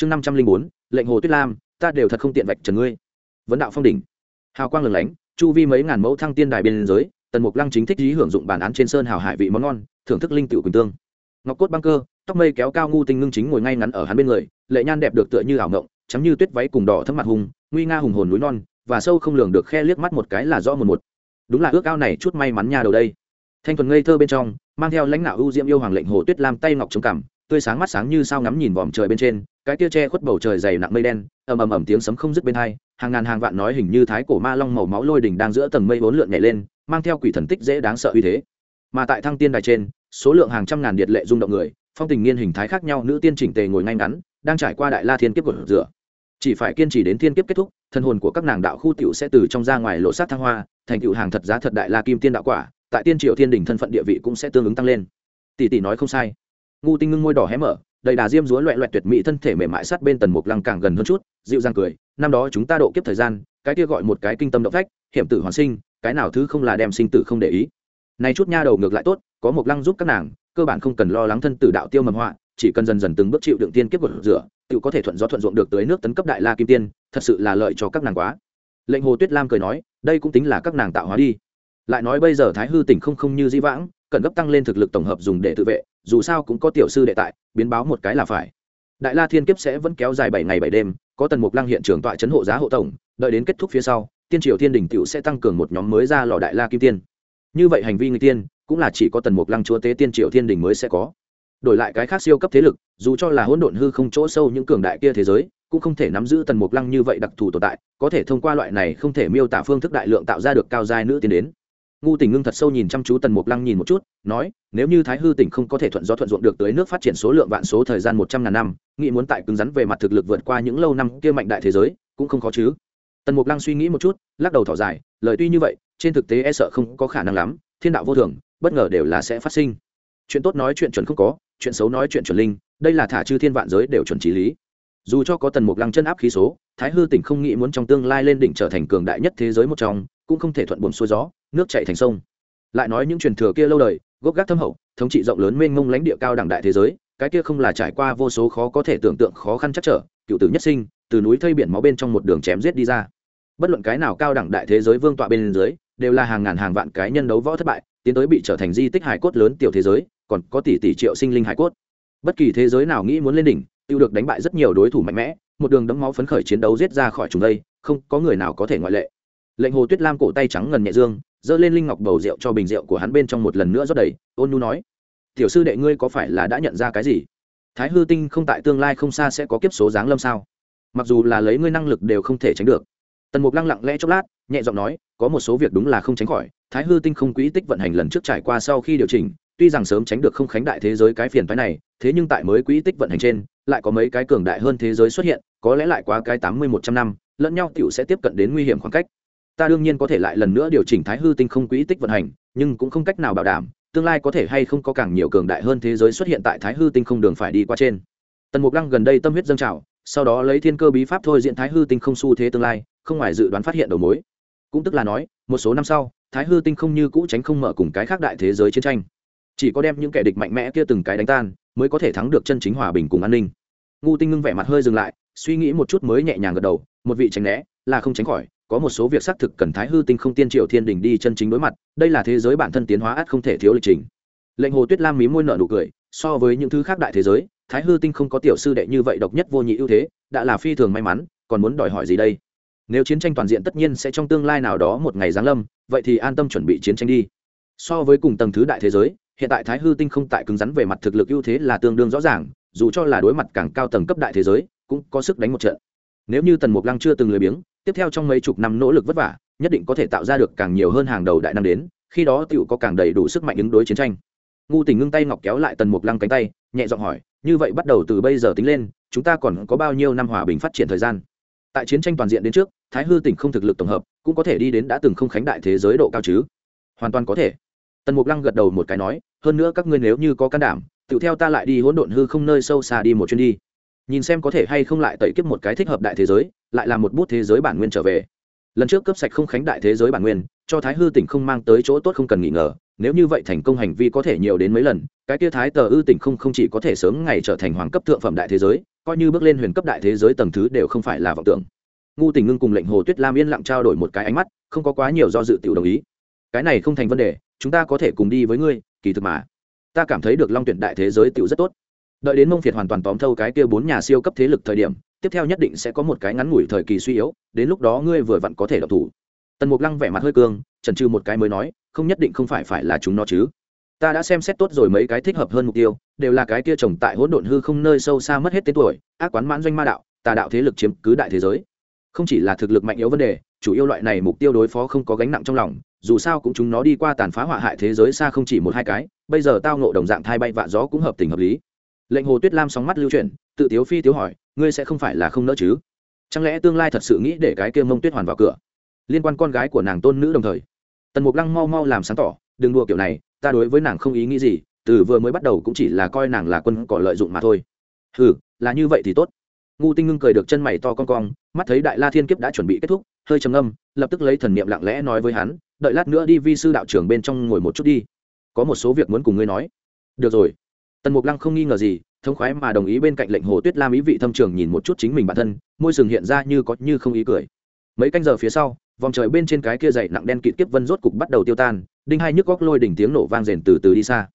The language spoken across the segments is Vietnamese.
chương năm trăm linh bốn, lệnh hồ tuyết lam, ta đều thật không tiện vạch trần ngươi. Vấn đạo phong đỉnh. Hào quang lừng lánh, chu vi mấy ngàn mẫu thăng tiên đài biên giới, tần mục lăng chính thích lý hưởng dụng bản án trên sơn hào hải vị món ngon, thưởng thức linh tiểu quỳnh tương. Ngọc cốt băng cơ, tóc mây kéo cao ngu tinh ngưng chính ngồi ngay ngắn ở hắn bên người, lệ nhan đẹp được tựa như ảo ngộng chắm như tuyết váy cùng đỏ thấm mặt hùng, nguy nga hùng hồn núi non, và sâu không lường được khe liếc mắt một cái là rõ một một. Đúng là ước ao này chút may mắn nhà đầu đây. Thanh thuần ngây thơ bên trong, mang theo lãnh đạo ưu diễm yêu hoàng lệnh hồ tuyết lam tay ngọc trống cằm tươi sáng mắt sáng như sao ngắm nhìn vòm trời bên trên, cái tia che khuất bầu trời dày nặng mây đen, ầm ầm ầm tiếng sấm không dứt bên hai, hàng ngàn hàng vạn nói hình như thái cổ ma long màu máu lôi đỉnh đang giữa tầng mây bốn lượn nhảy lên, mang theo quỷ thần tích dễ đáng sợ uy thế. Mà tại thăng tiên đài trên, số lượng hàng trăm ngàn điệt lệ rung động người, phong tình niên hình thái khác nhau, nữ tiên chỉnh tề ngồi ngay ngắn, đang trải qua đại la thiên kiếp của rửa. Chỉ phải kiên trì đến thiên kiếp kết thúc, thân hồn của các nàng đạo khu tiểu sẽ từ trong ra ngoài lộ sát thăng hoa, thành tựu hàng thật giá thật đại la kim tiên đạo quả, tại tiên triều thiên đình thân phận địa vị cũng sẽ tương ứng tăng lên. Tỷ tỷ nói không sai ngu tinh ngưng môi đỏ hé mở, đầy đà diêm dúa loẹ loẹt tuyệt mỹ thân thể mềm mại sát bên tần mục lăng càng gần hơn chút, dịu dàng cười, năm đó chúng ta độ kiếp thời gian, cái kia gọi một cái kinh tâm động phách, hiểm tử hoàn sinh, cái nào thứ không là đem sinh tử không để ý. Này chút nha đầu ngược lại tốt, có mục lăng giúp các nàng, cơ bản không cần lo lắng thân tử đạo tiêu mầm họa, chỉ cần dần dần từng bước chịu đựng tiên kiếp vật rửa, tự có thể thuận gió thuận ruộng được tới nước tấn cấp đại la kim tiên, thật sự là lợi cho các nàng quá. Lệnh hồ tuyết lam cười nói, đây cũng tính là các nàng tạo hóa đi. Lại nói bây giờ thái hư tỉnh không không như dĩ vãng, cần gấp tăng lên thực lực tổng hợp dùng để tự vệ dù sao cũng có tiểu sư đệ tại, biến báo một cái là phải. Đại la thiên kiếp sẽ vẫn kéo dài bảy ngày bảy đêm, có tần mục lăng hiện trường tọa chấn hộ giá hộ tổng, đợi đến kết thúc phía sau, tiên triều thiên đình Cựu sẽ tăng cường một nhóm mới ra lò đại la kim tiên. Như vậy hành vi người tiên, cũng là chỉ có tần mục lăng chúa tế tiên triều thiên đình mới sẽ có. Đổi lại cái khác siêu cấp thế lực, dù cho là hỗn độn hư không chỗ sâu những cường đại kia thế giới, cũng không thể nắm giữ tần mục lăng như vậy đặc thù tồn tại, có thể thông qua loại này không thể miêu tả phương thức đại lượng tạo ra được cao giai nữ tiên đến ngu tỉnh ngưng thật sâu nhìn chăm chú tần mục lăng nhìn một chút, nói, nếu như thái hư tỉnh không có thể thuận gió thuận ruộng được tới nước phát triển số lượng vạn số thời gian một trăm ngàn năm, nghĩ muốn tại cứng rắn về mặt thực lực vượt qua những lâu năm kia mạnh đại thế giới, cũng không khó chứ. Tần mục lăng suy nghĩ một chút, lắc đầu thỏ dài, lời tuy như vậy, trên thực tế e sợ không có khả năng lắm, thiên đạo vô thường, bất ngờ đều là sẽ phát sinh. Chuyện tốt nói chuyện chuẩn không có, chuyện xấu nói chuyện chuẩn linh, đây là thả chư thiên vạn giới đều chuẩn trí lý. Dù cho có tần mục lăng chân áp khí số, thái hư tỉnh không nghĩ muốn trong tương lai lên đỉnh trở thành cường đại nhất thế giới một trong cũng không thể thuận buồm xuôi gió, nước chảy thành sông. Lại nói những truyền thừa kia lâu đời, gốc gác thâm hậu, thống trị rộng lớn mênh mông lãnh địa cao đẳng đại thế giới, cái kia không là trải qua vô số khó có thể tưởng tượng khó khăn chắc trở, cựu tử nhất sinh, từ núi thây biển máu bên trong một đường chém giết đi ra. Bất luận cái nào cao đẳng đại thế giới vương tọa bên dưới, đều là hàng ngàn hàng vạn cái nhân đấu võ thất bại, tiến tới bị trở thành di tích hải cốt lớn tiểu thế giới, còn có tỷ tỷ triệu sinh linh hải cốt. Bất kỳ thế giới nào nghĩ muốn lên đỉnh, tiêu được đánh bại rất nhiều đối thủ mạnh mẽ, một đường đấm máu phấn khởi chiến đấu giết ra khỏi chúng đây không có người nào có thể ngoại lệ lệnh hồ tuyết lam cổ tay trắng ngần nhẹ dương, giơ lên linh ngọc bầu rượu cho bình rượu của hắn bên trong một lần nữa rót đầy, ôn nu nói, tiểu sư đệ ngươi có phải là đã nhận ra cái gì? Thái hư tinh không tại tương lai không xa sẽ có kiếp số giáng lâm sao? Mặc dù là lấy ngươi năng lực đều không thể tránh được. Tần mục lăng lặng lẽ chốc lát, nhẹ giọng nói, có một số việc đúng là không tránh khỏi, thái hư tinh không quỹ tích vận hành lần trước trải qua sau khi điều chỉnh, tuy rằng sớm tránh được không khánh đại thế giới cái phiền phái này, thế nhưng tại mới quỹ tích vận hành trên, lại có mấy cái cường đại hơn thế giới xuất hiện, có lẽ lại quá cái tám mươi một trăm năm, lẫn nhau t i ể u sẽ tiếp cận đến nguy hiểm khoảng cách ta đương nhiên có thể lại lần nữa điều chỉnh thái hư tinh không quỹ tích vận hành, nhưng cũng không cách nào bảo đảm, tương lai có thể hay không có càng nhiều cường đại hơn thế giới xuất hiện tại thái hư tinh không đường phải đi qua trên. Tần mục lăng gần đây tâm huyết dâng trào, sau đó lấy thiên cơ bí pháp thôi diện thái hư tinh không xu thế tương lai, không ngoài dự đoán phát hiện đầu mối. Cũng tức là nói, một số năm sau, thái hư tinh không như cũ tránh không mở cùng cái khác đại thế giới chiến tranh. Chỉ có đem những kẻ địch mạnh mẽ kia từng cái đánh tan, mới có thể thắng được chân chính hòa bình cùng an ninh. Ngu tinh ngưng vẻ mặt hơi dừng lại, suy nghĩ một chút mới nhẹ nhàng gật đầu, một vị tránh né, là không tránh khỏi có một số việc xác thực cần thái hư tinh không tiên triệu thiên đình đi chân chính đối mặt, đây là thế giới bản thân tiến hóa át không thể thiếu lịch trình. Lệnh hồ tuyết lam mí môi nợ nụ cười, so với những thứ khác đại thế giới, thái hư tinh không có tiểu sư đệ như vậy độc nhất vô nhị ưu thế, đã là phi thường may mắn, còn muốn đòi hỏi gì đây? Nếu chiến tranh toàn diện tất nhiên sẽ trong tương lai nào đó một ngày giáng lâm, vậy thì an tâm chuẩn bị chiến tranh đi. So với cùng tầng thứ đại thế giới, hiện tại thái hư tinh không tại cứng rắn về mặt thực lực ưu thế là tương đương rõ ràng, dù cho là đối mặt càng cao tầng cấp đại thế giới, cũng có sức đánh một trận. Nếu như tần mục lăng chưa từng lười biếng tiếp theo trong mấy chục năm nỗ lực vất vả, nhất định có thể tạo ra được càng nhiều hơn hàng đầu đại năm đến, khi đó t i ể u có càng đầy đủ sức mạnh ứng đối chiến tranh. Ngu tình ngưng tay ngọc kéo lại tần mục lăng cánh tay, nhẹ giọng hỏi, như vậy bắt đầu từ bây giờ tính lên, chúng ta còn có bao nhiêu năm hòa bình phát triển thời gian? Tại chiến tranh toàn diện đến trước, thái hư tỉnh không thực lực tổng hợp, cũng có thể đi đến đã từng không khánh đại thế giới độ cao chứ. Hoàn toàn có thể. Tần mục lăng gật đầu một cái nói, hơn nữa các ngươi nếu như có can đảm tự theo ta lại đi hỗn độn hư không nơi sâu xa đi một chuyến đi. Nhìn xem có thể hay không lại tẩy kiếp một cái thích hợp đại thế giới lại là một bút thế giới bản nguyên trở về. Lần trước cấp sạch không khánh đại thế giới bản nguyên, cho thái hư tỉnh không mang tới chỗ tốt không cần nghỉ ngờ, nếu như vậy thành công hành vi có thể nhiều đến mấy lần, cái kia thái tờ ư tỉnh không không chỉ có thể sớm ngày trở thành hoàng cấp thượng phẩm đại thế giới, coi như bước lên huyền cấp đại thế giới tầng thứ đều không phải là vọng tưởng. Ngu tình ngưng cùng lệnh hồ tuyết lam yên lặng trao đổi một cái ánh mắt, không có quá nhiều do dự tiểu đồng ý. Cái này không thành vấn đề, chúng ta có thể cùng đi với ngươi, kỳ thực mà. Ta cảm thấy được long tuyển đại thế giới tiểu rất tốt đợi đến mông phiệt hoàn toàn tóm thâu cái kia bốn nhà siêu cấp thế lực thời điểm, tiếp theo nhất định sẽ có một cái ngắn ngủi thời kỳ suy yếu, đến lúc đó ngươi vừa vặn có thể độc thủ. Tần mục lăng vẻ mặt hơi cương trần trừ một cái mới nói, không nhất định không phải phải là chúng nó chứ. Ta đã xem xét tốt rồi mấy cái thích hợp hơn mục tiêu, đều là cái kia trồng tại hỗn độn hư không nơi sâu xa mất hết tên tuổi, ác quán mãn doanh ma đạo, tà đạo thế lực chiếm cứ đại thế giới. Không chỉ là thực lực mạnh yếu vấn đề, chủ yếu loại này mục tiêu đối phó không có gánh nặng trong lòng, dù sao cũng chúng nó đi qua tàn phá họa hại thế giới xa không chỉ một hai cái, bây giờ tao ngộ đồng dạng thai bay vạ gió cũng hợp tình hợp lý lệnh hồ tuyết lam sóng mắt lưu chuyển, tự tiếu phi tiếu hỏi, ngươi sẽ không phải là không nỡ chứ? Chẳng lẽ tương lai thật sự nghĩ để cái kia mông tuyết hoàn vào cửa? Liên quan con gái của nàng tôn nữ đồng thời. Tần mục lăng mau mau làm sáng tỏ, đừng đùa kiểu này, ta đối với nàng không ý nghĩ gì, từ vừa mới bắt đầu cũng chỉ là coi nàng là quân cỏ lợi dụng mà thôi. Ừ là như vậy thì tốt. Ngu tinh ngưng cười được chân mày to con cong, mắt thấy đại la thiên kiếp đã chuẩn bị kết thúc, hơi trầm âm lập tức lấy thần niệm lặng lẽ nói với hắn, đợi lát nữa đi vi sư đạo trưởng bên trong ngồi một chút đi. Có một số việc muốn cùng ngươi nói. Được rồi tần mục lăng không nghi ngờ gì, thống khoái mà đồng ý bên cạnh lệnh hồ tuyết lam ý vị thâm trường nhìn một chút chính mình bản thân, môi sừng hiện ra như có như không ý cười. Mấy canh giờ phía sau, vòng trời bên trên cái kia dày nặng đen kịt kiếp vân rốt cục bắt đầu tiêu tan, đinh hai nhức góc lôi đỉnh tiếng nổ vang rền từ từ đi xa.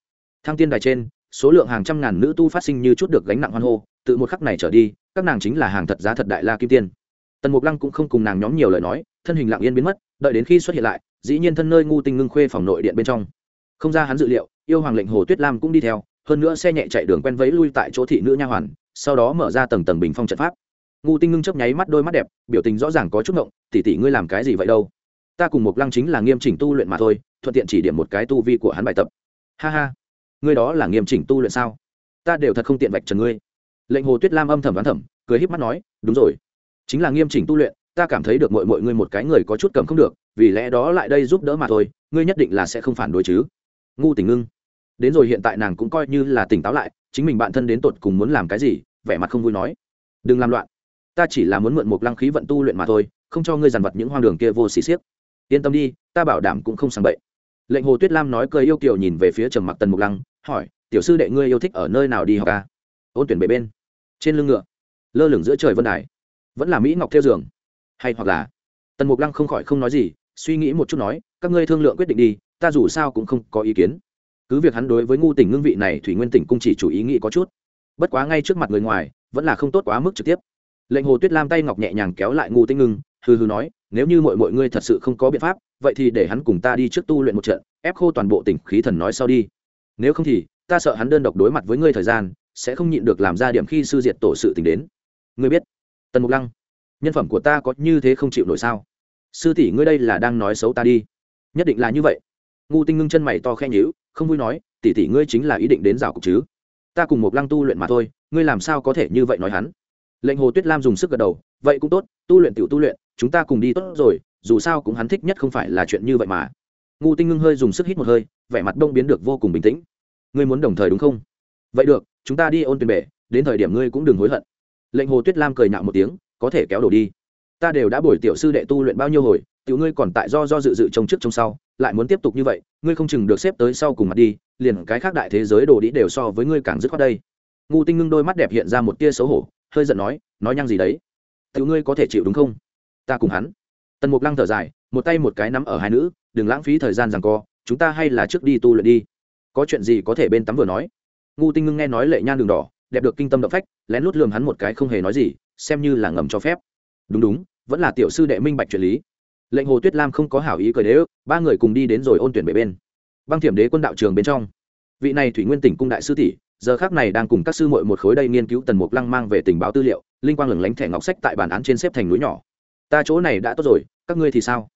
Thang tiên đài trên, số lượng hàng trăm ngàn nữ tu phát sinh như chút được gánh nặng hoan hô, tự một khắc này trở đi, các nàng chính là hàng thật giá thật đại la kim tiên. Tần mục lăng cũng không cùng nàng nhóm nhiều lời nói, thân hình lặng yên biến mất, đợi đến khi xuất hiện lại, dĩ nhiên thân nơi ngu tinh ngưng khuê phòng nội điện bên trong. Không ra hắn dự liệu, yêu hoàng lệnh hồ tuyết lam cũng đi theo hơn nữa xe nhẹ chạy đường quen vẫy lui tại chỗ thị nữ nha hoàn, sau đó mở ra tầng tầng bình phong trận pháp. Ngu tinh ngưng chấp nháy mắt đôi mắt đẹp, biểu tình rõ ràng có chút ngộng tỉ tỉ ngươi làm cái gì vậy đâu? Ta cùng một lăng chính là nghiêm chỉnh tu luyện mà thôi, thuận tiện chỉ điểm một cái tu vi của hắn bài tập. Ha ha, ngươi đó là nghiêm chỉnh tu luyện sao? Ta đều thật không tiện vạch trần ngươi. Lệnh hồ tuyết lam âm thầm đoán thầm, cười híp mắt nói, đúng rồi, chính là nghiêm chỉnh tu luyện, ta cảm thấy được mọi mọi ngươi một cái người có chút cầm không được, vì lẽ đó lại đây giúp đỡ mà thôi, ngươi nhất định là sẽ không phản đối chứ. Ngu tình ngưng đến rồi hiện tại nàng cũng coi như là tỉnh táo lại, chính mình bạn thân đến tột cùng muốn làm cái gì, vẻ mặt không vui nói. Đừng làm loạn. Ta chỉ là muốn mượn một lăng khí vận tu luyện mà thôi, không cho ngươi dằn vặt những hoang đường kia vô xỉ xiếc. Yên tâm đi, ta bảo đảm cũng không sang bậy. Lệnh hồ tuyết lam nói cười yêu kiều nhìn về phía trầm mặc tần mục lăng, hỏi, tiểu sư đệ ngươi yêu thích ở nơi nào đi học ca ôn tuyển bề bên. Trên lưng ngựa. Lơ lửng giữa trời vân đài. Vẫn là mỹ ngọc theo giường. Hay hoặc là tần mục lăng không khỏi không nói gì, suy nghĩ một chút nói, các ngươi thương lượng quyết định đi, ta dù sao cũng không có ý kiến cứ việc hắn đối với ngu tỉnh ngưng vị này thủy nguyên tỉnh cung chỉ chủ ý nghĩ có chút. Bất quá ngay trước mặt người ngoài, vẫn là không tốt quá mức trực tiếp. Lệnh hồ tuyết lam tay ngọc nhẹ nhàng kéo lại ngu tinh ngưng, hừ hừ nói, nếu như mọi mọi ngươi thật sự không có biện pháp, vậy thì để hắn cùng ta đi trước tu luyện một trận, ép khô toàn bộ tỉnh khí thần nói sau đi. Nếu không thì, ta sợ hắn đơn độc đối mặt với ngươi thời gian, sẽ không nhịn được làm ra điểm khi sư diệt tổ sự tình đến. Ngươi biết, tần mục lăng, nhân phẩm của ta có như thế không chịu nổi sao? Sư tỷ ngươi đây là đang nói xấu ta đi. Nhất định là như vậy ngu tinh ngưng chân mày to khe nhíu, không vui nói, tỷ tỷ ngươi chính là ý định đến rào cục chứ? Ta cùng một lăng tu luyện mà thôi, ngươi làm sao có thể như vậy nói hắn? Lệnh hồ tuyết lam dùng sức gật đầu, vậy cũng tốt, tu luyện tiểu tu luyện, chúng ta cùng đi tốt rồi, dù sao cũng hắn thích nhất không phải là chuyện như vậy mà. Ngu tinh ngưng hơi dùng sức hít một hơi, vẻ mặt đông biến được vô cùng bình tĩnh. Ngươi muốn đồng thời đúng không? Vậy được, chúng ta đi ôn tuyển bể, đến thời điểm ngươi cũng đừng hối hận. Lệnh hồ tuyết lam cười nhạo một tiếng, có thể kéo đổ đi. Ta đều đã bồi tiểu sư đệ tu luyện bao nhiêu hồi, tiểu ngươi còn tại do do dự dự trông trước trông sau lại muốn tiếp tục như vậy, ngươi không chừng được xếp tới sau cùng mặt đi, liền cái khác đại thế giới đồ đĩ đều so với ngươi càng dứt khoát đây. Ngu tinh ngưng đôi mắt đẹp hiện ra một tia xấu hổ, hơi giận nói nói nhăng gì đấy? Tiểu ngươi có thể chịu đúng không? Ta cùng hắn. Tần mục lăng thở dài, một tay một cái nắm ở hai nữ, đừng lãng phí thời gian rằng co, chúng ta hay là trước đi tu luyện đi. Có chuyện gì có thể bên tắm vừa nói. Ngu tinh ngưng nghe nói lệ nhan đường đỏ, đẹp được kinh tâm động phách, lén lút lườm hắn một cái không hề nói gì, xem như là ngầm cho phép. Đúng đúng, vẫn là tiểu sư đệ minh bạch chuyện lý lệnh hồ tuyết lam không có hảo ý cười đế ức ba người cùng đi đến rồi ôn tuyển bể bên. Băng thiểm đế quân đạo trường bên trong. Vị này thủy nguyên tỉnh cung đại sư tỷ, giờ khác này đang cùng các sư muội một khối đây nghiên cứu tần mục lăng mang về tình báo tư liệu, linh quang lửng lánh thẻ ngọc sách tại bản án trên xếp thành núi nhỏ. Ta chỗ này đã tốt rồi, các ngươi thì sao?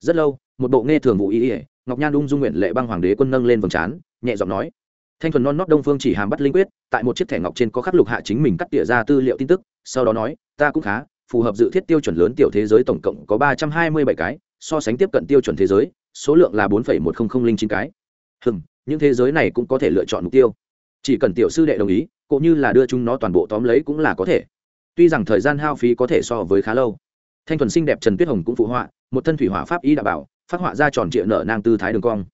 Rất lâu, một bộ nghe thường vụ ý ỉa ngọc nhan ung dung nguyện lệ băng hoàng đế quân nâng lên vầng trán, nhẹ giọng nói. Thanh thuần non nót đông phương chỉ hàm bắt linh quyết, tại một chiếc thẻ ngọc trên có khắc lục hạ chính mình cắt tỉa ra tư liệu tin tức, sau đó nói, ta cũng khá phù hợp dự thiết tiêu chuẩn lớn tiểu thế giới tổng cộng có ba trăm hai mươi bảy cái, so sánh tiếp cận tiêu chuẩn thế giới, số lượng là bốn một nghìn chín cái. Hừ những thế giới này cũng có thể lựa chọn mục tiêu. Chỉ cần tiểu sư đệ đồng ý, cũng như là đưa chúng nó toàn bộ tóm lấy cũng là có thể. Tuy rằng thời gian hao phí có thể so với khá lâu. Thanh thuần xinh đẹp trần tuyết hồng cũng phụ họa, một thân thủy hỏa pháp y đảm bảo, phát họa ra tròn trịa nở nang tư thái đường cong.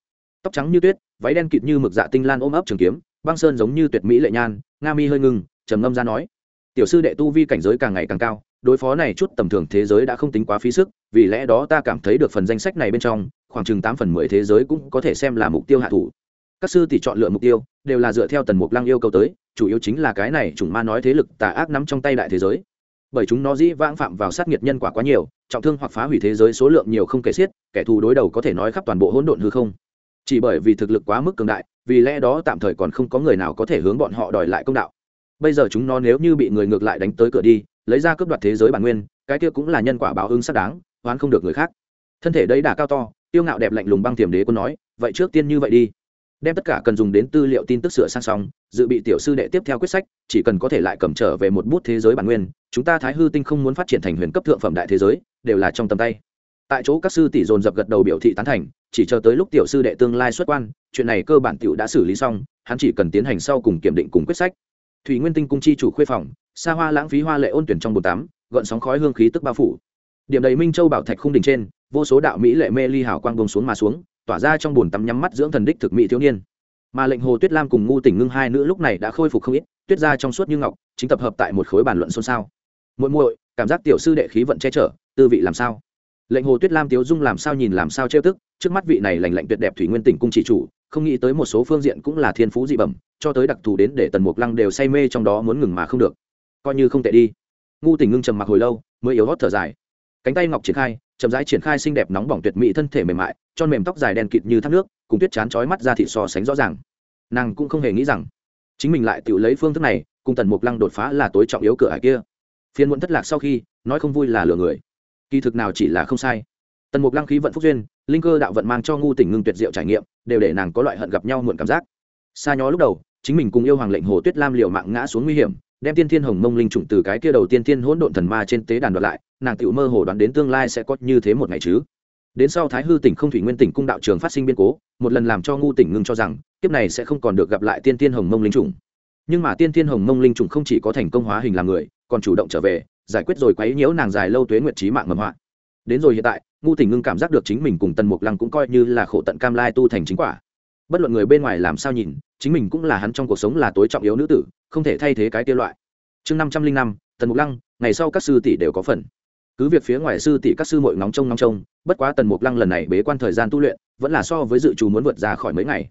Tóc trắng như tuyết, váy đen kịt như mực dạ tinh lan ôm ấp trường kiếm, băng sơn giống như tuyệt mỹ lệ nhan, nga mi hơi ngưng trầm ngâm ra nói. Tiểu sư đệ tu vi cảnh giới càng ngày càng cao đối phó này chút tầm thường thế giới đã không tính quá phí sức, vì lẽ đó ta cảm thấy được phần danh sách này bên trong, khoảng chừng tám phần mười thế giới cũng có thể xem là mục tiêu hạ thủ. Các sư tỷ chọn lựa mục tiêu, đều là dựa theo tần mục lăng yêu cầu tới, chủ yếu chính là cái này chủng ma nói thế lực tà ác nắm trong tay đại thế giới. Bởi chúng nó dĩ vãng phạm vào sát nghiệt nhân quả quá nhiều, trọng thương hoặc phá hủy thế giới số lượng nhiều không kể xiết, kẻ thù đối đầu có thể nói khắp toàn bộ hỗn độn hư không. Chỉ bởi vì thực lực quá mức cường đại, vì lẽ đó tạm thời còn không có người nào có thể hướng bọn họ đòi lại công đạo. Bây giờ chúng nó nếu như bị người ngược lại đánh tới cửa đi lấy ra cướp đoạt thế giới bản nguyên, cái kia cũng là nhân quả báo ứng xác đáng, oán không được người khác. Thân thể đấy đã cao to, tiêu ngạo đẹp lạnh lùng băng tiềm đế quân nói, vậy trước tiên như vậy đi. Đem tất cả cần dùng đến tư liệu tin tức sửa sang xong, dự bị tiểu sư đệ tiếp theo quyết sách, chỉ cần có thể lại cầm trở về một bút thế giới bản nguyên, chúng ta thái hư tinh không muốn phát triển thành huyền cấp thượng phẩm đại thế giới, đều là trong tầm tay. Tại chỗ các sư tỷ dồn dập gật đầu biểu thị tán thành, chỉ chờ tới lúc tiểu sư đệ tương lai xuất quan, chuyện này cơ bản tiểu đã xử lý xong, hắn chỉ cần tiến hành sau cùng kiểm định cùng quyết sách thủy nguyên tinh cung chi chủ khuê phòng xa hoa lãng phí hoa lệ ôn tuyển trong bồn tắm gợn sóng khói hương khí tức bao phủ. Điểm đầy minh châu bảo thạch khung đỉnh trên, vô số đạo mỹ lệ mê ly hảo quang bông xuống mà xuống, tỏa ra trong bồn tắm nhắm mắt dưỡng thần đích thực mỹ thiếu niên. Mà lệnh hồ tuyết lam cùng ngu tỉnh ngưng hai nữ lúc này đã khôi phục không ít, tuyết ra trong suốt như ngọc, chính tập hợp tại một khối bàn luận xôn xao. Muội muội, cảm giác tiểu sư đệ khí vận che chở, tư vị làm sao? Lệnh hồ tuyết lam tiếu dung làm sao nhìn, làm sao trêu tức? Trước mắt vị này lành lạnh tuyệt đẹp thủy nguyên tỉnh cung chỉ chủ, không nghĩ tới một số phương diện cũng là thiên phú dị bẩm cho tới đặc thù đến để tần mục lăng đều say mê trong đó muốn ngừng mà không được. Coi như không tệ đi. Ngu tỉnh ngưng trầm mặc hồi lâu, mới yếu hót thở dài. Cánh tay ngọc triển khai, chậm rãi triển khai xinh đẹp nóng bỏng tuyệt mỹ thân thể mềm mại, cho mềm tóc dài đen kịt như thác nước, cùng tuyết chán chói mắt ra thị so sánh rõ ràng. Nàng cũng không hề nghĩ rằng, chính mình lại tự lấy phương thức này, cùng tần mục lăng đột phá là tối trọng yếu cửa hải kia. Phiên muộn thất lạc sau khi, nói không vui là lừa người. Kỳ thực nào chỉ là không sai. Tần mục lăng khí vận phúc duyên, linh cơ đạo vận mang cho ngu tỉnh ngưng tuyệt diệu trải nghiệm, đều để nàng có loại hận gặp nhau muộn cảm giác. Xa nhó lúc đầu chính mình cùng yêu hoàng lệnh hồ tuyết lam liều mạng ngã xuống nguy hiểm, đem tiên thiên hồng mông linh trùng từ cái kia đầu tiên thiên hỗn độn thần ma trên tế đàn đoạt lại, nàng tựu mơ hồ đoán đến tương lai sẽ có như thế một ngày chứ. Đến sau thái hư tỉnh không thủy nguyên tỉnh cung đạo trường phát sinh biên cố, một lần làm cho ngu tỉnh ngưng cho rằng, kiếp này sẽ không còn được gặp lại tiên thiên hồng mông linh trùng. Nhưng mà tiên thiên hồng mông linh trùng không chỉ có thành công hóa hình làm người, còn chủ động trở về, giải quyết rồi quấy nhiễu nàng dài lâu tuế nguyệt trí mạng mầm họa. Đến rồi hiện tại, ngu tỉnh ngưng cảm giác được chính mình cùng tần mục lăng cũng coi như là khổ tận cam lai tu thành chính quả bất luận người bên ngoài làm sao nhìn, chính mình cũng là hắn trong cuộc sống là tối trọng yếu nữ tử, không thể thay thế cái tiêu loại. Chương năm trăm linh năm, tần mục lăng, ngày sau các sư tỷ đều có phần. Cứ việc phía ngoài sư tỷ các sư mội ngóng trông ngóng trông, bất quá tần mục lăng lần này bế quan thời gian tu luyện, vẫn là so với dự trù muốn vượt ra khỏi mấy ngày.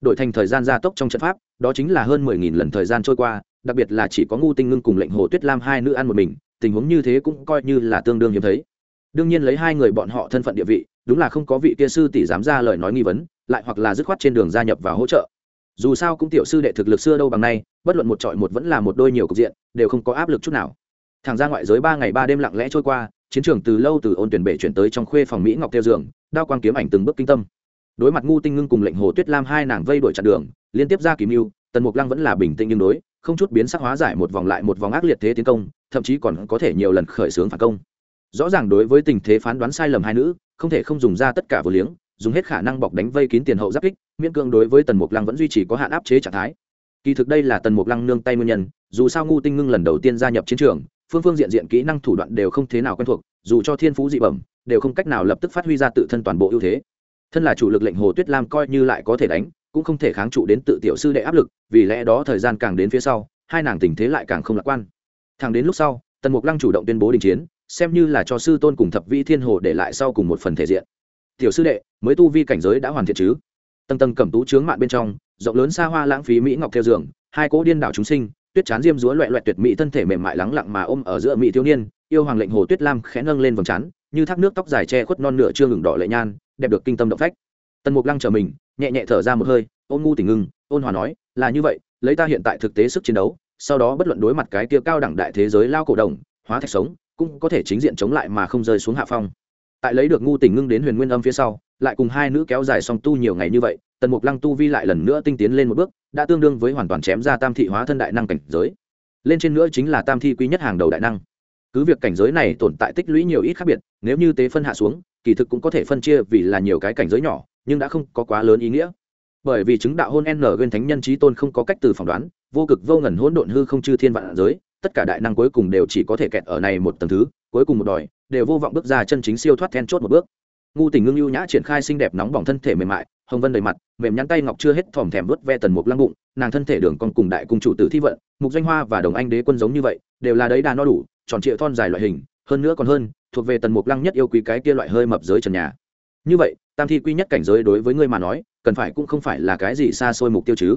Đổi thành thời gian gia tốc trong trận pháp, đó chính là hơn mười nghìn lần thời gian trôi qua, đặc biệt là chỉ có ngu tinh ngưng cùng lệnh hồ tuyết lam hai nữ ăn một mình, tình huống như thế cũng coi như là tương đương hiếm thấy. Đương nhiên lấy hai người bọn họ thân phận địa vị, đúng là không có vị kia sư tỷ dám ra lời nói nghi vấn lại hoặc là dứt khoát trên đường gia nhập và hỗ trợ. Dù sao cũng tiểu sư đệ thực lực xưa đâu bằng nay, bất luận một trọi một vẫn là một đôi nhiều cục diện, đều không có áp lực chút nào. Thằng ra ngoại giới ba ngày ba đêm lặng lẽ trôi qua, chiến trường từ lâu từ ôn tuyển bể chuyển tới trong khuê phòng mỹ ngọc theo dường, đao quang kiếm ảnh từng bước kinh tâm. Đối mặt ngu tinh ngưng cùng lệnh hồ tuyết lam hai nàng vây đuổi chặn đường, liên tiếp ra kìm mưu, tần mục lăng vẫn là bình tĩnh nhưng đối, không chút biến sắc hóa giải một vòng lại một vòng ác liệt thế tiến công, thậm chí còn có thể nhiều lần khởi xướng phản công. Rõ ràng đối với tình thế phán đoán sai lầm hai nữ, không thể không dùng ra tất cả vừa liếng dùng hết khả năng bọc đánh vây kín tiền hậu giáp kích, miễn cưỡng đối với tần mục lăng vẫn duy trì có hạn áp chế trạng thái. Kỳ thực đây là tần mục lăng nương tay nguyên nhân, dù sao ngu tinh ngưng lần đầu tiên gia nhập chiến trường, phương phương diện diện kỹ năng thủ đoạn đều không thế nào quen thuộc, dù cho thiên phú dị bẩm, đều không cách nào lập tức phát huy ra tự thân toàn bộ ưu thế. Thân là chủ lực lệnh hồ tuyết lam coi như lại có thể đánh, cũng không thể kháng trụ đến tự tiểu sư đệ áp lực, vì lẽ đó thời gian càng đến phía sau, hai nàng tình thế lại càng không lạc quan. Thẳng đến lúc sau, tần mục lăng chủ động tuyên bố đình chiến, xem như là cho sư tôn cùng thập vĩ thiên hồ để lại sau cùng một phần thể diện tiểu sư đệ, mới tu vi cảnh giới đã hoàn thiện chứ? Tầng tầng cẩm tú trướng mạn bên trong, rộng lớn xa hoa lãng phí mỹ ngọc theo giường, hai cỗ điên đảo chúng sinh, tuyết chán diêm dúa loẹ loẹt tuyệt mỹ thân thể mềm mại lắng lặng mà ôm ở giữa mỹ thiếu niên, yêu hoàng lệnh hồ tuyết lam khẽ nâng lên vầng trán, như thác nước tóc dài che khuất non nửa chưa ngừng đỏ lệ nhan, đẹp được kinh tâm động phách. Tần mục lăng chờ mình, nhẹ nhẹ thở ra một hơi, ôn ngu tỉnh ngưng, ôn hòa nói, là như vậy, lấy ta hiện tại thực tế sức chiến đấu, sau đó bất luận đối mặt cái kia cao đẳng đại thế giới lao cổ đồng, hóa thạch sống, cũng có thể chính diện chống lại mà không rơi xuống hạ phong tại lấy được ngu tình ngưng đến huyền nguyên âm phía sau, lại cùng hai nữ kéo dài song tu nhiều ngày như vậy, tần mục lăng tu vi lại lần nữa tinh tiến lên một bước, đã tương đương với hoàn toàn chém ra tam thị hóa thân đại năng cảnh giới. Lên trên nữa chính là tam thi quý nhất hàng đầu đại năng. Cứ việc cảnh giới này tồn tại tích lũy nhiều ít khác biệt, nếu như tế phân hạ xuống, kỳ thực cũng có thể phân chia vì là nhiều cái cảnh giới nhỏ, nhưng đã không có quá lớn ý nghĩa. Bởi vì chứng đạo hôn n gân thánh nhân trí tôn không có cách từ phỏng đoán, vô cực vô ngần hỗn độn hư không chư thiên vạn giới, tất cả đại năng cuối cùng đều chỉ có thể kẹt ở này một tầng thứ, cuối cùng một đòi đều vô vọng bước ra chân chính siêu thoát then chốt một bước. Ngu tình ngưng ưu nhã triển khai xinh đẹp nóng bỏng thân thể mềm mại, hồng vân đầy mặt, mềm nhắn tay ngọc chưa hết thòm thèm vớt ve tần mục lăng bụng, nàng thân thể đường còn cùng đại cung chủ tử thi vận, mục doanh hoa và đồng anh đế quân giống như vậy, đều là đấy đà no đủ, tròn trịa thon dài loại hình, hơn nữa còn hơn, thuộc về tần mục lăng nhất yêu quý cái kia loại hơi mập giới trần nhà. Như vậy, tam thi quy nhất cảnh giới đối với ngươi mà nói, cần phải cũng không phải là cái gì xa xôi mục tiêu chứ?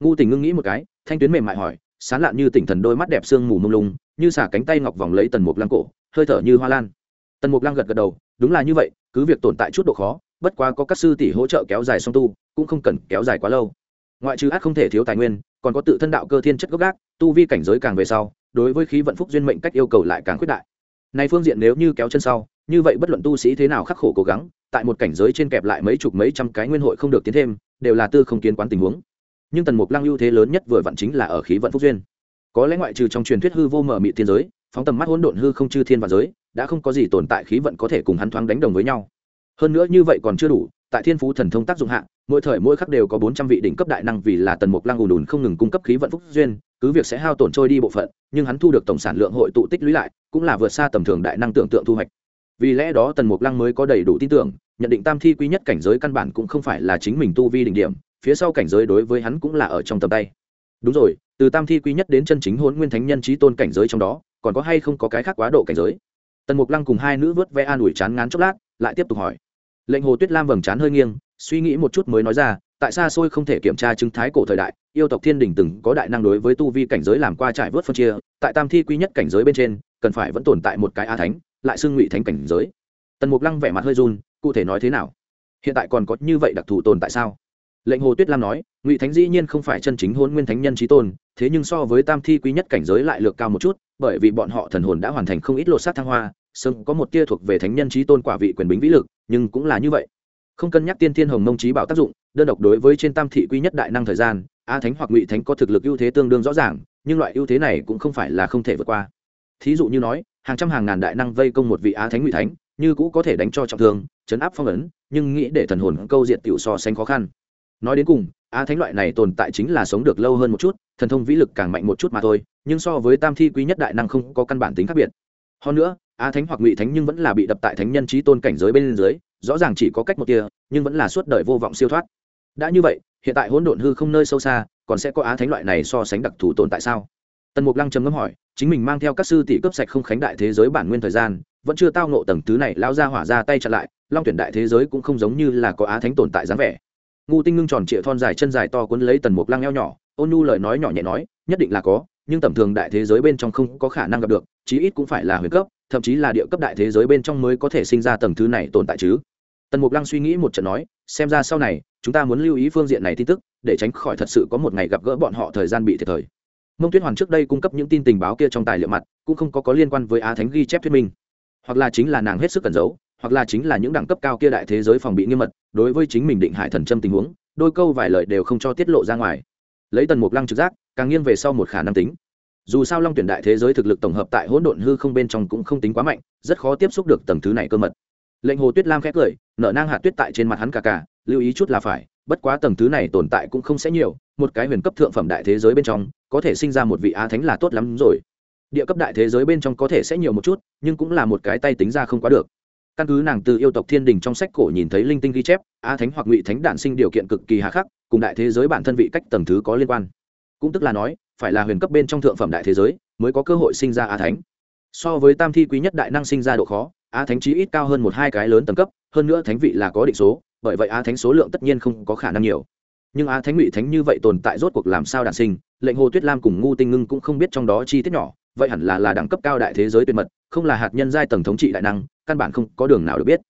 Ngu tình ngưng nghĩ một cái, thanh tuyến mềm mại hỏi sán lạn như tỉnh thần đôi mắt đẹp sương mù mông lung, như xả cánh tay ngọc vòng lấy tần mục lăng cổ, hơi thở như hoa lan. Tần mục lăng gật gật đầu, đúng là như vậy, cứ việc tồn tại chút độ khó, bất quá có các sư tỷ hỗ trợ kéo dài song tu, cũng không cần kéo dài quá lâu. Ngoại trừ át không thể thiếu tài nguyên, còn có tự thân đạo cơ thiên chất gốc gác, tu vi cảnh giới càng về sau, đối với khí vận phúc duyên mệnh cách yêu cầu lại càng khuyết đại. Này phương diện nếu như kéo chân sau, như vậy bất luận tu sĩ thế nào khắc khổ cố gắng, tại một cảnh giới trên kẹp lại mấy chục mấy trăm cái nguyên hội không được tiến thêm, đều là tư không kiến quán tình huống nhưng tần mục lăng ưu thế lớn nhất vừa vặn chính là ở khí vận phúc duyên. Có lẽ ngoại trừ trong truyền thuyết hư vô mở mị thiên giới, phóng tầm mắt hỗn độn hư không chư thiên và giới, đã không có gì tồn tại khí vận có thể cùng hắn thoáng đánh đồng với nhau. Hơn nữa như vậy còn chưa đủ, tại thiên phú thần thông tác dụng hạ, mỗi thời mỗi khắc đều có bốn trăm vị đỉnh cấp đại năng vì là tần mục lăng ùn ùn không ngừng cung cấp khí vận phúc duyên, cứ việc sẽ hao tổn trôi đi bộ phận, nhưng hắn thu được tổng sản lượng hội tụ tích lũy lại, cũng là vượt xa tầm thường đại năng tưởng tượng thu hoạch. Vì lẽ đó tần mục lăng mới có đầy đủ tin tưởng, nhận định tam thi quý nhất cảnh giới căn bản cũng không phải là chính mình tu vi đỉnh điểm phía sau cảnh giới đối với hắn cũng là ở trong tầm tay. Đúng rồi, từ tam thi quý nhất đến chân chính hôn nguyên thánh nhân trí tôn cảnh giới trong đó, còn có hay không có cái khác quá độ cảnh giới? Tần mục lăng cùng hai nữ vớt vẽ an ủi chán ngán chốc lát, lại tiếp tục hỏi. Lệnh hồ tuyết lam vầng chán hơi nghiêng, suy nghĩ một chút mới nói ra, tại xa xôi không thể kiểm tra chứng thái cổ thời đại, yêu tộc thiên đình từng có đại năng đối với tu vi cảnh giới làm qua trải vớt phân chia, tại tam thi quý nhất cảnh giới bên trên, cần phải vẫn tồn tại một cái a thánh, lại xưng ngụy thánh cảnh giới. Tần mục lăng vẻ mặt hơi run, cụ thể nói thế nào? Hiện tại còn có như vậy đặc thù tồn tại sao? Lệnh hồ tuyết lam nói, ngụy thánh dĩ nhiên không phải chân chính hôn nguyên thánh nhân trí tôn, thế nhưng so với tam thi quý nhất cảnh giới lại lược cao một chút, bởi vì bọn họ thần hồn đã hoàn thành không ít lột sát thăng hoa sưng có một tia thuộc về thánh nhân trí tôn quả vị quyền bính vĩ lực, nhưng cũng là như vậy. Không cân nhắc tiên thiên hồng mông trí bảo tác dụng, đơn độc đối với trên tam thị quý nhất đại năng thời gian, a thánh hoặc ngụy thánh có thực lực ưu thế tương đương rõ ràng, nhưng loại ưu thế này cũng không phải là không thể vượt qua. Thí dụ như nói, hàng trăm hàng ngàn đại năng vây công một vị á thánh ngụy thánh, như cũ có thể đánh cho trọng thương, chấn áp phong ấn, nhưng nghĩ để thần hồn câu diện tiểu so sánh khó khăn nói đến cùng, á thánh loại này tồn tại chính là sống được lâu hơn một chút, thần thông vĩ lực càng mạnh một chút mà thôi, nhưng so với tam thi quý nhất đại năng không có căn bản tính khác biệt. Hơn nữa, á thánh hoặc ngụy thánh nhưng vẫn là bị đập tại thánh nhân trí tôn cảnh giới bên dưới, rõ ràng chỉ có cách một tia nhưng vẫn là suốt đời vô vọng siêu thoát. Đã như vậy, hiện tại hỗn độn hư không nơi sâu xa, còn sẽ có á thánh loại này so sánh đặc thù tồn tại sao? Tần mục lăng trầm ngâm hỏi, chính mình mang theo các sư tỷ cấp sạch không khánh đại thế giới bản nguyên thời gian, vẫn chưa tao nộ tầng thứ này lao ra hỏa ra tay chặn lại, long tuyển đại thế giới cũng không giống như là có á thánh tồn tại dáng vẻ ngu tinh ngưng tròn trịa thon dài chân dài to cuốn lấy tần mục lăng eo nhỏ, ôn nhu lời nói nhỏ nhẹ nói, nhất định là có, nhưng tầm thường đại thế giới bên trong không có khả năng gặp được, chí ít cũng phải là huyền cấp, thậm chí là địa cấp đại thế giới bên trong mới có thể sinh ra tầng thứ này tồn tại chứ. Tần mục lăng suy nghĩ một trận nói, xem ra sau này, chúng ta muốn lưu ý phương diện này tin tức, để tránh khỏi thật sự có một ngày gặp gỡ bọn họ thời gian bị thiệt thời. Mông tuyết hoàn trước đây cung cấp những tin tình báo kia trong tài liệu mặt, cũng không có có liên quan với á thánh ghi chép thuyết minh, hoặc là chính là nàng hết sức cẩn giấu hoặc là chính là những đẳng cấp cao kia đại thế giới phòng bị nghiêm mật, đối với chính mình định hải thần châm tình huống, đôi câu vài lời đều không cho tiết lộ ra ngoài. Lấy tần mục lăng trực giác, càng nghiêng về sau một khả năng tính. Dù sao long tuyển đại thế giới thực lực tổng hợp tại hỗn độn hư không bên trong cũng không tính quá mạnh, rất khó tiếp xúc được tầng thứ này cơ mật. Lệnh hồ tuyết lam khét cười, nở nang hạt tuyết tại trên mặt hắn cả cả lưu ý chút là phải, bất quá tầng thứ này tồn tại cũng không sẽ nhiều, một cái huyền cấp thượng phẩm đại thế giới bên trong, có thể sinh ra một vị á thánh là tốt lắm rồi. Địa cấp đại thế giới bên trong có thể sẽ nhiều một chút, nhưng cũng là một cái tay tính ra không quá được căn cứ nàng từ yêu tộc thiên đình trong sách cổ nhìn thấy linh tinh ghi chép, a thánh hoặc ngụy thánh đản sinh điều kiện cực kỳ hà khắc, cùng đại thế giới bản thân vị cách tầng thứ có liên quan. Cũng tức là nói, phải là huyền cấp bên trong thượng phẩm đại thế giới, mới có cơ hội sinh ra a thánh. So với tam thi quý nhất đại năng sinh ra độ khó, a thánh chí ít cao hơn một hai cái lớn tầng cấp, hơn nữa thánh vị là có định số, bởi vậy a thánh số lượng tất nhiên không có khả năng nhiều. Nhưng a thánh ngụy thánh như vậy tồn tại rốt cuộc làm sao đản sinh, lệnh hồ tuyết lam cùng ngu tinh ngưng cũng không biết trong đó chi tiết nhỏ vậy hẳn là là đẳng cấp cao đại thế giới tuyệt mật, không là hạt nhân giai tầng thống trị đại năng, căn bản không có đường nào được biết.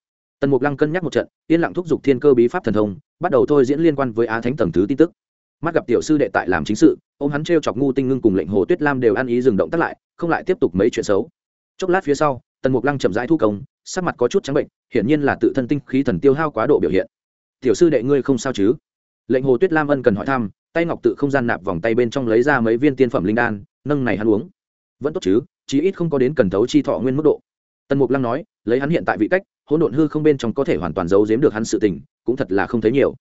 Tần mục lăng cân nhắc một trận, yên lặng thúc giục thiên cơ bí pháp thần thông, bắt đầu thôi diễn liên quan với á thánh tầng thứ tin tức. Mắt gặp tiểu sư đệ tại làm chính sự ô m hắn t r e o chọc ngu tinh ngưng cùng lệnh hồ tuyết lam đều ăn ý dừng động tắt lại, không lại tiếp tục mấy chuyện xấu. Chốc lát phía sau, tần mục lăng chậm rãi thu công, sắc mặt có chút trắng bệnh, hiển nhiên là tự thân tinh khí thần tiêu hao quá độ biểu hiện. Tiểu sư đệ ngươi không sao chứ? Lệnh hồ tuyết lam ân cần hỏi thăm, tay ngọc tự không gian nạp vòng tay bên trong lấy ra mấy viên tiên phẩm linh đan, nâng này hắn uống vẫn tốt chứ, chí ít không có đến cần thấu chi thọ nguyên mức độ. Tần mục lăng nói, lấy hắn hiện tại vị cách, hỗn độn hư không bên trong có thể hoàn toàn giấu giếm được hắn sự tình, cũng thật là không thấy nhiều.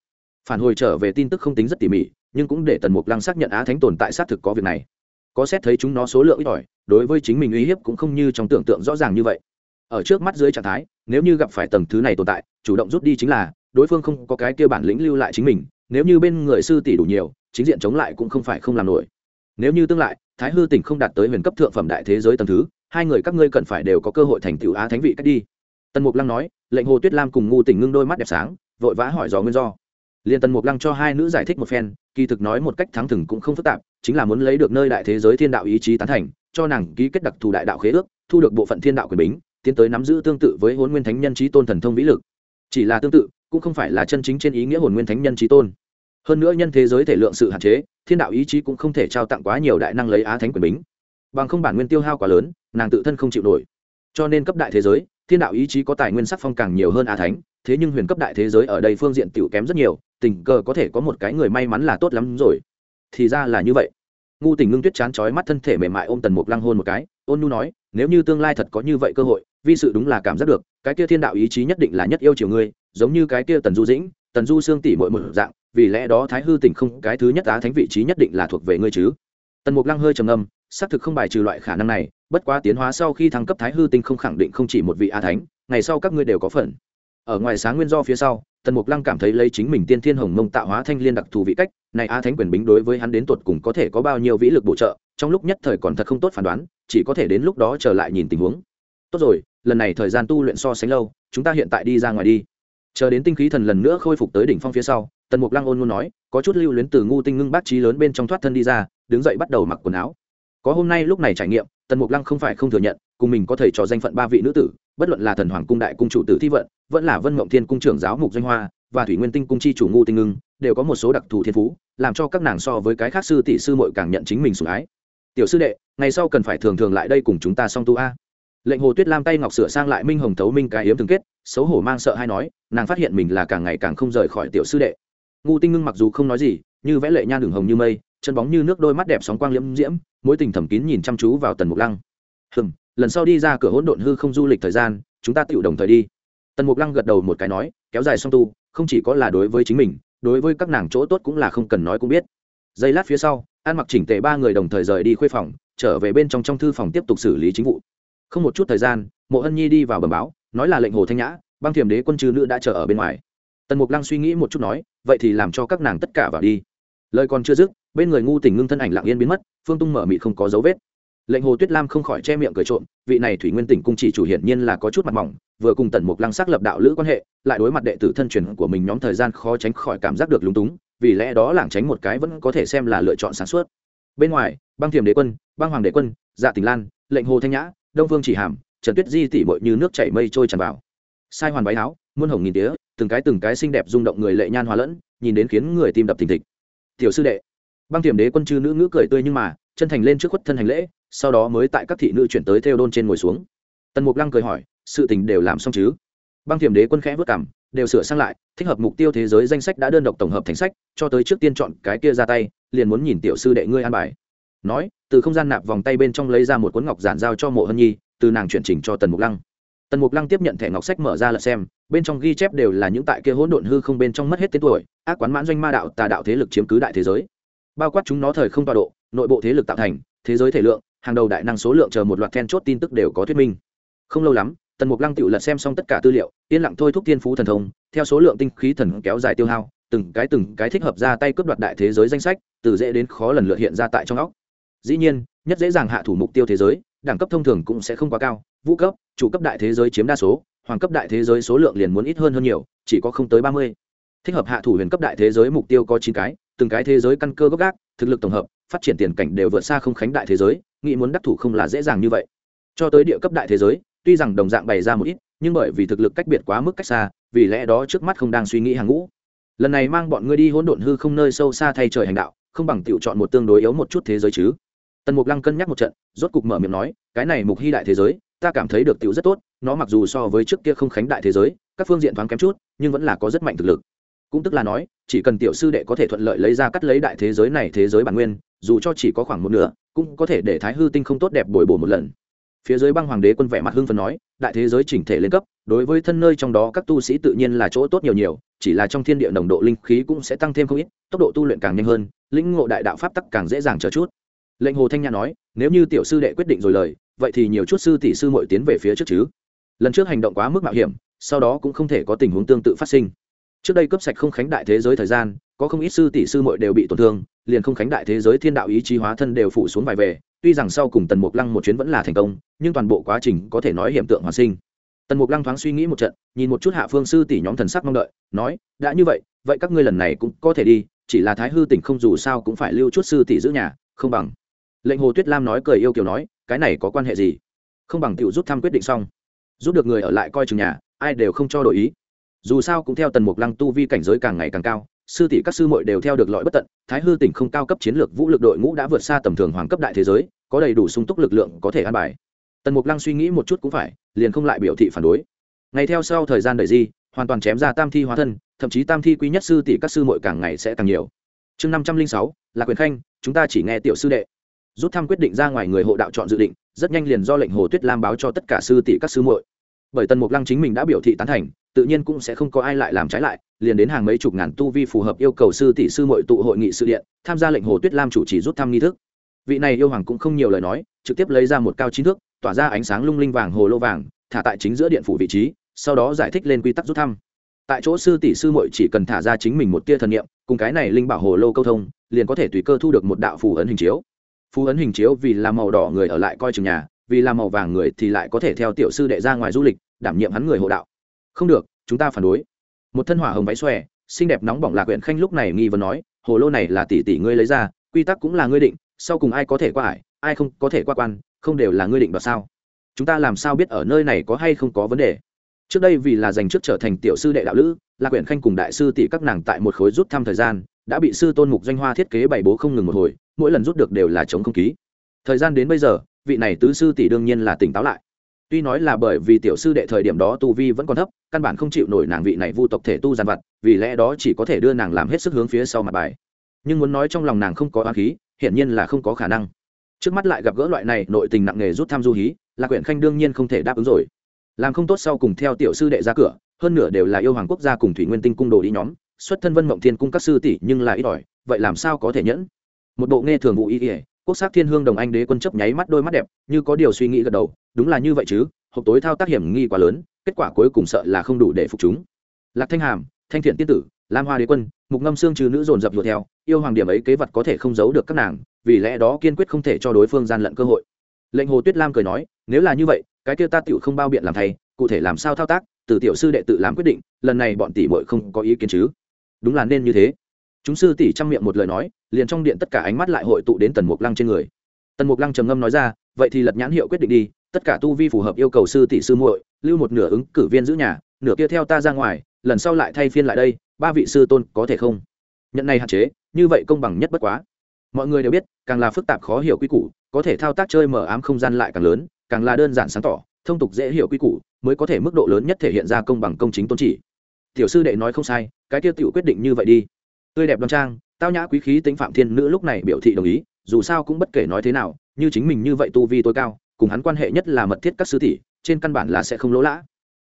Phản hồi trở về tin tức không tính rất tỉ mỉ, nhưng cũng để tần mục lăng xác nhận á thánh tồn tại xác thực có việc này. Có xét thấy chúng nó số lượng ít ỏi, đối với chính mình uy hiếp cũng không như trong tưởng tượng rõ ràng như vậy. Ở trước mắt dưới trạng thái, nếu như gặp phải tầng thứ này tồn tại, chủ động rút đi chính là, đối phương không có cái kia bản lĩnh lưu lại chính mình, nếu như bên người sư tỷ đủ nhiều, chính diện chống lại cũng không phải không làm nổi nếu như tương lại, thái hư tỉnh không đạt tới huyền cấp thượng phẩm đại thế giới tầm thứ, hai người các ngươi cần phải đều có cơ hội thành tựu á thánh vị cách đi. Tần mục lăng nói, lệnh hồ tuyết lam cùng ngu tỉnh ngưng đôi mắt đẹp sáng, vội vã hỏi dò nguyên do. Liền tần mục lăng cho hai nữ giải thích một phen, kỳ thực nói một cách thắng thừng cũng không phức tạp, chính là muốn lấy được nơi đại thế giới thiên đạo ý chí tán thành, cho nàng ký kết đặc thù đại đạo khế ước, thu được bộ phận thiên đạo quyền bính, tiến tới nắm giữ tương tự với hôn nguyên thánh nhân trí tôn thần thông vĩ lực. Chỉ là tương tự, cũng không phải là chân chính trên ý nghĩa hồn nguyên thánh nhân trí tôn hơn nữa nhân thế giới thể lượng sự hạn chế, thiên đạo ý chí cũng không thể trao tặng quá nhiều đại năng lấy á thánh quyền bính. Bằng không bản nguyên tiêu hao quá lớn, nàng tự thân không chịu nổi. Cho nên cấp đại thế giới, thiên đạo ý chí có tài nguyên sắc phong càng nhiều hơn á thánh, thế nhưng huyền cấp đại thế giới ở đây phương diện tiểu kém rất nhiều, tình cờ có thể có một cái người may mắn là tốt lắm rồi. Thì ra là như vậy. Ngu tình ngưng tuyết chán chói mắt thân thể mềm mại ôm tần mục lăng hôn một cái, ôn nu nói, nếu như tương lai thật có như vậy cơ hội, vi sự đúng là cảm giác được, cái kia thiên đạo ý chí nhất định là nhất yêu chiều ngươi, giống như cái kia tần du dĩnh, tần du xương tỷ mỗi một dạng vì lẽ đó thái hư tỉnh không, cái thứ nhất á thánh vị trí nhất định là thuộc về ngươi chứ. Tần mục lăng hơi trầm ngâm, xác thực không bài trừ loại khả năng này, bất quá tiến hóa sau khi thăng cấp thái hư tinh không khẳng định không chỉ một vị a thánh, ngày sau các ngươi đều có phần. Ở ngoài sáng nguyên do phía sau, tần mục lăng cảm thấy lấy chính mình tiên thiên hồng mông tạo hóa thanh liên đặc thù vị cách, này a thánh quyền bính đối với hắn đến tột cùng có thể có bao nhiêu vĩ lực bổ trợ, trong lúc nhất thời còn thật không tốt phán đoán, chỉ có thể đến lúc đó trở lại nhìn tình huống. Tốt rồi, lần này thời gian tu luyện so sánh lâu, chúng ta hiện tại đi ra ngoài đi. Chờ đến tinh khí thần lần nữa khôi phục tới đỉnh phong phía sau tần mục lăng ôn luôn nói, có chút lưu luyến từ ngu tinh ngưng bát trí lớn bên trong thoát thân đi ra, đứng dậy bắt đầu mặc quần áo. Có hôm nay lúc này trải nghiệm, tần mục lăng không phải không thừa nhận, cùng mình có thể trò danh phận ba vị nữ tử, bất luận là thần hoàng cung đại cung chủ tử thi vận, vẫn là vân mộng thiên cung trưởng giáo mục doanh hoa, và thủy nguyên tinh cung chi chủ ngu tinh ngưng, đều có một số đặc thù thiên phú, làm cho các nàng so với cái khác sư tỷ sư mội càng nhận chính mình sủng ái. Tiểu sư đệ, ngày sau cần phải thường thường lại đây cùng chúng ta song tu a. Lệnh hồ tuyết lam tay ngọc sửa sang lại minh hồng thấu minh cái hiếm thường kết, xấu hổ mang sợ hay nói, nàng phát hiện mình là càng ngày càng không rời khỏi tiểu sư đệ ngu tinh ngưng mặc dù không nói gì, như vẽ lệ nhan đường hồng như mây, chân bóng như nước đôi mắt đẹp sóng quang liễm diễm, mối tình thầm kín nhìn chăm chú vào tần mục lăng. Hừm, lần sau đi ra cửa hỗn độn hư không du lịch thời gian, chúng ta tự đồng thời đi. Tần mục lăng gật đầu một cái nói, kéo dài song tu, không chỉ có là đối với chính mình, đối với các nàng chỗ tốt cũng là không cần nói cũng biết. Giây lát phía sau, an mặc chỉnh tề ba người đồng thời rời đi khuê phòng, trở về bên trong trong thư phòng tiếp tục xử lý chính vụ. Không một chút thời gian, mộ hân nhi đi vào bẩm báo, nói là lệnh hồ thanh nhã, băng thiểm đế quân chư nữ đã chờ ở bên ngoài tần mục lăng suy nghĩ một chút nói, vậy thì làm cho các nàng tất cả vào đi. Lời còn chưa dứt, bên người ngu tỉnh ngưng thân ảnh lặng yên biến mất, phương tung mở mị không có dấu vết. Lệnh hồ tuyết lam không khỏi che miệng cười trộm, vị này thủy nguyên tỉnh cung chỉ chủ hiển nhiên là có chút mặt mỏng, vừa cùng tần mục lăng xác lập đạo lữ quan hệ, lại đối mặt đệ tử thân truyền của mình nhóm thời gian khó tránh khỏi cảm giác được lúng túng, vì lẽ đó lảng tránh một cái vẫn có thể xem là lựa chọn sáng suốt. Bên ngoài, băng thiềm đế quân, băng hoàng đế quân dạ tình lan, lệnh hồ thanh nhã, đông Vương chỉ hàm, trần tuyết di tỉ bội như nước chảy mây trôi tràn vào. Sai hoàn váy áo muôn hồng nghìn tía, từng cái từng cái xinh đẹp rung động người lệ nhan hòa lẫn, nhìn đến khiến người tim đập thình thịch. Tiểu sư đệ, băng thiểm đế quân chư nữ ngữ cười tươi nhưng mà, chân thành lên trước khuất thân hành lễ, sau đó mới tại các thị nữ chuyển tới theo đôn trên ngồi xuống. Tần mục lăng cười hỏi, sự tình đều làm xong chứ? Băng thiểm đế quân khẽ vất cảm đều sửa sang lại, thích hợp mục tiêu thế giới danh sách đã đơn độc tổng hợp thành sách, cho tới trước tiên chọn cái kia ra tay, liền muốn nhìn tiểu sư đệ ngươi an bài. Nói, từ không gian nạp vòng tay bên trong lấy ra một cuốn ngọc giản giao cho mộ hân nhi, từ nàng chuyển trình cho tần mục lăng. Tần mục lăng tiếp nhận thẻ ngọc sách mở ra là xem bên trong ghi chép đều là những tại kia hỗn độn hư không bên trong mất hết tên tuổi, ác quán mãn doanh ma đạo, tà đạo thế lực chiếm cứ đại thế giới. Bao quát chúng nó thời không tọa độ, nội bộ thế lực tạo thành, thế giới thể lượng, hàng đầu đại năng số lượng chờ một loạt then chốt tin tức đều có thuyết minh. Không lâu lắm, tần mục lăng tự lật xem xong tất cả tư liệu, yên lặng thôi thúc tiên phú thần thông, theo số lượng tinh khí thần kéo dài tiêu hao, từng cái từng cái thích hợp ra tay cướp đoạt đại thế giới danh sách, từ dễ đến khó lần lượt hiện ra tại trong óc. Dĩ nhiên, nhất dễ dàng hạ thủ mục tiêu thế giới, đẳng cấp thông thường cũng sẽ không quá cao, vũ cấp, chủ cấp đại thế giới chiếm đa số hoàng cấp đại thế giới số lượng liền muốn ít hơn hơn nhiều, chỉ có không tới ba mươi. Thích hợp hạ thủ huyền cấp đại thế giới mục tiêu có chín cái, từng cái thế giới căn cơ gốc gác, thực lực tổng hợp, phát triển tiền cảnh đều vượt xa không khánh đại thế giới, nghĩ muốn đắc thủ không là dễ dàng như vậy. Cho tới địa cấp đại thế giới, tuy rằng đồng dạng bày ra một ít, nhưng bởi vì thực lực cách biệt quá mức cách xa, vì lẽ đó trước mắt không đang suy nghĩ hàng ngũ. Lần này mang bọn ngươi đi hỗn độn hư không nơi sâu xa thay trời hành đạo, không bằng tiểu chọn một tương đối yếu một chút thế giới chứ. Tần mục lăng cân nhắc một trận, rốt cục mở miệng nói, cái này mục hy đại thế giới ta cảm thấy được tiểu rất tốt, nó mặc dù so với trước kia không khánh đại thế giới, các phương diện thoáng kém chút, nhưng vẫn là có rất mạnh thực lực. Cũng tức là nói, chỉ cần tiểu sư đệ có thể thuận lợi lấy ra cắt lấy đại thế giới này thế giới bản nguyên, dù cho chỉ có khoảng một nửa, cũng có thể để thái hư tinh không tốt đẹp bồi bổ một lần. Phía dưới băng hoàng đế quân vẻ mặt hưng phấn nói, đại thế giới chỉnh thể lên cấp, đối với thân nơi trong đó các tu sĩ tự nhiên là chỗ tốt nhiều nhiều, chỉ là trong thiên địa nồng độ linh khí cũng sẽ tăng thêm không ít, tốc độ tu luyện càng nhanh hơn, lĩnh ngộ đại đạo pháp tắc càng dễ dàng chờ chút. Lệnh hồ thanh nhã nói, nếu như tiểu sư đệ quyết định rồi lời vậy thì nhiều chút sư tỷ sư muội tiến về phía trước chứ. Lần trước hành động quá mức mạo hiểm, sau đó cũng không thể có tình huống tương tự phát sinh. Trước đây cấp sạch không khánh đại thế giới thời gian, có không ít sư tỷ sư muội đều bị tổn thương, liền không khánh đại thế giới thiên đạo ý chí hóa thân đều phủ xuống vài về, tuy rằng sau cùng tần mục lăng một chuyến vẫn là thành công, nhưng toàn bộ quá trình có thể nói hiện tượng hoàn sinh. Tần mục lăng thoáng suy nghĩ một trận, nhìn một chút hạ phương sư tỷ nhóm thần sắc mong đợi, nói, đã như vậy vậy các ngươi lần này cũng có thể đi, chỉ là thái hư tỉnh không dù sao cũng phải lưu chút sư tỷ giữ nhà, không bằng. Lệnh hồ tuyết lam nói cười yêu kiều nói cái này có quan hệ gì? Không bằng tiểu rút thăm quyết định xong. Giúp được người ở lại coi chừng nhà, ai đều không cho đổi ý. Dù sao cũng theo tần mục lăng tu vi cảnh giới càng ngày càng cao, sư tỷ các sư muội đều theo được lõi bất tận, thái hư tỉnh không cao cấp chiến lược vũ lực đội ngũ đã vượt xa tầm thường hoàng cấp đại thế giới, có đầy đủ sung túc lực lượng có thể an bài. Tần mục lăng suy nghĩ một chút cũng phải, liền không lại biểu thị phản đối. Ngày theo sau thời gian đợi di hoàn toàn chém ra tam thi hóa thân, thậm chí tam thi quý nhất sư tỷ các sư muội càng ngày sẽ càng nhiều. Chương năm trăm linh sáu là quyền khanh, chúng ta chỉ nghe tiểu sư đệ rút thăm quyết định ra ngoài người hộ đạo chọn dự định, rất nhanh liền do lệnh hồ tuyết lam báo cho tất cả sư tỷ các sư muội. Bởi tần mục lăng chính mình đã biểu thị tán thành, tự nhiên cũng sẽ không có ai lại làm trái lại, liền đến hàng mấy chục ngàn tu vi phù hợp yêu cầu sư tỷ sư muội tụ hội nghị sự điện, tham gia lệnh hồ tuyết lam chủ trì rút thăm nghi thức. Vị này yêu hoàng cũng không nhiều lời nói, trực tiếp lấy ra một cao chín thước, tỏa ra ánh sáng lung linh vàng hồ lô vàng, thả tại chính giữa điện phủ vị trí, sau đó giải thích lên quy tắc rút thăm. Tại chỗ sư tỷ sư muội chỉ cần thả ra chính mình một tia thần niệm, cùng cái này linh bảo hồ lô câu thông, liền có thể tùy cơ thu được một đạo phù ấn hình chiếu phù ấn hình chiếu vì là màu đỏ người ở lại coi chừng nhà, vì là màu vàng người thì lại có thể theo tiểu sư đệ ra ngoài du lịch, đảm nhiệm hắn người hộ đạo. Không được, chúng ta phản đối. Một thân hỏa hồng váy xòe, xinh đẹp nóng bỏng lạc huyện khanh lúc này nghi vấn nói, hồ lô này là tỷ tỷ ngươi lấy ra, quy tắc cũng là ngươi định, sau cùng ai có thể qua ải, ai không có thể qua quan, không đều là ngươi định đoạt sao? Chúng ta làm sao biết ở nơi này có hay không có vấn đề? Trước đây vì là dành trước trở thành tiểu sư đệ đạo lữ, lạc quyển khanh cùng đại sư tỷ các nàng tại một khối rút thăm thời gian, đã bị sư tôn mục doanh hoa thiết kế bày bố không ngừng một hồi mỗi lần rút được đều là chống không khí. thời gian đến bây giờ, vị này tứ sư tỷ đương nhiên là tỉnh táo lại. Tuy nói là bởi vì tiểu sư đệ thời điểm đó tu vi vẫn còn thấp, căn bản không chịu nổi nàng vị này vu tộc thể tu giàn vặt, vì lẽ đó chỉ có thể đưa nàng làm hết sức hướng phía sau mặt bài. Nhưng muốn nói trong lòng nàng không có oán khí, hiển nhiên là không có khả năng. Trước mắt lại gặp gỡ loại này nội tình nặng nghề rút tham du hí là quyển khanh đương nhiên không thể đáp ứng rồi. Làm không tốt sau cùng theo tiểu sư đệ ra cửa, hơn nửa đều là yêu hoàng quốc gia cùng thủy nguyên tinh cung đồ đi nhóm, xuất thân vân mộng thiên cung các sư tỷ nhưng là ít ỏi, vậy làm sao có thể nhẫn? Một bộ nghe thường vụ y ỉa quốc sắc thiên hương đồng anh đế quân chấp nháy mắt đôi mắt đẹp, như có điều suy nghĩ gật đầu, đúng là như vậy chứ, hộp tối thao tác hiểm nghi quá lớn, kết quả cuối cùng sợ là không đủ để phục chúng. Lạc thanh hàm, thanh thiện tiên tử, lam hoa đế quân, mục ngâm xương trừ nữ dồn dập dùa theo, yêu hoàng điểm ấy kế vật có thể không giấu được các nàng, vì lẽ đó kiên quyết không thể cho đối phương gian lận cơ hội. Lệnh hồ tuyết lam cười nói, nếu là như vậy, cái kia ta tiểu không bao biện làm thầy cụ thể làm sao thao tác, từ tiểu sư đệ tự làm quyết định, lần này bọn tỷ muội không có ý kiến chứ. Đúng là nên như thế chúng sư tỷ chăm miệng một lời nói, liền trong điện tất cả ánh mắt lại hội tụ đến tần mục lăng trên người. Tần mục lăng trầm ngâm nói ra, vậy thì lật nhãn hiệu quyết định đi, tất cả tu vi phù hợp yêu cầu sư tỷ sư muội, lưu một nửa ứng cử viên giữ nhà, nửa kia theo ta ra ngoài, lần sau lại thay phiên lại đây, ba vị sư tôn có thể không? Nhận này hạn chế, như vậy công bằng nhất bất quá. Mọi người đều biết, càng là phức tạp khó hiểu quy củ, có thể thao tác chơi mở ám không gian lại càng lớn, càng là đơn giản sáng tỏ, thông tục dễ hiểu quy củ, mới có thể mức độ lớn nhất thể hiện ra công bằng công chính tôn chỉ. Tiểu sư đệ nói không sai, cái tiêu tiểu quyết định như vậy đi tươi đẹp đoan trang, tao nhã quý khí tính phạm thiên nữ lúc này biểu thị đồng ý, dù sao cũng bất kể nói thế nào, như chính mình như vậy tu vi tối cao, cùng hắn quan hệ nhất là mật thiết các sư tỷ, trên căn bản là sẽ không lỗ lã.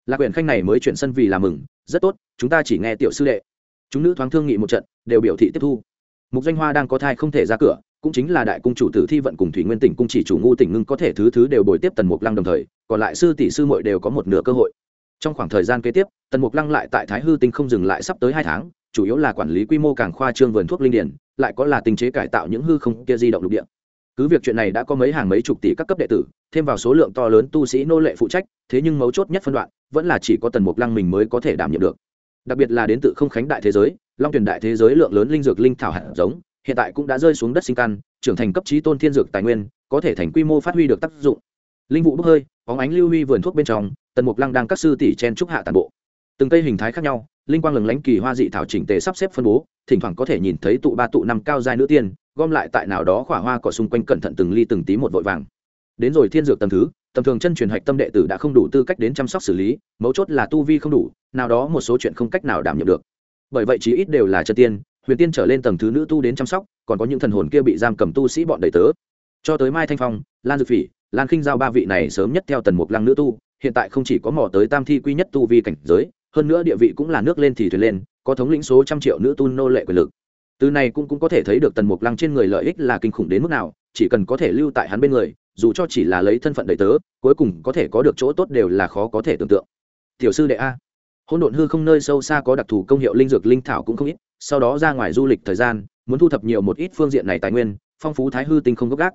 Lạc quyển khanh này mới chuyển sân vì làm mừng, rất tốt, chúng ta chỉ nghe tiểu sư đệ. Chúng nữ thoáng thương nghị một trận, đều biểu thị tiếp thu. Mục danh hoa đang có thai không thể ra cửa, cũng chính là đại cung chủ tử thi vận cùng thủy nguyên tỉnh cung chỉ chủ ngu tỉnh ngưng có thể thứ thứ đều bồi tiếp tần mục lăng đồng thời, còn lại sư tỷ sư muội đều có một nửa cơ hội. Trong khoảng thời gian kế tiếp, tần mục lăng lại tại thái hư tinh không dừng lại sắp tới hai tháng chủ yếu là quản lý quy mô càng khoa trương vườn thuốc linh điển, lại có là tình chế cải tạo những hư không kia di động lục địa. Cứ việc chuyện này đã có mấy hàng mấy chục tỷ các cấp đệ tử, thêm vào số lượng to lớn tu sĩ nô lệ phụ trách, thế nhưng mấu chốt nhất phân đoạn, vẫn là chỉ có tần mục lăng mình mới có thể đảm nhiệm được. Đặc biệt là đến từ không khánh đại thế giới, long tuyển đại thế giới lượng lớn linh dược linh thảo hạt giống, hiện tại cũng đã rơi xuống đất sinh căn, trưởng thành cấp trí tôn thiên dược tài nguyên, có thể thành quy mô phát huy được tác dụng. Linh vụ bốc hơi, bóng ánh lưu huy vườn thuốc bên trong, tần mục lăng đang các sư tỷ chen trúc hạ toàn bộ. Từng cây hình thái khác nhau linh quang lừng lánh kỳ hoa dị thảo chỉnh tề sắp xếp phân bố, thỉnh thoảng có thể nhìn thấy tụ ba tụ năm cao giai nữ tiên, gom lại tại nào đó khỏa hoa cỏ xung quanh cẩn thận từng ly từng tí một vội vàng. Đến rồi thiên dược tầm thứ, tầm thường chân truyền hạch tâm đệ tử đã không đủ tư cách đến chăm sóc xử lý, mấu chốt là tu vi không đủ, nào đó một số chuyện không cách nào đảm nhiệm được. Bởi vậy chí ít đều là chân tiên, huyền tiên trở lên tầng thứ nữ tu đến chăm sóc, còn có những thần hồn kia bị giam cầm tu sĩ bọn đầy tớ. Cho tới mai thanh phong, lan dược phỉ, lan khinh giao ba vị này sớm nhất theo tần mục lăng nữ tu, hiện tại không chỉ có mò tới tam thi quy nhất tu vi cảnh giới hơn nữa địa vị cũng là nước lên thì thuyền lên có thống lĩnh số trăm triệu nữ tu nô lệ quyền lực. Từ này cũng, cũng có thể thấy được tần mục lăng trên người lợi ích là kinh khủng đến mức nào chỉ cần có thể lưu tại hắn bên người dù cho chỉ là lấy thân phận đầy tớ cuối cùng có thể có được chỗ tốt đều là khó có thể tưởng tượng. Tiểu sư đệ a. Hỗn độn hư không nơi sâu xa có đặc thù công hiệu linh dược linh thảo cũng không ít sau đó ra ngoài du lịch thời gian muốn thu thập nhiều một ít phương diện này tài nguyên phong phú thái hư tinh không gốc gác.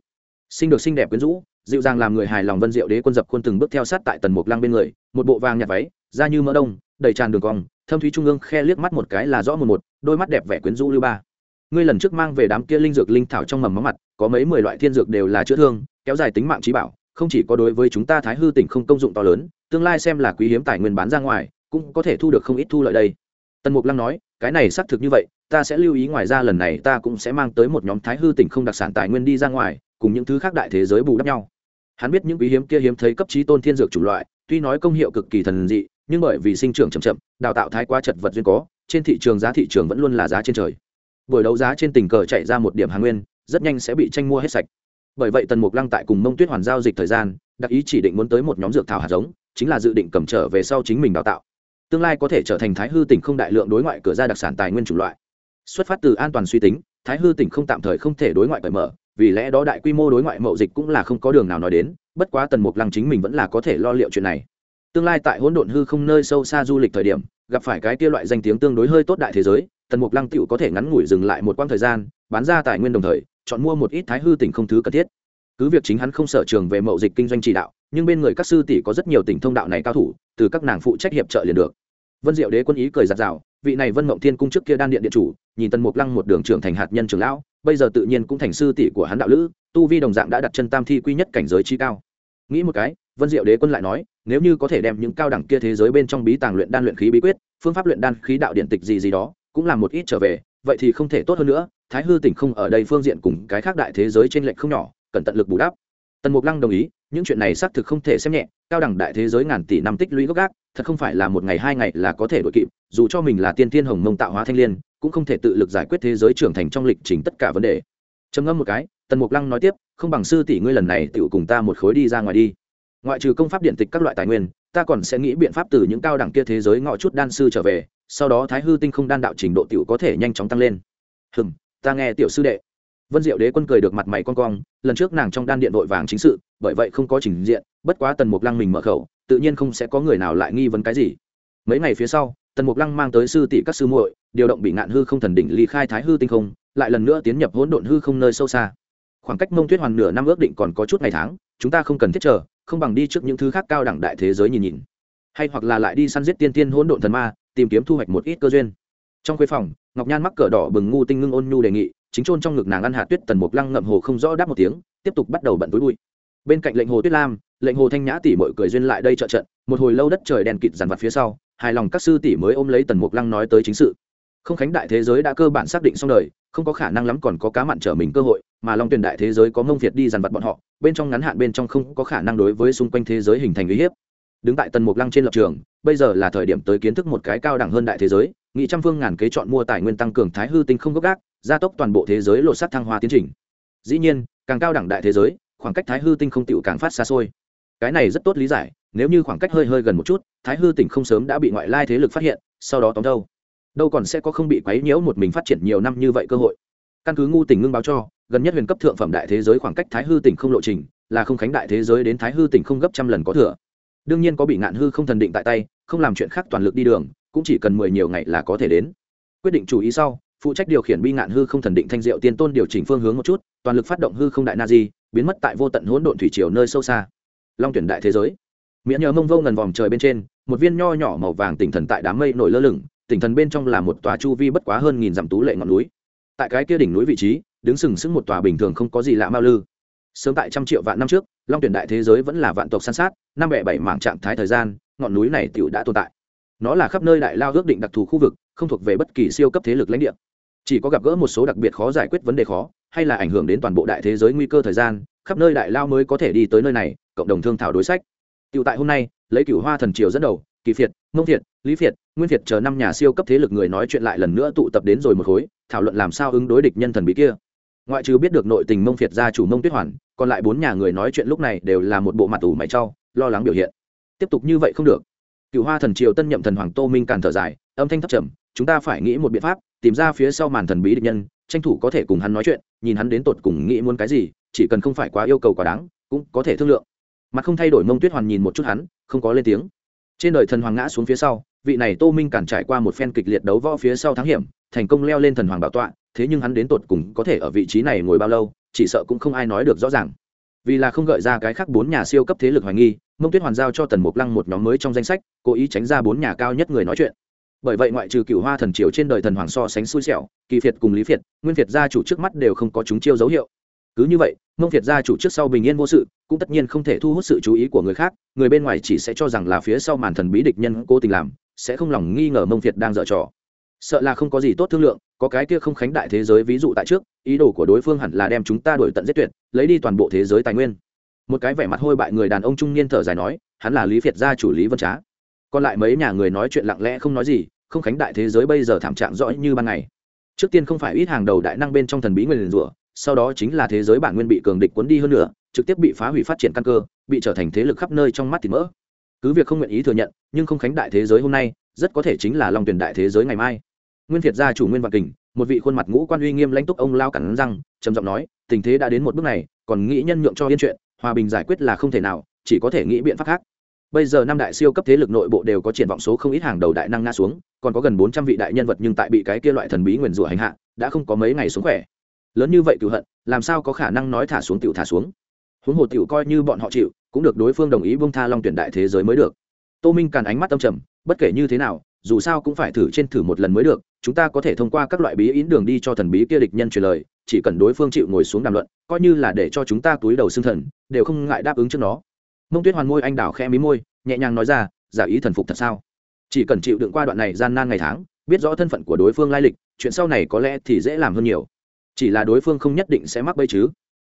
Sinh được xinh đẹp quyến rũ dịu dàng làm người hài lòng vân diệu đế quân dập quân từng bước theo sát tại tần mục lăng bên người một bộ vàng nhạt váy da như mỡ đông, đầy tràn đường cong, thâm thúy trung ương khe liếc mắt một cái là rõ một một, đôi mắt đẹp vẻ quyến rũ lưu ba. Ngươi lần trước mang về đám kia linh dược linh thảo trong mầm móng mặt, có mấy mười loại thiên dược đều là chữa thương, kéo dài tính mạng trí bảo, không chỉ có đối với chúng ta thái hư tỉnh không công dụng to lớn, tương lai xem là quý hiếm tài nguyên bán ra ngoài, cũng có thể thu được không ít thu lợi đây. Tần mục lăng nói, cái này xác thực như vậy, ta sẽ lưu ý ngoài ra lần này ta cũng sẽ mang tới một nhóm thái hư tỉnh không đặc sản tài nguyên đi ra ngoài, cùng những thứ khác đại thế giới bù đắp nhau. Hắn biết những quý hiếm kia hiếm thấy cấp trí tôn thiên dược chủng loại, tuy nói công hiệu cực kỳ thần dị nhưng bởi vì sinh trưởng chậm chậm, đào tạo thái quá chật vật duyên có, trên thị trường giá thị trường vẫn luôn là giá trên trời. Buổi đấu giá trên tình cờ chạy ra một điểm hàng nguyên, rất nhanh sẽ bị tranh mua hết sạch. Bởi vậy tần mục lăng tại cùng mông tuyết hoàn giao dịch thời gian đặc ý chỉ định muốn tới một nhóm dược thảo hạt giống, chính là dự định cầm trở về sau chính mình đào tạo. Tương lai có thể trở thành thái hư tỉnh không đại lượng đối ngoại cửa ra đặc sản tài nguyên chủng loại. Xuất phát từ an toàn suy tính, thái hư tỉnh không tạm thời không thể đối ngoại cởi mở, vì lẽ đó đại quy mô đối ngoại mậu dịch cũng là không có đường nào nói đến, bất quá tần mục lăng chính mình vẫn là có thể lo liệu chuyện này tương lai tại hỗn độn hư không nơi sâu xa du lịch thời điểm, gặp phải cái kia loại danh tiếng tương đối hơi tốt đại thế giới, tần mục lăng tựu có thể ngắn ngủi dừng lại một quãng thời gian, bán ra tài nguyên đồng thời, chọn mua một ít thái hư tỉnh không thứ cần thiết. Cứ việc chính hắn không sở trường về mậu dịch kinh doanh chỉ đạo, nhưng bên người các sư tỷ có rất nhiều tỉnh thông đạo này cao thủ, từ các nàng phụ trách hiệp trợ liền được. Vân diệu đế quân ý cười giặt rào, vị này vân mộng thiên cung trước kia đan điện điện chủ, nhìn tần mục lăng một đường trưởng thành hạt nhân trường lão, bây giờ tự nhiên cũng thành sư tỷ của hắn đạo lữ, tu vi đồng dạng đã đặt chân tam thi quy nhất cảnh giới chi cao. Nghĩ một cái vân diệu đế quân lại nói, nếu như có thể đem những cao đẳng kia thế giới bên trong bí tàng luyện đan luyện khí bí quyết, phương pháp luyện đan khí đạo điện tịch gì gì đó, cũng làm một ít trở về, vậy thì không thể tốt hơn nữa, thái hư tỉnh không ở đây phương diện cùng cái khác đại thế giới trên lệnh không nhỏ cần tận lực bù đắp. Tần mục lăng đồng ý, những chuyện này xác thực không thể xem nhẹ, cao đẳng đại thế giới ngàn tỷ năm tích lũy gốc gác, thật không phải là một ngày hai ngày là có thể đội kịp, dù cho mình là tiên tiên hồng mông tạo hóa thanh l i ê n cũng không thể tự lực giải quyết thế giới trưởng thành trong lịch trình tất cả vấn đề. Trầm ngâm một cái, tần mục lăng nói tiếp, không bằng sư tỷ ngươi lần này tự cùng ta một khối đi ra ngoài đi ngoại trừ công pháp điện tịch các loại tài nguyên, ta còn sẽ nghĩ biện pháp từ những cao đẳng kia thế giới ngọ chút đan sư trở về, sau đó thái hư tinh không đan đạo trình độ tiểu có thể nhanh chóng tăng lên. Hừng ta nghe tiểu sư đệ. Vân diệu đế quân cười được mặt mày con cong, lần trước nàng trong đan điện vội vàng chính sự, bởi vậy không có trình diện, bất quá tần mục lăng mình mở khẩu, tự nhiên không sẽ có người nào lại nghi vấn cái gì. Mấy ngày phía sau, tần mục lăng mang tới sư tỷ các sư muội, điều động bị ngạn hư không thần đỉnh ly khai thái hư tinh không, lại lần nữa tiến nhập hỗn độn hư không nơi sâu xa. Khoảng cách mông tuyết hoàn nửa năm ước định còn có chút ngày tháng, chúng ta không cần thiết chờ không bằng đi trước những thứ khác cao đẳng đại thế giới nhìn nhìn. Hay hoặc là lại đi săn giết tiên tiên hỗn độn thần ma, tìm kiếm thu hoạch một ít cơ duyên. Trong khuê phòng, ngọc nhan mắc cờ đỏ bừng ngu tinh ngưng ôn nhu đề nghị, chính chôn trong ngực nàng ăn hạt tuyết tần mục lăng ngậm hồ không rõ đáp một tiếng, tiếp tục bắt đầu bận túi bụi. Bên cạnh lệnh hồ tuyết lam, lệnh hồ thanh nhã tỷ mọi cười duyên lại đây trợ trận, một hồi lâu đất trời đèn kịt dàn vặt phía sau, hài lòng các sư tỷ mới ôm lấy tần mục lăng nói tới chính sự. Không khánh đại thế giới đã cơ bản xác định xong đời, không có khả năng lắm còn có cá mặn trở mình cơ hội, mà long tuyền đại thế giới có mông việt đi dàn vặt bọn họ bên trong ngắn hạn bên trong không có khả năng đối với xung quanh thế giới hình thành uy hiếp. Đứng tại tần mục lăng trên lập trường, bây giờ là thời điểm tới kiến thức một cái cao đẳng hơn đại thế giới, nghị trăm phương ngàn kế chọn mua tài nguyên tăng cường thái hư tinh không gốc gác, gia tốc toàn bộ thế giới lộ sát thăng hoa tiến trình. Dĩ nhiên, càng cao đẳng đại thế giới, khoảng cách thái hư tinh không tựu càng phát xa xôi. Cái này rất tốt lý giải, nếu như khoảng cách hơi hơi gần một chút, thái hư tỉnh không sớm đã bị ngoại lai thế lực phát hiện, sau đó tóm đâu. Đâu còn sẽ có không bị quấy nhiễu một mình phát triển nhiều năm như vậy cơ hội. Căn cứ ngu tỉnh ngưng báo cho gần nhất huyền cấp thượng phẩm đại thế giới khoảng cách thái hư tỉnh không lộ trình, là không khánh đại thế giới đến thái hư tỉnh không gấp trăm lần có thừa. Đương nhiên có bị ngạn hư không thần định tại tay, không làm chuyện khác toàn lực đi đường, cũng chỉ cần mười nhiều ngày là có thể đến. Quyết định chủ ý sau, phụ trách điều khiển bi ngạn hư không thần định thanh diệu tiên tôn điều chỉnh phương hướng một chút, toàn lực phát động hư không đại na di, biến mất tại vô tận hỗn độn thủy triều nơi sâu xa. Long tuyển đại thế giới. Miễn nhờ mông vô ngần vòng trời bên trên, một viên nho nhỏ màu vàng tỉnh thần tại đám mây nổi lơ lửng, tỉnh thần bên trong là một tòa chu vi bất quá hơn nghìn dặm tú lệ ngọn núi. Tại cái kia đỉnh núi vị trí đứng sừng sững một tòa bình thường không có gì lạ mao lư. Sớm tại trăm triệu vạn năm trước, long tuyển đại thế giới vẫn là vạn tộc san sát, năm bẻ bảy mảng trạng thái thời gian, ngọn núi này tựu đã tồn tại. Nó là khắp nơi đại lao ước định đặc thù khu vực, không thuộc về bất kỳ siêu cấp thế lực lãnh địa. Chỉ có gặp gỡ một số đặc biệt khó giải quyết vấn đề khó, hay là ảnh hưởng đến toàn bộ đại thế giới nguy cơ thời gian, khắp nơi đại lao mới có thể đi tới nơi này, cộng đồng thương thảo đối sách. Tựu tại hôm nay, lấy cửu hoa thần triều dẫn đầu, kỳ phiệt, mông việt lý việt nguyên việt chờ năm nhà siêu cấp thế lực người nói chuyện lại lần nữa tụ tập đến rồi một khối, thảo luận làm sao ứng đối địch nhân thần bí kia ngoại trừ biết được nội tình mông phiệt gia chủ mông tuyết hoàn, còn lại bốn nhà người nói chuyện lúc này đều là một bộ mặt ủ mày trau lo lắng biểu hiện. Tiếp tục như vậy không được. Cựu hoa thần triều tân nhậm thần hoàng tô minh càn thở dài, âm thanh thấp trầm, chúng ta phải nghĩ một biện pháp, tìm ra phía sau màn thần bí địch nhân, tranh thủ có thể cùng hắn nói chuyện, nhìn hắn đến tột cùng nghĩ muốn cái gì, chỉ cần không phải quá yêu cầu quá đáng, cũng có thể thương lượng. Mặt không thay đổi mông tuyết hoàn nhìn một chút hắn, không có lên tiếng. Trên đời thần hoàng ngã xuống phía sau, vị này tô minh cản trải qua một phen kịch liệt đấu võ phía sau thắng hiểm thành công leo lên thần hoàng bảo tọa, thế nhưng hắn đến tột cùng có thể ở vị trí này ngồi bao lâu, chỉ sợ cũng không ai nói được rõ ràng. Vì là không gợi ra cái khác bốn nhà siêu cấp thế lực hoài nghi, mông tuyết hoàn giao cho tần mục lăng một nhóm mới trong danh sách, cố ý tránh ra bốn nhà cao nhất người nói chuyện. Bởi vậy ngoại trừ cựu hoa thần triều trên đời thần hoàng so sánh xui xẻo, kỳ phiệt cùng lý phiệt nguyên phiệt gia chủ trước mắt đều không có chúng chiêu dấu hiệu. Cứ như vậy, mông phiệt gia chủ trước sau bình yên vô sự, cũng tất nhiên không thể thu hút sự chú ý của người khác, người bên ngoài chỉ sẽ cho rằng là phía sau màn thần bí địch nhân cố tình làm, sẽ không lòng nghi ngờ mông phiệt đang dở trò sợ là không có gì tốt thương lượng, có cái kia không khánh đại thế giới ví dụ tại trước, ý đồ của đối phương hẳn là đem chúng ta đổi tận giết tuyệt, lấy đi toàn bộ thế giới tài nguyên. Một cái vẻ mặt hôi bại người đàn ông trung niên thở dài nói, hắn là lý việt gia chủ lý vân trá. Còn lại mấy nhà người nói chuyện lặng lẽ không nói gì, không khánh đại thế giới bây giờ thảm trạng rõ như ban ngày. Trước tiên không phải ít hàng đầu đại năng bên trong thần bí nguyên rủa, sau đó chính là thế giới bản nguyên bị cường địch cuốn đi hơn nữa, trực tiếp bị phá hủy phát triển căn cơ, bị trở thành thế lực khắp nơi trong mắt thì mỡ. Cứ việc không nguyện ý thừa nhận, nhưng không khánh đại thế giới hôm nay, rất có thể chính là lòng tuyển đại thế giới ngày mai nguyên việt gia chủ nguyên vạn kình, một vị khuôn mặt ngũ quan uy nghiêm lãnh túc ông lao cẳng răng, trầm giọng nói, tình thế đã đến một bước này, còn nghĩ nhân nhượng cho yên chuyện, hòa bình giải quyết là không thể nào, chỉ có thể nghĩ biện pháp khác. Bây giờ năm đại siêu cấp thế lực nội bộ đều có triển vọng số không ít hàng đầu đại năng nga xuống, còn có gần bốn trăm vị đại nhân vật nhưng tại bị cái kia loại thần bí nguyền rủa hành hạ, đã không có mấy ngày xuống khỏe. Lớn như vậy cựu hận, làm sao có khả năng nói thả xuống tiểu thả xuống? Huống hồ tiểu coi như bọn họ chịu, cũng được đối phương đồng ý bông tha long tuyển đại thế giới mới được. Tô minh càn ánh mắt tâm trầm, bất kể như thế nào, dù sao cũng phải thử trên thử một lần mới được chúng ta có thể thông qua các loại bí ín đường đi cho thần bí kia địch nhân truyền lời, chỉ cần đối phương chịu ngồi xuống đàm luận, coi như là để cho chúng ta túi đầu xương thần, đều không ngại đáp ứng trước nó. Mông tuyết hoàn môi anh đào khẽ mí môi, nhẹ nhàng nói ra, giả ý thần phục thật sao? Chỉ cần chịu đựng qua đoạn này gian nan ngày tháng, biết rõ thân phận của đối phương lai lịch, chuyện sau này có lẽ thì dễ làm hơn nhiều. Chỉ là đối phương không nhất định sẽ mắc bẫy chứ.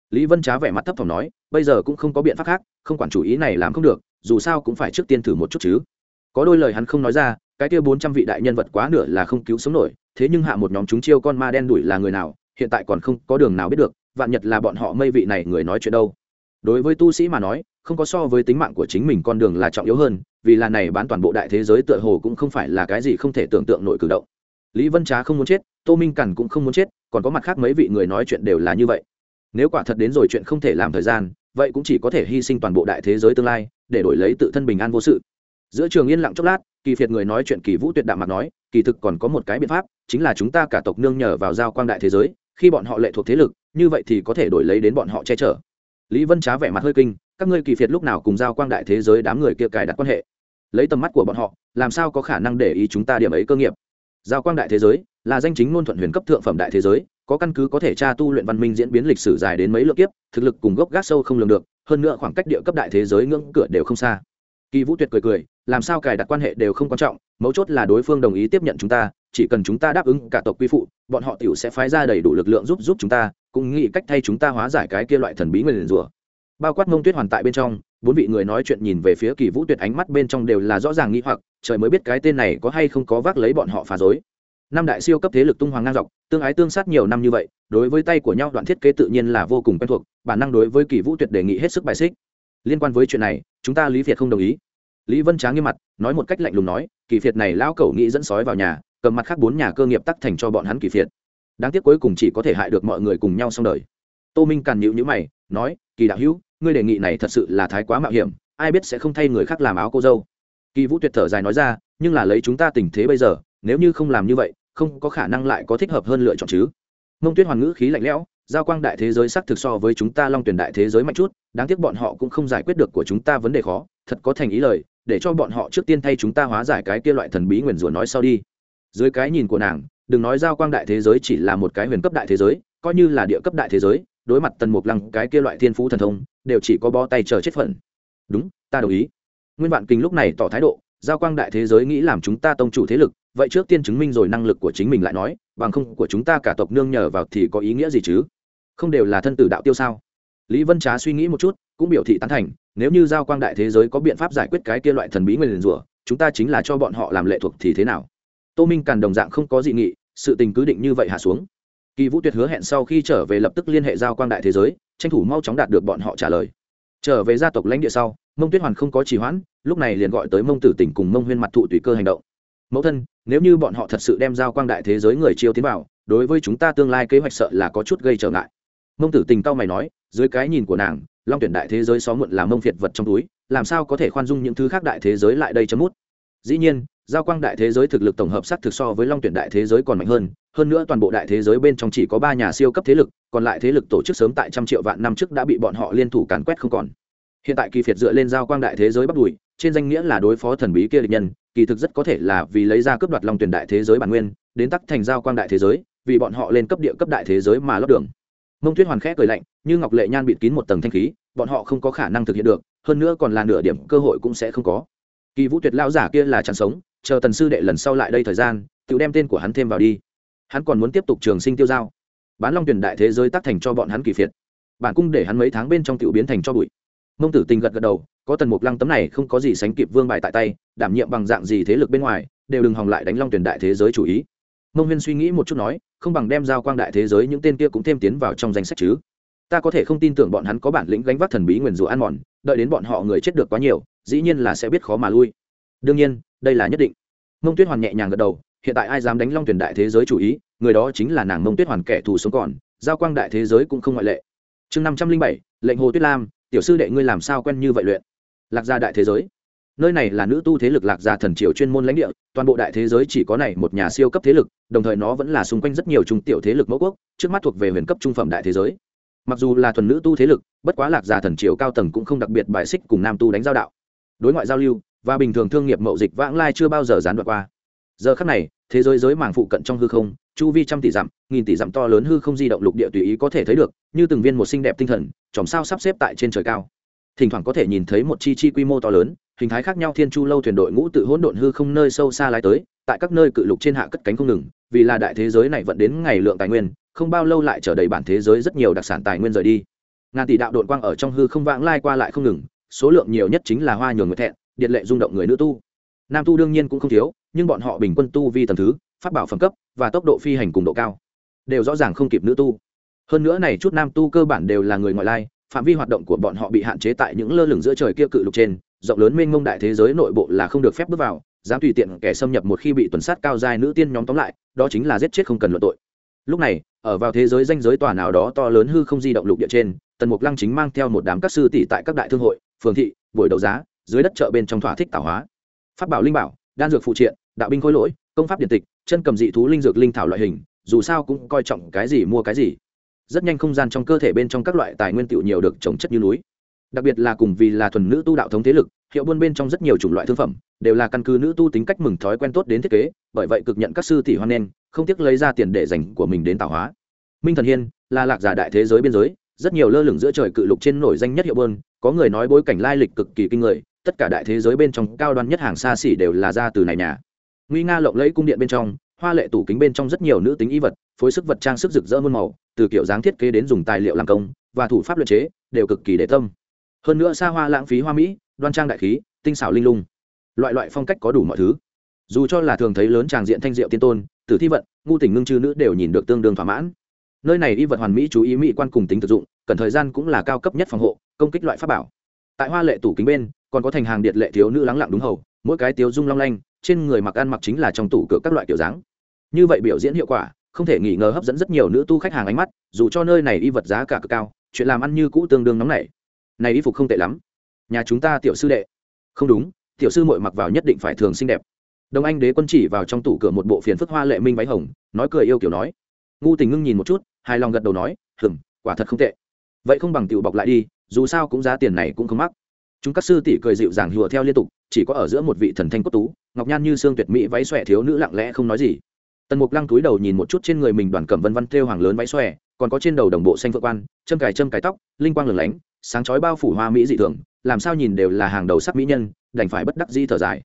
Lý vân trá vẻ mặt thấp thỏm nói, bây giờ cũng không có biện pháp khác, không quản chủ ý này làm không được, dù sao cũng phải trước tiên thử một chút chứ. Có đôi lời hắn không nói ra cái kia bốn trăm vị đại nhân vật quá nửa là không cứu sống nổi, thế nhưng hạ một nhóm chúng chiêu con ma đen đuổi là người nào, hiện tại còn không có đường nào biết được, vạn nhật là bọn họ mây vị này người nói chuyện đâu. Đối với tu sĩ mà nói, không có so với tính mạng của chính mình con đường là trọng yếu hơn, vì là này bán toàn bộ đại thế giới tựa hồ cũng không phải là cái gì không thể tưởng tượng nổi cử động. Lý vân trá không muốn chết, tô minh cằn cũng không muốn chết, còn có mặt khác mấy vị người nói chuyện đều là như vậy. Nếu quả thật đến rồi chuyện không thể làm thời gian, vậy cũng chỉ có thể hy sinh toàn bộ đại thế giới tương lai, để đổi lấy tự thân bình an vô sự. Giữa trường yên lặng chốc lát kỳ phiệt người nói chuyện kỳ vũ tuyệt đạm mặt nói, kỳ thực còn có một cái biện pháp, chính là chúng ta cả tộc nương nhờ vào giao quang đại thế giới, khi bọn họ lệ thuộc thế lực, như vậy thì có thể đổi lấy đến bọn họ che chở. Lý vân trá vẻ mặt hơi kinh, các ngươi kỳ phiệt lúc nào cùng giao quang đại thế giới đám người kia cài đặt quan hệ? Lấy tầm mắt của bọn họ, làm sao có khả năng để ý chúng ta điểm ấy cơ nghiệp? Giao quang đại thế giới là danh chính ngôn thuận huyền cấp thượng phẩm đại thế giới, có căn cứ có thể tra tu luyện văn minh diễn biến lịch sử dài đến mấy lượng kiếp, thực lực cùng gốc gác sâu không lường được, hơn nữa khoảng cách địa cấp đại thế giới ngưỡng cửa đều không xa. Kỳ vũ tuyệt cười cười làm sao cài đặt quan hệ đều không quan trọng, mấu chốt là đối phương đồng ý tiếp nhận chúng ta, chỉ cần chúng ta đáp ứng cả tộc quy phụ, bọn họ tiểu sẽ phái ra đầy đủ lực lượng giúp giúp chúng ta, cũng nghĩ cách thay chúng ta hóa giải cái kia loại thần bí người liền rủa. Bao quát mông tuyết hoàn tại bên trong, bốn vị người nói chuyện nhìn về phía kỳ vũ tuyệt ánh mắt bên trong đều là rõ ràng nghĩ hoặc, trời mới biết cái tên này có hay không có vác lấy bọn họ phá dối năm đại siêu cấp thế lực tung hoàng ngang dọc, tương ái tương sát nhiều năm như vậy, đối với tay của nhau đoạn thiết kế tự nhiên là vô cùng quen thuộc, bản năng đối với kỳ vũ tuyệt đề nghị hết sức bài xích. Liên quan với chuyện này, chúng ta lý việt không đồng ý lý vân tráng nghiêm mặt, nói một cách lạnh lùng nói, kỳ phiệt này lão cẩu nghĩ dẫn sói vào nhà, cầm mặt khác bốn nhà cơ nghiệp tắc thành cho bọn hắn kỳ phiệt. Đáng tiếc cuối cùng chỉ có thể hại được mọi người cùng nhau xong đời. Tô minh càn nhịu nhữ mày, nói, kỳ đạo hữu, ngươi đề nghị này thật sự là thái quá mạo hiểm, ai biết sẽ không thay người khác làm áo cô dâu. Kỳ vũ tuyệt thở dài nói ra, nhưng là lấy chúng ta tình thế bây giờ, nếu như không làm như vậy, không có khả năng lại có thích hợp hơn lựa chọn chứ. Mông tuyết hoàn ngữ khí lạnh lẽo, giao quang đại thế giới sắc thực so với chúng ta long tuyển đại thế giới mạnh chút, đáng tiếc bọn họ cũng không giải quyết được của chúng ta vấn đề khó, thật có thành ý lời để cho bọn họ trước tiên thay chúng ta hóa giải cái kia loại thần bí nguyền rủa nói sau đi. Dưới cái nhìn của nàng, đừng nói giao quang đại thế giới chỉ là một cái huyền cấp đại thế giới, coi như là địa cấp đại thế giới, đối mặt tần mục lăng cái kia loại thiên phú thần thông, đều chỉ có bó tay chờ chết phận. Đúng, ta đồng ý. Nguyên vạn kinh lúc này tỏ thái độ, giao quang đại thế giới nghĩ làm chúng ta tông chủ thế lực, vậy trước tiên chứng minh rồi năng lực của chính mình lại nói, bằng không của chúng ta cả tộc nương nhờ vào thì có ý nghĩa gì chứ? Không đều là thân tử đạo tiêu sao? Lý vân trá suy nghĩ một chút, cũng biểu thị tán thành nếu như giao quang đại thế giới có biện pháp giải quyết cái kia loại thần bí nguyền rủa, chúng ta chính là cho bọn họ làm lệ thuộc thì thế nào? Tô minh càn đồng dạng không có dị nghị, sự tình cứ định như vậy hạ xuống. Kỳ vũ tuyệt hứa hẹn sau khi trở về lập tức liên hệ giao quang đại thế giới, tranh thủ mau chóng đạt được bọn họ trả lời. Trở về gia tộc lãnh địa sau, mông tuyết hoàn không có trì hoãn, lúc này liền gọi tới mông tử tỉnh cùng mông huyên mặt thụ tùy cơ hành động. Mẫu thân, nếu như bọn họ thật sự đem giao quang đại thế giới người chiêu tiến vào, đối với chúng ta tương lai kế hoạch sợ là có chút gây trở ngại. Mông tử tình cao mày nói, dưới cái nhìn của nàng long tuyển đại thế giới xó muộn là mông phiệt vật trong túi, làm sao có thể khoan dung những thứ khác đại thế giới lại đây chấm mút? Dĩ nhiên, giao quang đại thế giới thực lực tổng hợp sắc thực so với long tuyển đại thế giới còn mạnh hơn hơn nữa toàn bộ đại thế giới bên trong chỉ có ba nhà siêu cấp thế lực, còn lại thế lực tổ chức sớm tại trăm triệu vạn năm trước đã bị bọn họ liên thủ càn quét không còn. Hiện tại kỳ phiệt dựa lên giao quang đại thế giới bắt đùi trên danh nghĩa là đối phó thần bí kia địch nhân, kỳ thực rất có thể là vì lấy ra cướp đoạt long tuyển đại thế giới bản nguyên, đến tắc thành giao quang đại thế giới, vì bọn họ lên cấp địa cấp đại thế giới mà lót đường mông tuyết hoàn khẽ cười lạnh, như ngọc lệ nhan bịt kín một tầng thanh khí, bọn họ không có khả năng thực hiện được, hơn nữa còn là nửa điểm cơ hội cũng sẽ không có. Kỳ vũ tuyệt lao giả kia là chẳng sống, chờ tần sư đệ lần sau lại đây thời gian tự đem tên của hắn thêm vào đi. Hắn còn muốn tiếp tục trường sinh tiêu giao. Bán long tuyển đại thế giới tác thành cho bọn hắn kỳ phiệt. Bản cung để hắn mấy tháng bên trong tiểu biến thành cho bụi. Mông tử tình gật gật đầu, có tần mục lăng tấm này không có gì sánh kịp vương bài tại tay, đảm nhiệm bằng dạng gì thế lực bên ngoài, đều đừng hòng lại đánh long tuyển đại thế giới chủ ý mông huyên suy nghĩ một chút nói, không bằng đem giao quang đại thế giới những tên kia cũng thêm tiến vào trong danh sách chứ. Ta có thể không tin tưởng bọn hắn có bản lĩnh gánh vác thần bí nguyền rủa ăn mòn, đợi đến bọn họ người chết được quá nhiều, dĩ nhiên là sẽ biết khó mà lui. Đương nhiên, đây là nhất định. Mông tuyết hoàn nhẹ nhàng gật đầu, hiện tại ai dám đánh long tuyển đại thế giới chủ ý, người đó chính là nàng mông tuyết hoàn kẻ thù sống còn, giao quang đại thế giới cũng không ngoại lệ. Chương năm trăm linh bảy, lệnh hồ tuyết lam, tiểu sư đệ ngươi làm sao quen như vậy luyện? Lạc gia đại thế giới nơi này là nữ tu thế lực lạc gia thần triều chuyên môn lãnh địa, toàn bộ đại thế giới chỉ có này một nhà siêu cấp thế lực, đồng thời nó vẫn là xung quanh rất nhiều trung tiểu thế lực mẫu quốc, trước mắt thuộc về huyền cấp trung phẩm đại thế giới. Mặc dù là thuần nữ tu thế lực, bất quá lạc gia thần triều cao tầng cũng không đặc biệt bài xích cùng nam tu đánh giao đạo. Đối ngoại giao lưu, và bình thường thương nghiệp mậu dịch vãng lai chưa bao giờ gián đoạn qua. Giờ khắc này, thế giới giới mảng phụ cận trong hư không, chu vi trăm tỷ dặm, nghìn tỷ dặm to lớn hư không di động lục địa tùy ý có thể thấy được, như từng viên một xinh đẹp tinh thần, chòm sao sắp xếp tại trên trời cao thỉnh thoảng có thể nhìn thấy một chi chi quy mô to lớn, hình thái khác nhau thiên chu lâu thuyền đội ngũ tự hỗn độn hư không nơi sâu xa lái tới, tại các nơi cự lục trên hạ cất cánh không ngừng, vì là đại thế giới này vẫn đến ngày lượng tài nguyên, không bao lâu lại trở đầy bản thế giới rất nhiều đặc sản tài nguyên rời đi. Ngàn tỷ đạo đội quang ở trong hư không vãng lai qua lại không ngừng, số lượng nhiều nhất chính là hoa nhường người thẹn, điện lệ rung động người nữ tu. Nam tu đương nhiên cũng không thiếu, nhưng bọn họ bình quân tu vi tầm thứ phát bảo phẩm cấp và tốc độ phi hành cùng độ cao, đều rõ ràng không kịp nữ tu. Hơn nữa này chút nam tu cơ bản đều là người ngoại lai phạm vi hoạt động của bọn họ bị hạn chế tại những lơ lửng giữa trời kia cự lục trên, rộng lớn mênh mông đại thế giới nội bộ là không được phép bước vào, dám tùy tiện kẻ xâm nhập một khi bị tuần sát cao dài nữ tiên nhóm tóm lại, đó chính là giết chết không cần luận tội. Lúc này, ở vào thế giới danh giới tòa nào đó to lớn hư không di động lục địa trên, tần mục lăng chính mang theo một đám các sư tỷ tại các đại thương hội, phường thị, buổi đấu giá, dưới đất chợ bên trong thỏa thích tạo hóa. Phát bảo linh bảo, đan dược phụ triện, đạo binh khối lỗi, công pháp điện tịch, chân cầm dị thú linh dược linh thảo loại hình, dù sao cũng coi trọng cái gì mua cái gì rất nhanh không gian trong cơ thể bên trong các loại tài nguyên tiểu nhiều được trồng chất như núi. Đặc biệt là cùng vì là thuần nữ tu đạo thống thế lực, hiệu buôn bên trong rất nhiều chủng loại thương phẩm, đều là căn cứ nữ tu tính cách mừng thói quen tốt đến thiết kế, bởi vậy cực nhận các sư tỷ hoan nen không tiếc lấy ra tiền để dành của mình đến tạo hóa. Minh thần hiên, là lạc giả đại thế giới biên giới, rất nhiều lơ lửng giữa trời cự lục trên nổi danh nhất hiệu buôn, có người nói bối cảnh lai lịch cực kỳ kinh người, tất cả đại thế giới bên trong cao đoan nhất hàng xa xỉ đều là ra từ này nhà. Nguy nga lộng lẫy cung điện bên trong hoa lệ tủ kính bên trong rất nhiều nữ tính y vật, phối sức vật trang sức rực rỡ muôn màu, từ kiểu dáng thiết kế đến dùng tài liệu làm công và thủ pháp luyện chế, đều cực kỳ để tâm. Hơn nữa xa hoa lãng phí hoa mỹ, đoan trang đại khí, tinh xảo linh lung, loại loại phong cách có đủ mọi thứ. Dù cho là thường thấy lớn tràng diện thanh diệu tiên tôn, tử thi vận ngu tỉnh ngưng chư nữ đều nhìn được tương đương thỏa mãn. Nơi này y vật hoàn mỹ chú ý mỹ quan cùng tính thực dụng, cần thời gian cũng là cao cấp nhất phòng hộ, công kích loại pháp bảo. Tại hoa lệ tủ kính bên, còn có thành hàng điện lệ thiếu nữ lắng lặng đúng hầu, mỗi cái tiếu dung long lanh trên người mặc ăn mặc chính là trong tủ cửa các loại kiểu dáng. Như vậy biểu diễn hiệu quả, không thể nghi ngờ hấp dẫn rất nhiều nữ tu khách hàng ánh mắt, dù cho nơi này y vật giá cả cực cao, chuyện làm ăn như cũ tương đương nóng nảy. Này y phục không tệ lắm. Nhà chúng ta tiểu sư đệ. Không đúng, tiểu sư muội mặc vào nhất định phải thường xinh đẹp. Đồng anh đế quân chỉ vào trong tủ cửa một bộ phiền phức hoa lệ minh váy hồng, nói cười yêu kiểu nói. Ngu tình ngưng nhìn một chút, hài lòng gật đầu nói, hừm, quả thật không tệ. Vậy không bằng tiểu bọc lại đi, dù sao cũng giá tiền này cũng không mắc. Chúng các sư tỷ cười dịu dàng hùa theo liên tục chỉ có ở giữa một vị thần thanh cốt tú, ngọc nhan như xương tuyệt mỹ váy xòe thiếu nữ lặng lẽ không nói gì. Tần mục lăng túi đầu nhìn một chút trên người mình đoàn cẩm vân văn thêu hoàng lớn váy xòe, còn có trên đầu đồng bộ xanh phượng quan, châm cài châm cài tóc, linh quang lửng lánh, sáng chói bao phủ hoa mỹ dị thường, làm sao nhìn đều là hàng đầu sắc mỹ nhân, đành phải bất đắc di thở dài.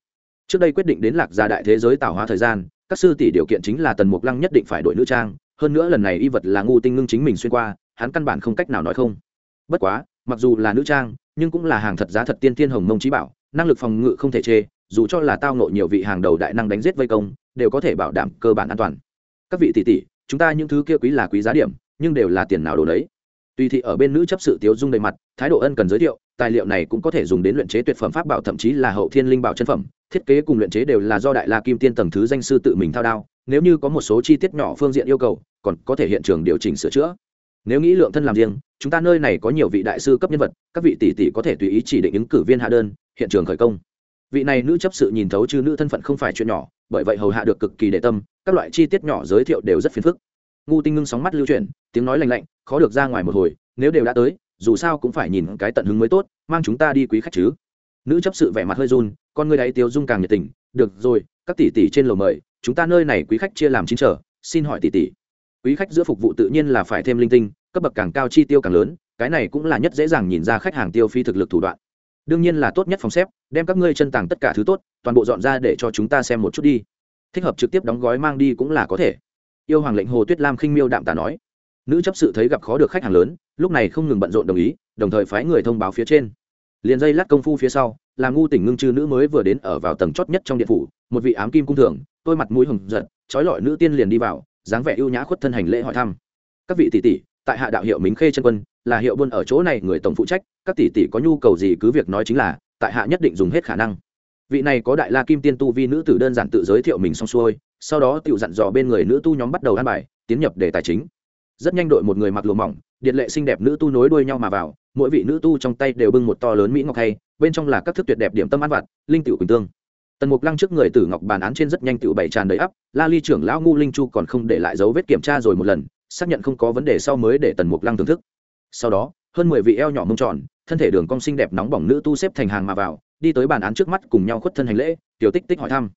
Trước đây quyết định đến lạc gia đại thế giới tạo hóa thời gian, các sư tỷ điều kiện chính là tần mục lăng nhất định phải đổi nữ trang, hơn nữa lần này y vật là ngu tinh ngưng chính mình xuyên qua, hắn căn bản không cách nào nói không. Bất quá, mặc dù là nữ trang, nhưng cũng là hàng thật giá thật tiên tiên hồng mông trí bảo năng lực phòng ngự không thể chê, dù cho là tao nộ nhiều vị hàng đầu đại năng đánh giết vây công, đều có thể bảo đảm cơ bản an toàn. Các vị tỷ tỷ, chúng ta những thứ kia quý là quý giá điểm, nhưng đều là tiền nào đồ đấy. Tùy thị ở bên nữ chấp sự tiếu dung đầy mặt, thái độ ân cần giới thiệu, tài liệu này cũng có thể dùng đến luyện chế tuyệt phẩm pháp bảo thậm chí là hậu thiên linh bảo chân phẩm. Thiết kế cùng luyện chế đều là do đại la kim tiên tầng thứ danh sư tự mình thao đao, nếu như có một số chi tiết nhỏ phương diện yêu cầu, còn có thể hiện trường điều chỉnh sửa chữa. Nếu nghĩ lượng thân làm riêng, chúng ta nơi này có nhiều vị đại sư cấp nhân vật, các vị tỷ tỷ có thể tùy ý chỉ định ứng cử viên hạ đơn hiện trường khởi công. Vị này nữ chấp sự nhìn thấu chư nữ thân phận không phải chuyện nhỏ, bởi vậy hầu hạ được cực kỳ để tâm, các loại chi tiết nhỏ giới thiệu đều rất phiền phức. Ngu tinh ngưng sóng mắt lưu chuyển, tiếng nói lành lạnh, khó được ra ngoài một hồi, nếu đều đã tới, dù sao cũng phải nhìn cái tận hứng mới tốt, mang chúng ta đi quý khách chứ. Nữ chấp sự vẻ mặt hơi run, con người đáy tiêu dung càng nhiệt tình, được rồi, các tỷ tỷ trên lầu mời, chúng ta nơi này quý khách chia làm chín trở, xin hỏi tỷ tỷ. Quý khách giữa phục vụ tự nhiên là phải thêm linh tinh, cấp bậc càng cao chi tiêu càng lớn, cái này cũng là nhất dễ dàng nhìn ra khách hàng tiêu phi thực lực thủ đoạn đương nhiên là tốt nhất phòng xếp, đem các ngươi chân tàng tất cả thứ tốt, toàn bộ dọn ra để cho chúng ta xem một chút đi. Thích hợp trực tiếp đóng gói mang đi cũng là có thể. Yêu hoàng lệnh hồ tuyết lam khinh miêu đạm tả nói. Nữ chấp sự thấy gặp khó được khách hàng lớn, lúc này không ngừng bận rộn đồng ý, đồng thời phái người thông báo phía trên. Liền dây lát công phu phía sau, là ngu tỉnh ngưng chư nữ mới vừa đến ở vào tầng chót nhất trong điện phủ, một vị ám kim cung thường, tôi mặt mũi hồng giận, trói lọi nữ tiên liền đi vào, dáng vẻ ưu nhã khuất thân hành lễ hỏi thăm. Các vị tỷ tỷ, tại hạ đạo hiệu mính khê chân quân là hiệu buôn ở chỗ này người tổng phụ trách, các tỷ tỷ có nhu cầu gì cứ việc nói chính là, tại hạ nhất định dùng hết khả năng. Vị này có đại la kim tiên tu vi nữ tử đơn giản tự giới thiệu mình xong xuôi, sau đó tự dặn dò bên người nữ tu nhóm bắt đầu ăn bài, tiến nhập đề tài chính. Rất nhanh đội một người mặc lùa mỏng, điện lệ xinh đẹp nữ tu nối đuôi nhau mà vào, mỗi vị nữ tu trong tay đều bưng một to lớn mỹ ngọc hay, bên trong là các thức tuyệt đẹp điểm tâm ăn vặt, linh tiểu quỳnh tương. Tần mục lăng trước người tử ngọc bàn án trên rất nhanh tiểu bảy tràn đầy ắp, la ly trưởng lão ngu linh chu còn không để lại dấu vết kiểm tra rồi một lần, xác nhận không có vấn đề sau mới để tần mục lăng thưởng thức sau đó, hơn mười vị eo nhỏ mông tròn, thân thể đường cong xinh đẹp nóng bỏng nữ tu xếp thành hàng mà vào, đi tới bàn án trước mắt cùng nhau khuất thân hành lễ, tiểu tích tích hỏi thăm.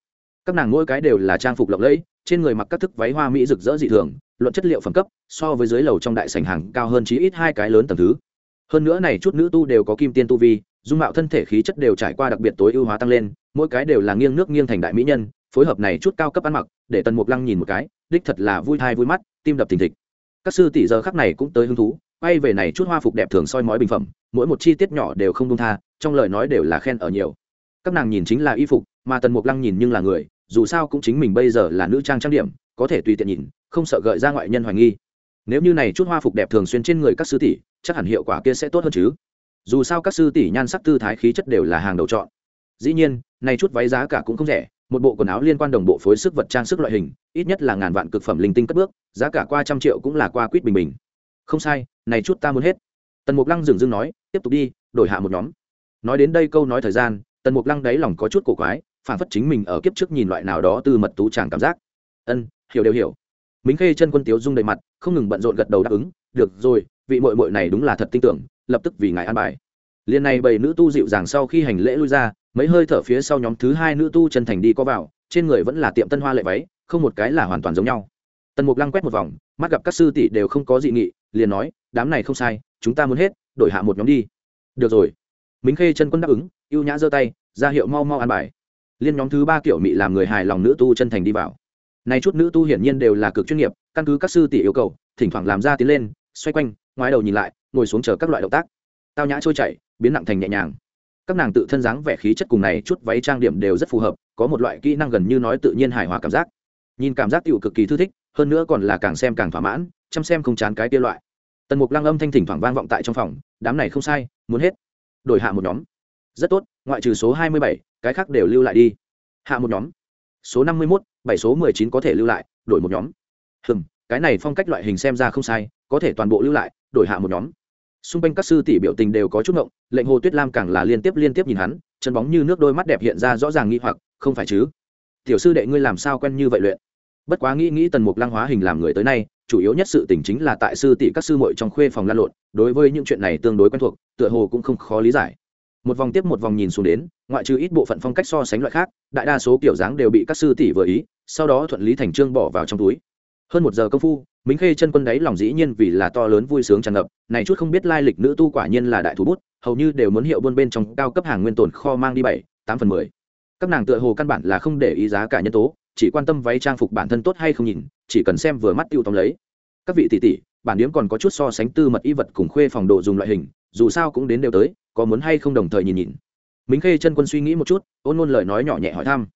Các nàng mỗi cái đều là trang phục lộng lẫy, trên người mặc các thức váy hoa mỹ rực rỡ dị thường, luận chất liệu phẩm cấp, so với dưới lầu trong đại sảnh hàng cao hơn chí ít hai cái lớn tầm thứ. Hơn nữa này chút nữ tu đều có kim tiên tu vi, dung mạo thân thể khí chất đều trải qua đặc biệt tối ưu hóa tăng lên, mỗi cái đều là nghiêng nước nghiêng thành đại mỹ nhân, phối hợp này chút cao cấp ăn mặc, để tần mục lăng nhìn một cái, đích thật là vui thai vui mắt, tim đập thình thịch. Các sư tỷ giờ khắc này cũng tới hứng thú quay về này chút hoa phục đẹp thường soi mói bình phẩm, mỗi một chi tiết nhỏ đều không đông tha, trong lời nói đều là khen ở nhiều. Các nàng nhìn chính là y phục, mà tần mục lăng nhìn nhưng là người, dù sao cũng chính mình bây giờ là nữ trang trang điểm, có thể tùy tiện nhìn, không sợ gợi ra ngoại nhân hoài nghi. Nếu như này chút hoa phục đẹp thường xuyên trên người các sư tỷ, chắc hẳn hiệu quả kia sẽ tốt hơn chứ. Dù sao các sư tỷ nhan sắc tư thái khí chất đều là hàng đầu chọn. Dĩ nhiên, này chút váy giá cả cũng không rẻ, một bộ quần áo liên quan đồng bộ phối sức vật trang sức loại hình, ít nhất là ngàn vạn cực phẩm linh tinh cất bước, giá cả qua trăm triệu cũng là qua quýt bình bình không sai, này chút ta muốn hết. Tần mục lăng dừng dưng nói, tiếp tục đi, đổi hạ một nhóm. Nói đến đây câu nói thời gian, tần mục lăng đáy lòng có chút cổ quái, phản phất chính mình ở kiếp trước nhìn loại nào đó từ mật tú tràng cảm giác. Ân, hiểu đều hiểu. Mính khê chân quân tiếu rung đầy mặt, không ngừng bận rộn gật đầu đáp ứng, được rồi, vị mội mội này đúng là thật tin tưởng, lập tức vì ngài an bài. Liền này bầy nữ tu dịu dàng sau khi hành lễ lui ra, mấy hơi thở phía sau nhóm thứ hai nữ tu chân thành đi có vào, trên người vẫn là tiệm tân hoa lệ váy, không một cái là hoàn toàn giống nhau tần mục lăng quét một vòng, mắt gặp các sư tỷ đều không có dị nghị, liền nói, đám này không sai, chúng ta muốn hết, đổi hạ một nhóm đi. Được rồi. Mính khê chân quân đáp ứng, ưu nhã giơ tay, ra hiệu mau mau an bài. Liên nhóm thứ ba kiểu mị làm người hài lòng nữ tu chân thành đi vào. Này chút nữ tu hiển nhiên đều là cực chuyên nghiệp, căn cứ các sư tỷ yêu cầu, thỉnh thoảng làm ra tiến lên, xoay quanh, ngoái đầu nhìn lại, ngồi xuống chờ các loại động tác. Tao nhã trôi chảy, biến nặng thành nhẹ nhàng. Các nàng tự thân dáng vẻ khí chất cùng này chút váy trang điểm đều rất phù hợp, có một loại kỹ năng gần như nói tự nhiên hài hòa cảm giác. Nhìn cảm giác tiểu cực kỳ thư thích hơn nữa còn là càng xem càng thỏa mãn, chăm xem không chán cái kia loại. Tần mục lăng âm thanh thỉnh thoảng vang vọng tại trong phòng, đám này không sai, muốn hết. Đổi hạ một nhóm. Rất tốt, ngoại trừ số hai mươi bảy, cái khác đều lưu lại đi. Hạ một nhóm. Số năm mươi mốt, bảy số mười chín có thể lưu lại, đổi một nhóm. Hừm, cái này phong cách loại hình xem ra không sai, có thể toàn bộ lưu lại, đổi hạ một nhóm. Xung quanh các sư tỷ biểu tình đều có chút ngộng, lệnh hồ tuyết lam càng là liên tiếp liên tiếp nhìn hắn, chân bóng như nước đôi mắt đẹp hiện ra rõ ràng nghi hoặc, không phải chứ? Tiểu sư đệ ngươi làm sao quen như vậy luyện? Bất quá nghĩ nghĩ tần mục lăng hóa hình làm người tới nay, chủ yếu nhất sự tình chính là tại sư tỷ các sư muội trong khuê phòng lan lộn, đối với những chuyện này tương đối quen thuộc, tựa hồ cũng không khó lý giải. Một vòng tiếp một vòng nhìn xuống đến, ngoại trừ ít bộ phận phong cách so sánh loại khác, đại đa số kiểu dáng đều bị các sư tỷ vừa ý, sau đó thuận lý thành trương bỏ vào trong túi. Hơn một giờ công phu, minh khê chân quân đấy lòng dĩ nhiên vì là to lớn vui sướng tràn ngập, này chút không biết lai lịch nữ tu quả nhiên là đại thủ bút, hầu như đều muốn hiệu buôn bên trong cao cấp hàng nguyên tồn kho mang đi bảy, tám phần mười. Các nàng tựa hồ căn bản là không để ý giá cả nhân tố chỉ quan tâm váy trang phục bản thân tốt hay không nhìn, chỉ cần xem vừa mắt tiêu tóm lấy. Các vị tỷ tỷ, bản điếm còn có chút so sánh tư mật y vật cùng khuê phòng độ dùng loại hình, dù sao cũng đến đều tới, có muốn hay không đồng thời nhìn nhìn. Minh khê chân quân suy nghĩ một chút, ôn ngôn lời nói nhỏ nhẹ hỏi thăm.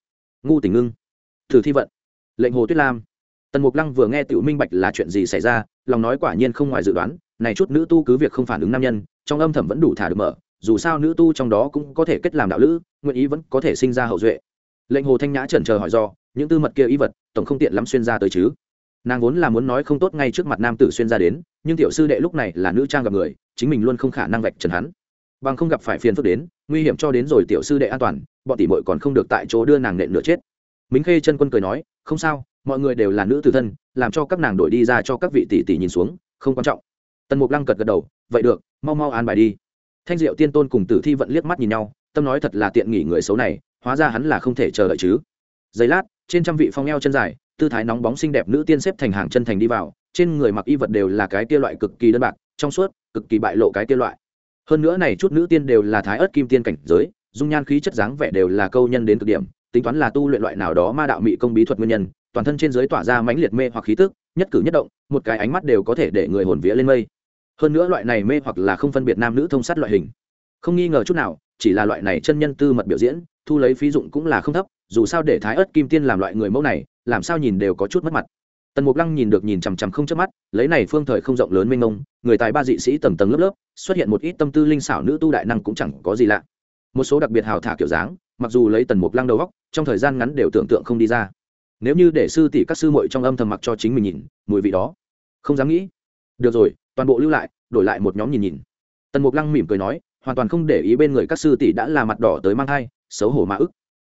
Ngu tỉnh ngưng. Thử thi vận. Lệnh hồ tuyết lam. Tần mục lăng vừa nghe tiểu minh bạch là chuyện gì xảy ra, lòng nói quả nhiên không ngoài dự đoán, này chút nữ tu cứ việc không phản ứng nam nhân, trong âm thầm vẫn đủ thả được mở, dù sao nữ tu trong đó cũng có thể kết làm đạo lữ, nguyện ý vẫn có thể sinh ra hậu duệ. Lệnh hồ thanh nhã chần chờ hỏi do những tư mật kia ý vật, tổng không tiện lắm xuyên ra tới chứ. Nàng vốn là muốn nói không tốt ngay trước mặt nam tử xuyên ra đến, nhưng tiểu sư đệ lúc này là nữ trang gặp người, chính mình luôn không khả năng vạch trần hắn. Bằng không gặp phải phiền phức đến, nguy hiểm cho đến rồi tiểu sư đệ an toàn, bọn tỷ muội còn không được tại chỗ đưa nàng nện nửa chết. Minh khê chân quân cười nói, không sao, mọi người đều là nữ tử thân, làm cho các nàng đổi đi ra cho các vị tỷ tỷ nhìn xuống, không quan trọng. Tần mục lăng cật gật đầu, vậy được, mau mau an bài đi. Thanh diệu tiên tôn cùng tử thi vận liếc mắt nhìn nhau, tâm nói thật là tiện nghỉ người xấu này, hóa ra hắn là không thể chờ đợi chứ. Giây lát trên trăm vị phong eo chân dài, tư thái nóng bóng xinh đẹp nữ tiên xếp thành hàng chân thành đi vào, trên người mặc y vật đều là cái kia loại cực kỳ đơn bạc, trong suốt, cực kỳ bại lộ cái kia loại. Hơn nữa này chút nữ tiên đều là thái ớt kim tiên cảnh giới, dung nhan khí chất dáng vẻ đều là câu nhân đến cực điểm, tính toán là tu luyện loại nào đó ma đạo mị công bí thuật nguyên nhân, toàn thân trên giới tỏa ra mãnh liệt mê hoặc khí tức, nhất cử nhất động, một cái ánh mắt đều có thể để người hồn vía lên mây. Hơn nữa loại này mê hoặc là không phân biệt nam nữ thông sát loại hình. Không nghi ngờ chút nào, chỉ là loại này chân nhân tư mật biểu diễn, thu lấy phí dụng cũng là không thấp dù sao để thái ớt kim tiên làm loại người mẫu này, làm sao nhìn đều có chút mất mặt. Tần mục lăng nhìn được nhìn chằm chằm không chớp mắt, lấy này phương thời không rộng lớn mênh mông, người tài ba dị sĩ tầng tầng lớp lớp, xuất hiện một ít tâm tư linh xảo nữ tu đại năng cũng chẳng có gì lạ. Một số đặc biệt hào thả kiểu dáng, mặc dù lấy tần mục lăng đầu góc trong thời gian ngắn đều tưởng tượng không đi ra. Nếu như để sư tỷ các sư muội trong âm thầm mặc cho chính mình nhìn, mùi vị đó, không dám nghĩ. Được rồi, toàn bộ lưu lại, đổi lại một nhóm nhìn nhìn. Tần mục lăng mỉm cười nói, hoàn toàn không để ý bên người các sư tỷ đã là mặt đỏ tới mang thai, xấu hổ mã ức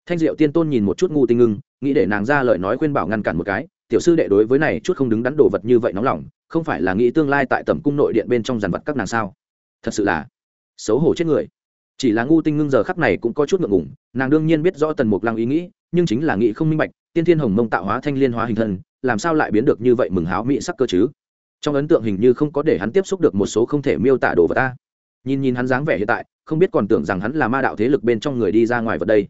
thanh diệu tiên tôn nhìn một chút ngu tinh ngưng, nghĩ để nàng ra lời nói khuyên bảo ngăn cản một cái, tiểu sư đệ đối với này chút không đứng đắn đồ vật như vậy nóng lòng, không phải là nghĩ tương lai tại tầm cung nội điện bên trong giàn vật các nàng sao? Thật sự là xấu hổ chết người. Chỉ là ngu tinh ngưng giờ khắc này cũng có chút ngượng ngùng, nàng đương nhiên biết rõ tần mục lăng ý nghĩ, nhưng chính là nghĩ không minh bạch, tiên thiên hồng mông tạo hóa thanh liên hóa hình thân, làm sao lại biến được như vậy mừng háo mỹ sắc cơ chứ? Trong ấn tượng hình như không có để hắn tiếp xúc được một số không thể miêu tả đồ vật ta. Nhìn nhìn hắn dáng vẻ hiện tại, không biết còn tưởng rằng hắn là ma đạo thế lực bên trong người đi ra ngoài vật đây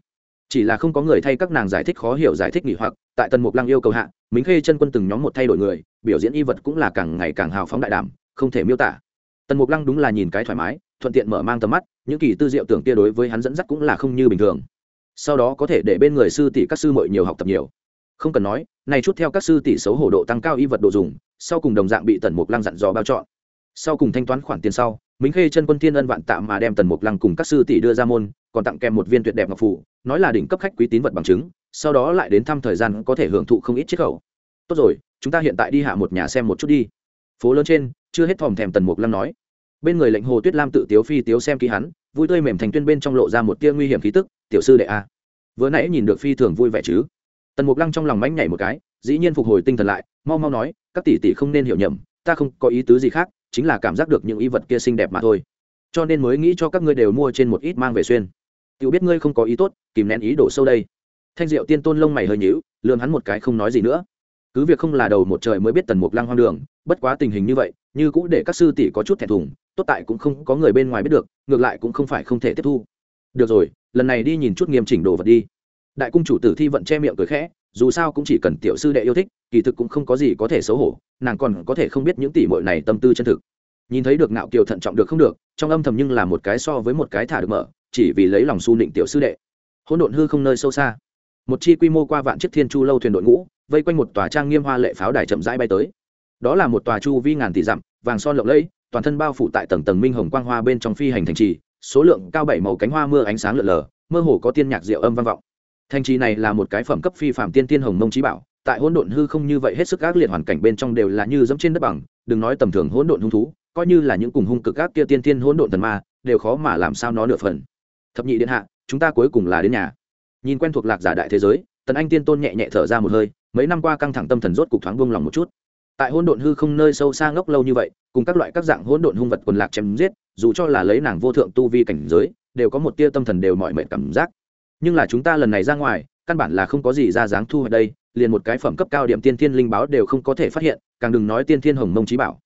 chỉ là không có người thay các nàng giải thích khó hiểu giải thích nghỉ hoặc, tại tần mục lăng yêu cầu hạ, mính khê chân quân từng nhóm một thay đổi người, biểu diễn y vật cũng là càng ngày càng hào phóng đại đảm, không thể miêu tả. Tần mục lăng đúng là nhìn cái thoải mái, thuận tiện mở mang tầm mắt, những kỳ tư diệu tưởng kia đối với hắn dẫn dắt cũng là không như bình thường. Sau đó có thể để bên người sư tỷ các sư mội nhiều học tập nhiều. Không cần nói, này chút theo các sư tỷ xấu hổ độ tăng cao y vật đồ dùng, sau cùng đồng dạng bị tần mục lăng dặn dò bao chọn. Sau cùng thanh toán khoản tiền sau minh khê chân quân thiên ân vạn tạm mà đem tần mục lăng cùng các sư tỷ đưa ra môn, còn tặng kèm một viên tuyệt đẹp ngọc phủ nói là đỉnh cấp khách quý tín vật bằng chứng, sau đó lại đến thăm thời gian có thể hưởng thụ không ít chiếc khẩu. Tốt rồi, chúng ta hiện tại đi hạ một nhà xem một chút đi. Phố lớn trên, chưa hết thòm thèm tần mục lăng nói. Bên người lệnh hồ tuyết lam tự tiếu phi tiếu xem ký hắn, vui tươi mềm thành tuyên bên trong lộ ra một tia nguy hiểm khí tức, tiểu sư đệ a, vừa nãy nhìn được phi thường vui vẻ chứ? Tần mục lăng trong lòng mánh nhảy một cái, dĩ nhiên phục hồi tinh thần lại, mau mau nói, các tỷ tỷ không nên hiểu nhầm, ta không có ý tứ gì khác, chính là cảm giác được những y vật kia xinh đẹp mà thôi. Cho nên mới nghĩ cho các ngươi đều mua trên một ít mang về xuyên tiểu biết ngươi không có ý tốt, kìm nén ý đổ sâu đây. Thanh diệu tiên tôn lông mày hơi nhíu, lườm hắn một cái không nói gì nữa. Cứ việc không là đầu một trời mới biết tần mục lăng hoang đường, bất quá tình hình như vậy, như cũng để các sư tỷ có chút thẹn thùng, tốt tại cũng không có người bên ngoài biết được, ngược lại cũng không phải không thể tiếp thu. Được rồi, lần này đi nhìn chút nghiêm chỉnh đồ vật đi. Đại cung chủ tử thi vận che miệng cười khẽ, dù sao cũng chỉ cần tiểu sư đệ yêu thích, kỳ thực cũng không có gì có thể xấu hổ, nàng còn có thể không biết những tỷ muội này tâm tư chân thực. Nhìn thấy được nạo kiều thận trọng được không được, trong âm thầm nhưng là một cái so với một cái thả được mở chỉ vì lấy lòng su nịnh tiểu sư đệ. Hỗn độn hư không nơi sâu xa. Một chi quy mô qua vạn chiếc thiên chu lâu thuyền đội ngũ, vây quanh một tòa trang nghiêm hoa lệ pháo đài chậm rãi bay tới. Đó là một tòa chu vi ngàn tỷ dặm, vàng son lộng lẫy, toàn thân bao phủ tại tầng tầng minh hồng quang hoa bên trong phi hành thành trì, số lượng cao bảy màu cánh hoa mưa ánh sáng lượn lờ, mơ hồ có tiên nhạc diệu âm vang vọng. Thành trì này là một cái phẩm cấp phi phạm tiên tiên hồng mông trí bảo, tại hỗn độn hư không như vậy hết sức ác liệt hoàn cảnh bên trong đều là như dẫm trên đất bằng, đừng nói tầm thường hỗn độn hung thú, coi như là những cùng hung cực ác kia tiên tiên hỗn độn thần ma, đều khó mà làm sao nó nửa phần thập nhị điện hạ, chúng ta cuối cùng là đến nhà. Nhìn quen thuộc lạc giả đại thế giới, tần anh tiên tôn nhẹ nhẹ thở ra một hơi, mấy năm qua căng thẳng tâm thần rốt cục thoáng buông lòng một chút. Tại hỗn độn hư không nơi sâu xa ngốc lâu như vậy, cùng các loại các dạng hỗn độn hung vật quần lạc chém giết, dù cho là lấy nàng vô thượng tu vi cảnh giới, đều có một tia tâm thần đều mọi mệt cảm giác. Nhưng là chúng ta lần này ra ngoài, căn bản là không có gì ra dáng thu ở đây, liền một cái phẩm cấp cao điểm tiên thiên linh báo đều không có thể phát hiện, càng đừng nói tiên thiên hồng mông trí bảo.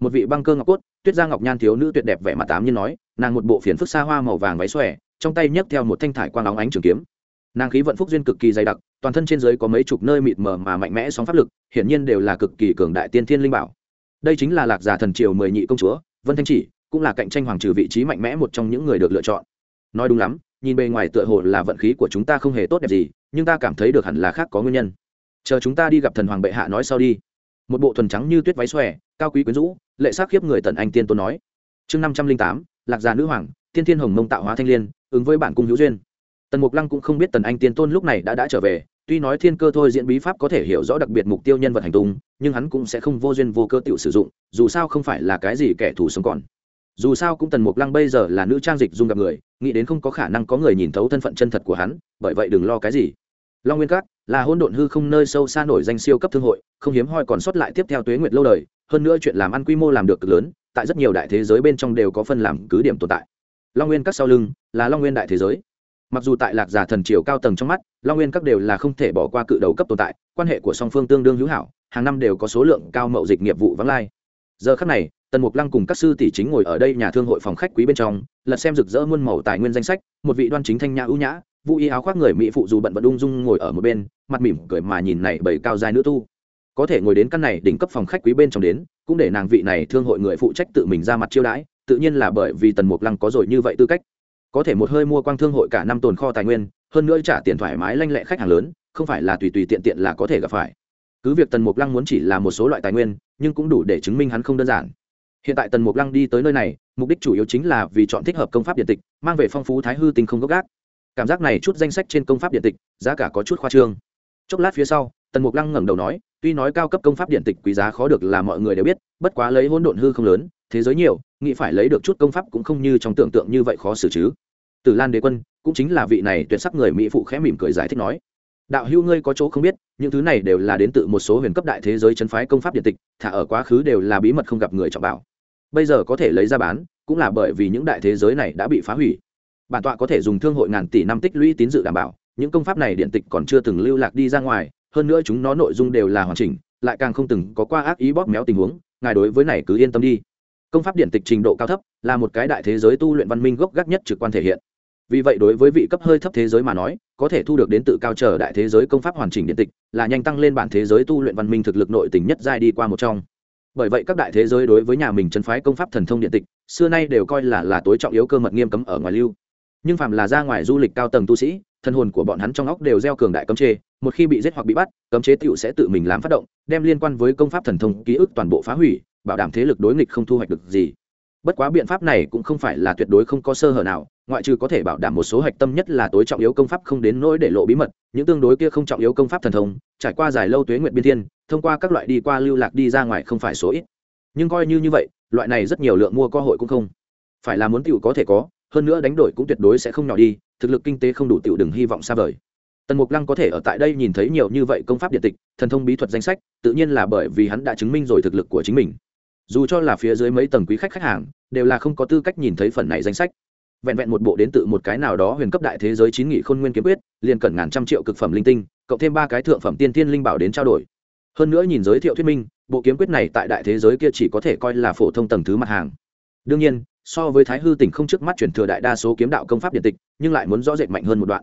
Một vị băng cơ ngọc cốt, tuyết gia ngọc nhan thiếu nữ tuyệt đẹp vẻ mặt tám như nói, nàng một bộ phiền phức xa hoa màu vàng váy xòe trong tay nhấc theo một thanh thải quang óng ánh trường kiếm. Nàng khí vận phúc duyên cực kỳ dày đặc, toàn thân trên giới có mấy chục nơi mịt mờ mà mạnh mẽ sóng pháp lực, hiển nhiên đều là cực kỳ cường đại tiên thiên linh bảo. Đây chính là lạc giả thần triều mười nhị công chúa, vân thanh chỉ, cũng là cạnh tranh hoàng trừ vị trí mạnh mẽ một trong những người được lựa chọn. Nói đúng lắm, nhìn bề ngoài tựa hồ là vận khí của chúng ta không hề tốt đẹp gì, nhưng ta cảm thấy được hẳn là khác có nguyên nhân. Chờ chúng ta đi gặp thần hoàng bệ hạ nói sau đi. Một bộ thuần trắng như tuyết váy xòe, cao quý quyến rũ, lệ sắc khiếp người tần anh tiên tôn nói. Chương năm trăm linh tám, lạc gia nữ hoàng tiên thiên hồng mông tạo hóa thanh l i ê n ứng với bản cung hữu duyên. Tần mục lăng cũng không biết tần anh tiên tôn lúc này đã đã trở về, tuy nói thiên cơ thôi diễn bí pháp có thể hiểu rõ đặc biệt mục tiêu nhân vật hành tung, nhưng hắn cũng sẽ không vô duyên vô cơ t sử dụng, dù sao không phải là cái gì kẻ thù sống còn. Dù sao cũng tần mục lăng bây giờ là nữ trang dịch dung gặp người, nghĩ đến không có khả năng có người nhìn thấu thân phận chân thật của hắn, bởi vậy đừng lo cái gì. Long nguyên cát là hôn độn hư không nơi sâu xa nổi danh siêu cấp thương hội, không hiếm hoi còn sót lại tiếp theo tuế nguyệt lâu đời, hơn nữa chuyện làm ăn quy mô làm được cực lớn, tại rất nhiều đại thế giới bên trong đều có phân làm cứ điểm tồn tại long nguyên các sau lưng là long nguyên đại thế giới. Mặc dù tại lạc giả thần triều cao tầng trong mắt, long nguyên các đều là không thể bỏ qua cự đầu cấp tồn tại, quan hệ của song phương tương đương hữu hảo, hàng năm đều có số lượng cao mậu dịch nghiệp vụ vắng lai. Giờ khắc này, tần mục lăng cùng các sư tỷ chính ngồi ở đây nhà thương hội phòng khách quý bên trong, lật xem rực rỡ muôn màu tài nguyên danh sách, một vị đoan chính thanh nhã ưu nhã, vũ y áo khoác người mỹ phụ dù bận vận ung dung ngồi ở một bên, mặt mỉm cười mà nhìn này bảy cao dài nữ tu. Có thể ngồi đến căn này đỉnh cấp phòng khách quý bên trong đến, cũng để nàng vị này thương hội người phụ trách tự mình ra mặt chiêu đãi tự nhiên là bởi vì tần mục lăng có rồi như vậy tư cách. Có thể một hơi mua quang thương hội cả năm tồn kho tài nguyên, hơn nữa trả tiền thoải mái lanh lẹ khách hàng lớn, không phải là tùy tùy tiện tiện là có thể gặp phải. Cứ việc tần mục lăng muốn chỉ là một số loại tài nguyên, nhưng cũng đủ để chứng minh hắn không đơn giản. Hiện tại tần mục lăng đi tới nơi này, mục đích chủ yếu chính là vì chọn thích hợp công pháp điện tịch, mang về phong phú thái hư tinh không gốc gác. Cảm giác này chút danh sách trên công pháp điện tịch, giá cả có chút khoa trương. Chốc lát phía sau, tần mục lăng ngẩng đầu nói, tuy nói cao cấp công pháp điện tịch quý giá khó được là mọi người đều biết, bất quá lấy hỗn độn hư không lớn thế giới nhiều, nghĩ phải lấy được chút công pháp cũng không như trong tưởng tượng như vậy khó xử chứ. Tử lan đế quân, cũng chính là vị này tuyệt sắc người mỹ phụ khẽ mỉm cười giải thích nói. Đạo hữu ngươi có chỗ không biết, những thứ này đều là đến từ một số huyền cấp đại thế giới chân phái công pháp điện tịch, thả ở quá khứ đều là bí mật không gặp người trọng bảo. Bây giờ có thể lấy ra bán, cũng là bởi vì những đại thế giới này đã bị phá hủy. Bản tọa có thể dùng thương hội ngàn tỷ năm tích lũy tín dự đảm bảo, những công pháp này điện tịch còn chưa từng lưu lạc đi ra ngoài, hơn nữa chúng nó nội dung đều là hoàn chỉnh, lại càng không từng có qua ác ý bóp méo tình huống, ngài đối với này cứ yên tâm đi công pháp điện tịch trình độ cao thấp, là một cái đại thế giới tu luyện văn minh gốc gác nhất trực quan thể hiện. Vì vậy đối với vị cấp hơi thấp thế giới mà nói, có thể thu được đến tự cao trở đại thế giới công pháp hoàn chỉnh điện tịch, là nhanh tăng lên bản thế giới tu luyện văn minh thực lực nội tình nhất giai đi qua một trong. Bởi vậy các đại thế giới đối với nhà mình chân phái công pháp thần thông điện tịch, xưa nay đều coi là là tối trọng yếu cơ mật nghiêm cấm ở ngoài lưu. Nhưng phàm là ra ngoài du lịch cao tầng tu sĩ, thân hồn của bọn hắn trong óc đều gieo cường đại cấm chế, một khi bị giết hoặc bị bắt, cấm chế tựu sẽ tự mình làm phát động, đem liên quan với công pháp thần thông ký ức toàn bộ phá hủy bảo đảm thế lực đối nghịch không thu hoạch được gì. Bất quá biện pháp này cũng không phải là tuyệt đối không có sơ hở nào, ngoại trừ có thể bảo đảm một số hạch tâm nhất là tối trọng yếu công pháp không đến nỗi để lộ bí mật, những tương đối kia không trọng yếu công pháp thần thông, trải qua dài lâu tuế nguyện biên thiên, thông qua các loại đi qua lưu lạc đi ra ngoài không phải số ít. Nhưng coi như như vậy, loại này rất nhiều lượng mua cơ hội cũng không phải là muốn tiểu có thể có, hơn nữa đánh đổi cũng tuyệt đối sẽ không nhỏ đi, thực lực kinh tế không đủ tiểu đừng hy vọng xa vời. Tần mục lăng có thể ở tại đây nhìn thấy nhiều như vậy công pháp điện tịch, thần thông bí thuật danh sách, tự nhiên là bởi vì hắn đã chứng minh rồi thực lực của chính mình dù cho là phía dưới mấy tầng quý khách khách hàng, đều là không có tư cách nhìn thấy phần này danh sách. Vẹn vẹn một bộ đến từ một cái nào đó huyền cấp đại thế giới chín nghị khôn nguyên kiếm quyết, liền cần ngàn trăm triệu cực phẩm linh tinh, cộng thêm ba cái thượng phẩm tiên tiên linh bảo đến trao đổi. Hơn nữa nhìn giới thiệu thuyết minh, bộ kiếm quyết này tại đại thế giới kia chỉ có thể coi là phổ thông tầng thứ mặt hàng. Đương nhiên, so với thái hư tỉnh không trước mắt chuyển thừa đại đa số kiếm đạo công pháp điện tịch, nhưng lại muốn rõ rệt mạnh hơn một đoạn.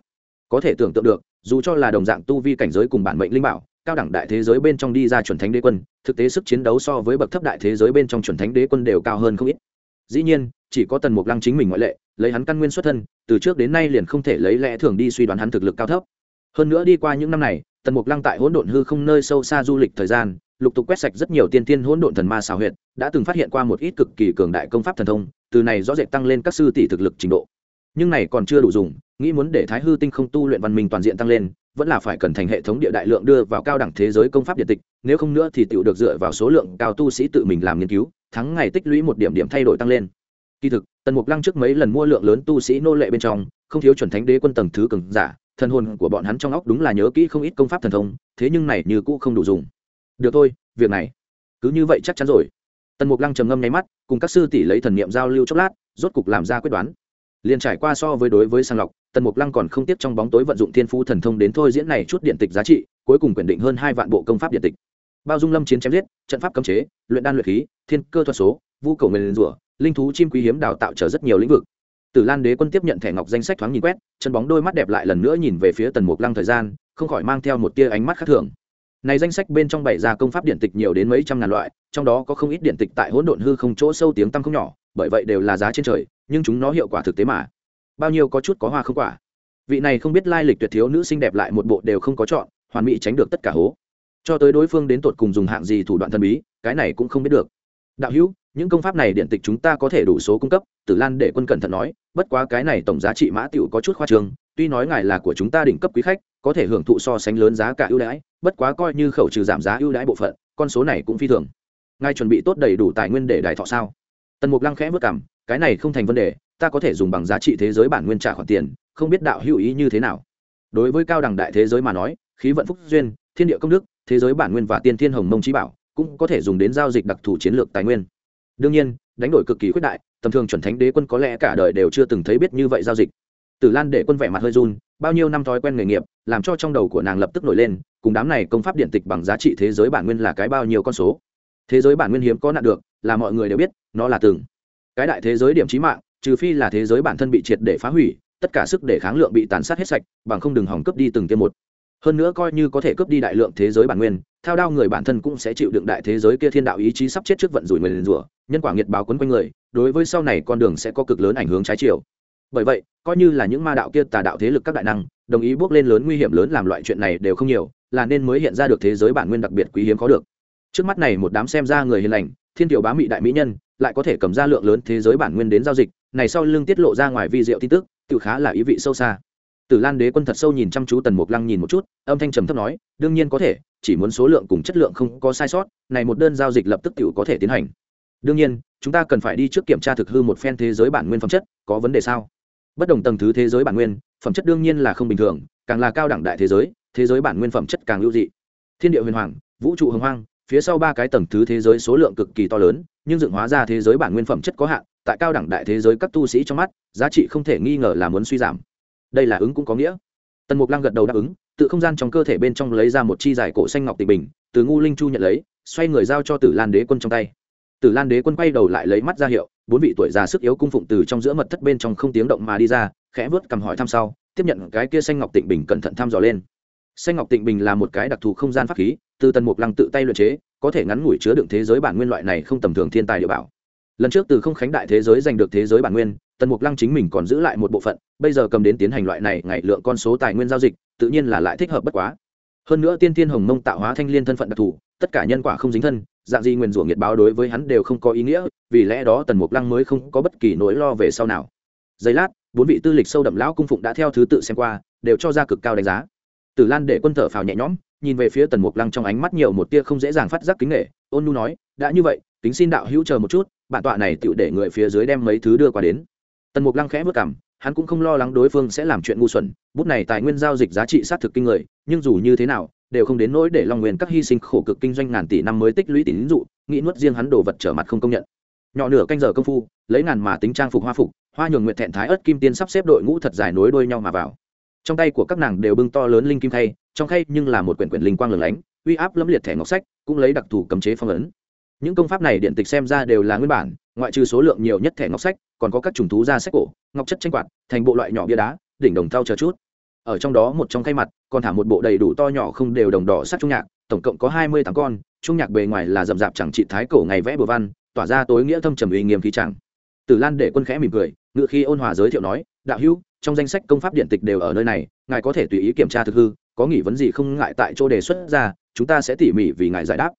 Có thể tưởng tượng được, dù cho là đồng dạng tu vi cảnh giới cùng bản mệnh linh bảo cao đẳng đại thế giới bên trong đi ra chuẩn thánh đế quân, thực tế sức chiến đấu so với bậc thấp đại thế giới bên trong chuẩn thánh đế quân đều cao hơn không ít. Dĩ nhiên, chỉ có tần mục lăng chính mình ngoại lệ, lấy hắn căn nguyên xuất thân, từ trước đến nay liền không thể lấy lẽ thường đi suy đoán hắn thực lực cao thấp. Hơn nữa đi qua những năm này, tần mục lăng tại hỗn độn hư không nơi sâu xa du lịch thời gian, lục tục quét sạch rất nhiều tiên tiên hỗn độn thần ma xào huyệt, đã từng phát hiện qua một ít cực kỳ cường đại công pháp thần thông, từ này rõ rệt tăng lên các sư tỷ thực lực trình độ nhưng này còn chưa đủ dùng, nghĩ muốn để thái hư tinh không tu luyện văn minh toàn diện tăng lên, vẫn là phải cần thành hệ thống địa đại lượng đưa vào cao đẳng thế giới công pháp điện tịch, nếu không nữa thì tựu được dựa vào số lượng cao tu sĩ tự mình làm nghiên cứu, thắng ngày tích lũy một điểm điểm thay đổi tăng lên. Kỳ thực, tần mục lăng trước mấy lần mua lượng lớn tu sĩ nô lệ bên trong, không thiếu chuẩn thánh đế quân tầng thứ cường giả, thần hồn của bọn hắn trong óc đúng là nhớ kỹ không ít công pháp thần thông, thế nhưng này như cũ không đủ dùng. Được thôi, việc này cứ như vậy chắc chắn rồi. Tần mục lăng trầm ngâm nháy mắt, cùng các sư tỷ lấy thần niệm giao lưu chốc lát, rốt cục làm ra quyết đoán liền trải qua so với đối với sàng lọc, tần mục lăng còn không tiếc trong bóng tối vận dụng thiên phú thần thông đến thôi diễn này chút điện tịch giá trị, cuối cùng quyền định hơn hai vạn bộ công pháp điện tịch. Bao dung lâm chiến chém giết, trận pháp cấm chế, luyện đan luyện khí, thiên cơ thuật số, vu cầu nguyền rủa, linh thú chim quý hiếm đào tạo trở rất nhiều lĩnh vực. Tử lan đế quân tiếp nhận thẻ ngọc danh sách thoáng nhìn quét, chân bóng đôi mắt đẹp lại lần nữa nhìn về phía tần mục lăng thời gian, không khỏi mang theo một tia ánh mắt khác thường. Này danh sách bên trong bảy ra công pháp điện tịch nhiều đến mấy trăm ngàn loại, trong đó có không ít điện tịch tại hỗn độn hư không chỗ sâu tiếng tăm không nhỏ bởi vậy đều là giá trên trời, nhưng chúng nó hiệu quả thực tế mà. Bao nhiêu có chút có hoa không quả. Vị này không biết lai lịch tuyệt thiếu nữ xinh đẹp lại một bộ đều không có chọn, hoàn mỹ tránh được tất cả hố. Cho tới đối phương đến tột cùng dùng hạng gì thủ đoạn thần bí, cái này cũng không biết được. Đạo hữu, những công pháp này điện tịch chúng ta có thể đủ số cung cấp, tử lan để quân cẩn thận nói, bất quá cái này tổng giá trị mã tiểu có chút khoa trương, tuy nói ngài là của chúng ta đỉnh cấp quý khách, có thể hưởng thụ so sánh lớn giá cả ưu đãi, bất quá coi như khẩu trừ giảm giá ưu đãi bộ phận, con số này cũng phi thường. Ngài chuẩn bị tốt đầy đủ tài nguyên để đài thọ sao? Tần mục lăng khẽ vất cảm cái này không thành vấn đề, ta có thể dùng bằng giá trị thế giới bản nguyên trả khoản tiền, không biết đạo hữu ý như thế nào. Đối với cao đẳng đại thế giới mà nói, khí vận phúc duyên, thiên địa công đức, thế giới bản nguyên và tiên thiên hồng mông trí bảo, cũng có thể dùng đến giao dịch đặc thù chiến lược tài nguyên. Đương nhiên, đánh đổi cực kỳ khuyết đại, tầm thường chuẩn thánh đế quân có lẽ cả đời đều chưa từng thấy biết như vậy giao dịch. Tử lan để quân vẻ mặt hơi run, bao nhiêu năm thói quen nghề nghiệp, làm cho trong đầu của nàng lập tức nổi lên, cùng đám này công pháp điện tịch bằng giá trị thế giới bản nguyên là cái bao nhiêu con số. Thế giới bản nguyên hiếm có nạn được là mọi người đều biết, nó là từng. Cái đại thế giới điểm trí mạng, trừ phi là thế giới bản thân bị triệt để phá hủy, tất cả sức để kháng lượng bị tàn sát hết sạch, bằng không đừng hỏng cướp đi từng tiêm một. Hơn nữa coi như có thể cướp đi đại lượng thế giới bản nguyên theo đao người bản thân cũng sẽ chịu đựng đại thế giới kia thiên đạo ý chí sắp chết trước vận rủi người liền rủa, nhân quả nghiệt báo quấn quanh người, đối với sau này con đường sẽ có cực lớn ảnh hưởng trái chiều. Bởi vậy, coi như là những ma đạo kia tà đạo thế lực các đại năng, đồng ý bước lên lớn nguy hiểm lớn làm loại chuyện này đều không nhiều, là nên mới hiện ra được thế giới bản nguyên đặc biệt quý hiếm có được. Trước mắt này một đám xem ra người hiền lành thiên tiểu bá mị đại mỹ nhân, lại có thể cầm ra lượng lớn thế giới bản nguyên đến giao dịch, này sau lưng tiết lộ ra ngoài vi diệu tin tức, tự khá là ý vị sâu xa. Tử lan đế quân thật sâu nhìn chăm chú tần mục lăng nhìn một chút, âm thanh trầm thấp nói, đương nhiên có thể, chỉ muốn số lượng cùng chất lượng không có sai sót, này một đơn giao dịch lập tức tự có thể tiến hành. Đương nhiên, chúng ta cần phải đi trước kiểm tra thực hư một phen thế giới bản nguyên phẩm chất, có vấn đề sao? Bất đồng tầng thứ thế giới bản nguyên, phẩm chất đương nhiên là không bình thường, càng là cao đẳng đại thế giới thế giới bản nguyên phẩm chất càng lưu dị. Thiên địa huyền hoàng, vũ trụ hồng hoang phía sau ba cái tầng thứ thế giới số lượng cực kỳ to lớn, nhưng dựng hóa ra thế giới bản nguyên phẩm chất có hạn, tại cao đẳng đại thế giới các tu sĩ trong mắt, giá trị không thể nghi ngờ là muốn suy giảm. Đây là ứng cũng có nghĩa. Tần mục lăng gật đầu đáp ứng, tự không gian trong cơ thể bên trong lấy ra một chi giải cổ xanh ngọc tịch bình, từ ngu linh chu nhận lấy, xoay người giao cho tử lan đế quân trong tay. Tử lan đế quân quay đầu lại lấy mắt ra hiệu, bốn vị tuổi già sức yếu cung phụng từ trong giữa mật thất bên trong không tiếng động mà đi ra, khẽ vớt cầm hỏi thăm sau, tiếp nhận cái kia xanh ngọc tịnh bình cẩn thận thăm dò lên xanh ngọc tịnh bình là một cái đặc thù không gian pháp khí, từ tần mục lăng tự tay luyện chế, có thể ngắn ngủi chứa đựng thế giới bản nguyên loại này không tầm thường thiên tài địa bảo. Lần trước từ không khánh đại thế giới giành được thế giới bản nguyên, tần mục lăng chính mình còn giữ lại một bộ phận, bây giờ cầm đến tiến hành loại này ngày lượng con số tài nguyên giao dịch, tự nhiên là lại thích hợp bất quá. Hơn nữa tiên thiên hồng mông tạo hóa thanh liên thân phận đặc thù, tất cả nhân quả không dính thân, dạng gì nguyền rủa nghiệt báo đối với hắn đều không có ý nghĩa, vì lẽ đó tần mục lăng mới không có bất kỳ nỗi lo về sau nào. Giây lát, bốn vị tư lịch sâu đậm lão cung phụng đã theo thứ tự xem qua, đều cho ra cực cao đánh giá tử lan để quân thở phào nhẹ nhõm, nhìn về phía tần mục lăng trong ánh mắt nhiều một tia không dễ dàng phát giác kính nghệ ôn nu nói, đã như vậy tính xin đạo hữu chờ một chút, bản tọa này tựu để người phía dưới đem mấy thứ đưa qua đến. Tần mục lăng khẽ vất cảm hắn cũng không lo lắng đối phương sẽ làm chuyện ngu xuẩn, bút này tài nguyên giao dịch giá trị xác thực kinh người, nhưng dù như thế nào, đều không đến nỗi để long nguyên các hy sinh khổ cực kinh doanh ngàn tỷ năm mới tích lũy tín dụ nghĩ nuốt riêng hắn đồ vật trở mặt không công nhận. Nhỏ nửa canh giờ công phu, lấy ngàn mà tính trang phục hoa phục, hoa nhường nguyện thẹn thái ớt kim tiên sắp xếp đội ngũ thật dài nối đuôi nhau mà vào trong tay của các nàng đều bưng to lớn linh kim thay trong khay nhưng là một quyển quyển linh quang lửng lánh, uy áp lẫm liệt thẻ ngọc sách, cũng lấy đặc thù cấm chế phong ấn. Những công pháp này điện tịch xem ra đều là nguyên bản, ngoại trừ số lượng nhiều nhất thẻ ngọc sách, còn có các trùng thú ra sách cổ, ngọc chất tranh quạt, thành bộ loại nhỏ bia đá, đỉnh đồng thau chờ chút. Ở trong đó một trong khay mặt, còn thả một bộ đầy đủ to nhỏ không đều đồng đỏ sắc trung nhạc, tổng cộng có hai mươi tám con, trung nhạc bề ngoài là rậm rạp chẳng trị thái cổ ngày vẽ bừa văn, tỏa ra tối nghĩa thâm trầm uy nghiêm khí chẳng. Tử lan để quân khẽ mỉm cười ngự khi ôn hòa giới thiệu nói đạo hữu, trong danh sách công pháp điện tịch đều ở nơi này, ngài có thể tùy ý kiểm tra thực hư, có nghỉ vấn gì không ngại tại chỗ đề xuất ra, chúng ta sẽ tỉ mỉ vì ngài giải đáp.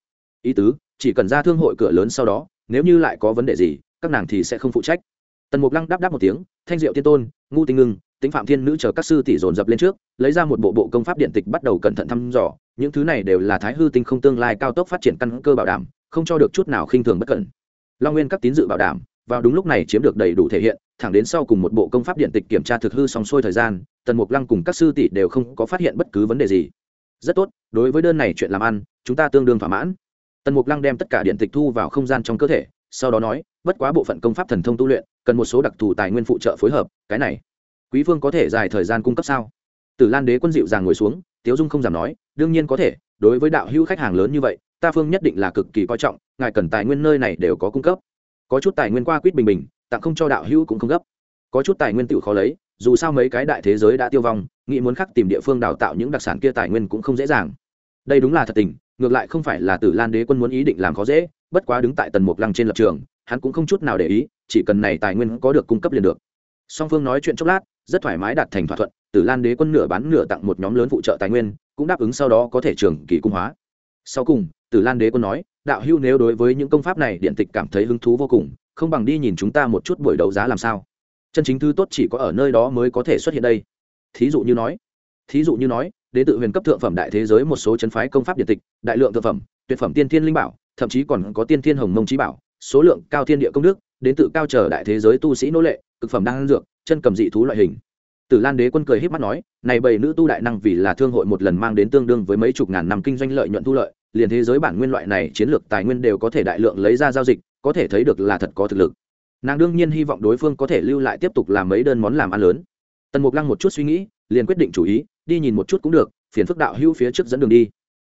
Ý tứ, chỉ cần ra thương hội cửa lớn sau đó, nếu như lại có vấn đề gì, các nàng thì sẽ không phụ trách. Tần mục lăng đáp đáp một tiếng, thanh diệu tiên tôn, ngu tinh ngưng tính phạm thiên nữ chờ các sư tỷ dồn dập lên trước, lấy ra một bộ bộ công pháp điện tịch bắt đầu cẩn thận thăm dò, những thứ này đều là thái hư tinh không tương lai cao tốc phát triển căn cơ bảo đảm, không cho được chút nào khinh thường bất cẩn. Long nguyên các tín dự bảo đảm, vào đúng lúc này chiếm được đầy đủ thể hiện thẳng đến sau cùng một bộ công pháp điện tịch kiểm tra thực hư xong xuôi thời gian, tần mục lăng cùng các sư tỷ đều không có phát hiện bất cứ vấn đề gì. Rất tốt, đối với đơn này chuyện làm ăn, chúng ta tương đương thỏa mãn. Tần mục lăng đem tất cả điện tịch thu vào không gian trong cơ thể, sau đó nói, bất quá bộ phận công pháp thần thông tu luyện, cần một số đặc thù tài nguyên phụ trợ phối hợp, cái này, quý vương có thể dài thời gian cung cấp sao? Tử lan đế quân dịu dàng ngồi xuống, tiếu dung không dám nói, đương nhiên có thể, đối với đạo hữu khách hàng lớn như vậy, ta phương nhất định là cực kỳ coi trọng, ngài cần tài nguyên nơi này đều có cung cấp. Có chút tài nguyên qua quýt bình bình tặng không cho đạo hữu cũng không gấp. Có chút tài nguyên tự khó lấy, dù sao mấy cái đại thế giới đã tiêu vong, nghĩ muốn khắc tìm địa phương đào tạo những đặc sản kia tài nguyên cũng không dễ dàng. Đây đúng là thật tình, ngược lại không phải là tử lan đế quân muốn ý định làm khó dễ, bất quá đứng tại tần mục lăng trên lập trường, hắn cũng không chút nào để ý, chỉ cần này tài nguyên có được cung cấp liền được. Song phương nói chuyện chốc lát, rất thoải mái đạt thành thỏa thuận, tử lan đế quân nửa bán nửa tặng một nhóm lớn phụ trợ tài nguyên, cũng đáp ứng sau đó có thể trường kỳ cung hóa. Sau cùng, tử lan đế quân nói, đạo hưu nếu đối với những công pháp này điện tịch cảm thấy hứng thú vô cùng không bằng đi nhìn chúng ta một chút buổi đấu giá làm sao. Chân chính thứ tốt chỉ có ở nơi đó mới có thể xuất hiện đây. Thí dụ như nói, thí dụ như nói đến tự huyền cấp thượng phẩm đại thế giới một số chân phái công pháp điện tịch, đại lượng thượng phẩm, tuyệt phẩm tiên thiên linh bảo, thậm chí còn có tiên thiên hồng mông trí bảo, số lượng cao thiên địa công đức, đến tự cao trở đại thế giới tu sĩ nô lệ, cực phẩm đang dược, chân cầm dị thú loại hình. Tử lan đế quân cười híp mắt nói, này bảy nữ tu đại năng vì là thương hội một lần mang đến tương đương với mấy chục ngàn năm kinh doanh lợi nhuận thu lợi, liền thế giới bản nguyên loại này chiến lược tài nguyên đều có thể đại lượng lấy ra giao dịch có thể thấy được là thật có thực lực. Nàng đương nhiên hy vọng đối phương có thể lưu lại tiếp tục làm mấy đơn món làm ăn lớn. Tần mục lăng một chút suy nghĩ, liền quyết định chủ ý, đi nhìn một chút cũng được, phiền phức đạo hữu phía trước dẫn đường đi.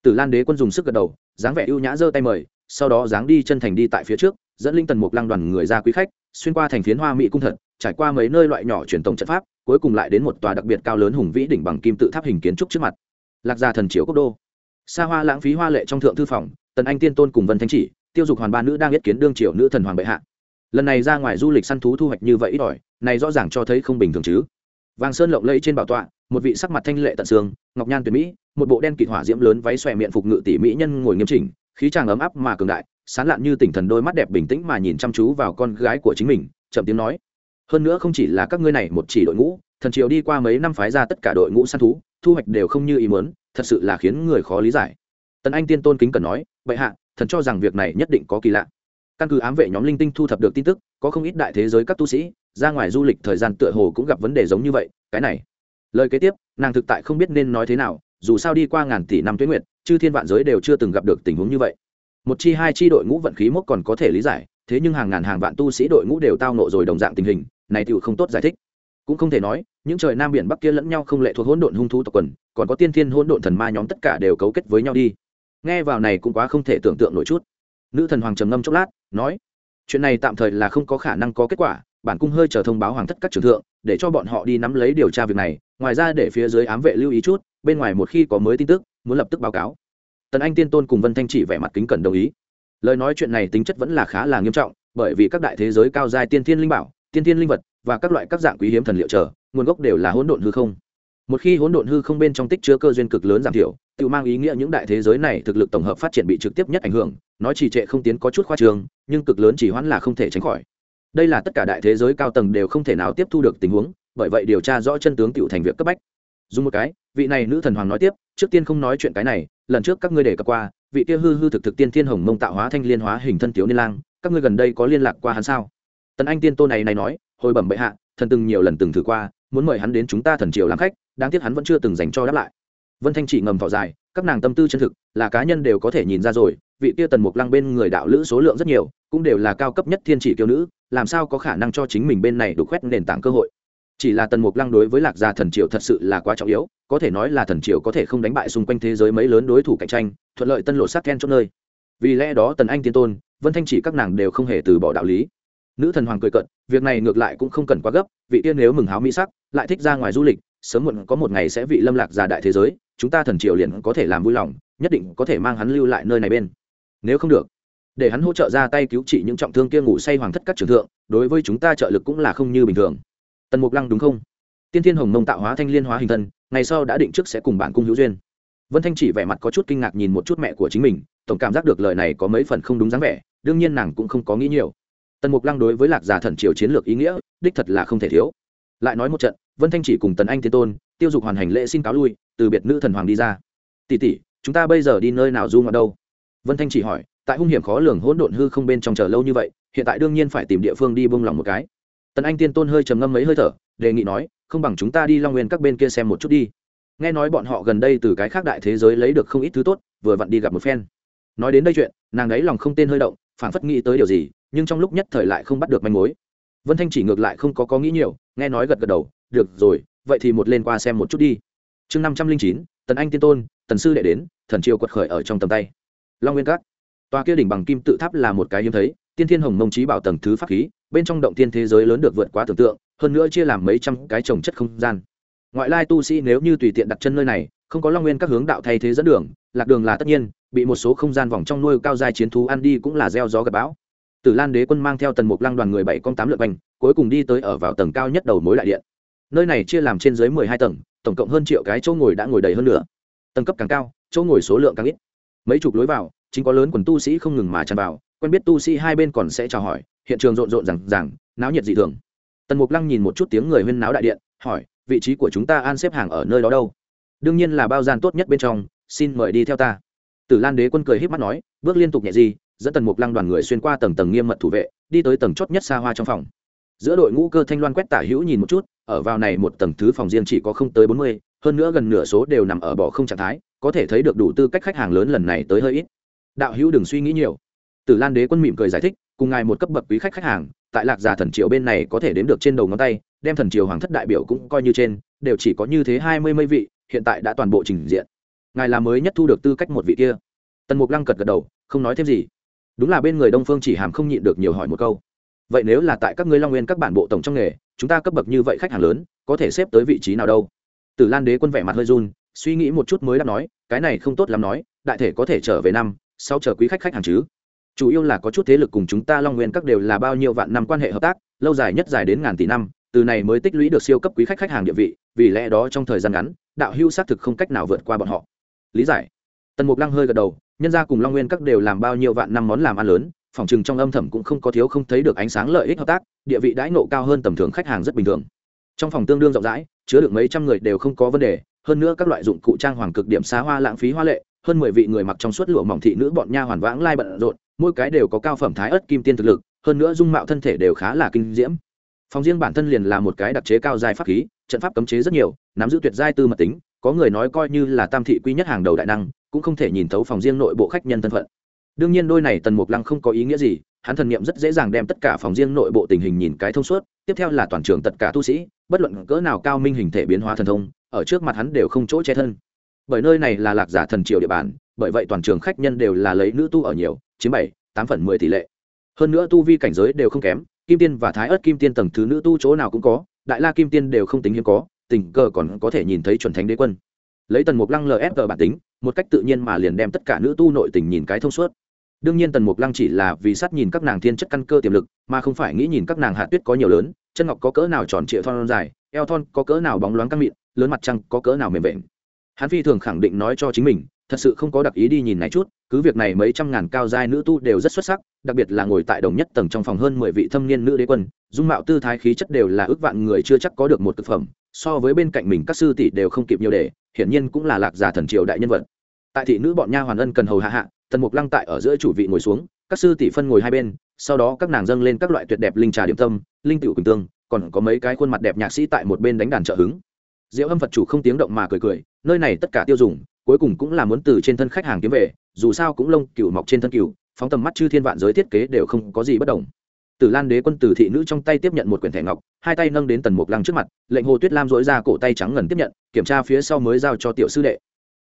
Tử lan đế quân dùng sức gật đầu, dáng vẻ ưu nhã giơ tay mời, sau đó dáng đi chân thành đi tại phía trước, dẫn linh tần mục lăng đoàn người ra quý khách, xuyên qua thành phiến hoa mỹ cung thật, trải qua mấy nơi loại nhỏ truyền thống trận pháp, cuối cùng lại đến một tòa đặc biệt cao lớn hùng vĩ đỉnh bằng kim tự tháp hình kiến trúc trước mặt. Lạc gia thần chiếu quốc đô. Xa hoa lãng phí hoa lệ trong thượng thư phòng, tần anh tiên tôn cùng vân thanh chỉ tiêu dục hoàn ba nữ đang yết kiến đương triều nữ thần hoàng bệ hạ. Lần này ra ngoài du lịch săn thú thu hoạch như vậy ít ỏi, này rõ ràng cho thấy không bình thường chứ. Vàng sơn lộng lẫy trên bảo tọa, một vị sắc mặt thanh lệ tận xương, ngọc nhan tuyệt mỹ, một bộ đen kịt hỏa diễm lớn váy xòe miệng phục ngự tỷ mỹ nhân ngồi nghiêm chỉnh, khí tràng ấm áp mà cường đại, sán lạn như tỉnh thần đôi mắt đẹp bình tĩnh mà nhìn chăm chú vào con gái của chính mình, chậm tiếng nói. Hơn nữa không chỉ là các ngươi này một chỉ đội ngũ, thần triều đi qua mấy năm phái ra tất cả đội ngũ săn thú, thu hoạch đều không như ý muốn, thật sự là khiến người khó lý giải. Tần anh tiên tôn kính cần nói vậy hạ thần cho rằng việc này nhất định có kỳ lạ. Căn cứ ám vệ nhóm linh tinh thu thập được tin tức, có không ít đại thế giới các tu sĩ, ra ngoài du lịch thời gian tựa hồ cũng gặp vấn đề giống như vậy, cái này. Lời kế tiếp, nàng thực tại không biết nên nói thế nào, dù sao đi qua ngàn tỷ năm tuyến nguyện chư thiên vạn giới đều chưa từng gặp được tình huống như vậy. Một chi, hai chi đội ngũ vận khí mốc còn có thể lý giải, thế nhưng hàng ngàn hàng vạn tu sĩ đội ngũ đều tao nộ rồi đồng dạng tình hình, này tựu không tốt giải thích. Cũng không thể nói, những trời nam biển bắc kia lẫn nhau không lệ thuộc hỗn độn hung thú tộc quần, còn có tiên thiên hỗn độn thần ma nhóm tất cả đều cấu kết với nhau đi nghe vào này cũng quá không thể tưởng tượng nổi chút. Nữ thần hoàng trầm ngâm chốc lát, nói, chuyện này tạm thời là không có khả năng có kết quả, bản cung hơi chờ thông báo hoàng thất các trưởng thượng, để cho bọn họ đi nắm lấy điều tra việc này, ngoài ra để phía dưới ám vệ lưu ý chút, bên ngoài một khi có mới tin tức, muốn lập tức báo cáo. Tần anh tiên tôn cùng vân thanh chỉ vẻ mặt kính cẩn đồng ý. Lời nói chuyện này tính chất vẫn là khá là nghiêm trọng, bởi vì các đại thế giới cao giai tiên thiên linh bảo, tiên thiên linh vật và các loại các dạng quý hiếm thần liệu trở nguồn gốc đều là hỗn độn hư không. Một khi hỗn độn hư không bên trong tích chứa cơ duyên cực lớn giảm thiểu tự mang ý nghĩa những đại thế giới này thực lực tổng hợp phát triển bị trực tiếp nhất ảnh hưởng nói trì trệ không tiến có chút khoa trường nhưng cực lớn chỉ hoãn là không thể tránh khỏi. Đây là tất cả đại thế giới cao tầng đều không thể nào tiếp thu được tình huống, bởi vậy điều tra rõ chân tướng tựu thành việc cấp bách. Dùng một cái, vị này nữ thần hoàng nói tiếp, trước tiên không nói chuyện cái này, lần trước các ngươi đề cập qua, vị kia hư hư thực thực tiên thiên hồng mông tạo hóa thanh liên hóa hình thân thiếu niên lang, các ngươi gần đây có liên lạc qua hắn sao? Tần anh tiên tô này này nói, hồi bẩm bệ hạ, thần từng nhiều lần từng thử qua, muốn mời hắn đến chúng ta thần triều làm khách, đáng tiếc hắn vẫn chưa từng dành cho đáp lại vân thanh chỉ ngầm thọ dài, các nàng tâm tư chân thực, là cá nhân đều có thể nhìn ra rồi, vị kia tần mục lăng bên người đạo lữ số lượng rất nhiều, cũng đều là cao cấp nhất thiên chỉ kiêu nữ, làm sao có khả năng cho chính mình bên này đủ khoét nền tảng cơ hội. Chỉ là tần mục lăng đối với lạc gia thần triều thật sự là quá trọng yếu, có thể nói là thần triều có thể không đánh bại xung quanh thế giới mấy lớn đối thủ cạnh tranh, thuận lợi tân lộ sát then chốt nơi. Vì lẽ đó tần anh tiên tôn, vân thanh chỉ các nàng đều không hề từ bỏ đạo lý. Nữ thần hoàng cười cận việc này ngược lại cũng không cần quá gấp, vị tiên nếu mừng háo mỹ sắc, lại thích ra ngoài du lịch, sớm muộn có một ngày sẽ vị lâm lạc già đại thế giới chúng ta thần triều liền có thể làm vui lòng, nhất định có thể mang hắn lưu lại nơi này bên. Nếu không được, để hắn hỗ trợ ra tay cứu trị những trọng thương kia ngủ say hoàng thất các trưởng thượng, đối với chúng ta trợ lực cũng là không như bình thường. Tần mục lăng đúng không? Tiên thiên hồng mông tạo hóa thanh liên hóa hình thân, ngày sau đã định trước sẽ cùng bạn cung hữu duyên. Vân thanh chỉ vẻ mặt có chút kinh ngạc nhìn một chút mẹ của chính mình, tổng cảm giác được lời này có mấy phần không đúng dáng vẻ, đương nhiên nàng cũng không có nghĩ nhiều. Tần mục lăng đối với lạc giả thần triều chiến lược ý nghĩa, đích thật là không thể thiếu. Lại nói một trận, vân thanh chỉ cùng tần anh tiên tôn tiêu dục hoàn hành lễ xin cáo lui, từ biệt nữ thần hoàng đi ra. Tỷ tỷ, chúng ta bây giờ đi nơi nào du ngoạn đâu? Vân thanh chỉ hỏi, tại hung hiểm khó lường hỗn độn hư không bên trong chờ lâu như vậy, hiện tại đương nhiên phải tìm địa phương đi bông lòng một cái. Tần anh tiên tôn hơi trầm ngâm mấy hơi thở, đề nghị nói, không bằng chúng ta đi long nguyên các bên kia xem một chút đi. Nghe nói bọn họ gần đây từ cái khác đại thế giới lấy được không ít thứ tốt, vừa vặn đi gặp một phen. Nói đến đây chuyện, nàng ấy lòng không tên hơi động phản phất nghĩ tới điều gì, nhưng trong lúc nhất thời lại không bắt được manh mối. Vân thanh chỉ ngược lại không có có nghĩ nhiều, nghe nói gật gật đầu, được rồi vậy thì một lên qua xem một chút đi. Chương năm trăm linh chín, tần anh tiên tôn, tần sư đệ đến, thần triều quật khởi ở trong tầm tay. Long nguyên các. Tòa kia đỉnh bằng kim tự tháp là một cái hiếm thấy, tiên thiên hồng mông trí bảo tầng thứ pháp khí, bên trong động tiên thế giới lớn được vượt quá tưởng tượng, hơn nữa chia làm mấy trăm cái trồng chất không gian. Ngoại lai tu sĩ nếu như tùy tiện đặt chân nơi này, không có long nguyên các hướng đạo thay thế dẫn đường, lạc đường là tất nhiên, bị một số không gian vòng trong nuôi cao dài chiến thú ăn đi cũng là gieo gió gặp bão. Tử lan đế quân mang theo tần mục lăng đoàn người bảy con tám lượt bành, cuối cùng đi tới ở vào tầng cao nhất đầu mối đại điện nơi này chia làm trên dưới mười hai tầng, tổng cộng hơn triệu cái chỗ ngồi đã ngồi đầy hơn nữa tầng cấp càng cao, chỗ ngồi số lượng càng ít. Mấy chục lối vào, chính có lớn quần tu sĩ không ngừng mà tràn vào, quen biết tu sĩ hai bên còn sẽ chào hỏi, hiện trường rộn rộn rằng rằng náo nhiệt dị thường. Tần mục lăng nhìn một chút tiếng người huyên náo đại điện, hỏi, vị trí của chúng ta an xếp hàng ở nơi đó đâu? Đương nhiên là bao gian tốt nhất bên trong, xin mời đi theo ta. Tử lan đế quân cười h í p mắt nói, bước liên tục nhẹ gì, dẫn tần mục lăng đoàn người xuyên qua tầng tầng nghiêm mật thủ vệ, đi tới tầng chót nhất xa hoa trong phòng giữa đội ngũ cơ thanh loan quét tả hữu nhìn một chút, ở vào này một tầng thứ phòng riêng chỉ có không tới bốn mươi, hơn nữa gần nửa số đều nằm ở bỏ không trạng thái, có thể thấy được đủ tư cách khách hàng lớn lần này tới hơi ít. Đạo hữu đừng suy nghĩ nhiều. Tử lan đế quân mỉm cười giải thích, cùng ngài một cấp bậc quý khách khách hàng, tại lạc giả thần triều bên này có thể đếm được trên đầu ngón tay, đem thần triều hoàng thất đại biểu cũng coi như trên, đều chỉ có như thế hai mươi mấy vị, hiện tại đã toàn bộ trình diện. Ngài là mới nhất thu được tư cách một vị kia. Tần mục lăng cật gật đầu, không nói thêm gì. Đúng là bên người đông phương chỉ hàm không nhịn được nhiều hỏi một câu vậy nếu là tại các ngươi long nguyên các bản bộ tổng trong nghề, chúng ta cấp bậc như vậy khách hàng lớn, có thể xếp tới vị trí nào đâu? Tử lan đế quân vẻ mặt hơi run, suy nghĩ một chút mới đáp nói, cái này không tốt lắm nói, đại thể có thể trở về năm, sau chờ quý khách khách hàng chứ. Chủ yếu là có chút thế lực cùng chúng ta long nguyên các đều là bao nhiêu vạn năm quan hệ hợp tác, lâu dài nhất dài đến ngàn tỷ năm, từ này mới tích lũy được siêu cấp quý khách khách hàng địa vị, vì lẽ đó trong thời gian ngắn, đạo hưu xác thực không cách nào vượt qua bọn họ. Lý giải. Tần mục lăng hơi gật đầu, nhân gia cùng long nguyên các đều làm bao nhiêu vạn năm món làm ăn lớn phòng trừng trong âm thầm cũng không có thiếu không thấy được ánh sáng lợi ích hợp tác, địa vị đãi nộ cao hơn tầm thường khách hàng rất bình thường. Trong phòng tương đương rộng rãi, chứa được mấy trăm người đều không có vấn đề, hơn nữa các loại dụng cụ trang hoàng cực điểm xá hoa lãng phí hoa lệ, hơn mười vị người mặc trong suốt lụa mỏng thị nữ bọn nha hoàn vãng lai bận rộn, mỗi cái đều có cao phẩm thái ớt kim tiên thực lực, hơn nữa dung mạo thân thể đều khá là kinh diễm. Phòng riêng bản thân liền là một cái đặc chế cao dài pháp khí, trận pháp cấm chế rất nhiều, nắm giữ tuyệt giai tư mật tính, có người nói coi như là tam thị quy nhất hàng đầu đại năng, cũng không thể nhìn thấu phòng riêng nội bộ khách nhân thân phận đương nhiên đôi này tần mục lăng không có ý nghĩa gì, hắn thần niệm rất dễ dàng đem tất cả phòng riêng nội bộ tình hình nhìn cái thông suốt, tiếp theo là toàn trường tất cả tu sĩ, bất luận cỡ nào cao minh hình thể biến hóa thần thông, ở trước mặt hắn đều không chỗ che thân. Bởi nơi này là lạc giả thần triều địa bàn, bởi vậy toàn trường khách nhân đều là lấy nữ tu ở nhiều, chiếm bảy, tám phần mười tỷ lệ. Hơn nữa tu vi cảnh giới đều không kém, kim tiên và thái ớt kim tiên tầng thứ nữ tu chỗ nào cũng có, đại la kim tiên đều không tính hiếm có, tình cờ còn có thể nhìn thấy chuẩn thánh đế quân. Lấy tần mục lăng lfg bản tính, một cách tự nhiên mà liền đem tất cả nữ tu nội tình nhìn cái thông suốt đương nhiên tần mục lăng chỉ là vì sát nhìn các nàng thiên chất căn cơ tiềm lực, mà không phải nghĩ nhìn các nàng hạ tuyết có nhiều lớn, chân ngọc có cỡ nào tròn trịa thon dài, eo thon có cỡ nào bóng loáng căng mịn, lớn mặt trăng có cỡ nào mềm vện hắn phi thường khẳng định nói cho chính mình, thật sự không có đặc ý đi nhìn này chút, cứ việc này mấy trăm ngàn cao giai nữ tu đều rất xuất sắc, đặc biệt là ngồi tại đồng nhất tầng trong phòng hơn mười vị thâm niên nữ đế quân, dung mạo tư thái khí chất đều là ước vạn người chưa chắc có được một thực phẩm, so với bên cạnh mình các sư tỷ đều không kịp nhiều để, hiển nhiên cũng là lạc giả thần triều đại nhân vật. Tại thị nữ bọn nha hoàn ân cần hầu hạ hạ tần mục lăng tại ở giữa chủ vị ngồi xuống các sư tỷ phân ngồi hai bên sau đó các nàng dâng lên các loại tuyệt đẹp linh trà điểm tâm linh tiểu quỳnh tương còn có mấy cái khuôn mặt đẹp nhạc sĩ tại một bên đánh đàn trợ hứng diệu âm phật chủ không tiếng động mà cười cười nơi này tất cả tiêu dùng cuối cùng cũng là muốn từ trên thân khách hàng kiếm về dù sao cũng lông cựu mọc trên thân cựu phóng tầm mắt chư thiên vạn giới thiết kế đều không có gì bất đồng Tử Lan Đế quân từ thị nữ trong tay tiếp nhận một quyển thẻ ngọc, hai tay nâng đến Tần Mục Lăng trước mặt, lệnh Hồ Tuyết Lam dỗi ra cổ tay trắng ngần tiếp nhận, kiểm tra phía sau mới giao cho tiểu sư đệ.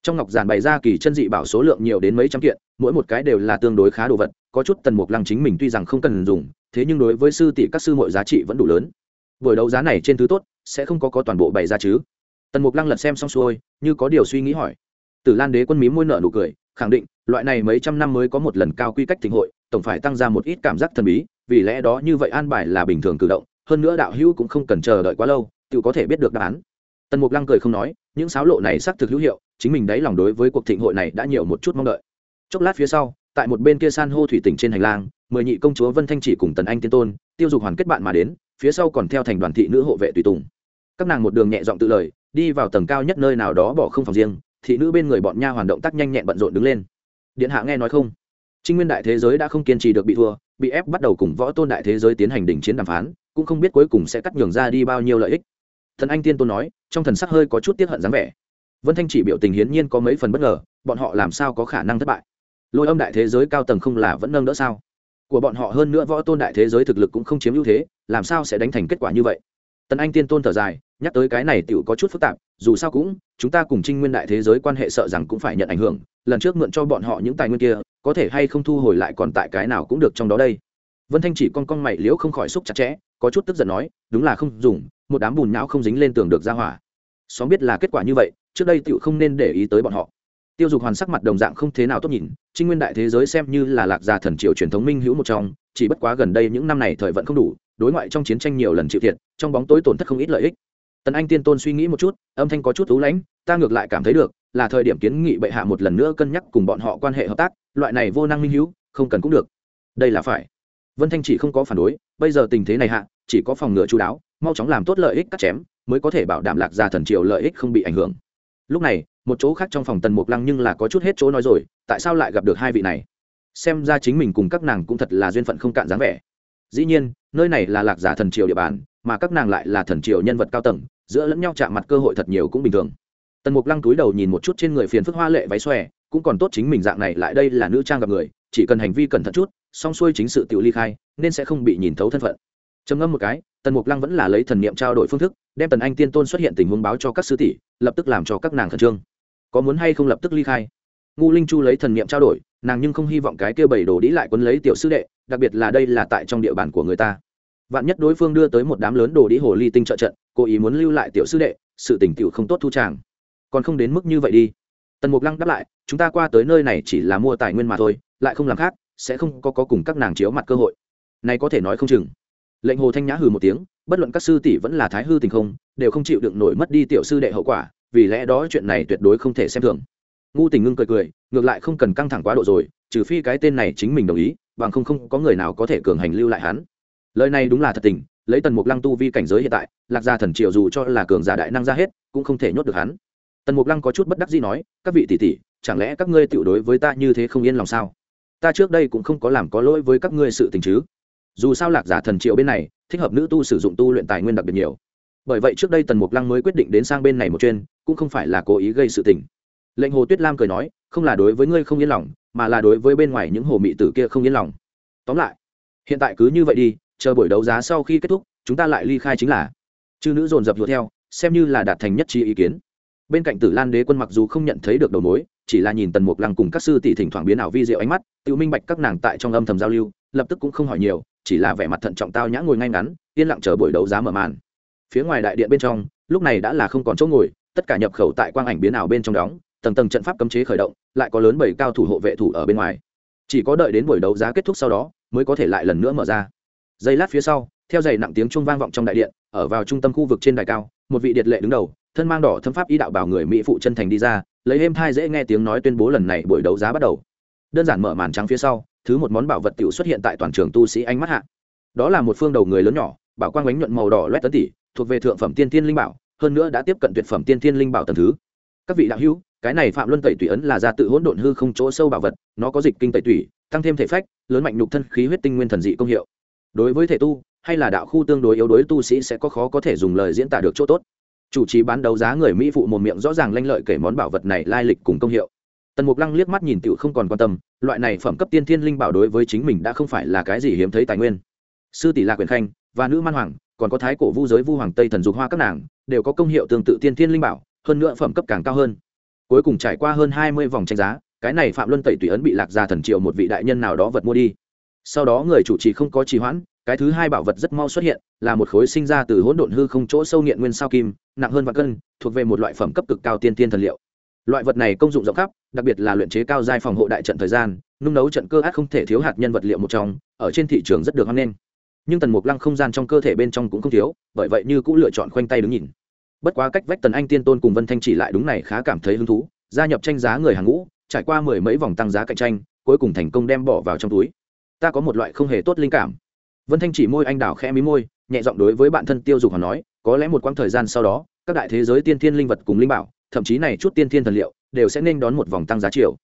Trong ngọc giản bày ra kỳ chân dị bảo số lượng nhiều đến mấy trăm kiện, mỗi một cái đều là tương đối khá đồ vật, có chút Tần Mục Lăng chính mình tuy rằng không cần dùng, thế nhưng đối với sư tỷ các sư muội giá trị vẫn đủ lớn. Buổi đấu giá này trên thứ tốt, sẽ không có có toàn bộ bày ra chứ? Tần Mục Lăng lật xem xong xuôi, như có điều suy nghĩ hỏi. Tử Lan Đế quân mí môi nở nụ cười, khẳng định, loại này mấy trăm năm mới có một lần cao quy cách thịnh hội, tổng phải tăng ra một ít cảm giác thần bí, vì lẽ đó như vậy an bài là bình thường cử động hơn nữa đạo hữu cũng không cần chờ đợi quá lâu tự có thể biết được đáp án tần mục lăng cười không nói những sáo lộ này xác thực hữu hiệu chính mình đáy lòng đối với cuộc thịnh hội này đã nhiều một chút mong đợi. Chốc lát phía sau, tại một bên kia san hô thủy tỉnh trên hành lang, mười nhị công chúa vân thanh chỉ cùng tần anh tiên tôn, tiêu dục hoàn kết bạn mà đến, phía sau còn theo thành đoàn thị nữ hộ vệ tùy tùng. Các nàng một đường nhẹ giọng tự lời, đi vào tầng cao nhất nơi nào đó bỏ không phòng riêng, thị nữ bên người bọn nha hoàn động tác nhanh nhẹn bận rộn đứng lên. Điện hạ nghe nói không? Trinh nguyên đại thế giới đã không kiên trì được bị thua, bị ép bắt đầu cùng võ tôn đại thế giới tiến hành đỉnh chiến đàm phán, cũng không biết cuối cùng sẽ cắt nhường ra đi bao nhiêu lợi ích. Thần anh tiên tôn nói, trong thần sắc hơi có chút tiếp hận dáng vẻ vân thanh chỉ biểu tình hiến nhiên có mấy phần bất ngờ, bọn họ làm sao có khả năng thất bại? Lôi âm đại thế giới cao tầng không là vẫn nâng đỡ sao? Của bọn họ hơn nữa võ tôn đại thế giới thực lực cũng không chiếm ưu thế, làm sao sẽ đánh thành kết quả như vậy? Tần anh tiên tôn thở dài, nhắc tới cái này tựu có chút phức tạp, dù sao cũng, chúng ta cùng trinh nguyên đại thế giới quan hệ sợ rằng cũng phải nhận ảnh hưởng, lần trước mượn cho bọn họ những tài nguyên kia, có thể hay không thu hồi lại còn tại cái nào cũng được trong đó đây. Vân thanh chỉ con con mày liễu không khỏi xúc chặt chẽ, có chút tức giận nói, đúng là không dùng, một đám bùn não không dính lên tường được ra hỏa xóm biết là kết quả như vậy, trước đây tựu không nên để ý tới bọn họ. Tiêu dục hoàn sắc mặt đồng dạng không thế nào tốt nhìn, trinh nguyên đại thế giới xem như là lạc gia thần triều truyền thống minh hữu một trong, chỉ bất quá gần đây những năm này thời vận không đủ, đối ngoại trong chiến tranh nhiều lần chịu thiệt, trong bóng tối tổn thất không ít lợi ích. Tần anh tiên tôn suy nghĩ một chút, âm thanh có chút thú lãnh, ta ngược lại cảm thấy được, là thời điểm kiến nghị bệ hạ một lần nữa cân nhắc cùng bọn họ quan hệ hợp tác, loại này vô năng minh hữu, không cần cũng được. Đây là phải. Vân thanh chỉ không có phản đối, bây giờ tình thế này hạ, chỉ có phòng ngừa chú đáo, mau chóng làm tốt lợi ích cắt chém mới có thể bảo đảm lạc gia thần triều lợi ích không bị ảnh hưởng. Lúc này, một chỗ khác trong phòng tần mục lăng nhưng là có chút hết chỗ nói rồi, tại sao lại gặp được hai vị này? Xem ra chính mình cùng các nàng cũng thật là duyên phận không cạn dáng vẻ. Dĩ nhiên, nơi này là lạc giả thần triều địa bàn, mà các nàng lại là thần triều nhân vật cao tầng, giữa lẫn nhau chạm mặt cơ hội thật nhiều cũng bình thường. Tần mục lăng túi đầu nhìn một chút trên người phiền phức hoa lệ váy xòe, cũng còn tốt chính mình dạng này lại đây là nữ trang gặp người, chỉ cần hành vi cẩn thận chút song xuôi chính sự tự ly khai, nên sẽ không bị nhìn thấu thân phận. Trầm ngâm một cái tần mục lăng vẫn là lấy thần niệm trao đổi phương thức đem tần anh tiên tôn xuất hiện tình huống báo cho các sư tỷ lập tức làm cho các nàng khẩn trương. Có muốn hay không lập tức ly khai? Ngu linh chu lấy thần niệm trao đổi nàng nhưng không hy vọng cái kia bảy đồ đĩ lại quấn lấy tiểu sư đệ đặc biệt là đây là tại trong địa bàn của người ta. Vạn nhất đối phương đưa tới một đám lớn đồ đĩ hồ ly tinh trợ trận cố ý muốn lưu lại tiểu sư đệ sự tình tiểu không tốt thu tràng. Còn không đến mức như vậy đi. Tần mục lăng đáp lại chúng ta qua tới nơi này chỉ là mua tài nguyên mà thôi lại không làm khác sẽ không có, có cùng các nàng chiếu mặt cơ hội. Này có thể nói không chừng lệnh hồ thanh nhã hừ một tiếng, bất luận các sư tỷ vẫn là thái hư tình không, đều không chịu đựng nổi mất đi tiểu sư đệ hậu quả, vì lẽ đó chuyện này tuyệt đối không thể xem thường. Ngu tình ngưng cười cười, ngược lại không cần căng thẳng quá độ rồi, trừ phi cái tên này chính mình đồng ý, bằng không không có người nào có thể cường hành lưu lại hắn. Lời này đúng là thật tình, lấy tần mục lăng tu vi cảnh giới hiện tại, lạc gia thần triệu dù cho là cường giả đại năng ra hết, cũng không thể nhốt được hắn. Tần mục lăng có chút bất đắc gì nói, các vị tỷ tỷ, chẳng lẽ các ngươi tiểu đối với ta như thế không yên lòng sao? Ta trước đây cũng không có làm có lỗi với các ngươi sự tình chứ dù sao lạc giả thần triệu bên này, thích hợp nữ tu sử dụng tu luyện tài nguyên đặc biệt nhiều. Bởi vậy trước đây tần mục lăng mới quyết định đến sang bên này một chuyên cũng không phải là cố ý gây sự tình. Lệnh hồ tuyết lam cười nói, không là đối với ngươi không yên lòng, mà là đối với bên ngoài những hồ mị tử kia không yên lòng. Tóm lại, hiện tại cứ như vậy đi, chờ buổi đấu giá sau khi kết thúc, chúng ta lại ly khai chính là. Chư nữ dồn dập dùa theo, xem như là đạt thành nhất trí ý kiến. Bên cạnh tử lan đế quân mặc dù không nhận thấy được đầu mối, chỉ là nhìn tần mục lăng cùng các sư tỷ thỉnh thoảng biến ảo vi diệu ánh mắt tự minh bạch các nàng tại trong âm thầm giao lưu, lập tức cũng không hỏi nhiều chỉ là vẻ mặt thận trọng tao nhã ngồi ngay ngắn, yên lặng chờ buổi đấu giá mở màn. Phía ngoài đại điện bên trong, lúc này đã là không còn chỗ ngồi, tất cả nhập khẩu tại quang ảnh biến ảo bên trong đóng, tầng tầng trận pháp cấm chế khởi động, lại có lớn bảy cao thủ hộ vệ thủ ở bên ngoài. Chỉ có đợi đến buổi đấu giá kết thúc sau đó, mới có thể lại lần nữa mở ra. Giây lát phía sau, theo giày nặng tiếng chuông vang vọng trong đại điện, ở vào trung tâm khu vực trên đài cao, một vị điệt lệ đứng đầu, thân mang đỏ thâm pháp ý đạo bảo người mỹ phụ chân thành đi ra, lấy êm thai dễ nghe tiếng nói tuyên bố lần này buổi đấu giá bắt đầu. Đơn giản mở màn trắng phía sau thứ một món bảo vật tiểu xuất hiện tại toàn trường tu sĩ ánh mắt hạ. Đó là một phương đầu người lớn nhỏ, bảo quang ánh nhuận màu đỏ loét tấn tỷ thuộc về thượng phẩm tiên thiên linh bảo, hơn nữa đã tiếp cận tuyệt phẩm tiên thiên linh bảo tầng thứ. Các vị đạo hữu, cái này phạm luân tẩy tủy ấn là ra tự hỗn độn hư không chỗ sâu bảo vật, nó có dịch kinh tẩy tủy, tăng thêm thể phách, lớn mạnh nhục thân khí huyết tinh nguyên thần dị công hiệu. Đối với thể tu, hay là đạo khu tương đối yếu đối tu sĩ sẽ có khó có thể dùng lời diễn tả được chỗ tốt. Chủ trì bán đấu giá người mỹ phụ một miệng rõ ràng lanh lợi kể món bảo vật này lai lịch cùng công hiệu. Tần mục lăng liếc mắt nhìn tựu không còn quan tâm loại này phẩm cấp tiên thiên linh bảo đối với chính mình đã không phải là cái gì hiếm thấy tài nguyên. Sư tỷ lạc quyền khanh, và nữ man hoàng, còn có thái cổ vu giới vu hoàng tây thần dục hoa các nàng, đều có công hiệu tương tự tiên thiên linh bảo, hơn nữa phẩm cấp càng cao hơn. Cuối cùng trải qua hơn hai mươi vòng tranh giá, cái này phạm luân tẩy tùy ấn bị lạc gia thần triệu một vị đại nhân nào đó vật mua đi. Sau đó người chủ trì không có trì hoãn, cái thứ hai bảo vật rất mau xuất hiện, là một khối sinh ra từ hỗn độn hư không chỗ sâu nghiện nguyên sao kim, nặng hơn vạn cân, thuộc về một loại phẩm cấp cực cao tiên tiên thần liệu loại vật này công dụng rộng khắp, đặc biệt là luyện chế cao giai phòng hộ đại trận thời gian, nung nấu trận cơ ác không thể thiếu hạt nhân vật liệu một trong, ở trên thị trường rất được hoan nghênh. Nhưng tần mục lăng không gian trong cơ thể bên trong cũng không thiếu, bởi vậy như cũng lựa chọn khoanh tay đứng nhìn. Bất quá cách vách tần anh tiên tôn cùng vân thanh chỉ lại đúng này khá cảm thấy hứng thú, gia nhập tranh giá người hàng ngũ, trải qua mười mấy vòng tăng giá cạnh tranh, cuối cùng thành công đem bỏ vào trong túi. Ta có một loại không hề tốt linh cảm. Vân thanh chỉ môi anh đào khẽ mí môi, nhẹ giọng đối với bạn thân tiêu dục họ nói, có lẽ một quãng thời gian sau đó, các đại thế giới tiên thiên linh vật cùng linh bảo thậm chí này chút tiên thiên thần liệu đều sẽ nên đón một vòng tăng giá chiều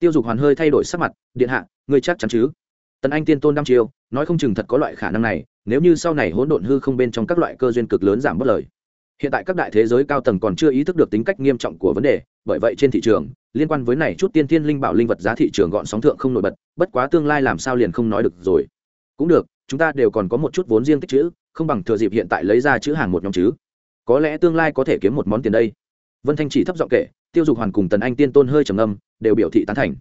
tiêu dục hoàn hơi thay đổi sắc mặt, điện hạ, ngươi chắc chắn chứ? Tần anh tiên tôn đăm chiêu, nói không chừng thật có loại khả năng này, nếu như sau này hỗn độn hư không bên trong các loại cơ duyên cực lớn giảm bất lời. Hiện tại các đại thế giới cao tầng còn chưa ý thức được tính cách nghiêm trọng của vấn đề, bởi vậy trên thị trường, liên quan với này chút tiên thiên linh bảo linh vật giá thị trường gọn sóng thượng không nổi bật, bất quá tương lai làm sao liền không nói được rồi. Cũng được, chúng ta đều còn có một chút vốn riêng tích chữ, không bằng thừa dịp hiện tại lấy ra chữ hàng một nhóm chứ. Có lẽ tương lai có thể kiếm một món tiền đây vân thanh chỉ thấp giọng kể, tiêu dục hoàn cùng tần anh tiên tôn hơi trầm âm đều biểu thị tán thành.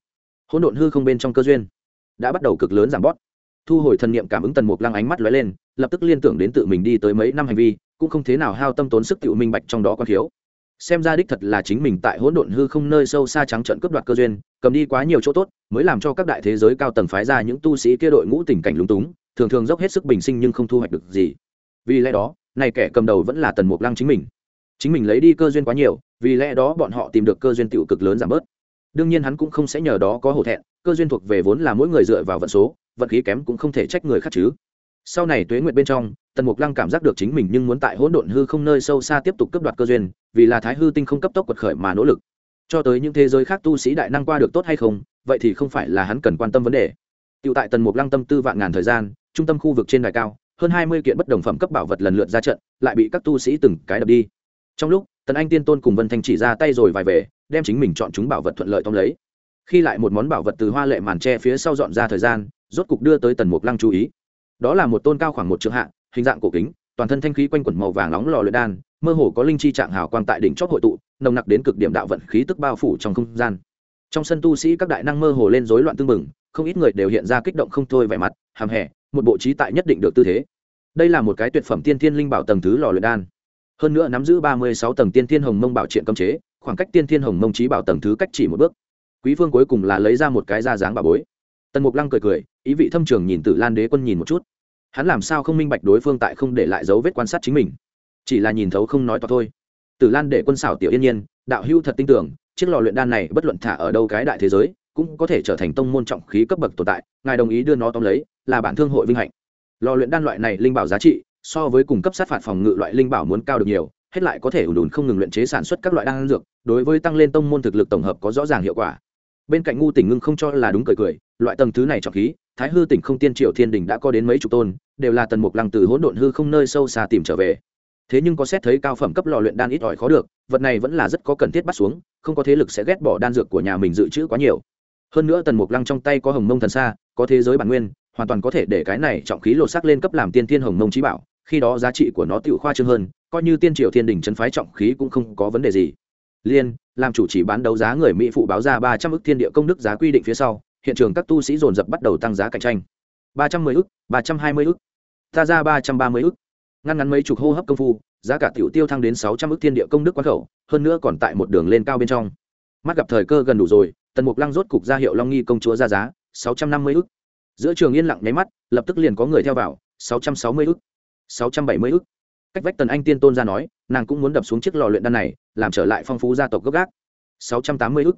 Hỗn độn hư không bên trong cơ duyên đã bắt đầu cực lớn giảm bót thu hồi thần niệm cảm ứng tần mục lăng ánh mắt lóe lên, lập tức liên tưởng đến tự mình đi tới mấy năm hành vi, cũng không thế nào hao tâm tốn sức tự minh bạch trong đó quan thiếu. Xem ra đích thật là chính mình tại hỗn độn hư không nơi sâu xa trắng trận cướp đoạt cơ duyên, cầm đi quá nhiều chỗ tốt, mới làm cho các đại thế giới cao tầng phái ra những tu sĩ kia đội ngũ tình cảnh lúng túng, thường thường dốc hết sức bình sinh nhưng không thu hoạch được gì. Vì lẽ đó này kẻ cầm đầu vẫn là tần mục lăng chính mình chính mình lấy đi cơ duyên quá nhiều vì lẽ đó bọn họ tìm được cơ duyên tiểu cực lớn giảm bớt. Đương nhiên hắn cũng không sẽ nhờ đó có hổ thẹn cơ duyên thuộc về vốn là mỗi người dựa vào vận số vận khí kém cũng không thể trách người khác chứ. Sau này tuế nguyệt bên trong tần mục lăng cảm giác được chính mình nhưng muốn tại hỗn độn hư không nơi sâu xa tiếp tục cấp đoạt cơ duyên vì là thái hư tinh không cấp tốc quật khởi mà nỗ lực. Cho tới những thế giới khác tu sĩ đại năng qua được tốt hay không vậy thì không phải là hắn cần quan tâm vấn đề. Tựu tại Tần Mục Lăng tâm tư vạn ngàn thời gian, trung tâm khu vực trên đài cao, hơn hai mươi kiện bất đồng phẩm cấp bảo vật lần lượt ra trận, lại bị các tu sĩ từng cái đập đi. Trong lúc, Tần Anh Tiên Tôn cùng Vân Thanh chỉ ra tay rồi vài về, đem chính mình chọn chúng bảo vật thuận lợi tóm lấy. Khi lại một món bảo vật từ hoa lệ màn tre phía sau dọn ra thời gian, rốt cục đưa tới Tần Mục Lăng chú ý. Đó là một tôn cao khoảng một trượng hạ, hình dạng cổ kính, toàn thân thanh khí quanh quẩn màu vàng nóng lò luyện đan, mơ hồ có linh chi trạng hào quang tại đỉnh chót hội tụ, nồng nặc đến cực điểm đạo vận khí tức bao phủ trong không gian. Trong sân tu sĩ các đại năng mơ hồ lên rối loạn tương mừng, không ít người đều hiện ra kích động không thôi vẻ mặt hàm hẻ một bộ trí tại nhất định được tư thế đây là một cái tuyệt phẩm tiên thiên linh bảo tầng thứ lò luyện đan hơn nữa nắm giữ ba mươi sáu tầng tiên thiên hồng mông bảo triện cấm chế, khoảng cách tiên thiên hồng mông trí bảo tầng thứ cách chỉ một bước. Quý phương cuối cùng là lấy ra một cái da dáng bà bối. Tần mục lăng cười cười, ý vị thâm trường nhìn tử lan đế quân nhìn một chút. Hắn làm sao không minh bạch đối phương tại không để lại dấu vết quan sát chính mình? Chỉ là nhìn thấu không nói to thôi. Tử lan để quân xảo tiểu yên nhiên, đạo hưu thật tin tưởng, chiếc lò luyện đan này bất luận thả ở đâu cái đại thế giới, cũng có thể trở thành tông môn trọng khí cấp bậc tồn tại, ngài đồng ý đưa nó tóm lấy, là bản thương hội vinh hạnh. Lò luyện đan loại này linh bảo giá trị so với cung cấp sát phạt phòng ngự loại linh bảo muốn cao được nhiều, hết lại có thể ủ đùn không ngừng luyện chế sản xuất các loại đan dược, đối với tăng lên tông môn thực lực tổng hợp có rõ ràng hiệu quả. Bên cạnh ngu tỉnh ngưng không cho là đúng cười cười, loại tầng thứ này trọng khí, thái hư tỉnh không tiên triệu thiên đình đã có đến mấy chục tôn, đều là tần mục lăng từ hỗn độn hư không nơi sâu xa tìm trở về. Thế nhưng có xét thấy cao phẩm cấp lò luyện đan ít ỏi khó được, vật này vẫn là rất có cần thiết bắt xuống, không có thế lực sẽ ghét bỏ đan dược của nhà mình dự trữ quá nhiều. Hơn nữa tần mục lăng trong tay có hồng mông thần xa có thế giới bản nguyên, hoàn toàn có thể để cái này trọng khí lột sắc lên cấp làm tiên thiên hồng mông trí bảo khi đó giá trị của nó tự khoa trương hơn, coi như tiên triều thiên đình chân phái trọng khí cũng không có vấn đề gì. Liên, làm chủ chỉ bán đấu giá người mỹ phụ báo ra ba trăm ước thiên địa công đức giá quy định phía sau, hiện trường các tu sĩ dồn dập bắt đầu tăng giá cạnh tranh. ba trăm mười ước ba trăm hai mươi ước ta ra ba trăm ba mươi ước ngăn ngắn mấy chục hô hấp công phu, giá cả tiểu tiêu thăng đến sáu trăm ước thiên địa công đức quán khẩu, hơn nữa còn tại một đường lên cao bên trong. Mắt gặp thời cơ gần đủ rồi, tần mục lăng rốt cục ra hiệu long nghi công chúa ra giá sáu trăm năm mươi ức. Giữa trường yên lặng nháy mắt, lập tức liền có người theo vào, sáu trăm sáu mươi ức sáu trăm bảy mươi ức. Cách vách tần anh tiên tôn ra nói, nàng cũng muốn đập xuống chiếc lò luyện đan này, làm trở lại phong phú gia tộc gốc gác. Sáu trăm tám mươi ức.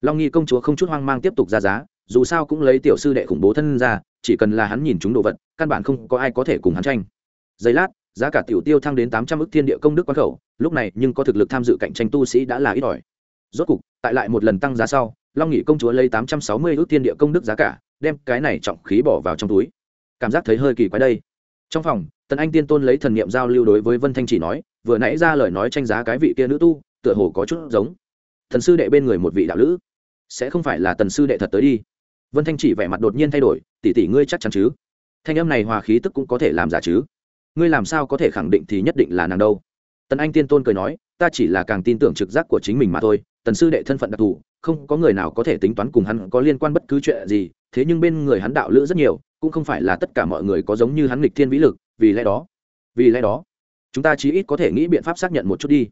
Long nghi công chúa không chút hoang mang tiếp tục ra giá, dù sao cũng lấy tiểu sư đệ khủng bố thân ra, chỉ cần là hắn nhìn chúng đồ vật, căn bản không có ai có thể cùng hắn tranh. Giây lát, giá cả tiểu tiêu thăng đến tám trăm ức thiên địa công đức quán khẩu, lúc này nhưng có thực lực tham dự cạnh tranh tu sĩ đã là ít ỏi. Rốt cục, tại lại một lần tăng giá sau, long nghị công chúa lấy tám trăm sáu mươi ước thiên địa công đức giá cả, đem cái này trọng khí bỏ vào trong túi. Cảm giác thấy hơi kỳ quái đây. Trong phòng tần anh tiên tôn lấy thần niệm giao lưu đối với vân thanh chỉ nói, vừa nãy ra lời nói tranh giá cái vị kia nữ tu, tựa hồ có chút giống. Thần sư đệ bên người một vị đạo lữ. Sẽ không phải là tần sư đệ thật tới đi. Vân thanh chỉ vẻ mặt đột nhiên thay đổi, tỷ tỷ ngươi chắc chắn chứ? Thanh âm này hòa khí tức cũng có thể làm giả chứ? Ngươi làm sao có thể khẳng định thì nhất định là nàng đâu? Tần anh tiên tôn cười nói, ta chỉ là càng tin tưởng trực giác của chính mình mà thôi, tần sư đệ thân phận đặc thù, không có người nào có thể tính toán cùng hắn có liên quan bất cứ chuyện gì, thế nhưng bên người hắn đạo lữ rất nhiều, cũng không phải là tất cả mọi người có giống như hắn nghịch thiên vĩ lực vì lẽ đó, vì lẽ đó, chúng ta chí ít có thể nghĩ biện pháp xác nhận một chút đi.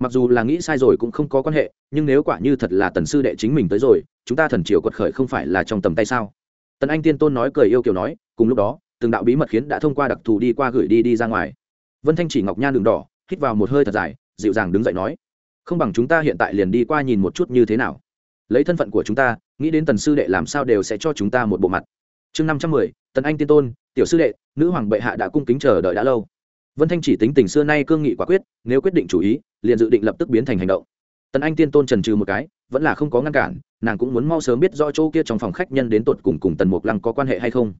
Mặc dù là nghĩ sai rồi cũng không có quan hệ, nhưng nếu quả như thật là tần sư đệ chính mình tới rồi, chúng ta thần triều quật khởi không phải là trong tầm tay sao? Tần anh tiên tôn nói cười yêu kiều nói, cùng lúc đó, từng đạo bí mật khiến đã thông qua đặc thù đi qua gửi đi đi ra ngoài. Vân thanh chỉ ngọc nhan đường đỏ, hít vào một hơi thật dài, dịu dàng đứng dậy nói, không bằng chúng ta hiện tại liền đi qua nhìn một chút như thế nào. Lấy thân phận của chúng ta, nghĩ đến tần sư đệ làm sao đều sẽ cho chúng ta một bộ mặt. Chương năm trăm mười tần anh tiên tôn, tiểu sư đệ, nữ hoàng bệ hạ đã cung kính chờ đợi đã lâu. Vân thanh chỉ tính tình xưa nay cương nghị quả quyết, nếu quyết định chủ ý, liền dự định lập tức biến thành hành động. Tần anh tiên tôn trần trừ một cái, vẫn là không có ngăn cản, nàng cũng muốn mau sớm biết do chỗ kia trong phòng khách nhân đến tột cùng cùng tần mục lăng có quan hệ hay không.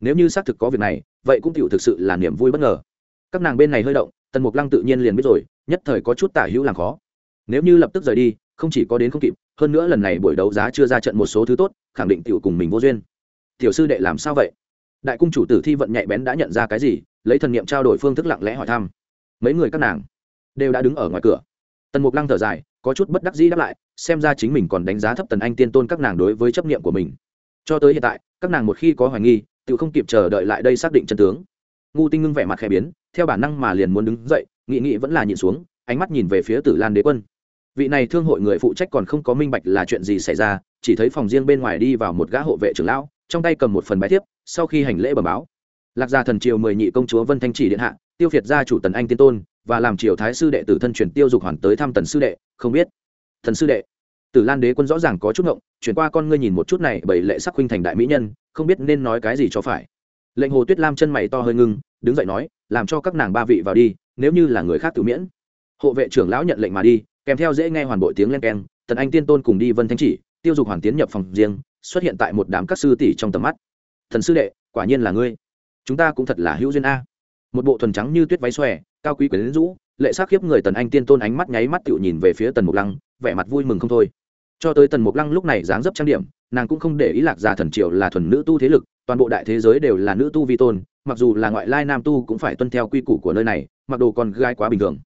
Nếu như xác thực có việc này, vậy cũng tựu thực sự là niềm vui bất ngờ. Các nàng bên này hơi động, tần mục lăng tự nhiên liền biết rồi, nhất thời có chút tả hữu làm khó. Nếu như lập tức rời đi, không chỉ có đến không kịp, hơn nữa lần này buổi đấu giá chưa ra trận một số thứ tốt, khẳng định tiểu cùng mình vô duyên. Tiểu sư đệ làm sao vậy? Đại cung chủ tử thi vận nhạy bén đã nhận ra cái gì, lấy thần niệm trao đổi phương thức lặng lẽ hỏi thăm. Mấy người các nàng đều đã đứng ở ngoài cửa. Tần mục lăng thở dài, có chút bất đắc dĩ đáp lại, xem ra chính mình còn đánh giá thấp tần anh tiên tôn các nàng đối với chấp nghiệm của mình. Cho tới hiện tại, các nàng một khi có hoài nghi, tự không kịp chờ đợi lại đây xác định chân tướng. Ngu tinh ngưng vẻ mặt khẽ biến, theo bản năng mà liền muốn đứng dậy, nghị nghị vẫn là nhìn xuống, ánh mắt nhìn về phía tử lan đế quân. Vị này thương hội người phụ trách còn không có minh bạch là chuyện gì xảy ra, chỉ thấy phòng riêng bên ngoài đi vào một gã hộ vệ trưởng lão trong tay cầm một phần bài thiếp, sau khi hành lễ bẩm báo, lạc gia thần triều mười nhị công chúa vân thanh chỉ điện hạ, tiêu việt gia chủ tần anh tiên tôn, và làm triều thái sư đệ tử thân truyền tiêu dục hoàn tới thăm tần sư đệ, không biết. Thần sư đệ, tử lan đế quân rõ ràng có chút ngộng, chuyển qua con ngươi nhìn một chút này bởi lệ sắc huynh thành đại mỹ nhân, không biết nên nói cái gì cho phải. Lệnh hồ tuyết lam chân mày to hơi ngưng, đứng dậy nói, làm cho các nàng ba vị vào đi, nếu như là người khác tự miễn. Hộ vệ trưởng lão nhận lệnh mà đi, kèm theo dễ nghe hoàn bội tiếng len keng, tần anh tiên tôn cùng đi vân thanh chỉ, tiêu dục hoàn tiến nhập phòng riêng xuất hiện tại một đám các sư tỷ trong tầm mắt. Thần sư đệ, quả nhiên là ngươi. Chúng ta cũng thật là hữu duyên a. Một bộ thuần trắng như tuyết váy xòe, cao quý quyến rũ, lệ sắc khiếp người tần anh tiên tôn ánh mắt nháy mắt tựu nhìn về phía tần mục lăng, vẻ mặt vui mừng không thôi. Cho tới tần mục lăng lúc này dáng dấp trang điểm, nàng cũng không để ý lạc già thần triều là thuần nữ tu thế lực, toàn bộ đại thế giới đều là nữ tu vi tôn, mặc dù là ngoại lai nam tu cũng phải tuân theo quy củ của nơi này, mặc đồ còn gai quá bình thường.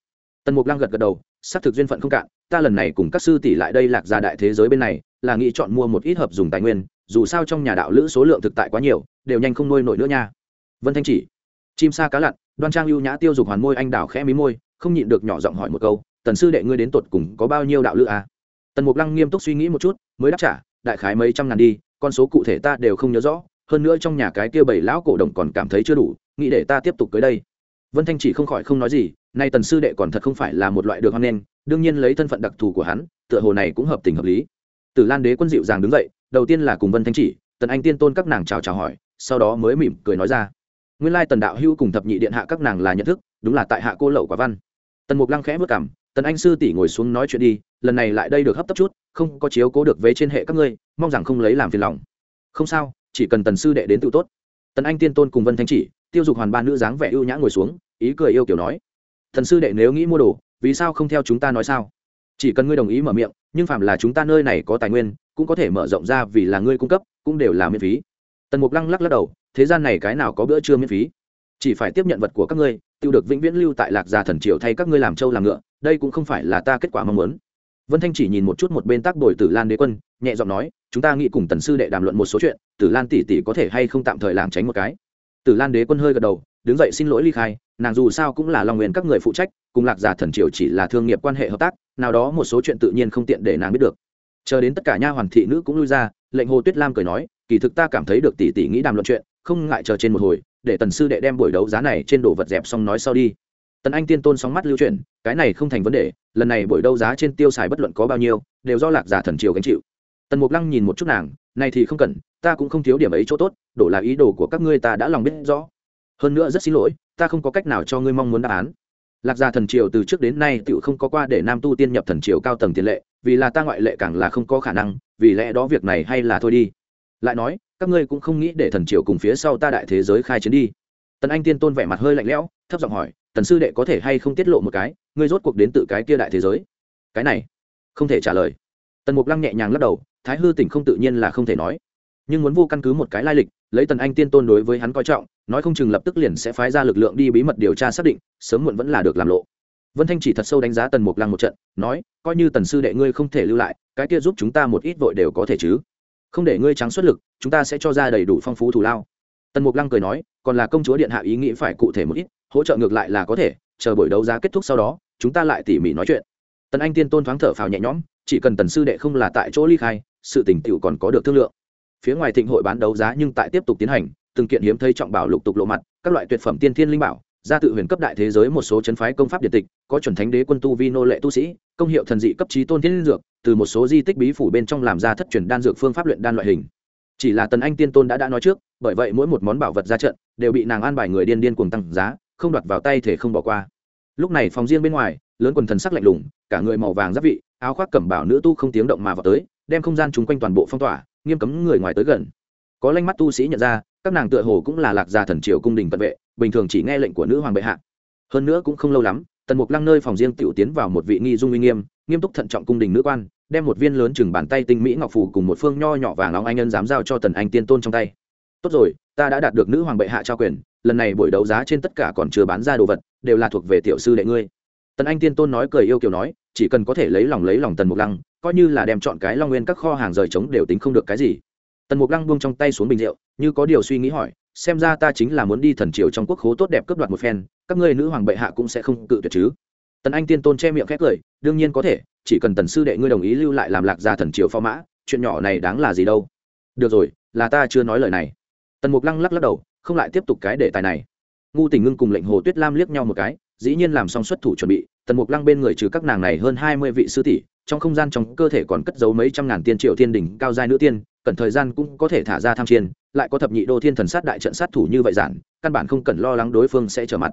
Tần mục lăng gật gật đầu xác thực duyên phận không cạn, ta lần này cùng các sư tỷ lại đây lạc ra đại thế giới bên này, là nghĩ chọn mua một ít hợp dùng tài nguyên, dù sao trong nhà đạo lữ số lượng thực tại quá nhiều, đều nhanh không nuôi nổi nữa nha vân thanh chỉ, chim sa cá lặn, đoan trang ưu nhã tiêu dục hoàn môi anh đào khẽ mí môi, không nhịn được nhỏ giọng hỏi một câu, tần sư đệ ngươi đến tột cùng có bao nhiêu đạo lữ à? tần mục lăng nghiêm túc suy nghĩ một chút, mới đáp trả, đại khái mấy trăm ngàn đi, con số cụ thể ta đều không nhớ rõ, hơn nữa trong nhà cái kia bảy lão cổ đồng còn cảm thấy chưa đủ, nghĩ để ta tiếp tục cưới đây vân thanh chỉ không khỏi không nói gì nay tần sư đệ còn thật không phải là một loại được hoan nghênh, đương nhiên lấy thân phận đặc thù của hắn, tựa hồ này cũng hợp tình hợp lý. Tử lan đế quân dịu dàng đứng dậy, đầu tiên là cùng vân thanh chỉ, tần anh tiên tôn các nàng chào chào hỏi, sau đó mới mỉm cười nói ra. Nguyên lai tần đạo hưu cùng thập nhị điện hạ các nàng là nhận thức, đúng là tại hạ cô lậu quả văn. Tần mục lăng khẽ vất cảm tần anh sư tỷ ngồi xuống nói chuyện đi, lần này lại đây được hấp tấp chút, không có chiếu cố được vế trên hệ các ngươi, mong rằng không lấy làm phiền lòng. Không sao, chỉ cần tần sư đệ đến tự tốt. Tần anh tiên tôn cùng vân thanh chỉ, tiêu dục hoàn ba nữ dáng vẻ ưu nhã ngồi xuống, ý cười yêu kiểu nói thần sư đệ nếu nghĩ mua đồ, vì sao không theo chúng ta nói sao? Chỉ cần ngươi đồng ý mở miệng, nhưng phạm là chúng ta nơi này có tài nguyên, cũng có thể mở rộng ra vì là ngươi cung cấp, cũng đều là miễn phí. Tần mục lăng lắc lắc đầu, thế gian này cái nào có bữa trưa miễn phí? Chỉ phải tiếp nhận vật của các ngươi, tiêu được vĩnh viễn lưu tại lạc già thần triều thay các ngươi làm trâu làm ngựa, đây cũng không phải là ta kết quả mong muốn. Vân thanh chỉ nhìn một chút một bên tác đổi tử lan đế quân, nhẹ giọng nói, chúng ta nghĩ cùng tần sư đệ đàm luận một số chuyện, tử lan tỷ tỷ có thể hay không tạm thời làm tránh một cái? Tử lan đế quân hơi gật đầu đứng dậy xin lỗi ly khai, nàng dù sao cũng là long nguyện các người phụ trách, cùng lạc giả thần triều chỉ là thương nghiệp quan hệ hợp tác, nào đó một số chuyện tự nhiên không tiện để nàng biết được. Chờ đến tất cả nha hoàn thị nữ cũng lui ra, lệnh hồ tuyết lam cười nói, kỳ thực ta cảm thấy được tỷ tỷ nghĩ đàm luận chuyện, không ngại chờ trên một hồi, để tần sư đệ đem buổi đấu giá này trên đồ vật dẹp xong nói sau đi. Tần anh tiên tôn sóng mắt lưu chuyển, cái này không thành vấn đề, lần này buổi đấu giá trên tiêu xài bất luận có bao nhiêu, đều do lạc giả thần triều gánh chịu. Tần mục lăng nhìn một chút nàng, này thì không cần, ta cũng không thiếu điểm ấy chỗ tốt, đổ là ý đồ của các ngươi ta đã lòng biết rõ hơn nữa rất xin lỗi, ta không có cách nào cho ngươi mong muốn đáp án. Lạc gia thần triều từ trước đến nay tự không có qua để nam tu tiên nhập thần triều cao tầng tiền lệ, vì là ta ngoại lệ càng là không có khả năng, vì lẽ đó việc này hay là thôi đi. Lại nói, các ngươi cũng không nghĩ để thần triều cùng phía sau ta đại thế giới khai chiến đi. Tần anh tiên tôn vẻ mặt hơi lạnh lẽo, thấp giọng hỏi, tần sư đệ có thể hay không tiết lộ một cái, ngươi rốt cuộc đến tự cái kia đại thế giới? Cái này, không thể trả lời. Tần mục lăng nhẹ nhàng lắc đầu, thái hư tỉnh không tự nhiên là không thể nói. Nhưng muốn vô căn cứ một cái lai lịch lấy tần anh tiên tôn đối với hắn coi trọng, nói không chừng lập tức liền sẽ phái ra lực lượng đi bí mật điều tra xác định, sớm muộn vẫn là được làm lộ. Vân thanh chỉ thật sâu đánh giá tần mục lăng một trận, nói, coi như tần sư đệ ngươi không thể lưu lại, cái kia giúp chúng ta một ít vội đều có thể chứ. Không để ngươi trắng xuất lực, chúng ta sẽ cho ra đầy đủ phong phú thù lao. Tần mục lăng cười nói, còn là công chúa điện hạ ý nghĩ phải cụ thể một ít, hỗ trợ ngược lại là có thể, chờ buổi đấu giá kết thúc sau đó, chúng ta lại tỉ mỉ nói chuyện. Tần anh tiên tôn thoáng thở phào nhẹ nhõm, chỉ cần tần sư đệ không là tại chỗ ly khai, sự tình tựu còn có được thương lượng phía ngoài thịnh hội bán đấu giá nhưng tại tiếp tục tiến hành, từng kiện hiếm thấy trọng bảo lục tục lộ mặt, các loại tuyệt phẩm tiên thiên linh bảo, gia tự huyền cấp đại thế giới một số chấn phái công pháp điện tịch, có chuẩn thánh đế quân tu vi nô lệ tu sĩ, công hiệu thần dị cấp trí tôn thiên dược, từ một số di tích bí phủ bên trong làm ra thất truyền đan dược phương pháp luyện đan loại hình. Chỉ là tần anh tiên tôn đã đã nói trước, bởi vậy mỗi một món bảo vật ra trận, đều bị nàng an bài người điên điên cuồng tăng giá, không đoạt vào tay thể không bỏ qua. Lúc này phòng riêng bên ngoài, lớn quần thần sắc lạnh lùng, cả người màu vàng giáp vị, áo khoác cẩm bảo nữ tu không tiếng động mà vào tới, đem không gian chung quanh toàn bộ phong tỏa nghiêm cấm người ngoài tới gần. Có lanh mắt tu sĩ nhận ra, các nàng tựa hồ cũng là lạc gia thần triều cung đình cận vệ, bình thường chỉ nghe lệnh của nữ hoàng bệ hạ. Hơn nữa cũng không lâu lắm, tần mục lăng nơi phòng riêng tiểu tiến vào một vị nghi dung uy nghiêm nghiêm túc thận trọng cung đình nữ quan, đem một viên lớn chừng bàn tay tinh mỹ ngọc phủ cùng một phương nho nhỏ vàng óng anh nhân dám giao cho tần anh tiên tôn trong tay. Tốt rồi, ta đã đạt được nữ hoàng bệ hạ trao quyền, lần này buổi đấu giá trên tất cả còn chưa bán ra đồ vật, đều là thuộc về tiểu sư đệ ngươi. Tần anh tiên tôn nói cười yêu kiều nói, chỉ cần có thể lấy lòng lấy lòng tần mục lăng coi như là đem chọn cái long nguyên các kho hàng rời trống đều tính không được cái gì. Tần mục lăng buông trong tay xuống bình rượu, như có điều suy nghĩ hỏi, xem ra ta chính là muốn đi thần triều trong quốc khố tốt đẹp cướp đoạt một phen, các ngươi nữ hoàng bệ hạ cũng sẽ không cự tuyệt chứ. Tần anh tiên tôn che miệng khét cười, đương nhiên có thể, chỉ cần tần sư đệ ngươi đồng ý lưu lại làm lạc gia thần triều phó mã, chuyện nhỏ này đáng là gì đâu. Được rồi, là ta chưa nói lời này. Tần mục lăng lắc lắc đầu, không lại tiếp tục cái đề tài này. Ngu tình ngưng cùng lệnh hồ tuyết lam liếc nhau một cái, dĩ nhiên làm xong xuất thủ chuẩn bị, tần mục lăng bên người trừ các nàng này hơn hai mươi vị sư tỷ trong không gian trong cơ thể còn cất giấu mấy trăm ngàn tiên triệu thiên đỉnh, cao giai nữ tiên, cần thời gian cũng có thể thả ra tham chiên, lại có thập nhị đô thiên thần sát đại trận sát thủ như vậy giản, căn bản không cần lo lắng đối phương sẽ trở mặt.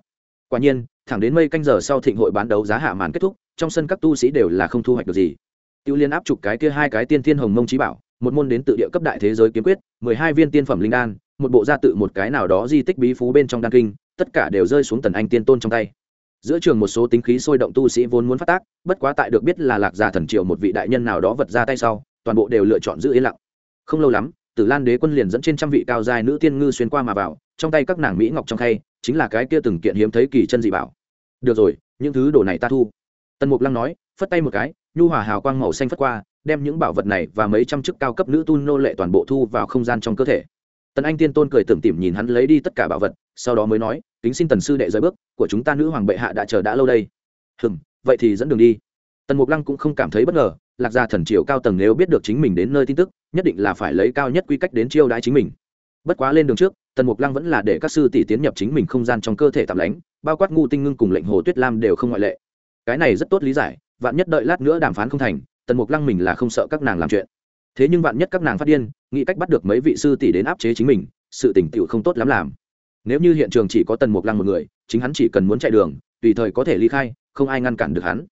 Quả nhiên, thẳng đến mây canh giờ sau thịnh hội bán đấu giá hạ màn kết thúc, trong sân các tu sĩ đều là không thu hoạch được gì. Tiêu liên áp chụp cái kia hai cái tiên thiên hồng mông trí bảo, một môn đến tự địa cấp đại thế giới kiếm quyết, mười hai viên tiên phẩm linh đan, một bộ gia tự một cái nào đó di tích bí phú bên trong đan kinh, tất cả đều rơi xuống tần anh tiên tôn trong tay giữa trường một số tính khí sôi động tu sĩ vốn muốn phát tác, bất quá tại được biết là lạc gia thần triệu một vị đại nhân nào đó vật ra tay sau, toàn bộ đều lựa chọn giữ yên lặng. Không lâu lắm, tử lan đế quân liền dẫn trên trăm vị cao dài nữ tiên ngư xuyên qua mà vào, trong tay các nàng mỹ ngọc trong khay, chính là cái kia từng kiện hiếm thấy kỳ chân dị bảo. Được rồi, những thứ đồ này ta thu. Tần mục lăng nói, phất tay một cái, nhu hòa hào quang màu xanh phất qua, đem những bảo vật này và mấy trăm chức cao cấp nữ tu nô lệ toàn bộ thu vào không gian trong cơ thể tần anh tiên tôn cười tưởng tìm nhìn hắn lấy đi tất cả bảo vật, sau đó mới nói, kính xin tần sư đệ rời bước, của chúng ta nữ hoàng bệ hạ đã chờ đã lâu đây. Hừm, vậy thì dẫn đường đi. Tần mục lăng cũng không cảm thấy bất ngờ, lạc gia thần triều cao tầng nếu biết được chính mình đến nơi tin tức, nhất định là phải lấy cao nhất quy cách đến chiêu đãi chính mình. Bất quá lên đường trước, tần mục lăng vẫn là để các sư tỷ tiến nhập chính mình không gian trong cơ thể tạm lánh, bao quát ngu tinh ngưng cùng lệnh hồ tuyết lam đều không ngoại lệ. Cái này rất tốt lý giải, vạn nhất đợi lát nữa đàm phán không thành, tần mục lăng mình là không sợ các nàng làm chuyện thế nhưng vạn nhất các nàng phát điên, nghĩ cách bắt được mấy vị sư tỷ đến áp chế chính mình, sự tỉnh tựu không tốt lắm làm. Nếu như hiện trường chỉ có tần mục lăng một người, chính hắn chỉ cần muốn chạy đường, tùy thời có thể ly khai, không ai ngăn cản được hắn.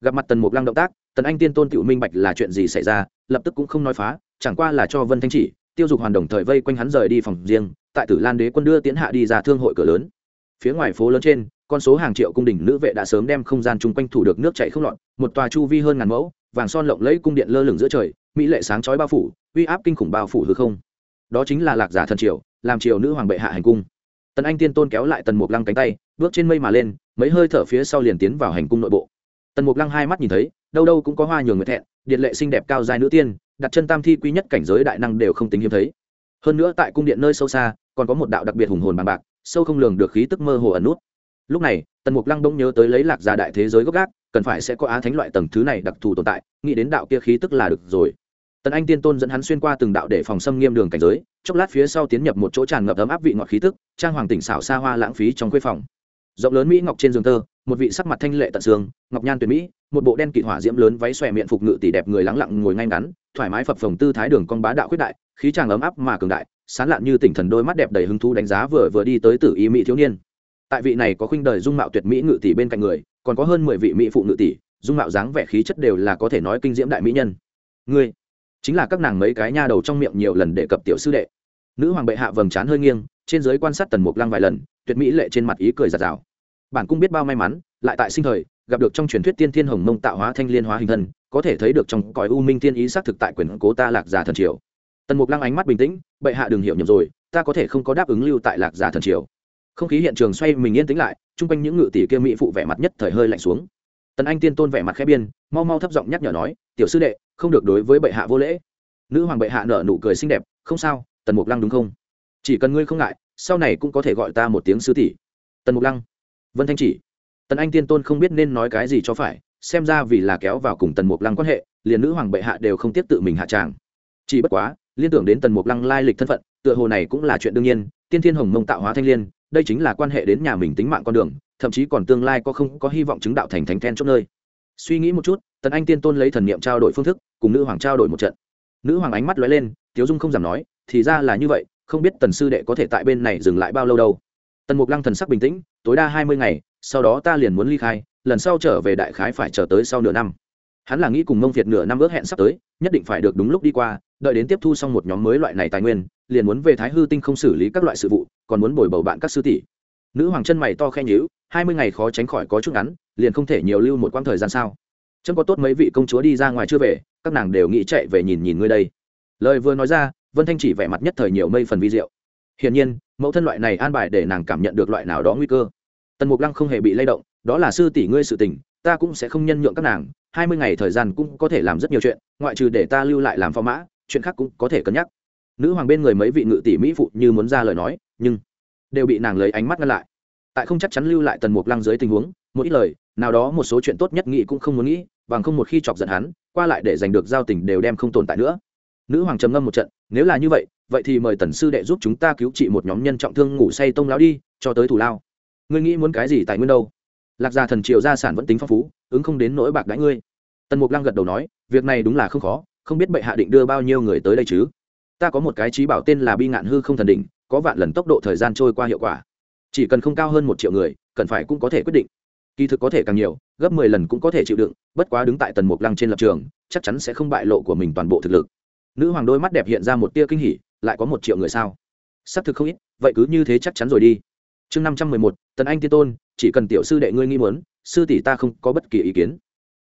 Gặp mặt tần mục lăng động tác, tần anh tiên tôn tựu minh bạch là chuyện gì xảy ra, lập tức cũng không nói phá, chẳng qua là cho vân thanh chỉ, tiêu dục hoàn đồng thời vây quanh hắn rời đi phòng riêng, tại tử lan đế quân đưa tiến hạ đi ra thương hội cửa lớn. Phía ngoài phố lớn trên, con số hàng triệu cung đình nữ vệ đã sớm đem không gian chung quanh thủ được nước chảy không lọt, một tòa chu vi hơn ngàn mẫu vàng son lộng lẫy cung điện lơ lửng giữa trời, mỹ lệ sáng chói bao phủ, uy áp kinh khủng bao phủ hư không. Đó chính là lạc giả thần triều, làm triều nữ hoàng bệ hạ hành cung. Tần anh tiên tôn kéo lại tần mục lăng cánh tay, bước trên mây mà lên, mấy hơi thở phía sau liền tiến vào hành cung nội bộ. Tần mục lăng hai mắt nhìn thấy, đâu đâu cũng có hoa nhường người thẹn, điện lệ xinh đẹp cao dài nữ tiên, đặt chân tam thi quý nhất cảnh giới đại năng đều không tính hiếm thấy. Hơn nữa tại cung điện nơi sâu xa, còn có một đạo đặc biệt hùng hồn bằng bạc, sâu không lường được khí tức mơ hồ ẩn nút lúc này, tần mục lăng bỗng nhớ tới lấy lạc gia đại thế giới gốc gác, cần phải sẽ có á thánh loại tầng thứ này đặc thù tồn tại, nghĩ đến đạo kia khí tức là được rồi. Tần anh tiên tôn dẫn hắn xuyên qua từng đạo để phòng xâm nghiêm đường cảnh giới, chốc lát phía sau tiến nhập một chỗ tràn ngập ấm áp vị ngọt khí tức, trang hoàng tỉnh xảo xa hoa lãng phí trong khuê phòng. Rộng lớn mỹ ngọc trên giường tơ một vị sắc mặt thanh lệ tận xương, ngọc nhan tuyệt mỹ, một bộ đen kỵ hỏa diễm lớn váy xòe miệng phục ngự tỷ đẹp người lắng lặng ngồi ngay ngắn, thoải mái phập phồng tư thái đường con bá đạo khuyết đại, khí tràng ấm áp mà cường đại, sán lạn như tỉnh thần đôi mắt đẹp đầy hứng thú đánh giá vừa vừa đi tới tử y mỹ thiếu niên tại vị này có khuynh đời dung mạo tuyệt mỹ ngự tỷ bên cạnh người, còn có hơn mười vị mỹ phụ ngự tỷ, dung mạo dáng vẻ khí chất đều là có thể nói kinh diễm đại mỹ nhân. Ngươi, chính là các nàng mấy cái nha đầu trong miệng nhiều lần để cập tiểu sư đệ. Nữ hoàng bệ hạ vầng trán hơi nghiêng, trên giới quan sát tần mục lăng vài lần, tuyệt mỹ lệ trên mặt ý cười giạt rào. Bản cung biết bao may mắn, lại tại sinh thời, gặp được trong truyền thuyết tiên thiên hồng mông tạo hóa thanh liên hóa hình thân, có thể thấy được trong cõi u minh tiên ý xác thực tại quyền cố ta lạc giả thần triều. Tần mục lăng ánh mắt bình tĩnh, bệ hạ đừng hiểu nhầm rồi, ta có thể không có đáp ứng lưu tại lạc giả thần triều không khí hiện trường xoay mình yên tĩnh lại, chung quanh những ngự tỷ kia mỹ phụ vẻ mặt nhất thời hơi lạnh xuống. Tần anh tiên tôn vẻ mặt khẽ biên mau mau thấp giọng nhắc nhở nói, tiểu sư đệ, không được đối với bệ hạ vô lễ. Nữ hoàng bệ hạ nở nụ cười xinh đẹp, không sao, tần mục lăng đúng không? Chỉ cần ngươi không ngại, sau này cũng có thể gọi ta một tiếng sư tỷ. Tần mục lăng, vân thanh chỉ. Tần anh tiên tôn không biết nên nói cái gì cho phải, xem ra vì là kéo vào cùng tần mục lăng quan hệ, liền nữ hoàng bệ hạ đều không tiếp tự mình hạ tràng. Chỉ bất quá, liên tưởng đến tần mục lăng lai lịch thân phận, tựa hồ này cũng là chuyện đương nhiên, tiên thiên hồng mông tạo hóa thanh liên đây chính là quan hệ đến nhà mình tính mạng con đường, thậm chí còn tương lai có không có hy vọng chứng đạo thành thánh then chốt nơi. Suy nghĩ một chút, tần anh tiên tôn lấy thần niệm trao đổi phương thức, cùng nữ hoàng trao đổi một trận. Nữ hoàng ánh mắt lóe lên, tiếu dung không giảm nói, thì ra là như vậy, không biết tần sư đệ có thể tại bên này dừng lại bao lâu đâu. Tần mục lăng thần sắc bình tĩnh, tối đa hai mươi ngày, sau đó ta liền muốn ly khai, lần sau trở về đại khái phải chờ tới sau nửa năm. Hắn là nghĩ cùng mông việt nửa năm ước hẹn sắp tới, nhất định phải được đúng lúc đi qua, đợi đến tiếp thu xong một nhóm mới loại này tài nguyên, liền muốn về thái hư tinh không xử lý các loại sự vụ còn muốn bồi bầu bạn các sư tỷ. Nữ hoàng chân mày to khen nhíu, hai mươi ngày khó tránh khỏi có chút ngắn, liền không thể nhiều lưu một quãng thời gian sao? Chân có tốt mấy vị công chúa đi ra ngoài chưa về, các nàng đều nghĩ chạy về nhìn nhìn ngươi đây. Lời vừa nói ra, vân thanh chỉ vẻ mặt nhất thời nhiều mây phần vi diệu. Hiển nhiên, mẫu thân loại này an bài để nàng cảm nhận được loại nào đó nguy cơ. Tần mục lăng không hề bị lay động, đó là sư tỷ ngươi sự tình, ta cũng sẽ không nhân nhượng các nàng, hai mươi ngày thời gian cũng có thể làm rất nhiều chuyện, ngoại trừ để ta lưu lại làm phó mã, chuyện khác cũng có thể cân nhắc. Nữ hoàng bên người mấy vị ngự tỷ mỹ phụ như muốn ra lời nói nhưng đều bị nàng lấy ánh mắt ngăn lại. Tại không chắc chắn lưu lại tần mục lăng dưới tình huống, một ít lời, nào đó một số chuyện tốt nhất nghĩ cũng không muốn nghĩ, bằng không một khi chọc giận hắn, qua lại để giành được giao tình đều đem không tồn tại nữa. Nữ hoàng trầm ngâm một trận, nếu là như vậy vậy thì mời tần sư đệ giúp chúng ta cứu trị một nhóm nhân trọng thương ngủ say tông lão đi, cho tới thủ lao. Ngươi nghĩ muốn cái gì tài nguyên đâu? Lạc gia thần triều gia sản vẫn tính phong phú, ứng không đến nỗi bạc đãi ngươi. Tần mục lăng gật đầu nói, việc này đúng là không khó, không biết bệ hạ định đưa bao nhiêu người tới đây chứ? Ta có một cái trí bảo tên là bi ngạn hư không thần đỉnh có vạn lần tốc độ thời gian trôi qua hiệu quả. Chỉ cần không cao hơn một triệu người, cần phải cũng có thể quyết định. Kỳ thực có thể càng nhiều, gấp mười lần cũng có thể chịu đựng, bất quá đứng tại tần mục lăng trên lập trường, chắc chắn sẽ không bại lộ của mình toàn bộ thực lực. Nữ hoàng đôi mắt đẹp hiện ra một tia kinh hỉ, lại có một triệu người sao? Xác thực không ít, vậy cứ như thế chắc chắn rồi đi. Chương năm trăm mười một, tần anh tiên tôn, chỉ cần tiểu sư đệ ngươi nghi muốn, sư tỷ ta không có bất kỳ ý kiến.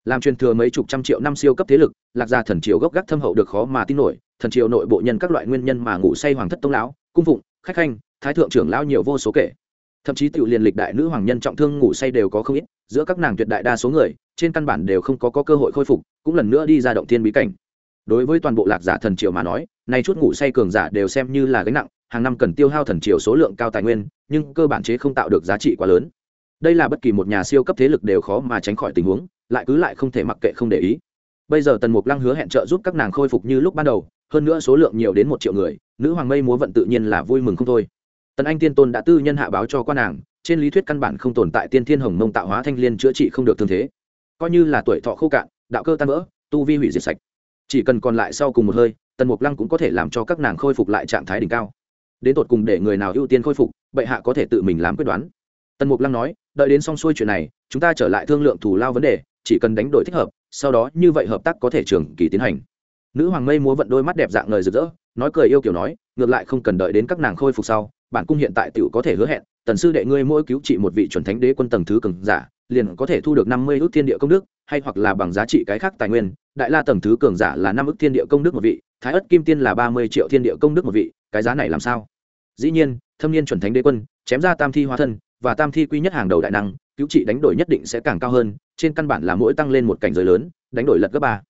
Làm truyền thừa mấy chục trăm triệu năm siêu cấp thế lực, lạc gia thần triều gốc gác thâm hậu được khó mà tin nổi, thần triều nội bộ nhân các loại nguyên nhân mà ngủ say hoàng thất tông lão, cung phụng khách khanh thái thượng trưởng lão nhiều vô số kể. Thậm chí tiểu liền lịch đại nữ hoàng nhân trọng thương ngủ say đều có không ít giữa các nàng tuyệt đại đa số người trên căn bản đều không có, có cơ hội khôi phục cũng lần nữa đi ra động thiên bí cảnh. Đối với toàn bộ lạc giả thần triều mà nói nay chút ngủ say cường giả đều xem như là gánh nặng hàng năm cần tiêu hao thần triều số lượng cao tài nguyên nhưng cơ bản chế không tạo được giá trị quá lớn. Đây là bất kỳ một nhà siêu cấp thế lực đều khó mà tránh khỏi tình huống lại cứ lại không thể mặc kệ không để ý. Bây giờ tần mục lăng hứa hẹn trợ giúp các nàng khôi phục như lúc ban đầu hơn nữa số lượng nhiều đến một triệu người, nữ hoàng mây múa vận tự nhiên là vui mừng không thôi. Tần anh tiên tôn đã tư nhân hạ báo cho quan nàng, trên lý thuyết căn bản không tồn tại tiên thiên hồng mông tạo hóa thanh liên chữa trị không được thương thế. Coi như là tuổi thọ khô cạn, đạo cơ tan vỡ, tu vi hủy diệt sạch. Chỉ cần còn lại sau cùng một hơi, tần mục lăng cũng có thể làm cho các nàng khôi phục lại trạng thái đỉnh cao. Đến tột cùng để người nào ưu tiên khôi phục, bệ hạ có thể tự mình làm quyết đoán. Tần mục lăng nói, đợi đến xong xuôi chuyện này, chúng ta trở lại thương lượng thủ lao vấn đề, chỉ cần đánh đổi thích hợp, sau đó như vậy hợp tác có thể trường kỳ tiến hành nữ hoàng mây múa vận đôi mắt đẹp dạng lời rực rỡ, nói cười yêu kiểu nói, ngược lại không cần đợi đến các nàng khôi phục sau, bản cung hiện tại tiểu có thể hứa hẹn, tần sư đệ ngươi mỗi cứu trị một vị chuẩn thánh đế quân tầng thứ cường giả, liền có thể thu được năm mươi ước thiên địa công đức, hay hoặc là bằng giá trị cái khác tài nguyên. Đại la tầng thứ cường giả là năm ước thiên địa công đức một vị, thái ất kim tiên là ba mươi triệu thiên địa công đức một vị, cái giá này làm sao? Dĩ nhiên, thâm niên chuẩn thánh đế quân, chém ra tam thi hóa thân, và tam thi quy nhất hàng đầu đại năng, cứu trị đánh đổi nhất định sẽ càng cao hơn, trên căn bản là mỗi tăng lên một cảnh giới lớn, đánh đổi lật gấp ba.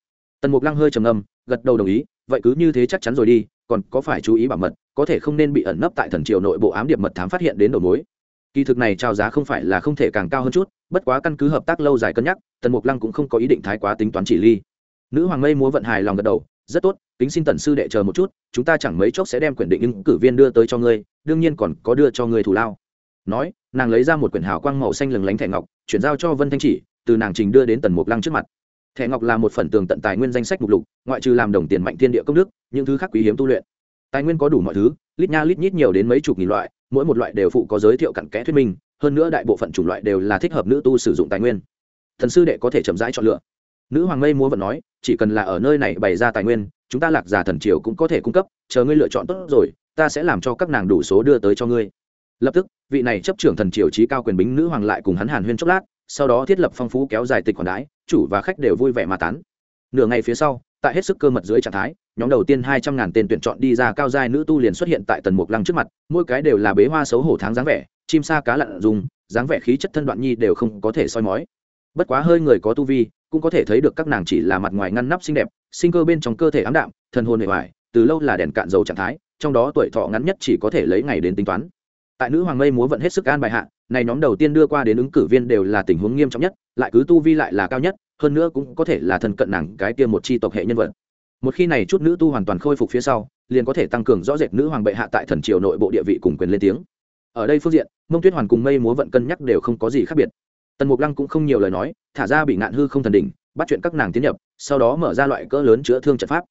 Tần mục lăng hơi trầm âm gật đầu đồng ý, vậy cứ như thế chắc chắn rồi đi, còn có phải chú ý bảo mật, có thể không nên bị ẩn nấp tại thần triều nội bộ ám điệp mật thám phát hiện đến đầu mối. Kỳ thực này trao giá không phải là không thể càng cao hơn chút, bất quá căn cứ hợp tác lâu dài cân nhắc, tần mục lăng cũng không có ý định thái quá tính toán chỉ ly. Nữ hoàng mây múa vận hài lòng gật đầu, rất tốt, kính xin tần sư đệ chờ một chút, chúng ta chẳng mấy chốc sẽ đem quyển định ứng cử viên đưa tới cho ngươi, đương nhiên còn có đưa cho ngươi thủ lao. Nói, nàng lấy ra một quyển hào quang màu xanh lừng lánh thẻ ngọc, chuyển giao cho vân thanh chỉ, từ nàng trình đưa đến tần mục lăng trước mặt thẻ ngọc là một phần tường tận tài nguyên danh sách mục lục, ngoại trừ làm đồng tiền mạnh thiên địa công đức, những thứ khác quý hiếm tu luyện. Tài nguyên có đủ mọi thứ, lít nha lít nhít nhiều đến mấy chục nghìn loại, mỗi một loại đều phụ có giới thiệu cặn kẽ thuyết minh, hơn nữa đại bộ phận chủng loại đều là thích hợp nữ tu sử dụng tài nguyên. Thần sư đệ có thể chậm rãi chọn lựa. Nữ hoàng mây múa vẫn nói, chỉ cần là ở nơi này bày ra tài nguyên, chúng ta lạc giả thần triều cũng có thể cung cấp, chờ ngươi lựa chọn tốt rồi, ta sẽ làm cho các nàng đủ số đưa tới cho ngươi. Lập tức, vị này chấp trưởng thần triều trí cao quyền bính nữ hoàng lại cùng hắn hàn huyên chốc lát sau đó thiết lập phong phú kéo dài tịch khoản đái chủ và khách đều vui vẻ mà tán. Nửa ngày phía sau, tại hết sức cơ mật dưới trạng thái, nhóm đầu tiên hai trăm ngàn tên tuyển chọn đi ra cao giai nữ tu liền xuất hiện tại tần mục lăng trước mặt, mỗi cái đều là bế hoa xấu hổ tháng dáng vẻ, chim sa cá lặn dùng dáng vẻ khí chất thân đoạn nhi đều không có thể soi mói. Bất quá hơi người có tu vi, cũng có thể thấy được các nàng chỉ là mặt ngoài ngăn nắp xinh đẹp, sinh cơ bên trong cơ thể ám đạm, thần hồn hệ hoài từ lâu là đèn cạn dầu trạng thái, trong đó tuổi thọ ngắn nhất chỉ có thể lấy ngày đến tính toán. Tại nữ hoàng mây múa vận hết sức an bài hạ này nhóm đầu tiên đưa qua đến ứng cử viên đều là tình huống nghiêm trọng nhất, lại cứ tu vi lại là cao nhất, hơn nữa cũng có thể là thân cận nàng cái kia một chi tộc hệ nhân vật. Một khi này chút nữ tu hoàn toàn khôi phục phía sau, liền có thể tăng cường rõ rệt nữ hoàng bệ hạ tại thần triều nội bộ địa vị cùng quyền lên tiếng. Ở đây phương diện, mông tuyết hoàn cùng mây múa vận cân nhắc đều không có gì khác biệt. Tần mục lăng cũng không nhiều lời nói, thả ra bị ngạn hư không thần đỉnh, bắt chuyện các nàng tiến nhập, sau đó mở ra loại cỡ lớn chữa thương trận pháp.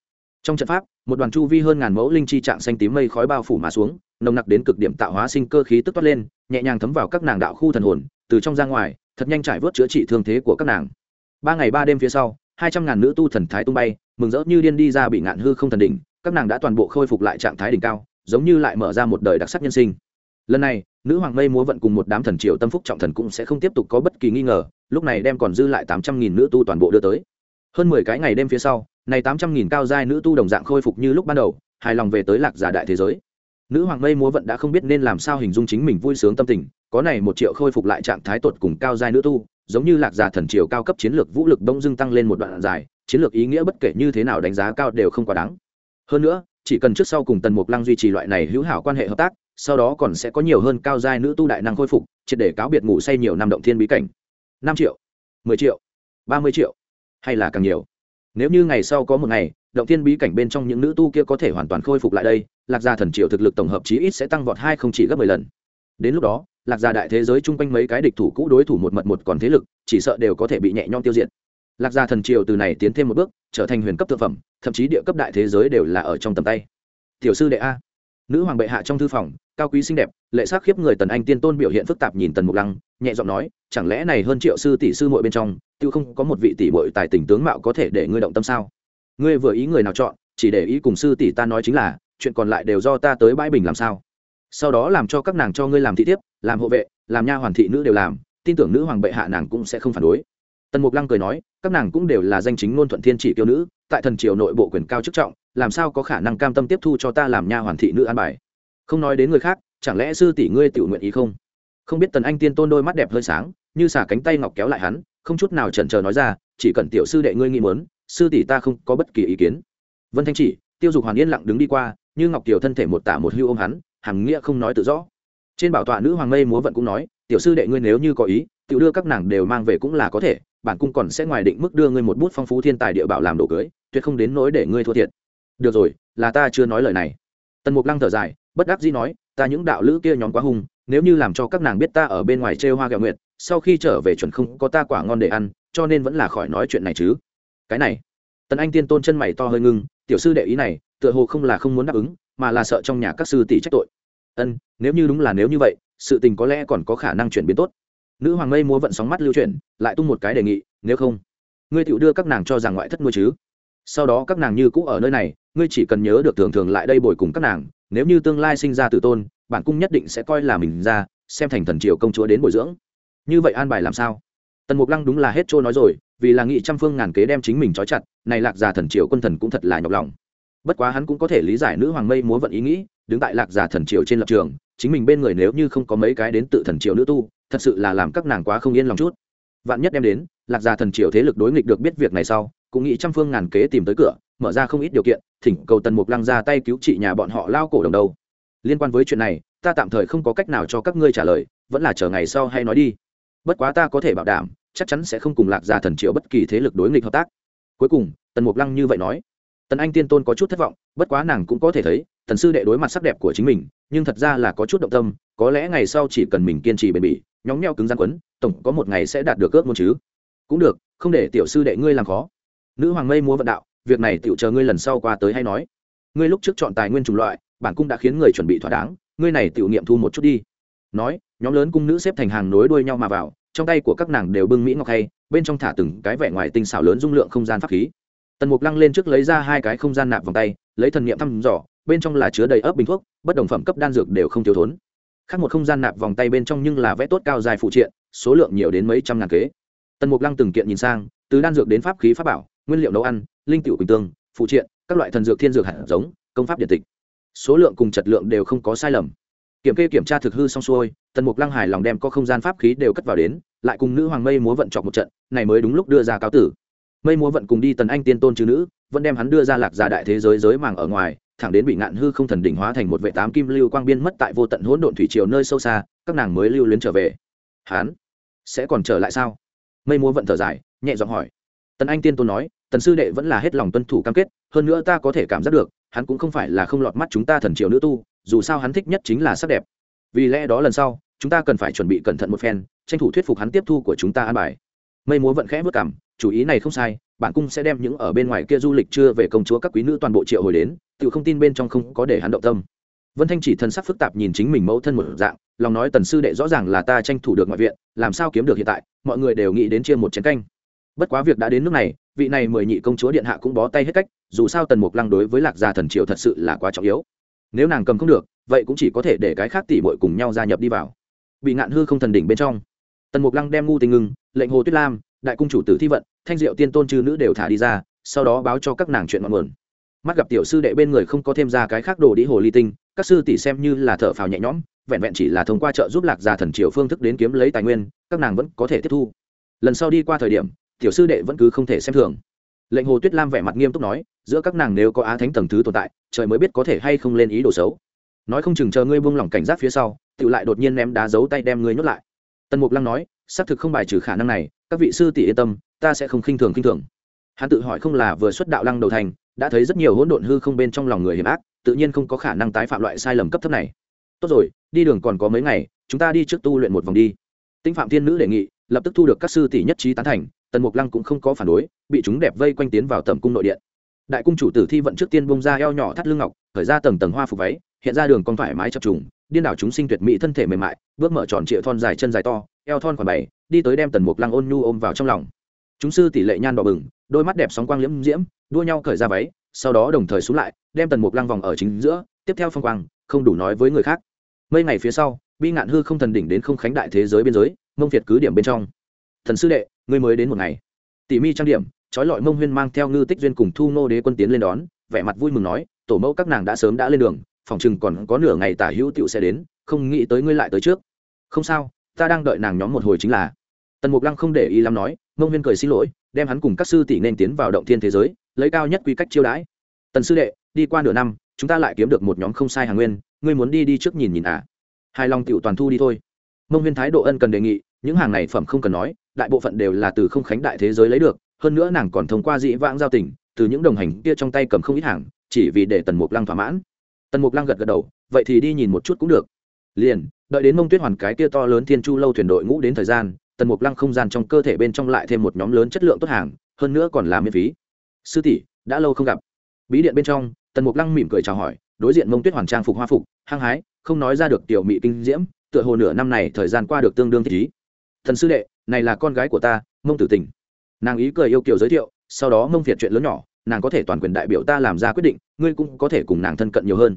Trong trận pháp, một đoàn chu vi hơn ngàn mẫu linh chi trạng xanh tím mây khói bao phủ mà xuống nồng nặc đến cực điểm tạo hóa sinh cơ khí tức toát lên, nhẹ nhàng thấm vào các nàng đạo khu thần hồn, từ trong ra ngoài, thật nhanh trải vớt chữa trị thương thế của các nàng. Ba ngày ba đêm phía sau, hai trăm ngàn nữ tu thần thái tung bay, mừng rỡ như điên đi ra bị ngạn hư không thần đỉnh, các nàng đã toàn bộ khôi phục lại trạng thái đỉnh cao, giống như lại mở ra một đời đặc sắc nhân sinh. Lần này, nữ hoàng mây múa vận cùng một đám thần triều tâm phúc trọng thần cũng sẽ không tiếp tục có bất kỳ nghi ngờ, lúc này đem còn dư lại tám trăm nghìn nữ tu toàn bộ đưa tới. Hơn mười cái ngày đêm phía sau, này tám trăm nghìn cao giai nữ tu đồng dạng khôi phục như lúc ban đầu, hài lòng về tới lạc giả đại thế giới nữ hoàng mây múa vận đã không biết nên làm sao hình dung chính mình vui sướng tâm tình, có này một triệu khôi phục lại trạng thái tột cùng cao giai nữ tu, giống như lạc giả thần triều cao cấp chiến lược vũ lực đông dưng tăng lên một đoạn dài, chiến lược ý nghĩa bất kể như thế nào đánh giá cao đều không quá đáng. Hơn nữa, chỉ cần trước sau cùng tần mục lăng duy trì loại này hữu hảo quan hệ hợp tác, sau đó còn sẽ có nhiều hơn cao giai nữ tu đại năng khôi phục, triệt để cáo biệt ngủ say nhiều năm động thiên bí cảnh. Năm triệu, mười triệu, ba mươi triệu, hay là càng nhiều. Nếu như ngày sau có một ngày, động thiên bí cảnh bên trong những nữ tu kia có thể hoàn toàn khôi phục lại đây lạc gia thần triệu thực lực tổng hợp chí ít sẽ tăng vọt hai không chỉ gấp mười lần. Đến lúc đó, lạc gia đại thế giới chung quanh mấy cái địch thủ cũ đối thủ một mật một còn thế lực, chỉ sợ đều có thể bị nhẹ nhõm tiêu diệt. Lạc gia thần triều từ này tiến thêm một bước, trở thành huyền cấp thực phẩm, thậm chí địa cấp đại thế giới đều là ở trong tầm tay. Tiểu sư đệ a. Nữ hoàng bệ hạ trong thư phòng, cao quý xinh đẹp, lệ sắc khiếp người tần anh tiên tôn biểu hiện phức tạp nhìn tần mục lăng, nhẹ giọng nói, chẳng lẽ này hơn triệu sư tỷ sư muội bên trong tiêu không có một vị tỷ muội tài tình tướng mạo có thể để ngươi động tâm sao? Ngươi vừa ý người nào chọn, chỉ để ý cùng sư tỷ ta nói chính là chuyện còn lại đều do ta tới bãi bình làm sao? Sau đó làm cho các nàng cho ngươi làm thị thiếp, làm hộ vệ, làm nha hoàn thị nữ đều làm, tin tưởng nữ hoàng bệ hạ nàng cũng sẽ không phản đối. Tần mục lăng cười nói, các nàng cũng đều là danh chính ngôn thuận thiên chỉ kiêu nữ, tại thần triều nội bộ quyền cao chức trọng, làm sao có khả năng cam tâm tiếp thu cho ta làm nha hoàn thị nữ an bài? Không nói đến người khác, chẳng lẽ sư tỷ ngươi tự nguyện ý không? Không biết tần anh tiên tôn đôi mắt đẹp hơi sáng, như xả cánh tay ngọc kéo lại hắn, không chút nào chần chờ nói ra, chỉ cần tiểu sư đệ ngươi nghĩ muốn, sư tỷ ta không có bất kỳ ý kiến. Vân thanh chỉ, tiêu dục hoàn yên lặng đứng đi qua như ngọc tiểu thân thể một tả một hưu ôm hắn hằng nghĩa không nói tự rõ. Trên bảo tọa nữ hoàng mây múa vận cũng nói, tiểu sư đệ ngươi nếu như có ý tự đưa các nàng đều mang về cũng là có thể, bản cung còn sẽ ngoài định mức đưa ngươi một bút phong phú thiên tài địa bảo làm đồ cưới, tuyệt không đến nỗi để ngươi thua thiệt. Được rồi, là ta chưa nói lời này. Tần mục lăng thở dài, bất đắc dĩ nói, ta những đạo lữ kia nhóm quá hung, nếu như làm cho các nàng biết ta ở bên ngoài trêu hoa gạo nguyệt, sau khi trở về chuẩn không có ta quả ngon để ăn, cho nên vẫn là khỏi nói chuyện này chứ. Cái này. Tần anh tiên tôn chân mày to hơi ngưng, tiểu sư đệ ý này tựa hồ không là không muốn đáp ứng, mà là sợ trong nhà các sư tỷ trách tội. Ân, nếu như đúng là nếu như vậy, sự tình có lẽ còn có khả năng chuyển biến tốt. Nữ hoàng mây múa vận sóng mắt lưu chuyển, lại tung một cái đề nghị, nếu không, ngươi tự đưa các nàng cho rằng ngoại thất nuôi chứ? Sau đó các nàng như cũ ở nơi này, ngươi chỉ cần nhớ được thường thường lại đây bồi cùng các nàng, nếu như tương lai sinh ra từ tôn, bản cung nhất định sẽ coi là mình ra, xem thành thần triều công chúa đến bồi dưỡng. Như vậy an bài làm sao? Tần mục lăng đúng là hết trôi nói rồi, vì là nghị trăm phương ngàn kế đem chính mình trói chặt, này lạc già thần triều quân thần cũng thật là nhọc lòng bất quá hắn cũng có thể lý giải nữ hoàng mây múa vận ý nghĩ, đứng tại lạc giả thần triều trên lập trường, chính mình bên người nếu như không có mấy cái đến tự thần triều nữ tu, thật sự là làm các nàng quá không yên lòng chút. Vạn nhất đem đến, lạc giả thần triều thế lực đối nghịch được biết việc này sau, cũng nghĩ trăm phương ngàn kế tìm tới cửa, mở ra không ít điều kiện, thỉnh cầu tần mục lăng ra tay cứu trị nhà bọn họ lao cổ đồng đầu. Liên quan với chuyện này, ta tạm thời không có cách nào cho các ngươi trả lời, vẫn là chờ ngày sau hay nói đi. Bất quá ta có thể bảo đảm, chắc chắn sẽ không cùng lạc gia thần triều bất kỳ thế lực đối nghịch hợp tác. Cuối cùng, tần mục lăng như vậy nói tần anh tiên tôn có chút thất vọng, bất quá nàng cũng có thể thấy, tần sư đệ đối mặt sắc đẹp của chính mình, nhưng thật ra là có chút động tâm, có lẽ ngày sau chỉ cần mình kiên trì bền bỉ nhóm nhau cứng gian quấn, tổng có một ngày sẽ đạt được ước môn chứ. Cũng được, không để tiểu sư đệ ngươi làm khó. Nữ hoàng mây múa vận đạo, việc này tiểu chờ ngươi lần sau qua tới hay nói. Ngươi lúc trước chọn tài nguyên chủng loại, bản cung đã khiến người chuẩn bị thỏa đáng, ngươi này tiểu nghiệm thu một chút đi. Nói, nhóm lớn cung nữ xếp thành hàng nối đuôi nhau mà vào, trong tay của các nàng đều bưng mỹ ngọc hay, bên trong thả từng cái vẻ ngoài tinh xảo lớn dung lượng không gian pháp khí tần mục lăng lên trước lấy ra hai cái không gian nạp vòng tay, lấy thần nghiệm thăm dò, bên trong là chứa đầy ấp bình thuốc, bất đồng phẩm cấp đan dược đều không thiếu thốn. Khác một không gian nạp vòng tay bên trong nhưng là vẽ tốt cao dài phụ triện, số lượng nhiều đến mấy trăm ngàn kế. Tần mục lăng từng kiện nhìn sang, từ đan dược đến pháp khí pháp bảo, nguyên liệu nấu ăn, linh tiểu quỳnh tương, phụ triện, các loại thần dược thiên dược hạt giống, công pháp điện tịch. Số lượng cùng chất lượng đều không có sai lầm. Kiểm kê kiểm tra thực hư xong xuôi, tần mục lăng hài lòng đem có không gian pháp khí đều cất vào đến, lại cùng nữ hoàng mây múa vận chọc một trận, này mới đúng lúc đưa ra cáo tử mây múa vận cùng đi tần anh tiên tôn chư nữ, vẫn đem hắn đưa ra lạc giả đại thế giới giới màng ở ngoài, thẳng đến bị ngạn hư không thần đỉnh hóa thành một vệ tám kim lưu quang biên mất tại vô tận hỗn độn thủy triều nơi sâu xa, các nàng mới lưu luyến trở về. Hắn sẽ còn trở lại sao? Mây múa vận thở dài, nhẹ giọng hỏi. Tần anh tiên tôn nói, tần sư đệ vẫn là hết lòng tuân thủ cam kết, hơn nữa ta có thể cảm giác được, hắn cũng không phải là không lọt mắt chúng ta thần triều nữ tu, dù sao hắn thích nhất chính là sắc đẹp. Vì lẽ đó lần sau, chúng ta cần phải chuẩn bị cẩn thận một phen, tranh thủ thuyết phục hắn tiếp thu của chúng ta an bài mây múa vận khẽ vất cảm, chủ ý này không sai bản cung sẽ đem những ở bên ngoài kia du lịch chưa về công chúa các quý nữ toàn bộ triệu hồi đến, tự không tin bên trong không có để hắn động tâm. Vân thanh chỉ thân sắc phức tạp nhìn chính mình mẫu thân một dạng, lòng nói tần sư đệ rõ ràng là ta tranh thủ được ngoại viện, làm sao kiếm được hiện tại, mọi người đều nghĩ đến chia một chén canh. Bất quá việc đã đến nước này, vị này mời nhị công chúa điện hạ cũng bó tay hết cách, dù sao tần mục lăng đối với lạc gia thần triều thật sự là quá trọng yếu. Nếu nàng cầm không được, vậy cũng chỉ có thể để cái khác tỉ bội cùng nhau gia nhập đi vào. Bị ngạn hư không thần đỉnh bên trong tần mục lăng đem ngu tình ngưng, lệnh hồ tuyết lam, đại cung chủ tử thi vận, thanh diệu tiên tôn chư nữ đều thả đi ra, sau đó báo cho các nàng chuyện ngọn nguồn. Mắt gặp tiểu sư đệ bên người không có thêm ra cái khác đồ đĩ hồ ly tinh, các sư tỷ xem như là thợ phào nhẹ nhõm, vẹn vẹn chỉ là thông qua trợ giúp lạc gia thần triều phương thức đến kiếm lấy tài nguyên, các nàng vẫn có thể tiếp thu. Lần sau đi qua thời điểm, tiểu sư đệ vẫn cứ không thể xem thường. Lệnh hồ tuyết lam vẻ mặt nghiêm túc nói, giữa các nàng nếu có á thánh tầng thứ tồn tại, trời mới biết có thể hay không lên ý đồ xấu. Nói không chừng chờ ngươi buông lỏng cảnh giác phía sau tự lại đột nhiên ném đá giấu tay đem ngươi nhốt lại tần mục lăng nói, xác thực không bài trừ khả năng này, các vị sư tỷ yên tâm, ta sẽ không khinh thường khinh thường. Hắn tự hỏi không là vừa xuất đạo lăng đầu thành, đã thấy rất nhiều hỗn độn hư không bên trong lòng người hiểm ác, tự nhiên không có khả năng tái phạm loại sai lầm cấp thấp này. Tốt rồi, đi đường còn có mấy ngày, chúng ta đi trước tu luyện một vòng đi. Tinh phạm thiên nữ đề nghị, lập tức thu được các sư tỷ nhất trí tán thành, tần mục lăng cũng không có phản đối, bị chúng đẹp vây quanh tiến vào tầm cung nội điện. Đại cung chủ tử thi vận trước tiên bông ra eo nhỏ thắt lưng ngọc khởi ra tầng tầng hoa phục váy, hiện ra đường con thoải mái chập trùng điên đảo chúng sinh tuyệt mỹ thân thể mềm mại, bước mở tròn trịa thon dài chân dài to, eo thon khoảng bảy, đi tới đem tần mục lăng ôn nhu ôm vào trong lòng. Chúng sư tỷ lệ nhan đỏ bừng, đôi mắt đẹp sóng quang liễm diễm, đua nhau cởi ra váy, sau đó đồng thời xuống lại, đem tần mục lăng vòng ở chính giữa, tiếp theo phong quang, không đủ nói với người khác. Mấy ngày phía sau, bi ngạn hư không thần đỉnh đến không khánh đại thế giới biên giới, mông việt cứ điểm bên trong. Thần sư đệ, ngươi mới đến một ngày. Tỷ mi trang điểm, trói lọi mông huyên mang theo ngư tích duyên cùng thu nô đế quân tiến lên đón, vẻ mặt vui mừng nói, tổ mẫu các nàng đã sớm đã lên đường phòng chừng còn có nửa ngày tả hữu tựu sẽ đến, không nghĩ tới ngươi lại tới trước. Không sao, ta đang đợi nàng nhóm một hồi chính là. Tần mục lăng không để ý lắm nói, mông huyên cười xin lỗi, đem hắn cùng các sư tỷ nên tiến vào động thiên thế giới, lấy cao nhất quy cách chiêu đãi. Tần sư đệ, đi qua nửa năm, chúng ta lại kiếm được một nhóm không sai hàng nguyên, ngươi muốn đi đi trước nhìn nhìn à? Hài lòng tựu toàn thu đi thôi. Mông huyên thái độ ân cần đề nghị, những hàng này phẩm không cần nói, đại bộ phận đều là từ không khánh đại thế giới lấy được, hơn nữa nàng còn thông qua dĩ vãng giao tình, từ những đồng hành kia trong tay cầm không ít hàng, chỉ vì để tần mục lăng thỏa mãn tần mục lăng gật gật đầu, vậy thì đi nhìn một chút cũng được. Liền, đợi đến mông tuyết hoàn cái kia to lớn thiên chu lâu thuyền đội ngũ đến thời gian, tần mục lăng không gian trong cơ thể bên trong lại thêm một nhóm lớn chất lượng tốt hàng, hơn nữa còn là miễn phí. Sư tỷ, đã lâu không gặp. Bí điện bên trong, tần mục lăng mỉm cười chào hỏi, đối diện mông tuyết hoàn trang phục hoa phục, hăng hái, không nói ra được tiểu mị kinh diễm, tựa hồ nửa năm này thời gian qua được tương đương thích ý. Thần sư đệ, này là con gái của ta, mông tử tình. Nàng ý cười yêu kiều giới thiệu, sau đó mông việt chuyện lớn nhỏ nàng có thể toàn quyền đại biểu ta làm ra quyết định, ngươi cũng có thể cùng nàng thân cận nhiều hơn.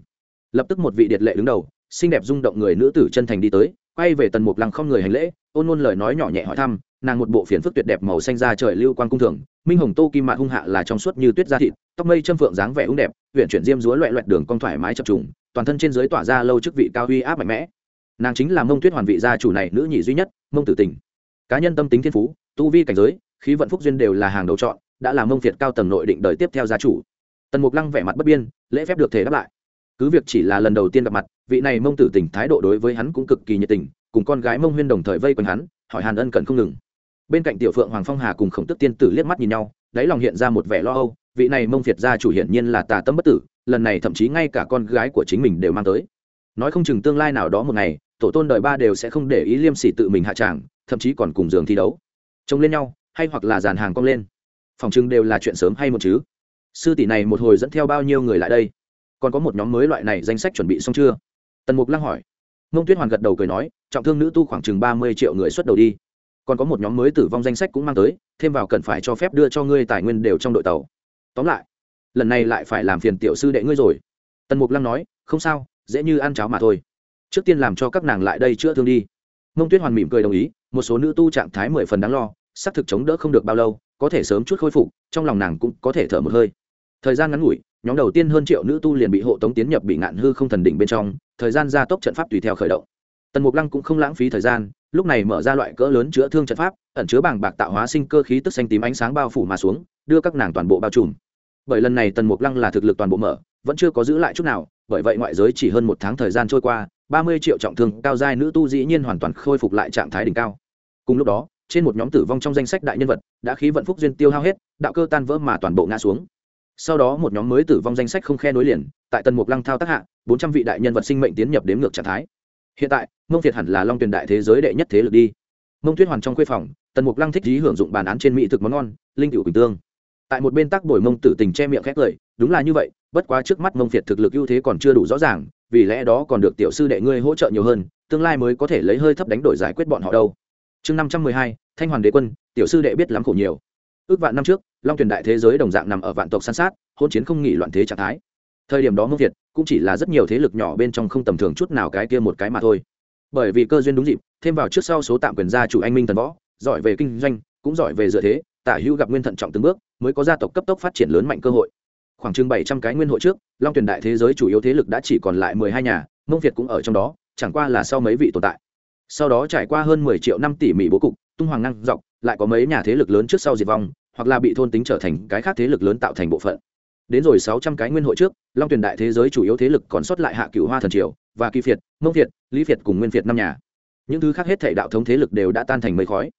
Lập tức một vị điệt lệ đứng đầu, xinh đẹp rung động người nữ tử chân thành đi tới, quay về tần mục lăng không người hành lễ, ôn ôn lời nói nhỏ nhẹ hỏi thăm, nàng một bộ phiền phức tuyệt đẹp màu xanh da trời lưu quan cung thường, minh hồng tô kim mạ hung hạ là trong suốt như tuyết da thịt, tóc mây châm phượng dáng vẻ ung đẹp huyện chuyển diêm dúa loẹ loẹt đường cong thoải mái chập trùng, toàn thân trên dưới tỏa ra lâu chức vị cao uy áp mạnh mẽ. Nàng chính là mông tuyết hoàn vị gia chủ này nữ nhị duy nhất, mông tử tình. Cá nhân tâm tính thiên phú, tu vi cảnh giới, khí vận phúc duyên đều là hàng đầu chọn đã là mông việt cao tầng nội định đời tiếp theo gia chủ. Tần mục lăng vẻ mặt bất biên, lễ phép được thể đáp lại. Cứ việc chỉ là lần đầu tiên gặp mặt, vị này mông tử tình thái độ đối với hắn cũng cực kỳ nhiệt tình, cùng con gái mông huyên đồng thời vây quanh hắn, hỏi hàn ân cần không ngừng. Bên cạnh tiểu phượng, hoàng phong hà cùng khổng tức tiên tử liếc mắt nhìn nhau, đáy lòng hiện ra một vẻ lo âu, vị này mông việt gia chủ hiển nhiên là tà tâm bất tử, lần này thậm chí ngay cả con gái của chính mình đều mang tới. Nói không chừng tương lai nào đó một ngày, tổ tôn đời ba đều sẽ không để ý liêm sỉ tự mình hạ tràng, thậm chí còn cùng giường thi đấu. Chống lên nhau, hay hoặc là dàn hàng cong lên phòng chừng đều là chuyện sớm hay một chứ? Sư tỷ này một hồi dẫn theo bao nhiêu người lại đây? Còn có một nhóm mới loại này danh sách chuẩn bị xong chưa? Tần mục lăng hỏi. Mông tuyết hoàn gật đầu cười nói, trọng thương nữ tu khoảng chừng ba mươi triệu người xuất đầu đi. Còn có một nhóm mới tử vong danh sách cũng mang tới, thêm vào cần phải cho phép đưa cho ngươi tài nguyên đều trong đội tàu. Tóm lại, lần này lại phải làm phiền tiểu sư đệ ngươi rồi. Tần mục lăng nói, không sao, dễ như ăn cháo mà thôi. Trước tiên làm cho các nàng lại đây chữa thương đi. Mông tuyết hoàn mỉm cười đồng ý, một số nữ tu trạng thái mười phần đáng lo, xác thực chống đỡ không được bao lâu có thể sớm chút khôi phục, trong lòng nàng cũng có thể thở một hơi. Thời gian ngắn ngủi, nhóm đầu tiên hơn triệu nữ tu liền bị hộ tống tiến nhập bị ngạn hư không thần đỉnh bên trong, thời gian gia tốc trận pháp tùy theo khởi động. Tần mục lăng cũng không lãng phí thời gian, lúc này mở ra loại cỡ lớn chữa thương trận pháp, ẩn chứa bảng bạc tạo hóa sinh cơ khí tức xanh tím ánh sáng bao phủ mà xuống, đưa các nàng toàn bộ bao trùm. Bởi lần này tần mục lăng là thực lực toàn bộ mở, vẫn chưa có giữ lại chút nào, bởi vậy ngoại giới chỉ hơn một tháng thời gian trôi qua, ba mươi triệu trọng thương cao giai nữ tu dĩ nhiên hoàn toàn khôi phục lại trạng thái đỉnh cao. Cùng lúc đó trên một nhóm tử vong trong danh sách đại nhân vật, đã khí vận phúc duyên tiêu hao hết, đạo cơ tan vỡ mà toàn bộ ngã xuống. Sau đó một nhóm mới tử vong danh sách không khe nối liền, tại tần mục lăng thao tác hạ, bốn trăm vị đại nhân vật sinh mệnh tiến nhập đếm ngược trạng thái. Hiện tại, mông việt hẳn là long tuyền đại thế giới đệ nhất thế lực đi. Mông tuyết hoàn trong khuê phòng, tần mục lăng thích lý hưởng dụng bàn án trên mỹ thực món ngon, linh cựu quỳnh tương. Tại một bên tắc bồi mông tử tình che miệng khét lời, đúng là như vậy, bất quá trước mắt mông việt thực lực ưu thế còn chưa đủ rõ ràng, vì lẽ đó còn được tiểu sư đệ ngươi hỗ trợ nhiều hơn, tương lai mới có thể lấy hơi thấp đánh đổi giải quyết bọn họ đâu chương năm trăm mười hai, thanh hoàn đế quân, tiểu sư đệ biết lắm khổ nhiều. Ước vạn năm trước, long tuyển đại thế giới đồng dạng nằm ở vạn tộc san sát hôn chiến không nghỉ loạn thế trạng thái. Thời điểm đó mông việt cũng chỉ là rất nhiều thế lực nhỏ bên trong không tầm thường chút nào cái kia một cái mà thôi. Bởi vì cơ duyên đúng dịp, thêm vào trước sau số tạm quyền gia chủ anh minh thần võ, giỏi về kinh doanh, cũng giỏi về dựa thế, tả hữu gặp nguyên thận trọng từng bước, mới có gia tộc cấp tốc phát triển lớn mạnh cơ hội. Khoảng chừng bảy trăm cái nguyên hội trước, long tuyển đại thế giới chủ yếu thế lực đã chỉ còn lại mười hai nhà, mông việt cũng ở trong đó, chẳng qua là sau mấy vị tồn tại sau đó trải qua hơn mười triệu năm tỷ mỹ bố cục, tung hoàng năng dọc, lại có mấy nhà thế lực lớn trước sau diệt vong, hoặc là bị thôn tính trở thành cái khác thế lực lớn tạo thành bộ phận. Đến rồi sáu trăm cái nguyên hội trước, long tuyển đại thế giới chủ yếu thế lực còn sót lại hạ cửu hoa thần triều, và kỳ việt mông việt lý việt cùng nguyên việt năm nhà. Những thứ khác hết thể đạo thống thế lực đều đã tan thành mây khói.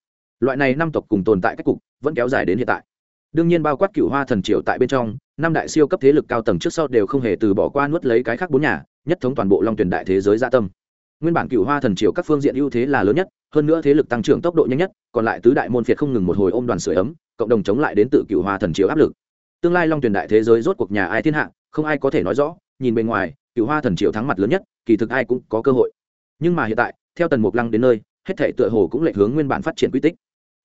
Loại này năm tộc cùng tồn tại cách cục vẫn kéo dài đến hiện tại. Đương nhiên bao quát cửu hoa thần triều tại bên trong, năm đại siêu cấp thế lực cao tầng trước sau đều không hề từ bỏ qua nuốt lấy cái khác bốn nhà, nhất thống toàn bộ long tuyển đại thế giới gia tâm nguyên bản cửu hoa thần triều các phương diện ưu thế là lớn nhất, hơn nữa thế lực tăng trưởng tốc độ nhanh nhất, còn lại tứ đại môn phiệt không ngừng một hồi ôm đoàn sửa ấm, cộng đồng chống lại đến tự cửu hoa thần triều áp lực. Tương lai long tuyển đại thế giới rốt cuộc nhà ai thiên hạ, không ai có thể nói rõ, nhìn bên ngoài, cửu hoa thần triều thắng mặt lớn nhất, kỳ thực ai cũng có cơ hội. Nhưng mà hiện tại, theo tần mục lăng đến nơi, hết thể tựa hồ cũng lệch hướng nguyên bản phát triển quy tích.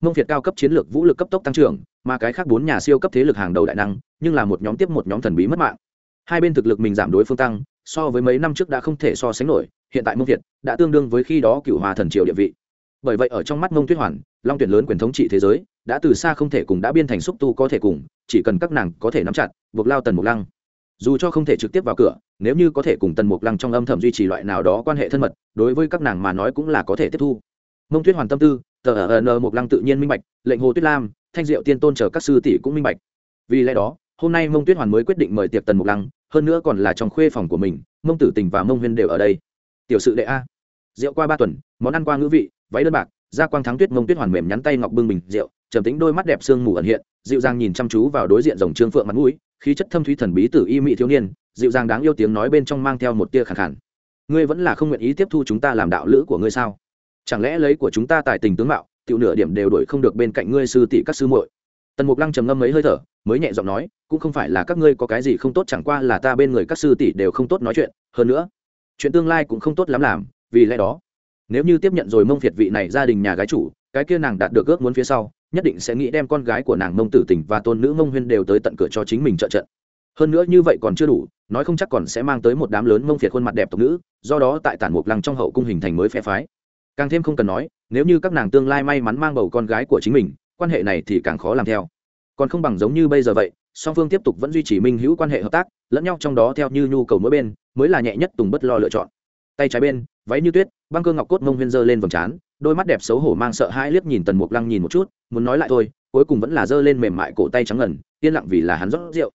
Mông việt cao cấp chiến lược vũ lực cấp tốc tăng trưởng, mà cái khác bốn nhà siêu cấp thế lực hàng đầu đại năng, nhưng là một nhóm tiếp một nhóm thần bí mất mạng. Hai bên thực lực mình giảm đối phương tăng, so với mấy năm trước đã không thể so sánh nổi hiện tại mông việt đã tương đương với khi đó cựu hòa thần triều địa vị. Bởi vậy ở trong mắt mông tuyết hoàn, long tuyển lớn quyền thống trị thế giới, đã từ xa không thể cùng đã biên thành xúc tu có thể cùng, chỉ cần các nàng có thể nắm chặt, buộc lao tần mục lăng. Dù cho không thể trực tiếp vào cửa, nếu như có thể cùng tần mục lăng trong âm thầm duy trì loại nào đó quan hệ thân mật, đối với các nàng mà nói cũng là có thể tiếp thu. Mông tuyết hoàn tâm tư, tờ ở n mục lăng tự nhiên minh bạch, lệnh hồ tuyết lam, thanh diệu tiên tôn chờ các sư tỷ cũng minh bạch. Vì lẽ đó, hôm nay mông tuyết hoàn mới quyết định mời tiệc tần mục lăng, hơn nữa còn là trong khuê phòng của mình, mông tử tình và mông huyên đều ở đây tiểu sự đệ a. Rượu qua ba tuần, món ăn qua ngữ vị, váy đơn bạc, da quang thắng tuyết mông tuyết hoàn mềm nhắn tay ngọc bưng bình rượu, trầm tính đôi mắt đẹp sương mù ẩn hiện, dịu dàng nhìn chăm chú vào đối diện dòng trương phượng mặt mũi, khí chất thâm thúy thần bí tử y mỹ thiếu niên, dịu dàng đáng yêu tiếng nói bên trong mang theo một tia khẳng khẳng ngươi vẫn là không nguyện ý tiếp thu chúng ta làm đạo lữ của ngươi sao? Chẳng lẽ lấy của chúng ta tài tình tướng mạo, tiểu nửa điểm đều đổi không được bên cạnh ngươi sư tỷ các sư muội? Tần mục lăng trầm ngâm mấy hơi thở, mới nhẹ giọng nói, cũng không phải là các ngươi có cái gì không tốt, chẳng qua là ta bên người các sư tỷ đều không tốt nói chuyện, hơn nữa chuyện tương lai cũng không tốt lắm làm, vì lẽ đó, nếu như tiếp nhận rồi mông việt vị này gia đình nhà gái chủ, cái kia nàng đạt được ước muốn phía sau, nhất định sẽ nghĩ đem con gái của nàng mông tử tình và tôn nữ mông huyên đều tới tận cửa cho chính mình trợ trận. Hơn nữa như vậy còn chưa đủ, nói không chắc còn sẽ mang tới một đám lớn mông việt khuôn mặt đẹp tộc nữ, do đó tại tản mục lăng trong hậu cung hình thành mới phe phái. Càng thêm không cần nói, nếu như các nàng tương lai may mắn mang bầu con gái của chính mình, quan hệ này thì càng khó làm theo. Còn không bằng giống như bây giờ vậy, song phương tiếp tục vẫn duy trì minh hữu quan hệ hợp tác, lẫn nhau trong đó theo như nhu cầu mỗi bên mới là nhẹ nhất tùng bất lo lựa chọn. Tay trái bên, váy như tuyết, băng cơ ngọc cốt mông huyên dơ lên vòng trán, đôi mắt đẹp xấu hổ mang sợ hai liếc nhìn tần mục lăng nhìn một chút, muốn nói lại thôi, cuối cùng vẫn là dơ lên mềm mại cổ tay trắng ngần, yên lặng vì là hắn rót rượu.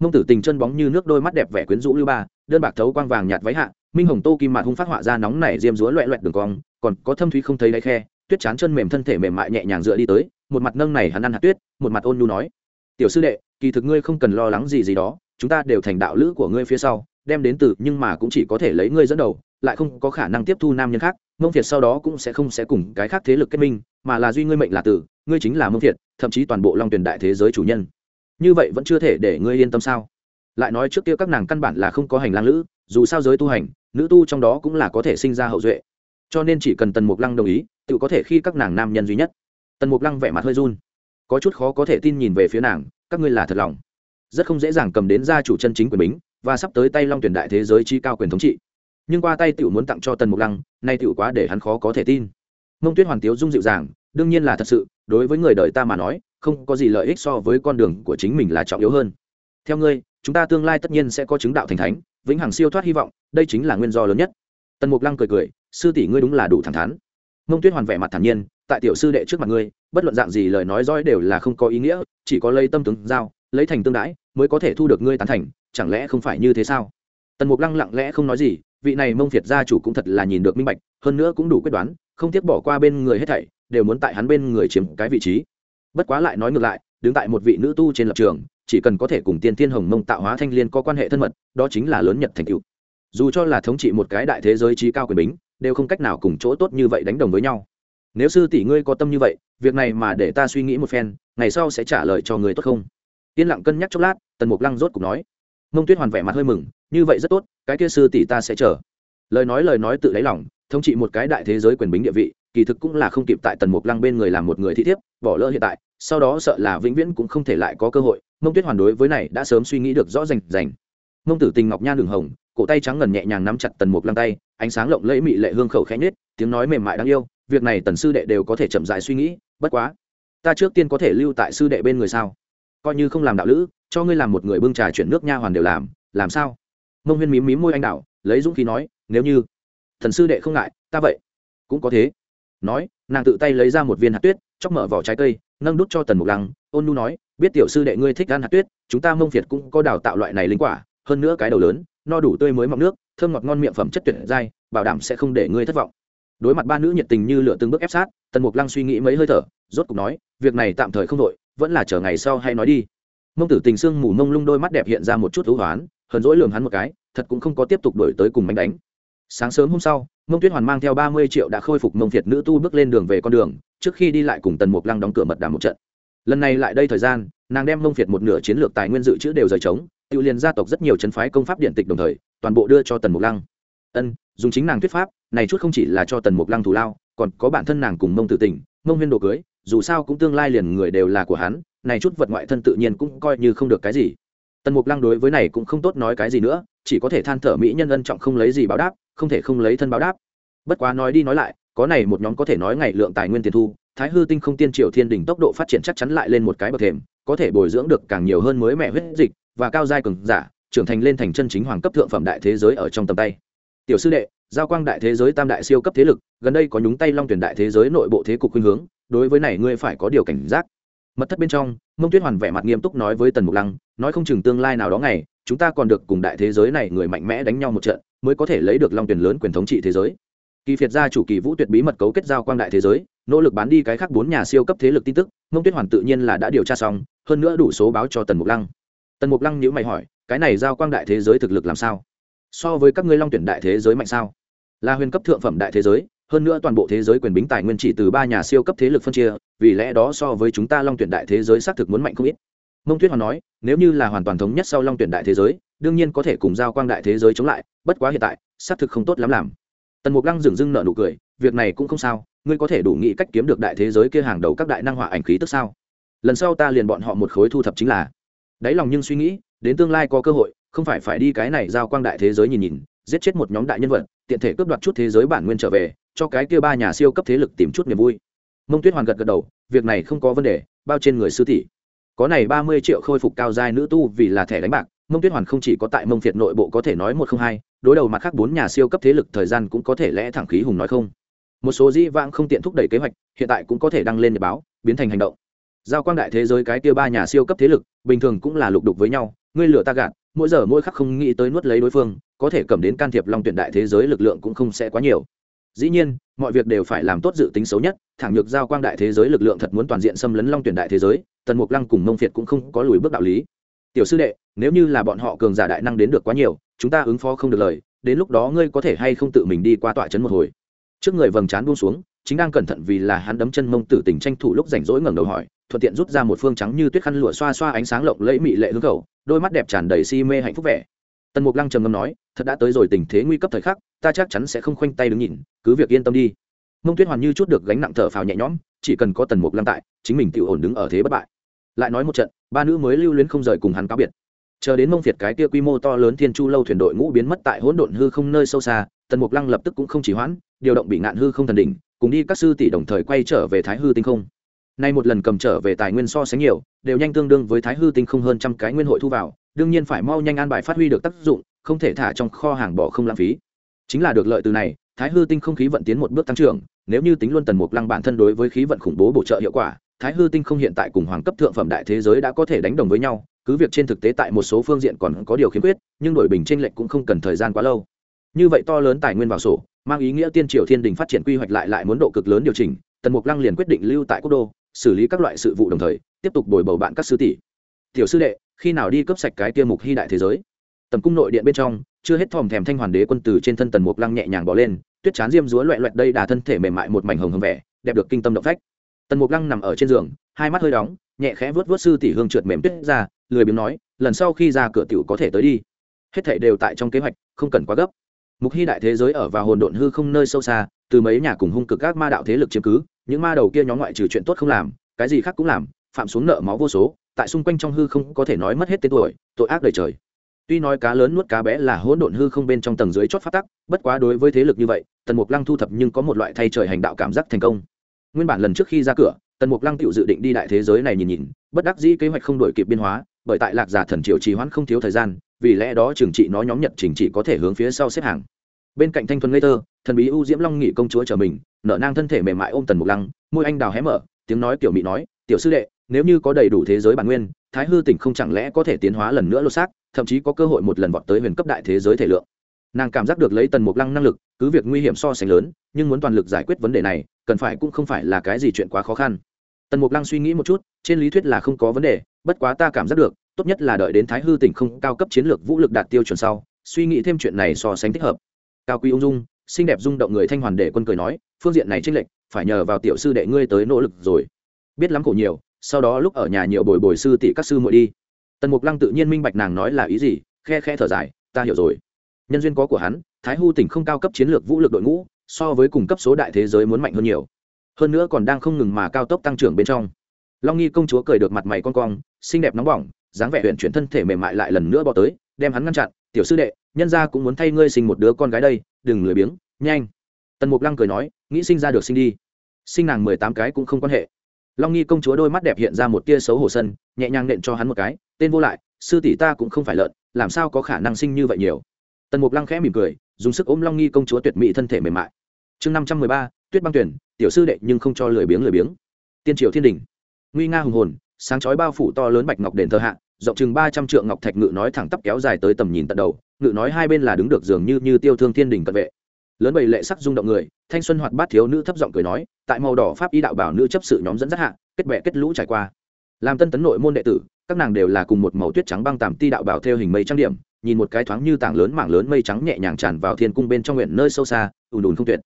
Mông tử tình chân bóng như nước đôi mắt đẹp vẻ quyến rũ lưu ba, đơn bạc thấu quang vàng nhạt váy hạ, minh hồng tô kim mạt hung phát họa ra nóng nảy diêm rúa loẹ loẹt đường cong, còn có thâm thúy không thấy đáy khe, tuyết chán chân mềm thân thể mềm mại nhẹ nhàng dựa đi tới, một mặt nâng này hắn ăn hạt tuyết, một mặt ôn nhu nói, tiểu sư đệ, kỳ thực ngươi không cần lo lắng gì gì đó, chúng ta đều thành đạo lữ của ngươi phía sau đem đến từ, nhưng mà cũng chỉ có thể lấy ngươi dẫn đầu, lại không có khả năng tiếp thu nam nhân khác, mông việt sau đó cũng sẽ không sẽ cùng cái khác thế lực kết minh, mà là duy ngươi mệnh là tử, ngươi chính là mông việt thậm chí toàn bộ long tuyển đại thế giới chủ nhân. Như vậy vẫn chưa thể để ngươi yên tâm sao? Lại nói trước kia các nàng căn bản là không có hành lang lữ, dù sao giới tu hành, nữ tu trong đó cũng là có thể sinh ra hậu duệ. Cho nên chỉ cần tần mục lăng đồng ý, tự có thể khi các nàng nam nhân duy nhất. Tần mục lăng vẻ mặt hơi run. Có chút khó có thể tin nhìn về phía nàng, các ngươi là thật lòng. Rất không dễ dàng cầm đến gia chủ chân chính quyền bính và sắp tới tay long tuyển đại thế giới chi cao quyền thống trị. Nhưng qua tay tiểu muốn tặng cho tần mục lăng, nay tiểu quá để hắn khó có thể tin. Mông tuyết hoàn tiếu dung dịu dàng, đương nhiên là thật sự, đối với người đời ta mà nói, không có gì lợi ích so với con đường của chính mình là trọng yếu hơn. Theo ngươi, chúng ta tương lai tất nhiên sẽ có chứng đạo thành thánh, vĩnh hằng siêu thoát hy vọng, đây chính là nguyên do lớn nhất. Tần mục lăng cười cười, sư tỷ ngươi đúng là đủ thẳng thắn. Mông tuyết hoàn vẻ mặt thản nhiên, tại tiểu sư đệ trước mặt ngươi, bất luận dạng gì lời nói dõi đều là không có ý nghĩa, chỉ có lấy tâm tướng giao, lấy thành tương đãi mới có thể thu được ngươi tán thành, chẳng lẽ không phải như thế sao? Tần mục lăng lặng lẽ không nói gì, vị này mông việt gia chủ cũng thật là nhìn được minh bạch, hơn nữa cũng đủ quyết đoán, không tiếc bỏ qua bên người hết thảy, đều muốn tại hắn bên người chiếm cái vị trí. Bất quá lại nói ngược lại, đứng tại một vị nữ tu trên lập trường, chỉ cần có thể cùng tiên thiên hồng mông tạo hóa thanh liên có quan hệ thân mật, đó chính là lớn nhật thành cựu. Dù cho là thống trị một cái đại thế giới trí cao quyền bính, đều không cách nào cùng chỗ tốt như vậy đánh đồng với nhau. Nếu sư tỷ ngươi có tâm như vậy, việc này mà để ta suy nghĩ một phen, ngày sau sẽ trả lời cho người tốt không? Yên lặng cân nhắc chốc lát tần mục lăng rốt cục nói, mông tuyết hoàn vẻ mặt hơi mừng, như vậy rất tốt, cái kia sư tỷ ta sẽ chờ. Lời nói lời nói tự lấy lòng, thống trị một cái đại thế giới quyền bính địa vị, kỳ thực cũng là không kịp tại tần mục lăng bên người làm một người thị thiếp, bỏ lỡ hiện tại, sau đó sợ là vĩnh viễn cũng không thể lại có cơ hội. Mông tuyết hoàn đối với này đã sớm suy nghĩ được rõ rành rành. Mông tử tình ngọc nha đường hồng, cổ tay trắng ngần nhẹ nhàng nắm chặt tần mục lăng tay, ánh sáng lộng lẫy mị lệ hương khẩu khẽ nhết tiếng nói mềm mại đáng yêu, việc này tần sư đệ đều có thể chậm dại suy nghĩ, bất quá, ta trước tiên có thể lưu tại sư đệ bên người sao? Coi như không làm đạo lữ, cho ngươi làm một người bưng trà chuyển nước nha hoàn đều làm làm sao? Mông huyên mím mím môi anh đạo lấy dũng khí nói, nếu như thần sư đệ không ngại, ta vậy cũng có thế. Nói, nàng tự tay lấy ra một viên hạt tuyết, chóc mở vỏ trái cây, nâng đút cho tần mục lăng, ôn nu nói, biết tiểu sư đệ ngươi thích ăn hạt tuyết, chúng ta mông việt cũng có đào tạo loại này linh quả, hơn nữa cái đầu lớn, no đủ tươi mới mọng nước, thơm ngọt ngon miệng phẩm chất tuyệt dai bảo đảm sẽ không để ngươi thất vọng. Đối mặt ba nữ nhiệt tình như lửa từng bước ép sát, tần mục lăng suy nghĩ mấy hơi thở, rốt cục nói, việc này tạm thời không đội vẫn là chờ ngày sau hay nói đi. Mông tử tình sương mù mông lung đôi mắt đẹp hiện ra một chút thú hoán, hờn dỗi lường hắn một cái, thật cũng không có tiếp tục đổi tới cùng bánh đánh. Sáng sớm hôm sau, mông tuyết hoàn mang theo ba mươi triệu đã khôi phục mông việt nữ tu bước lên đường về con đường, trước khi đi lại cùng tần mục lăng đóng cửa mật đàm một trận. Lần này lại đây thời gian, nàng đem mông việt một nửa chiến lược tài nguyên dự trữ đều rời trống tự liền gia tộc rất nhiều chấn phái công pháp điện tịch đồng thời, toàn bộ đưa cho tần mục lăng. Ân, dùng chính nàng thuyết pháp, này chút không chỉ là cho tần mục lăng thù lao, còn có bản thân nàng cùng mông tử tình, mông huyên đồ cưới dù sao cũng tương lai liền người đều là của hắn, này chút vật ngoại thân tự nhiên cũng coi như không được cái gì. Tần mục lăng đối với này cũng không tốt nói cái gì nữa, chỉ có thể than thở mỹ nhân ân trọng không lấy gì báo đáp, không thể không lấy thân báo đáp. Bất quá nói đi nói lại, có này một nhóm có thể nói ngày lượng tài nguyên tiền thu, thái hư tinh không tiên triều thiên đỉnh tốc độ phát triển chắc chắn lại lên một cái bậc thềm, có thể bồi dưỡng được càng nhiều hơn mới mẹ huyết dịch và cao giai cường giả, trưởng thành lên thành chân chính hoàng cấp thượng phẩm đại thế giới ở trong tầm tay. Tiểu sư đệ, giao quang đại thế giới tam đại siêu cấp thế lực, gần đây có nhúng tay long tuyển đại thế giới nội bộ thế cục khuynh hướng đối với này ngươi phải có điều cảnh giác. Mật thất bên trong, mông tuyết hoàn vẻ mặt nghiêm túc nói với tần mục lăng, nói không chừng tương lai nào đó ngày, chúng ta còn được cùng đại thế giới này người mạnh mẽ đánh nhau một trận, mới có thể lấy được long tuyển lớn quyền thống trị thế giới. Kỳ phiệt gia chủ kỳ vũ tuyệt bí mật cấu kết giao quang đại thế giới, nỗ lực bán đi cái khác bốn nhà siêu cấp thế lực tin tức, mông tuyết hoàn tự nhiên là đã điều tra xong, hơn nữa đủ số báo cho tần mục lăng. Tần mục lăng nhữ mày hỏi, cái này giao quang đại thế giới thực lực làm sao? So với các ngươi long tuyển đại thế giới mạnh sao? Là huyền cấp thượng phẩm đại thế giới hơn nữa toàn bộ thế giới quyền bính tài nguyên chỉ từ ba nhà siêu cấp thế lực phân chia, vì lẽ đó so với chúng ta long tuyển đại thế giới xác thực muốn mạnh không ít. Mông tuyết hoàn nói, nếu như là hoàn toàn thống nhất sau long tuyển đại thế giới, đương nhiên có thể cùng giao quang đại thế giới chống lại, bất quá hiện tại, xác thực không tốt lắm làm. Tần mục lăng dừng dưng nợ nụ cười, việc này cũng không sao, ngươi có thể đủ nghĩ cách kiếm được đại thế giới kia hàng đầu các đại năng hỏa ảnh khí tức sao? Lần sau ta liền bọn họ một khối thu thập chính là. Đáy lòng nhưng suy nghĩ, đến tương lai có cơ hội, không phải phải đi cái này giao quang đại thế giới nhìn nhìn, giết chết một nhóm đại nhân vật tiện thể cướp đoạt chút thế giới bản nguyên trở về, cho cái kia ba nhà siêu cấp thế lực tìm chút niềm vui. Mông tuyết hoàn gật gật đầu, việc này không có vấn đề, bao trên người sư tỷ. Có này ba mươi triệu khôi phục cao giai nữ tu vì là thẻ đánh bạc, mông tuyết hoàn không chỉ có tại mông việt nội bộ có thể nói một không hai, đối đầu mặt khác bốn nhà siêu cấp thế lực thời gian cũng có thể lẽ thẳng khí hùng nói không. Một số dĩ vãng không tiện thúc đẩy kế hoạch, hiện tại cũng có thể đăng lên nhật báo, biến thành hành động. Giao quang đại thế giới cái kia ba nhà siêu cấp thế lực, bình thường cũng là lục đục với nhau, ngươi lửa ta gạt, mỗi giờ mỗi khắc không nghĩ tới nuốt lấy đối phương có thể cầm đến can thiệp long tuyển đại thế giới lực lượng cũng không sẽ quá nhiều. Dĩ nhiên, mọi việc đều phải làm tốt dự tính xấu nhất, thẳng nhược giao quang đại thế giới lực lượng thật muốn toàn diện xâm lấn long tuyển đại thế giới, tần mục lăng cùng mông việt cũng không có lùi bước đạo lý. Tiểu sư đệ, nếu như là bọn họ cường giả đại năng đến được quá nhiều, chúng ta ứng phó không được lời, đến lúc đó ngươi có thể hay không tự mình đi qua tọa trấn một hồi? Trước người vầng trán buông xuống, chính đang cẩn thận vì là hắn đấm chân mông tử tình tranh thủ lúc rảnh rỗi ngẩng đầu hỏi, thuận tiện rút ra một phương trắng như tuyết khăn lụa xoa xoa ánh sáng lộng lẫy mị lệ hương cầu, đôi mắt đẹp tràn đầy si mê hạnh phúc vẻ tần mục lăng trầm ngâm nói, thật đã tới rồi tình thế nguy cấp thời khắc, ta chắc chắn sẽ không khoanh tay đứng nhìn, cứ việc yên tâm đi. Mông tuyết hoàn như chút được gánh nặng thở phào nhẹ nhõm, chỉ cần có tần mục lăng tại, chính mình tự ổn đứng ở thế bất bại. Lại nói một trận, ba nữ mới lưu luyến không rời cùng hắn cáo biệt. Chờ đến mông việt cái kia quy mô to lớn thiên chu lâu thuyền đội ngũ biến mất tại hỗn độn hư không nơi sâu xa, tần mục lăng lập tức cũng không chỉ hoãn, điều động bị ngạn hư không thần đỉnh, cùng đi các sư tỷ đồng thời quay trở về thái hư tinh không nay một lần cầm trở về tài nguyên so sánh nhiều, đều nhanh tương đương với thái hư tinh không hơn trăm cái nguyên hội thu vào, đương nhiên phải mau nhanh an bài phát huy được tác dụng, không thể thả trong kho hàng bỏ không lãng phí. Chính là được lợi từ này, thái hư tinh không khí vận tiến một bước tăng trưởng, nếu như tính luôn tần mục lăng bản thân đối với khí vận khủng bố bổ trợ hiệu quả, thái hư tinh không hiện tại cùng hoàng cấp thượng phẩm đại thế giới đã có thể đánh đồng với nhau, cứ việc trên thực tế tại một số phương diện còn có điều khiếm khuyết, nhưng đổi bình tranh lệch cũng không cần thời gian quá lâu. Như vậy to lớn tài nguyên vào sổ, mang ý nghĩa tiên triều thiên đình phát triển quy hoạch lại lại muốn độ cực lớn điều chỉnh, tần mục lăng liền quyết định lưu tại quốc đô xử lý các loại sự vụ đồng thời, tiếp tục bồi bầu bạn các sư tỷ. Tiểu sư đệ, khi nào đi cấp sạch cái tiêu mục hy đại thế giới? Tầm cung nội điện bên trong, chưa hết thòm thèm thanh hoàn đế quân từ trên thân tần mục lăng nhẹ nhàng bỏ lên, tuyết chán diêm dúa loẹ loẹt đây đà thân thể mềm mại một mảnh hồng hồng vẻ, đẹp được kinh tâm động phách. Tần mục lăng nằm ở trên giường, hai mắt hơi đóng, nhẹ khẽ vớt vớt sư tỷ hương trượt mềm tuyết ra, lười biếng nói, lần sau khi ra cửa tiểu có thể tới đi. Hết thảy đều tại trong kế hoạch, không cần quá gấp. Mục hy đại thế giới ở vào hồn độn hư không nơi sâu xa, từ mấy nhà cùng hung cực các ma đạo thế lực chiếm cứ những ma đầu kia nhóm ngoại trừ chuyện tốt không làm, cái gì khác cũng làm, phạm xuống nợ máu vô số, tại xung quanh trong hư không có thể nói mất hết tên tuổi, tội ác đời trời. Tuy nói cá lớn nuốt cá bé là hỗn độn hư không bên trong tầng dưới chót phát tắc, bất quá đối với thế lực như vậy, tần mục lăng thu thập nhưng có một loại thay trời hành đạo cảm giác thành công. Nguyên bản lần trước khi ra cửa, tần mục lăng tự dự định đi đại thế giới này nhìn nhìn, bất đắc dĩ kế hoạch không đổi kịp biên hóa, bởi tại lạc giả thần triều trì hoãn không thiếu thời gian, vì lẽ đó trường trị nó nhóm nhật trình trị có thể hướng phía sau xếp hàng. Bên cạnh thanh thuần ngây thơ thần bí u diễm long nghị công chúa chờ mình, nở nang thân thể mềm mại ôm tần mục lăng, môi anh đào hé mở, tiếng nói kiểu mỹ nói, tiểu sư đệ, nếu như có đầy đủ thế giới bản nguyên, thái hư tỉnh không chẳng lẽ có thể tiến hóa lần nữa lột xác, thậm chí có cơ hội một lần vọt tới huyền cấp đại thế giới thể lượng? Nàng cảm giác được lấy tần mục lăng năng lực, cứ việc nguy hiểm so sánh lớn, nhưng muốn toàn lực giải quyết vấn đề này, cần phải cũng không phải là cái gì chuyện quá khó khăn. Tần mục lăng suy nghĩ một chút, trên lý thuyết là không có vấn đề, bất quá ta cảm giác được, tốt nhất là đợi đến thái hư tỉnh không cao cấp chiến lược vũ lực đạt tiêu chuẩn sau, suy nghĩ thêm chuyện này so sánh thích hợp. Cao quý ung dung xinh đẹp rung động người thanh hoàn để quân cười nói, phương diện này tranh lệch, phải nhờ vào tiểu sư đệ ngươi tới nỗ lực rồi. Biết lắm khổ nhiều, sau đó lúc ở nhà nhiều bồi bồi sư tỷ các sư muội đi. Tần mục lăng tự nhiên minh bạch nàng nói là ý gì, khe khe thở dài, ta hiểu rồi. Nhân duyên có của hắn, thái hư tỉnh không cao cấp chiến lược vũ lực đội ngũ, so với cùng cấp số đại thế giới muốn mạnh hơn nhiều. Hơn nữa còn đang không ngừng mà cao tốc tăng trưởng bên trong. Long nghi công chúa cười được mặt mày con cong, xinh đẹp nóng bỏng, dáng vẻ huyện chuyển thân thể mềm mại lại lần nữa bỏ tới, đem hắn ngăn chặn, tiểu sư đệ, nhân gia cũng muốn thay ngươi sinh một đứa con gái đây đừng lười biếng, nhanh. Tần mục lăng cười nói, nghĩ sinh ra được sinh đi. Sinh nàng mười tám cái cũng không quan hệ. Long nghi công chúa đôi mắt đẹp hiện ra một tia xấu hổ sân, nhẹ nhàng nện cho hắn một cái, tên vô lại, sư tỷ ta cũng không phải lợn, làm sao có khả năng sinh như vậy nhiều? Tần mục lăng khẽ mỉm cười, dùng sức ôm long nghi công chúa tuyệt mỹ thân thể mềm mại. Chương năm trăm mười ba, tuyết băng tuyển, tiểu sư đệ nhưng không cho lười biếng lười biếng. Tiên triều thiên đình. Nguy nga hùng hồn, sáng chói bao phủ to lớn bạch ngọc đền thờ hạ rộng chừng ba trăm trượng ngọc thạch ngự nói thẳng tắp kéo dài tới tầm nhìn tận đầu, ngự nói hai bên là đứng được dường như như tiêu thương thiên đình cận vệ. Lớn bầy lệ sắc rung động người, thanh xuân hoạt bát thiếu nữ thấp giọng cười nói, tại màu đỏ pháp y đạo bảo nữ chấp sự nhóm dẫn dắt hạ, kết bệ kết lũ trải qua. Làm tân tấn nội môn đệ tử, các nàng đều là cùng một màu tuyết trắng băng tàm ti đạo bảo theo hình mây trang điểm, nhìn một cái thoáng như tảng lớn mảng lớn mây trắng nhẹ nhàng tràn vào thiên cung bên trong nguyện nơi sâu xa, ùn ùn không tuyệt.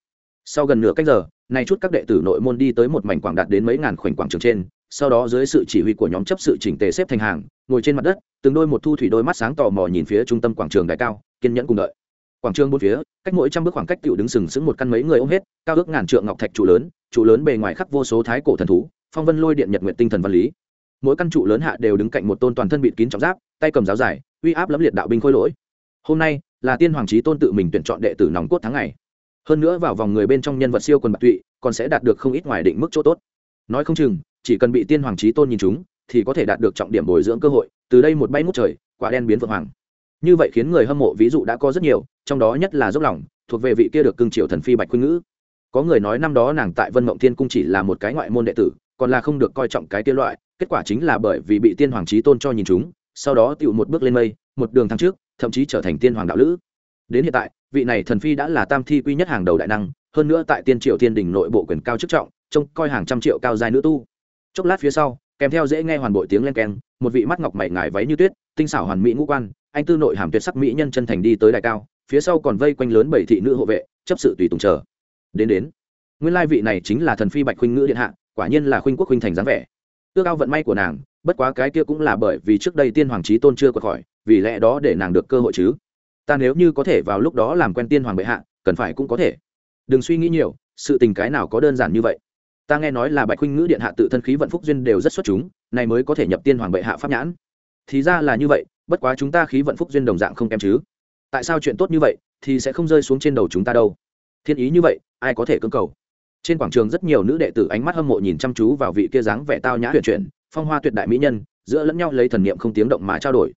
Sau gần nửa cách giờ, nay chút các đệ tử nội môn đi tới một mảnh quảng đạt đến mấy ngàn khoảnh quảng trường trên sau đó dưới sự chỉ huy của nhóm chấp sự chỉnh tề xếp thành hàng, ngồi trên mặt đất, từng đôi một thu thủy đôi mắt sáng tò mò nhìn phía trung tâm quảng trường đại cao, kiên nhẫn cùng đợi. Quảng trường bốn phía, cách mỗi trăm bước khoảng cách cựu đứng sừng sững một căn mấy người ôm hết, cao ước ngàn trượng ngọc thạch trụ lớn trụ lớn bề ngoài khắc vô số thái cổ thần thú, phong vân lôi điện nhật nguyện tinh thần văn lý. Mỗi căn trụ lớn hạ đều đứng cạnh một tôn toàn thân bịt kín trọng giáp, tay cầm giáo dài uy áp lẫm liệt đạo binh khôi lỗi. Hôm nay là tiên hoàng trí tôn tự mình tuyển chọn đệ tử nòng cốt tháng ngày. Hơn nữa vào vòng người bên trong nhân vật siêu quần bạc tụy, còn sẽ đạt được không ít ngoài định mức chỗ tốt. Nói không chừng chỉ cần bị tiên hoàng trí tôn nhìn chúng, thì có thể đạt được trọng điểm bồi dưỡng cơ hội, từ đây một bay ngút trời, quả đen biến vượng hoàng. Như vậy khiến người hâm mộ ví dụ đã có rất nhiều, trong đó nhất là dốc lòng, thuộc về vị kia được cưng triều thần phi bạch khuynh ngữ. Có người nói năm đó nàng tại vân mộng thiên cung chỉ là một cái ngoại môn đệ tử, còn là không được coi trọng cái tiên loại, kết quả chính là bởi vì bị tiên hoàng trí tôn cho nhìn chúng, sau đó tựu một bước lên mây, một đường thăng trước, thậm chí trở thành tiên hoàng đạo lữ. Đến hiện tại, vị này thần phi đã là tam thi quy nhất hàng đầu đại năng, hơn nữa tại tiên triệu thiên đình nội bộ quyền cao chức trọng, trông coi hàng trăm triệu cao dài nữ tu chốc lát phía sau, kèm theo dễ nghe hoàn bội tiếng len keng, một vị mắt ngọc mày ngải váy như tuyết, tinh xảo hoàn mỹ ngũ quan, anh tư nội hàm tuyệt sắc mỹ nhân chân thành đi tới đại cao, phía sau còn vây quanh lớn bảy thị nữ hộ vệ, chấp sự tùy tùng chờ. Đến đến. Nguyên lai vị này chính là thần phi bạch khuynh ngữ điện hạ, quả nhiên là khuynh quốc khuynh thành dáng vẻ. Ước ao vận may của nàng, bất quá cái kia cũng là bởi vì trước đây tiên hoàng trí tôn chưa qua khỏi, vì lẽ đó để nàng được cơ hội chứ. Ta nếu như có thể vào lúc đó làm quen tiên hoàng bệ hạ, cần phải cũng có thể. Đừng suy nghĩ nhiều, sự tình cái nào có đơn giản như vậy ta nghe nói là bạch huynh ngữ điện hạ tự thân khí vận phúc duyên đều rất xuất chúng này mới có thể nhập tiên hoàng bệ hạ pháp nhãn. Thì ra là như vậy, bất quá chúng ta khí vận phúc duyên đồng dạng không kém chứ. Tại sao chuyện tốt như vậy thì sẽ không rơi xuống trên đầu chúng ta đâu? Thiên ý như vậy, ai có thể cưỡng cầu? Trên quảng trường rất nhiều nữ đệ tử ánh mắt hâm mộ nhìn chăm chú vào vị kia dáng vẻ tao nhã tuyển chuyển, phong hoa tuyệt đại mỹ nhân, giữa lẫn nhau lấy thần niệm không tiếng động mà trao đổi.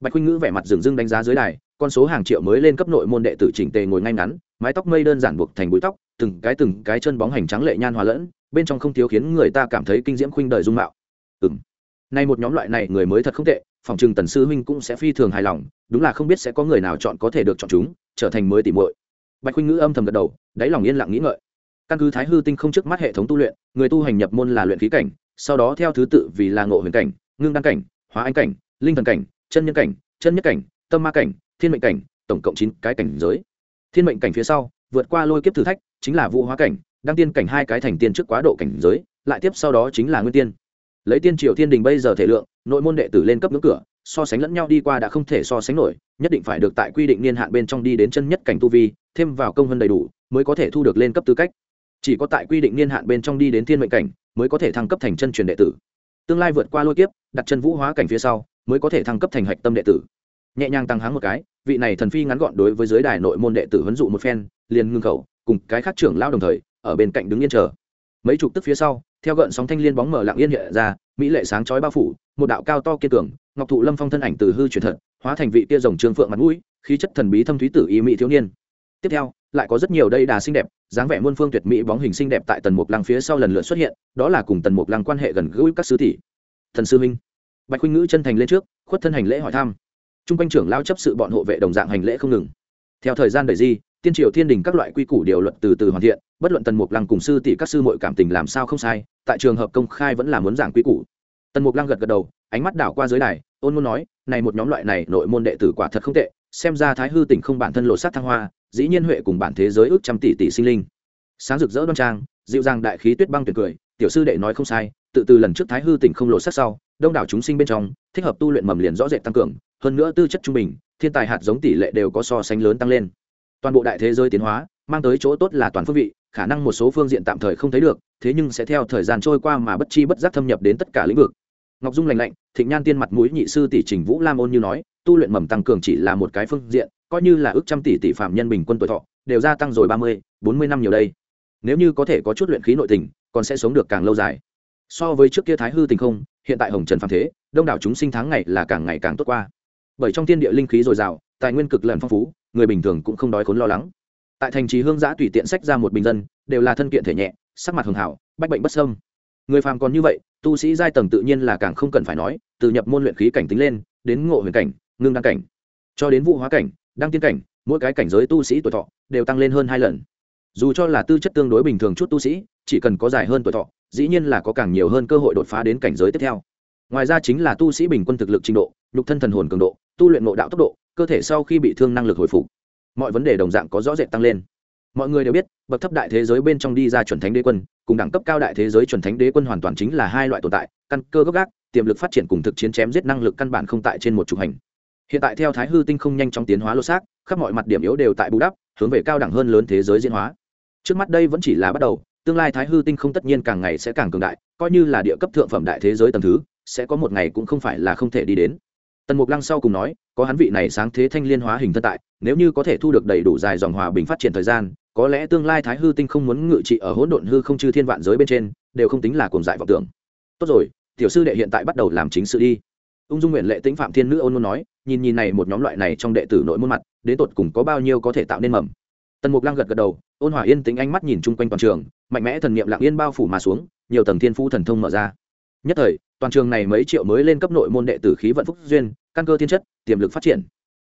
Bạch huynh ngữ vẻ mặt dừng dưng đánh giá dưới đài, con số hàng triệu mới lên cấp nội môn đệ tử chỉnh tề ngồi ngay ngắn, mái tóc mây đơn giản buộc thành búi tóc, từng cái từng cái chân bóng hành trắng lệ nhan hòa lẫn bên trong không thiếu khiến người ta cảm thấy kinh diễm khuynh đời dung mạo. Ừng nay một nhóm loại này người mới thật không tệ, phòng trừng tần sư huynh cũng sẽ phi thường hài lòng, đúng là không biết sẽ có người nào chọn có thể được chọn chúng, trở thành mới tỉ muội. Bạch huynh ngữ âm thầm gật đầu, đáy lòng yên lặng nghĩ ngợi. Căn cứ thái hư tinh không trước mắt hệ thống tu luyện, người tu hành nhập môn là luyện khí cảnh, sau đó theo thứ tự vì là ngộ huyền cảnh, ngưng đăng cảnh, hóa anh cảnh, linh thần cảnh, chân nhân cảnh, chân nhất cảnh, tâm ma cảnh, thiên mệnh cảnh, tổng cộng chín cái cảnh giới. Thiên mệnh cảnh phía sau, vượt qua lôi kiếp thử thách, chính là vũ hóa cảnh đăng tiên cảnh hai cái thành tiên trước quá độ cảnh giới, lại tiếp sau đó chính là nguyên tiên. Lấy tiên triều thiên đình bây giờ thể lượng, nội môn đệ tử lên cấp ngưỡng cửa, so sánh lẫn nhau đi qua đã không thể so sánh nổi, nhất định phải được tại quy định niên hạn bên trong đi đến chân nhất cảnh tu vi, thêm vào công vân đầy đủ, mới có thể thu được lên cấp tư cách. Chỉ có tại quy định niên hạn bên trong đi đến thiên mệnh cảnh, mới có thể thăng cấp thành chân truyền đệ tử. Tương lai vượt qua lôi kiếp, đặt chân vũ hóa cảnh phía sau, mới có thể thăng cấp thành hạch tâm đệ tử. Nhẹ nhàng tăng háng một cái, vị này thần phi ngắn gọn đối với giới đài nội môn đệ tử huấn dụ một phen, liền ngưng khẩu, cùng cái khác trưởng lao đồng thời ở bên cạnh đứng yên chờ. Mấy chục tức phía sau, theo gợn sóng thanh liên bóng mở lặng yên hiện ra, mỹ lệ sáng chói bao phủ, một đạo cao to kiên cường, ngọc thụ lâm phong thân ảnh từ hư truyền thật, hóa thành vị tia rồng trương phượng mặt mũi, khí chất thần bí thâm thúy tử y mỹ thiếu niên. Tiếp theo, lại có rất nhiều đây đà xinh đẹp, dáng vẻ muôn phương tuyệt mỹ bóng hình xinh đẹp tại tần mục lăng phía sau lần lượt xuất hiện, đó là cùng tần mục lăng quan hệ gần gũi các sứ tỷ. Thần sư minh bạch huynh ngữ chân thành lên trước, khuất thân hành lễ hỏi thăm. Trung quanh trưởng lao chấp sự bọn hộ vệ đồng dạng hành lễ không ngừng. Theo thời gian đẩy di tiên triều thiên đình các loại quy củ điều luật từ từ hoàn thiện, bất luận tần mục lăng cùng sư tỷ các sư mội cảm tình làm sao không sai, tại trường hợp công khai vẫn là muốn giảng quy củ. Tần mục lăng gật gật đầu, ánh mắt đảo qua dưới đài, ôn muốn nói, này một nhóm loại này, nội môn đệ tử quả thật không tệ, xem ra thái hư tỉnh không bản thân lộ sát thăng hoa, dĩ nhiên huệ cùng bản thế giới ước trăm tỷ tỷ sinh linh. Sáng rực rỡ đoan trang, dịu dàng đại khí tuyết băng tuyệt cười, tiểu sư đệ nói không sai, tự từ lần trước thái hư tỉnh không lộ sát sau, đông đảo chúng sinh bên trong, thích hợp tu luyện mầm liền rõ rệt tăng cường, hơn nữa tư chất trung bình, thiên tài hạt giống tỷ lệ đều có so sánh lớn tăng lên toàn bộ đại thế giới tiến hóa, mang tới chỗ tốt là toàn phương vị, khả năng một số phương diện tạm thời không thấy được, thế nhưng sẽ theo thời gian trôi qua mà bất chi bất giác thâm nhập đến tất cả lĩnh vực. Ngọc dung lành lạnh, thịnh nhan tiên mặt mũi nhị sư tỷ trình vũ lam ôn như nói, tu luyện mầm tăng cường chỉ là một cái phương diện, coi như là ước trăm tỷ tỷ phạm nhân bình quân tuổi thọ, đều gia tăng rồi ba mươi, bốn mươi năm nhiều đây. Nếu như có thể có chút luyện khí nội tình, còn sẽ sống được càng lâu dài. So với trước kia thái hư tình không, hiện tại hồng trần phạm thế, đông đảo chúng sinh tháng ngày là càng ngày càng tốt qua. Bởi trong thiên địa linh khí dồi dào, tài nguyên cực lần phong phú người bình thường cũng không đói khốn lo lắng. Tại thành trì hương giã tùy tiện sách ra một bình dân, đều là thân kiện thể nhẹ, sắc mặt hường hảo, bách bệnh bất sâm người phàm còn như vậy, tu sĩ giai tầng tự nhiên là càng không cần phải nói, từ nhập môn luyện khí cảnh tính lên, đến ngộ huyền cảnh, ngưng đăng cảnh. Cho đến vụ hóa cảnh, đăng tiên cảnh, mỗi cái cảnh giới tu sĩ tuổi thọ đều tăng lên hơn hai lần. Dù cho là tư chất tương đối bình thường chút tu sĩ, chỉ cần có dài hơn tuổi thọ, dĩ nhiên là có càng nhiều hơn cơ hội đột phá đến cảnh giới tiếp theo. Ngoài ra chính là tu sĩ bình quân thực lực trình độ, nhục thân thần hồn cường độ, tu luyện ngộ đạo tốc độ cơ thể sau khi bị thương năng lực hồi phục. Mọi vấn đề đồng dạng có rõ rệt tăng lên. Mọi người đều biết, bậc thấp đại thế giới bên trong đi ra chuẩn thánh đế quân, cùng đẳng cấp cao đại thế giới chuẩn thánh đế quân hoàn toàn chính là hai loại tồn tại, căn cơ gốc gác, tiềm lực phát triển cùng thực chiến chém giết năng lực căn bản không tại trên một trục hành. Hiện tại theo thái hư tinh không nhanh trong tiến hóa lô xác, khắp mọi mặt điểm yếu đều tại bù đắp, hướng về cao đẳng hơn lớn thế giới diễn hóa. Trước mắt đây vẫn chỉ là bắt đầu, tương lai thái hư tinh không tất nhiên càng ngày sẽ càng cường đại, coi như là địa cấp thượng phẩm đại thế giới tầm thứ, sẽ có một ngày cũng không phải là không thể đi đến tần mục lăng sau cùng nói, có hắn vị này sáng thế thanh liên hóa hình thân tại, nếu như có thể thu được đầy đủ dài dòng hòa bình phát triển thời gian, có lẽ tương lai thái hư tinh không muốn ngự trị ở hỗn độn hư không chư thiên vạn giới bên trên, đều không tính là cuồng dại vọng tưởng. Tốt rồi, tiểu sư đệ hiện tại bắt đầu làm chính sự đi. Ung dung nguyện lệ tĩnh phạm thiên nữ ôn muốn nói, nhìn nhìn này một nhóm loại này trong đệ tử nội môn mặt, đến tột cùng có bao nhiêu có thể tạo nên mầm. Tần mục lăng gật gật đầu, ôn hòa yên tính ánh mắt nhìn chung quanh toàn trường, mạnh mẽ thần niệm lặng yên bao phủ mà xuống, nhiều tầng thiên phu thần thông mở ra. Nhất thời toàn trường này mấy triệu mới lên cấp nội môn đệ tử khí vận phúc duyên, căn cơ thiên chất, tiềm lực phát triển.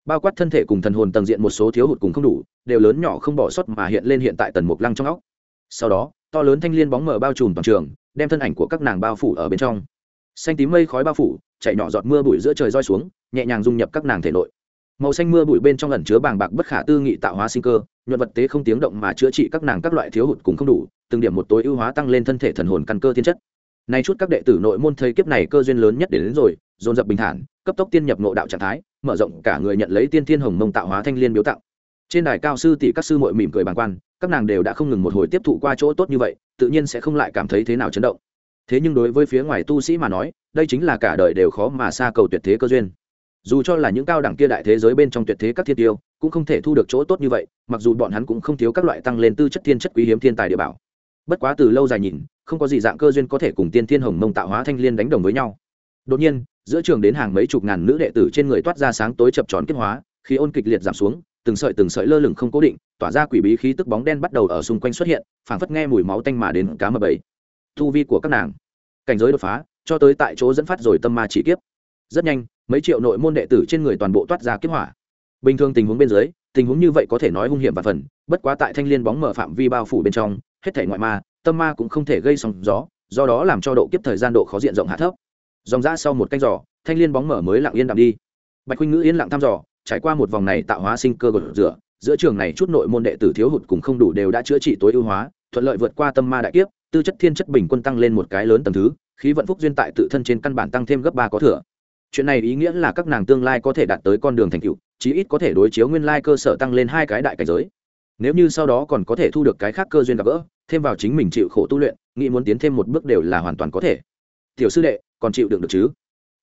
Bao quát thân thể cùng thần hồn tầng diện một số thiếu hụt cùng không đủ, đều lớn nhỏ không bỏ sót mà hiện lên hiện tại tần mục lăng trong óc. Sau đó, to lớn thanh liên bóng mở bao trùm toàn trường, đem thân ảnh của các nàng bao phủ ở bên trong. Xanh tím mây khói bao phủ chạy nhỏ giọt mưa bụi giữa trời roi xuống, nhẹ nhàng dung nhập các nàng thể nội. Màu xanh mưa bụi bên trong ẩn chứa bàng bạc bất khả tư nghị tạo hóa sinh cơ, nhuận vật tế không tiếng động mà chữa trị các nàng các loại thiếu hụt cùng không đủ, từng điểm một tối ưu hóa tăng lên thân thể thần hồn căn cơ thiên chất nay chút các đệ tử nội môn thấy kiếp này cơ duyên lớn nhất đến, đến rồi dồn dập bình thản cấp tốc tiên nhập nội đạo trạng thái mở rộng cả người nhận lấy tiên thiên hồng mông tạo hóa thanh liên biểu tặng. Trên đài cao sư tỷ các sư muội mỉm cười bàng quan các nàng đều đã không ngừng một hồi tiếp thụ qua chỗ tốt như vậy tự nhiên sẽ không lại cảm thấy thế nào chấn động. Thế nhưng đối với phía ngoài tu sĩ mà nói đây chính là cả đời đều khó mà xa cầu tuyệt thế cơ duyên. Dù cho là những cao đẳng kia đại thế giới bên trong tuyệt thế các thiên tiêu cũng không thể thu được chỗ tốt như vậy mặc dù bọn hắn cũng không thiếu các loại tăng lên tư chất thiên chất quý hiếm thiên tài địa bảo. Bất quá từ lâu dài nhìn không có gì dạng cơ duyên có thể cùng tiên thiên hồng mông tạo hóa thanh liên đánh đồng với nhau. Đột nhiên, giữa trường đến hàng mấy chục ngàn nữ đệ tử trên người toát ra sáng tối chập tròn kết hóa, khí ôn kịch liệt giảm xuống, từng sợi từng sợi lơ lửng không cố định, tỏa ra quỷ bí khí tức bóng đen bắt đầu ở xung quanh xuất hiện, phảng phất nghe mùi máu tanh mà đến cá mập bảy. thu vi của các nàng, cảnh giới đột phá, cho tới tại chỗ dẫn phát rồi tâm ma chỉ kiếp. Rất nhanh, mấy triệu nội môn đệ tử trên người toàn bộ toát ra kiếp hỏa. Bình thường tình huống bên dưới, tình huống như vậy có thể nói hung hiểm và phần, bất quá tại thanh liên bóng mở phạm vi bao phủ bên trong, hết thể ngoại ma tâm ma cũng không thể gây sóng gió, do đó làm cho độ kiếp thời gian độ khó diện rộng hạ thấp. Dòng ra sau một canh giỏ thanh liên bóng mở mới lặng yên đạm đi. Bạch huynh ngữ yên lặng thăm dò, trải qua một vòng này tạo hóa sinh cơ gột rửa, giữa trường này chút nội môn đệ tử thiếu hụt cùng không đủ đều đã chữa trị tối ưu hóa, thuận lợi vượt qua tâm ma đại kiếp, tư chất thiên chất bình quân tăng lên một cái lớn tầm thứ, khí vận phúc duyên tại tự thân trên căn bản tăng thêm gấp ba có thừa. Chuyện này ý nghĩa là các nàng tương lai có thể đạt tới con đường thành tựu, chí ít có thể đối chiếu nguyên lai cơ sở tăng lên hai cái đại cảnh giới nếu như sau đó còn có thể thu được cái khác cơ duyên gặp gỡ, thêm vào chính mình chịu khổ tu luyện, nghĩ muốn tiến thêm một bước đều là hoàn toàn có thể. Tiểu sư đệ, còn chịu đựng được chứ?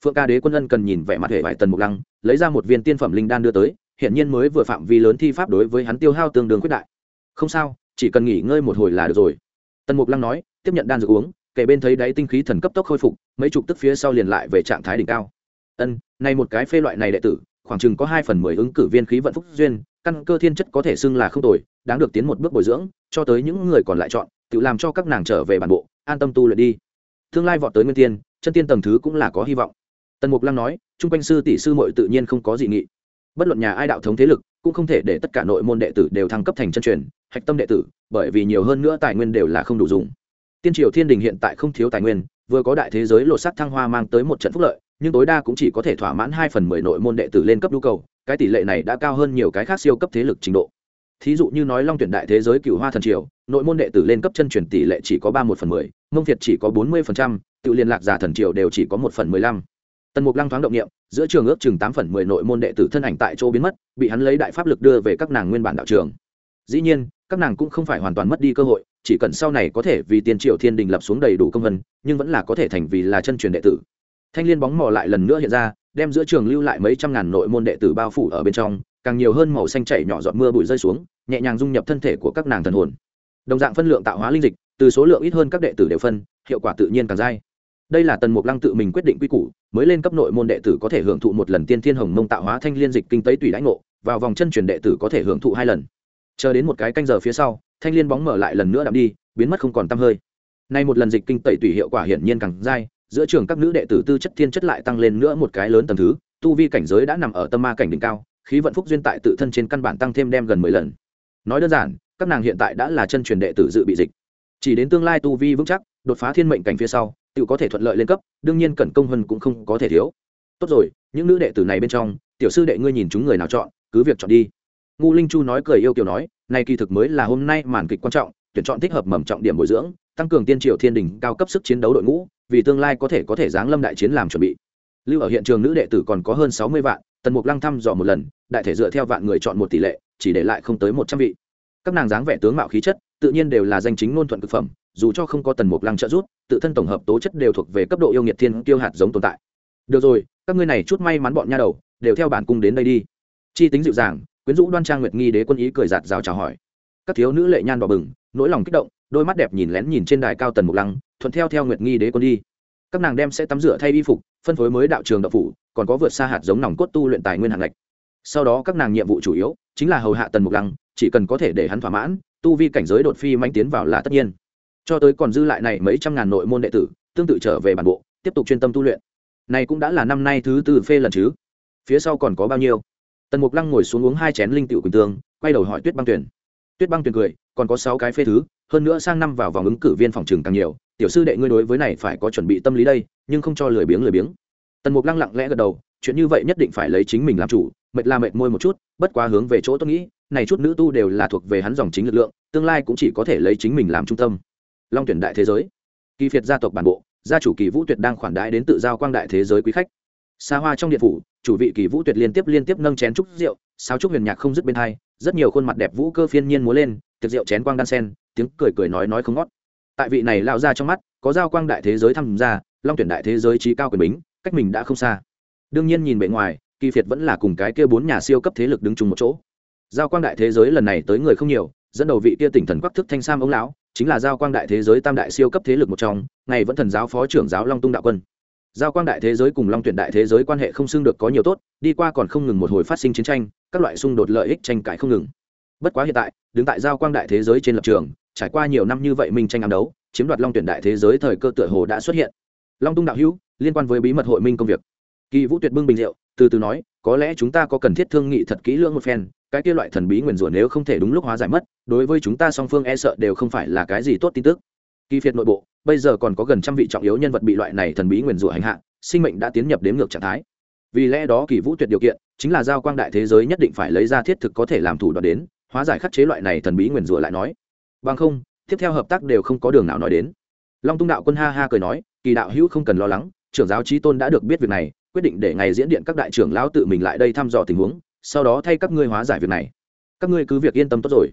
Phượng ca đế quân ân cần nhìn vẻ mặt hệ vải tần mục lăng, lấy ra một viên tiên phẩm linh đan đưa tới hiện nhiên mới vừa phạm vi lớn thi pháp đối với hắn tiêu hao tương đương quyết đại. Không sao, chỉ cần nghỉ ngơi một hồi là được rồi. Tần mục lăng nói, tiếp nhận đan dược uống, kể bên thấy đáy tinh khí thần cấp tốc khôi phục, mấy chục tức phía sau liền lại về trạng thái đỉnh cao. Ân này một cái phê loại này đệ tử, khoảng chừng có hai phần mười ứng cử viên khí vận phúc duyên căn cơ thiên chất có thể xưng là không tồi, đáng được tiến một bước bồi dưỡng, cho tới những người còn lại chọn, tự làm cho các nàng trở về bản bộ, an tâm tu luyện đi. Tương lai vọt tới nguyên tiên, chân tiên tầng thứ cũng là có hy vọng. Tần mục lăng nói, chung quanh sư tỷ sư mội tự nhiên không có dị nghị. Bất luận nhà ai đạo thống thế lực, cũng không thể để tất cả nội môn đệ tử đều thăng cấp thành chân truyền, hạch tâm đệ tử, bởi vì nhiều hơn nữa tài nguyên đều là không đủ dùng. Tiên triều thiên đình hiện tại không thiếu tài nguyên vừa có đại thế giới lột sắc thăng hoa mang tới một trận phúc lợi, nhưng tối đa cũng chỉ có thể thỏa mãn hai phần mười nội môn đệ tử lên cấp nhu cầu, cái tỷ lệ này đã cao hơn nhiều cái khác siêu cấp thế lực trình độ. Thí dụ như nói long tuyển đại thế giới cựu hoa thần triều, nội môn đệ tử lên cấp chân truyền tỷ lệ chỉ có ba một phần mười, mông việt chỉ có bốn mươi phần trăm tự liên lạc giả thần triều đều chỉ có một phần mười lăm. Tần mục lăng thoáng động niệm, giữa trường ước chừng tám phần mười nội môn đệ tử thân ảnh tại chỗ biến mất, bị hắn lấy đại pháp lực đưa về các nàng nguyên bản đạo trường. Dĩ nhiên, các nàng cũng không phải hoàn toàn mất đi cơ hội chỉ cần sau này có thể vì tiên triều thiên đình lập xuống đầy đủ công vân nhưng vẫn là có thể thành vì là chân truyền đệ tử. Thanh liên bóng mò lại lần nữa hiện ra, đem giữa trường lưu lại mấy trăm ngàn nội môn đệ tử bao phủ ở bên trong, càng nhiều hơn màu xanh chảy nhỏ giọt mưa bụi rơi xuống, nhẹ nhàng dung nhập thân thể của các nàng thần hồn. Đồng dạng phân lượng tạo hóa linh dịch, từ số lượng ít hơn các đệ tử đều phân, hiệu quả tự nhiên càng dai. Đây là tần mục lăng tự mình quyết định quy củ, mới lên cấp nội môn đệ tử có thể hưởng thụ một lần tiên thiên hồng mông tạo hóa thanh liên dịch kinh tế tùy đãi ngộ, vào vòng chân truyền đệ tử có thể hưởng thụ hai lần. Chờ đến một cái canh giờ phía sau thanh liên bóng mở lại lần nữa đạm đi, biến mất không còn tăm hơi. Nay một lần dịch kinh tẩy tùy hiệu quả hiển nhiên càng dai, giữa trường các nữ đệ tử tư chất thiên chất lại tăng lên nữa một cái lớn tầm thứ, tu vi cảnh giới đã nằm ở tâm ma cảnh đỉnh cao, khí vận phúc duyên tại tự thân trên căn bản tăng thêm đem gần mười lần. Nói đơn giản, các nàng hiện tại đã là chân truyền đệ tử dự bị dịch. Chỉ đến tương lai tu vi vững chắc, đột phá thiên mệnh cảnh phía sau, tự có thể thuận lợi lên cấp, đương nhiên cẩn công hơn cũng không có thể thiếu. Tốt rồi, những nữ đệ tử này bên trong, tiểu sư đệ ngươi nhìn chúng người nào chọn, cứ việc chọn đi ngu linh chu nói cười yêu kiều nói nay kỳ thực mới là hôm nay màn kịch quan trọng, tuyển chọn thích hợp mầm trọng điểm bồi dưỡng, tăng cường tiên triều thiên đình, cao cấp sức chiến đấu đội ngũ, vì tương lai có thể có thể giáng lâm đại chiến làm chuẩn bị. Lưu ở hiện trường nữ đệ tử còn có hơn sáu mươi vạn, tần mục lăng thăm dò một lần, đại thể dựa theo vạn người chọn một tỷ lệ, chỉ để lại không tới một trăm vị. Các nàng dáng vẻ tướng mạo khí chất, tự nhiên đều là danh chính ngôn thuận thực phẩm, dù cho không có tần mục lăng trợ giúp, tự thân tổng hợp tố chất đều thuộc về cấp độ yêu nghiệt thiên tiêu hạt giống tồn tại. Được rồi, các ngươi này chút may mắn bọn nha đầu, đều theo bản cung đến đây đi. Chi tính dịu dàng quyến rũ đoan trang nguyệt nghi đế quân ý cười giạt rào chào hỏi. Các thiếu nữ lệ nhan đỏ bừng, nỗi lòng kích động, đôi mắt đẹp nhìn lén nhìn trên đài cao tần mục lăng, thuận theo theo nguyệt nghi đế quân đi. Các nàng đem sẽ tắm rửa thay y phục, phân phối mới đạo trường đạo phủ, còn có vượt xa hạt giống nòng cốt tu luyện tài nguyên hạng lệch sau đó các nàng nhiệm vụ chủ yếu chính là hầu hạ tần mục lăng, chỉ cần có thể để hắn thỏa mãn, tu vi cảnh giới đột phi manh tiến vào là tất nhiên. Cho tới còn dư lại này mấy trăm ngàn nội môn đệ tử, tương tự trở về bản bộ, tiếp tục chuyên tâm tu luyện. Này cũng đã là năm nay thứ tư phê lần chứ. Phía sau còn có bao nhiêu? Tần mục lăng ngồi xuống uống hai chén linh tiệu quỳnh tương, quay đầu hỏi tuyết băng tuyển tuyết băng tuyển cười, còn có sáu cái phê thứ, hơn nữa sang năm vào vòng ứng cử viên phòng trường càng nhiều, tiểu sư đệ ngươi đối với này phải có chuẩn bị tâm lý đây, nhưng không cho lười biếng lười biếng. Tần mục lăng lặng lẽ gật đầu, chuyện như vậy nhất định phải lấy chính mình làm chủ, mệt la mệt môi một chút, bất quá hướng về chỗ tôi nghĩ, này chút nữ tu đều là thuộc về hắn dòng chính lực lượng, tương lai cũng chỉ có thể lấy chính mình làm trung tâm. Long tuyển đại thế giới. Kỳ phiệt gia tộc bản bộ, gia chủ kỳ vũ tuyệt đang khoản đãi đến tự giao quang đại thế giới quý khách xa hoa trong điện phủ, chủ vị kỳ vũ tuyệt liên tiếp liên tiếp nâng chén trúc rượu sao trúc huyền nhạc không dứt bên hai, rất nhiều khuôn mặt đẹp vũ cơ phiên nhiên múa lên, tiệc rượu chén quang đan sen, tiếng cười cười nói nói không ngót. Tại vị này lao ra trong mắt, có giao quang đại thế giới tham gia, long tuyển đại thế giới trí cao quyền bính, cách mình đã không xa. Đương nhiên nhìn bề ngoài, kỳ phiệt vẫn là cùng cái kia bốn nhà siêu cấp thế lực đứng chung một chỗ. Giao quang đại thế giới lần này tới người không nhiều, dẫn đầu vị kia tỉnh thần quắc thức thanh sam ông lão, chính là giao quang đại thế giới tam đại siêu cấp thế lực một trong, ngày vẫn thần giáo phó trưởng giáo long tung đạo quân giao quang đại thế giới cùng long tuyển đại thế giới quan hệ không xưng được có nhiều tốt, đi qua còn không ngừng một hồi phát sinh chiến tranh, các loại xung đột lợi ích tranh cãi không ngừng. Bất quá hiện tại, đứng tại giao quang đại thế giới trên lập trường, trải qua nhiều năm như vậy minh tranh ám đấu, chiếm đoạt long tuyển đại thế giới thời cơ tựa hồ đã xuất hiện. Long tung đạo hữu, liên quan với bí mật hội minh công việc. Kỳ vũ tuyệt bưng bình rượu, từ từ nói, có lẽ chúng ta có cần thiết thương nghị thật kỹ lưỡng một phen, cái kia loại thần bí nguyền rủa nếu không thể đúng lúc hóa giải mất, đối với chúng ta song phương e sợ đều không phải là cái gì tốt tin tức kỳ phiệt nội bộ, bây giờ còn có gần trăm vị trọng yếu nhân vật bị loại này thần bí nguyền rủa hành hạ, sinh mệnh đã tiến nhập đến ngược trạng thái. Vì lẽ đó kỳ vũ tuyệt điều kiện, chính là giao quang đại thế giới nhất định phải lấy ra thiết thực có thể làm thủ đoạn đến, hóa giải khắc chế loại này thần bí nguyền rủa lại nói. Bằng không, tiếp theo hợp tác đều không có đường nào nói đến. Long tung đạo quân ha ha cười nói, kỳ đạo hữu không cần lo lắng, trưởng giáo trí tôn đã được biết việc này, quyết định để ngày diễn điện các đại trưởng lão tự mình lại đây thăm dò tình huống, sau đó thay các ngươi hóa giải việc này. Các ngươi cứ việc yên tâm tốt rồi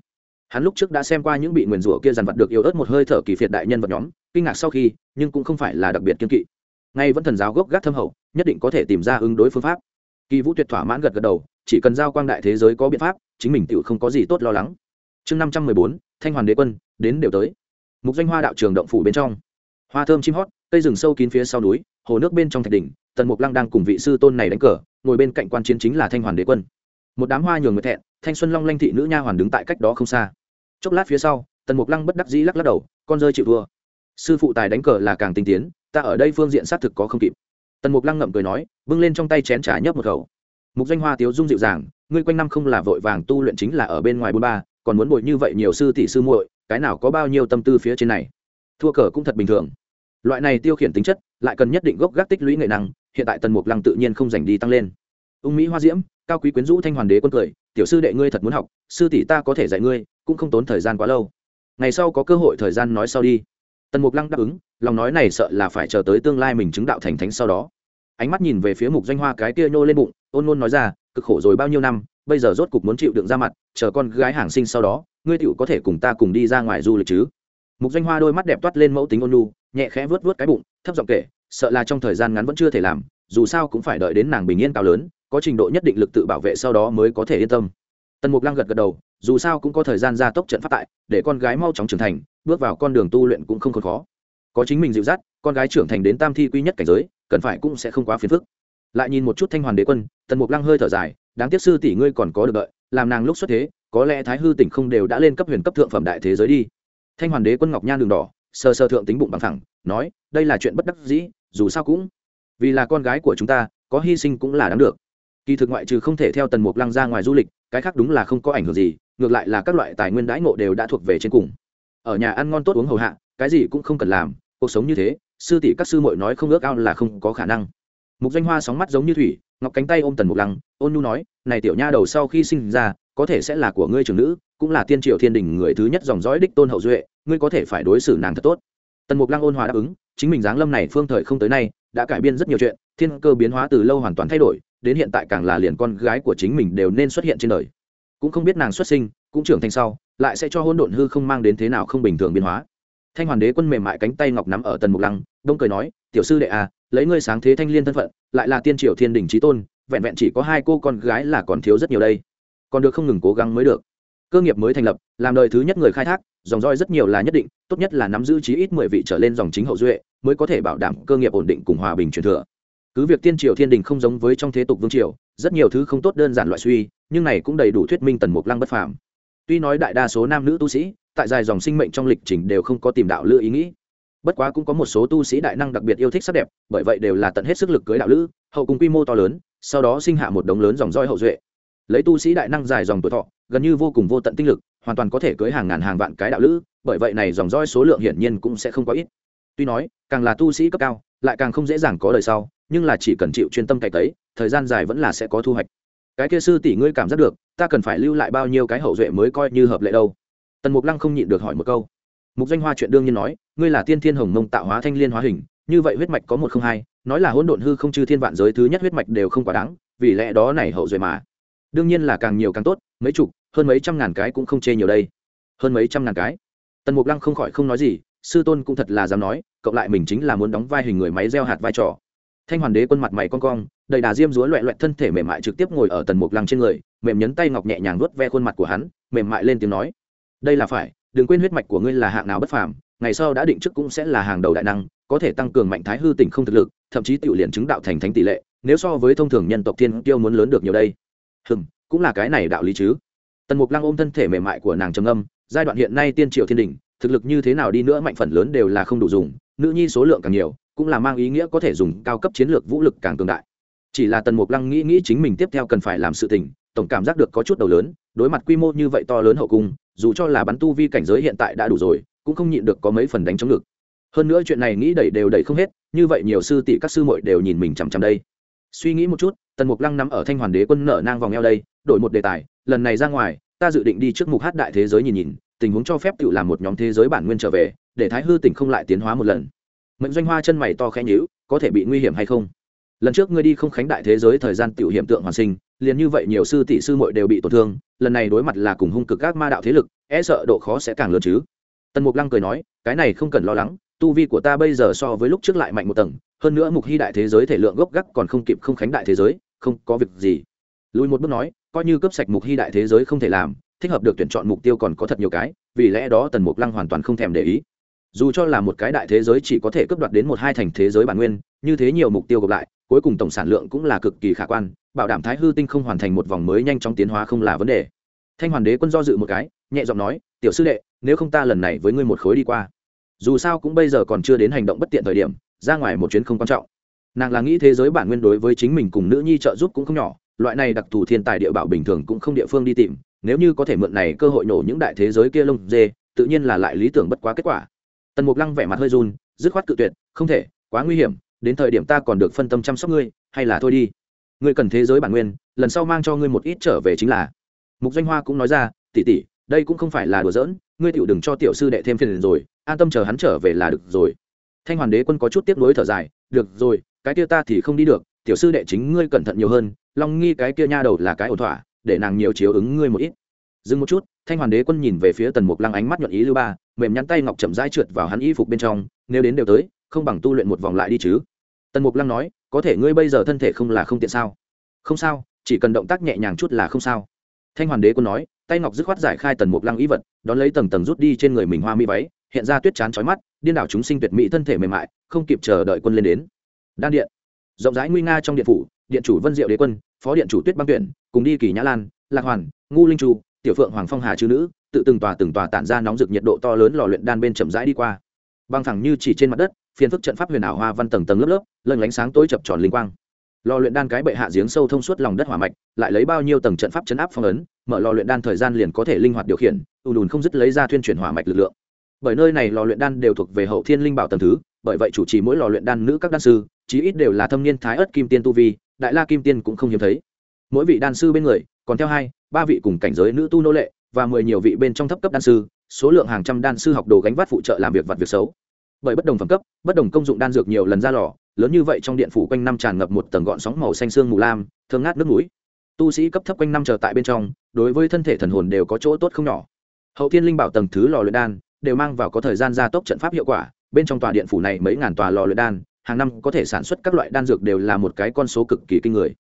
hắn lúc trước đã xem qua những bị nguyền rủa kia dằn vặt được yêu ớt một hơi thở kỳ phiệt đại nhân vật nhóm, kinh ngạc sau khi, nhưng cũng không phải là đặc biệt kiên kỵ. Ngay vẫn thần giáo gốc gác thâm hậu, nhất định có thể tìm ra ứng đối phương pháp. Kỳ vũ tuyệt thỏa mãn gật gật đầu, chỉ cần giao quang đại thế giới có biện pháp, chính mình tự không có gì tốt lo lắng. Chương năm trăm mười bốn, thanh hoàn đế quân, đến đều tới. Mục danh hoa đạo trường động phủ bên trong. Hoa thơm chim hót, cây rừng sâu kín phía sau núi, hồ nước bên trong thạch đỉnh, tần mục lăng đang cùng vị sư tôn này đánh cờ, ngồi bên cạnh quan chiến chính là thanh hoàn đế quân. Một đám hoa nhường người thẹn, thanh xuân long lanh thị nữ nha hoàn đứng tại cách đó không xa chốc lát phía sau, tần mục lăng bất đắc dĩ lắc lắc đầu, con rơi chịu thua. Sư phụ tài đánh cờ là càng tinh tiến, ta ở đây phương diện xác thực có không kịp. Tần mục lăng ngậm cười nói, bưng lên trong tay chén trà nhấp một khẩu. Mục danh hoa tiếu dung dịu dàng, ngươi quanh năm không là vội vàng tu luyện chính là ở bên ngoài bôn ba, còn muốn bội như vậy nhiều sư tỷ sư muội, cái nào có bao nhiêu tâm tư phía trên này? Thua cờ cũng thật bình thường. Loại này tiêu khiển tính chất, lại cần nhất định gốc gác tích lũy nghệ năng, hiện tại tần mục lăng tự nhiên không dành đi tăng lên. Ung mỹ hoa diễm, cao quý quyến rũ thanh hoàn đế quân cười, tiểu sư đệ ngươi thật muốn học, sư tỷ ta có thể dạy ngươi cũng không tốn thời gian quá lâu. Ngày sau có cơ hội thời gian nói sau đi. Tần mục lăng đáp ứng, lòng nói này sợ là phải chờ tới tương lai mình chứng đạo thành thánh sau đó. Ánh mắt nhìn về phía mục doanh hoa cái kia nhô lên bụng, ôn nôn nói ra, cực khổ rồi bao nhiêu năm, bây giờ rốt cục muốn chịu đựng ra mặt, chờ con gái hàng sinh sau đó, ngươi tựu có thể cùng ta cùng đi ra ngoài du lịch chứ? Mục doanh hoa đôi mắt đẹp toát lên mẫu tính ôn nhu, nhẹ khẽ vớt vớt cái bụng, thấp giọng kể, sợ là trong thời gian ngắn vẫn chưa thể làm, dù sao cũng phải đợi đến nàng bình yên cao lớn, có trình độ nhất định lực tự bảo vệ sau đó mới có thể yên tâm. Tần mục lăng gật gật đầu dù sao cũng có thời gian gia tốc trận phát tại, để con gái mau chóng trưởng thành, bước vào con đường tu luyện cũng không còn khó. Có chính mình dịu dắt, con gái trưởng thành đến tam thi quy nhất cảnh giới, cần phải cũng sẽ không quá phiền phức. Lại nhìn một chút thanh hoàn đế quân, tần mục lăng hơi thở dài, đáng tiếc sư tỷ ngươi còn có được đợi, làm nàng lúc xuất thế, có lẽ thái hư tỉnh không đều đã lên cấp huyền cấp thượng phẩm đại thế giới đi. Thanh hoàn đế quân ngọc nhan đường đỏ sơ sơ thượng tính bụng bằng thẳng, nói, đây là chuyện bất đắc dĩ, dù sao cũng, vì là con gái của chúng ta, có hy sinh cũng là đáng được. Kỳ thực ngoại trừ không thể theo tần mục lăng ra ngoài du lịch, cái khác đúng là không có ảnh hưởng gì ngược lại là các loại tài nguyên đãi ngộ đều đã thuộc về trên cùng. Ở nhà ăn ngon tốt uống hầu hạ, cái gì cũng không cần làm, cuộc sống như thế, sư tỷ các sư muội nói không ước ao là không có khả năng. Mục danh hoa sóng mắt giống như thủy, ngọc cánh tay ôm tần mục lăng, ôn nhu nói, này tiểu nha đầu sau khi sinh ra, có thể sẽ là của ngươi trưởng nữ, cũng là tiên triều thiên đình người thứ nhất dòng dõi đích tôn hậu duệ, ngươi có thể phải đối xử nàng thật tốt. Tần mục lăng ôn hòa đáp ứng, chính mình giáng lâm này phương thời không tới nay, đã cải biên rất nhiều chuyện, thiên cơ biến hóa từ lâu hoàn toàn thay đổi, đến hiện tại càng là liền con gái của chính mình đều nên xuất hiện trên đời cũng không biết nàng xuất sinh, cũng trưởng thành sau, lại sẽ cho hôn độn hư không mang đến thế nào không bình thường biến hóa. Thanh hoàn đế quân mềm mại cánh tay ngọc nắm ở tần mục lăng, đông cười nói, tiểu sư đệ à lấy ngươi sáng thế thanh liên thân phận, lại là tiên triều thiên đình trí tôn, vẹn vẹn chỉ có hai cô con gái là còn thiếu rất nhiều đây. Còn được không ngừng cố gắng mới được. Cơ nghiệp mới thành lập, làm đời thứ nhất người khai thác, dòng roi rất nhiều là nhất định, tốt nhất là nắm giữ chí ít mười vị trở lên dòng chính hậu duệ, mới có thể bảo đảm cơ nghiệp ổn định cùng hòa bình truyền thừa. Cứ việc tiên triều thiên đình không giống với trong thế tục vương triều, rất nhiều thứ không tốt đơn giản loại suy nhưng này cũng đầy đủ thuyết minh tần mục lăng bất phàm. Tuy nói đại đa số nam nữ tu sĩ, tại dài dòng sinh mệnh trong lịch trình đều không có tìm đạo lữ ý nghĩ. Bất quá cũng có một số tu sĩ đại năng đặc biệt yêu thích sắc đẹp, bởi vậy đều là tận hết sức lực cưới đạo lữ hậu cùng quy mô to lớn, sau đó sinh hạ một đống lớn dòng roi hậu duệ. Lấy tu sĩ đại năng dài dòng tuổi thọ, gần như vô cùng vô tận tinh lực, hoàn toàn có thể cưới hàng ngàn hàng vạn cái đạo lữ bởi vậy này dòng roi số lượng hiển nhiên cũng sẽ không quá ít. Tuy nói, càng là tu sĩ cấp cao, lại càng không dễ dàng có đời sau, nhưng là chỉ cần chịu chuyên tâm cày tấy, thời gian dài vẫn là sẽ có thu hoạch cái kia sư tỷ ngươi cảm giác được, ta cần phải lưu lại bao nhiêu cái hậu duệ mới coi như hợp lệ đâu? Tần mục lăng không nhịn được hỏi một câu. Mục danh hoa chuyện đương nhiên nói, ngươi là tiên thiên hồng mông tạo hóa thanh liên hóa hình, như vậy huyết mạch có một không hai, nói là hỗn độn hư không chư thiên vạn giới thứ nhất huyết mạch đều không quá đáng, vì lẽ đó này hậu duệ mà. Đương nhiên là càng nhiều càng tốt, mấy chục, hơn mấy trăm ngàn cái cũng không chê nhiều đây. Hơn mấy trăm ngàn cái. Tần mục lăng không khỏi không nói gì, sư tôn cũng thật là dám nói, cộng lại mình chính là muốn đóng vai hình người máy gieo hạt vai trò thanh hoàn đế quân mặt mày con cong, đầy đà diêm dúa loẹ loẹt thân thể mềm mại trực tiếp ngồi ở tần mục lăng trên người, mềm nhấn tay ngọc nhẹ nhàng vuốt ve khuôn mặt của hắn, mềm mại lên tiếng nói, đây là phải, đừng quên huyết mạch của ngươi là hạng nào bất phàm, ngày sau đã định trước cũng sẽ là hàng đầu đại năng, có thể tăng cường mạnh thái hư tỉnh không thực lực, thậm chí tiểu liền chứng đạo thành thánh tỷ lệ, nếu so với thông thường nhân tộc thiên tiêu muốn lớn được nhiều đây. Hừm, cũng là cái này đạo lý chứ. Tần mục lăng ôm thân thể mềm mại của nàng trầm âm giai đoạn hiện nay tiên triệu thiên đình, thực lực như thế nào đi nữa mạnh phần lớn đều là không đủ dùng nữ nhi số lượng càng nhiều, cũng là mang ý nghĩa có thể dùng cao cấp chiến lược vũ lực càng cường đại. Chỉ là tần mục lăng nghĩ nghĩ chính mình tiếp theo cần phải làm sự tình, tổng cảm giác được có chút đầu lớn, đối mặt quy mô như vậy to lớn hậu cung, dù cho là bắn tu vi cảnh giới hiện tại đã đủ rồi, cũng không nhịn được có mấy phần đánh chống ngực. Hơn nữa chuyện này nghĩ đẩy đều đẩy không hết, như vậy nhiều sư tỷ các sư muội đều nhìn mình chằm chằm đây. Suy nghĩ một chút, tần mục lăng nằm ở thanh hoàn đế quân nở nang vòng eo đây, đổi một đề tài, lần này ra ngoài, ta dự định đi trước mục hát đại thế giới nhìn nhìn, tình huống cho phép tự làm một nhóm thế giới bản nguyên trở về để thái hư tỉnh không lại tiến hóa một lần. Mệnh doanh hoa chân mày to khẽ nhíu, có thể bị nguy hiểm hay không? Lần trước ngươi đi không khánh đại thế giới thời gian tiểu hiểm tượng hoàn sinh, liền như vậy nhiều sư tỷ sư muội đều bị tổn thương, lần này đối mặt là cùng hung cực các ma đạo thế lực e sợ độ khó sẽ càng lớn chứ. Tần mục lăng cười nói, cái này không cần lo lắng, tu vi của ta bây giờ so với lúc trước lại mạnh một tầng, hơn nữa mục hy đại thế giới thể lượng gốc gác còn không kịp không khánh đại thế giới, không có việc gì. Lùi một bước nói, coi như cấp sạch mục hy đại thế giới không thể làm, thích hợp được tuyển chọn mục tiêu còn có thật nhiều cái, vì lẽ đó tần mục lăng hoàn toàn không thèm để ý dù cho là một cái đại thế giới chỉ có thể cấp đoạt đến một hai thành thế giới bản nguyên, như thế nhiều mục tiêu gộp lại, cuối cùng tổng sản lượng cũng là cực kỳ khả quan, bảo đảm thái hư tinh không hoàn thành một vòng mới nhanh chóng tiến hóa không là vấn đề. Thanh hoàn đế quân do dự một cái, nhẹ giọng nói, tiểu sư đệ, nếu không ta lần này với ngươi một khối đi qua. Dù sao cũng bây giờ còn chưa đến hành động bất tiện thời điểm, ra ngoài một chuyến không quan trọng. Nàng là nghĩ thế giới bản nguyên đối với chính mình cùng nữ nhi trợ giúp cũng không nhỏ, loại này đặc thù thiên tài địa bảo bình thường cũng không địa phương đi tìm, nếu như có thể mượn này cơ hội nổ những đại thế giới kia lông dê, tự nhiên là lại lý tưởng bất quá kết quả tần mục lăng vẻ mặt hơi run, dứt khoát cự tuyệt, không thể, quá nguy hiểm, đến thời điểm ta còn được phân tâm chăm sóc ngươi, hay là thôi đi. Ngươi cần thế giới bản nguyên, lần sau mang cho ngươi một ít trở về chính là. Mục danh hoa cũng nói ra tỉ tỉ đây cũng không phải là đùa giỡn, ngươi tiểu đừng cho tiểu sư đệ thêm phiền rồi, an tâm chờ hắn trở về là được rồi. Thanh hoàn đế quân có chút tiếp nối thở dài, được rồi, cái kia ta thì không đi được, tiểu sư đệ chính ngươi cẩn thận nhiều hơn, long nghi cái kia nha đầu là cái ổn thỏa, để nàng nhiều chiếu ứng ngươi một ít. Dừng một chút thanh hoàn đế quân nhìn về phía tần mục lăng ánh mắt nhuận ý lưu ba, mềm nhắn tay ngọc chậm rãi trượt vào hắn y phục bên trong, nếu đến đều tới, không bằng tu luyện một vòng lại đi chứ. Tần mục lăng nói, có thể ngươi bây giờ thân thể không là không tiện sao? Không sao, chỉ cần động tác nhẹ nhàng chút là không sao. Thanh hoàn đế quân nói, tay ngọc dứt khoát giải khai tần mục lăng ý vật, đón lấy tầng tầng rút đi trên người mình hoa mi váy, hiện ra tuyết chán trói mắt, điên đảo chúng sinh tuyệt mỹ thân thể mềm mại, không kịp chờ đợi quân lên đến. Đan điện. Rộng rãi nguy nga trong điện phủ, điện chủ vân diệu đế quân, phó điện chủ tuyết băng tuyển, cùng đi kỳ nhã lan, lạc hoàn, ngu linh chu tiểu phượng hoàng phong hà chư nữ, tự từng tòa từng tòa tản ra nóng rực nhiệt độ to lớn lò luyện đan bên chậm rãi đi qua. Băng thẳng như chỉ trên mặt đất, phiền phức trận pháp huyền ảo hoa văn tầng tầng lớp lớp lân lánh sáng tối chập tròn linh quang. Lò luyện đan cái bệ hạ giếng sâu thông suốt lòng đất hỏa mạch, lại lấy bao nhiêu tầng trận pháp chấn áp phong ấn, mở lò luyện đan thời gian liền có thể linh hoạt điều khiển, ùn ùn không dứt lấy ra thuyên chuyển hỏa mạch lực lượng. Bởi nơi này lò luyện đan đều thuộc về hậu thiên linh bảo tầng thứ, bởi vậy chủ trì mỗi lò luyện đan nữ các đan sư, chí ít đều là thâm niên thái ất kim tiên tu vi, đại la kim tiên cũng không hiếm thấy. Mỗi vị đan sư bên người, còn theo hai ba vị cùng cảnh giới nữ tu nô lệ, và mười nhiều vị bên trong thấp cấp đan sư, số lượng hàng trăm đan sư học đồ gánh vác phụ trợ làm việc vặt việc xấu. Bởi bất đồng phẩm cấp, bất đồng công dụng đan dược nhiều lần ra lò, lớn như vậy trong điện phủ quanh năm tràn ngập một tầng gọn sóng màu xanh xương mù lam, thơm ngát nước mũi. Tu sĩ cấp thấp quanh năm chờ tại bên trong, đối với thân thể thần hồn đều có chỗ tốt không nhỏ. Hậu thiên linh bảo tầng thứ lò luyện đan đều mang vào có thời gian gia tốc trận pháp hiệu quả, bên trong tòa điện phủ này mấy ngàn tòa lò luyện đan, hàng năm có thể sản xuất các loại đan dược đều là một cái con số cực kỳ kinh người.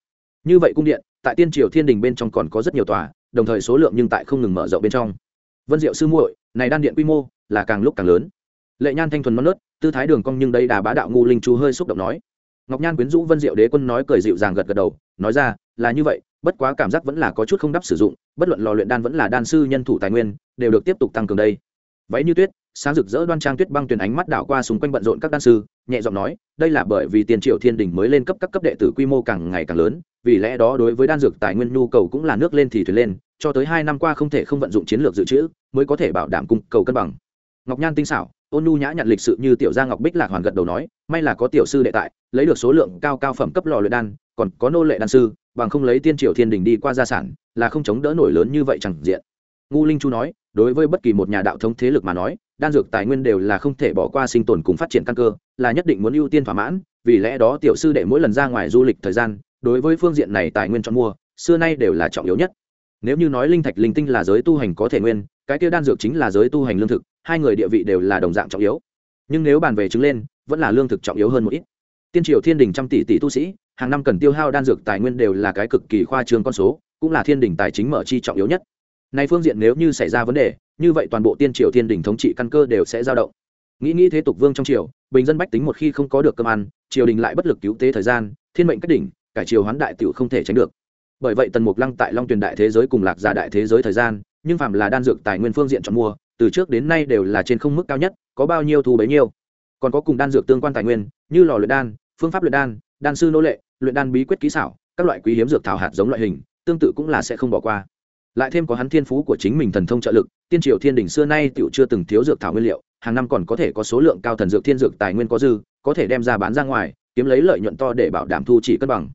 Như vậy cung điện tại tiên triều thiên đình bên trong còn có rất nhiều tòa, đồng thời số lượng nhưng tại không ngừng mở rộng bên trong. Vân diệu sư muội, này đan điện quy mô, là càng lúc càng lớn. Lệ nhan thanh thuần non nớt, tư thái đường cong nhưng đây đà bá đạo ngu linh chú hơi xúc động nói. Ngọc nhan quyến rũ vân diệu đế quân nói cười dịu dàng gật gật đầu, nói ra, là như vậy, bất quá cảm giác vẫn là có chút không đắp sử dụng, bất luận lò luyện đan vẫn là đan sư nhân thủ tài nguyên, đều được tiếp tục tăng cường đây. Váy như tuyết, sáng rực rỡ đoan trang tuyết băng tuyển ánh mắt đảo qua xung quanh bận rộn các đan sư, nhẹ giọng nói, đây là bởi vì tiền triệu thiên đình mới lên cấp các cấp đệ tử quy mô càng ngày càng lớn vì lẽ đó đối với đan dược tài nguyên nhu cầu cũng là nước lên thì thuyền lên, cho tới hai năm qua không thể không vận dụng chiến lược dự trữ, mới có thể bảo đảm cung cầu cân bằng. Ngọc nhan tinh xảo, ôn nhu nhã nhận lịch sự như tiểu gia ngọc bích lạc hoàn gật đầu nói, may là có tiểu sư đệ tại, lấy được số lượng cao cao phẩm cấp lò luyện đan, còn có nô lệ đan sư, bằng không lấy tiên triều thiên đình đi qua gia sản, là không chống đỡ nổi lớn như vậy chẳng diện. Ngu linh chu nói, đối với bất kỳ một nhà đạo thống thế lực mà nói, đan dược tài nguyên đều là không thể bỏ qua sinh tồn cùng phát triển căn cơ, là nhất định muốn ưu tiên thỏa mãn, vì lẽ đó tiểu sư đệ mỗi lần ra ngoài du lịch thời gian đối với phương diện này tài nguyên chọn mua, xưa nay đều là trọng yếu nhất. Nếu như nói linh thạch linh tinh là giới tu hành có thể nguyên, cái kia đan dược chính là giới tu hành lương thực, hai người địa vị đều là đồng dạng trọng yếu. Nhưng nếu bàn về chứng lên, vẫn là lương thực trọng yếu hơn một ít. Tiên triều thiên đình trăm tỷ tỷ tu sĩ, hàng năm cần tiêu hao đan dược tài nguyên đều là cái cực kỳ khoa trương con số, cũng là thiên đình tài chính mở chi trọng yếu nhất. Nay phương diện nếu như xảy ra vấn đề, như vậy toàn bộ tiên triều thiên đình thống trị căn cơ đều sẽ dao động. Nghĩ nghĩ thế tục vương trong triều, bình dân bách tính một khi không có được cơm ăn, triều đình lại bất lực cứu tế thời gian, thiên mệnh cách đỉnh cải triều hoán đại tiểu không thể tránh được. Bởi vậy tần mục lăng tại long tuyền đại thế giới cùng lạc gia đại thế giới thời gian, nhưng phạm là đan dược tài nguyên phương diện chọn mua, từ trước đến nay đều là trên không mức cao nhất, có bao nhiêu thu bấy nhiêu. Còn có cùng đan dược tương quan tài nguyên, như lò luyện đan, phương pháp luyện đan đan sư nô lệ, luyện đan bí quyết kỹ xảo, các loại quý hiếm dược thảo hạt giống loại hình, tương tự cũng là sẽ không bỏ qua. Lại thêm có hắn thiên phú của chính mình thần thông trợ lực, tiên triều thiên đình xưa nay tựu chưa từng thiếu dược thảo nguyên liệu, hàng năm còn có thể có số lượng cao thần dược thiên dược tài nguyên có dư, có thể đem ra bán ra ngoài, kiếm lấy lợi nhuận to để bảo đảm thu chỉ cân bằng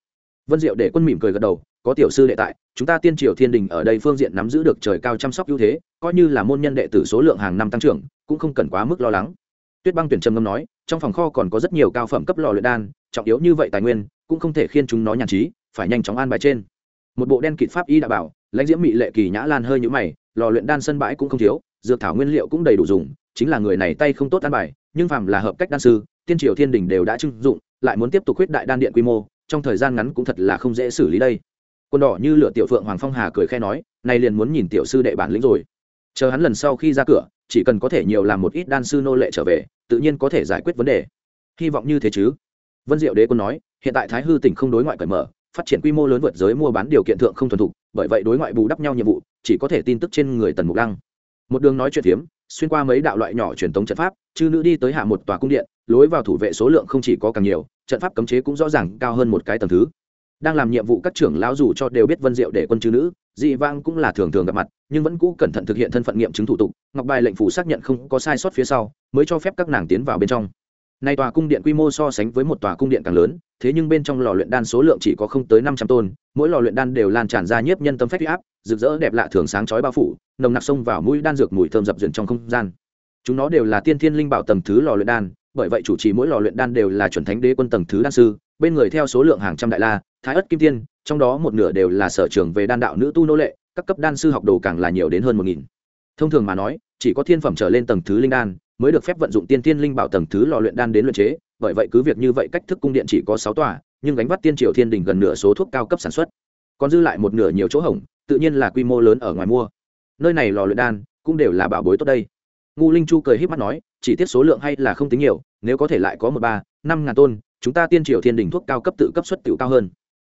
vân diệu để quân mỉm cười gật đầu, có tiểu sư đệ tại, chúng ta tiên triều thiên đình ở đây phương diện nắm giữ được trời cao chăm sóc ưu thế, coi như là môn nhân đệ tử số lượng hàng năm tăng trưởng, cũng không cần quá mức lo lắng. Tuyết băng tuyển trầm ngâm nói, trong phòng kho còn có rất nhiều cao phẩm cấp lò luyện đan, trọng yếu như vậy tài nguyên, cũng không thể khiên chúng nó nhàn trí, phải nhanh chóng an bài trên. Một bộ đen kịt pháp y đã bảo, lãnh diễm mỹ lệ kỳ nhã lan hơi nhũ mày, lò luyện đan sân bãi cũng không thiếu, dược thảo nguyên liệu cũng đầy đủ dùng, chính là người này tay không tốt an bài, nhưng phàm là hợp cách đan sư, tiên triều thiên đình đều đã trưng dụng, lại muốn tiếp tục khuyết đại đan điện quy mô trong thời gian ngắn cũng thật là không dễ xử lý đây. Quân đỏ như lửa tiểu phượng hoàng phong hà cười khe nói, nay liền muốn nhìn tiểu sư đệ bản lĩnh rồi. Chờ hắn lần sau khi ra cửa, chỉ cần có thể nhiều làm một ít đan sư nô lệ trở về, tự nhiên có thể giải quyết vấn đề. Hy vọng như thế chứ. Vân diệu đế quân nói, hiện tại thái hư tỉnh không đối ngoại cởi mở, phát triển quy mô lớn vượt giới mua bán điều kiện thượng không thuần thục, bởi vậy đối ngoại bù đắp nhau nhiệm vụ, chỉ có thể tin tức trên người tần mục lăng một đường nói chuyện phiếm xuyên qua mấy đạo loại nhỏ truyền thống trận pháp, chư nữ đi tới hạ một tòa cung điện, lối vào thủ vệ số lượng không chỉ có càng nhiều, trận pháp cấm chế cũng rõ ràng cao hơn một cái tầng thứ. Đang làm nhiệm vụ các trưởng lão dù cho đều biết vân diệu để quân chư nữ, dị vang cũng là thường thường gặp mặt, nhưng vẫn cũ cẩn thận thực hiện thân phận nghiệm chứng thủ tục, ngọc bài lệnh phủ xác nhận không có sai sót phía sau, mới cho phép các nàng tiến vào bên trong. Nay tòa cung điện quy mô so sánh với một tòa cung điện càng lớn thế nhưng bên trong lò luyện đan số lượng chỉ có không tới năm trăm tôn, mỗi lò luyện đan đều lan tràn ra nhiếp nhân tâm phép huy áp, rực rỡ đẹp lạ thường sáng chói bao phủ, nồng nặc sông vào mũi đan dược mùi thơm dập dần trong không gian. Chúng nó đều là tiên thiên linh bảo tầng thứ lò luyện đan, bởi vậy chủ trì mỗi lò luyện đan đều là chuẩn thánh đế quân tầng thứ đan sư, bên người theo số lượng hàng trăm đại la, thái ất kim tiên, trong đó một nửa đều là sở trường về đan đạo nữ tu nô lệ, các cấp đan sư học đồ càng là nhiều đến hơn một nghìn. Thông thường mà nói, chỉ có thiên phẩm trở lên tầng thứ linh đan mới được phép vận dụng tiên tiên linh bảo tầng thứ lò luyện đan đến luyện chế bởi vậy cứ việc như vậy cách thức cung điện chỉ có sáu tòa, nhưng gánh vắt tiên triều thiên đình gần nửa số thuốc cao cấp sản xuất. Còn dư lại một nửa nhiều chỗ hỏng tự nhiên là quy mô lớn ở ngoài mua. Nơi này lò luyện đan cũng đều là bảo bối tốt đây. Ngu linh chu cười h í p mắt nói, chỉ tiết số lượng hay là không tính nhiều, nếu có thể lại có một ba, năm ngàn tôn, chúng ta tiên triều thiên đình thuốc cao cấp tự cấp xuất tiểu cao hơn.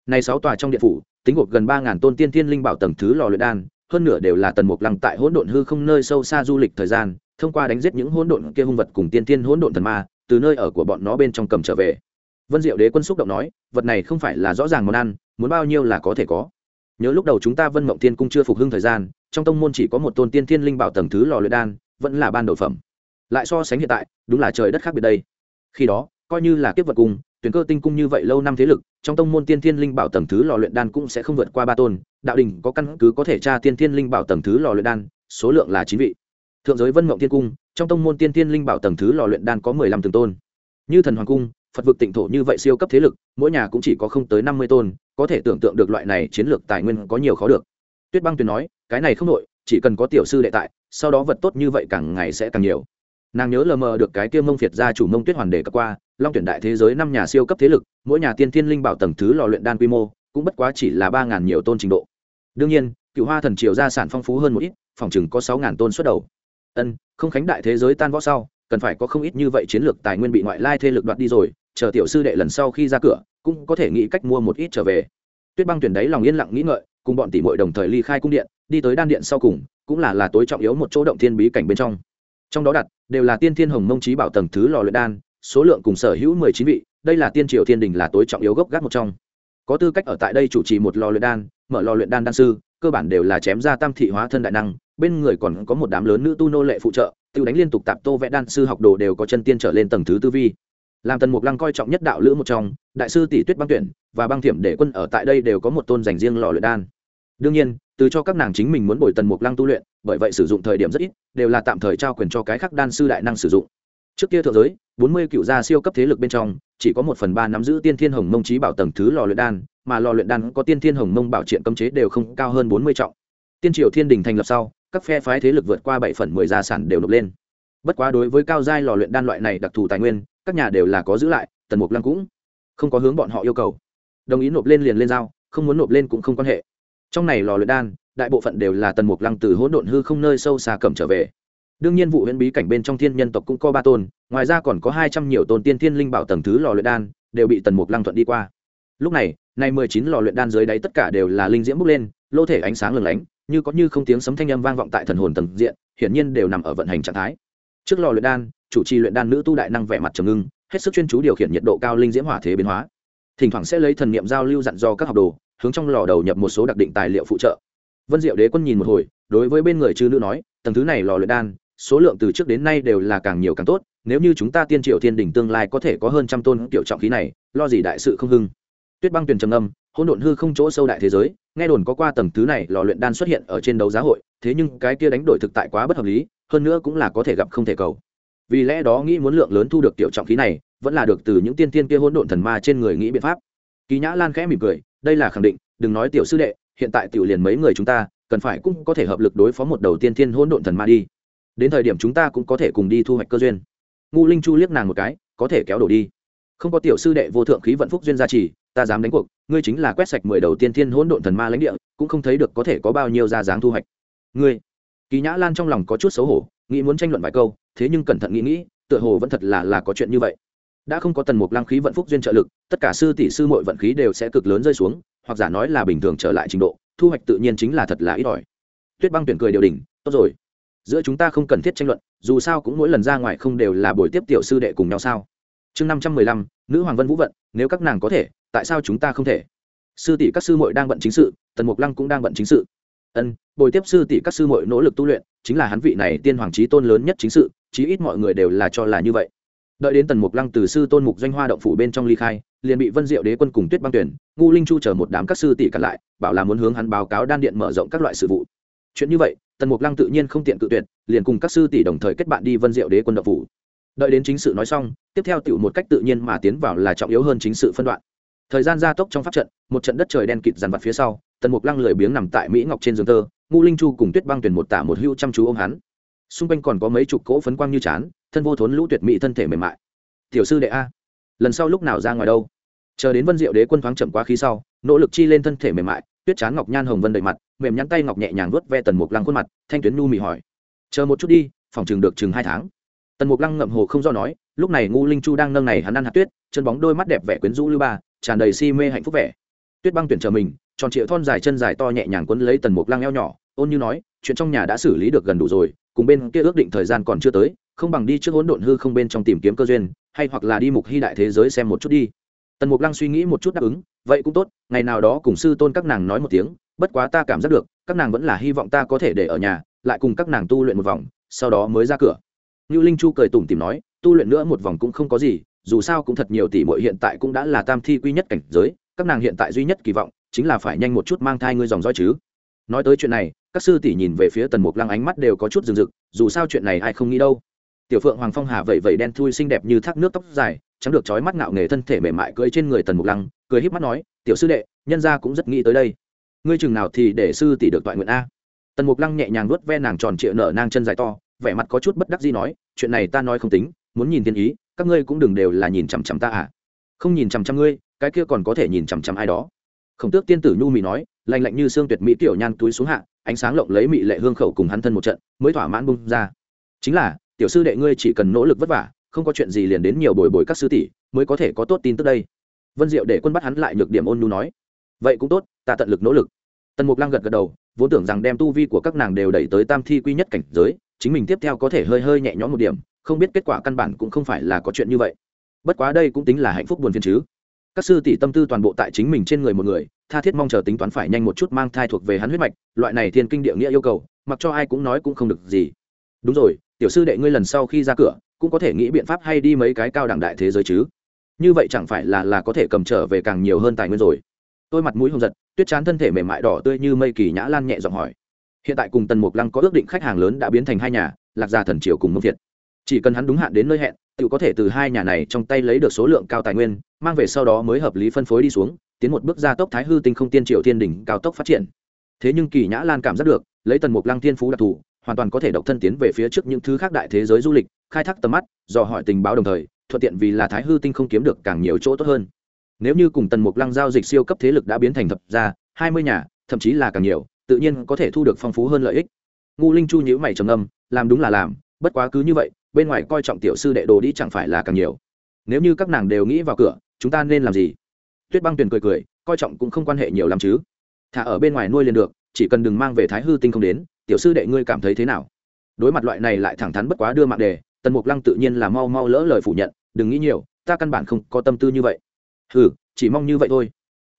Này sáu tòa trong điện phủ, tính gộp gần ba ngàn tôn tiên thiên linh bảo tầng thứ lò luyện đan, hơn nửa đều là tần mục lăng tại hỗn độn hư không nơi sâu xa du lịch thời gian, thông qua đánh giết những hỗn độn kia hung vật cùng tiên thiên hỗn độn thần ma từ nơi ở của bọn nó bên trong cầm trở về. Vân diệu đế quân xúc động nói, vật này không phải là rõ ràng món ăn, muốn bao nhiêu là có thể có. Nhớ lúc đầu chúng ta vân mộng thiên cung chưa phục hưng thời gian, trong tông môn chỉ có một tôn tiên thiên linh bảo tầng thứ lò luyện đan, vẫn là ban đầu phẩm. Lại so sánh hiện tại, đúng là trời đất khác biệt đây. Khi đó, coi như là kiếp vật cung tuyển cơ tinh cung như vậy lâu năm thế lực, trong tông môn tiên thiên linh bảo tầng thứ lò luyện đan cũng sẽ không vượt qua ba tôn, đạo đình có căn cứ có thể tra tiên thiên linh bảo tầng thứ lò luyện đan, số lượng là chín vị. Thượng giới vân mộng thiên cung trong tông môn tiên thiên linh bảo tầng thứ lò luyện đan có mười lăm từng tôn. Như thần hoàng cung, phật vực tịnh thổ như vậy siêu cấp thế lực, mỗi nhà cũng chỉ có không tới năm mươi tôn, có thể tưởng tượng được loại này chiến lược tài nguyên có nhiều khó được. Tuyết băng tuyền nói, cái này không nội, chỉ cần có tiểu sư đệ tại, sau đó vật tốt như vậy càng ngày sẽ càng nhiều. Nàng nhớ lờ mờ được cái tiêu mông phiệt gia chủ mông tuyết hoàn đề cập qua, long tuyển đại thế giới năm nhà siêu cấp thế lực, mỗi nhà tiên thiên linh bảo tầng thứ lò luyện đan quy mô, cũng bất quá chỉ là ba ngàn nhiều tôn trình độ. Đương nhiên, cựu hoa thần triều gia sản phong phú hơn một ít, phòng chừng có sáu ngàn tôn xuất đầu ân, không khánh đại thế giới tan võ sau, cần phải có không ít như vậy chiến lược tài nguyên bị ngoại lai thế lực đoạt đi rồi, chờ tiểu sư đệ lần sau khi ra cửa, cũng có thể nghĩ cách mua một ít trở về. Tuyết băng tuyển đấy lòng yên lặng nghĩ ngợi, cùng bọn tỷ muội đồng thời ly khai cung điện, đi tới đan điện sau cùng, cũng là là tối trọng yếu một chỗ động thiên bí cảnh bên trong. Trong đó đặt, đều là tiên thiên hồng mông trí bảo tầng thứ lò luyện đan, số lượng cùng sở hữu mười chín vị, đây là tiên triều thiên đình là tối trọng yếu gốc gác một trong. Có tư cách ở tại đây chủ trì một lò luyện đan, mở lò luyện đan đan sư, cơ bản đều là chém ra tam thị hóa thân đại năng bên người còn có một đám lớn nữ tu nô lệ phụ trợ, tự đánh liên tục tạp tô vẽ đan sư học đồ đều có chân tiên trở lên tầng thứ tư vi. Làm tần mục lăng coi trọng nhất đạo lữ một trong, đại sư tỷ tuyết băng tuyển và băng thiểm để quân ở tại đây đều có một tôn dành riêng lò luyện đan. Đương nhiên, từ cho các nàng chính mình muốn bồi tần mục lăng tu luyện, bởi vậy sử dụng thời điểm rất ít, đều là tạm thời trao quyền cho cái khác đan sư đại năng sử dụng. Trước kia thượng giới, bốn mươi cựu gia siêu cấp thế lực bên trong, chỉ có một phần ba nắm giữ tiên thiên hồng mông trí bảo tầng thứ lò luyện đan, mà lò luyện đan có tiên thiên hồng mông bảo triện cấm chế đều không cao hơn bốn mươi trọng. Tiên triều thiên đình thành lập sau các phe phái thế lực vượt qua bảy phần mười gia sản đều nộp lên. Bất quá đối với cao giai lò luyện đan loại này đặc thù tài nguyên, các nhà đều là có giữ lại, tần mục lăng cũng không có hướng bọn họ yêu cầu. Đồng ý nộp lên liền lên giao, không muốn nộp lên cũng không quan hệ. Trong này lò luyện đan, đại bộ phận đều là tần mục lăng từ hỗn độn hư không nơi sâu xa cầm trở về. Đương nhiên vụ huyễn bí cảnh bên trong thiên nhân tộc cũng có ba tôn, ngoài ra còn có hai trăm nhiều tôn tiên thiên linh bảo tầng thứ lò luyện đan, đều bị tần mục lăng thuận đi qua. Lúc này, nay mười chín lò luyện đan dưới đáy tất cả đều là linh diễm bốc lên, lô thể ánh sáng lừng lánh như có như không tiếng sấm thanh âm vang vọng tại thần hồn tầng diện, hiển nhiên đều nằm ở vận hành trạng thái. Trước lò luyện đan, chủ trì luyện đan nữ tu đại năng vẻ mặt trầm ngưng, hết sức chuyên chú điều khiển nhiệt độ cao linh diễm hỏa thế biến hóa. Thỉnh thoảng sẽ lấy thần niệm giao lưu dặn do các học đồ, hướng trong lò đầu nhập một số đặc định tài liệu phụ trợ. Vân diệu đế quân nhìn một hồi, đối với bên người chư nữ nói, tầng thứ này lò luyện đan, số lượng từ trước đến nay đều là càng nhiều càng tốt, nếu như chúng ta tiên triệu thiên đỉnh tương lai có thể có hơn trăm tôn kiểu trọng khí này, lo gì đại sự không hưng tuyết băng tuyền trầm âm hỗn độn hư không chỗ sâu đại thế giới, nghe đồn có qua tầng thứ này lò luyện đan xuất hiện ở trên đấu giá hội, thế nhưng cái kia đánh đổi thực tại quá bất hợp lý, hơn nữa cũng là có thể gặp không thể cầu. Vì lẽ đó nghĩ muốn lượng lớn thu được tiểu trọng khí này, vẫn là được từ những tiên tiên kia hỗn độn thần ma trên người nghĩ biện pháp. Kỳ nhã lan khẽ mỉm cười, đây là khẳng định, đừng nói tiểu sư đệ, hiện tại tiểu liền mấy người chúng ta, cần phải cũng có thể hợp lực đối phó một đầu tiên tiên hỗn độn thần ma đi. Đến thời điểm chúng ta cũng có thể cùng đi thu hoạch cơ duyên. Ngu linh chu liếc nàng một cái, có thể kéo đổ đi. Không có tiểu sư đệ vô thượng khí vận phúc duyên gia trì ta dám đánh cuộc, ngươi chính là quét sạch mười đầu tiên thiên hỗn độn thần ma lãnh địa, cũng không thấy được có thể có bao nhiêu ra dáng thu hoạch. Ngươi, kỳ nhã lan trong lòng có chút xấu hổ, nghĩ muốn tranh luận vài câu, thế nhưng cẩn thận nghĩ nghĩ, tựa hồ vẫn thật là là có chuyện như vậy. Đã không có tần mục lăng khí vận phúc duyên trợ lực, tất cả sư tỷ sư mội vận khí đều sẽ cực lớn rơi xuống, hoặc giả nói là bình thường trở lại trình độ, thu hoạch tự nhiên chính là thật là ít ỏi. Tuyết băng tuyển cười điều đình tốt rồi. Giữa chúng ta không cần thiết tranh luận, dù sao cũng mỗi lần ra ngoài không đều là buổi tiếp tiểu sư đệ cùng nhau sao? Chương năm trăm mười lăm, nữ hoàng vân vũ vận, nếu các nàng có thể tại sao chúng ta không thể? Sư tỷ các sư muội đang bận chính sự, tần mục lăng cũng đang bận chính sự. Ân, bồi tiếp sư tỷ các sư muội nỗ lực tu luyện, chính là hắn vị này tiên hoàng trí tôn lớn nhất chính sự, chí ít mọi người đều là cho là như vậy. Đợi đến tần mục lăng từ sư tôn mục doanh hoa động phủ bên trong ly khai, liền bị vân diệu đế quân cùng tuyết băng tuyển, ngu linh chu chờ một đám các sư tỷ cặn lại, bảo là muốn hướng hắn báo cáo đan điện mở rộng các loại sự vụ. Chuyện như vậy, tần mục lăng tự nhiên không tiện cự tuyệt, liền cùng các sư tỷ đồng thời kết bạn đi vân diệu đế quân động phủ. Đợi đến chính sự nói xong, tiếp theo tiểu một cách tự nhiên mà tiến vào là trọng yếu hơn chính sự phân đoạn thời gian gia tốc trong pháp trận, một trận đất trời đen kịt dằn vặt phía sau, tần mục lăng lười biếng nằm tại mỹ ngọc trên giường tơ ngu linh chu cùng tuyết băng tuyển một tả một hưu chăm chú ô m hắn. Xung quanh còn có mấy chục cỗ phấn quang như chán, thân vô thốn lũ tuyệt mỹ thân thể mềm mại. Tiểu sư đệ a, lần sau lúc nào ra ngoài đâu? Chờ đến vân diệu đế quân thoáng chậm quá khí sau, nỗ lực chi lên thân thể mềm mại, tuyết chán ngọc nhan hồng vân đầy mặt, mềm nhắn tay ngọc nhẹ nhàng vuốt ve tần mục lăng khuôn mặt, thanh tuyến nu mị hỏi, chờ một chút đi, phòng chừng được chừng hai tháng. Tần mục lăng ngậm hồ không do nói, lúc này ngu linh chu đang nâng này hắn ăn hạt tuyết, chân bóng đôi mắt đẹp vẻ quyến rũ lưu ba tràn đầy si mê hạnh phúc vẻ. Tuyết băng tuyển chờ mình, tròn triệu thon dài chân dài to nhẹ nhàng quấn lấy tần mục lăng eo nhỏ, ôn như nói, chuyện trong nhà đã xử lý được gần đủ rồi, cùng bên kia ước định thời gian còn chưa tới, không bằng đi trước hỗn độn hư không bên trong tìm kiếm cơ duyên, hay hoặc là đi mục hy đại thế giới xem một chút đi. Tần mục lăng suy nghĩ một chút đáp ứng, vậy cũng tốt, ngày nào đó cùng sư tôn các nàng nói một tiếng, bất quá ta cảm giác được, các nàng vẫn là hy vọng ta có thể để ở nhà, lại cùng các nàng tu luyện một vòng, sau đó mới ra cửa. Như linh chu cười tủm tìm nói, tu luyện nữa một vòng cũng không có gì dù sao cũng thật nhiều tỷ muội hiện tại cũng đã là tam thi quy nhất cảnh giới, các nàng hiện tại duy nhất kỳ vọng chính là phải nhanh một chút mang thai ngươi dòng dõi chứ. Nói tới chuyện này, các sư tỷ nhìn về phía tần mục lăng ánh mắt đều có chút rừng rực, dù sao chuyện này ai không nghĩ đâu. Tiểu phượng hoàng phong hà vẩy vẩy đen thui xinh đẹp như thác nước tóc dài chẳng được trói mắt ngạo nghề thân thể mềm mại cưỡi trên người tần mục lăng, cười híp mắt nói, tiểu sư đệ, nhân gia cũng rất nghĩ tới đây. Ngươi chừng nào thì để sư tỷ được toại nguyện a? Tần mục lăng nhẹ nhàng nuốt ve nàng tròn trịa nở nang chân dài to, vẻ mặt có chút bất đắc dĩ nói, chuyện này ta nói không tính, muốn nhìn thiên ý các ngươi cũng đừng đều là nhìn chằm chằm ta à. Không nhìn chằm chằm ngươi, cái kia còn có thể nhìn chằm chằm ai đó. Khổng tước tiên tử nhu mị nói lành lạnh như xương tuyệt mỹ tiểu nhan túi xuống hạ, ánh sáng lộng lấy mị lệ hương khẩu cùng hắn thân một trận, mới thỏa mãn bung ra. Chính là, tiểu sư đệ ngươi chỉ cần nỗ lực vất vả, không có chuyện gì liền đến nhiều bồi bồi các sư tỷ, mới có thể có tốt tin tức đây. Vân diệu để quân bắt hắn lại nhược điểm ôn nhu nói, vậy cũng tốt, ta tận lực nỗ lực. Tần mục lăng gật gật đầu, vốn tưởng rằng đem tu vi của các nàng đều đẩy tới tam thi quy nhất cảnh giới, chính mình tiếp theo có thể hơi hơi nhẹ nhõm một điểm không biết kết quả căn bản cũng không phải là có chuyện như vậy. Bất quá đây cũng tính là hạnh phúc buồn phiền chứ. Các sư tỷ tâm tư toàn bộ tại chính mình trên người một người, tha thiết mong chờ tính toán phải nhanh một chút mang thai thuộc về hắn huyết mạch, loại này thiên kinh địa nghĩa yêu cầu, mặc cho ai cũng nói cũng không được gì. Đúng rồi, tiểu sư đệ ngươi lần sau khi ra cửa, cũng có thể nghĩ biện pháp hay đi mấy cái cao đẳng đại thế giới chứ. Như vậy chẳng phải là là có thể cầm trở về càng nhiều hơn tài nguyên rồi. Tôi mặt mũi hồng giật, tuyết chán thân thể mềm mại đỏ tươi như mây kỳ nhã lan nhẹ giọng hỏi. Hiện tại cùng tần mục lăng có ước định khách hàng lớn đã biến thành hai nhà, lạc gia thần triều cùng mông việt chỉ cần hắn đúng hạn đến nơi hẹn tự có thể từ hai nhà này trong tay lấy được số lượng cao tài nguyên, mang về sau đó mới hợp lý phân phối đi xuống, tiến một bước gia tốc thái hư tinh không tiên triệu thiên đỉnh cao tốc phát triển. Thế nhưng kỳ nhã lan cảm giác được, lấy tần mục lăng thiên phú đặc thù, hoàn toàn có thể độc thân tiến về phía trước những thứ khác đại thế giới du lịch, khai thác tầm mắt, dò hỏi tình báo đồng thời, thuận tiện vì là thái hư tinh không kiếm được càng nhiều chỗ tốt hơn. Nếu như cùng tần mục lăng giao dịch siêu cấp thế lực đã biến thành thập ra hai mươi nhà, thậm chí là càng nhiều, tự nhiên có thể thu được phong phú hơn lợi ích. Ngu linh chu nhữ mày trầm âm làm đúng là làm, bất quá cứ như vậy bên ngoài coi trọng tiểu sư đệ đồ đi chẳng phải là càng nhiều. Nếu như các nàng đều nghĩ vào cửa, chúng ta nên làm gì? Tuyết băng tuyền cười cười, coi trọng cũng không quan hệ nhiều lắm chứ. Thả ở bên ngoài nuôi liền được, chỉ cần đừng mang về thái hư tinh không đến, tiểu sư đệ ngươi cảm thấy thế nào? Đối mặt loại này lại thẳng thắn bất quá đưa mạng đề, tần mục lăng tự nhiên là mau mau lỡ lời phủ nhận, đừng nghĩ nhiều, ta căn bản không có tâm tư như vậy. Ừ chỉ mong như vậy thôi.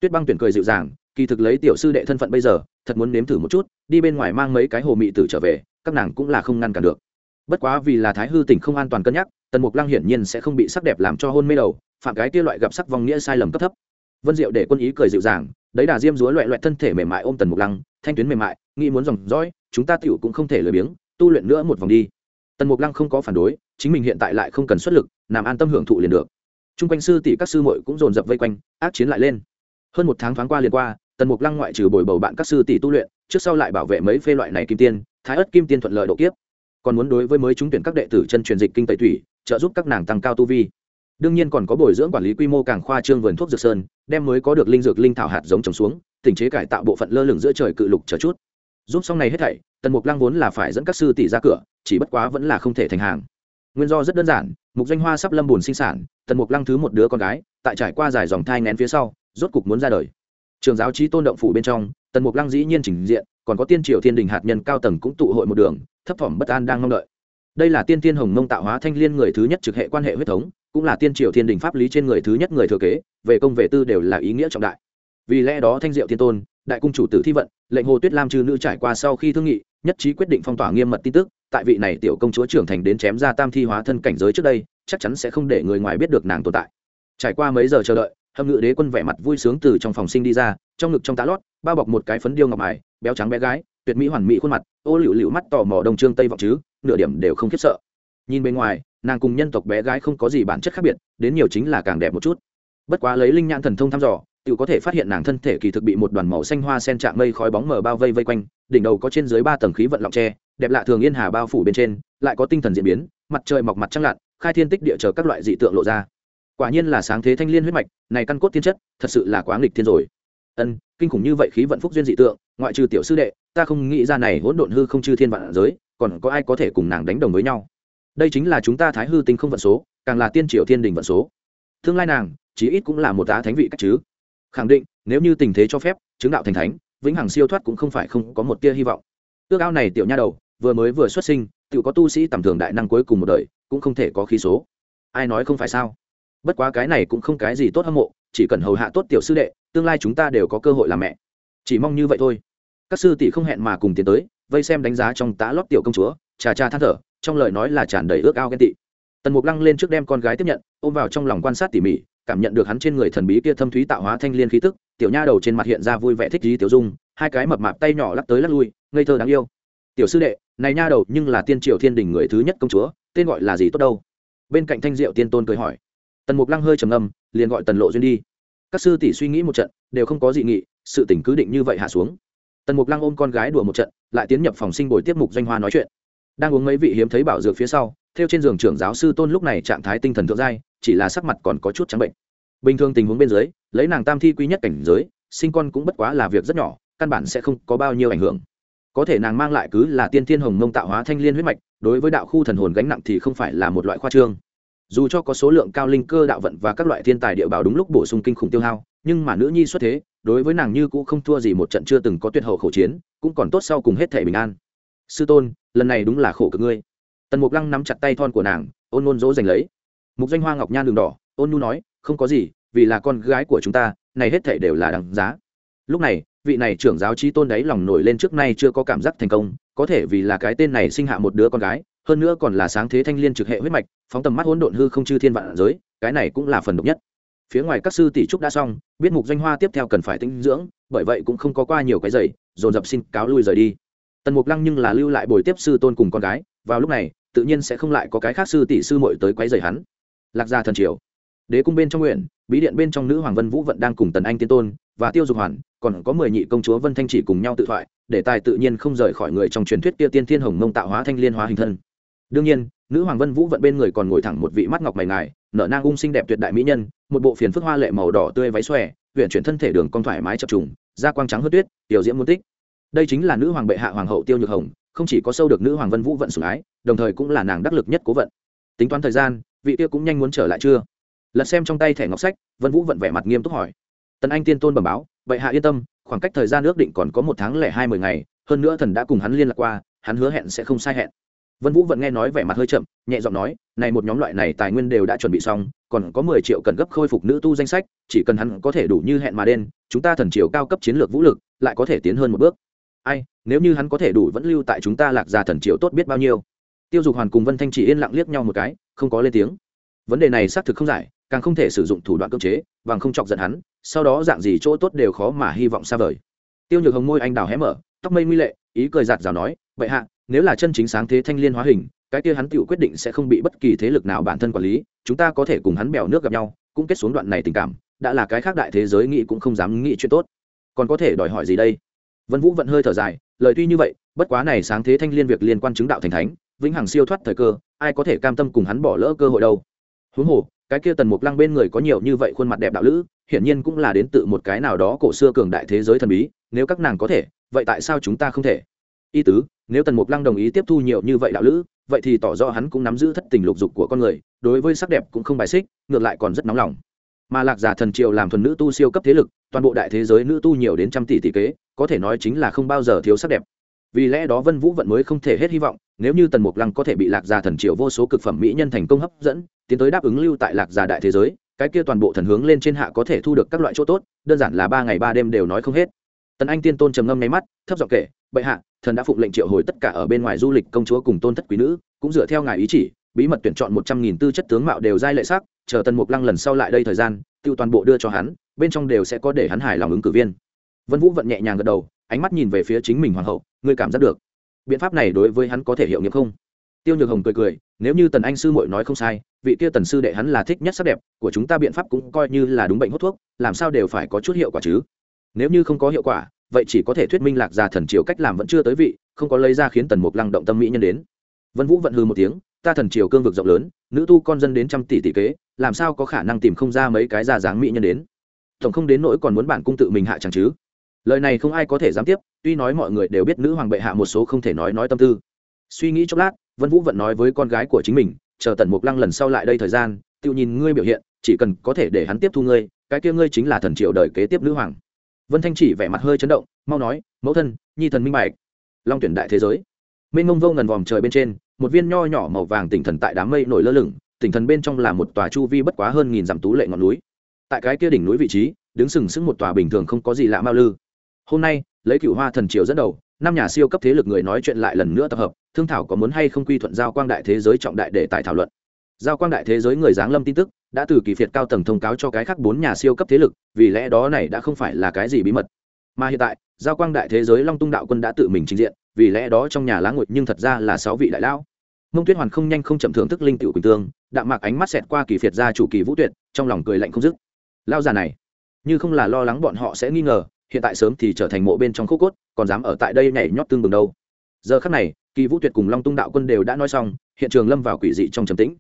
Tuyết băng tuyển cười dịu dàng, kỳ thực lấy tiểu sư đệ thân phận bây giờ, thật muốn nếm thử một chút, đi bên ngoài mang mấy cái hồ mị tử trở về, các nàng cũng là không ngăn cản được bất quá vì là thái hư tỉnh không an toàn cân nhắc, tần mục lăng hiển nhiên sẽ không bị sắc đẹp làm cho hôn mê đầu, phạm cái kia loại gặp sắc vong nghĩa sai lầm cấp thấp. Vân diệu để quân ý cười dịu dàng, đấy đà diêm dúa loẹ loẹt thân thể mềm mại ôm tần mục lăng, thanh tuyến mềm mại, nghĩ muốn dòng dõi, chúng ta tiểu cũng không thể lười biếng, tu luyện nữa một vòng đi. Tần mục lăng không có phản đối, chính mình hiện tại lại không cần xuất lực, nằm an tâm hưởng thụ liền được. T r u n g quanh sư tỷ các sư muội cũng dồn dập vây quanh, ác chiến lại lên. Hơn một tháng thoáng qua liền qua, tần mục lăng ngoại trừ bồi bầu bạn các sư tỷ tu luyện, trước sau lại bảo vệ mấy phê loại này kim tiên, thái ất kim tiên thuận lợi độ kiếp còn muốn đối với mới trúng tuyển các đệ tử chân truyền dịch kinh tẩy thủy, trợ giúp các nàng tăng cao tu vi. Đương nhiên còn có bồi dưỡng quản lý quy mô càng khoa trương vườn thuốc dược sơn, đem mới có được linh dược linh thảo hạt giống trồng xuống tình chế cải tạo bộ phận lơ lửng giữa trời cự lục chờ chút. Giúp xong này hết thảy, tần mục lăng vốn là phải dẫn các sư tỷ ra cửa, chỉ bất quá vẫn là không thể thành hàng. Nguyên do rất đơn giản, mục danh hoa sắp lâm bùn sinh sản, tần mục lăng thứ một đứa con gái, tại trải qua dài dòng thai ngén phía sau, rốt cục muốn ra đời. Trường giáo trí tôn động phủ bên trong, tần mục lăng dĩ nhiên trình diện, còn có tiên triều thiên đình hạt nhân cao tầng cũng tụ hội một đường thấp thỏm bất an đang mong đợi. Đây là tiên tiên hồng mông tạo hóa thanh liên người thứ nhất trực hệ quan hệ huyết thống, cũng là tiên triều thiên đình pháp lý trên người thứ nhất người thừa kế, về công về tư đều là ý nghĩa trọng đại. Vì lẽ đó thanh diệu thiên tôn, đại cung chủ tử thi vận, lệnh hồ tuyết lam trừ nữ trải qua sau khi thương nghị, nhất trí quyết định phong tỏa nghiêm mật tin tức, tại vị này tiểu công chúa trưởng thành đến chém ra tam thi hóa thân cảnh giới trước đây, chắc chắn sẽ không để người ngoài biết được nàng tồn tại. Trải qua mấy giờ chờ đợi, hâm ngự đế quân vẻ mặt vui sướng từ trong phòng sinh đi ra, trong ngực trong tá lót, bao bọc một cái phấn điêu ngọc mài, béo trắng bé gái tuyệt mỹ hoàn mỹ khuôn mặt, ô liu liu mắt tò mò đông trương tây vọng chứ, nửa điểm đều không khiếp sợ. Nhìn bên ngoài, nàng cùng nhân tộc bé gái không có gì bản chất khác biệt, đến nhiều chính là càng đẹp một chút. Bất quá lấy linh nhãn thần thông thăm dò tự có thể phát hiện nàng thân thể kỳ thực bị một đoàn màu xanh hoa sen trạng mây khói bóng mờ bao vây vây quanh, đỉnh đầu có trên dưới ba tầng khí vận lọng tre, đẹp lạ thường yên hà bao phủ bên trên, lại có tinh thần diễn biến, mặt trời mọc mặt trăng lặn, khai thiên tích địa chờ các loại dị tượng lộ ra. Quả nhiên là sáng thế thanh liên huyết mạch, này căn cốt thiên chất, thật sự là quá nghịch thiên rồi. Ân, kinh khủng như vậy khí vận phúc duyên dị tượng, ngoại trừ tiểu sư đệ ta không nghĩ ra này hỗn độn hư không chư thiên vạn giới, còn có ai có thể cùng nàng đánh đồng với nhau? Đây chính là chúng ta thái hư tinh không vận số, càng là tiên triều thiên đình vận số. Tương lai nàng, chí ít cũng là một tá thánh vị cách chứ. Khẳng định, nếu như tình thế cho phép, chứng đạo thành thánh, vĩnh hằng siêu thoát cũng không phải không có một tia hy vọng. Ước ao này tiểu nha đầu, vừa mới vừa xuất sinh, tự có tu sĩ tầm thường đại năng cuối cùng một đời, cũng không thể có khí số. Ai nói không phải sao? Bất quá cái này cũng không cái gì tốt hâm mộ, chỉ cần hầu hạ tốt tiểu sư đệ, tương lai chúng ta đều có cơ hội làm mẹ. Chỉ mong như vậy thôi các sư tỷ không hẹn mà cùng tiến tới, vây xem đánh giá trong tá lót tiểu công chúa, trà trà than thở, trong lời nói là tràn đầy ước ao ghen tị. Tần mục lăng lên trước đem con gái tiếp nhận, ôm vào trong lòng quan sát tỉ mỉ, cảm nhận được hắn trên người thần bí kia thâm thúy tạo hóa thanh liên khí tức, tiểu nha đầu trên mặt hiện ra vui vẻ thích lý tiểu dung, hai cái mập mạp tay nhỏ lắc tới lắc lui, ngây thơ đáng yêu. Tiểu sư đệ, này nha đầu nhưng là tiên triều thiên đình người thứ nhất công chúa, tên gọi là gì tốt đâu? Bên cạnh thanh diệu tiên tôn cười hỏi. Tần mục lăng hơi trầm ngâm, liền gọi tần lộ duyên đi. Các sư tỷ suy nghĩ một trận, đều không có dị nghị, sự tỉnh cứ định như vậy hạ xuống tần mục lăng ôm con gái đùa một trận, lại tiến nhập phòng sinh bồi tiếp mục doanh hoa nói chuyện. Đang uống mấy vị hiếm thấy bảo dược phía sau, theo trên giường trưởng giáo sư tôn lúc này trạng thái tinh thần thượng giai, chỉ là sắc mặt còn có chút trắng bệnh. Bình thường tình huống bên dưới, lấy nàng tam thi quý nhất cảnh giới, sinh con cũng bất quá là việc rất nhỏ, căn bản sẽ không có bao nhiêu ảnh hưởng. Có thể nàng mang lại cứ là tiên thiên hồng mông tạo hóa thanh liên huyết mạch, đối với đạo khu thần hồn gánh nặng thì không phải là một loại khoa trương. Dù cho có số lượng cao linh cơ đạo vận và các loại thiên tài địa bảo đúng lúc bổ sung kinh khủng tiêu hao, nhưng mà nữ nhi xuất thế đối với nàng như cũng không thua gì một trận chưa từng có tuyệt hậu khổ chiến, cũng còn tốt sau cùng hết thể bình an. Sư tôn, lần này đúng là khổ cực ngươi. Tần mục lăng nắm chặt tay thon của nàng, ôn nôn dỗ giành lấy. Mục danh hoa ngọc nhan đường đỏ, ôn nu nói, không có gì, vì là con gái của chúng ta, này hết thể đều là đằng giá. Lúc này, vị này trưởng giáo trí tôn đấy lòng nổi lên trước nay chưa có cảm giác thành công, có thể vì là cái tên này sinh hạ một đứa con gái, hơn nữa còn là sáng thế thanh liên trực hệ huyết mạch, phóng tầm mắt hỗn độn hư không chư thiên vạn giới, cái này cũng là phần độc nhất phía ngoài các sư tỷ trúc đã xong, biết mục danh hoa tiếp theo cần phải tinh dưỡng, bởi vậy cũng không có qua nhiều cái giày, dồn dập xin cáo lui rời đi. Tần mục lăng nhưng là lưu lại bồi tiếp sư tôn cùng con gái, vào lúc này, tự nhiên sẽ không lại có cái khác sư tỷ sư muội tới quấy rầy hắn. Lạc gia thần triều. Đế cung bên trong nguyện, bí điện bên trong nữ hoàng vân vũ vận đang cùng tần anh tiên tôn và tiêu dục hoàn, còn có mười nhị công chúa vân thanh chỉ cùng nhau tự thoại, để tài tự nhiên không rời khỏi người trong truyền thuyết kia tiên thiên hồng mông tạo hóa thanh liên hóa hình thân. Đương nhiên, nữ hoàng vân vũ vận bên người còn ngồi thẳng một vị mắt ngọc mày ngài, nở nang ung xinh đẹp tuyệt đại mỹ nhân một bộ phiền phức hoa lệ màu đỏ tươi váy xòe huyện chuyển thân thể đường cong thoải mái chập trùng, da quang trắng hớt tuyết, tiểu diễm muôn tích. Đây chính là nữ hoàng bệ hạ hoàng hậu tiêu nhược hồng, không chỉ có sâu được nữ hoàng vân vũ vận sủng ái, đồng thời cũng là nàng đắc lực nhất cố vận. Tính toán thời gian, vị tiêu cũng nhanh muốn trở lại chưa? Lật xem trong tay thẻ ngọc sách, vân vũ vận vẻ mặt nghiêm túc hỏi. Tần anh tiên tôn bẩm báo, bệ hạ yên tâm, khoảng cách thời gian ước định còn có một tháng lẻ hai mươi ngày, hơn nữa thần đã cùng hắn liên lạc qua, hắn hứa hẹn sẽ không sai hẹn vân vũ vẫn nghe nói vẻ mặt hơi chậm, nhẹ giọng nói, này một nhóm loại này tài nguyên đều đã chuẩn bị xong, còn có mười triệu cần gấp khôi phục nữ tu danh sách, chỉ cần hắn có thể đủ như hẹn mà đen, chúng ta thần triều cao cấp chiến lược vũ lực lại có thể tiến hơn một bước. Ai, nếu như hắn có thể đủ vẫn lưu tại chúng ta lạc gia thần triều tốt biết bao nhiêu. Tiêu dục hoàn cùng vân thanh chỉ yên lặng liếc nhau một cái, không có lên tiếng. Vấn đề này xác thực không giải, càng không thể sử dụng thủ đoạn cưỡng chế, bằng không chọc giận hắn, sau đó dạng gì chỗ tốt đều khó mà hy vọng xa vời. Tiêu nhược hồng môi anh đào hé mở, tóc mây nguy lệ, ý cười giạt rào nói vậy hạ nếu là chân chính sáng thế thanh liên hóa hình, cái kia hắn tự quyết định sẽ không bị bất kỳ thế lực nào bản thân quản lý, chúng ta có thể cùng hắn bèo nước gặp nhau, cũng kết xuống đoạn này tình cảm, đã là cái khác đại thế giới nghĩ cũng không dám nghĩ chuyện tốt. Còn có thể đòi hỏi gì đây? Vân vũ vẫn hơi thở dài, lời tuy như vậy, bất quá này sáng thế thanh liên việc liên quan chứng đạo thành thánh, vĩnh hằng siêu thoát thời cơ, ai có thể cam tâm cùng hắn bỏ lỡ cơ hội đâu. Huống hồ, cái kia tần mục lăng bên người có nhiều như vậy khuôn mặt đẹp đạo lữ, hiển nhiên cũng là đến từ một cái nào đó cổ xưa cường đại thế giới thần bí, nếu các nàng có thể, vậy tại sao chúng ta không thể? Y tứ, nếu tần mục lăng đồng ý tiếp thu nhiều như vậy đạo lữ, vậy thì tỏ rõ hắn cũng nắm giữ thất tình lục dục của con người, đối với sắc đẹp cũng không bài xích, ngược lại còn rất nóng lòng. Mà lạc giả thần triều làm thuần nữ tu siêu cấp thế lực, toàn bộ đại thế giới nữ tu nhiều đến trăm tỷ tỷ kế, có thể nói chính là không bao giờ thiếu sắc đẹp. Vì lẽ đó vân vũ vận mới không thể hết hy vọng, nếu như tần mục lăng có thể bị lạc giả thần triều vô số cực phẩm mỹ nhân thành công hấp dẫn, tiến tới đáp ứng lưu tại lạc giả đại thế giới, cái kia toàn bộ thần hướng lên trên hạ có thể thu được các loại chỗ tốt, đơn giản là ba ngày ba đêm đều nói không hết. Tần anh tiên tôn trầm ngâm nháy mắt, thấp giọng kể bệ hạ, thần đã phụng lệnh triệu hồi tất cả ở bên ngoài du lịch công chúa cùng tôn thất quý nữ, cũng dựa theo ngài ý chỉ, bí mật tuyển chọn một trăm nghìn tư chất tướng mạo đều giai lệ sắc, chờ tần mục lăng lần sau lại đây thời gian, tiêu toàn bộ đưa cho hắn, bên trong đều sẽ có để hắn hài lòng ứng cử viên. Vân vũ vận nhẹ nhàng gật đầu, ánh mắt nhìn về phía chính mình hoàng hậu, ngươi cảm giác được. Biện pháp này đối với hắn có thể hiệu nghiệm không? Tiêu nhược hồng cười cười, nếu như tần anh sư muội nói không sai, vị kia tần sư đệ hắn là thích nhất sắc đẹp, của chúng ta biện pháp cũng coi như là đúng bệnh hút thuốc, làm sao đều phải có chút hiệu quả chứ? Nếu như không có hiệu quả vậy chỉ có thể thuyết minh lạc gia thần triều cách làm vẫn chưa tới vị, không có lấy ra khiến tần mục lăng động tâm mỹ nhân đến. Vân vũ vận hư một tiếng, ta thần triều cương vực rộng lớn, nữ tu con dân đến trăm tỷ tỷ kế, làm sao có khả năng tìm không ra mấy cái ra dáng mỹ nhân đến? Tổng không đến nỗi còn muốn bản cung tự mình hạ chẳng chứ? Lời này không ai có thể dám tiếp, tuy nói mọi người đều biết nữ hoàng bệ hạ một số không thể nói nói tâm tư. Suy nghĩ chốc lát, vân vũ vẫn nói với con gái của chính mình, chờ tần mục lăng lần sau lại đây thời gian, tự nhìn ngươi biểu hiện, chỉ cần có thể để hắn tiếp thu ngươi, cái kia ngươi chính là thần triều đời kế tiếp nữ hoàng vân thanh chỉ vẻ mặt hơi chấn động, mau nói, mẫu thân, nhi thần minh bạch. Long tuyển đại thế giới. Mênh mông vô ngần vòm trời bên trên, một viên nho nhỏ màu vàng tỉnh thần tại đám mây nổi lơ lửng, tỉnh thần bên trong là một tòa chu vi bất quá hơn nghìn dặm tú lệ ngọn núi. Tại cái kia đỉnh núi vị trí, đứng sừng sững một tòa bình thường không có gì lạ mao lư. Hôm nay, lấy cựu hoa thần triều dẫn đầu, năm nhà siêu cấp thế lực người nói chuyện lại lần nữa tập hợp, thương thảo có muốn hay không quy thuận giao quang đại thế giới trọng đại để tài thảo luận. Giao quang đại thế giới người giáng lâm tin tức đã từ kỳ phiệt cao tầng thông cáo cho cái khác bốn nhà siêu cấp thế lực, vì lẽ đó này đã không phải là cái gì bí mật. Mà hiện tại, giao quang đại thế giới long tung đạo quân đã tự mình trình diện, vì lẽ đó trong nhà lá ngụy nhưng thật ra là sáu vị đại lão. Mông tuyết hoàn không nhanh không chậm thưởng thức linh tiểu quỳnh tương, đạm mạc ánh mắt xẹt qua kỳ phiệt gia chủ kỳ vũ tuyệt, trong lòng cười lạnh không dứt. Lao già này, như không là lo lắng bọn họ sẽ nghi ngờ, hiện tại sớm thì trở thành mộ bên trong khúc cốt, còn dám ở tại đây nhảy nhót tương bừng đâu. Giờ khắc này, kỳ vũ tuyệt cùng long tung đạo quân đều đã nói xong, hiện trường lâm vào quỷ dị trong trầm tĩnh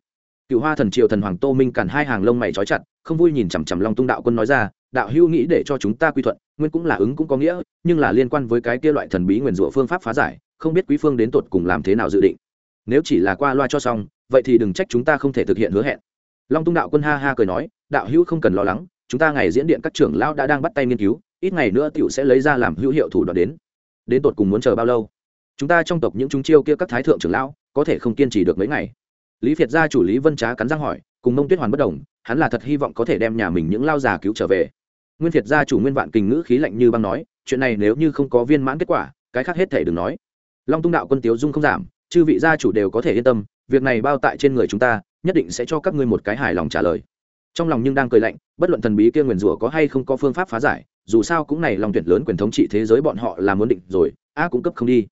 cựu hoa thần triều thần hoàng tô minh cản hai hàng lông mày trói chặt, không vui nhìn chằm chằm long tung đạo quân nói ra, đạo hữu nghĩ để cho chúng ta quy thuận, nguyên cũng là ứng cũng có nghĩa, nhưng là liên quan với cái kia loại thần bí nguyền rủa phương pháp phá giải, không biết quý phương đến tột cùng làm thế nào dự định. Nếu chỉ là qua loa cho xong, vậy thì đừng trách chúng ta không thể thực hiện hứa hẹn. Long tung đạo quân ha ha cười nói, đạo hữu không cần lo lắng, chúng ta ngày diễn điện các trưởng lão đã đang bắt tay nghiên cứu, ít ngày nữa tiểu sẽ lấy ra làm hữu hiệu thủ đoạn đến. Đến tột cùng muốn chờ bao lâu? Chúng ta trong tộc những chúng chiêu kia các thái thượng trưởng lão, có thể không kiên trì được mấy ngày lý việt gia chủ lý vân trá cắn răng hỏi, cùng mông tuyết hoàn bất đồng, hắn là thật hy vọng có thể đem nhà mình những lao già cứu trở về. Nguyên việt gia chủ nguyên vạn kình ngữ khí lạnh như băng nói, chuyện này nếu như không có viên mãn kết quả, cái khác hết thể đừng nói. Long tung đạo quân tiếu dung không giảm, chư vị gia chủ đều có thể yên tâm, việc này bao tại trên người chúng ta, nhất định sẽ cho các ngươi một cái hài lòng trả lời. Trong lòng nhưng đang cười lạnh, bất luận thần bí kia nguyền rủa có hay không có phương pháp phá giải, dù sao cũng này lòng tuyển lớn quyền thống trị thế giới bọn họ là muốn định rồi, a cũng cấp không đi.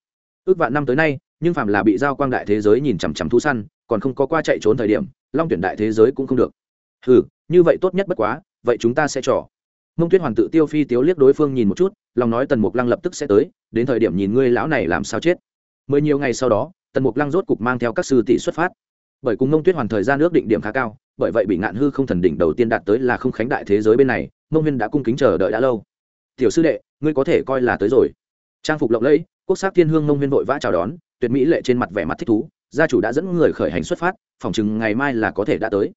Ước vạn năm tới nay nhưng phạm là bị giao quang đại thế giới nhìn chằm chằm thú săn, còn không có qua chạy trốn thời điểm, long tuyển đại thế giới cũng không được. Ừ như vậy tốt nhất bất quá, vậy chúng ta sẽ trò. Mông tuyết hoàn tự tiêu phi tiếu liếc đối phương nhìn một chút, lòng nói tần mục lăng lập tức sẽ tới, đến thời điểm nhìn ngươi lão này làm sao chết. Mười nhiều ngày sau đó, tần mục lăng rốt cục mang theo các sư tỷ xuất phát. Bởi cùng mông tuyết hoàn thời gian ước định điểm khá cao, bởi vậy bị ngạn hư không thần đỉnh đầu tiên đạt tới là không khánh đại thế giới bên này, mông huyên đã cung kính chờ đợi đã lâu. Tiểu sư đệ, ngươi có thể coi là tới rồi. Trang phục lộng lẫy, quốc sắc thiên hương mông huyên vội vã chào đón tuyệt mỹ lệ trên mặt vẻ mặt thích thú, gia chủ đã dẫn người khởi hành xuất phát, phòng chừng ngày mai là có thể đã tới.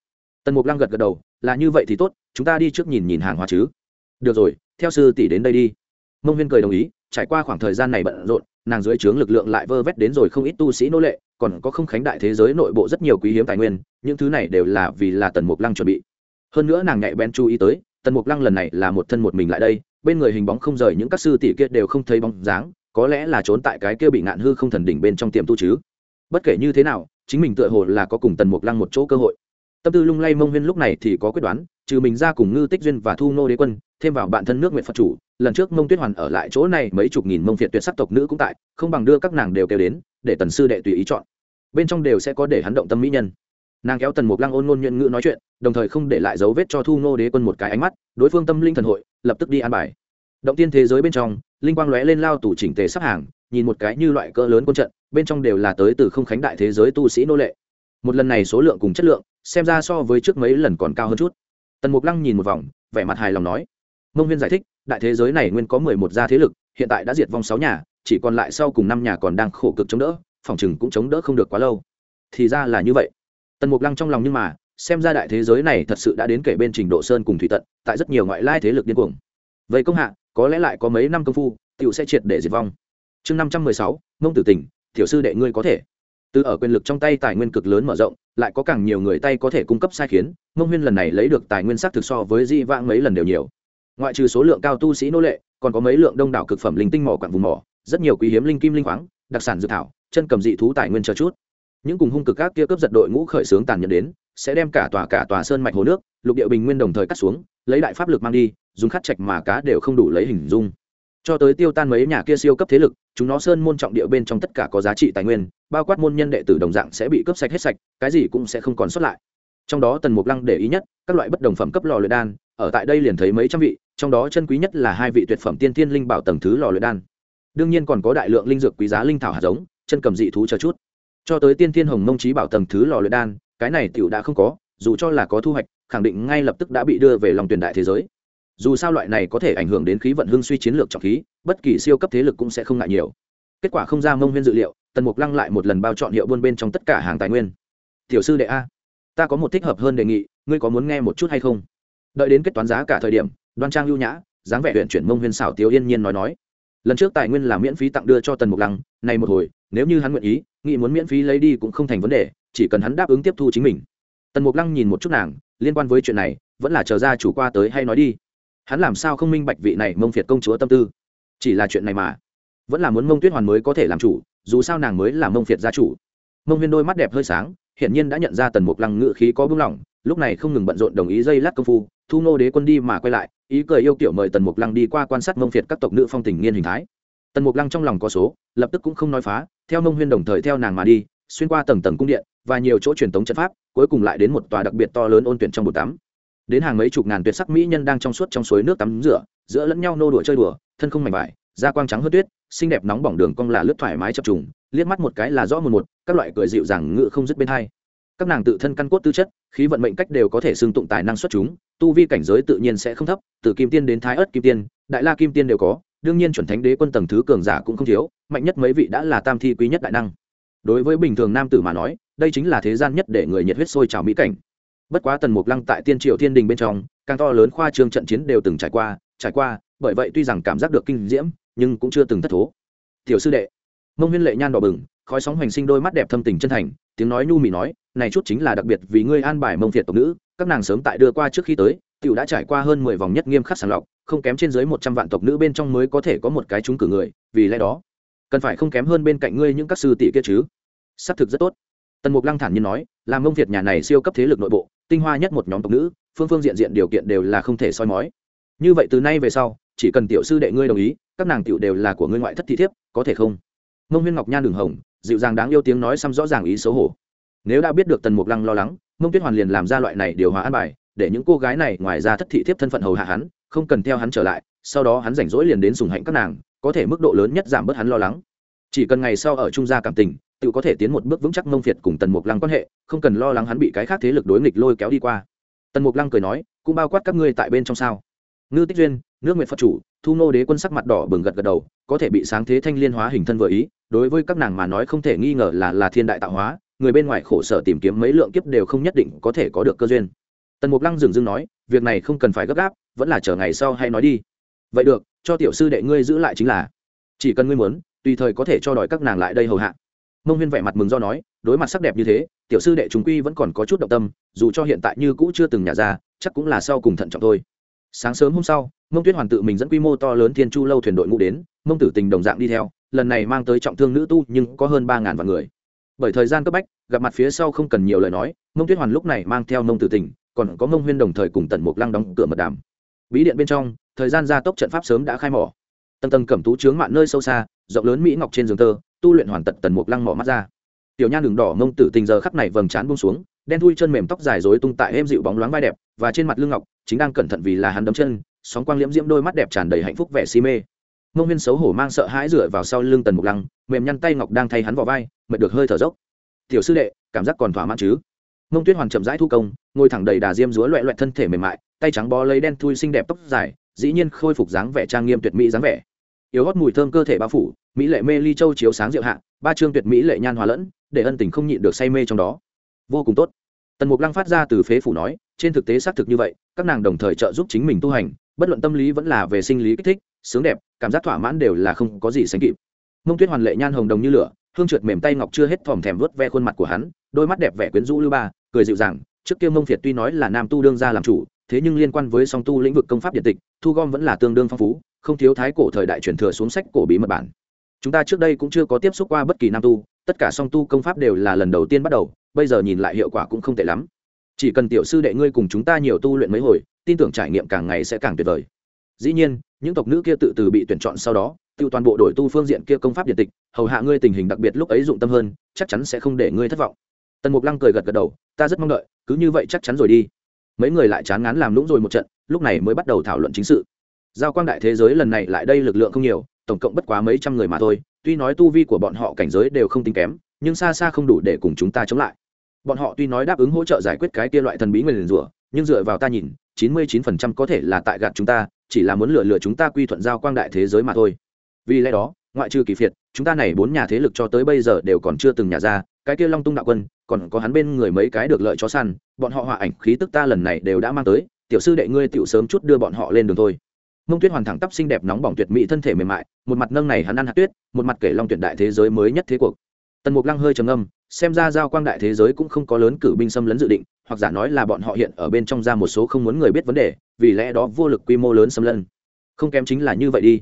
Tần mục lăng gật gật đầu, là như vậy thì tốt, chúng ta đi trước nhìn nhìn hàng hóa chứ. Được rồi, theo sư tỷ đến đây đi. Mông huyên cười đồng ý, trải qua khoảng thời gian này bận rộn, nàng dưới trướng lực lượng lại vơ vét đến rồi không ít tu sĩ nô lệ, còn có không khánh đại thế giới nội bộ rất nhiều quý hiếm tài nguyên, những thứ này đều là vì là tần mục lăng chuẩn bị. Hơn nữa nàng nhạy bén chú ý tới, tần mục lăng lần này là một thân một mình lại đây, bên người hình bóng không rời những các sư tỷ kia đều không thấy bóng dáng có lẽ là trốn tại cái kia bị ngạn hư không thần đỉnh bên trong tiềm tu chứ. Bất kể như thế nào, chính mình tựa hồ là có cùng tần mục lăng một chỗ cơ hội. Tâm tư lung lay mông huyên lúc này thì có quyết đoán, trừ mình ra cùng ngư tích duyên và thu nô đế quân, thêm vào bản thân nước nguyện phật chủ, lần trước mông tuyết hoàn ở lại chỗ này mấy chục nghìn mông việt tuyệt sắc tộc nữ cũng tại, không bằng đưa các nàng đều kêu đến, để tần sư đệ tùy ý chọn. Bên trong đều sẽ có để hắn động tâm mỹ nhân. Nàng kéo tần mục lăng ôn ngôn nhuận ngữ nói chuyện, đồng thời không để lại dấu vết cho thu nô đế quân một cái ánh mắt, đối phương tâm linh thần hội, lập tức đi an bài. Động tiên thế giới bên trong linh quang lóe lên lao tủ chỉnh tề sắp hàng, nhìn một cái như loại cỡ lớn quân trận, bên trong đều là tới từ không khánh đại thế giới tu sĩ nô lệ. Một lần này số lượng cùng chất lượng, xem ra so với trước mấy lần còn cao hơn chút. Tần mục lăng nhìn một vòng, vẻ mặt hài lòng nói, mông viên giải thích, đại thế giới này nguyên có mười một gia thế lực, hiện tại đã diệt vong sáu nhà, chỉ còn lại sau cùng năm nhà còn đang khổ cực chống đỡ, phòng chừng cũng chống đỡ không được quá lâu. Thì ra là như vậy. Tần mục lăng trong lòng nhưng mà, xem ra đại thế giới này thật sự đã đến kể bên trình độ sơn cùng thủy tận, tại rất nhiều ngoại lai thế lực điên cuồng. Vậy công hạ có lẽ lại có mấy năm công phu t sẽ triệt để diệt vong. Chương năm trăm mười sáu mông tử tỉnh thiểu sư đệ ngươi có thể. Từ ở quyền lực trong tay tài nguyên cực lớn mở rộng, lại có càng nhiều người tay có thể cung cấp sai khiến mông huyên lần này lấy được tài nguyên sắc thực so với di vãng mấy lần đều nhiều. Ngoại trừ số lượng cao tu sĩ nô lệ, còn có mấy lượng đông đảo cực phẩm linh tinh mỏ quặng vùng mỏ, rất nhiều quý hiếm linh kim linh khoáng, đặc sản dự thảo, chân cầm dị thú tài nguyên chờ chút. Những cùng hung cực các kia cướp giật đội ngũ khởi xướng tàn nhẫn đến sẽ đem cả tòa cả tòa sơn mạch hồ nước, lục địa bình nguyên đồng thời cắt xuống, lấy đại pháp lực mang đi, dùng khát trạch mà cá đều không đủ lấy hình dung. Cho tới tiêu tan mấy nhà kia siêu cấp thế lực, chúng nó sơn môn trọng địa bên trong tất cả có giá trị tài nguyên, bao quát môn nhân đệ tử đồng dạng sẽ bị cướp sạch hết sạch, cái gì cũng sẽ không còn sót lại. Trong đó tần mục lăng để ý nhất, các loại bất đồng phẩm cấp lò luyện đan, ở tại đây liền thấy mấy trăm vị, trong đó chân quý nhất là hai vị tuyệt phẩm tiên thiên linh bảo tầng thứ lò luyện đan. Đương nhiên còn có đại lượng linh dược quý giá linh thảo hạt giống, chân cầm dị thú chờ chút. Cho tới tiên thiên hồng mông trí bảo tầng thứ lò luyện đan cái này tiểu đã không có, dù cho là có thu hoạch, khẳng định ngay lập tức đã bị đưa về lòng tuyển đại thế giới. Dù sao loại này có thể ảnh hưởng đến khí vận hưng suy chiến lược trọng khí, bất kỳ siêu cấp thế lực cũng sẽ không ngại nhiều. Kết quả không ra mông huyên dự liệu, tần mục lăng lại một lần bao chọn hiệu buôn bên trong tất cả hàng tài nguyên. Tiểu sư đệ a, ta có một thích hợp hơn đề nghị, ngươi có muốn nghe một chút hay không? Đợi đến kết toán giá cả thời điểm, đoan trang lưu nhã, dáng vẻ huyện chuyển mông huyên xảo tiếu yên nhiên nói nói, lần trước tài nguyên là miễn phí tặng đưa cho tần mục lăng này một hồi, nếu như hắn nguyện ý, nghĩ muốn miễn phí lấy đi cũng không thành vấn đề chỉ cần hắn đáp ứng tiếp thu chính mình. Tần mục lăng nhìn một chút nàng, liên quan với chuyện này, vẫn là chờ ra chủ qua tới hay nói đi. Hắn làm sao không minh bạch vị này mông phiệt công chúa tâm tư? Chỉ là chuyện này mà. Vẫn là muốn mông tuyết hoàn mới có thể làm chủ, dù sao nàng mới là mông phiệt gia chủ. Mông huyên đôi mắt đẹp hơi sáng, hiển nhiên đã nhận ra tần mục lăng ngự khí có bưng lỏng, lúc này không ngừng bận rộn đồng ý dây lát công phu, thu nô đế quân đi mà quay lại, ý cười yêu kiểu mời tần mục lăng đi qua quan sát mông phiệt các tộc nữ phong tình nghiên hình thái. Tần mục lăng trong lòng có số, lập tức cũng không nói phá, theo mông huyên đồng thời theo nàng mà đi, xuyên qua tầng tầng cung điện và nhiều chỗ truyền thống trận pháp, cuối cùng lại đến một tòa đặc biệt to lớn ôn tuyển trong bồn tắm. Đến hàng mấy chục ngàn tuyệt sắc mỹ nhân đang trong suốt trong suối nước tắm rửa, giữa lẫn nhau nô đùa chơi đùa, thân không mảnh vải, da quang trắng hớt tuyết, xinh đẹp nóng bỏng đường cong là lướt thoải mái chập trùng, liếc mắt một cái là rõ một một, các loại cười dịu dàng ngự không dứt bên hai. Các nàng tự thân căn cốt tư chất, khí vận mệnh cách đều có thể xưng tụng tài năng xuất chúng, tu vi cảnh giới tự nhiên sẽ không thấp, từ kim tiên đến thái ớt kim tiên, đại la kim tiên đều có, đương nhiên chuẩn thánh đế quân tầng thứ cường giả cũng không thiếu, mạnh nhất mấy vị đã là tam thi quý nhất đại năng. Đối với bình thường nam tử mà nói đây chính là thế gian nhất để người nhiệt huyết sôi trào mỹ cảnh. Bất quá tần mục lăng tại tiên triệu thiên đình bên trong, càng to lớn khoa trương trận chiến đều từng trải qua trải qua, bởi vậy tuy rằng cảm giác được kinh diễm, nhưng cũng chưa từng thất thố. Tiểu sư đệ. Mông huyên lệ nhan đỏ bừng, khói sóng hoành sinh đôi mắt đẹp thâm tình chân thành, tiếng nói nhu mì nói, này chút chính là đặc biệt vì ngươi an bài mông phiệt tộc nữ, các nàng sớm tại đưa qua trước khi tới, tiểu đã trải qua hơn mười vòng nhất nghiêm khắc sàng lọc, không kém trên dưới một trăm vạn tộc nữ bên trong mới có thể có một cái trúng cử người, vì lẽ đó, cần phải không kém hơn bên cạnh ngươi những các sư tỷ kia chứ. Xác thực rất tốt tần mục lăng thản nhiên nói, làm mông việt nhà này siêu cấp thế lực nội bộ, tinh hoa nhất một nhóm tộc nữ, phương phương diện diện điều kiện đều là không thể soi mói. Như vậy từ nay về sau, chỉ cần tiểu sư đệ ngươi đồng ý, các nàng tiểu đều là của ngươi ngoại thất thị thiếp, có thể không? Mông huyên ngọc nhan đường hồng, dịu dàng đáng yêu tiếng nói xăm rõ ràng ý xấu hổ. Nếu đã biết được tần mục lăng lo lắng, mông tuyết hoàn liền làm ra loại này điều hòa an bài, để những cô gái này ngoài ra thất thị thiếp thân phận hầu hạ hắn, không cần theo hắn trở lại, sau đó hắn rảnh rỗi liền đến sùng hạnh các nàng, có thể mức độ lớn nhất giảm bớt hắn lo lắng. Chỉ cần ngày sau ở trung gia cảm tình tự có thể tiến một bước vững chắc mông phiệt cùng tần mục lăng quan hệ, không cần lo lắng hắn bị cái khác thế lực đối nghịch lôi kéo đi qua. Tần mục lăng cười nói, cũng bao quát các ngươi tại bên trong sao? Ngư tích duyên, nước nguyện phật chủ, thu nô đế quân sắc mặt đỏ bừng gật gật đầu, có thể bị sáng thế thanh liên hóa hình thân vừa ý, đối với các nàng mà nói không thể nghi ngờ là là thiên đại tạo hóa, người bên ngoài khổ sở tìm kiếm mấy lượng kiếp đều không nhất định có thể có được cơ duyên. Tần mục lăng dừng dưng nói, việc này không cần phải gấp gáp, vẫn là chờ ngày sau hay nói đi. Vậy được, cho tiểu sư đệ ngươi giữ lại chính là, chỉ cần ngươi muốn, tùy thời có thể cho đòi các nàng lại đây hầu hạ mông huyên vẻ mặt mừng do nói, đối mặt sắc đẹp như thế, tiểu sư đệ chúng quy vẫn còn có chút động tâm, dù cho hiện tại như cũ chưa từng nhà ra, chắc cũng là sau cùng thận trọng thôi. Sáng sớm hôm sau, mông tuyết hoàn tự mình dẫn quy mô to lớn thiên chu lâu thuyền đội ngũ đến, mông tử tình đồng dạng đi theo, lần này mang tới trọng thương nữ tu nhưng có hơn ba ngàn vạn người. Bởi thời gian cấp bách, gặp mặt phía sau không cần nhiều lời nói, mông tuyết hoàn lúc này mang theo mông tử tình, còn có mông huyên đồng thời cùng tần mục lăng đóng cửa mật đàm. Bí điện bên trong, thời gian gia tốc trận pháp sớm đã khai mỏ. Tầng tầng cẩm tú trướng mạn nơi sâu xa, rộng lớn mỹ ngọc trên giường tơ tu luyện hoàn tật tần mục lăng mỏ mắt ra. Tiểu nhan đường đỏ mông tử tình giờ khắp này vầng trán buông xuống, đen thui chân mềm tóc dài rối tung tại êm dịu bóng loáng vai đẹp, và trên mặt lưng ngọc, chính đang cẩn thận vì là hắn đấm chân, sóng quang liễm diễm đôi mắt đẹp tràn đầy hạnh phúc vẻ si mê. Mông huyên xấu hổ mang sợ hãi rửa vào sau lưng tần mục lăng, mềm nhăn tay ngọc đang thay hắn vào vai, mệt được hơi thở dốc. Tiểu sư đệ, cảm giác còn thỏa mãn chứ? Mông tuyết hoàn chậm rãi thu công, ngồi thẳng đầy đà diêm dúa loẹ loẹt thân thể mềm mại, tay trắng bó lấy đen thui xinh đẹp tóc dài, dĩ nhiên khôi phục dáng vẻ trang nghiêm tuyệt mỹ dáng vẻ. Yếu hót mùi thơm cơ thể bao phủ mỹ lệ mê ly châu chiếu sáng diệu hạ, ba chương tuyệt mỹ lệ nhan hòa lẫn, để ân tình không nhịn được say mê trong đó. Vô cùng tốt. Tần mục lăng phát ra từ phế phủ nói, trên thực tế xác thực như vậy, các nàng đồng thời trợ giúp chính mình tu hành, bất luận tâm lý vẫn là về sinh lý kích thích, sướng đẹp, cảm giác thỏa mãn đều là không có gì sánh kịp. Mông tuyết hoàn lệ nhan hồng đồng như lửa, hương trượt mềm tay ngọc chưa hết thòm thèm vớt ve khuôn mặt của hắn, đôi mắt đẹp vẻ quyến rũ lưu ba, cười dịu dàng, trước kia mông việt tuy nói là nam tu đương gia làm chủ, thế nhưng liên quan với song tu lĩnh vực công pháp điện tịch, thu gom vẫn là tương đương phong phú, không thiếu thái cổ thời đại truyền thừa xuống sách cổ bí mật bản chúng ta trước đây cũng chưa có tiếp xúc qua bất kỳ nam tu, tất cả song tu công pháp đều là lần đầu tiên bắt đầu, bây giờ nhìn lại hiệu quả cũng không tệ lắm. Chỉ cần tiểu sư đệ ngươi cùng chúng ta nhiều tu luyện mấy hồi, tin tưởng trải nghiệm càng ngày sẽ càng tuyệt vời. Dĩ nhiên, những tộc nữ kia tự từ bị tuyển chọn sau đó, tự toàn bộ đổi tu phương diện kia công pháp điện tịch, hầu hạ ngươi tình hình đặc biệt lúc ấy dụng tâm hơn, chắc chắn sẽ không để ngươi thất vọng. Tần mục lăng cười gật gật đầu, ta rất mong đợi, cứ như vậy chắc chắn rồi đi. Mấy người lại chán ngán làm lũng rồi một trận, lúc này mới bắt đầu thảo luận chính sự. Giao quang đại thế giới lần này lại đây lực lượng không nhiều tổng cộng bất quá mấy trăm người mà thôi, tuy nói tu vi của bọn họ cảnh giới đều không tính kém, nhưng xa xa không đủ để cùng chúng ta chống lại. Bọn họ tuy nói đáp ứng hỗ trợ giải quyết cái kia loại thần bí nguyền rủa, nhưng dựa vào ta nhìn, chín mươi chín phần trăm có thể là tại gạt chúng ta, chỉ là muốn lừa lừa chúng ta quy thuận giao quang đại thế giới mà thôi. Vì lẽ đó, ngoại trừ kỳ phiệt, chúng ta này bốn nhà thế lực cho tới bây giờ đều còn chưa từng nhà ra, cái kia long tung đạo quân, còn có hắn bên người mấy cái được lợi chó săn, bọn họ hòa ảnh khí tức ta lần này đều đã mang tới, tiểu sư đệ ngươi tựu sớm chút đưa bọn họ lên đường thôi mông tuyết hoàn thẳng tắp xinh đẹp nóng bỏng tuyệt mỹ thân thể mềm mại, một mặt nâng này hắn ăn hạt tuyết, một mặt kể long tuyển đại thế giới mới nhất thế cuộc. Tần mục lăng hơi trầm âm xem ra giao quang đại thế giới cũng không có lớn cử binh xâm lấn dự định, hoặc giả nói là bọn họ hiện ở bên trong ra một số không muốn người biết vấn đề, vì lẽ đó vô lực quy mô lớn xâm lấn. Không kém chính là như vậy đi.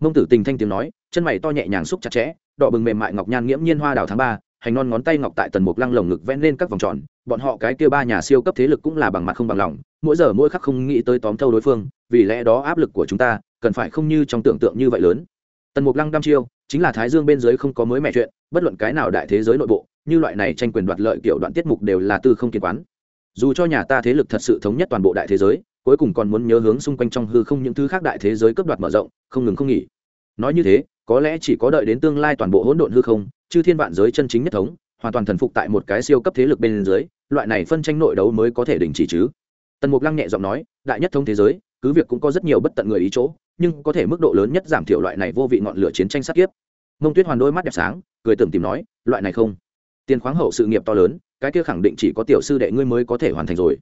Mông tử tình thanh tiếng nói, chân mày to nhẹ nhàng xúc chặt chẽ, đỏ bừng mềm mại ngọc nhan nghiễm nhiên hoa đào tháng ba, hành non ngón tay ngọc tại tần mục lăng lồng ngực vẽ lên các vòng tròn, bọn họ cái kia ba nhà siêu cấp thế lực cũng là bằng mặt không bằng lòng, mỗi giờ mỗi khắc không nghĩ tới tóm thâu đối phương vì lẽ đó áp lực của chúng ta cần phải không như trong tưởng tượng như vậy lớn. Tần mục lăng đăm chiêu, chính là thái dương bên dưới không có mới mẹ chuyện, bất luận cái nào đại thế giới nội bộ, như loại này tranh quyền đoạt lợi kiểu đoạn tiết mục đều là tư không kiến quán. Dù cho nhà ta thế lực thật sự thống nhất toàn bộ đại thế giới, cuối cùng còn muốn nhớ hướng xung quanh trong hư không những thứ khác đại thế giới cấp đoạt mở rộng, không ngừng không nghỉ. Nói như thế, có lẽ chỉ có đợi đến tương lai toàn bộ hỗn độn hư không, chư thiên vạn giới chân chính nhất thống, hoàn toàn thần phục tại một cái siêu cấp thế lực bên dưới, loại này phân tranh nội đấu mới có thể đình chỉ chứ. Tần mục lăng nhẹ giọng nói, đại nhất thống thế giới cứ việc cũng có rất nhiều bất tận người ý chỗ, nhưng có thể mức độ lớn nhất giảm thiểu loại này vô vị ngọn lửa chiến tranh sát kiếp. Mông tuyết hoàn đôi mắt đẹp sáng, cười tưởng tìm nói, loại này không. Tiền khoáng hậu sự nghiệp to lớn, cái kia khẳng định chỉ có tiểu sư đệ ngươi mới có thể hoàn thành rồi.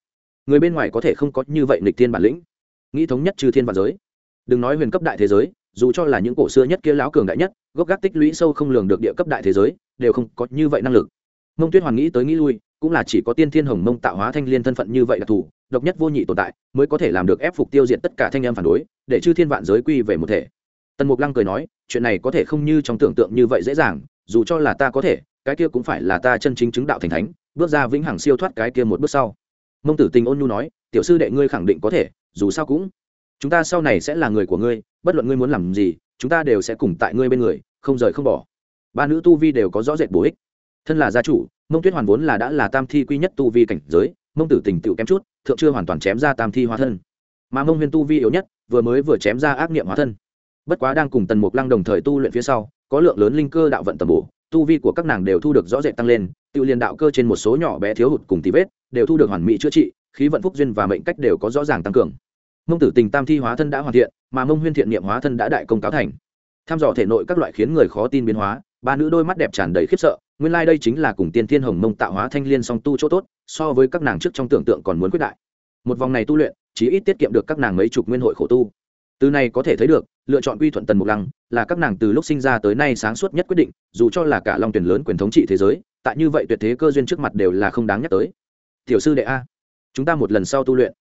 Người bên ngoài có thể không có như vậy nghịch thiên bản lĩnh. Nghĩ thống nhất trừ thiên và giới. Đừng nói huyền cấp đại thế giới, dù cho là những cổ xưa nhất kia lão cường đại nhất, gốc gác tích lũy sâu không lường được địa cấp đại thế giới, đều không có như vậy năng lực. Mông tuyết hoàn nghĩ tới nghĩ lui, cũng là chỉ có tiên thiên hồng mông tạo hóa thanh liên thân phận như vậy đặc thù độc nhất vô nhị tồn tại, mới có thể làm được ép phục tiêu diệt tất cả thanh em phản đối, để chư thiên vạn giới quy về một thể. Tần mục lăng cười nói, chuyện này có thể không như trong tưởng tượng như vậy dễ dàng, dù cho là ta có thể, cái kia cũng phải là ta chân chính chứng đạo thành thánh, bước ra vĩnh hằng siêu thoát cái kia một bước sau. Mông tử tình ôn nhu nói, tiểu sư đệ ngươi khẳng định có thể, dù sao cũng, chúng ta sau này sẽ là người của ngươi, bất luận ngươi muốn làm gì, chúng ta đều sẽ cùng tại ngươi bên người, không rời không bỏ. Ba nữ tu vi đều có rõ rệt bổ ích. Thân là gia chủ, mông tuyết hoàn vốn là đã là tam thi quy nhất tu vi cảnh giới mông tử tình tựu kém chút, thượng chưa hoàn toàn chém ra tam thi hóa thân. Mà mông huyên tu vi yếu nhất, vừa mới vừa chém ra ác nghiệm hóa thân. Bất quá đang cùng tần mục lăng đồng thời tu luyện phía sau, có lượng lớn linh cơ đạo vận tầm bổ, tu vi của các nàng đều thu được rõ rệt tăng lên tự liền đạo cơ trên một số nhỏ bé thiếu hụt cùng tí vết, đều thu được hoàn mỹ chữa trị, khí vận phúc duyên và mệnh cách đều có rõ ràng tăng cường. Mông tử tình tam thi hóa thân đã hoàn thiện, mà mông huyên thiện niệm hóa thân đã đại công cáo thành. Tham dò thể nội các loại khiến người khó tin biến hóa, ba nữ đôi mắt đẹp tràn đầy khiếp sợ nguyên lai、like、đây chính là cùng tiên thiên hồng mông tạo hóa thanh l i ê n song tu chỗ tốt, so với các nàng trước trong tưởng tượng còn muốn quyết đại. Một vòng này tu luyện chỉ ít tiết kiệm được các nàng mấy chục nguyên hội khổ tu. Từ này có thể thấy được, lựa chọn quy thuận tần mục lăng, là các nàng từ lúc sinh ra tới nay sáng suốt nhất quyết định, dù cho là cả long tuyển lớn quyền thống trị thế giới, tại như vậy tuyệt thế cơ duyên trước mặt đều là không đáng nhắc tới. Tiểu sư đệ a, chúng ta một lần sau tu luyện.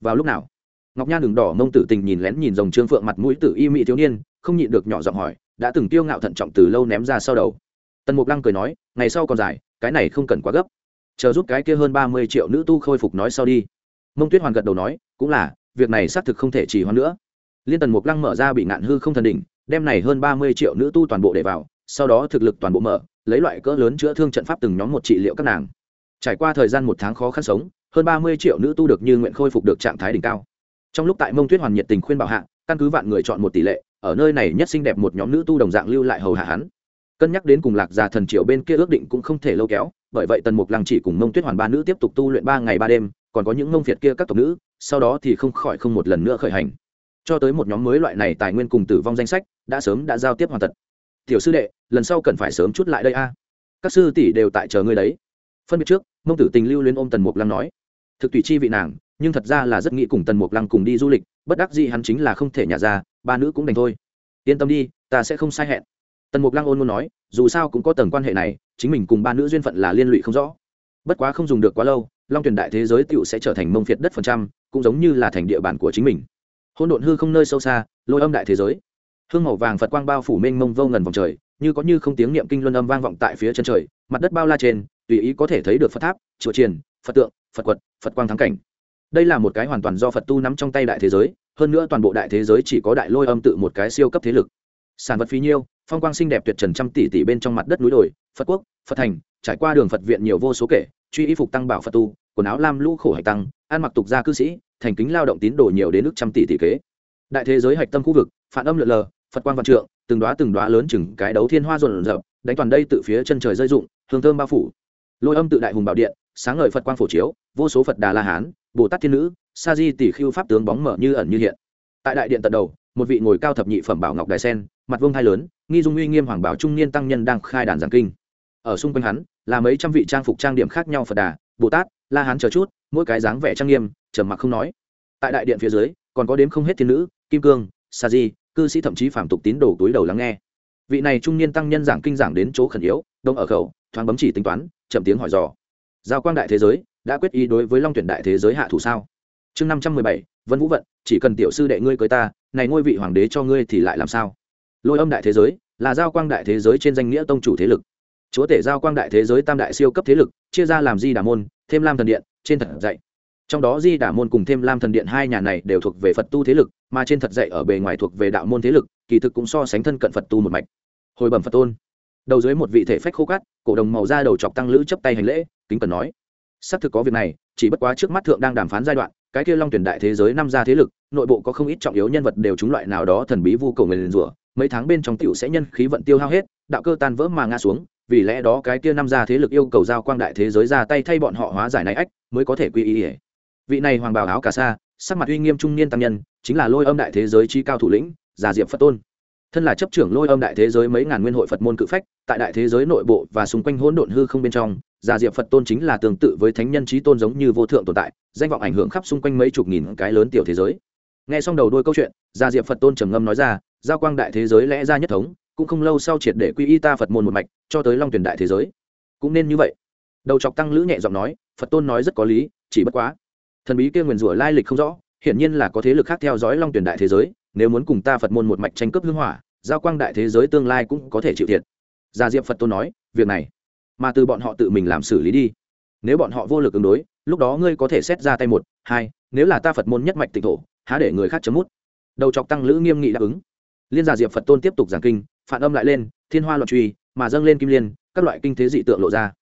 Vào lúc nào? Ngọc nha đường đỏ mông tử tình nhìn lén nhìn dòng trương phượng mặt mũi tử y mỹ thiếu niên, không nhịn được nhỏ giọng hỏi, đã từng tiêu ngạo thận trọng từ lâu ném ra sau đầu. Tần mục lăng cười nói ngày sau còn dài, cái này không cần quá gấp. Chờ giúp cái kia hơn ba mươi triệu nữ tu khôi phục nói sau đi. Mông tuyết hoàn gật đầu nói, cũng là, việc này xác thực không thể trì hoãn nữa. Liên tần mục lăng mở ra bị ngạn hư không thần đỉnh, đem này hơn ba mươi triệu nữ tu toàn bộ để vào, sau đó thực lực toàn bộ mở, lấy loại cỡ lớn chữa thương trận pháp từng nhóm một trị liệu các nàng. Trải qua thời gian một tháng khó khăn sống, hơn ba mươi triệu nữ tu được như nguyện khôi phục được trạng thái đỉnh cao. Trong lúc tại mông tuyết hoàn nhiệt tình khuyên bảo hạ, căn cứ vạn người chọn một tỷ lệ, ở nơi này nhất xinh đẹp một nhóm nữ tu đồng dạng lưu lại hầu hạ hắn cân nhắc đến cùng lạc già thần triều bên kia ước định cũng không thể lâu kéo, bởi vậy tần mục lăng chỉ cùng mông tuyết hoàn ba nữ tiếp tục tu luyện ba ngày ba đêm, còn có những mông việt kia các tộc nữ, sau đó thì không khỏi không một lần nữa khởi hành. Cho tới một nhóm mới loại này tài nguyên cùng tử vong danh sách, đã sớm đã giao tiếp hoàn tật tiểu sư đệ, lần sau cần phải sớm chút lại đây a. Các sư tỷ đều tại chờ ngươi đấy. Phân biệt trước, mông tử tình lưu lên ôm tần mục lăng nói, thực tùy chi vị nàng, nhưng thật ra là rất nghĩ cùng tần mục lăng cùng đi du lịch, bất đắc gì hắn chính là không thể nhả ra, ba nữ cũng đành thôi. Yên tâm đi, ta sẽ không sai hẹn tần mục lăng ôn muốn nói, dù sao cũng có tầng quan hệ này, chính mình cùng ba nữ duyên phận là liên lụy không rõ. Bất quá không dùng được quá lâu, long tuyển đại thế giới tựu sẽ trở thành mông phiệt đất phần trăm, cũng giống như là thành địa bàn của chính mình. Hôn độn hư không nơi sâu xa, lôi âm đại thế giới. Hương màu vàng phật quang bao phủ mênh mông vô ngần vòng trời, như có như không tiếng niệm kinh luân âm vang vọng tại phía chân trời, mặt đất bao la trên, tùy ý có thể thấy được phật tháp, chùa triền phật tượng, phật quật, phật quang thắng cảnh. Đây là một cái hoàn toàn do phật tu nắm trong tay đại thế giới, hơn nữa toàn bộ đại thế giới chỉ có đại lôi âm tự một cái siêu cấp thế lực. Sản vật phí nhiêu phong quang xinh đẹp tuyệt trần trăm tỷ tỷ bên trong mặt đất núi đồi, phật quốc, phật thành, trải qua đường phật viện nhiều vô số kể, truy y phục tăng bảo phật tu, quần áo lam lũ khổ hạch tăng, ăn mặc tục gia cư sĩ, thành kính lao động tín đồ nhiều đến nước trăm tỷ tỷ kế. Đại thế giới hạch tâm khu vực, phản âm lượn lờ, phật quang văn trượng, từng đoá từng đoá lớn chừng cái đấu thiên hoa rộn rợp, đánh toàn đây từ phía chân trời rơi rụng, hương thơm bao phủ. Lôi âm tự đại hùng bảo điện, sáng ngời phật quang phổ chiếu, vô số phật đà la hán, bồ tát thiên nữ, sa di tỷ khiêu pháp tướng bóng mở như ẩn như hiện. Tại đại điện tận đầu, một vị ngồi cao thập nhị phẩm bảo ngọc đài sen, mặt vương hai lớn nghi dung uy nghiêm hoàng bảo trung niên tăng nhân đang khai đàn giảng kinh. Ở xung quanh hắn, là mấy trăm vị trang phục trang điểm khác nhau phật đà, bồ tát, la hán chờ chút, mỗi cái dáng vẻ trang nghiêm, trầm mặc không nói. Tại đại điện phía dưới, còn có đếm không hết thiên nữ, kim cương, sa di, cư sĩ thậm chí phạm tục tín đồ túi đầu lắng nghe. Vị này trung niên tăng nhân giảng kinh giảng đến chỗ khẩn yếu, đông ở khẩu, thoáng bấm chỉ tính toán, chậm tiếng hỏi dò. Giao quang đại thế giới, đã quyết ý đối với long tuyển đại thế giới hạ thủ sao? Chương năm trăm mười bảy, vân vũ vận, chỉ cần tiểu sư đệ ngươi cưới ta, này ngôi vị hoàng đế cho ngươi thì lại làm sao? Lôi âm đại thế giới, là giao quang đại thế giới trên danh nghĩa tông chủ thế lực. Chúa tể giao quang đại thế giới tam đại siêu cấp thế lực, chia ra làm di đà môn, thêm lam thần điện, trên thật dạy. Trong đó di đà môn cùng thêm lam thần điện hai nhà này đều thuộc về phật tu thế lực, mà trên thật dạy ở bề ngoài thuộc về đạo môn thế lực, kỳ thực cũng so sánh thân cận phật tu một mạch. Hồi bẩm phật tôn. Đầu dưới một vị thể phách khô cát, cổ đồng màu da đầu chọc tăng lữ chấp tay hành lễ, kính cần nói. Xác thực có việc này, chỉ bất quá trước mắt thượng đang đàm phán giai đoạn, cái kia long tuyển đại thế giới năm gia thế lực, nội bộ có không ít trọng yếu nhân vật đều trúng loại nào đó thần bí vu cầu người liền rủa mấy tháng bên trong tiểu sẽ nhân khí vận tiêu hao hết, đạo cơ tan vỡ mà ngã xuống, vì lẽ đó cái kia năm gia thế lực yêu cầu giao quang đại thế giới ra tay thay bọn họ hóa giải này ách, mới có thể quy y vị này hoàng bào áo cà sa, sắc mặt uy nghiêm trung niên tam nhân, chính là lôi âm đại thế giới chi cao thủ lĩnh, già diệp phật tôn. Thân là chấp trưởng lôi âm đại thế giới mấy ngàn nguyên hội phật môn cự phách, tại đại thế giới nội bộ và xung quanh hỗn độn hư không bên trong, già diệp phật tôn chính là tương tự với thánh nhân trí tôn giống như vô thượng tồn tại, danh vọng ảnh hưởng khắp xung quanh mấy chục nghìn cái lớn tiểu thế giới. Nghe xong đầu đuôi câu chuyện, già diệp phật tôn trầm ngâm nói ra giao quang đại thế giới lẽ ra nhất thống, cũng không lâu sau triệt để quy y ta phật môn một mạch, cho tới long tuyển đại thế giới. Cũng nên như vậy. Đầu chọc tăng lữ nhẹ giọng nói, phật tôn nói rất có lý, chỉ bất quá, thần bí kia nguyền rủa lai lịch không rõ, hiển nhiên là có thế lực khác theo dõi long tuyển đại thế giới, nếu muốn cùng ta phật môn một mạch tranh cướp hưng hỏa, giao quang đại thế giới tương lai cũng có thể chịu thiệt. Gia diệp phật tôn nói, việc này, mà từ bọn họ tự mình làm xử lý đi. Nếu bọn họ vô lực ứng đối, lúc đó ngươi có thể xét ra tay một, hai, nếu là ta phật môn nhất mạch tịnh thổ, há để người khác chấm mút. Đầu chọc tăng lữ nghiêm nghị đáp ứng liên giả diệp phật tôn tiếp tục giảng kinh, phản âm lại lên, thiên hoa loạn truy, mà dâng lên kim liên, các loại kinh thế dị tượng lộ ra.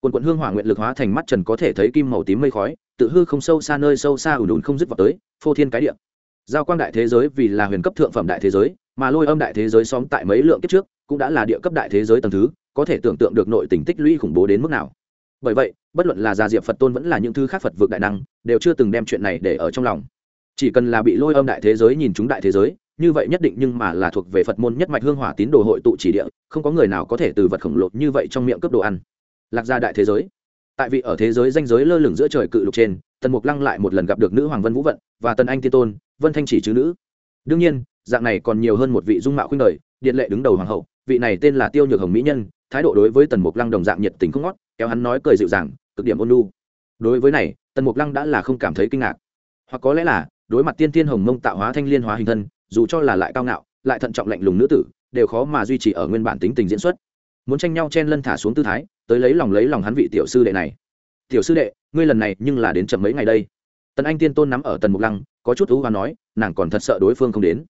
Quần quận hương hỏa nguyện lực hóa thành mắt trần có thể thấy kim màu tím mây khói, tự hư không sâu xa nơi sâu xa ủn ủn không dứt vào tới, phô thiên cái địa. Giao quang đại thế giới vì là huyền cấp thượng phẩm đại thế giới, mà lôi âm đại thế giới xóm tại mấy lượng kiếp trước, cũng đã là địa cấp đại thế giới tầng thứ, có thể tưởng tượng được nội tình tích lũy khủng bố đến mức nào. Bởi vậy, bất luận là gia diệp phật tôn vẫn là những thứ khác phật vực đại năng, đều chưa từng đem chuyện này để ở trong lòng. Chỉ cần là bị lôi âm đại thế giới nhìn chúng đại thế giới như vậy nhất định nhưng mà là thuộc về phật môn nhất mạch hương hỏa tín đồ hội tụ chỉ địa, không có người nào có thể từ vật khổng lồ như vậy trong miệng cướp đồ ăn. Lạc gia đại thế giới. Tại vị ở thế giới danh giới lơ lửng giữa trời cự lục trên, tần mục lăng lại một lần gặp được nữ hoàng vân vũ vận và tần anh tiên tôn, vân thanh chỉ chứ nữ. Đương nhiên, dạng này còn nhiều hơn một vị dung mạo khuynh đời, điện lệ đứng đầu hoàng hậu, vị này tên là tiêu nhược hồng mỹ nhân, thái độ đối với tần mục lăng đồng dạng nhiệt tình không ngót, kéo hắn nói cười dịu dàng, cực điểm ôn lu đối với này, tần mục lăng đã là không cảm thấy kinh ngạc. Hoặc có lẽ là, đối mặt tiên tiên hồng mông tạo hóa thanh liên hóa hình thân dù cho là lại cao ngạo, lại thận trọng lạnh lùng nữ tử, đều khó mà duy trì ở nguyên bản tính tình diễn xuất. Muốn tranh nhau chen lân thả xuống tư thái, tới lấy lòng lấy lòng hắn vị tiểu sư đệ này. Tiểu sư đệ, ngươi lần này nhưng là đến chậm mấy ngày đây. Tần anh tiên tôn nắm ở tần mục lăng, có chút thú và nói, nàng còn thật sợ đối phương không đến.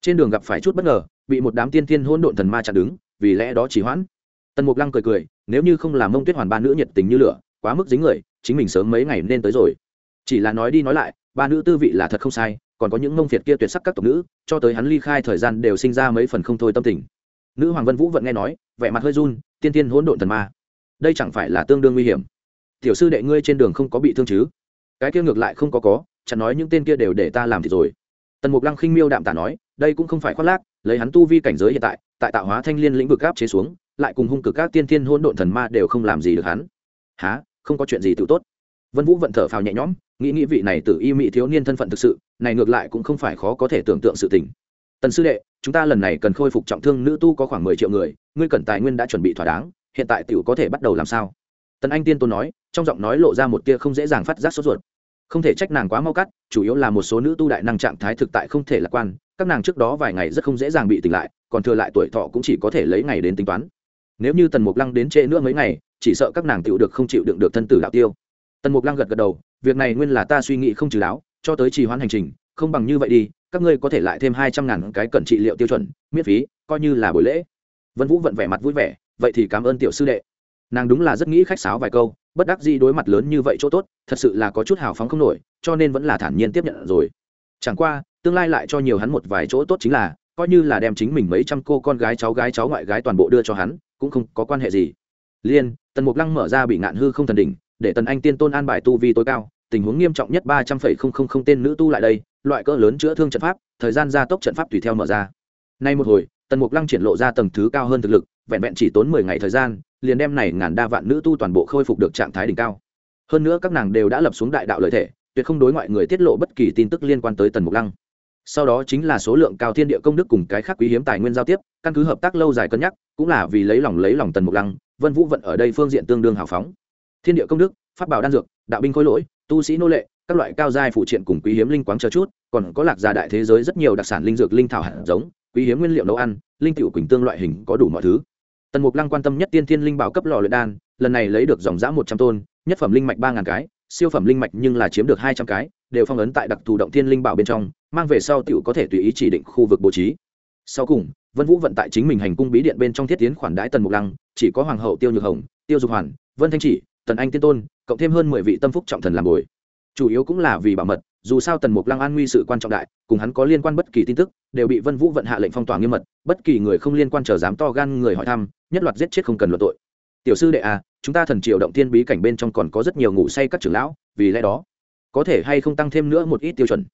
Trên đường gặp phải chút bất ngờ, bị một đám tiên tiên hôn độn thần ma chặn đứng, vì lẽ đó chỉ hoãn. Tần mục lăng cười cười, nếu như không làm mông tuyết hoàn ba nữ nhiệt tình như lửa, quá mức dính người, chính mình sớm mấy ngày nên tới rồi. Chỉ là nói đi nói lại, ba nữ tư vị là thật không sai còn có những mông phiệt kia tuyệt sắc các tộc nữ, cho tới hắn ly khai thời gian đều sinh ra mấy phần không thôi tâm tình. Nữ hoàng vân vũ vẫn nghe nói, vẻ mặt hơi run, tiên tiên hỗn độn thần ma. Đây chẳng phải là tương đương nguy hiểm. Tiểu sư đệ ngươi trên đường không có bị thương chứ? Cái kia ngược lại không có có, chẳng nói những tên kia đều để ta làm thì rồi. Tần mục lăng khinh miêu đạm tả nói, đây cũng không phải khoác lác, lấy hắn tu vi cảnh giới hiện tại tại tạo hóa thanh liên lĩnh vực áp chế xuống, lại cùng hung cực các tiên thiên hỗn độn thần ma đều không làm gì được hắn. Há không có chuyện gì tự tốt. Vân vũ vận thở phào nhẹ nhõm, nghĩ nghĩ vị này từ y mỹ thiếu niên thân phận thực sự này ngược lại cũng không phải khó có thể tưởng tượng sự tình. Tần sư đệ, chúng ta lần này cần khôi phục trọng thương nữ tu có khoảng mười triệu người, ngươi cần tài nguyên đã chuẩn bị thỏa đáng, hiện tại tiểu có thể bắt đầu làm sao? Tần anh tiên tôn nói, trong giọng nói lộ ra một tia không dễ dàng phát giác sốt ruột. Không thể trách nàng quá mau cắt, chủ yếu là một số nữ tu đại năng trạng thái thực tại không thể lạc quan, các nàng trước đó vài ngày rất không dễ dàng bị tỉnh lại, còn thừa lại tuổi thọ cũng chỉ có thể lấy ngày đến tính toán. Nếu như tần mục lăng đến trễ nữa mấy ngày, chỉ sợ các nàng tựu được không chịu đựng được thân tử đạo tiêu. Tần mục lăng gật gật đầu, việc này nguyên là ta suy nghĩ không trừ đáo cho tới trì hoãn hành trình, không bằng như vậy đi, các ngươi có thể lại thêm hai trăm ngàn cái cẩn trị liệu tiêu chuẩn, miễn phí, coi như là buổi lễ. Vân vũ vận vẻ mặt vui vẻ, vậy thì cảm ơn tiểu sư đệ. Nàng đúng là rất nghĩ khách sáo vài câu, bất đắc dĩ đối mặt lớn như vậy chỗ tốt, thật sự là có chút hào phóng không nổi, cho nên vẫn là thản nhiên tiếp nhận rồi. Chẳng qua, tương lai lại cho nhiều hắn một vài chỗ tốt chính là, coi như là đem chính mình mấy trăm cô con gái cháu gái cháu ngoại gái toàn bộ đưa cho hắn, cũng không có quan hệ gì. Liên, tần mục lăng mở ra bị ngạn hư không thần đỉnh, để tần anh tiên tôn an bài tu vi tối cao tình huống nghiêm trọng nhất ba trăm phẩy không không không tên nữ tu lại đây, loại cỡ lớn chữa thương trận pháp, thời gian gia tốc trận pháp tùy theo mở ra. Nay một hồi, tần mục lăng triển lộ ra tầng thứ cao hơn thực lực, vẹn vẹn chỉ tốn mười ngày thời gian, liền đem này ngàn đa vạn nữ tu toàn bộ khôi phục được trạng thái đỉnh cao. Hơn nữa các nàng đều đã lập xuống đại đạo lợi thể, tuyệt không đối ngoại người tiết lộ bất kỳ tin tức liên quan tới tần mục lăng. Sau đó chính là số lượng cao thiên địa công đức cùng cái khác quý hiếm tài nguyên giao tiếp, căn cứ hợp tác lâu dài cân nhắc, cũng là vì lấy lòng lấy lòng tần mục lăng, vân vũ vận ở đây phương diện tương đương hào phóng. Thiên địa công đức phát bảo đan dược, đạo binh khối lỗi tu sĩ nô lệ, các loại cao giai phụ triện cùng quý hiếm linh quáng chờ chút, còn có lạc gia đại thế giới rất nhiều đặc sản linh dược linh thảo hạt giống, quý hiếm nguyên liệu nấu ăn, linh tiểu quỳnh tương loại hình có đủ mọi thứ. Tần mục lăng quan tâm nhất tiên thiên linh bảo cấp lò luyện đan, lần này lấy được dòng giã một trăm tôn, nhất phẩm linh mạch ba ngàn cái, siêu phẩm linh mạch nhưng là chiếm được hai trăm cái, đều phong ấn tại đặc thù động thiên linh bảo bên trong, mang về sau tiểu có thể tùy ý chỉ định khu vực bố trí. Sau cùng, vân vũ vận tại chính mình hành cung bí điện bên trong thiết tiến khoản đãi tần mục lăng, chỉ có hoàng hậu tiêu nhược hồng, tiêu dục hoàn, vân thanh chỉ, tần anh tiên tôn cộng thêm hơn mười vị tâm phúc trọng thần làm bồi. Chủ yếu cũng là vì bảo mật, dù sao tần mục lăng an nguy sự quan trọng đại, cùng hắn có liên quan bất kỳ tin tức, đều bị vân vũ vận hạ lệnh phong tỏa nghiêm mật, bất kỳ người không liên quan chờ dám to gan người hỏi thăm, nhất loạt giết chết không cần luận tội. Tiểu sư đệ à chúng ta thần triều động tiên bí cảnh bên trong còn có rất nhiều ngủ say các trưởng lão, vì lẽ đó, có thể hay không tăng thêm nữa một ít tiêu chuẩn.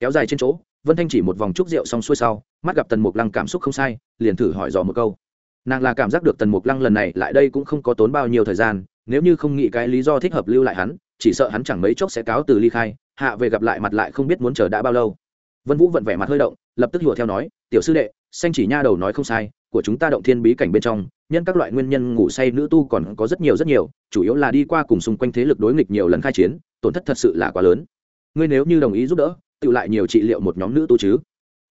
Kéo dài trên chỗ, vân thanh chỉ một vòng chúc rượu xong xuôi sau, mắt gặp tần mục lăng cảm xúc không sai, liền thử hỏi dò một câu. Nàng là cảm giác được tần mục lăng lần này lại đây cũng không có tốn bao nhiêu thời gian nếu như không nghĩ cái lý do thích hợp lưu lại hắn, chỉ sợ hắn chẳng mấy chốc sẽ cáo từ ly khai, hạ về gặp lại mặt lại không biết muốn chờ đã bao lâu. Vân vũ vận vẻ mặt hơi động, lập tức hùa theo nói, tiểu sư đệ, xanh chỉ nha đầu nói không sai, của chúng ta động thiên bí cảnh bên trong, nhân các loại nguyên nhân ngủ say nữ tu còn có rất nhiều rất nhiều, chủ yếu là đi qua cùng xung quanh thế lực đối nghịch nhiều lần khai chiến, tổn thất thật sự là quá lớn. Ngươi nếu như đồng ý giúp đỡ, tự lại nhiều trị liệu một nhóm nữ tu chứ.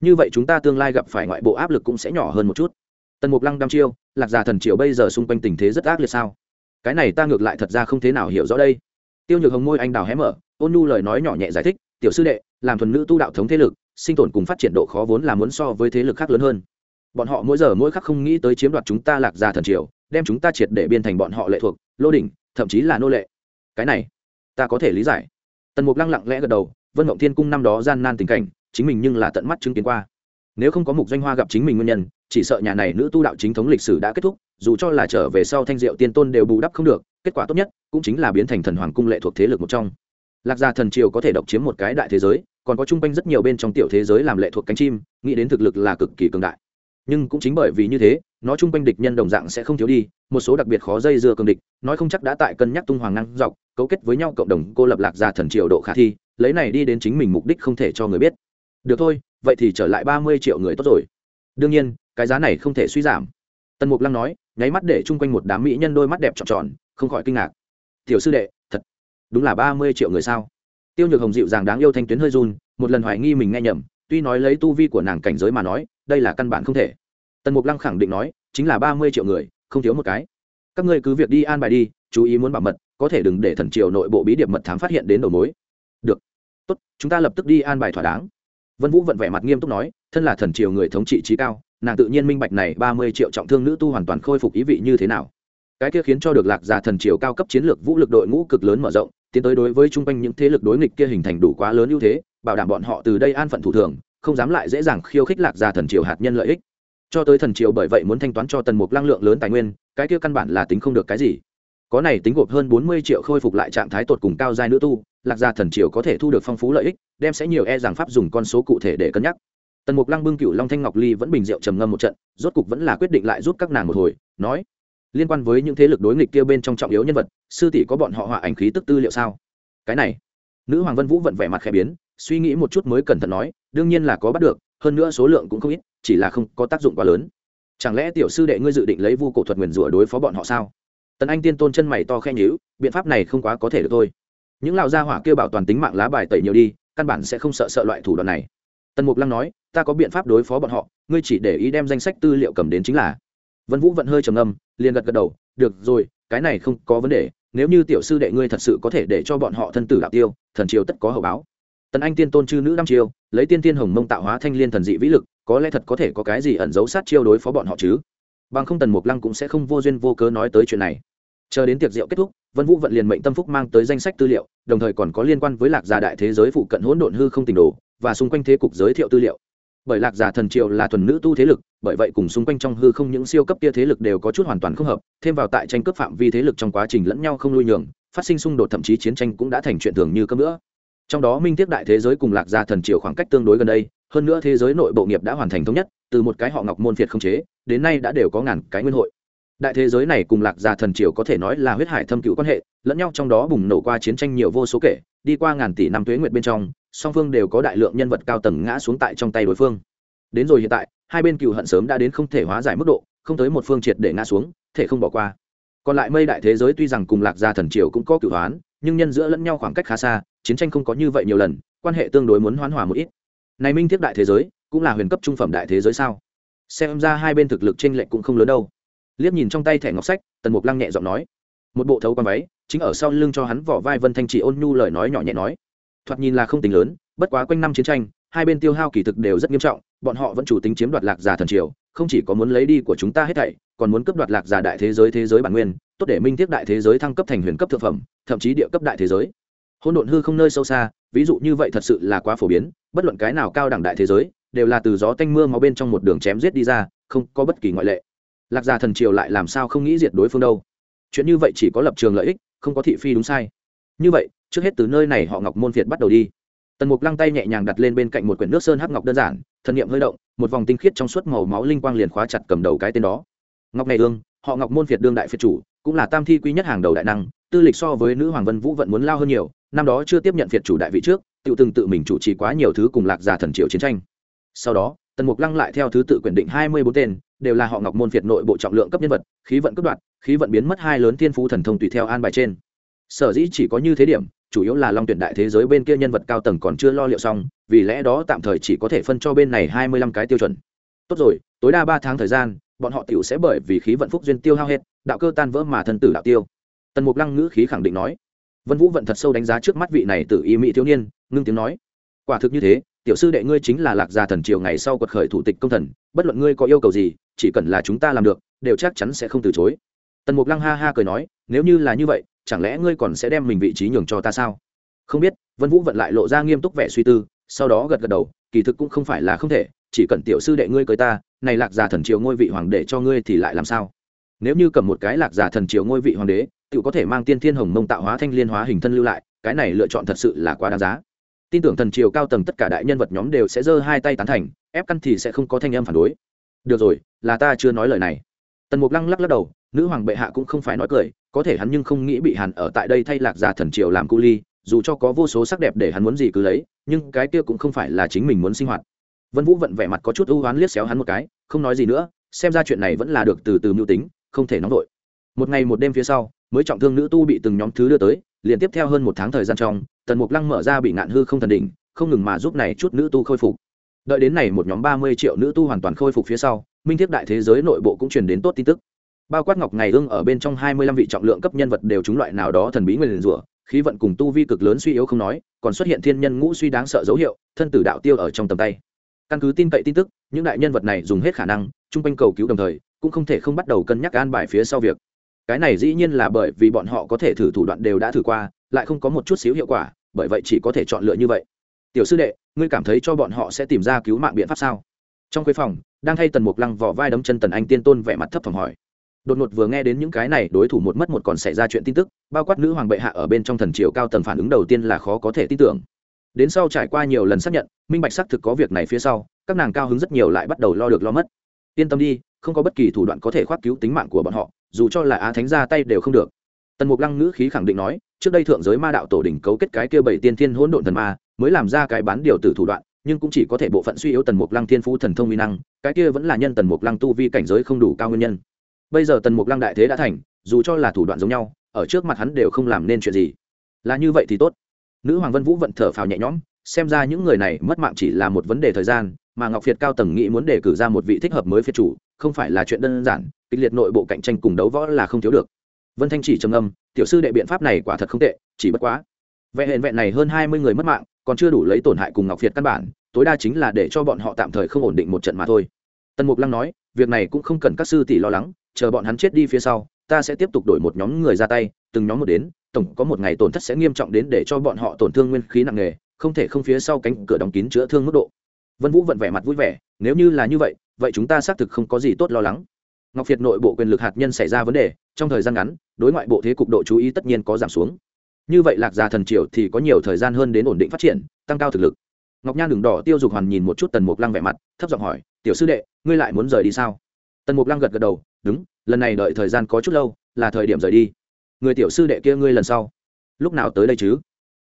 Như vậy chúng ta tương lai gặp phải ngoại bộ áp lực cũng sẽ nhỏ hơn một chút. Tần mục lăng đăm chiêu, lạc già thần triều bây giờ xung quanh tình thế rất ác liệt sao? Cái này ta ngược lại thật ra không thế nào hiểu rõ đây. Tiêu nhược hồng môi anh đào hé mở, ôn nhu lời nói nhỏ nhẹ giải thích, tiểu sư đệ, làm thuần nữ tu đạo thống thế lực, sinh tồn cùng phát triển độ khó vốn là muốn so với thế lực khác lớn hơn. Bọn họ mỗi giờ mỗi khắc không nghĩ tới chiếm đoạt chúng ta lạc gia thần triều, đem chúng ta triệt để biên thành bọn họ lệ thuộc, lô đỉnh, thậm chí là nô lệ. Cái này, ta có thể lý giải. Tần mục lăng lặng lẽ gật đầu, vân mộng thiên cung năm đó gian nan tình cảnh, chính mình nhưng là tận mắt chứng kiến qua. Nếu không có mục doanh hoa gặp chính mình nguyên nhân chỉ sợ nhà này nữ tu đạo chính thống lịch sử đã kết thúc, dù cho là trở về sau thanh diệu tiên tôn đều bù đắp không được, kết quả tốt nhất cũng chính là biến thành thần hoàng cung lệ thuộc thế lực một trong. Lạc gia thần triều có thể độc chiếm một cái đại thế giới, còn có chung quanh rất nhiều bên trong tiểu thế giới làm lệ thuộc cánh chim, nghĩ đến thực lực là cực kỳ cường đại. Nhưng cũng chính bởi vì như thế, nó chung quanh địch nhân đồng dạng sẽ không thiếu đi, một số đặc biệt khó dây dưa cường địch, nói không chắc đã tại cân nhắc tung hoàng năng dọc, cấu kết với nhau cộng đồng cô lập lạc gia thần triều độ khả thi, lấy này đi đến chính mình mục đích không thể cho người biết. Được thôi, vậy thì trở lại ba mươi triệu người tốt rồi. Đương nhiên cái giá này không thể suy giảm. Tần mục lăng nói, nháy mắt để chung quanh một đám mỹ nhân đôi mắt đẹp trọn tròn, không khỏi kinh ngạc. Tiểu sư đệ, thật đúng là ba mươi triệu người sao? Tiêu nhược hồng dịu dàng đáng yêu thanh tuyến hơi run, một lần hoài nghi mình nghe nhầm, tuy nói lấy tu vi của nàng cảnh giới mà nói, đây là căn bản không thể. Tần mục lăng khẳng định nói, chính là ba mươi triệu người, không thiếu một cái. Các ngươi cứ việc đi an bài đi, chú ý muốn bảo mật, có thể đừng để thần triều nội bộ bí điệp mật thám phát hiện đến đầu mối. Được. Tốt, chúng ta lập tức đi an bài thỏa đáng. Vân vũ vận vẻ mặt nghiêm túc nói, thân là thần triều người thống trị trí cao nàng tự nhiên minh bạch này ba mươi triệu trọng thương nữ tu hoàn toàn khôi phục ý vị như thế nào. Cái kia khiến cho được lạc giả thần triều cao cấp chiến lược vũ lực đội ngũ cực lớn mở rộng, tiến tới đối với chung quanh những thế lực đối nghịch kia hình thành đủ quá lớn ưu thế, bảo đảm bọn họ từ đây an phận thủ thường, không dám lại dễ dàng khiêu khích lạc giả thần triều hạt nhân lợi ích. Cho tới thần triều bởi vậy muốn thanh toán cho tần mục năng lượng lớn tài nguyên, cái kia căn bản là tính không được cái gì. Có này tính gộp hơn bốn mươi triệu khôi phục lại trạng thái tột cùng cao giai nữ tu, lạc gia thần triều có thể thu được phong phú lợi ích, đem sẽ nhiều e rằng pháp dùng con số cụ thể để cân nhắc tần mục lăng bưng cựu long thanh ngọc ly vẫn bình rượu trầm ngâm một trận, rốt cục vẫn là quyết định lại giúp các nàng một hồi, nói, liên quan với những thế lực đối nghịch kia bên trong trọng yếu nhân vật, sư tỷ có bọn họ họa ảnh khí tức tư liệu sao? Cái này, nữ hoàng vân vũ vận vẻ mặt khẽ biến, suy nghĩ một chút mới cẩn thận nói, đương nhiên là có bắt được, hơn nữa số lượng cũng không ít, chỉ là không có tác dụng quá lớn. Chẳng lẽ tiểu sư đệ ngươi dự định lấy vu cổ thuật nguyền rủa đối phó bọn họ sao? Tần anh tiên tôn chân mày to khe nhíu, biện pháp này không quá có thể được thôi. Những lão gia hỏa kia bảo toàn tính mạng lá bài tẩy nhiều đi, căn bản sẽ không sợ sợ loại thủ đoạn này tần mục lăng nói, ta có biện pháp đối phó bọn họ, ngươi chỉ để ý đem danh sách tư liệu cầm đến chính là. Vân vũ vận hơi trầm âm liền gật gật đầu, được rồi, cái này không có vấn đề, nếu như tiểu sư đệ ngươi thật sự có thể để cho bọn họ thân tử đạo tiêu, thần triều tất có hậu báo. Tần anh tiên tôn chư nữ năm chiêu, lấy tiên tiên hồng mông tạo hóa thanh liên thần dị vĩ lực, có lẽ thật có thể có cái gì ẩn giấu sát chiêu đối phó bọn họ chứ? Bằng không tần mục lăng cũng sẽ không vô duyên vô cớ nói tới chuyện này. Chờ đến tiệc rượu kết thúc, vân vũ vận liền mệnh tâm phúc mang tới danh sách tư liệu, đồng thời còn có liên quan với lạc gia đại thế giới phụ cận hỗn độn hư không tình đồ và xung quanh thế cục giới thiệu tư liệu. Bởi lạc giả thần triều là thuần nữ tu thế lực, bởi vậy cùng xung quanh trong hư không những siêu cấp kia thế lực đều có chút hoàn toàn không hợp, thêm vào tại tranh cướp phạm vi thế lực trong quá trình lẫn nhau không lui nhường, phát sinh xung đột thậm chí chiến tranh cũng đã thành chuyện thường như cơm nữa trong đó minh tiếp đại thế giới cùng lạc gia thần triều khoảng cách tương đối gần đây, hơn nữa thế giới nội bộ nghiệp đã hoàn thành thống nhất, từ một cái họ ngọc môn việt không chế, đến nay đã đều có ngàn cái nguyên hội. Đại thế giới này cùng lạc gia thần triều có thể nói là huyết hải thâm cựu quan hệ, lẫn nhau trong đó bùng nổ qua chiến tranh nhiều vô số kể, đi qua ngàn tỷ năm tuế nguyệt bên trong song phương đều có đại lượng nhân vật cao tầng ngã xuống tại trong tay đối phương. Đến rồi hiện tại, hai bên cựu hận sớm đã đến không thể hóa giải mức độ, không tới một phương triệt để ngã xuống, thể không bỏ qua. Còn lại mây đại thế giới tuy rằng cùng lạc gia thần triều cũng có cựu hoán, nhưng nhân giữa lẫn nhau khoảng cách khá xa, chiến tranh không có như vậy nhiều lần, quan hệ tương đối muốn hoán hòa một ít. Này minh thiết đại thế giới, cũng là huyền cấp trung phẩm đại thế giới sao? Xem ra hai bên thực lực trên lệch cũng không lớn đâu. Liếc nhìn trong tay thẻ ngọc sách, tần mục lăng nhẹ giọng nói, một bộ thấu con váy, chính ở sau lưng cho hắn vỏ vai vân thanh chỉ ôn nhu lời nói nhỏ nhẹ nói thoạt nhìn là không tính lớn, bất quá quanh năm chiến tranh, hai bên tiêu hao kỳ thực đều rất nghiêm trọng, bọn họ vẫn chủ tính chiếm đoạt lạc giả thần triều, không chỉ có muốn lấy đi của chúng ta hết thảy, còn muốn cấp đoạt lạc giả đại thế giới thế giới bản nguyên, tốt để minh tiếp đại thế giới thăng cấp thành huyền cấp thượng phẩm, thậm chí địa cấp đại thế giới. Hôn độn hư không nơi sâu xa, ví dụ như vậy thật sự là quá phổ biến, bất luận cái nào cao đẳng đại thế giới, đều là từ gió tanh mưa máu bên trong một đường chém giết đi ra, không có bất kỳ ngoại lệ. Lạc gia thần triều lại làm sao không nghĩ diệt đối phương đâu? Chuyện như vậy chỉ có lập trường lợi ích, không có thị phi đúng sai. Như vậy trước hết từ nơi này họ ngọc môn việt bắt đầu đi. Tần mục lăng tay nhẹ nhàng đặt lên bên cạnh một quyển nước sơn hắc ngọc đơn giản, thần niệm hơi động, một vòng tinh khiết trong suốt màu máu linh quang liền khóa chặt cầm đầu cái tên đó. Ngọc này ương, họ ngọc môn việt đương đại phiệt chủ, cũng là tam thi quý nhất hàng đầu đại năng, tư lịch so với nữ hoàng vân vũ vận muốn lao hơn nhiều, năm đó chưa tiếp nhận phiệt chủ đại vị trước, tự từng tự mình chủ trì quá nhiều thứ cùng lạc gia thần triều chiến tranh. Sau đó, tần mục lăng lại theo thứ tự quyền định hai mươi bốn tên, đều là họ ngọc môn việt nội bộ trọng lượng cấp nhân vật, khí vận cấp đoạt, khí vận biến mất hai lớn thiên phú thần thông tùy theo an bài trên. Sở dĩ chỉ có như thế điểm chủ yếu là long tuyển đại thế giới bên kia nhân vật cao tầng còn chưa lo liệu xong, vì lẽ đó tạm thời chỉ có thể phân cho bên này hai mươi lăm cái tiêu chuẩn. Tốt rồi, tối đa ba tháng thời gian, bọn họ t i ể u sẽ bởi vì khí vận phúc duyên tiêu hao hết, đạo cơ tan vỡ mà thân tử đạo tiêu. Tần mục lăng ngữ khí khẳng định nói. Vân vũ vận thật sâu đánh giá trước mắt vị này từ y mỹ thiếu niên, ngưng tiếng nói. Quả thực như thế, tiểu sư đệ ngươi chính là lạc gia thần triều ngày sau quật khởi thủ tịch công thần, bất luận ngươi có yêu cầu gì, chỉ cần là chúng ta làm được, đều chắc chắn sẽ không từ chối. Tần mục lăng ha ha cười nói, nếu như là như vậy chẳng lẽ ngươi còn sẽ đem mình vị trí nhường cho ta sao? Không biết, vân vũ vận lại lộ ra nghiêm túc vẻ suy tư, sau đó gật gật đầu, kỳ thực cũng không phải là không thể, chỉ cần tiểu sư đệ ngươi cưới ta, này lạc giả thần triều ngôi vị hoàng đế cho ngươi thì lại làm sao? Nếu như cầm một cái lạc giả thần triều ngôi vị hoàng đế tự có thể mang tiên thiên hồng mông tạo hóa thanh liên hóa hình thân lưu lại, cái này lựa chọn thật sự là quá đáng giá. Tin tưởng thần triều cao tầng tất cả đại nhân vật nhóm đều sẽ giơ hai tay tán thành, ép căn thì sẽ không có thanh âm phản đối. Được rồi, là ta chưa nói lời này. Tần mục lăng lắc lắc đầu nữ hoàng bệ hạ cũng không phải nói cười, có thể hắn nhưng không nghĩ bị hàn ở tại đây thay lạc già thần triều làm cu ly, dù cho có vô số sắc đẹp để hắn muốn gì cứ lấy, nhưng cái kia cũng không phải là chính mình muốn sinh hoạt. Vân vũ vận vẻ mặt có chút ưu oán liếc xéo hắn một cái, không nói gì nữa, xem ra chuyện này vẫn là được từ từ mưu tính, không thể nóng vội. Một ngày một đêm phía sau, mới trọng thương nữ tu bị từng nhóm thứ đưa tới, liền tiếp theo hơn một tháng thời gian trong, tần mục lăng mở ra bị ngạn hư không thần đỉnh, không ngừng mà giúp này chút nữ tu khôi phục. Đợi đến này một nhóm ba mươi triệu nữ tu hoàn toàn khôi phục phía sau, minh thiếp đại thế giới nội bộ cũng truyền đến tốt tin tức bao quát ngọc ngày ương ở bên trong hai mươi lăm vị trọng lượng cấp nhân vật đều trúng loại nào đó thần bí nguyên rủa, khí vận cùng tu vi cực lớn suy yếu không nói, còn xuất hiện thiên nhân ngũ suy đáng sợ dấu hiệu, thân tử đạo tiêu ở trong tầm tay. Căn cứ tin cậy tin tức, những đại nhân vật này dùng hết khả năng, chung quanh cầu cứu đồng thời, cũng không thể không bắt đầu cân nhắc an bài phía sau việc. Cái này dĩ nhiên là bởi vì bọn họ có thể thử thủ đoạn đều đã thử qua, lại không có một chút xíu hiệu quả, bởi vậy chỉ có thể chọn lựa như vậy. Tiểu sư đệ, ngươi cảm thấy cho bọn họ sẽ tìm ra cứu mạng biện pháp sao? Trong khuê phòng, đang thay tần mục lăng vỏ vai đấm chân tần anh tiên tôn vẻ mặt thấp phòng hỏi đột ngột vừa nghe đến những cái này, đối thủ một mất một còn xảy ra chuyện tin tức, bao quát nữ hoàng bệ hạ ở bên trong thần triều cao tầng phản ứng đầu tiên là khó có thể tin tưởng. Đến sau trải qua nhiều lần xác nhận, minh bạch xác thực có việc này phía sau, các nàng cao hứng rất nhiều lại bắt đầu lo được lo mất. Yên tâm đi, không có bất kỳ thủ đoạn có thể khoác cứu tính mạng của bọn họ, dù cho là á thánh ra tay đều không được. Tần mục lăng ngữ khí khẳng định nói, trước đây thượng giới ma đạo tổ đỉnh cấu kết cái kia bảy tiên thiên hỗn độn thần ma, mới làm ra cái bán điều tử thủ đoạn, nhưng cũng chỉ có thể bộ phận suy yếu tần mục lăng thiên phú thần thông uy năng, cái kia vẫn là nhân tần mục lăng tu vi cảnh giới không đủ cao nguyên nhân bây giờ tần mục lăng đại thế đã thành, dù cho là thủ đoạn giống nhau, ở trước mặt hắn đều không làm nên chuyện gì. Là như vậy thì tốt. Nữ hoàng vân vũ vận thở phào nhẹ nhõm, xem ra những người này mất mạng chỉ là một vấn đề thời gian, mà ngọc việt cao tầng nghĩ muốn đề cử ra một vị thích hợp mới phiệt chủ, không phải là chuyện đơn giản, kịch liệt nội bộ cạnh tranh cùng đấu võ là không thiếu được. Vân thanh chỉ trầm âm tiểu sư đệ biện pháp này quả thật không tệ, chỉ bất quá. Vẹn hẹn vẹn này hơn hai mươi người mất mạng, còn chưa đủ lấy tổn hại cùng ngọc việt căn bản, tối đa chính là để cho bọn họ tạm thời không ổn định một trận mà thôi. Tần mục lăng nói, việc này cũng không cần các sư tỷ lo lắng chờ bọn hắn chết đi phía sau, ta sẽ tiếp tục đổi một nhóm người ra tay, từng nhóm một đến, tổng có một ngày tổn thất sẽ nghiêm trọng đến để cho bọn họ tổn thương nguyên khí nặng nề, không thể không phía sau cánh cửa đóng kín chữa thương mức độ. Vân vũ vận vẻ mặt vui vẻ, nếu như là như vậy vậy chúng ta xác thực không có gì tốt lo lắng. Ngọc việt nội bộ quyền lực hạt nhân xảy ra vấn đề, trong thời gian ngắn, đối ngoại bộ thế cục độ chú ý tất nhiên có giảm xuống. Như vậy lạc gia thần triều thì có nhiều thời gian hơn đến ổn định phát triển, tăng cao thực lực. Ngọc nhan đường đỏ tiêu dục hoàn nhìn một chút tần mục lăng vẻ mặt, thấp giọng hỏi, tiểu sư đệ, ngươi lại muốn rời đi sao? Tần mục lăng gật gật đầu đúng, lần này đợi thời gian có chút lâu, là thời điểm rời đi. Người tiểu sư đệ kia ngươi lần sau. Lúc nào tới đây chứ?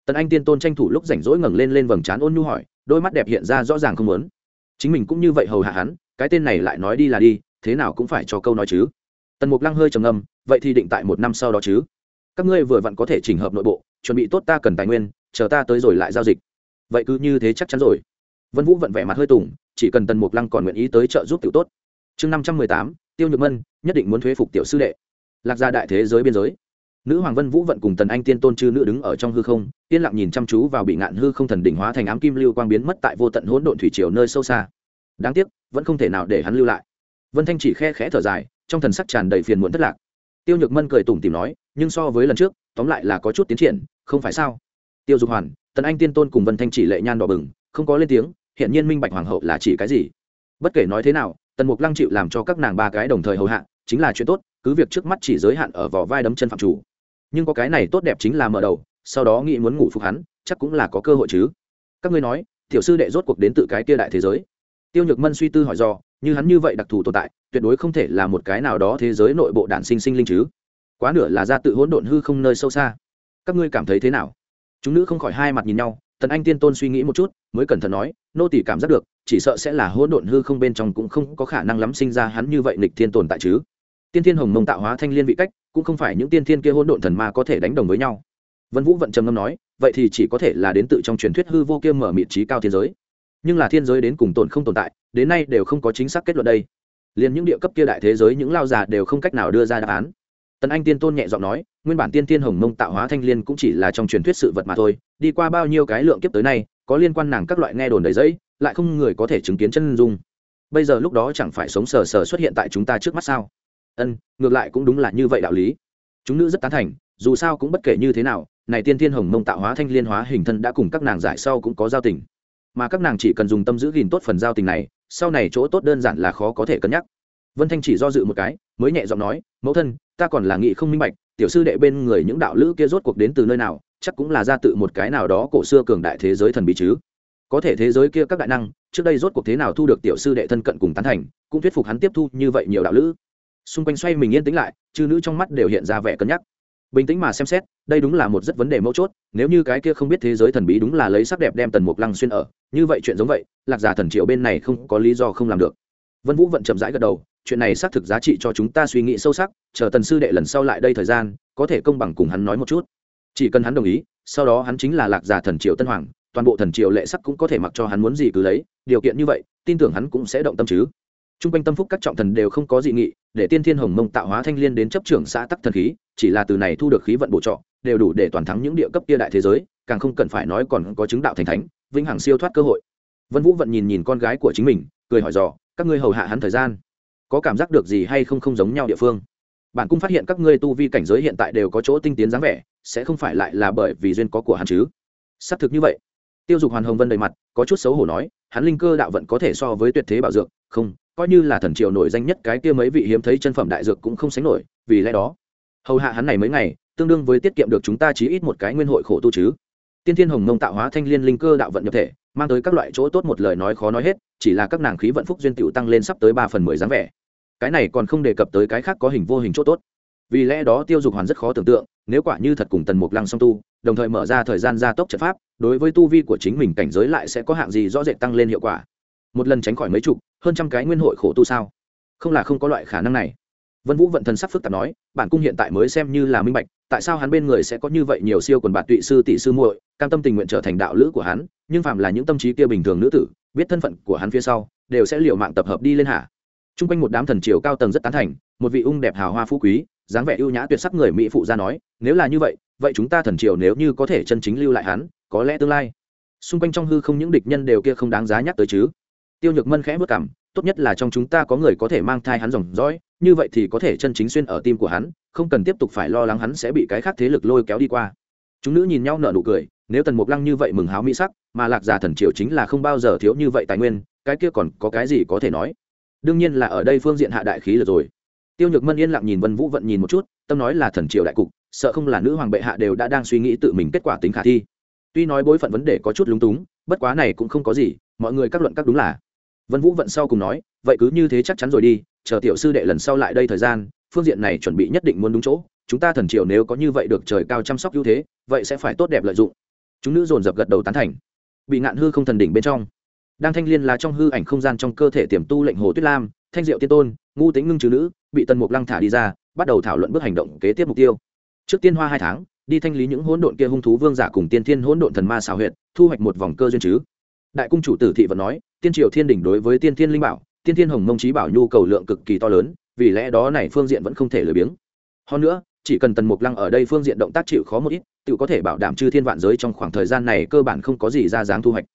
Tần anh tiên tôn tranh thủ lúc rảnh rỗi ngẩng lên lên vầng trán ôn nhu hỏi, đôi mắt đẹp hiện ra rõ ràng không muốn. Chính mình cũng như vậy hầu hạ hắn, cái tên này lại nói đi là đi, thế nào cũng phải cho câu nói chứ. Tần mục lăng hơi trầm ngâm, vậy thì định tại một năm sau đó chứ. Các ngươi vừa vặn có thể chỉnh hợp nội bộ, chuẩn bị tốt ta cần tài nguyên, chờ ta tới rồi lại giao dịch. Vậy cứ như thế chắc chắn rồi. Vân vũ vận vẻ mặt hơi tùng, chỉ cần tần mục lăng còn nguyện ý tới trợ giúp tiểu tốt. Chương năm trăm mười tám tiêu nhược mân nhất định muốn thuế phục tiểu sư đệ. Lạc gia đại thế giới biên giới. Nữ hoàng vân vũ vận cùng tần anh tiên tôn chư nữ đứng ở trong hư không, yên lặng nhìn chăm chú vào bị ngạn hư không thần đỉnh hóa thành ám kim lưu quang biến mất tại vô tận hỗn độn thủy triều nơi sâu xa. Đáng tiếc, vẫn không thể nào để hắn lưu lại. Vân thanh chỉ khe khẽ thở dài, trong thần sắc tràn đầy phiền muộn thất lạc. Tiêu nhược mân cười tủm tìm nói, nhưng so với lần trước, tóm lại là có chút tiến triển, không phải sao? Tiêu dục hoàn, tần anh tiên tôn cùng vân thanh chỉ lệ nhan đỏ bừng, không có lên tiếng, hiện nhiên minh bạch hoàng hậu là chỉ cái gì. Bất kể nói thế nào tần mục lăng chịu làm cho các nàng ba cái đồng thời hầu hạ, chính là chuyện tốt, cứ việc trước mắt chỉ giới hạn ở vỏ vai đấm chân phạm chủ. Nhưng có cái này tốt đẹp chính là mở đầu, sau đó nghĩ muốn ngủ phục hắn, chắc cũng là có cơ hội chứ. Các ngươi nói, tiểu sư đệ rốt cuộc đến tự cái kia đại thế giới. Tiêu nhược mân suy tư hỏi do như hắn như vậy đặc thù tồn tại, tuyệt đối không thể là một cái nào đó thế giới nội bộ đản sinh sinh linh chứ. Quá nửa là ra tự hỗn độn hư không nơi sâu xa. Các ngươi cảm thấy thế nào? Chúng nữ không khỏi hai mặt nhìn nhau, tần anh tiên tôn suy nghĩ một chút, mới cẩn thận nói, nô tỷ cảm giác được chỉ sợ sẽ là hỗn độn hư không bên trong cũng không có khả năng lắm sinh ra hắn như vậy nghịch thiên tồn tại chứ. Tiên thiên hồng mông tạo hóa thanh liên vị cách, cũng không phải những tiên thiên kia hỗn độn thần ma có thể đánh đồng với nhau. Vân vũ vận trầm ngâm nói, vậy thì chỉ có thể là đến tự trong truyền thuyết hư vô kia mở miệng trí cao thiên giới. Nhưng là thiên giới đến cùng tồn không tồn tại, đến nay đều không có chính xác kết luận đây. Liền những địa cấp kia đại thế giới những lao già đều không cách nào đưa ra đáp án. Tần anh tiên tôn nhẹ giọng nói, nguyên bản tiên tiên hồng mông tạo hóa thanh liên cũng chỉ là trong truyền thuyết sự vật mà thôi, đi qua bao nhiêu cái lượng kiếp tới nay, có liên quan nàng các loại nghe đồn đầy dẫy lại không người có thể chứng kiến chân dung. Bây giờ lúc đó chẳng phải sống sờ sờ xuất hiện tại chúng ta trước mắt sao? Ân, ngược lại cũng đúng là như vậy đạo lý. Chúng nữ rất tán thành, dù sao cũng bất kể như thế nào, này tiên thiên hồng mông tạo hóa thanh liên hóa hình thân đã cùng các nàng giải sau cũng có giao tình. Mà các nàng chỉ cần dùng tâm giữ gìn tốt phần giao tình này, sau này chỗ tốt đơn giản là khó có thể cân nhắc. Vân thanh chỉ do dự một cái, mới nhẹ giọng nói, mẫu thân, ta còn là nghị không minh bạch, tiểu sư đệ bên người những đạo lữ kia rốt cuộc đến từ nơi nào, chắc cũng là ra tự một cái nào đó cổ xưa cường đại thế giới thần bí chứ có thể thế giới kia các đại năng, trước đây rốt cuộc thế nào thu được tiểu sư đệ thân cận cùng tán thành, cũng thuyết phục hắn tiếp thu như vậy nhiều đạo lữ. Xung quanh xoay mình yên tĩnh lại, chư nữ trong mắt đều hiện ra vẻ cân nhắc. Bình tĩnh mà xem xét, đây đúng là một rất vấn đề mấu chốt, nếu như cái kia không biết thế giới thần bí đúng là lấy sắc đẹp đem tần mục lăng xuyên ở, như vậy chuyện giống vậy, lạc giả thần triệu bên này không có lý do không làm được. Vân vũ vận chậm rãi gật đầu, chuyện này xác thực giá trị cho chúng ta suy nghĩ sâu sắc, chờ tần sư đệ lần sau lại đây thời gian, có thể công bằng cùng hắn nói một chút. Chỉ cần hắn đồng ý, sau đó hắn chính là lạc giả thần triệu tân hoàng toàn bộ thần triều lệ sắc cũng có thể mặc cho hắn muốn gì cứ lấy, điều kiện như vậy, tin tưởng hắn cũng sẽ động tâm chứ. T r u n g quanh tâm phúc các trọng thần đều không có dị nghị, để tiên thiên hồng mông tạo hóa thanh liên đến chấp trưởng xã tắc thần khí, chỉ là từ này thu được khí vận bổ trọ đều đủ để toàn thắng những địa cấp kia đại thế giới, càng không cần phải nói còn có chứng đạo thành thánh, vĩnh hằng siêu thoát cơ hội. Vân vũ vận nhìn nhìn con gái của chính mình, cười hỏi dò, các ngươi hầu hạ hắn thời gian, có cảm giác được gì hay không không giống nhau địa phương? Bản cũng phát hiện các ngươi tu vi cảnh giới hiện tại đều có chỗ tinh tiến dáng vẻ, sẽ không phải lại là bởi vì duyên có của hắn chứ? Xác thực như vậy tiêu dục hoàn hồng vân đầy mặt, có chút xấu hổ nói, hắn linh cơ đạo vận có thể so với tuyệt thế bảo dược, không, coi như là thần triều nổi danh nhất cái kia mấy vị hiếm thấy chân phẩm đại dược cũng không sánh nổi, vì lẽ đó, hầu hạ hắn này mấy ngày, tương đương với tiết kiệm được chúng ta chí ít một cái nguyên hội khổ tu chứ. Tiên thiên hồng mông tạo hóa thanh liên linh cơ đạo vận nhập thể, mang tới các loại chỗ tốt một lời nói khó nói hết, chỉ là các nàng khí vận phúc duyên tựu tăng lên sắp tới ba phần mười dáng vẻ. Cái này còn không đề cập tới cái khác có hình vô hình chỗ tốt. Vì lẽ đó tiêu dục hoàn rất khó tưởng tượng, nếu quả như thật cùng tần mục lăng song tu, đồng thời mở ra thời gian gia tốc trận pháp đối với tu vi của chính mình cảnh giới lại sẽ có hạng gì rõ rệt tăng lên hiệu quả. Một lần tránh khỏi mấy chục, hơn trăm cái nguyên hội khổ tu sao? Không là không có loại khả năng này. Vân vũ vận thần sắc phức tạp nói, bản cung hiện tại mới xem như là minh bạch, tại sao hắn bên người sẽ có như vậy nhiều siêu quần bạt tụy sư tỷ sư muội, cam tâm tình nguyện trở thành đạo lữ của hắn, nhưng phạm là những tâm trí kia bình thường nữ tử, biết thân phận của hắn phía sau, đều sẽ liều mạng tập hợp đi lên hạ. T r u n g quanh một đám thần triều cao tầng rất tán thành, một vị ung đẹp hào hoa phú quý, dáng vẻ ưu nhã tuyệt sắc người mỹ phụ ra nói, nếu là như vậy vậy chúng ta thần triều nếu như có thể chân chính lưu lại hắn có lẽ tương lai. Xung quanh trong hư không những địch nhân đều kia không đáng giá nhắc tới chứ. Tiêu nhược mân khẽ vất cảm, tốt nhất là trong chúng ta có người có thể mang thai hắn dòng dõi, như vậy thì có thể chân chính xuyên ở tim của hắn, không cần tiếp tục phải lo lắng hắn sẽ bị cái khác thế lực lôi kéo đi qua. Chúng nữ nhìn nhau nở nụ cười, nếu tần mục lăng như vậy mừng háo mỹ sắc, mà lạc giả thần triều chính là không bao giờ thiếu như vậy tài nguyên, cái kia còn có cái gì có thể nói? Đương nhiên là ở đây phương diện hạ đại khí là rồi. Tiêu nhược mân yên lặng nhìn vân vũ vận nhìn một chút, tâm nói là thần triều đại cục, sợ không là nữ hoàng bệ hạ đều đã đang suy nghĩ tự mình kết quả tính khả thi tuy nói bối phận vấn đề có chút lúng túng, bất quá này cũng không có gì, mọi người các luận các đúng là. Vân vũ vận sau cùng nói, vậy cứ như thế chắc chắn rồi đi, chờ tiểu sư đệ lần sau lại đây thời gian, phương diện này chuẩn bị nhất định muốn đúng chỗ. Chúng ta thần triều nếu có như vậy được trời cao chăm sóc ưu thế, vậy sẽ phải tốt đẹp lợi dụng. Chúng nữ dồn dập gật đầu tán thành. Bị ngạn hư không thần đỉnh bên trong. Đang thanh liên là trong hư ảnh không gian trong cơ thể tiềm tu lệnh hồ tuyết lam, thanh diệu tiên tôn, ngu tính ngưng trừ nữ, bị tần mục lăng thả đi ra, bắt đầu thảo luận bước hành động kế tiếp mục tiêu. Trước tiên hoa hai tháng đi thanh lý những hỗn độn kia hung thú vương giả cùng tiên thiên hỗn độn thần ma xào huyệt, thu hoạch một vòng cơ duyên chứ. Đại cung chủ tử thị vẫn nói, tiên triều thiên đỉnh đối với tiên thiên linh bảo, tiên thiên hồng mông trí bảo nhu cầu lượng cực kỳ to lớn, vì lẽ đó này phương diện vẫn không thể lười biếng. Hơn nữa, chỉ cần tần mục lăng ở đây phương diện động tác chịu khó một ít, tự có thể bảo đảm chư thiên vạn giới trong khoảng thời gian này cơ bản không có gì ra dáng thu hoạch.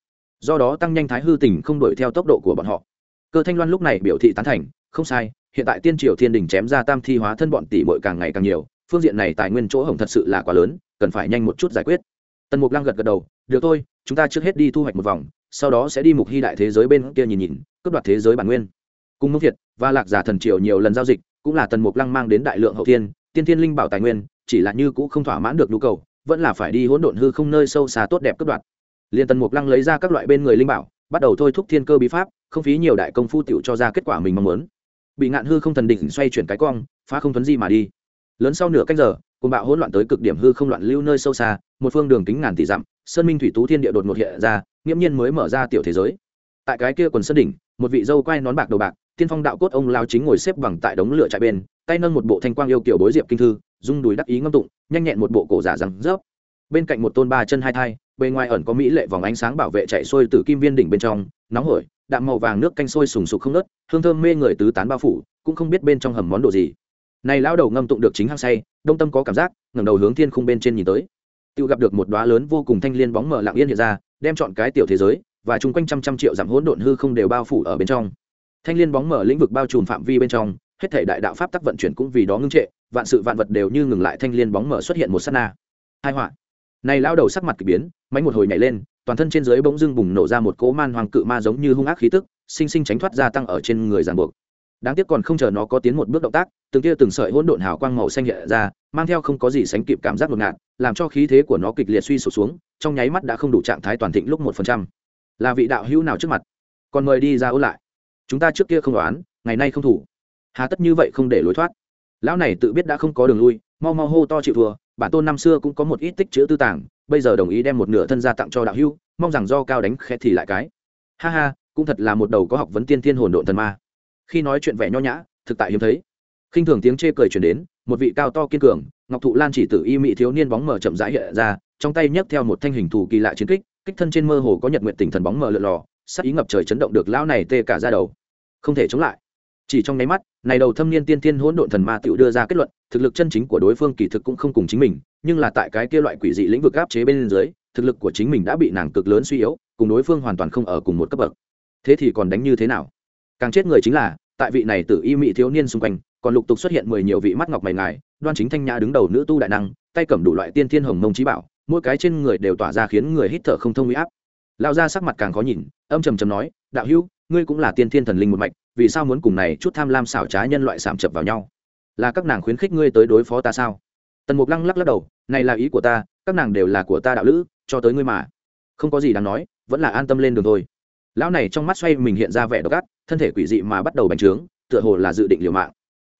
Do đó tăng nhanh thái hư tình không đuổi theo tốc độ của bọn họ. Cơ thanh loan lúc này biểu thị tán thành, không sai, hiện tại tiên triều thiên đình chém ra tam thi hóa thân bọn tỷ bội càng ngày càng nhiều phương diện này tài nguyên chỗ hồng thật sự là quá lớn, cần phải nhanh một chút giải quyết. Tần mục lăng gật gật đầu, được thôi, chúng ta trước hết đi thu hoạch một vòng, sau đó sẽ đi mục hy đại thế giới bên kia nhìn nhìn, cướp đoạt thế giới bản nguyên. Cùng mông việt và lạc giả thần triều nhiều lần giao dịch, cũng là tần mục lăng mang đến đại lượng hậu thiên, tiên thiên linh bảo tài nguyên, chỉ là như cũ không thỏa mãn được nhu cầu, vẫn là phải đi hỗn độn hư không nơi sâu xa tốt đẹp cướp đoạt. Liền tần mục lăng lấy ra các loại bên người linh bảo, bắt đầu thôi thúc thiên cơ bí pháp, không phí nhiều đại công phu tiểu cho ra kết quả mình mong muốn. Bị ngạn hư không thần đỉnh xoay chuyển cái cong, phá không thuấn di mà đi lớn sau nửa canh giờ cùng bạo hỗn loạn tới cực điểm hư không loạn lưu nơi sâu xa, một phương đường kính ngàn tỷ dặm, sơn minh thủy tú thiên địa đột ngột hiện ra, nghiễm nhiên mới mở ra tiểu thế giới. Tại cái kia quần sơn đỉnh, một vị dâu quai nón bạc đầu bạc, tiên phong đạo cốt ông lao chính ngồi xếp bằng tại đống lửa trại bên, tay nâng một bộ thanh quang yêu kiểu bối diệp kinh thư, rung đùi đắc ý ngâm tụng, nhanh nhẹn một bộ cổ giả rằng rớp. Bên cạnh một tôn ba chân hai thai, bề ngoài ẩn có mỹ lệ vòng ánh sáng bảo vệ chạy xuôi từ kim viên đỉnh bên trong, nóng hổi, đạm màu vàng nước canh sôi sùng sục không nớt hương thơm mê người tứ tán bao phủ, cũng không biết bên trong hầm món đồ gì này lão đầu ngâm tụng được chính hăng say, đông tâm có cảm giác, ngẩng đầu hướng thiên khung bên trên nhìn tới. Tự gặp được một đóa lớn vô cùng thanh liên bóng mờ lặng yên hiện ra, đem chọn cái tiểu thế giới và chung quanh trăm trăm triệu giảm hỗn độn hư không đều bao phủ ở bên trong. Thanh liên bóng mờ lĩnh vực bao trùm phạm vi bên trong, hết thể đại đạo pháp tắc vận chuyển cũng vì đó ngưng trệ, vạn sự vạn vật đều như ngừng lại thanh liên bóng mờ xuất hiện một sát na. Hai họa. Này lão đầu sắc mặt kỳ biến, mánh một hồi nhảy lên, toàn thân trên dưới bỗng dưng bùng nổ ra một cỗ man hoàng cự ma giống như hung ác khí tức, sinh sinh tránh thoát gia tăng ở trên người giàn buộc đáng tiếc còn không chờ nó có tiến một bước động tác, từng tia từng sợi hỗn độn hào quang màu xanh nhẹ ra, mang theo không có gì sánh kịp cảm giác ngột ngạt, làm cho khí thế của nó kịch liệt suy sụp xuống, trong nháy mắt đã không đủ trạng thái toàn thịnh lúc một phần trăm. Là vị đạo hữu nào trước mặt? Còn mời đi ra ố lại. Chúng ta trước kia không đoán, ngày nay không thủ. Hà tất như vậy không để lối thoát. Lão này tự biết đã không có đường lui, mau mau hô to chịu thua, bản tôn năm xưa cũng có một ít tích chữ tư tàng, bây giờ đồng ý đem một nửa thân gia tặng cho đạo hữu, mong rằng do cao đánh khẽ thì lại cái. Ha ha, cũng thật là một đầu có học vấn tiên thiên hồn độn thần ma khi nói chuyện vẻ nho nhã, thực tại hiếm thấy. Khinh thường tiếng chê cười chuyển đến, một vị cao to kiên cường, ngọc thụ lan chỉ tử y mị thiếu niên bóng mờ chậm rãi hiện ra, trong tay nhấc theo một thanh hình thù kỳ lạ chiến kích kích thân trên mơ hồ có nhật nguyện tình thần bóng mờ lượn lò sắc ý ngập trời chấn động được lão này tê cả ra đầu. Không thể chống lại. Chỉ trong nháy mắt, này đầu thâm niên tiên tiên hỗn độn thần ma tựu đưa ra kết luận, thực lực chân chính của đối phương kỳ thực cũng không cùng chính mình, nhưng là tại cái kia loại quỷ dị lĩnh vực áp chế bên dưới, thực lực của chính mình đã bị nàng cực lớn suy yếu, cùng đối phương hoàn toàn không ở cùng một cấp bậc. Thế thì còn đánh như thế nào? Càng chết người chính là, tại vị này tử y mỹ thiếu niên xung quanh, còn lục tục xuất hiện mười nhiều vị mắt ngọc mày ngài, đoan chính thanh nhã đứng đầu nữ tu đại năng, tay cầm đủ loại tiên thiên hồng mông trí bảo, mỗi cái trên người đều tỏa ra khiến người hít thở không thông huy áp. Lao ra sắc mặt càng khó nhìn, âm trầm trầm nói, đạo hữu, ngươi cũng là tiên thiên thần linh một mạch, vì sao muốn cùng này chút tham lam xảo trá nhân loại sảm chập vào nhau? Là các nàng khuyến khích ngươi tới đối phó ta sao? Tần mục lăng lắc lắc đầu, này là ý của ta, các nàng đều là của ta đạo lữ, cho tới ngươi mà. Không có gì đáng nói, vẫn là an tâm lên đường thôi lão này trong mắt xoay mình hiện ra vẻ độc ác, thân thể quỷ dị mà bắt đầu bành trướng, tựa hồ là dự định liều mạng.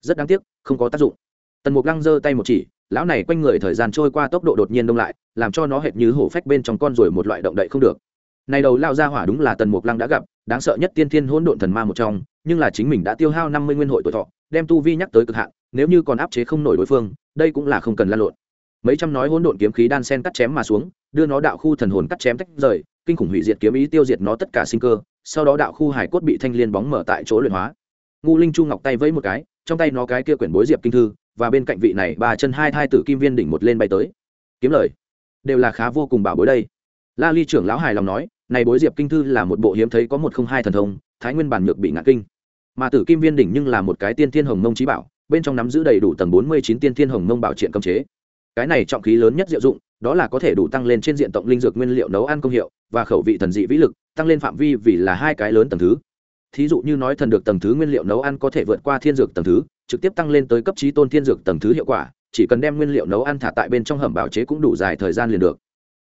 Rất đáng tiếc, không có tác dụng. Tần mục lăng giơ tay một chỉ, lão này quanh người thời gian trôi qua tốc độ đột nhiên đông lại, làm cho nó hệt như hổ phách bên trong con rồi một loại động đậy không được. Này đầu lao ra hỏa đúng là tần mục lăng đã gặp, đáng sợ nhất tiên thiên hỗn độn thần ma một trong, nhưng là chính mình đã tiêu hao năm mươi nguyên hội tuổi thọ, đem tu vi nhắc tới cực hạn, nếu như còn áp chế không nổi đối phương, đây cũng là không cần lan lộn. Mấy trăm nói hỗn độn kiếm khí đan sen cắt chém mà xuống, đưa nó đạo khu thần hồn cắt chém tách rời kinh khủng hủy diệt kiếm ý tiêu diệt nó tất cả sinh cơ, sau đó đạo khu hải cốt bị thanh liên bóng mở tại chỗ luyện hóa. Ngu linh chu ngọc tay vẫy một cái, trong tay nó cái kia quyển bối diệp kinh thư, và bên cạnh vị này ba chân hai thai tử kim viên đỉnh một lên bay tới. Kiếm lời. Đều là khá vô cùng bảo bối đây. La ly trưởng lão hài lòng nói, này bối diệp kinh thư là một bộ hiếm thấy có một không hai thần thông, thái nguyên bản nhược bị ngã kinh. Mà tử kim viên đỉnh nhưng là một cái tiên thiên hồng mông trí bảo, bên trong nắm giữ đầy đủ tầng bốn mươi chín tiên thiên hồng mông bảo triện cấm chế. Cái này trọng khí lớn nhất diệu dụng đó là có thể đủ tăng lên trên diện tổng linh dược nguyên liệu nấu ăn công hiệu và khẩu vị thần dị vĩ lực, tăng lên phạm vi vì là hai cái lớn tầng thứ. Thí dụ như nói thần được tầng thứ nguyên liệu nấu ăn có thể vượt qua thiên dược tầng thứ, trực tiếp tăng lên tới cấp trí tôn thiên dược tầng thứ hiệu quả, chỉ cần đem nguyên liệu nấu ăn thả tại bên trong hầm bảo chế cũng đủ dài thời gian liền được.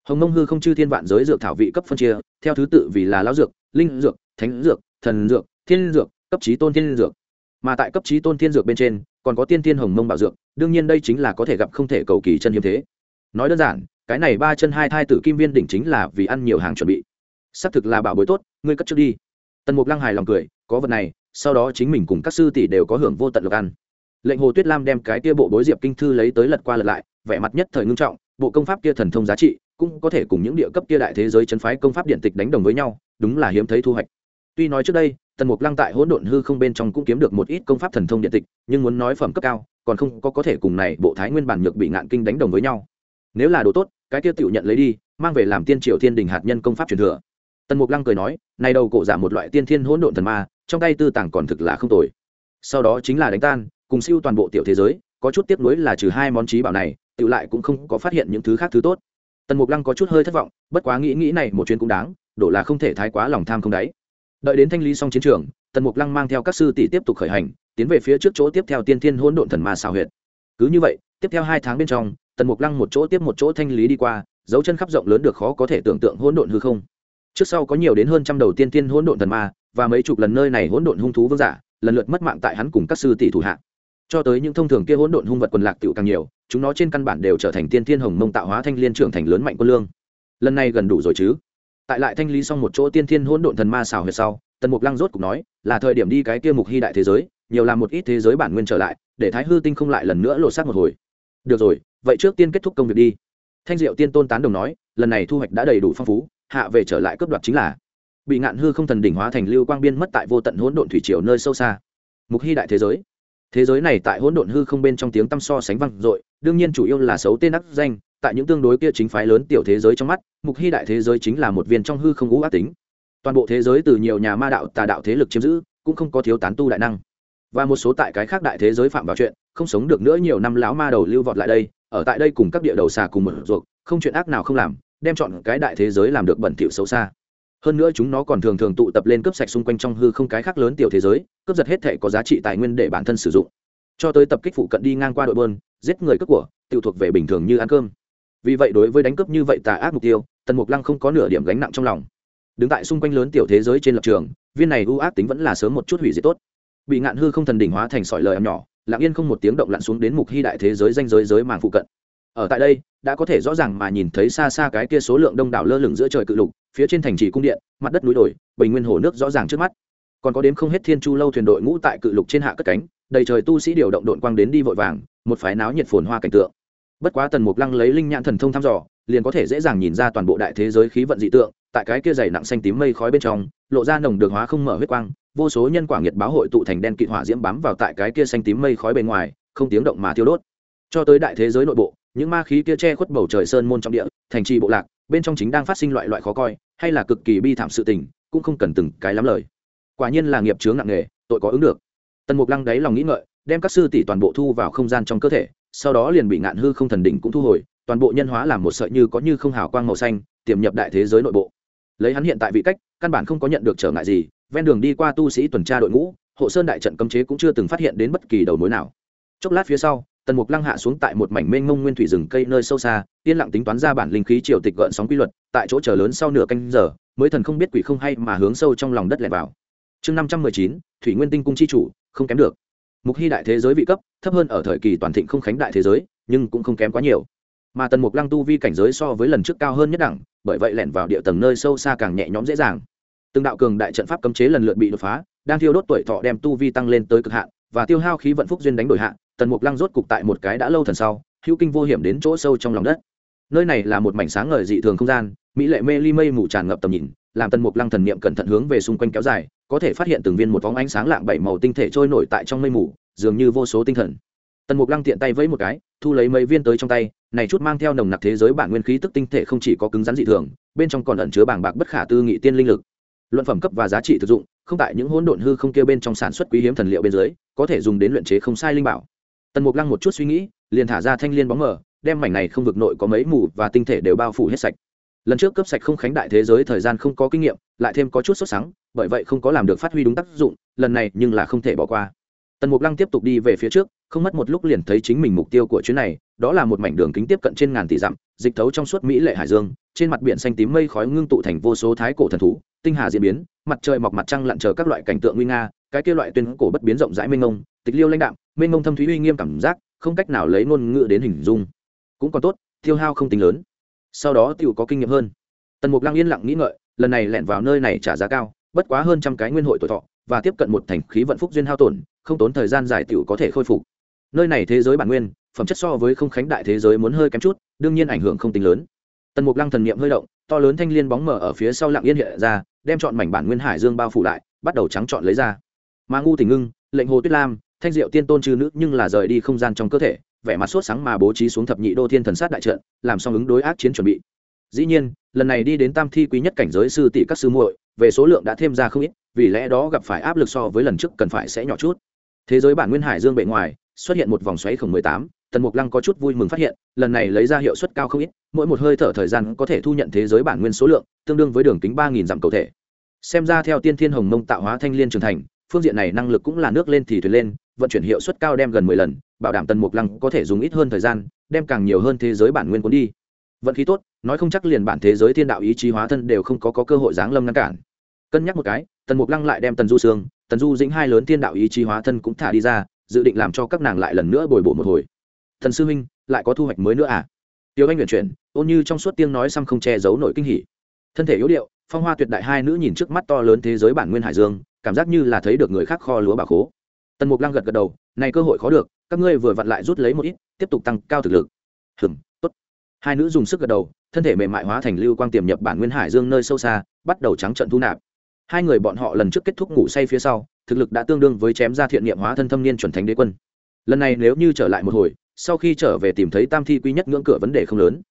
Hồng mông hư không chư thiên vạn giới dược thảo vị cấp phân chia, theo thứ tự vì là lão dược, linh dược, thánh dược, thần dược, thiên dược, cấp trí tôn thiên dược. Mà tại cấp trí tôn thiên dược bên trên, còn có tiên thiên hồng mông bảo dược, đương nhiên đây chính là có thể gặp không thể cầu kỳ chân hiếm thế nói đơn giản, cái này ba chân hai thai tử kim viên đỉnh chính là vì ăn nhiều hàng chuẩn bị. Xác thực là bảo bối tốt, ngươi cất trước đi. Tần mục lăng hài lòng cười, có vật này, sau đó chính mình cùng các sư tỷ đều có hưởng vô tận lộc ăn. Lệnh hồ tuyết lam đem cái kia bộ bối diệp kinh thư lấy tới lật qua lật lại, vẻ mặt nhất thời ngưng trọng, bộ công pháp kia thần thông giá trị, cũng có thể cùng những địa cấp kia đại thế giới chấn phái công pháp điện tịch đánh đồng với nhau, đúng là hiếm thấy thu hoạch. Tuy nói trước đây, tần mục lăng tại hỗn độn hư không bên trong cũng kiếm được một ít công pháp thần thông điện tịch, nhưng muốn nói phẩm cấp cao, còn không có có thể cùng này bộ thái nguyên bản nhược bị ngạn kinh đánh đồng với nhau nếu là đồ tốt, cái kia tiểu nhận lấy đi, mang về làm tiên triều thiên đình hạt nhân công pháp truyền thừa. Tần mục lăng cười nói nay đầu cổ giả một loại tiên thiên hỗn độn thần ma, trong tay tư tàng còn thực là không tồi. Sau đó chính là đánh tan, cùng siêu toàn bộ tiểu thế giới, có chút tiếp nối là trừ hai món trí bảo này tự lại cũng không có phát hiện những thứ khác thứ tốt. Tần mục lăng có chút hơi thất vọng, bất quá nghĩ nghĩ này một chuyến cũng đáng, đổ là không thể thái quá lòng tham không đáy. Đợi đến thanh lý xong chiến trường, tần mục lăng mang theo các sư tỷ tiếp tục khởi hành, tiến về phía trước chỗ tiếp theo tiên thiên hỗn độn thần ma xào huyệt. Cứ như vậy, tiếp theo hai tháng bên trong tần mục lăng một chỗ tiếp một chỗ thanh lý đi qua, dấu chân khắp rộng lớn được khó có thể tưởng tượng hỗn độn hư không. Trước sau có nhiều đến hơn trăm đầu tiên tiên hỗn độn thần ma, và mấy chục lần nơi này hỗn độn hung thú vương giả, lần lượt mất mạng tại hắn cùng các sư tỷ thủ hạ. Cho tới những thông thường kia hỗn độn hung vật quần lạc tiểu càng nhiều, chúng nó trên căn bản đều trở thành tiên tiên hồng mông tạo hóa thanh liên trưởng thành lớn mạnh quân lương. Lần này gần đủ rồi chứ? Tại lại thanh lý xong một chỗ tiên thiên hỗn độn thần ma xào huyệt sau, tần mục lăng rốt cục nói, là thời điểm đi cái kia mục hy đại thế giới, nhiều làm một ít thế giới bản nguyên trở lại, để thái hư tinh không lại lần nữa lột xác một hồi. Được rồi vậy trước tiên kết thúc công việc đi. Thanh diệu tiên tôn tán đồng nói, lần này thu hoạch đã đầy đủ phong phú, hạ về trở lại cấp đoạt chính là. Bị ngạn hư không thần đỉnh hóa thành lưu quang biên mất tại vô tận hỗn độn thủy triều nơi sâu xa. Mục hy đại thế giới. Thế giới này tại hỗn độn hư không bên trong tiếng tăm so sánh vang dội, đương nhiên chủ yếu là xấu tên ác danh, tại những tương đối kia chính phái lớn tiểu thế giới trong mắt, mục hy đại thế giới chính là một viên trong hư không ngũ ác tính. Toàn bộ thế giới từ nhiều nhà ma đạo, tà đạo thế lực chiếm giữ, cũng không có thiếu tán tu đại năng. Và một số tại cái khác đại thế giới phạm vào chuyện, không sống được nữa nhiều năm lão ma đầu lưu vọt lại đây ở tại đây cùng các địa đầu xà cùng một ruột, không chuyện ác nào không làm, đem chọn cái đại thế giới làm được bẩn thỉu xấu xa. Hơn nữa chúng nó còn thường thường tụ tập lên cướp sạch xung quanh trong hư không cái khác lớn tiểu thế giới, cướp giật hết thể có giá trị tài nguyên để bản thân sử dụng. Cho tới tập kích phụ cận đi ngang qua đội bơn giết người cướp của tự thuộc về bình thường như ăn cơm. Vì vậy đối với đánh cướp như vậy tà ác mục tiêu, tần mục lăng không có nửa điểm gánh nặng trong lòng. Đứng tại xung quanh lớn tiểu thế giới trên lập trường, viên này ưu ác tính vẫn là sớm một chút hủy diệt tốt. Bị ngạn hư không thần đỉnh hóa thành sỏi lời em nhỏ lặng yên không một tiếng động lặn xuống đến mục hy đại thế giới danh giới giới màng phụ cận. Ở tại đây, đã có thể rõ ràng mà nhìn thấy xa xa cái kia số lượng đông đảo lơ lửng giữa trời cự lục, phía trên thành trì cung điện, mặt đất núi đồi bình nguyên hồ nước rõ ràng trước mắt. Còn có đến không hết thiên chu lâu thuyền đội ngũ tại cự lục trên hạ cất cánh, đầy trời tu sĩ điều động đội quang đến đi vội vàng, một phái náo nhiệt phồn hoa cảnh tượng. Bất quá tần mục lăng lấy linh nhãn thần thông thăm dò, liền có thể dễ dàng nhìn ra toàn bộ đại thế giới khí vận dị tượng, tại cái kia dày nặng xanh tím mây khói bên trong, lộ ra nồng được hóa không mở huyết quang vô số nhân quả nhiệt báo hội tụ thành đen kịt hỏa diễm bám vào tại cái kia xanh tím mây khói bên ngoài, không tiếng động mà thiêu đốt. Cho tới đại thế giới nội bộ, những ma khí kia che khuất bầu trời sơn môn trong địa, thành trì bộ lạc, bên trong chính đang phát sinh loại loại khó coi, hay là cực kỳ bi thảm sự tình, cũng không cần từng cái lắm lời. Quả nhiên là nghiệp chướng nặng nghề tội có ứng được. Tần mục lăng đáy lòng nghĩ ngợi, đem các sư tỷ toàn bộ thu vào không gian trong cơ thể, sau đó liền bị ngạn hư không thần đỉnh cũng thu hồi, toàn bộ nhân hóa làm một sợi như có như không hào quang màu xanh, tiềm nhập đại thế giới nội bộ. Lấy hắn hiện tại vị cách, căn bản không có nhận được trở ngại gì ven đường đi qua tu sĩ tuần tra đội ngũ, hộ sơn đại trận cấm chế cũng chưa từng phát hiện đến bất kỳ đầu mối nào. Chốc lát phía sau, tần mục lăng hạ xuống tại một mảnh mênh mông nguyên thủy rừng cây nơi sâu xa, yên lặng tính toán ra bản linh khí triều tịch gợn sóng quy luật, tại chỗ chờ lớn sau nửa canh giờ, mới thần không biết quỷ không hay mà hướng sâu trong lòng đất lẻn vào. Chương năm trăm mười chín, thủy nguyên tinh cung chi chủ, không kém được. Mục hy đại thế giới vị cấp, thấp hơn ở thời kỳ toàn thịnh không khánh đại thế giới, nhưng cũng không kém quá nhiều. Mà tần mục lăng tu vi cảnh giới so với lần trước cao hơn nhất đẳng, bởi vậy lẻn vào địa tầng nơi sâu xa càng nhẹ nhõm dễ dàng từng đạo cường đại trận pháp cấm chế lần lượt bị đột phá, đang thiêu đốt tuổi thọ đem tu vi tăng lên tới cực hạn, và tiêu hao khí vận phúc duyên đánh đổi hạn tần mục lăng rốt cục tại một cái đã lâu thần sau, hữu kinh vô hiểm đến chỗ sâu trong lòng đất. Nơi này là một mảnh sáng ngời dị thường không gian, mỹ lệ mê ly mây mù tràn ngập tầm nhìn, làm tần mục lăng thần niệm cẩn thận hướng về xung quanh kéo dài, có thể phát hiện từng viên một vóng ánh sáng lạng bảy màu tinh thể trôi nổi tại trong mây mù, dường như vô số tinh thần. Tần mục lăng tiện tay vẫy một cái, thu lấy mấy viên tới trong tay, này chút mang theo nồng nặc thế giới bản nguyên khí tức tinh thể không chỉ có cứng rắn dị thường, bên trong còn ẩn chứa bảng bạc bất khả tư nghị tiên linh lực luận phẩm cấp và giá trị thực dụng không tại những hỗn độn hư không kia bên trong sản xuất quý hiếm thần liệu bên dưới có thể dùng đến luyện chế không sai linh bảo. Tần mục lăng một chút suy nghĩ liền thả ra thanh liên bóng mờ đem mảnh này không vực nội có mấy mù và tinh thể đều bao phủ hết sạch. Lần trước cấp sạch không khánh đại thế giới thời gian không có kinh nghiệm lại thêm có chút sốt sáng, bởi vậy không có làm được phát huy đúng tác dụng lần này nhưng là không thể bỏ qua. Tần mục lăng tiếp tục đi về phía trước không mất một lúc liền thấy chính mình mục tiêu của chuyến này đó là một mảnh đường kính tiếp cận trên ngàn tỷ dặm dịch thấu trong suốt mỹ lệ hải dương trên mặt biển xanh tím mây khói ngưng tụ thành vô số thái cổ thần thú tinh hà diễn biến, mặt trời mọc mặt trăng lặn chờ các loại cảnh tượng nguy nga, cái kia loại tuyên cổ bất biến rộng rãi mênh ngông tịch liêu lãnh đạm, mênh ngông thâm thúy uy nghiêm cảm giác, không cách nào lấy ngôn ngữ đến hình dung. Cũng còn tốt, tiêu hao không tính lớn. Sau đó tiểu có kinh nghiệm hơn. Tần mục lăng yên lặng nghĩ ngợi, lần này lẹn vào nơi này trả giá cao, bất quá hơn trăm cái nguyên hội tuổi thọ, và tiếp cận một thành khí vận phúc duyên hao tổn, không tốn thời gian dài tiểu có thể khôi phục. Nơi này thế giới bản nguyên, phẩm chất so với không khánh đại thế giới muốn hơi kém chút, đương nhiên ảnh hưởng không tính lớn. Tần mục lăng thần niệm hơi động, to lớn thanh liên bóng mở ở phía sau lặng yên hiện ra đem chọn mảnh bản nguyên hải dương bao phủ lại, bắt đầu trắng chọn lấy ra. Mà ngu tỉnh ngưng, lệnh hồ tuyết lam, thanh diệu tiên tôn trừ nữ nhưng là rời đi không gian trong cơ thể, vẻ mặt sốt sáng mà bố trí xuống thập nhị đô thiên thần sát đại trận, làm xong ứng đối ác chiến chuẩn bị. Dĩ nhiên, lần này đi đến tam thi quý nhất cảnh giới sư tỷ các sư muội, về số lượng đã thêm ra không ít, vì lẽ đó gặp phải áp lực so với lần trước cần phải sẽ nhỏ chút. Thế giới bản nguyên hải dương bề ngoài xuất hiện một vòng xoáy khổng mười tám tần mục lăng có chút vui mừng phát hiện lần này lấy ra hiệu suất cao không ít mỗi một hơi thở thời gian có thể thu nhận thế giới bản nguyên số lượng tương đương với đường kính ba nghìn dặm cầu thể. Xem ra theo tiên thiên hồng mông tạo hóa thanh liên trưởng thành phương diện này năng lực cũng là nước lên thì thuyền lên vận chuyển hiệu suất cao đem gần mười lần bảo đảm tần mục lăng có thể dùng ít hơn thời gian đem càng nhiều hơn thế giới bản nguyên cuốn đi. Vận khí tốt nói không chắc liền bản thế giới thiên đạo ý chí hóa thân đều không có, có cơ hội giáng lâm ngăn cản. Cân nhắc một cái tần mục lăng lại đem tần du sương tần du dĩnh hai lớn thiên đạo ý chí hóa thân cũng thả đi ra dự định làm cho các nàng lại lần nữa bồi bổ một hồi. Thần sư huynh, lại có thu hoạch mới nữa à? Tiêu anh luyện chuyển, ôn như trong suốt tiếng nói xăm không che giấu nổi kinh hỉ. Thân thể yếu điệu, phong hoa tuyệt đại hai nữ nhìn trước mắt to lớn thế giới bản nguyên hải dương, cảm giác như là thấy được người khác kho lúa bà khố. Tần mục lăng gật gật đầu, này cơ hội khó được, các ngươi vừa vặn lại rút lấy một ít, tiếp tục tăng cao thực lực. Hừng tốt. Hai nữ dùng sức gật đầu, thân thể mềm mại hóa thành lưu quang tiềm nhập bản nguyên hải dương nơi sâu xa, bắt đầu trắng trận thu nạp. Hai người bọn họ lần trước kết thúc ngủ say phía sau thực lực đã tương đương với chém ra thiện niệm hóa thân thâm niên chuẩn thánh đế quân. Lần này nếu như trở lại một hồi, sau khi trở về tìm thấy tam thi quy nhất ngưỡng cửa vấn đề không lớn.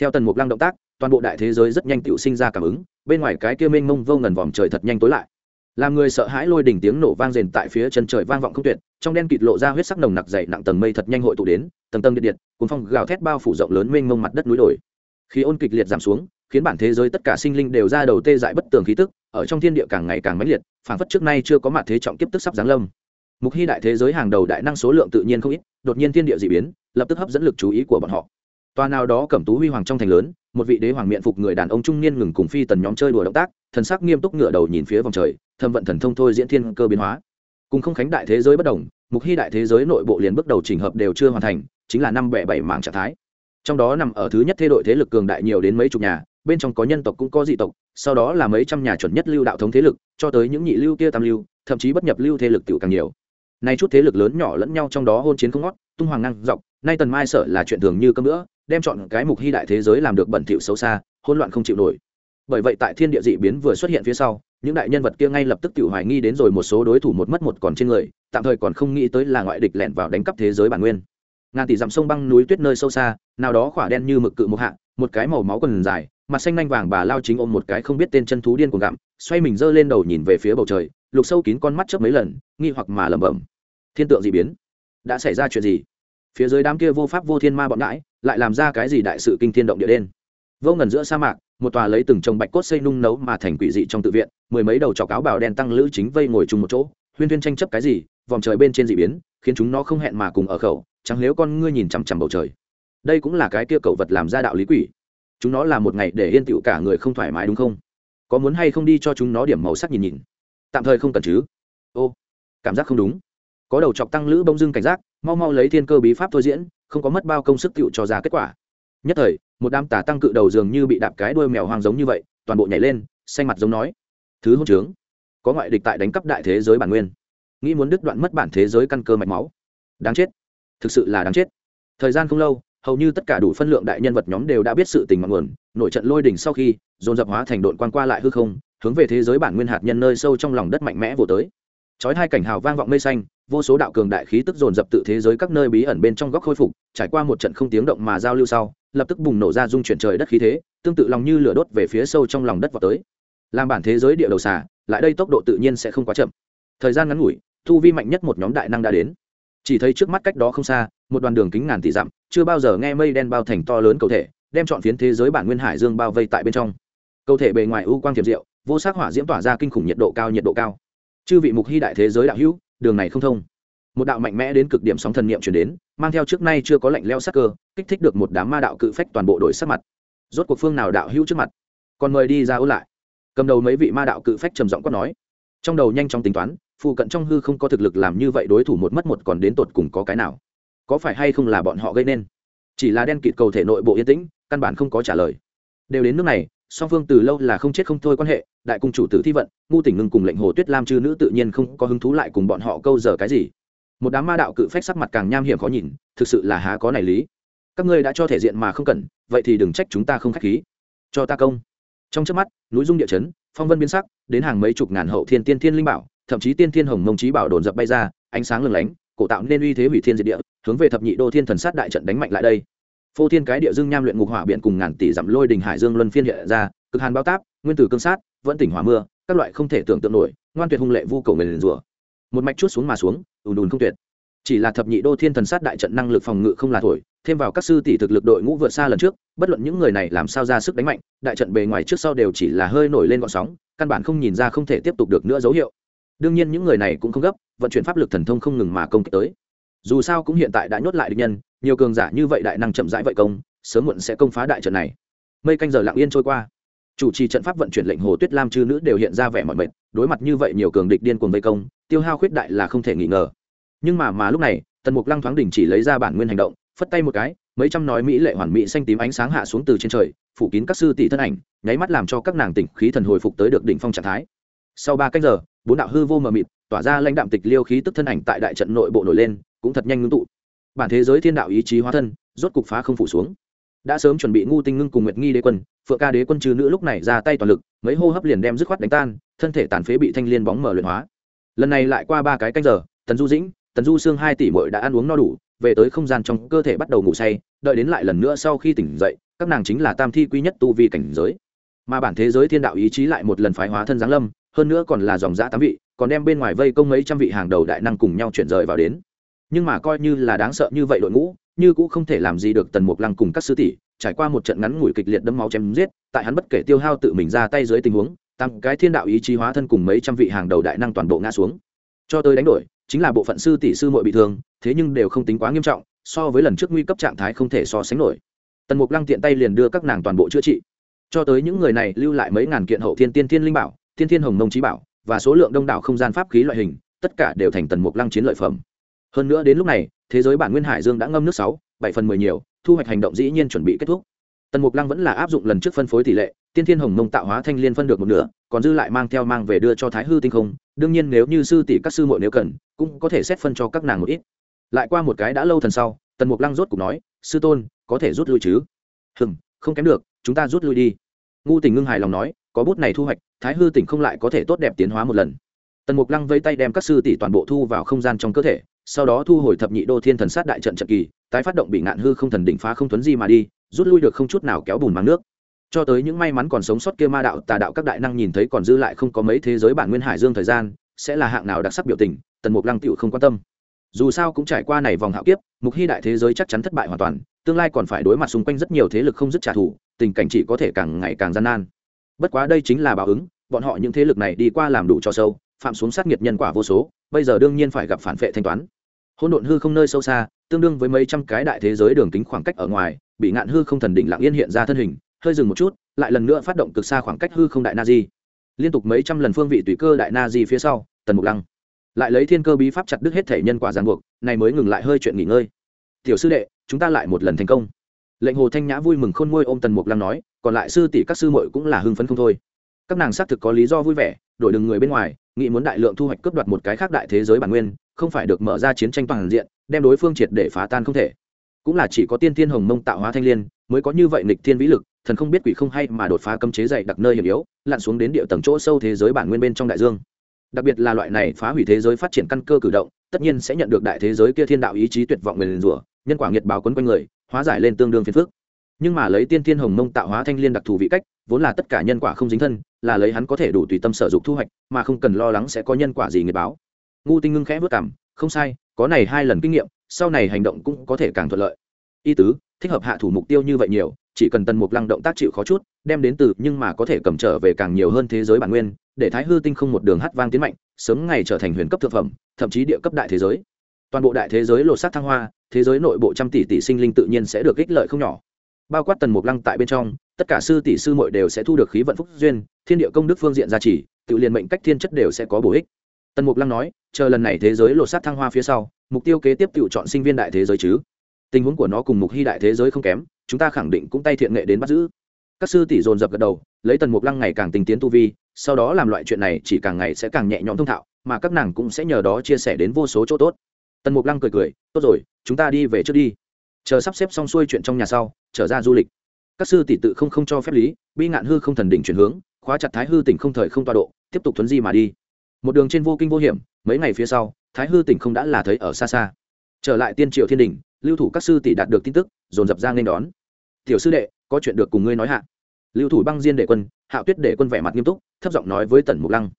Theo tần mục lăng động tác, toàn bộ đại thế giới rất nhanh tự sinh ra cảm ứng, bên ngoài cái kia mênh mông vô ngần vòm trời thật nhanh tối lại. Làm người sợ hãi lôi đỉnh tiếng nổ vang rền tại phía chân trời vang vọng không tuyệt, trong đen kịt lộ ra huyết sắc nồng nặc dày nặng tầng mây thật nhanh hội tụ đến, tầng tầng điện điện, cuốn phong gào thét bao phủ rộng lớn mênh mông mặt đất núi đồi. Khi ôn kịch liệt giảm xuống khiến bản thế giới tất cả sinh linh đều ra đầu tê dại bất tường khí tức, ở trong thiên địa càng ngày càng mãnh liệt, phảng phất trước nay chưa có mặt thế trọng kiếp tức sắp giáng lâm. Mục hy đại thế giới hàng đầu đại năng số lượng tự nhiên không ít, đột nhiên thiên địa dị biến, lập tức hấp dẫn lực chú ý của bọn họ. Toa nào đó cẩm tú huy hoàng trong thành lớn, một vị đế hoàng miệng phục người đàn ông trung niên ngừng cùng phi tần nhóm chơi đùa động tác, thần sắc nghiêm túc ngửa đầu nhìn phía vòng trời, thâm vận thần thông thôi diễn thiên cơ biến hóa. Cùng không khánh đại thế giới bất đồng, mục hy đại thế giới nội bộ liền bước đầu chỉnh hợp đều chưa hoàn thành, chính là năm bẻ bảy mạng trạng thái. Trong đó nằm ở thứ nhất thế đội thế lực cường đại nhiều đến mấy chục nhà bên trong có nhân tộc cũng có dị tộc, sau đó là mấy trăm nhà chuẩn nhất lưu đạo thống thế lực, cho tới những nhị lưu kia tam lưu, thậm chí bất nhập lưu thế lực tiểu càng nhiều. Nay chút thế lực lớn nhỏ lẫn nhau trong đó hôn chiến không ngót, tung hoàng năng dọc, nay tần mai sợ là chuyện thường như cơm nữa đem chọn cái mục hy đại thế giới làm được bẩn thỉu xấu xa, hỗn loạn không chịu nổi. Bởi vậy tại thiên địa dị biến vừa xuất hiện phía sau, những đại nhân vật kia ngay lập tức tự hoài nghi đến rồi một số đối thủ một mất một còn trên người, tạm thời còn không nghĩ tới là ngoại địch lẻn vào đánh cắp thế giới bản nguyên. Ngàn tỷ dặm sông băng núi tuyết nơi sâu xa, nào đó khỏa đen như mực cự một hạ, một cái màu máu quần dài mặt xanh nanh vàng bà lao chính ôm một cái không biết tên chân thú điên cuồng gặm, xoay mình giơ lên đầu nhìn về phía bầu trời, lục sâu kín con mắt chớp mấy lần, nghi hoặc mà lẩm bẩm. Thiên tượng dị biến. Đã xảy ra chuyện gì? Phía dưới đám kia vô pháp vô thiên ma bọn ngãi, lại làm ra cái gì đại sự kinh thiên động địa đen? Vô ngần giữa sa mạc, một tòa lấy từng trồng bạch cốt xây nung nấu mà thành quỷ dị trong tự viện, mười mấy đầu chọc áo bào đen tăng lữ chính vây ngồi chung một chỗ, huyên huyên tranh chấp cái gì, vòng trời bên trên dị biến, khiến chúng nó không hẹn mà cùng ở khẩu, chẳng nếu con ngươi nhìn chằm chằm bầu trời? Đây cũng là cái kia cậu vật làm ra đạo lý quỷ chúng nó là một ngày để yên tịu cả người không thoải mái đúng không? Có muốn hay không đi cho chúng nó điểm màu sắc nhìn nhìn? Tạm thời không cần chứ. Ô, cảm giác không đúng. Có đầu chọc tăng lữ bông dưng cảnh giác, mau mau lấy thiên cơ bí pháp thôi diễn, không có mất bao công sức tựu cho ra kết quả. Nhất thời, một đám tả tăng cự đầu dường như bị đạp cái đuôi mèo hoang giống như vậy, toàn bộ nhảy lên, xanh mặt giống nói. Thứ hôn trướng. Có ngoại địch tại đánh cắp đại thế giới bản nguyên. Nghĩ muốn đứt đoạn mất bản thế giới căn cơ mạch máu. Đáng chết. Thực sự là đáng chết. Thời gian không lâu hầu như tất cả đủ phân lượng đại nhân vật nhóm đều đã biết sự tình mặn nguồn nội trận lôi đỉnh sau khi, dồn dập hóa thành đội quan qua lại hư không, hướng về thế giới bản nguyên hạt nhân nơi sâu trong lòng đất mạnh mẽ vô tới. Chói hai cảnh hào vang vọng mây xanh, vô số đạo cường đại khí tức dồn dập tự thế giới các nơi bí ẩn bên trong góc khôi phục, trải qua một trận không tiếng động mà giao lưu sau, lập tức bùng nổ ra dung chuyển trời đất khí thế, tương tự lòng như lửa đốt về phía sâu trong lòng đất vào tới. Làm bản thế giới địa đầu xà, lại đây tốc độ tự nhiên sẽ không quá chậm. Thời gian ngắn ngủi, thu vi mạnh nhất một nhóm đại năng đã đến chỉ thấy trước mắt cách đó không xa, một đoàn đường kính ngàn tỷ dặm, chưa bao giờ nghe mây đen bao thành to lớn cầu thể, đem chọn phiến thế giới bản nguyên hải dương bao vây tại bên trong. Cầu thể bề ngoài u quang tiềm diệu, vô sắc hỏa diễm tỏa ra kinh khủng nhiệt độ cao, nhiệt độ cao. Chư vị mục hy đại thế giới đạo hữu, đường này không thông. Một đạo mạnh mẽ đến cực điểm sóng thần niệm chuyển đến, mang theo trước nay chưa có lạnh leo sắc cơ, kích thích được một đám ma đạo cự phách toàn bộ đổi sắc mặt. Rốt cuộc phương nào đạo hữu trước mặt? Còn mời đi ra ôn lại. Cầm đầu mấy vị ma đạo cự phách trầm giọng quát nói. Trong đầu nhanh chóng tính toán phụ cận trong hư không có thực lực làm như vậy đối thủ một mất một còn đến tột cùng có cái nào? Có phải hay không là bọn họ gây nên? Chỉ là đen kịt cầu thể nội bộ yên tĩnh, căn bản không có trả lời. Đều đến nước này, song phương từ lâu là không chết không thôi quan hệ, đại cung chủ tử thi vận, ngu tỉnh ngưng cùng lệnh hồ tuyết lam chư nữ tự nhiên không có hứng thú lại cùng bọn họ câu giờ cái gì. Một đám ma đạo cự phách sắc mặt càng nham hiểm khó nhìn, thực sự là há có này lý. Các ngươi đã cho thể diện mà không cần, vậy thì đừng trách chúng ta không k h á c h khí. Cho ta công. Trong trước mắt, núi dung địa chấn, phong vân biến sắc, đến hàng mấy chục ngàn hậu thiên tiên thiên linh bảo thậm chí tiên thiên hồng mông trí bảo đồn dập bay ra, ánh sáng lừng lánh, cổ tạo nên uy thế hủy thiên diệt địa, hướng về thập nhị đô thiên thần sát đại trận đánh mạnh lại đây. Phô thiên cái địa dương nham luyện ngục hỏa biện cùng ngàn tỷ dặm lôi đình hải dương luân phiên hiện ra, cực hàn bao táp, nguyên tử cương sát, vẫn tỉnh hỏa mưa, các loại không thể tưởng tượng nổi, ngoan tuyệt hung lệ vu cầu người liền rủa. Một mạch chút xuống mà xuống, ùn ùn không tuyệt. Chỉ là thập nhị đô thiên thần sát đại trận năng lực phòng ngự không là thổi, thêm vào các sư tỷ thực lực đội ngũ vượt xa lần trước, bất luận những người này làm sao ra sức đánh mạnh, đại trận bề ngoài trước sau đều chỉ là hơi nổi lên gọn sóng, căn bản không nhìn ra không thể tiếp tục được nữa dấu hiệu đương nhiên những người này cũng không gấp, vận chuyển pháp lực thần thông không ngừng mà công kích tới. Dù sao cũng hiện tại đã nhốt lại địch nhân, nhiều cường giả như vậy đại năng chậm rãi vậy công, sớm muộn sẽ công phá đại trận này. Mây canh giờ lặng yên trôi qua. Chủ trì trận pháp vận chuyển lệnh hồ tuyết lam chư nữ đều hiện ra vẻ mọi mệt, đối mặt như vậy nhiều cường địch điên cuồng vây công, tiêu hao khuyết đại là không thể nghi ngờ. Nhưng mà mà lúc này, tần mục lăng thoáng đỉnh chỉ lấy ra bản nguyên hành động, phất tay một cái, mấy trăm nói mỹ lệ hoàn mỹ xanh tím ánh sáng hạ xuống từ trên trời, phủ kín các sư tỷ thân ảnh, nháy mắt làm cho các nàng tỉnh khí thần hồi phục tới được đỉnh phong trạng thái. Sau ba cách giờ bốn đạo hư vô mờ mịt, tỏa ra lãnh đạm tịch liêu khí tức thân ảnh tại đại trận nội bộ nổi lên, cũng thật nhanh ngưng tụ. Bản thế giới thiên đạo ý chí hóa thân, rốt cục phá không phủ xuống. Đã sớm chuẩn bị ngu tinh ngưng cùng nguyệt nghi đế quân, phượng ca đế quân trừ nữ lúc này ra tay toàn lực, mấy hô hấp liền đem dứt khoát đánh tan, thân thể tàn phế bị thanh liên bóng mở luyện hóa. Lần này lại qua ba cái canh giờ, tần du dĩnh, tần du xương hai tỷ muội đã ăn uống no đủ, về tới không gian trong cơ thể bắt đầu ngủ say, đợi đến lại lần nữa sau khi tỉnh dậy, các nàng chính là tam thi quy nhất tu vi cảnh giới. Mà bản thế giới thiên đạo ý chí lại một lần phái hóa thân giáng lâm hơn nữa còn là dòng giã tám vị, còn đem bên ngoài vây công mấy trăm vị hàng đầu đại năng cùng nhau chuyển rời vào đến. Nhưng mà coi như là đáng sợ như vậy đội ngũ, như cũng không thể làm gì được tần mục lăng cùng các sư tỷ, trải qua một trận ngắn ngủi kịch liệt đấm máu chém giết, tại hắn bất kể tiêu hao tự mình ra tay dưới tình huống, tăng cái thiên đạo ý chí hóa thân cùng mấy trăm vị hàng đầu đại năng toàn bộ ngã xuống. Cho tới đánh đổi, chính là bộ phận sư tỷ sư muội bị thương, thế nhưng đều không tính quá nghiêm trọng, so với lần trước nguy cấp trạng thái không thể so sánh nổi. Tần mục lăng tiện tay liền đưa các nàng toàn bộ chữa trị. Cho tới những người này lưu lại mấy ngàn kiện hậu thiên tiên thiên linh bảo thiên thiên hồng mông trí bảo và số lượng đông đảo không gian pháp khí loại hình, tất cả đều thành tần mục lăng chiến lợi phẩm. Hơn nữa đến lúc này, thế giới bản nguyên hải dương đã ngâm nước sáu, bảy phần mười nhiều, thu hoạch hành động dĩ nhiên chuẩn bị kết thúc. Tần mục lăng vẫn là áp dụng lần trước phân phối tỷ lệ, tiên thiên hồng mông tạo hóa thanh liên phân được một nửa, còn dư lại mang theo mang về đưa cho thái hư tinh không. Đương nhiên nếu như sư tỷ các sư muội nếu cần, cũng có thể xét phân cho các nàng một ít. Lại qua một cái đã lâu thần sau, tần mục lăng rốt cục nói, sư tôn, có thể rút lui chứ? Hừng không kém được, chúng ta rút lui đi. Ngu tình ngưng hài lòng nói, có bút này thu hoạch thái hư tỉnh không lại có thể tốt đẹp tiến hóa một lần. Tần mục lăng vây tay đem các sư tỷ toàn bộ thu vào không gian trong cơ thể, sau đó thu hồi thập nhị đô thiên thần sát đại trận trận kỳ, tái phát động bị ngạn hư không thần đỉnh phá không thuấn di mà đi, rút lui được không chút nào kéo bùn mang nước. Cho tới những may mắn còn sống sót kia ma đạo tà đạo các đại năng nhìn thấy còn dư lại không có mấy thế giới bản nguyên hải dương thời gian, sẽ là hạng nào đặc sắc biểu tình, tần mục lăng tựu không quan tâm. Dù sao cũng trải qua này vòng hạo kiếp, mục hy đại thế giới chắc chắn thất bại hoàn toàn, tương lai còn phải đối mặt xung quanh rất nhiều thế lực không dứt trả thù, tình cảnh chỉ có thể càng ngày càng gian nan bất quá đây chính là báo ứng, bọn họ những thế lực này đi qua làm đủ cho sâu, phạm xuống sát nghiệt nhân quả vô số, bây giờ đương nhiên phải gặp phản vệ thanh toán. Hôn độn hư không nơi sâu xa, tương đương với mấy trăm cái đại thế giới đường kính khoảng cách ở ngoài, bị ngạn hư không thần định lặng yên hiện ra thân hình, hơi dừng một chút, lại lần nữa phát động cực xa khoảng cách hư không đại na di liên tục mấy trăm lần phương vị tùy cơ đại na di phía sau, tần mục lăng lại lấy thiên cơ bí pháp chặt đứt hết thể nhân quả giàn buộc, này mới ngừng lại hơi chuyện nghỉ ngơi. Tiểu sư đệ, chúng ta lại một lần thành công lệnh hồ thanh nhã vui mừng khôn nguôi ôm tần mục lăng nói, còn lại sư tỷ các sư muội cũng là hưng phấn không thôi. Các nàng xác thực có lý do vui vẻ, đổi đường người bên ngoài, nghĩ muốn đại lượng thu hoạch cướp đoạt một cái khác đại thế giới bản nguyên, không phải được mở ra chiến tranh toàn diện, đem đối phương triệt để phá tan không thể. Cũng là chỉ có tiên thiên hồng mông tạo hóa thanh liên, mới có như vậy nghịch thiên vĩ lực, thần không biết quỷ không hay mà đột phá cấm chế dày đặc nơi hiểm yếu, lặn xuống đến địa tầng chỗ sâu thế giới bản nguyên bên trong đại dương. Đặc biệt là loại này phá hủy thế giới phát triển căn cơ cử động, tất nhiên sẽ nhận được đại thế giới kia thiên đạo ý chí tuyệt vọng nguyền rủa, nhân quả nghiệt báo quấn quanh người hóa giải lên tương đương phiền phức. Nhưng mà lấy tiên thiên hồng mông tạo hóa thanh liên đặc thù vị cách, vốn là tất cả nhân quả không dính thân, là lấy hắn có thể đủ tùy tâm sở dục thu hoạch, mà không cần lo lắng sẽ có nhân quả gì người báo. Ngu tinh ngưng khẽ vất cảm không sai, có này hai lần kinh nghiệm, sau này hành động cũng có thể càng thuận lợi. Y tứ, thích hợp hạ thủ mục tiêu như vậy nhiều, chỉ cần tần mục lăng động tác chịu khó chút, đem đến từ nhưng mà có thể cầm trở về càng nhiều hơn thế giới bản nguyên, để thái hư tinh không một đường hát vang tiến mạnh, sớm ngày trở thành huyền cấp thực phẩm, thậm chí địa cấp đại thế giới toàn bộ đại thế giới lột xác thăng hoa, thế giới nội bộ trăm tỷ tỷ sinh linh tự nhiên sẽ được ích lợi không nhỏ. Bao quát tần mục lăng tại bên trong, tất cả sư tỷ sư muội đều sẽ thu được khí vận phúc duyên, thiên địa công đức phương diện gia trì, tự liền mệnh cách thiên chất đều sẽ có bổ ích. Tần mục lăng nói, chờ lần này thế giới lột xác thăng hoa phía sau, mục tiêu kế tiếp tự chọn sinh viên đại thế giới chứ. Tình huống của nó cùng mục hy đại thế giới không kém, chúng ta khẳng định cũng tay thiện nghệ đến bắt giữ. Các sư tỷ dồn dập gật đầu, lấy tần mục lăng ngày càng tình tiến tu vi, sau đó làm loại chuyện này chỉ càng ngày sẽ càng nhẹ nhõm thông thạo, mà các nàng cũng sẽ nhờ đó chia sẻ đến vô số chỗ tốt tần mục lăng cười cười, tốt rồi, chúng ta đi về trước đi. Chờ sắp xếp xong xuôi chuyện trong nhà sau, trở ra du lịch. Các sư tỷ tự không không cho phép lý, bi ngạn hư không thần đỉnh chuyển hướng, khóa chặt thái hư tỉnh không thời không toa độ, tiếp tục thuấn di mà đi. Một đường trên vô kinh vô hiểm, mấy ngày phía sau, thái hư tỉnh không đã là thấy ở xa xa. Trở lại tiên triệu thiên đình lưu thủ các sư tỷ đạt được tin tức, dồn dập ra nên đón. Tiểu sư đệ, có chuyện được cùng ngươi nói hạ. Lưu thủ băng diên đệ quân, hạo tuyết đệ quân vẻ mặt nghiêm túc, thấp giọng nói với tần mục lăng.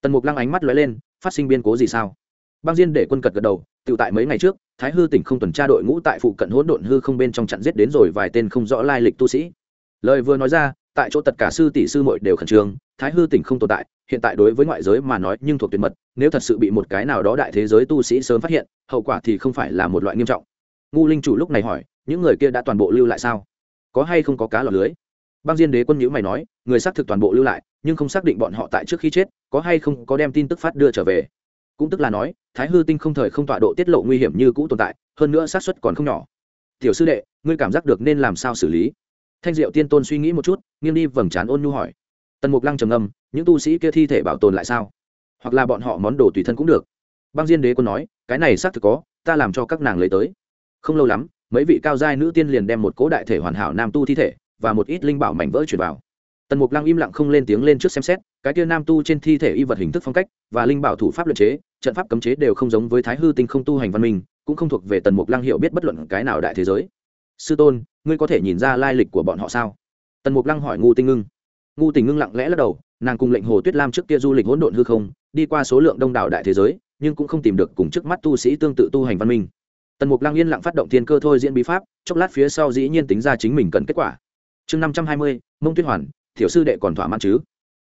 Tần mục lăng ánh mắt lóe lên, phát sinh biên cố gì sao? Băng diên đệ quân cật gật đầu tự tại mấy ngày trước, thái hư tỉnh không tuần tra đội ngũ tại phụ cận hỗn độn hư không bên trong chặn giết đến rồi vài tên không rõ lai lịch tu sĩ. Lời vừa nói ra, tại chỗ tất cả sư tỷ sư muội đều khẩn trương, thái hư tỉnh không tồn tại, hiện tại đối với ngoại giới mà nói nhưng thuộc tuyệt mật, nếu thật sự bị một cái nào đó đại thế giới tu sĩ sớm phát hiện, hậu quả thì không phải là một loại nghiêm trọng. Ngu linh chủ lúc này hỏi, những người kia đã toàn bộ lưu lại sao? Có hay không có cá lọt lưới? Băng diên đế quân nhữ mày nói, người xác thực toàn bộ lưu lại, nhưng không xác định bọn họ tại trước khi chết, có hay không có đem tin tức phát đưa trở về? Cũng tức là nói, thái hư tinh không thời không tọa độ tiết lộ nguy hiểm như cũ tồn tại, hơn nữa xác suất còn không nhỏ. Tiểu sư đệ, ngươi cảm giác được nên làm sao xử lý? Thanh diệu tiên tôn suy nghĩ một chút, nghiêng đi vầng trán ôn nhu hỏi. Tần mục lăng trầm âm những tu sĩ kia thi thể bảo tồn lại sao? Hoặc là bọn họ món đồ tùy thân cũng được. Băng diên đế quân nói, cái này xác thực có, ta làm cho các nàng lấy tới. Không lâu lắm, mấy vị cao giai nữ tiên liền đem một cố đại thể hoàn hảo nam tu thi thể và một ít linh bảo mảnh vỡ chuyển vào. Tần mục lăng im lặng không lên tiếng lên trước xem xét, cái kia nam tu trên thi thể y vật hình thức phong cách và linh bảo thủ pháp luật chế trận pháp cấm chế đều không giống với thái hư tinh không tu hành văn minh, cũng không thuộc về tần mục lăng hiểu biết bất luận cái nào đại thế giới. Sư tôn, ngươi có thể nhìn ra lai lịch của bọn họ sao? Tần mục lăng hỏi ngu tinh ngưng. Ngu tình ngưng lặng lẽ lắc đầu, nàng cùng lệnh hồ tuyết lam trước kia du lịch hỗn độn hư không, đi qua số lượng đông đảo đại thế giới, nhưng cũng không tìm được cùng trước mắt tu sĩ tương tự tu hành văn minh. Tần mục lăng yên lặng phát động thiên cơ thôi diễn bí pháp, chốc lát phía sau dĩ nhiên tính ra chính mình cần kết quả. Chương năm trăm hai mươi, mông tuyết hoàn thiểu sư đệ còn thỏa mãn chứ?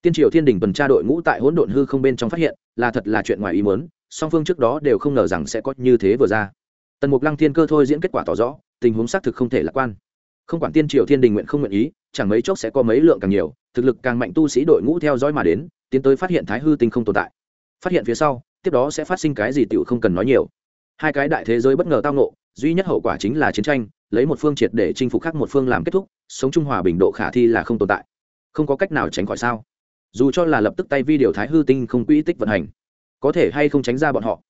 Tiên triều thiên đình tuần tra đội ngũ tại hỗn độn hư không bên trong phát hiện, là thật là chuyện ngoài ý muốn, song phương trước đó đều không ngờ rằng sẽ có như thế vừa ra. Tần mục lăng thiên cơ thôi diễn kết quả tỏ rõ, tình huống xác thực không thể lạc quan. Không quản tiên triều thiên đình nguyện không nguyện ý, chẳng mấy chốc sẽ có mấy lượng càng nhiều, thực lực càng mạnh tu sĩ đội ngũ theo dõi mà đến, tiến tới phát hiện thái hư tinh không tồn tại. Phát hiện phía sau, tiếp đó sẽ phát sinh cái gì tựu không cần nói nhiều. Hai cái đại thế giới bất ngờ tao nộ duy nhất hậu quả chính là chiến tranh, lấy một phương triệt để chinh phục khác một phương làm kết thúc, sống trung hòa bình độ khả thi là không tồn tại. Không có cách nào tránh khỏi sao? Dù cho là lập tức tay vi điều thái hư tinh không quỹ tích vận hành, có thể hay không tránh ra bọn họ.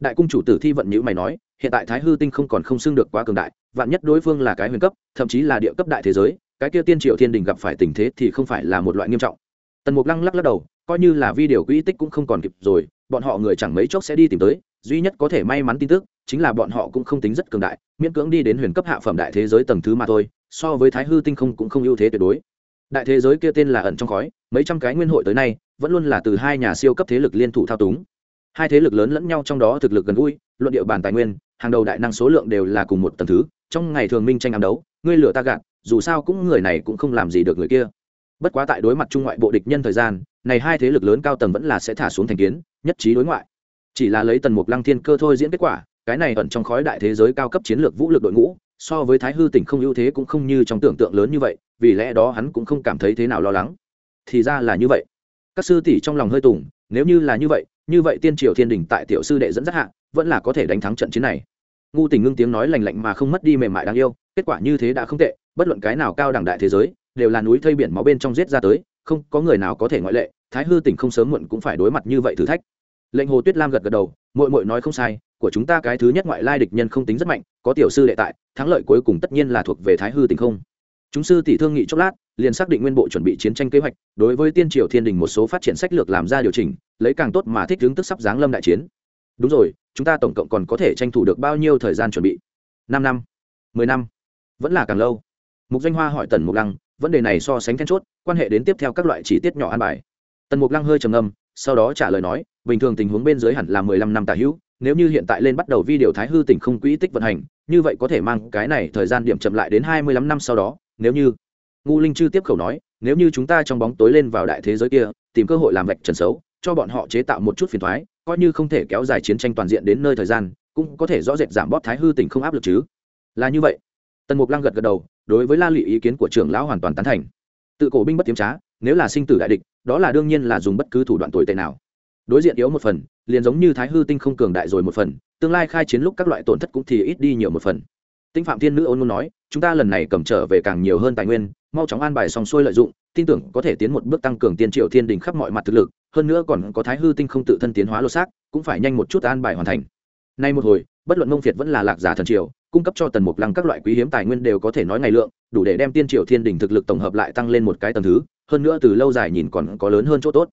Đại cung chủ tử thi vận nhữ mày nói, hiện tại thái hư tinh không còn không xưng được quá cường đại, vạn nhất đối phương là cái huyền cấp, thậm chí là địa cấp đại thế giới, cái kia tiên triệu thiên đình gặp phải tình thế thì không phải là một loại nghiêm trọng. Tần mục lăng lắc lắc đầu, coi như là vi điều quỹ tích cũng không còn kịp rồi, bọn họ người chẳng mấy chốc sẽ đi tìm tới, duy nhất có thể may mắn tin tức, chính là bọn họ cũng không tính rất cường đại, miễn cưỡng đi đến huyền cấp hạ phẩm đại thế giới tầng thứ mà thôi, so với thái hư tinh không cũng không ưu thế tuyệt đối. Đại thế giới kia tên là ẩn trong khói mấy trăm cái nguyên hội tới nay, vẫn luôn là từ hai nhà siêu cấp thế lực liên thủ thao túng. Hai thế lực lớn lẫn nhau trong đó thực lực gần gũi, luận địa bàn tài nguyên, hàng đầu đại năng số lượng đều là cùng một tầng thứ. Trong ngày thường minh tranh ám đấu, ngươi lửa ta gạt, dù sao cũng người này cũng không làm gì được người kia. Bất quá tại đối mặt trung ngoại bộ địch nhân thời gian, này hai thế lực lớn cao tầng vẫn là sẽ thả xuống thành kiến, nhất trí đối ngoại. Chỉ là lấy tần mục lăng thiên cơ thôi diễn kết quả, cái này ẩn trong khói đại thế giới cao cấp chiến lược vũ lực đội ngũ, so với thái hư tỉnh không ưu thế cũng không như trong tưởng tượng lớn như vậy, vì lẽ đó hắn cũng không cảm thấy thế nào lo lắng thì ra là như vậy. Các sư tỷ trong lòng hơi tùng, nếu như là như vậy như vậy tiên triều thiên đình tại tiểu sư đệ dẫn dắt hạ, vẫn là có thể đánh thắng trận chiến này. Ngu tình ngưng tiếng nói lành lạnh mà không mất đi mềm mại đáng yêu, kết quả như thế đã không tệ, bất luận cái nào cao đẳng đại thế giới, đều là núi thây biển máu bên trong giết ra tới, không có người nào có thể ngoại lệ, thái hư tỉnh không sớm muộn cũng phải đối mặt như vậy thử thách. Lệnh hồ tuyết lam gật gật đầu mội mội nói không sai, của chúng ta cái thứ nhất ngoại lai địch nhân không tính rất mạnh, có tiểu sư đệ tại, thắng lợi cuối cùng tất nhiên là thuộc về thái hư tỉnh không? Chúng sư tỷ thương nghị chốc lát liền xác định nguyên bộ chuẩn bị chiến tranh kế hoạch, đối với tiên triều thiên đình một số phát triển sách lược làm ra điều chỉnh, lấy càng tốt mà thích hướng tức sắp giáng lâm đại chiến. Đúng rồi, chúng ta tổng cộng còn có thể tranh thủ được bao nhiêu thời gian chuẩn bị? Năm năm, mười năm, vẫn là càng lâu. Mục danh hoa hỏi tần mục lăng, vấn đề này so sánh then chốt, quan hệ đến tiếp theo các loại chi tiết nhỏ an bài. Tần mục lăng hơi trầm ngâm, sau đó trả lời nói, bình thường tình huống bên dưới hẳn là mười lăm năm tả hữu, nếu như hiện tại lên bắt đầu vi điều thái hư tỉnh không quỹ tích vận hành, như vậy có thể mang cái này thời gian điểm chậm lại đến hai mươi lăm năm sau đó, nếu như ngu linh chư tiếp khẩu nói, nếu như chúng ta trong bóng tối lên vào đại thế giới kia, tìm cơ hội làm vạch trần xấu, cho bọn họ chế tạo một chút phiền thoái, coi như không thể kéo dài chiến tranh toàn diện đến nơi thời gian, cũng có thể rõ rệt giảm bóp thái hư tình không áp lực chứ. Là như vậy. Tần mục lăng gật gật đầu, đối với la lụy ý kiến của trưởng lão hoàn toàn tán thành. Tự cổ binh bất tiếm trá, nếu là sinh tử đại địch, đó là đương nhiên là dùng bất cứ thủ đoạn tồi tệ nào. Đối diện yếu một phần, liền giống như thái hư tinh không cường đại rồi một phần, tương lai khai chiến lúc các loại tổn thất cũng thì ít đi nhiều một phần. Tinh phạm thiên nữ ôn muốn nói, chúng ta lần này cầm trở về càng nhiều hơn tài nguyên mau chóng an bài xong xuôi lợi dụng, tin tưởng có thể tiến một bước tăng cường tiên triệu thiên đình khắp mọi mặt thực lực, hơn nữa còn có thái hư tinh không tự thân tiến hóa lô xác, cũng phải nhanh một chút an bài hoàn thành. Nay một hồi, bất luận mông việt vẫn là lạc giả thần triều, cung cấp cho tần mục lăng các loại quý hiếm tài nguyên đều có thể nói ngày lượng, đủ để đem tiên triệu thiên đình thực lực tổng hợp lại tăng lên một cái tầng thứ, hơn nữa từ lâu dài nhìn còn có lớn hơn chỗ tốt.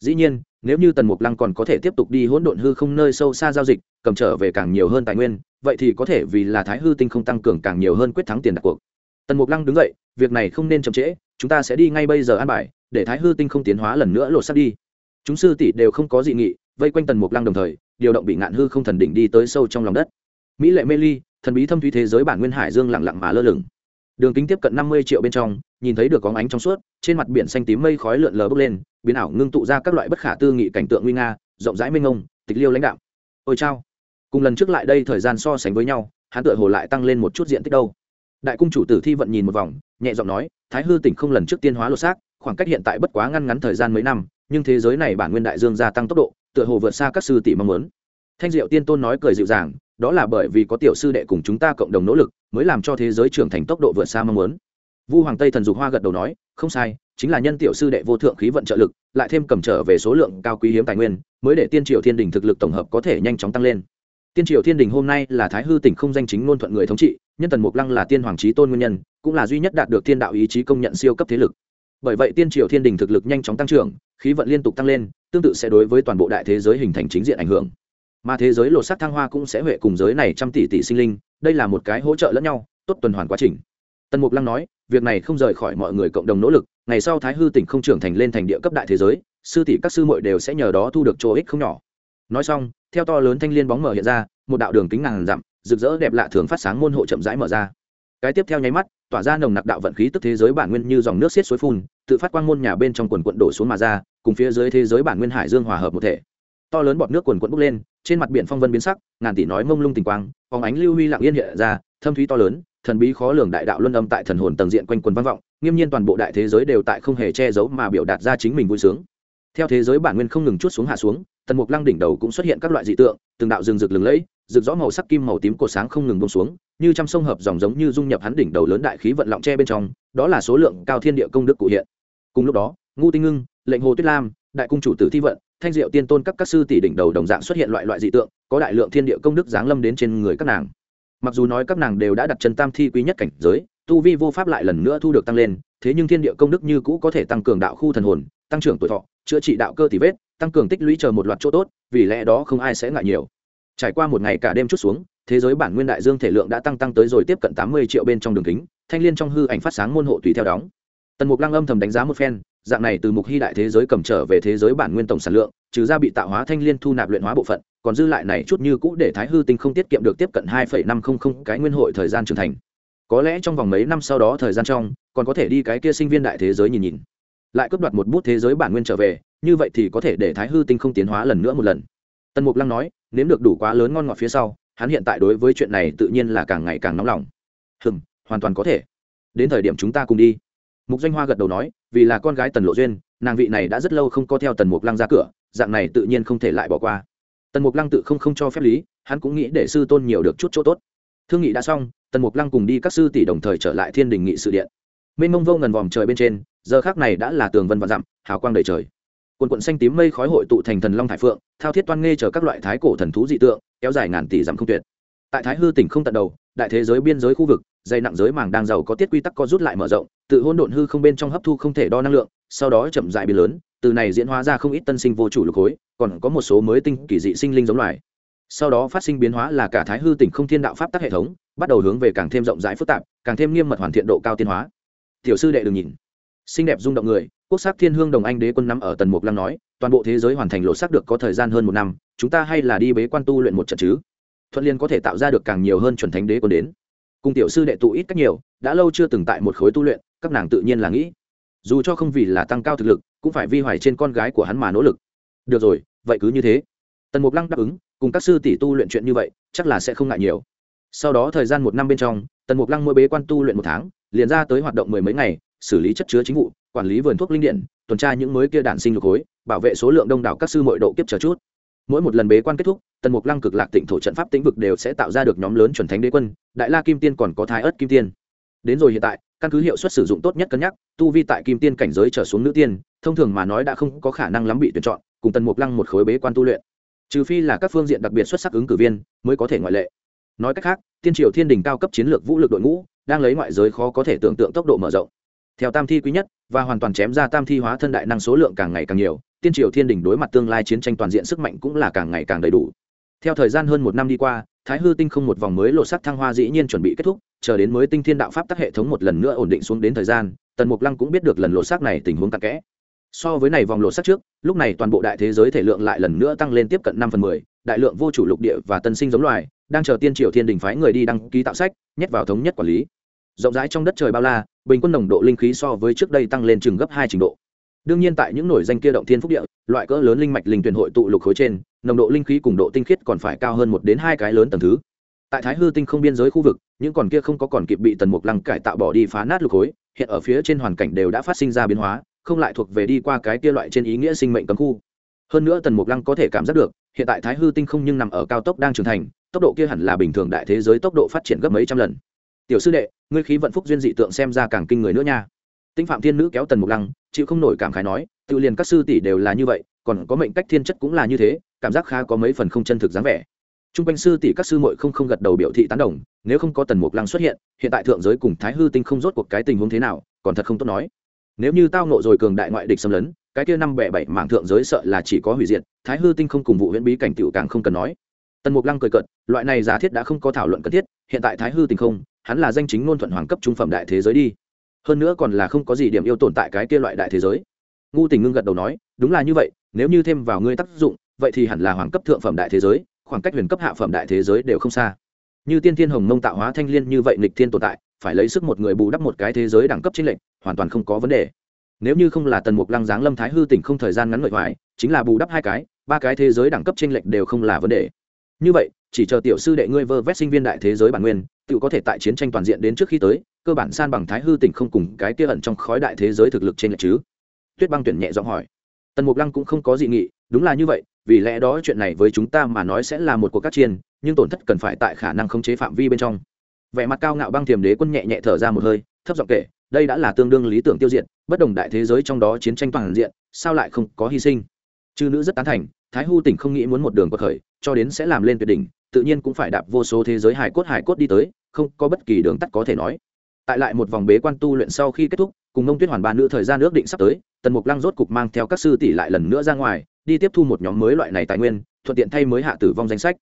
Dĩ nhiên, nếu như tần mục lăng còn có thể tiếp tục đi hỗn độn hư không nơi sâu xa giao dịch, cầm trở về càng nhiều hơn tài nguyên, vậy thì có thể vì là thái hư tinh không tăng cường càng nhiều hơn quyết thắng tiền đặt cuộc tần mục lăng đứng dậy, việc này không nên chậm trễ, chúng ta sẽ đi ngay bây giờ an bài, để thái hư tinh không tiến hóa lần nữa lột sắt đi. Chúng sư tỷ đều không có dị nghị, vây quanh tần mục lăng đồng thời, điều động bị ngạn hư không thần đỉnh đi tới sâu trong lòng đất. Mỹ lệ mê ly, thần bí thâm thúy thế giới bản nguyên hải dương lặng lặng mà lơ lửng. Đường kính tiếp cận năm mươi triệu bên trong, nhìn thấy được có ánh trong suốt, trên mặt biển xanh tím mây khói lượn lờ bốc lên, biến ảo ngưng tụ ra các loại bất khả tư nghị cảnh tượng nguy nga, rộng rãi mênh ngông tịch liêu lãnh đạo ôi chao. Cùng lần trước lại đây thời gian so sánh với nhau, hắn tựa hồ lại tăng lên một chút diện tích đâu đại cung chủ tử thi vận nhìn một vòng, nhẹ giọng nói, thái hư tỉnh không lần trước tiên hóa lột xác, khoảng cách hiện tại bất quá ngăn ngắn thời gian mấy năm, nhưng thế giới này bản nguyên đại dương gia tăng tốc độ, tựa hồ vượt xa các sư tỷ mong muốn. Thanh diệu tiên tôn nói cười dịu dàng, đó là bởi vì có tiểu sư đệ cùng chúng ta cộng đồng nỗ lực, mới làm cho thế giới trưởng thành tốc độ vượt xa mong muốn. Vu hoàng tây thần dục hoa gật đầu nói, không sai, chính là nhân tiểu sư đệ vô thượng khí vận trợ lực, lại thêm cầm trở về số lượng cao quý hiếm tài nguyên, mới để tiên triều thiên đình thực lực tổng hợp có thể nhanh chóng tăng lên tiên triều thiên đình hôm nay là thái hư tỉnh không danh chính ngôn thuận người thống trị, nhân tần mục lăng là tiên hoàng trí tôn nguyên nhân, cũng là duy nhất đạt được thiên đạo ý chí công nhận siêu cấp thế lực. Bởi vậy tiên triều thiên đình thực lực nhanh chóng tăng trưởng, khí vận liên tục tăng lên, tương tự sẽ đối với toàn bộ đại thế giới hình thành chính diện ảnh hưởng. Mà thế giới lột xác thăng hoa cũng sẽ huệ cùng giới này trăm tỷ tỷ sinh linh, đây là một cái hỗ trợ lẫn nhau, tốt tuần hoàn quá trình. Tần mục lăng nói, việc này không rời khỏi mọi người cộng đồng nỗ lực, ngày sau thái hư tỉnh không trưởng thành lên thành địa cấp đại thế giới, sư tỷ các sư muội đều sẽ nhờ đó thu được chỗ ích không nhỏ. Nói xong theo to lớn thanh liên bóng mở hiện ra, một đạo đường kính ngàn dặm, rực rỡ đẹp lạ thường phát sáng môn hộ chậm rãi mở ra. Cái tiếp theo nháy mắt, tỏa ra nồng nặc đạo vận khí tức thế giới bản nguyên như dòng nước xiết suối phun, tự phát quang môn nhà bên trong quần quận đổ xuống mà ra, cùng phía dưới thế giới bản nguyên hải dương hòa hợp một thể. To lớn bọt nước quần quận bốc lên, trên mặt biển phong vân biến sắc, ngàn tỷ nói mông lung tình quang, phóng ánh lưu huy lặng yên hiện ra, thâm thúy to lớn, thần bí khó lường đại đạo luân âm tại thần hồn tầng diện quanh quần vang vọng, nghiêm nhiên toàn bộ đại thế giới đều tại không hề che giấu mà biểu đạt ra chính mình vui sướng. Theo thế giới bản nguyên không ngừng chút xuống hạ xuống tần mục lăng đỉnh đầu cũng xuất hiện các loại dị tượng, từng đạo rừng rực lừng lẫy, rực rõ màu sắc kim màu tím cột sáng không ngừng bông xuống, như trăm sông hợp dòng giống như dung nhập hắn đỉnh đầu lớn đại khí vận lọng tre bên trong, đó là số lượng cao thiên địa công đức cụ hiện. Cùng lúc đó, ngu tinh ngưng, lệnh hồ tuyết lam, đại cung chủ tử thi vận, thanh diệu tiên tôn các các sư tỷ đỉnh đầu đồng dạng xuất hiện loại loại dị tượng, có đại lượng thiên địa công đức giáng lâm đến trên người các nàng. Mặc dù nói các nàng đều đã đặt chân tam thi quý nhất cảnh giới, tu vi vô pháp lại lần nữa thu được tăng lên, thế nhưng thiên địa công đức như cũ có thể tăng cường đạo khu thần hồn, tăng trưởng tuổi thọ, chữa trị đạo cơ tỷ vết tăng cường tích lũy chờ một loạt chỗ tốt, vì lẽ đó không ai sẽ ngại nhiều. Trải qua một ngày cả đêm chút xuống, thế giới bản nguyên đại dương thể lượng đã tăng tăng tới rồi tiếp cận tám mươi triệu bên trong đường kính, thanh liên trong hư ảnh phát sáng môn hộ tùy theo đóng. Tần mục lăng âm thầm đánh giá một phen, dạng này từ mục hy đại thế giới cầm trở về thế giới bản nguyên tổng sản lượng, trừ ra bị tạo hóa thanh liên thu nạp luyện hóa bộ phận, còn dư lại này chút như cũ để thái hư tinh không tiết kiệm được tiếp cận hai năm trăm linh cái nguyên hội thời gian trưởng thành. Có lẽ trong vòng mấy năm sau đó thời gian trong, còn có thể đi cái kia sinh viên đại thế giới nhìn nhìn. Lại cướp đoạt một bút thế giới bản nguyên trở về như vậy thì có thể để thái hư tinh không tiến hóa lần nữa một lần. Tần mục lăng nói, nếm được đủ quá lớn ngon ngọt phía sau, hắn hiện tại đối với chuyện này tự nhiên là càng ngày càng nóng lòng. Hừm, hoàn toàn có thể. Đến thời điểm chúng ta cùng đi. Mục danh hoa gật đầu nói, vì là con gái tần lộ duyên, nàng vị này đã rất lâu không có theo tần mục lăng ra cửa, dạng này tự nhiên không thể lại bỏ qua. Tần mục lăng tự không không cho phép lý, hắn cũng nghĩ để sư tôn nhiều được chút chỗ tốt. Thương nghị đã xong, tần mục lăng cùng đi các sư tỷ đồng thời trở lại thiên đình nghị sự điện. Mênh mông vô ngần vòm trời bên trên, giờ khác này đã là tường vân vạn dặm, hào quang đầy trời quần quận xanh tím mây khói hội tụ thành thần long thải phượng, thao thiết toan nghe chở các loại thái cổ thần thú dị tượng, kéo dài ngàn tỷ dặm không tuyệt. Tại thái hư tỉnh không tận đầu, đại thế giới biên giới khu vực dây nặng giới màng đang giàu có tiết quy tắc có rút lại mở rộng, tự hôn độn hư không bên trong hấp thu không thể đo năng lượng, sau đó chậm dại biến lớn, từ này diễn hóa ra không ít tân sinh vô chủ lục khối, còn có một số mới tinh kỳ dị sinh linh giống loài. Sau đó phát sinh biến hóa là cả thái hư tỉnh không thiên đạo pháp tắc hệ thống, bắt đầu hướng về càng thêm rộng rãi phức tạp, càng thêm nghiêm mật hoàn thiện độ cao tiên hóa. Tiểu sư đệ đừng nhìn. Xinh đẹp rung động người quốc sắc thiên hương đồng anh đế quân nắm ở tần mục lăng nói, toàn bộ thế giới hoàn thành lộ sắc được có thời gian hơn một năm, chúng ta hay là đi bế quan tu luyện một trận chứ? Thuận liên có thể tạo ra được càng nhiều hơn chuẩn thánh đế quân đến. Cùng tiểu sư đệ tụ ít cách nhiều, đã lâu chưa từng tại một khối tu luyện, các nàng tự nhiên là nghĩ. Dù cho không vì là tăng cao thực lực, cũng phải vi hoài trên con gái của hắn mà nỗ lực. Được rồi, vậy cứ như thế. Tần mục lăng đáp ứng, cùng các sư tỷ tu luyện chuyện như vậy, chắc là sẽ không ngại nhiều. Sau đó thời gian một năm bên trong, tần mục lăng mỗi bế quan tu luyện một tháng, liền ra tới hoạt động mười mấy ngày xử lý chất chứa chính vụ, quản lý vườn thuốc linh điện, tuần tra những mới kia đản sinh lục khối, bảo vệ số lượng đông đảo các sư mội độ kiếp chờ chút. Mỗi một lần bế quan kết thúc, tần mục lăng cực lạc tịnh thổ trận pháp tĩnh vực đều sẽ tạo ra được nhóm lớn chuẩn thánh đế quân, đại la kim tiên còn có thái ớt kim tiên. Đến rồi hiện tại, căn cứ hiệu suất sử dụng tốt nhất cân nhắc, tu vi tại kim tiên cảnh giới trở xuống nữ tiên, thông thường mà nói đã không có khả năng lắm bị tuyển chọn, cùng tần mục lăng một khối bế quan tu luyện. Trừ phi là các phương diện đặc biệt xuất sắc ứng cử viên, mới có thể ngoại lệ. Nói cách khác, tiên triều thiên đình cao cấp chiến lược vũ lực đội ngũ, đang lấy ngoại giới khó có thể tưởng tượng tốc độ mở rộng theo tam thi quý nhất, và hoàn toàn chém ra tam thi hóa thân đại năng số lượng càng ngày càng nhiều, tiên triều thiên đình đối mặt tương lai chiến tranh toàn diện sức mạnh cũng là càng ngày càng đầy đủ. Theo thời gian hơn một năm đi qua, thái hư tinh không một vòng mới lộ sắc thăng hoa dĩ nhiên chuẩn bị kết thúc, chờ đến mới tinh thiên đạo pháp tắc hệ thống một lần nữa ổn định xuống đến thời gian, tần mục lăng cũng biết được lần lộ sắc này tình huống tắc kẽ. So với này vòng lộ sắc trước, lúc này toàn bộ đại thế giới thể lượng lại lần nữa tăng lên tiếp cận năm phần mười, đại lượng vô chủ lục địa và tân sinh giống loài, đang chờ tiên triều thiên đình phái người đi đăng ký tạo sách, nhét vào thống nhất quản lý rộng rãi trong đất trời bao la, bình quân nồng độ linh khí so với trước đây tăng lên chừng gấp hai trình độ. Đương nhiên tại những nổi danh kia động thiên phúc địa, loại cỡ lớn linh mạch linh tuyển hội tụ lục khối trên, nồng độ linh khí cùng độ tinh khiết còn phải cao hơn một đến hai cái lớn tầng thứ. Tại thái hư tinh không biên giới khu vực, những còn kia không có còn kịp bị tần mục lăng cải tạo bỏ đi phá nát lục khối, hiện ở phía trên hoàn cảnh đều đã phát sinh ra biến hóa, không lại thuộc về đi qua cái kia loại trên ý nghĩa sinh mệnh cấm khu. Hơn nữa tần mục lăng có thể cảm giác được, hiện tại thái hư tinh không nhưng nằm ở cao tốc đang trưởng thành, tốc độ kia hẳn là bình thường đại thế giới tốc độ phát triển gấp mấy trăm lần tiểu sư đệ, ngươi khí vận phúc duyên dị tượng xem ra càng kinh người nữa nha. Tinh phạm thiên nữ kéo tần mục lăng, chịu không nổi cảm khái nói, tự liền các sư tỷ đều là như vậy, còn có mệnh cách thiên chất cũng là như thế, cảm giác khá có mấy phần không chân thực dáng vẻ. T r u n g quanh sư tỷ các sư muội không không gật đầu biểu thị tán đồng, nếu không có tần mục lăng xuất hiện hiện tại thượng giới cùng thái hư tinh không rốt cuộc cái tình huống thế nào, còn thật không tốt nói. Nếu như tao nộ rồi cường đại ngoại địch xâm lấn, cái kia năm bẻ bảy mảng thượng giới sợ là chỉ có hủy diệt, thái hư tinh không cùng vụ huyễn bí cảnh tựu càng không cần nói. Tần mục lăng cười cợt, loại này giả thiết đã không có thảo luận cần thiết, hiện tại thái hư tinh không hắn là danh chính ngôn thuận hoàng cấp trung phẩm đại thế giới đi. Hơn nữa còn là không có gì điểm yêu tồn tại cái kia loại đại thế giới. Ngu tình ngưng gật đầu nói, đúng là như vậy, nếu như thêm vào ngươi tác dụng, vậy thì hẳn là hoàng cấp thượng phẩm đại thế giới, khoảng cách huyền cấp hạ phẩm đại thế giới đều không xa. Như tiên thiên hồng mông tạo hóa thanh liên như vậy nịch thiên tồn tại, phải lấy sức một người bù đắp một cái thế giới đẳng cấp chính lệnh hoàn toàn không có vấn đề. Nếu như không là tần mục lăng giáng lâm thái hư tỉnh không thời gian ngắn ngợi hoài, chính là bù đắp hai cái, ba cái thế giới đẳng cấp tranh lệch đều không là vấn đề. Như vậy chỉ chờ tiểu sư đệ ngươi vơ vét sinh viên đại thế giới bản nguyên tự có thể tại chiến tranh toàn diện đến trước khi tới, cơ bản san bằng thái hư tỉnh không cùng cái kia ẩn trong khói đại thế giới thực lực trên lệch chứ? Tuyết băng tuyển nhẹ giọng hỏi. Tần mục lăng cũng không có dị nghị, đúng là như vậy, vì lẽ đó chuyện này với chúng ta mà nói sẽ là một cuộc các chiên, nhưng tổn thất cần phải tại khả năng khống chế phạm vi bên trong. Vẻ mặt cao ngạo băng thiềm đế quân nhẹ nhẹ thở ra một hơi, thấp giọng kể, đây đã là tương đương lý tưởng tiêu diệt, bất đồng đại thế giới trong đó chiến tranh toàn diện, sao lại không có hy sinh? Chư nữ rất tán thành, thái Hư tỉnh không nghĩ muốn một đường bậc khởi, cho đến sẽ làm lên tuyệt đỉnh tự nhiên cũng phải đạp vô số thế giới hải cốt hải cốt đi tới, không có bất kỳ đường tắt có thể nói. Tại lại một vòng bế quan tu luyện sau khi kết thúc, cùng mông tuyết hoàn ba nữ thời gian ước định sắp tới, tần mục lăng rốt cục mang theo các sư tỷ lại lần nữa ra ngoài, đi tiếp thu một nhóm mới loại này tài nguyên, thuận tiện thay mới hạ tử vong danh sách.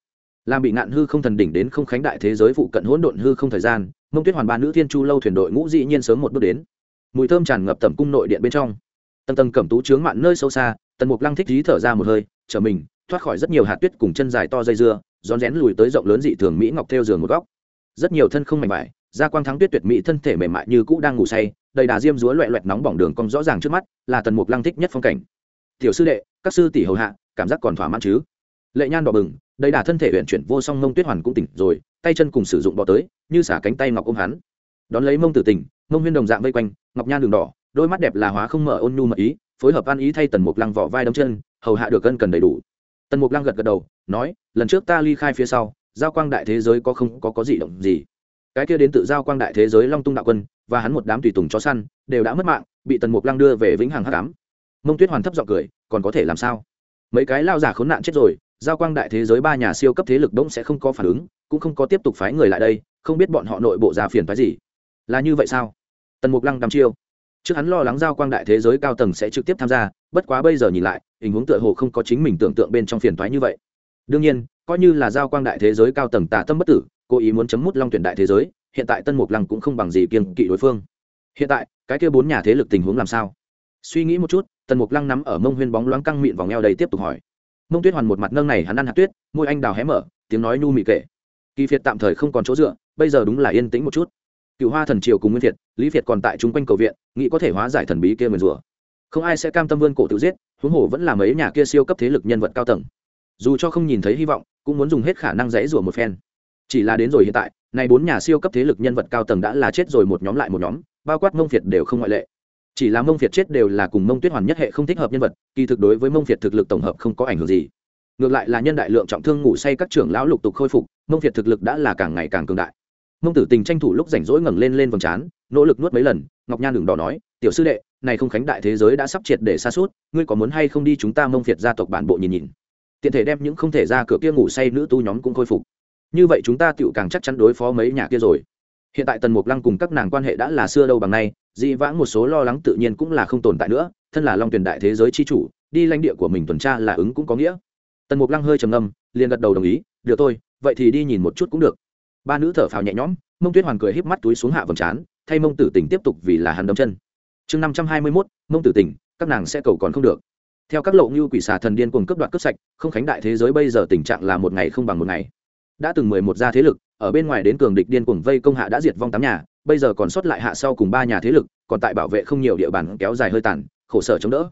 Làm bị ngạn hư không thần đỉnh đến không khánh đại thế giới phụ cận hỗn độn hư không thời gian mông tuyết hoàn ba nữ thiên chu lâu thuyền đội ngũ dĩ nhiên sớm một bước đến. Mùi thơm tràn ngập tầm cung nội điện bên trong. Tầng tầng cẩm tú trướng mạn nơi sâu xa, tần mục lăng thích dí thở ra một hơi, trở mình, thoát khỏi rất nhiều hạt tuyết cùng chân dài to dây dưa rón rén lùi tới rộng lớn dị thường mỹ ngọc theo giường một góc. Rất nhiều thân không mảnh vải, da quang thắng tuyết tuyệt mỹ, thân thể mềm mại như cũ đang ngủ say, đầy đà diêm dúa loẹ loẹt nóng bỏng đường cong rõ ràng trước mắt, là tần mục lăng thích nhất phong cảnh. Tiểu sư đệ, các sư tỷ hầu hạ, cảm giác còn thỏa mãn chứ? Lệ nhan đỏ bừng, đầy đà thân thể huyện chuyển vô song mông tuyết hoàn cũng tỉnh rồi, tay chân cùng sử dụng bọ tới, như xả cánh tay ngọc ôm hắn. Đón lấy mông tử tình mông huyên đồng dạng vây quanh, ngọc nhan đường đỏ, đôi mắt đẹp là hóa không mở ôn nhu mật ý, phối hợp ăn ý thay tần mục lăng vỏ vai đấm chân, hầu hạ được cân cần đầy đủ tần mục lăng gật gật đầu, nói, lần trước ta ly khai phía sau, giao quang đại thế giới có không, có có gì động gì? Cái kia đến tự giao quang đại thế giới long tung đạo quân, và hắn một đám tùy tùng chó săn, đều đã mất mạng, bị tần mục lăng đưa về vĩnh hằng hắc ám. Mông tuyết hoàn thấp giọng cười, còn có thể làm sao? Mấy cái lao giả khốn nạn chết rồi, giao quang đại thế giới ba nhà siêu cấp thế lực bỗng sẽ không có phản ứng, cũng không có tiếp tục phái người lại đây, không biết bọn họ nội bộ ra phiền phái gì. Là như vậy sao? Tần mục lăng đăm chiêu trước hắn lo lắng giao quang đại thế giới cao tầng sẽ trực tiếp tham gia, bất quá bây giờ nhìn lại tình huống tựa hồ không có chính mình tưởng tượng bên trong phiền thoái như vậy. Đương nhiên, coi như là giao quang đại thế giới cao tầng tà tâm bất tử, cố ý muốn chấm mút long tuyển đại thế giới, hiện tại tân mục lăng cũng không bằng gì kiên kỵ đối phương. Hiện tại, cái kia bốn nhà thế lực tình huống làm sao? Suy nghĩ một chút tần mục lăng nắm ở mông huyên bóng loáng căng mịn vòng eo đầy tiếp tục hỏi. Mông tuyết hoàn một mặt nâng này hắn ăn hạt tuyết, môi anh đào hé mở, tiếng nói nhu mị kệ. kỳ phiệt tạm thời không còn chỗ dựa, bây giờ đúng là yên tĩnh một chút. Cựu hoa thần triều cùng nguyên thiệt lý việt còn tại chung quanh cầu viện, nghĩ có thể hóa giải thần bí kia nguyền rủa. Không ai sẽ cam tâm vươn cổ tự giết, huống hồ vẫn là mấy nhà kia siêu cấp thế lực nhân vật cao tầng. Dù cho không nhìn thấy hy vọng, cũng muốn dùng hết khả năng dãy rủa một phen. Chỉ là đến rồi hiện tại nay bốn nhà siêu cấp thế lực nhân vật cao tầng đã là chết rồi một nhóm lại một nhóm, bao quát mông việt đều không ngoại lệ. Chỉ là mông việt chết đều là cùng mông tuyết hoàn nhất hệ không thích hợp nhân vật, kỳ thực đối với mông việt thực lực tổng hợp không có ảnh hưởng gì. Ngược lại là nhân đại lượng trọng thương ngủ say các trưởng lão lục tục khôi phục, mông việt thực lực đã là càng ngày càng cường đại mông tử tình tranh thủ lúc rảnh rỗi ngẩng lên lên vầng trán, nỗ lực nuốt mấy lần, ngọc nhan đường đỏ nói, tiểu sư đệ, này không khánh đại thế giới đã sắp triệt để xa suốt ngươi có muốn hay không đi chúng ta mông việt gia tộc bản bộ nhìn nhìn? Tiện thể đem những không thể ra cửa kia ngủ say nữ tu nhóm cũng khôi phục. Như vậy chúng ta tựu càng chắc chắn đối phó mấy nhà kia rồi. Hiện tại tần mục lăng cùng các nàng quan hệ đã là xưa đâu bằng nay, dị vãng một số lo lắng tự nhiên cũng là không tồn tại nữa, thân là long tuyển đại thế giới c h i chủ, đi lãnh địa của mình tuần tra là ứng cũng có nghĩa. Tần mục lăng hơi trầm ngâm, liền gật đầu đồng ý, được tôi vậy thì đi nhìn một chút cũng được ba nữ thở phào nhẹ nhõm, mông tuyết hoàn cười híp mắt túi xuống hạ vầng trán, thay mông tử tình tiếp tục vì là hắn đấm chân. Chương năm trăm hai mươi mốt, mông tử tình, các nàng sẽ cầu còn không được. Theo các lộ như quỷ xà thần điên cuồng cướp đoạt cướp sạch, không khánh đại thế giới bây giờ tình trạng là một ngày không bằng một ngày. Đã từng mười một gia thế lực, ở bên ngoài đến cường địch điên cuồng vây công hạ đã diệt vong tám nhà, bây giờ còn sót lại hạ sau cùng ba nhà thế lực, còn tại bảo vệ không nhiều địa bàn kéo dài hơi tàn, khổ sở chống đỡ.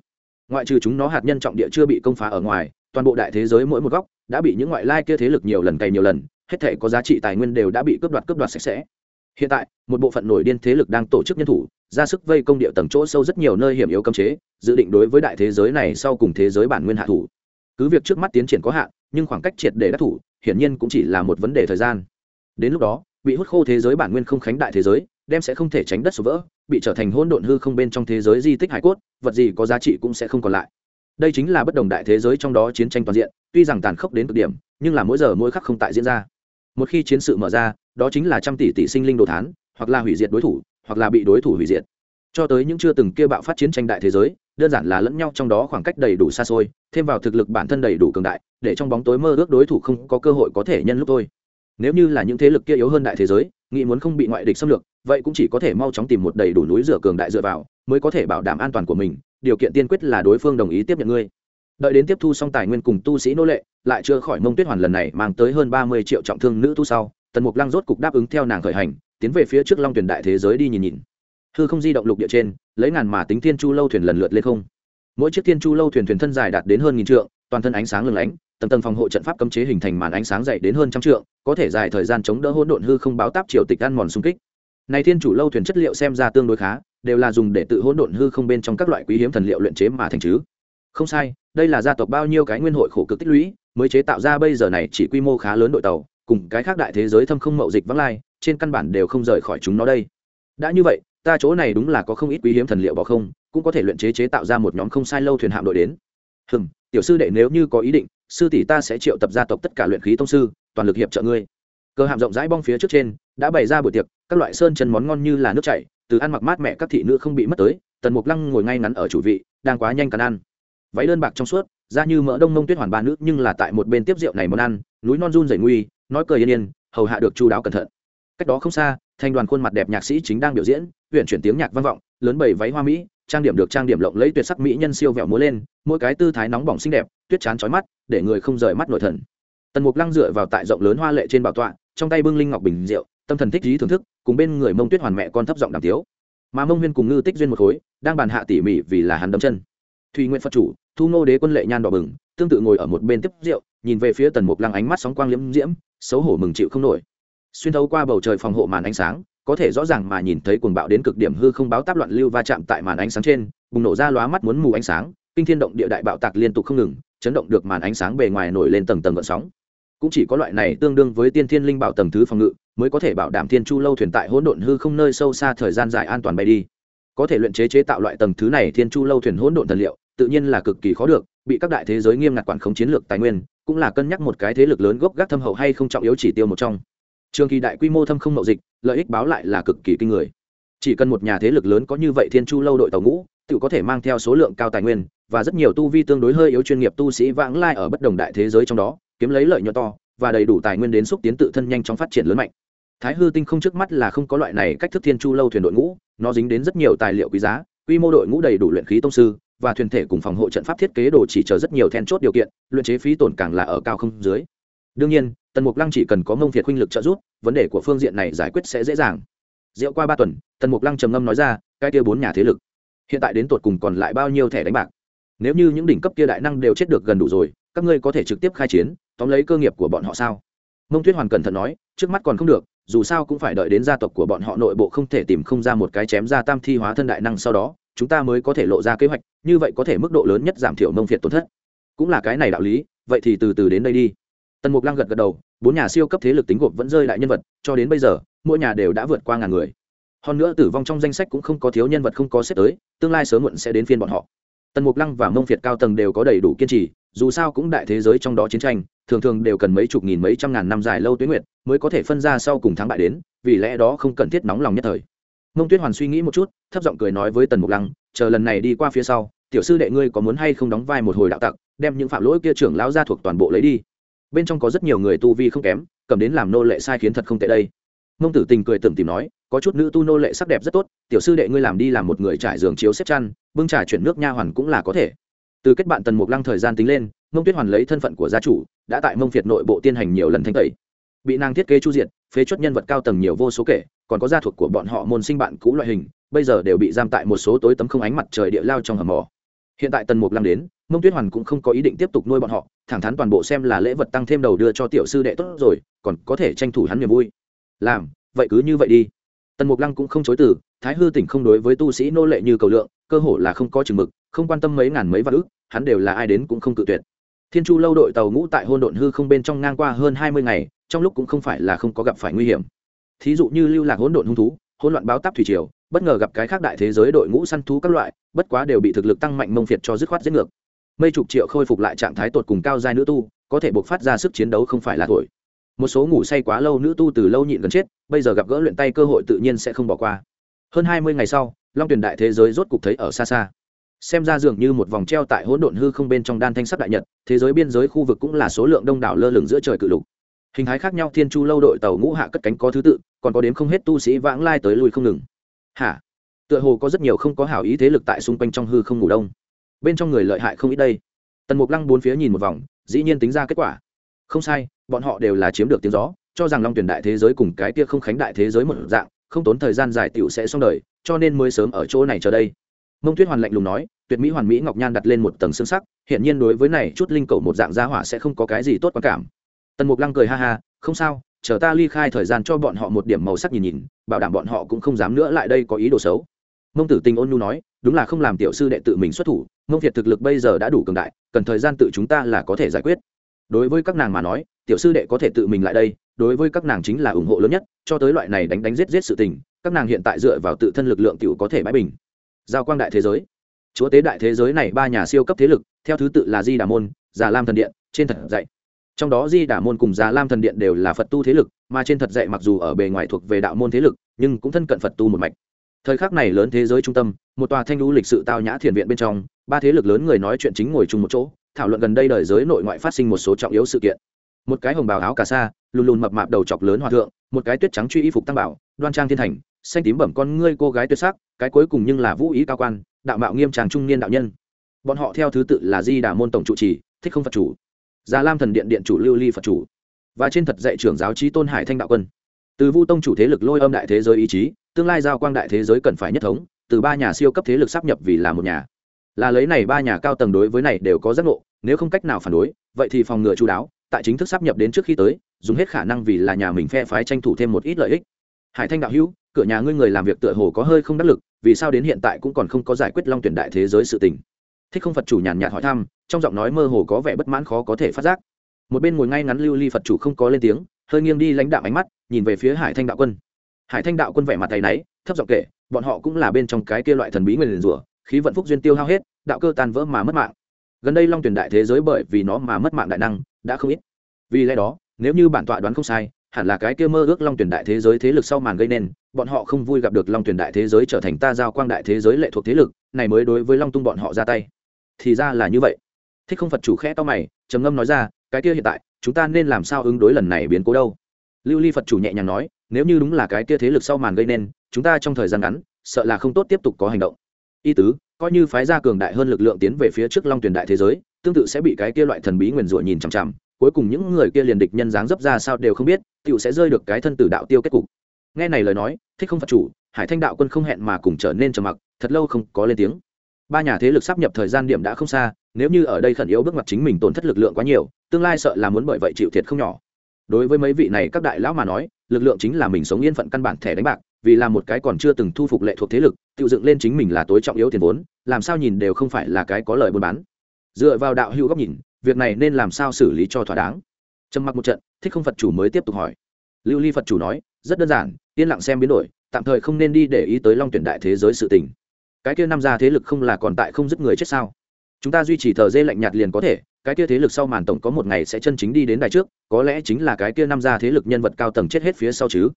Ngoại trừ chúng nó hạt nhân trọng địa chưa bị công phá ở ngoài, toàn bộ đại thế giới mỗi một góc, đã bị những ngoại lai kia thế lực nhiều lần cày nhiều lần hết thể có giá trị tài nguyên đều đã bị cướp đoạt cướp đoạt sạch sẽ. Hiện tại, một bộ phận nổi điên thế lực đang tổ chức nhân thủ, ra sức vây công địa tầng chỗ sâu rất nhiều nơi hiểm yếu cấm chế, dự định đối với đại thế giới này sau cùng thế giới bản nguyên hạ thủ. Cứ việc trước mắt tiến triển có hạn, nhưng khoảng cách triệt để đắc thủ, hiển nhiên cũng chỉ là một vấn đề thời gian. Đến lúc đó, bị hút khô thế giới bản nguyên không khánh đại thế giới, đem sẽ không thể tránh đất sụp vỡ, bị trở thành hỗn độn hư không bên trong thế giới di tích hải cốt, vật gì có giá trị cũng sẽ không còn lại. Đây chính là bất đồng đại thế giới trong đó chiến tranh toàn diện, tuy rằng tàn khốc đến cực điểm, nhưng là mỗi giờ mỗi khắc không tại diễn ra một khi chiến sự mở ra, đó chính là trăm tỷ tỷ sinh linh đồ thán, hoặc là hủy diệt đối thủ, hoặc là bị đối thủ hủy diệt. Cho tới những chưa từng kia bạo phát chiến tranh đại thế giới, đơn giản là lẫn nhau trong đó khoảng cách đầy đủ xa xôi, thêm vào thực lực bản thân đầy đủ cường đại, để trong bóng tối mơ ước đối thủ không có cơ hội có thể nhân lúc thôi. Nếu như là những thế lực kia yếu hơn đại thế giới, nghĩ muốn không bị ngoại địch xâm lược, vậy cũng chỉ có thể mau chóng tìm một đầy đủ núi rửa cường đại dựa vào, mới có thể bảo đảm an toàn của mình, điều kiện tiên quyết là đối phương đồng ý tiếp nhận ngươi. Đợi đến tiếp thu xong tài nguyên cùng tu sĩ nô lệ lại chưa khỏi mông tuyết hoàn lần này mang tới hơn ba mươi triệu trọng thương nữ tu sau, tần mục lăng rốt cục đáp ứng theo nàng khởi hành, tiến về phía trước long tuyển đại thế giới đi nhìn nhìn. Hư không di động lục địa trên, lấy ngàn mà tính thiên chu lâu thuyền lần lượt lên không. Mỗi chiếc thiên chu lâu thuyền thuyền thân dài đạt đến hơn nghìn trượng, toàn thân ánh sáng lừng lánh, tầng tầng phòng hộ trận pháp cấm chế hình thành màn ánh sáng dày đến hơn trăm trượng, có thể dài thời gian chống đỡ hỗn độn hư không báo táp triều tịch ăn mòn xung kích. Này thiên chủ lâu thuyền chất liệu xem ra tương đối khá, đều là dùng để tự hỗn độn hư không bên trong các loại quý hiếm thần liệu luyện chế mà thành chứ. Không sai, đây là gia tộc bao nhiêu cái nguyên hội khổ cực tích lũy mới chế tạo ra bây giờ này chỉ quy mô khá lớn đội tàu, cùng cái khác đại thế giới thâm không mậu dịch vắng lai, trên căn bản đều không rời khỏi chúng nó đây. Đã như vậy, ta chỗ này đúng là có không ít quý hiếm thần liệu bỏ không, cũng có thể luyện chế chế tạo ra một nhóm không sai lâu thuyền hạm đội đến. Hừm, tiểu sư đệ nếu như có ý định, sư tỷ ta sẽ triệu tập gia tộc tất cả luyện khí tông sư, toàn lực hiệp trợ ngươi. Cơ hạm rộng rãi bong phía trước trên, đã bày ra buổi tiệc, các loại sơn chân món ngon như là nước chảy, từ ăn mặc mát mẹ các thị nữ không bị mất tới, tần mục lăng ngồi ngay ngắn ở chủ vị, đang quá nhanh cần ăn. Váy đơn bạc trong suốt ra như mỡ đông mông tuyết hoàn ba nữ nhưng là tại một bên tiếp rượu này món ăn, núi non run rẩy nguy, nói cười yên yên, hầu hạ được chu đáo cẩn thận. Cách đó không xa, thành đoàn khuôn mặt đẹp nhạc sĩ chính đang biểu diễn, huyện chuyển tiếng nhạc vang vọng, lớn bầy váy hoa mỹ, trang điểm được trang điểm lộng lẫy tuyệt sắc mỹ nhân siêu vẹo múa lên, mỗi cái tư thái nóng bỏng xinh đẹp, tuyết chán chói mắt, để người không rời mắt nổi thần. Tần mục lăng dựa vào tại rộng lớn hoa lệ trên bảo tọa, trong tay bưng linh ngọc bình rượu, tâm thần thích trí thưởng thức, cùng bên người mông tuyết hoàn mẹ con thấp giọng đàm tiếu. Mà mông huyên cùng ngư tích duyên một khối, đang bàn hạ tỉ mỉ vì là hắn đấm chân thùy nguyện phật chủ, thu nô đế quân lệ nhan đỏ bừng, tương tự ngồi ở một bên tiếp rượu, nhìn về phía tần mục lăng ánh mắt sóng quang liễm diễm, xấu hổ mừng chịu không nổi. Xuyên thấu qua bầu trời phòng hộ màn ánh sáng, có thể rõ ràng mà nhìn thấy cuồng bạo đến cực điểm hư không báo táp loạn lưu va chạm tại màn ánh sáng trên, bùng nổ ra lóa mắt muốn mù ánh sáng, kinh thiên động địa đại bạo tạc liên tục không ngừng, chấn động được màn ánh sáng bề ngoài nổi lên tầng tầng gợn sóng. Cũng chỉ có loại này tương đương với tiên thiên linh bảo tầng thứ phòng ngự, mới có thể bảo đảm thiên chu lâu thuyền tại hỗn độn hư không nơi sâu xa thời gian dài an toàn bay đi. Có thể luyện chế chế tạo loại tầng thứ này, thiên chu lâu thuyền hỗn độn thần liệu tự nhiên là cực kỳ khó được, bị các đại thế giới nghiêm ngặt quản khống chiến lược tài nguyên, cũng là cân nhắc một cái thế lực lớn gốc gác thâm hậu hay không trọng yếu chỉ tiêu một trong. Trường kỳ đại quy mô thâm không mậu dịch, lợi ích báo lại là cực kỳ kinh người. Chỉ cần một nhà thế lực lớn có như vậy thiên chu lâu đội tàu ngũ, tự có thể mang theo số lượng cao tài nguyên, và rất nhiều tu vi tương đối hơi yếu chuyên nghiệp tu sĩ vãng lai ở bất đồng đại thế giới trong đó, kiếm lấy lợi nhuận to, và đầy đủ tài nguyên đến xúc tiến tự thân nhanh chóng phát triển lớn mạnh. Thái hư tinh không trước mắt là không có loại này cách thức thiên chu lâu thuyền đội ngũ, nó dính đến rất nhiều tài liệu quý giá, quy mô đội ngũ đầy đủ luyện khí tông sư và thuyền thể cùng phòng hộ trận pháp thiết kế đồ chỉ chờ rất nhiều then chốt điều kiện, luyện chế phí tổn càng là ở cao không dưới. Đương nhiên, tần mục lăng chỉ cần có mông việt huynh lực trợ giúp, vấn đề của phương diện này giải quyết sẽ dễ dàng. Rượu qua ba tuần, tần mục lăng trầm ngâm nói ra, cái kia bốn nhà thế lực, hiện tại đến tột cùng còn lại bao nhiêu thẻ đánh bạc? Nếu như những đỉnh cấp kia đại năng đều chết được gần đủ rồi, các ngươi có thể trực tiếp khai chiến, tóm lấy cơ nghiệp của bọn họ sao? Mông tuyết hoàn cẩn thận nói, trước mắt còn không được, dù sao cũng phải đợi đến gia tộc của bọn họ nội bộ không thể tìm không ra một cái chém ra tam thi hóa thân đại năng sau đó chúng ta mới có thể lộ ra kế hoạch, như vậy có thể mức độ lớn nhất giảm thiểu mông phiệt tổn thất. Cũng là cái này đạo lý, vậy thì từ từ đến đây đi. Tần mục lăng gật gật đầu, bốn nhà siêu cấp thế lực tính gộp vẫn rơi đại nhân vật, cho đến bây giờ, mỗi nhà đều đã vượt qua ngàn người. Hơn nữa tử vong trong danh sách cũng không có thiếu nhân vật không có xếp tới, tương lai sớm muộn sẽ đến phiên bọn họ. Tần mục lăng và mông phiệt cao tầng đều có đầy đủ kiên trì, dù sao cũng đại thế giới trong đó chiến tranh, thường thường đều cần mấy chục nghìn mấy trăm ngàn năm dài lâu tuyến nguyệt mới có thể phân ra sau cùng thắng bại đến, vì lẽ đó không cần thiết nóng lòng nhất thời mông tuyết hoàn suy nghĩ một chút, thấp giọng cười nói với tần mục lăng, chờ lần này đi qua phía sau, tiểu sư đệ ngươi có muốn hay không đóng vai một hồi đạo tặc, đem những phạm lỗi kia trưởng lão gia thuộc toàn bộ lấy đi. Bên trong có rất nhiều người tu vi không kém, cầm đến làm nô lệ sai khiến thật không tệ đây. Mông tử tình cười tưởng tìm nói, có chút nữ tu nô lệ sắc đẹp rất tốt, tiểu sư đệ ngươi làm đi làm một người trải giường chiếu xếp chăn, bưng trà chuyển nước nha hoàn cũng là có thể. Từ kết bạn tần mục lăng thời gian tính lên mông tuyết hoàn lấy thân phận của gia chủ, đã tại mông việt nội bộ tiên hành nhiều lần thanh tẩy. Bị nàng thiết kế chu diệt phế chuất nhân vật cao tầng nhiều vô số kể, còn có gia thuộc của bọn họ môn sinh bạn cũ loại hình, bây giờ đều bị giam tại một số tối tấm không ánh mặt trời địa lao trong hầm mỏ. Hiện tại tần mục lăng đến, mông tuyết hoàn cũng không có ý định tiếp tục nuôi bọn họ, thẳng thắn toàn bộ xem là lễ vật tăng thêm đầu đưa cho tiểu sư đệ tốt rồi, còn có thể tranh thủ hắn niềm vui. Làm, vậy cứ như vậy đi. Tần mục lăng cũng không chối từ, thái hư tỉnh không đối với tu sĩ nô lệ như cầu lượng, cơ hồ là không có chừng mực, không quan tâm mấy ngàn mấy vạn ước hắn đều là ai đến cũng không cự tuyệt. Thiên chu lâu đội tàu ngũ tại hôn độn hư không bên trong ngang qua hơn hai mươi ngày trong lúc cũng không phải là không có gặp phải nguy hiểm. Thí dụ như lưu lạc hỗn độn hung thú, hỗn loạn báo táp thủy triều, bất ngờ gặp cái khác đại thế giới đội ngũ săn thú các loại, bất quá đều bị thực lực tăng mạnh mông phiệt cho dứt khoát giết ngược. Mây chục triệu khôi phục lại trạng thái tột cùng cao giai nữ tu, có thể buộc phát ra sức chiến đấu không phải là thổi. Một số ngủ say quá lâu nữ tu từ lâu nhịn gần chết, bây giờ gặp gỡ luyện tay cơ hội tự nhiên sẽ không bỏ qua. Hơn hai mươi ngày sau, long tuyển đại thế giới rốt cục thấy ở xa xa. Xem ra dường như một vòng treo tại hỗn độn hư không bên trong đan thanh sắc đại nhật, thế giới biên giới khu vực cũng là số lượng đông đảo lơ lửng giữa trời cự lục hình thái khác nhau, thiên chu lâu đội tàu ngũ hạ cất cánh có thứ tự, còn có đến không hết tu sĩ vãng lai tới lui không ngừng. Hả? Tựa hồ có rất nhiều không có hảo ý thế lực tại xung quanh trong hư không ngủ đông. Bên trong người lợi hại không ít đây. Tần mục lăng bốn phía nhìn một vòng, dĩ nhiên tính ra kết quả. Không sai, bọn họ đều là chiếm được tiếng gió, cho rằng long tuyển đại thế giới cùng cái kia không khánh đại thế giới một dạng, không tốn thời gian dài tiểu sẽ xong đời, cho nên mới sớm ở chỗ này chờ đây. Mông tuyết hoàn lạnh lùng nói, tuyệt mỹ hoàn mỹ ngọc nhan đặt lên một tầng xương sắc hiện nhiên đối với này chút linh cầu một dạng gia hỏa sẽ không có cái gì tốt quan cảm tần mục lăng cười ha ha, không sao, chờ ta ly khai thời gian cho bọn họ một điểm màu sắc nhìn nhìn, bảo đảm bọn họ cũng không dám nữa lại đây có ý đồ xấu. Mông tử tình ôn nhu nói, đúng là không làm tiểu sư đệ tự mình xuất thủ, mông việt thực lực bây giờ đã đủ cường đại, cần thời gian tự chúng ta là có thể giải quyết. Đối với các nàng mà nói, tiểu sư đệ có thể tự mình lại đây, đối với các nàng chính là ủng hộ lớn nhất, cho tới loại này đánh đánh giết giết sự tình, các nàng hiện tại dựa vào tự thân lực lượng tiểu có thể bãi bình. Giao quang đại thế giới. Chúa tế đại thế giới này ba nhà siêu cấp thế lực, theo thứ tự là di đà môn, già lam thần điện, trên thật dạy trong đó di Đả môn cùng già lam thần điện đều là phật tu thế lực, mà trên thật dạy mặc dù ở bề ngoài thuộc về đạo môn thế lực, nhưng cũng thân cận phật tu một mạch. Thời khắc này lớn thế giới trung tâm, một tòa thanh lũ lịch sự tao nhã thiền viện bên trong, ba thế lực lớn người nói chuyện chính ngồi chung một chỗ, thảo luận gần đây đời giới nội ngoại phát sinh một số trọng yếu sự kiện. Một cái hồng bào áo cà sa, lùn lùn mập mạp đầu chọc lớn hòa thượng, một cái tuyết trắng truy y phục tăng bảo, đoan trang thiên thành, xanh tím bẩm con ngươi cô gái tuyệt sắc, cái cuối cùng nhưng là vũ ý cao quan, đạo mạo nghiêm tràng trung niên đạo nhân. Bọn họ theo thứ tự là di đà môn tổng trụ trì, thích không phật chủ già lam thần điện điện chủ lưu ly phật chủ, và trên thật dạy trưởng giáo trí tôn hải thanh đạo quân. Từ vu tông chủ thế lực lôi âm đại thế giới ý chí, tương lai giao quang đại thế giới cần phải nhất thống, từ ba nhà siêu cấp thế lực sắp nhập vì là một nhà. Là lấy này ba nhà cao tầng đối với này đều có giác ngộ, nếu không cách nào phản đối, vậy thì phòng ngừa chú đáo, tại chính thức sắp nhập đến trước khi tới, dùng hết khả năng vì là nhà mình phe phái tranh thủ thêm một ít lợi ích. Hải thanh đạo hữu, cửa nhà ngươi người làm việc tựa hồ có hơi không đắc lực, vì sao đến hiện tại cũng còn không có giải quyết long tuyển đại thế giới sự tình? Thích không phật chủ nhàn nhạt hỏi thăm, trong giọng nói mơ hồ có vẻ bất mãn khó có thể phát giác. Một bên ngồi ngay ngắn lưu ly phật chủ không có lên tiếng, hơi nghiêng đi lãnh đạo ánh mắt, nhìn về phía hải thanh đạo quân. Hải thanh đạo quân vẻ mặt tay náy, thấp giọng kể, bọn họ cũng là bên trong cái kia loại thần bí người liền rủa, khí vận phúc duyên tiêu hao hết, đạo cơ tan vỡ mà mất mạng. Gần đây long tuyển đại thế giới bởi vì nó mà mất mạng đại năng, đã không ít. Vì lẽ đó, nếu như bản tọa đoán không sai, hẳn là cái kia mơ ước long tuyển đại thế giới thế lực sau màn gây nên, bọn họ không vui gặp được long tuyển đại thế giới trở thành ta giao quang đại thế giới lệ thuộc thế lực, này mới đối với long tung bọn họ ra tay thì ra là như vậy. Thích không phật chủ khẽ to mày, trầm ngâm nói ra, cái kia hiện tại, chúng ta nên làm sao ứng đối lần này biến cố đâu? Lưu ly phật chủ nhẹ nhàng nói, nếu như đúng là cái kia thế lực sau màn gây nên, chúng ta trong thời gian ngắn, sợ là không tốt tiếp tục có hành động. Y tứ, coi như phái gia cường đại hơn lực lượng tiến về phía trước long tuyển đại thế giới, tương tự sẽ bị cái kia loại thần bí nguyền rủa nhìn chằm chằm, cuối cùng những người kia liền địch nhân dáng dấp ra sao đều không biết tựu sẽ rơi được cái thân tử đạo tiêu kết cục. Nghe này lời nói, thích không phật chủ, hải thanh đạo quân không hẹn mà cùng trở nên trầm mặc, thật lâu không có lên tiếng ba nhà thế lực sắp nhập thời gian điểm đã không xa, nếu như ở đây khẩn yếu bước mặt chính mình tổn thất lực lượng quá nhiều, tương lai sợ là muốn bởi vậy chịu thiệt không nhỏ. Đối với mấy vị này các đại lão mà nói, lực lượng chính là mình sống yên phận căn bản thẻ đánh bạc, vì là một cái còn chưa từng thu phục lệ thuộc thế lực, tự dựng lên chính mình là tối trọng yếu tiền vốn, làm sao nhìn đều không phải là cái có lời buôn bán. Dựa vào đạo hữu góc nhìn, việc này nên làm sao xử lý cho thỏa đáng. Trầm mặc một trận, thích không phật chủ mới tiếp tục hỏi. Lưu ly phật chủ nói, rất đơn giản, yên lặng xem biến đổi, tạm thời không nên đi để ý tới long tuyển đại thế giới sự tình cái kia năm gia thế lực không là còn tại không dứt người chết sao? Chúng ta duy trì thờ dê lạnh nhạt liền có thể, cái kia thế lực sau màn tổng có một ngày sẽ chân chính đi đến đài trước, có lẽ chính là cái kia năm gia thế lực nhân vật cao tầng chết hết phía sau chứ.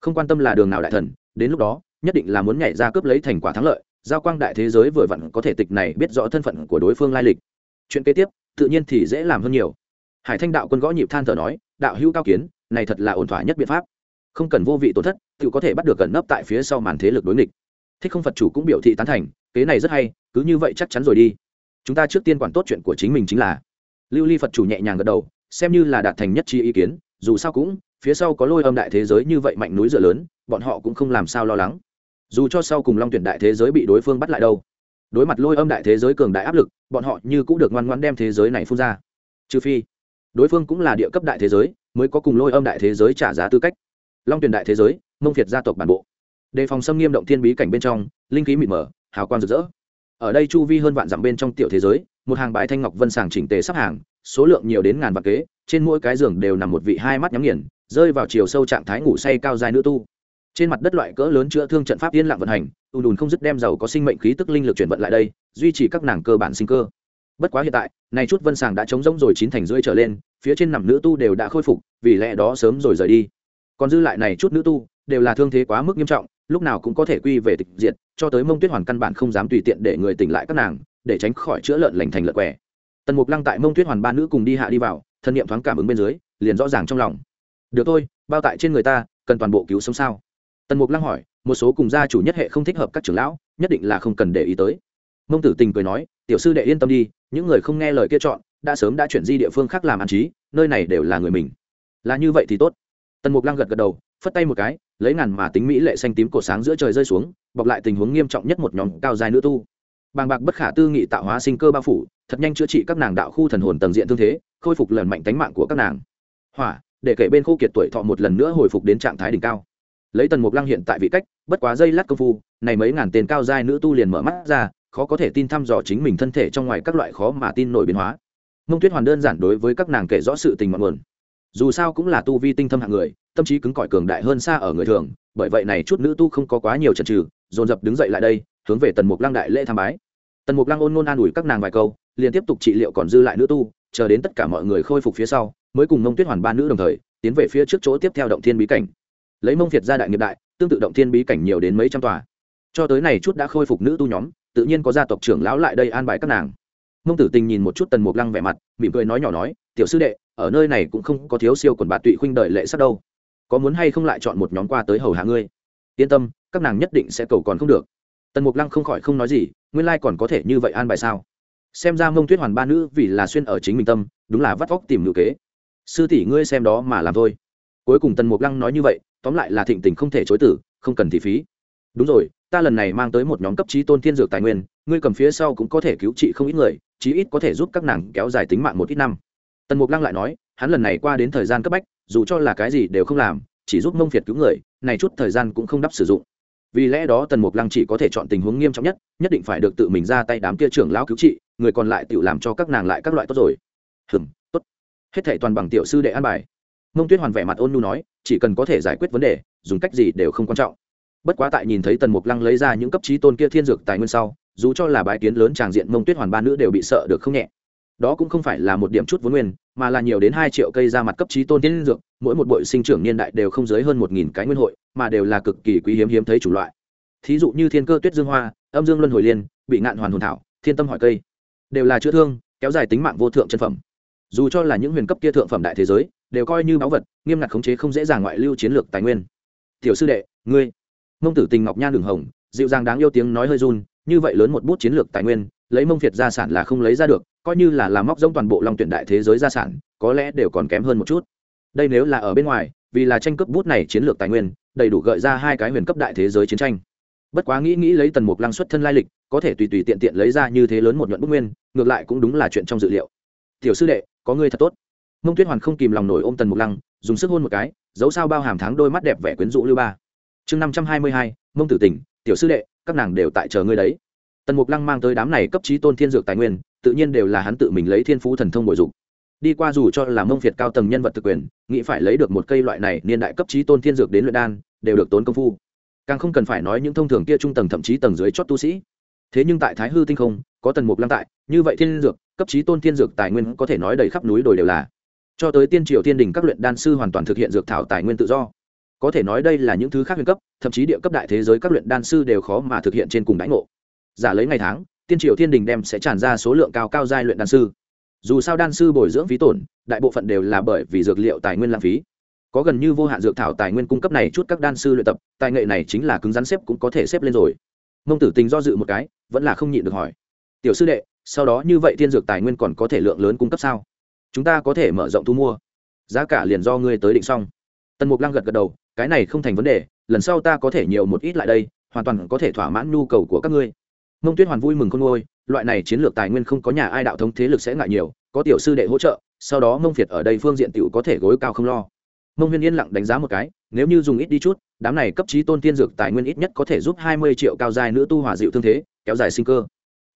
Không quan tâm là đường nào đại thần, đến lúc đó, nhất định là muốn nhảy ra cướp lấy thành quả thắng lợi, giao quang đại thế giới vừa vặn có thể tịch này biết rõ thân phận của đối phương lai lịch. Chuyện kế tiếp, tự nhiên thì dễ làm hơn nhiều. Hải thanh đạo quân gõ nhịp than thở nói, đạo hữu cao kiến, này thật là ổn thỏa nhất biện pháp. Không cần vô vị tổn thất, tự có thể bắt được gần nấp tại phía sau màn thế lực đối nghịch thích không phật chủ cũng biểu thị tán thành, kế này rất hay, cứ như vậy chắc chắn rồi đi. Chúng ta trước tiên quản tốt chuyện của chính mình chính là. Lưu ly phật chủ nhẹ nhàng gật đầu, xem như là đạt thành nhất trí ý kiến, dù sao cũng, phía sau có lôi âm đại thế giới như vậy mạnh núi dựa lớn, bọn họ cũng không làm sao lo lắng. Dù cho sau cùng long tuyển đại thế giới bị đối phương bắt lại đâu. Đối mặt lôi âm đại thế giới cường đại áp lực, bọn họ như cũng được ngoan ngoan đem thế giới này phun ra. Trừ phi, đối phương cũng là địa cấp đại thế giới, mới có cùng lôi âm đại thế giới trả giá tư cách. Long tuyển đại thế giới, mông việt gia tộc bản bộ đề phòng xâm nghiêm động thiên bí cảnh bên trong, linh khí mịt mờ, hào quang rực rỡ. Ở đây chu vi hơn vạn dặm bên trong tiểu thế giới, một hàng bài thanh ngọc vân sàng chỉnh tề sắp hàng, số lượng nhiều đến ngàn vạn kế, trên mỗi cái giường đều nằm một vị hai mắt nhắm nghiền, rơi vào chiều sâu trạng thái ngủ say cao dài nữ tu. Trên mặt đất loại cỡ lớn chữa thương trận pháp yên lặng vận hành ùn ùn không dứt đem giàu có sinh mệnh khí tức linh lực chuyển vận lại đây, duy trì các nàng cơ bản sinh cơ. Bất quá hiện tại, này chút vân sàng đã trống rỗng rồi chín thành rưỡi trở lên, phía trên nằm nữ tu đều đã khôi phục, vì lẽ đó sớm rồi rời đi. Còn dư lại này chút nữ tu, đều là thương thế quá mức nghiêm trọng lúc nào cũng có thể quy về tịch diện cho tới mông tuyết hoàn căn bản không dám tùy tiện để người tỉnh lại các nàng, để tránh khỏi chữa lợn lành thành lợn què. Tần mục lăng tại mông tuyết hoàn ba nữ cùng đi hạ đi vào, thân nhiệm thoáng cảm ứng bên dưới, liền rõ ràng trong lòng. Được thôi, bao tại trên người ta, cần toàn bộ cứu sống sao? Tần mục lăng hỏi, một số cùng gia chủ nhất hệ không thích hợp các trưởng lão, nhất định là không cần để ý tới. Mông tử tình cười nói, tiểu sư đệ yên tâm đi, những người không nghe lời kia chọn, đã sớm đã chuyển di địa phương khác làm an trí nơi này đều là người mình. Là như vậy thì tốt. Tần mục lăng gật gật đầu, phất tay một cái lấy ngàn mà tính mỹ lệ xanh tím cổ sáng giữa trời rơi xuống, bọc lại tình huống nghiêm trọng nhất một nhóm cao dài nữ tu. Bàng bạc bất khả tư nghị tạo hóa sinh cơ bao phủ, thật nhanh chữa trị các nàng đạo khu thần hồn tầng diện thương thế, khôi phục lần mạnh tánh mạng của các nàng. Hỏa, để kể bên khô kiệt tuổi thọ một lần nữa hồi phục đến trạng thái đỉnh cao. Lấy tần mục lăng hiện tại vị cách, bất quá dây lát công phu, này mấy ngàn tên cao giai nữ tu liền mở mắt ra, khó có thể tin thăm dò chính mình thân thể trong ngoài các loại khó mà tin nổi biến hóa. Mông tuyết hoàn đơn giản đối với các nàng kể rõ sự tình mọn nguồn dù sao cũng là tu vi tinh thâm hạng người, tâm trí cứng cỏi cường đại hơn xa ở người thường, bởi vậy này chút nữ tu không có quá nhiều chần trừ dồn dập đứng dậy lại đây, hướng về tần mục lăng đại lễ tham bái. Tần mục lăng ôn ngôn an ủi các nàng vài câu, liền tiếp tục trị liệu còn dư lại nữ tu, chờ đến tất cả mọi người khôi phục phía sau, mới cùng mông tuyết hoàn ba nữ đồng thời, tiến về phía trước chỗ tiếp theo động thiên bí cảnh. Lấy mông việt ra đại nghiệp đại, tương tự động thiên bí cảnh nhiều đến mấy trăm tòa. Cho tới này chút đã khôi phục nữ tu nhóm, tự nhiên có gia tộc trưởng lão lại đây an bài các nàng. Mông tử tình nhìn một chút tần mục lăng vẻ mặt, mỉm cười nói nhỏ nói, tiểu sư đệ ở nơi này cũng không có thiếu siêu quần bạt tụy khuynh đợi lệ sắc đâu. Có muốn hay không lại chọn một nhóm qua tới hầu hạ ngươi? Yên tâm, các nàng nhất định sẽ cầu còn không được. Tần mục lăng không khỏi không nói gì, nguyên lai còn có thể như vậy an bài sao? Xem ra mông tuyết hoàn ba nữ vì là xuyên ở chính mình tâm, đúng là vắt vóc tìm ngữ kế. Sư tỷ ngươi xem đó mà làm thôi. Cuối cùng tần mục lăng nói như vậy, tóm lại là thịnh tình không thể chối tử, không cần thị phí. Đúng rồi, ta lần này mang tới một nhóm cấp trí tôn thiên dược tài nguyên, ngươi cầm phía sau cũng có thể cứu trị không ít người, chí ít có thể giúp các nàng kéo dài tính mạng một ít năm tần mục lăng lại nói, hắn lần này qua đến thời gian cấp bách, dù cho là cái gì đều không làm, chỉ giúp mông việt cứu người, này chút thời gian cũng không đắp sử dụng. Vì lẽ đó tần mục lăng chỉ có thể chọn tình huống nghiêm trọng nhất nhất định phải được tự mình ra tay đám kia trưởng lão cứu trị, người còn lại tự làm cho các nàng lại các loại tốt rồi. Hừng tốt. Hết thể toàn bằng tiểu sư đệ an bài. Mông tuyết hoàn vẻ mặt ôn nhu nói, chỉ cần có thể giải quyết vấn đề, dùng cách gì đều không quan trọng. Bất quá tại nhìn thấy tần mục lăng lấy ra những cấp trí tôn kia thiên dược tài nguyên sau, dù cho là bãi kiến lớn tràng diện mông tuyết hoàn ba nữ đều bị sợ được không nhẹ. Đó cũng không phải là một điểm chút vốn nguyên mà là nhiều đến hai triệu cây ra mặt cấp trí tôn tiên dược, mỗi một bội sinh trưởng niên đại đều không dưới hơn một nghìn cái nguyên hội, mà đều là cực kỳ quý hiếm hiếm thấy chủng loại. Thí dụ như thiên cơ tuyết dương hoa, âm dương luân hồi liên, bị ngạn hoàn hồn thảo, thiên tâm hỏi cây, đều là chữa thương, kéo dài tính mạng vô thượng chân phẩm. Dù cho là những huyền cấp kia thượng phẩm đại thế giới, đều coi như báu vật, nghiêm ngặt khống chế không dễ dàng ngoại lưu chiến lược tài nguyên. Tiểu sư đệ, ngươi, mông tử tình ngọc nhan đường hồng, dịu dàng đáng yêu tiếng nói hơi run, như vậy lớn một bút chiến lược tài nguyên lấy mông việt gia sản là không lấy ra được, coi như là làm móc giống toàn bộ long tuyển đại thế giới gia sản, có lẽ đều còn kém hơn một chút. Đây nếu là ở bên ngoài, vì là tranh cướp bút này chiến lược tài nguyên, đầy đủ gợi ra hai cái huyền cấp đại thế giới chiến tranh. Bất quá nghĩ nghĩ lấy tần mục lăng xuất thân lai lịch, có thể tùy tùy tiện tiện lấy ra như thế lớn một nhuận bức nguyên, ngược lại cũng đúng là chuyện trong dự liệu. Tiểu sư đệ, có ngươi thật tốt. Mông tuyết hoàn không kìm lòng nổi ôm tần mục lăng, dùng sức hôn một cái, dấu sao bao hàm tháng đôi mắt đẹp vẻ quyến rũ lưu ba. Chương năm trăm hai mươi hai, mông tử tỉnh tiểu sư đệ, các nàng đều tại chờ ngươi đấy tần mục lăng mang tới đám này cấp trí tôn thiên dược tài nguyên, tự nhiên đều là hắn tự mình lấy thiên phú thần thông bồi dục đi qua dù cho là mông việt cao tầng nhân vật thực quyền, nghĩ phải lấy được một cây loại này niên đại cấp trí tôn thiên dược đến luyện đan, đều được tốn công phu. Càng không cần phải nói những thông thường kia trung tầng thậm chí tầng dưới chót tu sĩ. Thế nhưng tại thái hư tinh không, có tần mục lăng tại, như vậy thiên dược, cấp trí tôn thiên dược tài nguyên có thể nói đầy khắp núi đồi đều là. Cho tới tiên triều thiên đình các luyện đan sư hoàn toàn thực hiện dược thảo tài nguyên tự do. Có thể nói đây là những thứ khác huyền cấp, thậm chí địa cấp đại thế giới các luyện đan sư đều khó mà thực hiện trên cùng đánh ngộ giả lấy ngày tháng, tiên triều thiên đình đem sẽ tràn ra số lượng cao cao giai luyện đan sư. Dù sao đan sư bồi dưỡng phí tổn, đại bộ phận đều là bởi vì dược liệu tài nguyên lãng phí. Có gần như vô hạn dược thảo tài nguyên cung cấp này chút các đan sư luyện tập, tài nghệ này chính là cứng rắn xếp cũng có thể xếp lên rồi. Mông tử tình do dự một cái, vẫn là không nhịn được hỏi. Tiểu sư đệ, sau đó như vậy thiên dược tài nguyên còn có thể lượng lớn cung cấp sao? Chúng ta có thể mở rộng thu mua. Giá cả liền do ngươi tới định xong. Tần mục lăng gật gật đầu, cái này không thành vấn đề, lần sau ta có thể nhiều một ít lại đây, hoàn toàn có thể thỏa mãn nhu cầu của các ngươi mông tuyết hoàn vui mừng con ngôi loại này chiến lược tài nguyên không có nhà ai đạo thống thế lực sẽ ngại nhiều, có tiểu sư đệ hỗ trợ, sau đó mông việt ở đây phương diện tiểu có thể gối cao không lo. Mông huyên yên lặng đánh giá một cái, nếu như dùng ít đi chút, đám này cấp trí tôn tiên dược tài nguyên ít nhất có thể giúp hai mươi triệu cao dài nữ tu hòa dịu thương thế, kéo dài sinh cơ.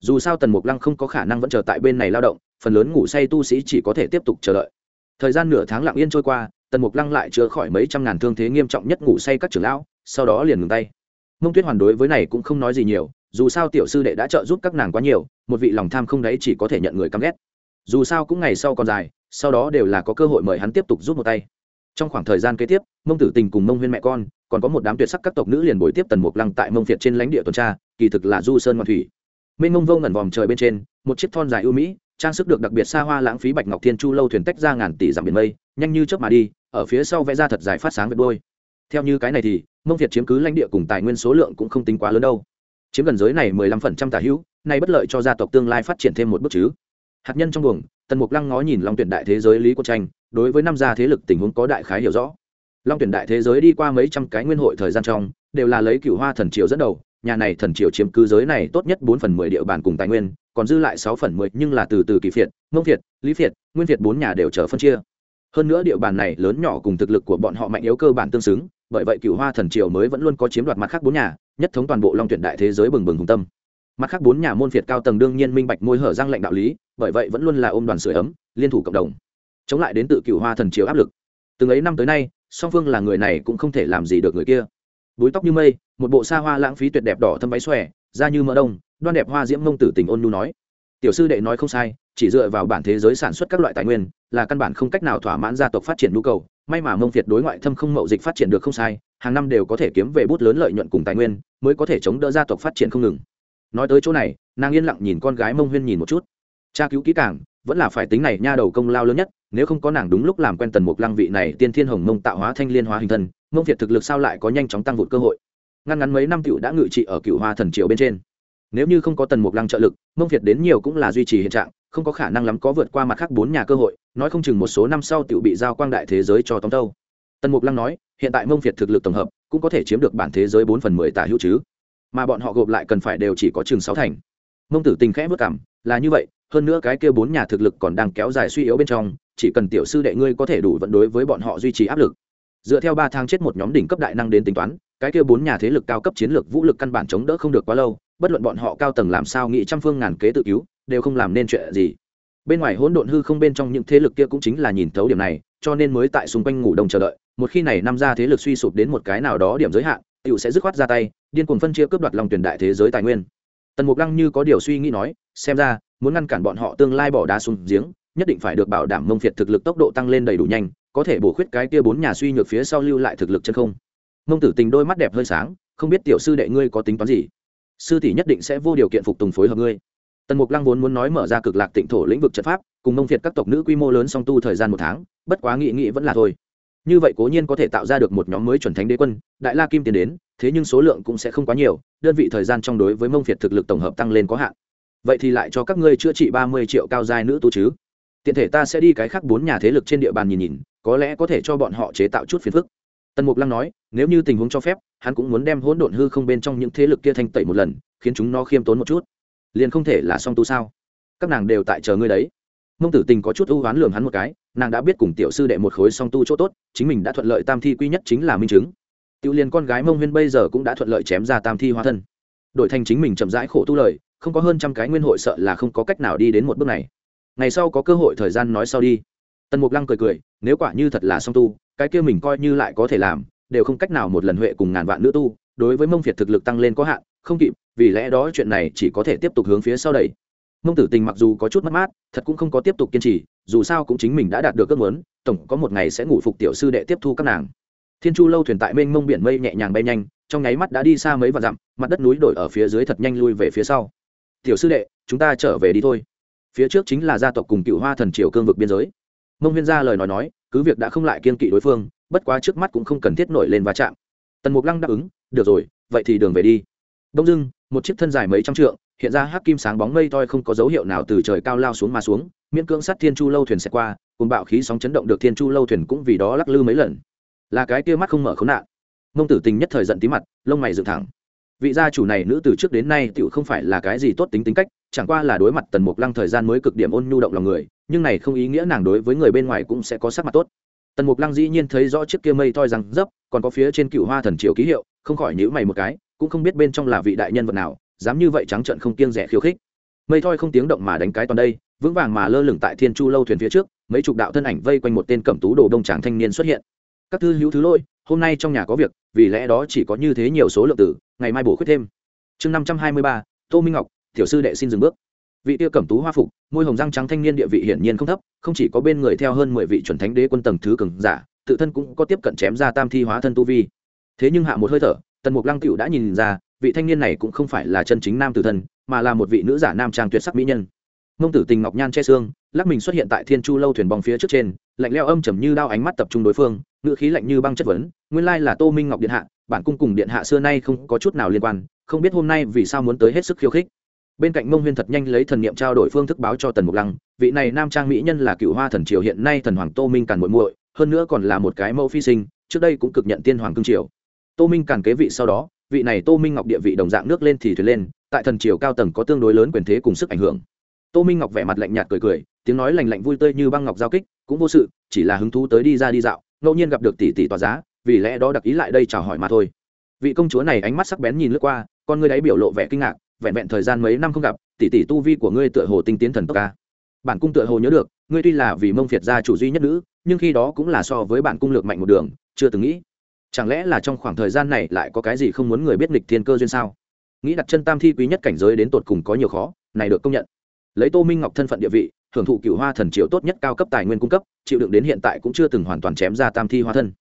Dù sao tần mục lăng không có khả năng vẫn chờ tại bên này lao động, phần lớn ngủ say tu sĩ chỉ có thể tiếp tục chờ đợi. Thời gian nửa tháng lặng yên trôi qua, tần mục lăng lại chữa khỏi mấy trăm ngàn thương thế nghiêm trọng nhất ngủ say các trưởng lão, sau đó liền ngừng tay. Mông tuyết hoàn đối với này cũng không nói gì nhiều dù sao tiểu sư đệ đã trợ giúp các nàng quá nhiều, một vị lòng tham không đấy chỉ có thể nhận người căm ghét. Dù sao cũng ngày sau còn dài, sau đó đều là có cơ hội mời hắn tiếp tục giúp một tay. Trong khoảng thời gian kế tiếp, mông tử tình cùng mông huyên mẹ con, còn có một đám tuyệt sắc các tộc nữ liền bồi tiếp tần mục lăng tại mông việt trên lãnh địa tuần tra, kỳ thực là du sơn ngoan thủy. Mênh mông vô ngẩn vòm trời bên trên, một chiếc thon dài ưu mỹ, trang sức được đặc biệt xa hoa lãng phí bạch ngọc thiên chu lâu thuyền tách ra ngàn tỷ dặm biển mây, nhanh như chớp mà đi, ở phía sau vẽ ra thật dài phát sáng vệt đôi theo như cái này thì, mông việt chiếm cứ lãnh địa cùng tài nguyên số lượng cũng không tính quá lớn đâu chiếm gần giới này mười lăm phần trăm tả hữu nay bất lợi cho gia tộc tương lai phát triển thêm một bước chứ. Hạt nhân trong buồng tần mục lăng ngó nhìn long tuyển đại thế giới lý quân tranh đối với năm gia thế lực tình huống có đại khái hiểu rõ. Long tuyển đại thế giới đi qua mấy trăm cái nguyên hội thời gian trong đều là lấy cựu hoa thần triều dẫn đầu nhà này thần triều chiếm cứ giới này tốt nhất bốn phần mười địa bàn cùng tài nguyên còn dư lại sáu phần mười nhưng là từ từ kỳ phiệt mông phiệt, lý phiệt, nguyên phiệt bốn nhà đều chờ phân chia. Hơn nữa địa bàn này lớn nhỏ cùng thực lực của bọn họ mạnh yếu cơ bản tương xứng bởi vậy cựu hoa thần triều mới vẫn luôn có chiếm đoạt mặt khác bốn nhà, nhất thống toàn bộ long tuyển đại thế giới bừng bừng hùng tâm. Mặt khác bốn nhà môn phiệt cao tầng đương nhiên minh bạch môi hở răng lệnh đạo lý, bởi vậy vẫn luôn là ôm đoàn sửa ấm, liên thủ cộng đồng. Chống lại đến tự cựu hoa thần triều áp lực. Từng ấy năm tới nay, song phương là người này cũng không thể làm gì được người kia. Búi tóc như mây, một bộ xa hoa lãng phí tuyệt đẹp đỏ thâm váy xòe, da như mỡ đông, đoan đẹp hoa diễm mông tử tình ôn nhu nói. Tiểu sư đệ nói không sai, chỉ dựa vào bản thế giới sản xuất các loại tài nguyên, là căn bản không cách nào thỏa mãn gia tộc phát triển nhu cầu may mà mông việt đối ngoại thâm không mậu dịch phát triển được không sai, hàng năm đều có thể kiếm về bút lớn lợi nhuận cùng tài nguyên, mới có thể chống đỡ gia tộc phát triển không ngừng. Nói tới chỗ này, nàng yên lặng nhìn con gái mông huyên nhìn một chút. Tra cứu kỹ càng, vẫn là phải tính này nha đầu công lao lớn nhất, nếu không có nàng đúng lúc làm quen tần mục lăng vị này tiên thiên hồng mông tạo hóa thanh liên hóa hình thân, mông việt thực lực sao lại có nhanh chóng tăng vụt cơ hội. Ngăn ngắn mấy năm cựu đã ngự trị ở cựu hoa thần triều bên trên. Nếu như không có tần mục lăng trợ lực, mông việt đến nhiều cũng là duy trì hiện trạng không có khả năng lắm có vượt qua mặt khác bốn nhà cơ hội, nói không chừng một số năm sau tự bị giao quang đại thế giới cho tống tâu. Tần mục lăng nói, hiện tại mông việt thực lực tổng hợp, cũng có thể chiếm được bản thế giới bốn phần mười tả hữu chứ. Mà bọn họ gộp lại cần phải đều chỉ có chừng sáu thành. Mông tử tình khẽ vất cảm, là như vậy, hơn nữa cái kia bốn nhà thực lực còn đang kéo dài suy yếu bên trong, chỉ cần tiểu sư đệ ngươi có thể đủ vận đối với bọn họ duy trì áp lực. Dựa theo ba tháng chết một nhóm đỉnh cấp đại năng đến tính toán, cái kia bốn nhà thế lực cao cấp chiến lược vũ lực căn bản chống đỡ không được quá lâu, bất luận bọn họ cao tầng làm sao nghĩ trăm phương ngàn kế tự cứu đều không làm nên chuyện gì. Bên ngoài hỗn độn hư không bên trong những thế lực kia cũng chính là nhìn thấu điểm này, cho nên mới tại xung quanh ngủ đông chờ đợi. Một khi này năm ra thế lực suy sụp đến một cái nào đó điểm giới hạn, tiểu sẽ dứt khoát ra tay, điên cuồng phân chia cướp đoạt lòng tuyển đại thế giới tài nguyên. Tần mục lăng như có điều suy nghĩ nói, xem ra, muốn ngăn cản bọn họ tương lai bỏ đá xuống giếng, nhất định phải được bảo đảm mông phiệt thực lực tốc độ tăng lên đầy đủ nhanh, có thể bổ khuyết cái kia bốn nhà suy nhược phía sau lưu lại thực lực chân không. Mông tử tình đôi mắt đẹp hơi sáng, không biết tiểu sư đệ ngươi có tính toán gì? Sư tỷ nhất định sẽ vô điều kiện phục tùng phối hợp ngươi tần mục lăng vốn muốn nói mở ra cực lạc tịnh thổ lĩnh vực trận pháp, cùng mông phiệt các tộc nữ quy mô lớn song tu thời gian một tháng, bất quá nghị nghị vẫn là thôi. Như vậy cố nhiên có thể tạo ra được một nhóm mới chuẩn thánh đế quân, đại la kim tiến đến, thế nhưng số lượng cũng sẽ không quá nhiều, đơn vị thời gian trong đối với mông phiệt thực lực tổng hợp tăng lên có hạn. Vậy thì lại cho các ngươi chữa trị ba mươi triệu cao giai nữ tu chứ? Tiện thể ta sẽ đi cái khác bốn nhà thế lực trên địa bàn nhìn nhìn, có lẽ có thể cho bọn họ chế tạo chút phiền phức. Tần mục lăng nói, nếu như tình huống cho phép, hắn cũng muốn đem hỗn độn hư không bên trong những thế lực kia thanh tẩy một lần, khiến chúng nó khiêm tốn một chút liền không thể là song tu sao? Các nàng đều tại chờ ngươi đấy. Mông tử tình có chút ưu oán lường hắn một cái, nàng đã biết cùng tiểu sư đệ một khối song tu chỗ tốt, chính mình đã thuận lợi tam thi quy nhất chính là minh chứng. Tiểu liền con gái mông huyên bây giờ cũng đã thuận lợi chém ra tam thi hóa thân. Đổi thành chính mình chậm rãi khổ tu lời, không có hơn trăm cái nguyên hội sợ là không có cách nào đi đến một bước này. Ngày sau có cơ hội thời gian nói sau đi. Tần mục lăng cười cười, nếu quả như thật là song tu, cái kia mình coi như lại có thể làm, đều không cách nào một lần huệ cùng ngàn vạn nữ tu. Đối với mông việt thực lực tăng lên có hạn, không kịp vì lẽ đó chuyện này chỉ có thể tiếp tục hướng phía sau đẩy. Mông tử tình mặc dù có chút mất mát, thật cũng không có tiếp tục kiên trì, dù sao cũng chính mình đã đạt được ước muốn, tổng có một ngày sẽ ngủ phục tiểu sư đệ tiếp thu các nàng. Thiên chu lâu thuyền tại mênh mông biển mây nhẹ nhàng bay nhanh, trong nháy mắt đã đi xa mấy vạn dặm, mặt đất núi đổi ở phía dưới thật nhanh lui về phía sau. Tiểu sư đệ, chúng ta trở về đi thôi. Phía trước chính là gia tộc cùng cựu hoa thần triều cương vực biên giới. Mông huyên gia lời nói nói, cứ việc đã không lại kiên kỵ đối phương, bất quá trước mắt cũng không cần thiết nổi lên va chạm. Tần mục lăng đáp ứng, được rồi, vậy thì đường về đi đông dưng một chiếc thân dài mấy trăm trượng, hiện ra hắc kim sáng bóng mây toi không có dấu hiệu nào từ trời cao lao xuống mà xuống, miễn cưỡng sắt thiên chu lâu thuyền sẽ qua, cùng bạo khí sóng chấn động được thiên chu lâu thuyền cũng vì đó lắc lư mấy lần. Là cái kia mắt không mở khốn nạn. Mông tử tình nhất thời giận tí mặt, lông mày dựng thẳng. Vị gia chủ này nữ từ trước đến nay tựu không phải là cái gì tốt tính tính cách, chẳng qua là đối mặt tần mục lăng thời gian mới cực điểm ôn nhu động lòng người, nhưng này không ý nghĩa nàng đối với người bên ngoài cũng sẽ có sắc mặt tốt. Tần mục lăng dĩ nhiên thấy rõ chiếc kia mây toi răng dấp, còn có phía trên cựu hoa thần triều ký hiệu, không khỏi nhữ mày một cái cũng không biết bên trong là vị đại nhân vật nào, dám như vậy trắng trận không kiêng rẻ khiêu khích. Mây thoi không tiếng động mà đánh cái toàn đây, vững vàng mà lơ lửng tại thiên chu lâu thuyền phía trước, mấy chục đạo thân ảnh vây quanh một tên cẩm tú đồ đông tràng thanh niên xuất hiện. Các thư hữu thứ lôi hôm nay trong nhà có việc, vì lẽ đó chỉ có như thế nhiều số lượng tử, ngày mai bổ khuyết thêm. Chương năm trăm hai mươi ba, tô minh ngọc, tiểu sư đệ xin dừng bước. Vị tiêu cẩm tú hoa phục, môi hồng răng trắng thanh niên địa vị hiển nhiên không thấp, không chỉ có bên người theo hơn mười vị chuẩn thánh đế quân tầng thứ cường giả, tự thân cũng có tiếp cận chém ra tam thi hóa thân tu vi. Thế nhưng hạ một hơi thở tần mục lăng cựu đã nhìn ra, vị thanh niên này cũng không phải là chân chính nam tử thân mà là một vị nữ giả nam trang tuyệt sắc mỹ nhân. Mông tử tình ngọc nhan che xương, lắc mình xuất hiện tại thiên chu lâu thuyền bong phía trước trên, lạnh leo âm trầm như đao ánh mắt tập trung đối phương, ngữ khí lạnh như băng chất vấn, nguyên lai là tô minh ngọc điện hạ, bản cung cùng điện hạ xưa nay không có chút nào liên quan, không biết hôm nay vì sao muốn tới hết sức khiêu khích. Bên cạnh mông huyên thật nhanh lấy thần niệm trao đổi phương thức báo cho tần mục lăng, vị này nam trang mỹ nhân là cựu hoa thần triều hiện nay thần hoàng tô minh càn muội muội, hơn nữa còn là một cái mẫu phi sinh, trước đây cũng cực nhận tiên hoàng cương triều tô minh càn kế vị sau đó, vị này tô minh ngọc địa vị đồng dạng nước lên thì thuyền lên, tại thần triều cao tầng có tương đối lớn quyền thế cùng sức ảnh hưởng. Tô minh ngọc vẻ mặt lạnh nhạt cười cười, tiếng nói lành lạnh vui tươi như băng ngọc giao kích, cũng vô sự, chỉ là hứng thú tới đi ra đi dạo, ngẫu nhiên gặp được tỷ tỷ tòa giá, vì lẽ đó đặc ý lại đây chào hỏi mà thôi. Vị công chúa này ánh mắt sắc bén nhìn lướt qua, con ngươi đáy biểu lộ vẻ kinh ngạc, vẹn vẹn thời gian mấy năm không gặp, tỷ tỷ tu vi của ngươi tựa hồ tinh tiến thần tốc ca bản cung tựa hồ nhớ được, ngươi tuy là vì mông phiệt gia chủ duy nhất nữ, nhưng khi đó cũng là so với bản cung lược mạnh một đường, chưa từng nghĩ chẳng lẽ là trong khoảng thời gian này lại có cái gì không muốn người biết nghịch thiên cơ duyên sao? Nghĩ đặt chân tam thi quý nhất cảnh giới đến tột cùng có nhiều khó, này được công nhận. Lấy tô minh ngọc thân phận địa vị, hưởng thụ cựu hoa thần triệu tốt nhất cao cấp tài nguyên cung cấp, chịu đựng đến hiện tại cũng chưa từng hoàn toàn chém ra tam thi hoa thân.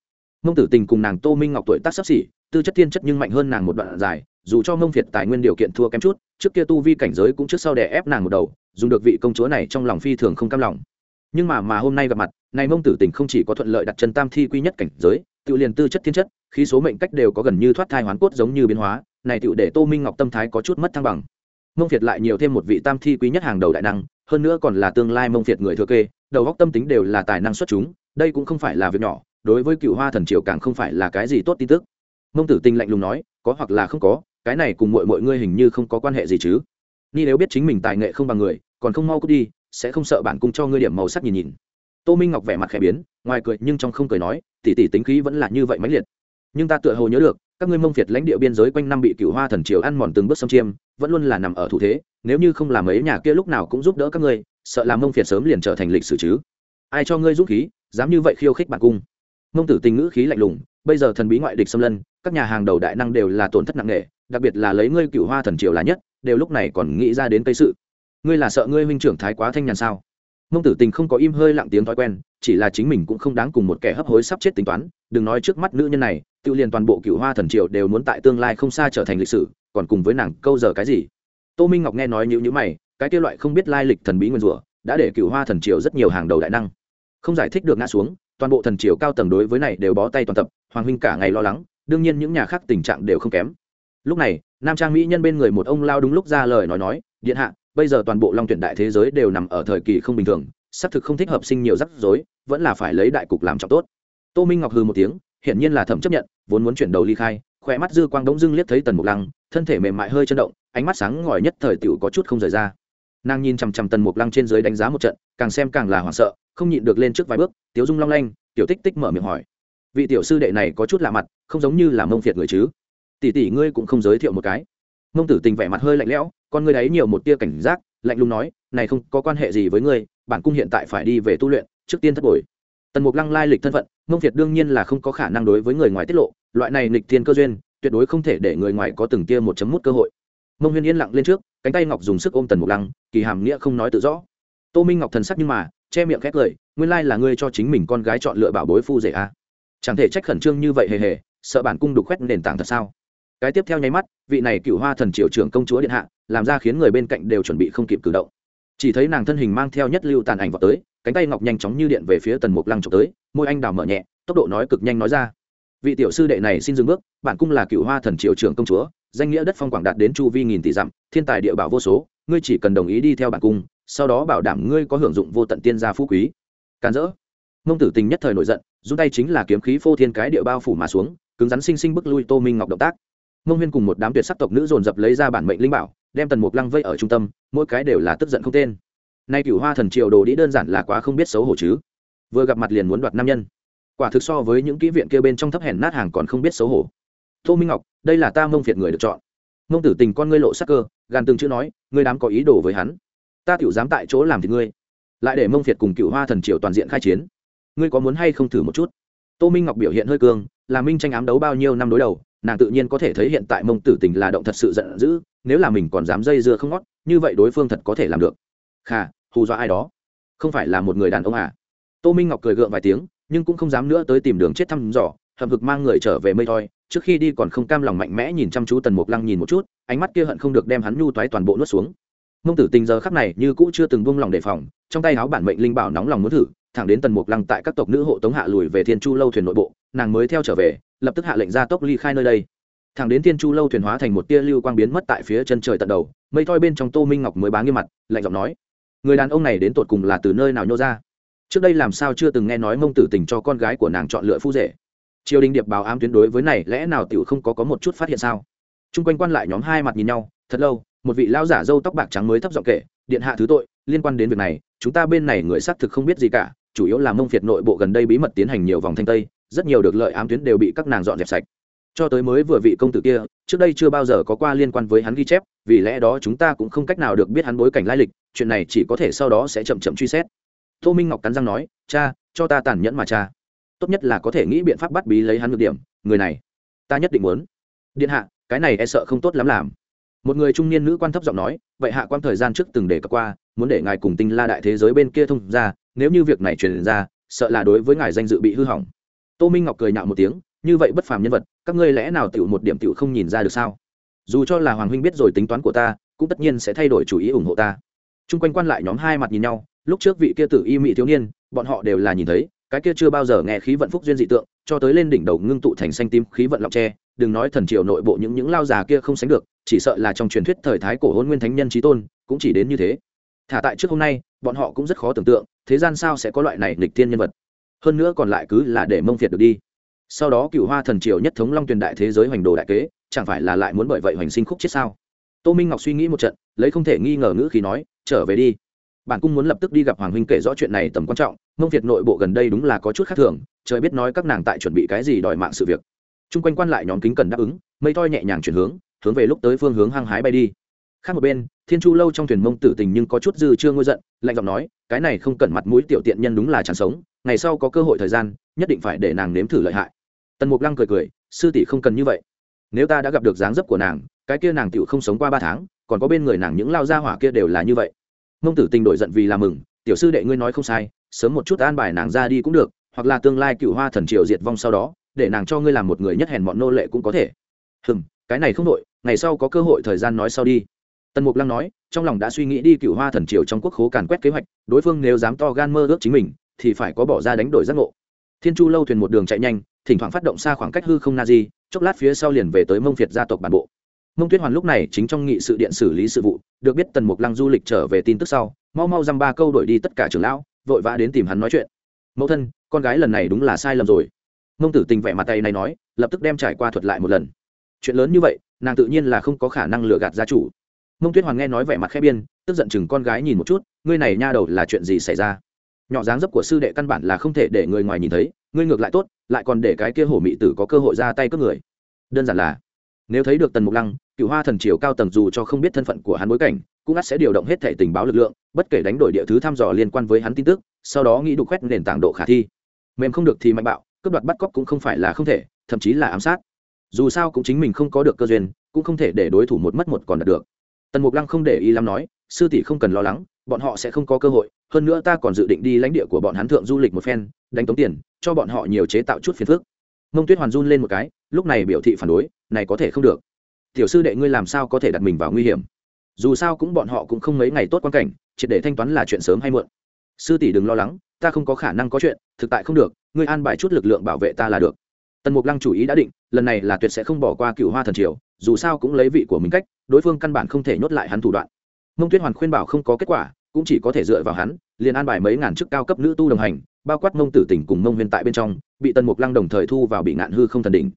Mông tử tình cùng nàng tô minh ngọc tuổi tác sắp xỉ, tư chất thiên chất nhưng mạnh hơn nàng một đoạn dài, dù cho mông việt tài nguyên điều kiện thua kém chút, trước kia tu vi cảnh giới cũng trước sau đè ép nàng một đầu, dùng được vị công chúa này trong lòng phi thường không cam lòng. Nhưng mà mà hôm nay gặp mặt, này mông tử tình không chỉ có thuận lợi đặt chân tam thi quy nhất cảnh giới tự liền tư chất thiên chất khi số mệnh cách đều có gần như thoát thai hoán cốt giống như biến hóa, này tự để tô minh ngọc tâm thái có chút mất thăng bằng. Mông việt lại nhiều thêm một vị tam thi quý nhất hàng đầu đại năng, hơn nữa còn là tương lai mông việt người thừa kê, đầu góc tâm tính đều là tài năng xuất chúng, đây cũng không phải là việc nhỏ, đối với cựu hoa thần triều càng không phải là cái gì tốt tin tức. Mông tử tinh lạnh lùng nói, có hoặc là không có, cái này cùng mọi mọi ngươi hình như không có quan hệ gì chứ. Ni nếu biết chính mình tài nghệ không bằng người, còn không mau cút đi, sẽ không sợ bản cung cho ngươi điểm màu sắc nhìn nhìn. Tô minh ngọc vẻ mặt khẽ biến ngoài cười, nhưng trong không cười nói, tỷ tỷ tính khí vẫn là như vậy mãnh liệt. Nhưng ta tựa hồ nhớ được, các ngươi mông việt lãnh địa biên giới quanh năm bị cựu hoa thần triều ăn mòn từng bước xâm chiêm, vẫn luôn là nằm ở thủ thế, nếu như không làm ấy nhà kia lúc nào cũng giúp đỡ các ngươi, sợ làm mông việt sớm liền trở thành lịch sử chứ. Ai cho ngươi giúp khí, dám như vậy khiêu khích bản cung. Mông tử tình ngữ khí lạnh lùng, bây giờ thần bí ngoại địch xâm lân các nhà hàng đầu đại năng đều là tổn thất nặng nề, đặc biệt là lấy ngươi cựu hoa thần triều là nhất, đều lúc này còn nghĩ ra đến cây sự. Ngươi là sợ ngươi huynh trưởng thái quá thanh nhàn sao? Mông tử tình không có im hơi lặng tiếng thói quen, chỉ là chính mình cũng không đáng cùng một kẻ hấp hối sắp chết tính toán. Đừng nói trước mắt nữ nhân này, tự liền toàn bộ cựu hoa thần triều đều muốn tại tương lai không xa trở thành lịch sử, còn cùng với nàng câu giờ cái gì? Tô minh ngọc nghe nói như nhữ mày, cái kia loại không biết lai lịch thần bí nguyên rủa đã để cựu hoa thần triều rất nhiều hàng đầu đại năng. Không giải thích được ngã xuống, toàn bộ thần triều cao tầng đối với này đều bó tay toàn tập, hoàng huynh cả ngày lo lắng, đương nhiên những nhà khác tình trạng đều không kém. Lúc này, nam trang mỹ nhân bên người một ông lao đúng lúc ra lời nói nói, điện hạ bây giờ toàn bộ long tuyển đại thế giới đều nằm ở thời kỳ không bình thường, xác thực không thích hợp sinh nhiều rắc rối, vẫn là phải lấy đại cục làm trọng tốt. Tô minh ngọc hư một tiếng, hiển nhiên là thẩm chấp nhận, vốn muốn chuyển đầu ly khai khỏe mắt dư quang đống dưng liếc thấy tần mục lăng, thân thể mềm mại hơi chấn động, ánh mắt sáng ngỏi nhất thời tiểu có chút không rời ra. Nàng nhìn chằm chằm tần mục lăng trên dưới đánh giá một trận, càng xem càng là hoảng sợ, không nhịn được lên trước vài bước, tiếu dung long lanh, tiểu tích tích mở miệng hỏi. Vị tiểu sư đệ này có chút lạ mặt, không giống như là mông phiệt người chứ? Tỷ tỷ ngươi cũng không giới thiệu một cái. Mông tử tình vẻ mặt hơi lạnh lẽo con ngươi đấy nhiều một tia cảnh giác, lạnh lùng nói, này không, có quan hệ gì với ngươi, bản cung hiện tại phải đi về tu luyện, trước tiên thất bồi. Tần mục lăng lai lịch thân phận, mông việt đương nhiên là không có khả năng đối với người ngoài tiết lộ, loại này nghịch thiên cơ duyên, tuyệt đối không thể để người ngoài có từng tia một chấm mút cơ hội. Mông huyên yên lặng lên trước, cánh tay ngọc dùng sức ôm tần mục lăng, kỳ hàm nghĩa không nói tự rõ. Tô minh ngọc thần sắc nhưng mà, che miệng khét cười, nguyên lai là ngươi cho chính mình con gái chọn lựa bảo bối phu rể a à. chẳng thể trách khẩn trương như vậy hề hề, sợ bản cung đục khoét nền tảng thật sao? Cái tiếp theo nháy mắt, vị này cựu hoa thần triều trưởng công chúa điện hạ làm ra khiến người bên cạnh đều chuẩn bị không kịp cử động. Chỉ thấy nàng thân hình mang theo nhất lưu tàn ảnh vào tới, cánh tay ngọc nhanh chóng như điện về phía tần mục lăng trộm tới, môi anh đào mở nhẹ, tốc độ nói cực nhanh nói ra. Vị tiểu sư đệ này xin dừng bước bản cung là cựu hoa thần triều trưởng công chúa, danh nghĩa đất phong quảng đạt đến chu vi nghìn tỷ dặm, thiên tài địa bảo vô số, ngươi chỉ cần đồng ý đi theo bản cung sau đó bảo đảm ngươi có hưởng dụng vô tận tiên gia phú quý. Càn rỡ. Mông tử tình nhất thời nổi giận dùng tay chính là kiếm khí phô thiên cái địa bao phủ mà xuống, cứng rắn sinh sinh bức lui tô minh ngọc động tác. Mông huyên cùng một đám tuyệt sắc tộc nữ dồn dập lấy ra bản mệnh linh bảo đem tần mục lăng vây ở trung tâm, mỗi cái đều là tức giận không tên. Nay cửu hoa thần triều đồ đĩ đơn giản là quá không biết xấu hổ chứ. Vừa gặp mặt liền muốn đoạt nam nhân. Quả thực so với những kỹ viện kia bên trong thấp hèn nát hàng còn không biết xấu hổ. Tô minh ngọc, đây là ta mông phiệt người được chọn. Mông tử tình con ngươi lộ sắc cơ, gàn từng chữ nói, ngươi đám có ý đồ với hắn. Ta tiểu dám tại chỗ làm thì ngươi. Lại để mông phiệt cùng cựu hoa thần triều toàn diện khai chiến. Ngươi có muốn hay không thử một chút? Tô minh ngọc biểu hiện hơi cương, là minh tranh ám đấu bao nhiêu năm đối đầu, nàng tự nhiên có thể thấy hiện tại mông tử tình là động thật sự giận dữ nếu là mình còn dám dây dưa không ngót, như vậy đối phương thật có thể làm được. Khà, hù dọa ai đó? Không phải là một người đàn ông à? Tô minh ngọc cười gượng vài tiếng, nhưng cũng không dám nữa tới tìm đường chết thăm dò, hậm hực mang người trở về mây thoi, trước khi đi còn không cam lòng mạnh mẽ nhìn chăm chú tần mục lăng nhìn một chút, ánh mắt kia hận không được đem hắn nhu toái toàn bộ nuốt xuống. Mông tử tình giờ khắc này như cũ chưa từng buông lòng đề phòng, trong tay áo bản mệnh linh bảo nóng lòng muốn thử, thẳng đến tần mục lăng tại các tộc nữ hộ tống hạ lùi về thiên chu lâu thuyền nội bộ, nàng mới theo trở về, lập tức hạ lệnh ra tốc ly khai nơi đây thẳng đến thiên chu lâu thuyền hóa thành một tia lưu quang biến mất tại phía chân trời tận đầu, mây thoi bên trong tô minh ngọc mới bá nghiêm mặt, lạnh giọng nói, người đàn ông này đến tột cùng là từ nơi nào nhô ra? Trước đây làm sao chưa từng nghe nói mông tử tình cho con gái của nàng chọn lựa phu rể? Triều đình điệp báo ám tuyến đối với này lẽ nào tiểu không có có một chút phát hiện sao? Chung quanh quan lại nhóm hai mặt nhìn nhau, thật lâu, một vị lao giả dâu tóc bạc trắng mới thấp giọng kể, điện hạ thứ tội, liên quan đến việc này, chúng ta bên này người xác thực không biết gì cả, chủ yếu là mông việt nội bộ gần đây bí mật tiến hành nhiều vòng thanh tây, rất nhiều được lợi ám tuyến đều bị các nàng dọn dẹp sạch cho tới mới vừa vị công tử kia, trước đây chưa bao giờ có qua liên quan với hắn ghi chép, vì lẽ đó chúng ta cũng không cách nào được biết hắn bối cảnh lai lịch, chuyện này chỉ có thể sau đó sẽ chậm chậm truy xét. Tô minh ngọc cắn răng nói, cha, cho ta tàn nhẫn mà cha. Tốt nhất là có thể nghĩ biện pháp bắt bí lấy hắn ngược điểm, người này, ta nhất định muốn. Điện hạ, cái này e sợ không tốt lắm làm. Một người trung niên nữ quan thấp giọng nói, vậy hạ quan thời gian trước từng để cập qua, muốn để ngài cùng tinh la đại thế giới bên kia thông ra, nếu như việc này truyền ra, sợ là đối với ngài danh dự bị hư hỏng. Tô minh ngọc cười nhạo một tiếng như vậy bất phàm nhân vật, các ngươi lẽ nào tiểu một điểm tiểu không nhìn ra được sao? Dù cho là hoàng huynh biết rồi tính toán của ta, cũng tất nhiên sẽ thay đổi chủ ý ủng hộ ta. Trung quanh quan lại nhóm hai mặt nhìn nhau, lúc trước vị kia tử y mỹ thiếu niên, bọn họ đều là nhìn thấy, cái kia chưa bao giờ nghe khí vận phúc duyên dị tượng, cho tới lên đỉnh đầu ngưng tụ thành xanh tím khí vận lọc tre, đừng nói thần triều nội bộ những những lao già kia không sánh được, chỉ sợ là trong truyền thuyết thời thái cổ hôn nguyên thánh nhân trí tôn, cũng chỉ đến như thế. Thả tại trước hôm nay, bọn họ cũng rất khó tưởng tượng, thế gian sao sẽ có loại này lịch tiên nhân vật. Hơn nữa còn lại cứ là để mông việt được đi sau đó cựu hoa thần triều nhất thống long tuyền đại thế giới hoành đồ đại kế, chẳng phải là lại muốn bởi vậy hoành sinh khúc chết sao? Tô minh ngọc suy nghĩ một trận, lấy không thể nghi ngờ ngữ khi nói, trở về đi. Bản cung muốn lập tức đi gặp hoàng huynh kể rõ chuyện này tầm quan trọng, mông việt nội bộ gần đây đúng là có chút khác thường, trời biết nói các nàng tại chuẩn bị cái gì đòi mạng sự việc. Chung quanh quan lại nhóm kính cần đáp ứng, mây toi nhẹ nhàng chuyển hướng hướng về lúc tới phương hướng hăng hái bay đi. Khác một bên, thiên chu lâu trong thuyền mông tử tình nhưng có chút dư chưa ngôi giận, lạnh giọng nói, cái này không cần mặt mũi tiểu tiện nhân đúng là chẳng sống ngày sau có cơ hội thời gian, nhất định phải để nàng nếm thử lợi hại. Tần mục lăng cười cười, sư tỷ không cần như vậy. Nếu ta đã gặp được dáng dấp của nàng, cái kia nàng tựu không sống qua ba tháng, còn có bên người nàng những lao gia hỏa kia đều là như vậy. Mông tử tình đổi giận vì làm mừng, tiểu sư đệ ngươi nói không sai, sớm một chút an bài nàng ra đi cũng được, hoặc là tương lai cựu hoa thần triều diệt vong sau đó, để nàng cho ngươi làm một người nhất hèn bọn nô lệ cũng có thể. Hừm, cái này không đội ngày sau có cơ hội thời gian nói sau đi. Tần mục lăng nói, trong lòng đã suy nghĩ đi cựu hoa thần triều trong quốc khố càn quét kế hoạch, đối phương nếu dám to gan mơ ước chính mình thì phải có bỏ ra đánh đổi giác ngộ. Thiên chu lâu thuyền một đường chạy nhanh, thỉnh thoảng phát động xa khoảng cách hư không na di chốc lát phía sau liền về tới mông việt gia tộc bản bộ. Mông tuyết hoàn lúc này chính trong nghị sự điện xử lý sự vụ, được biết tần mục lăng du lịch trở về tin tức sau, mau mau dăm ba câu đổi đi tất cả trưởng lão, vội vã đến tìm hắn nói chuyện. Mẫu thân, con gái lần này đúng là sai lầm rồi. Mông tử tình vẻ mặt tay này nói, lập tức đem trải qua thuật lại một lần. Chuyện lớn như vậy, nàng tự nhiên là không có khả năng lừa gạt gia chủ. Mông tuyết hoàn nghe nói vẻ mặt khẽ biên, tức giận chừng con gái nhìn một chút, ngươi này nha đầu là chuyện gì xảy ra? Nhỏ dáng dấp của sư đệ căn bản là không thể để người ngoài nhìn thấy, ngươi ngược lại tốt, lại còn để cái kia hổ mị tử có cơ hội ra tay cướp người. Đơn giản là, nếu thấy được tần mục lăng, cựu hoa thần triều cao tầng dù cho không biết thân phận của hắn bối cảnh, cũng ắt sẽ điều động hết thể tình báo lực lượng, bất kể đánh đổi địa thứ thăm dò liên quan với hắn tin tức, sau đó nghĩ đục khoét nền tảng độ khả thi. Mềm không được thì mạnh bạo, cướp đoạt bắt cóc cũng không phải là không thể, thậm chí là ám sát. Dù sao cũng chính mình không có được cơ duyên, cũng không thể để đối thủ một mất một còn đạt được. Tần mục lăng không để ý lắm nói, sư tỷ không cần lo lắng bọn họ sẽ không có cơ hội, hơn nữa ta còn dự định đi lãnh địa của bọn hắn thượng du lịch một phen, đánh tống tiền, cho bọn họ nhiều chế tạo chút phiền phức. Mông tuyết hoàn run lên một cái, lúc này biểu thị phản đối, này có thể không được. Tiểu sư đệ ngươi làm sao có thể đặt mình vào nguy hiểm? Dù sao cũng bọn họ cũng không mấy ngày tốt quan cảnh, triệt để thanh toán là chuyện sớm hay muộn. Sư tỷ đừng lo lắng, ta không có khả năng có chuyện, thực tại không được, ngươi an bài chút lực lượng bảo vệ ta là được. Tần mục lăng chủ ý đã định, lần này là tuyệt sẽ không bỏ qua cựu hoa thần triều, dù sao cũng lấy vị của mình cách, đối phương căn bản không thể nhốt lại hắn thủ đoạn mông tuyết hoàn khuyên bảo không có kết quả, cũng chỉ có thể dựa vào hắn, liền an bài mấy ngàn chức cao cấp nữ tu đồng hành, bao quát mông tử tỉnh cùng mông huyền tại bên trong, bị tần mục lăng đồng thời thu vào bị ngạn hư không thần đỉnh.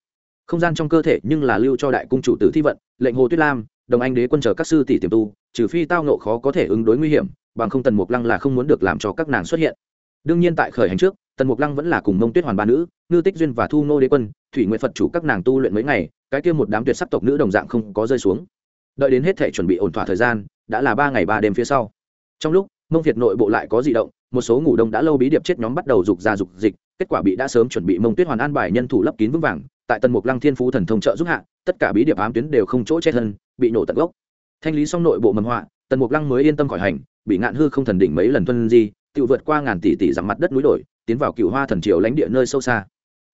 Không gian trong cơ thể nhưng là lưu cho đại cung chủ tử thi vận, lệnh hồ tuyết lam, đồng anh đế quân chờ các sư tỷ tiềm tu, trừ phi tao nộ khó có thể ứng đối nguy hiểm, bằng không tần mục lăng là không muốn được làm cho các nàng xuất hiện. Đương nhiên tại khởi hành trước, tần mục lăng vẫn là cùng mông tuyết hoàn ba nữ, ngư tích duyên và thu nô đế quân, thủy nguyện phật chủ các nàng tu luyện mấy ngày, cái kia một đám tuyệt sắc tộc nữ đồng dạng không có rơi xuống. Đợi đến hết thể chuẩn bị ổn thỏa thời gian đã là ba ngày ba đêm phía sau. Trong lúc, mông việt nội bộ lại có di động, một số ngủ đông đã lâu bí điệp chết nhóm bắt đầu dục ra dục dịch, kết quả bị đã sớm chuẩn bị mông tuyết hoàn an bài nhân thủ lấp kín vững vàng, tại tần mục lăng thiên phú thần thông trợ giúp hạ, tất cả bí điệp ám tuyến đều không chỗ chết thân, bị nổ tận gốc. Thanh lý xong nội bộ mầm họa tần mục lăng mới yên tâm khỏi hành, bị ngạn hư không thần đỉnh mấy lần tuân di, tự vượt qua ngàn tỷ tỷ dặm mặt đất núi đổi tiến vào cựu hoa thần triều lãnh địa nơi sâu xa.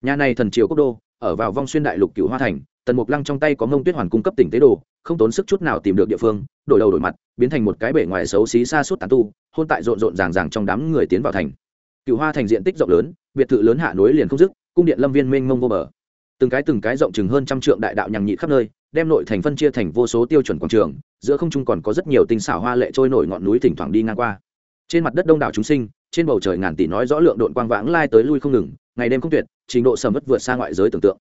Nhà này thần triều quốc đô, ở vào vong xuyên đại lục cựu hoa thành tần mục lăng trong tay có mông tuyết hoàn cung cấp tỉnh tế đồ, không tốn sức chút nào tìm được địa phương, đổi đầu đổi mặt, biến thành một cái bể ngoài xấu xí xa suốt tàn tu, hôn tại rộn rộn ràng ràng trong đám người tiến vào thành. Cựu hoa thành diện tích rộng lớn, biệt thự lớn hạ núi liền không dứt, cung điện lâm viên mênh mông vô bờ. Từng cái từng cái rộng chừng hơn trăm trượng đại đạo nhằng nhị khắp nơi, đem nội thành phân chia thành vô số tiêu chuẩn quảng trường, giữa không trung còn có rất nhiều tinh xảo hoa lệ trôi nổi ngọn núi thỉnh thoảng đi ngang qua. Trên mặt đất đông đảo chúng sinh, trên bầu trời ngàn tỷ nói rõ lượng độn quang vãng lai tới lui không ngừng, ngày đêm không tuyệt, trình độ sầm mất vượt xa ngoại giới tưởng tượng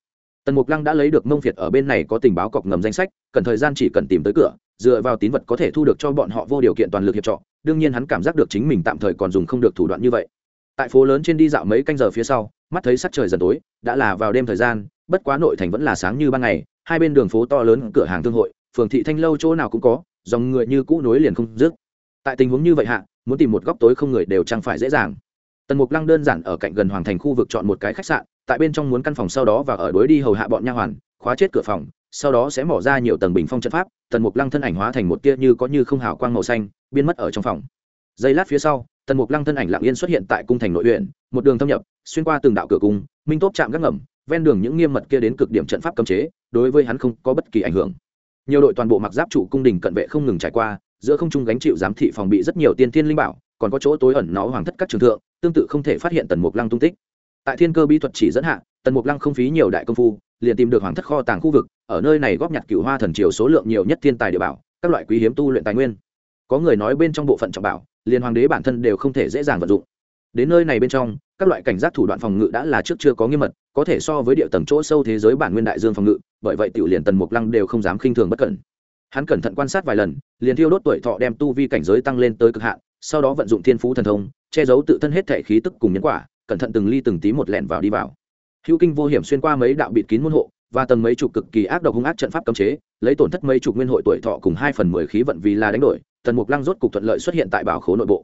tần mục lăng đã lấy được mông việt ở bên này có tình báo cọc ngầm danh sách, cần thời gian chỉ cần tìm tới cửa, dựa vào tín vật có thể thu được cho bọn họ vô điều kiện toàn lực hiệp trọ. Đương nhiên hắn cảm giác được chính mình tạm thời còn dùng không được thủ đoạn như vậy. Tại phố lớn trên đi dạo mấy canh giờ phía sau, mắt thấy sắc trời dần tối, đã là vào đêm thời gian, bất quá nội thành vẫn là sáng như ban ngày, hai bên đường phố to lớn, cửa hàng thương hội, phường thị thanh lâu chỗ nào cũng có, dòng người như cũ nối liền không dứt. Tại tình huống như vậy hạ, muốn tìm một góc tối không người đều chẳng phải dễ dàng. Tần mục lăng đơn giản ở cạnh gần hoàng thành khu vực chọn một cái khách sạn tại bên trong muốn căn phòng sau đó và ở đối đi hầu hạ bọn nha hoàn, khóa chết cửa phòng, sau đó sẽ mỏ ra nhiều tầng bình phong trận pháp, tần mục lăng thân ảnh hóa thành một tia như có như không hào quang màu xanh, biến mất ở trong phòng. Giây lát phía sau, tần mục lăng thân ảnh lặng yên xuất hiện tại cung thành nội huyện, một đường thâm nhập, xuyên qua từng đạo cửa cung, minh tốt chạm gác ngầm, ven đường những nghiêm mật kia đến cực điểm trận pháp cấm chế, đối với hắn không có bất kỳ ảnh hưởng. Nhiều đội toàn bộ mặc giáp trụ cung đình cận vệ không ngừng trải qua, giữa không trung gánh chịu giám thị phòng bị rất nhiều tiên thiên linh bảo, còn có chỗ tối ẩn nó hoàng thất các trường thượng, tương tự không thể phát hiện tần mục lăng tung tích tại thiên cơ bí thuật chỉ dẫn hạ, tần mục lăng không phí nhiều đại công phu, liền tìm được hoàng thất kho tàng khu vực, ở nơi này góp nhặt cựu hoa thần triều số lượng nhiều nhất thiên tài địa bảo, các loại quý hiếm tu luyện tài nguyên. Có người nói bên trong bộ phận trọng bảo, liền hoàng đế bản thân đều không thể dễ dàng vận dụng. Đến nơi này bên trong, các loại cảnh giác thủ đoạn phòng ngự đã là trước chưa có nghiêm mật, có thể so với địa tầng chỗ sâu thế giới bản nguyên đại dương phòng ngự, bởi vậy tiểu liền tần mục lăng đều không dám khinh thường bất cẩn. Hắn cẩn thận quan sát vài lần, liền thiêu đốt tuổi thọ đem tu vi cảnh giới tăng lên tới cực hạn, sau đó vận dụng thiên phú thần thông, che giấu tự thân hết thể khí tức cùng nhân quả cẩn thận từng ly từng tí một lẹn vào đi vào. Hữu kinh vô hiểm xuyên qua mấy đạo bịt kín môn hộ, và tầng mấy chục cực kỳ ác độc hung ác trận pháp cấm chế, lấy tổn thất mấy chục nguyên hội tuổi thọ cùng hai phần mười khí vận vì là đánh đổi, tần mục lăng rốt cục thuận lợi xuất hiện tại bảo khố nội bộ.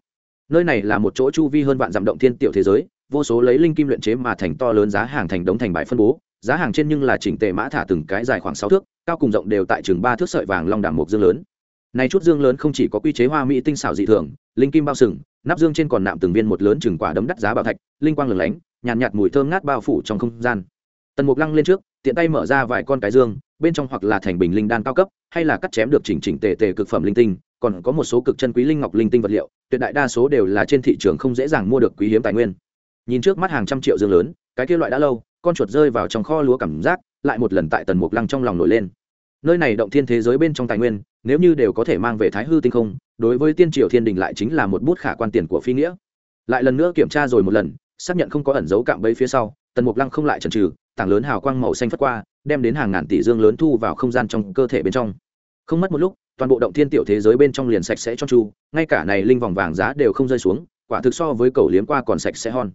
Nơi này là một chỗ chu vi hơn vạn dặm động thiên tiểu thế giới, vô số lấy linh kim luyện chế mà thành to lớn giá hàng thành đống thành bài phân bố, giá hàng trên nhưng là chỉnh tề mã thả từng cái dài khoảng sáu thước, cao cùng rộng đều tại chừng ba thước sợi vàng long đảm một dương lớn. Này chút dương lớn không chỉ có quy chế hoa mỹ tinh xảo dị thường, linh kim bao sừng nắp dương trên còn nạm từng viên một lớn chừng quả đấm đắt giá bảo thạch linh quang lửng lánh nhàn nhạt, nhạt mùi thơm ngát bao phủ trong không gian. Tần mục lăng lên trước tiện tay mở ra vài con cái dương bên trong hoặc là thành bình linh đan cao cấp hay là cắt chém được chỉnh chỉnh tề tề cực phẩm linh tinh còn có một số cực chân quý linh ngọc linh tinh vật liệu tuyệt đại đa số đều là trên thị trường không dễ dàng mua được quý hiếm tài nguyên. Nhìn trước mắt hàng trăm triệu dương lớn cái kia loại đã lâu con chuột rơi vào trong kho lúa cảm giác lại một lần tại tần mục lăng trong lòng nổi lên. Nơi này động thiên thế giới bên trong tài nguyên nếu như đều có thể mang về thái hư tinh không đối với tiên triều thiên đình lại chính là một bút khả quan tiền của phi nghĩa. Lại lần nữa kiểm tra rồi một lần, xác nhận không có ẩn dấu cạm bẫy phía sau, tần mục lăng không lại chần trừ tảng lớn hào quang màu xanh phất qua, đem đến hàng ngàn tỷ dương lớn thu vào không gian trong cơ thể bên trong. Không mất một lúc, toàn bộ động thiên tiểu thế giới bên trong liền sạch sẽ cho chu ngay cả này linh vòng vàng giá đều không rơi xuống, quả thực so với cầu liếm qua còn sạch sẽ hòn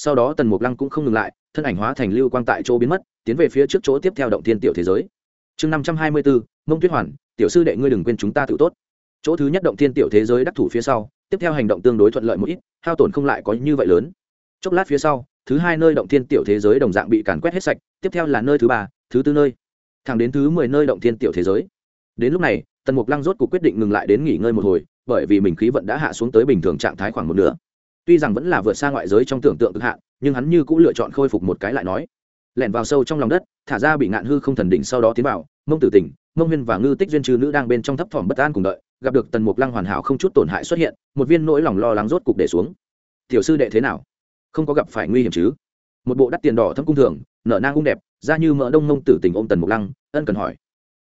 sau đó tần mục lăng cũng không ngừng lại, thân ảnh hóa thành lưu quang tại chỗ biến mất, tiến về phía trước chỗ tiếp theo động thiên tiểu thế giới. Chương năm trăm hai mươi bốn, mông tuyết hoàn, tiểu sư đệ ngươi đừng quên chúng ta tự tốt chỗ thứ nhất động thiên tiểu thế giới đắc thủ phía sau, tiếp theo hành động tương đối thuận lợi một ít, hao tổn không lại có như vậy lớn. Chốc lát phía sau, thứ hai nơi động thiên tiểu thế giới đồng dạng bị càn quét hết sạch, tiếp theo là nơi thứ ba, thứ tư nơi. Thẳng đến thứ mười nơi động thiên tiểu thế giới. Đến lúc này, tần mục lăng rốt cuộc quyết định ngừng lại đến nghỉ ngơi một hồi, bởi vì mình khí vận đã hạ xuống tới bình thường trạng thái khoảng một nửa. Tuy rằng vẫn là vượt xa ngoại giới trong tưởng tượng cực hạn, nhưng hắn như cũng lựa chọn khôi phục một cái lại nói. Lẻn vào sâu trong lòng đất, thả ra bị ngạn hư không thần đỉnh sau đó tiến vào, mông tử tỉnh, mông huyên và ngư tích duyên trừ nữ đang bên trong thấp thỏm bất an cùng đợi gặp được tần mục lăng hoàn hảo không chút tổn hại xuất hiện, một viên nỗi lòng lo lắng rốt cục để xuống. Tiểu sư đệ thế nào? Không có gặp phải nguy hiểm chứ? Một bộ đắt tiền đỏ thâm cung thường, nở nang ung đẹp ra như mỡ đông nông tử tình ôm tần mục lăng, ân cần hỏi.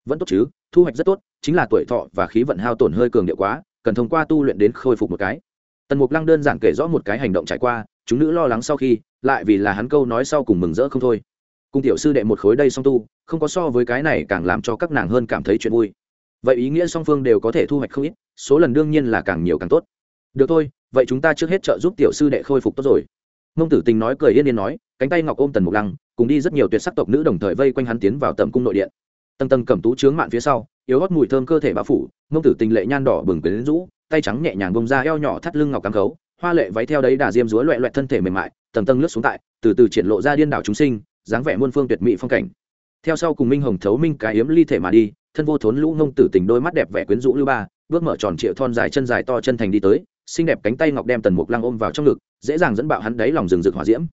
Vẫn tốt chứ, thu hoạch rất tốt, chính là tuổi thọ và khí vận hao tổn hơi cường điệu quá, cần thông qua tu luyện đến khôi phục một cái. Tần mục lăng đơn giản kể rõ một cái hành động trải qua, chúng nữ lo lắng sau khi, lại vì là hắn câu nói sau cùng mừng rỡ không thôi. Cùng tiểu sư đệ một khối đây song tu, không có so với cái này càng làm cho các nàng hơn cảm thấy chuyện vui vậy ý nghĩa song phương đều có thể thu hoạch không ít, số lần đương nhiên là càng nhiều càng tốt. Được thôi, vậy chúng ta trước hết trợ giúp tiểu sư đệ khôi phục tốt rồi. Mông tử tình nói cười yên yên nói, cánh tay ngọc ôm tần mục lăng, cùng đi rất nhiều tuyệt sắc tộc nữ đồng thời vây quanh hắn tiến vào tầm cung nội điện. Tầng tầng cầm tú trướng mạn phía sau, yếu gót mùi thơm cơ thể bao phủ, mông tử tình lệ nhan đỏ bừng quyến rũ, tay trắng nhẹ nhàng bông ra eo nhỏ thắt lưng ngọc cắm khấu, hoa lệ váy theo đấy đà diêm dúa loẹ loẹt thân thể mềm mại, tầng tầng lướt xuống tại, từ từ triển lộ ra điên đảo chúng sinh, dáng vẻ muôn phương tuyệt mỹ phong cảnh. Theo sau cùng minh hồng thấu minh cái yếm ly thể mà đi thân vô thốn lũ ngông tử tình đôi mắt đẹp vẻ quyến rũ lưu ba, bước mở tròn triệu thon dài chân dài to chân thành đi tới, xinh đẹp cánh tay ngọc đem tần mục lăng ôm vào trong ngực, dễ dàng dẫn bạo hắn đáy lòng rừng rực hỏa diễm.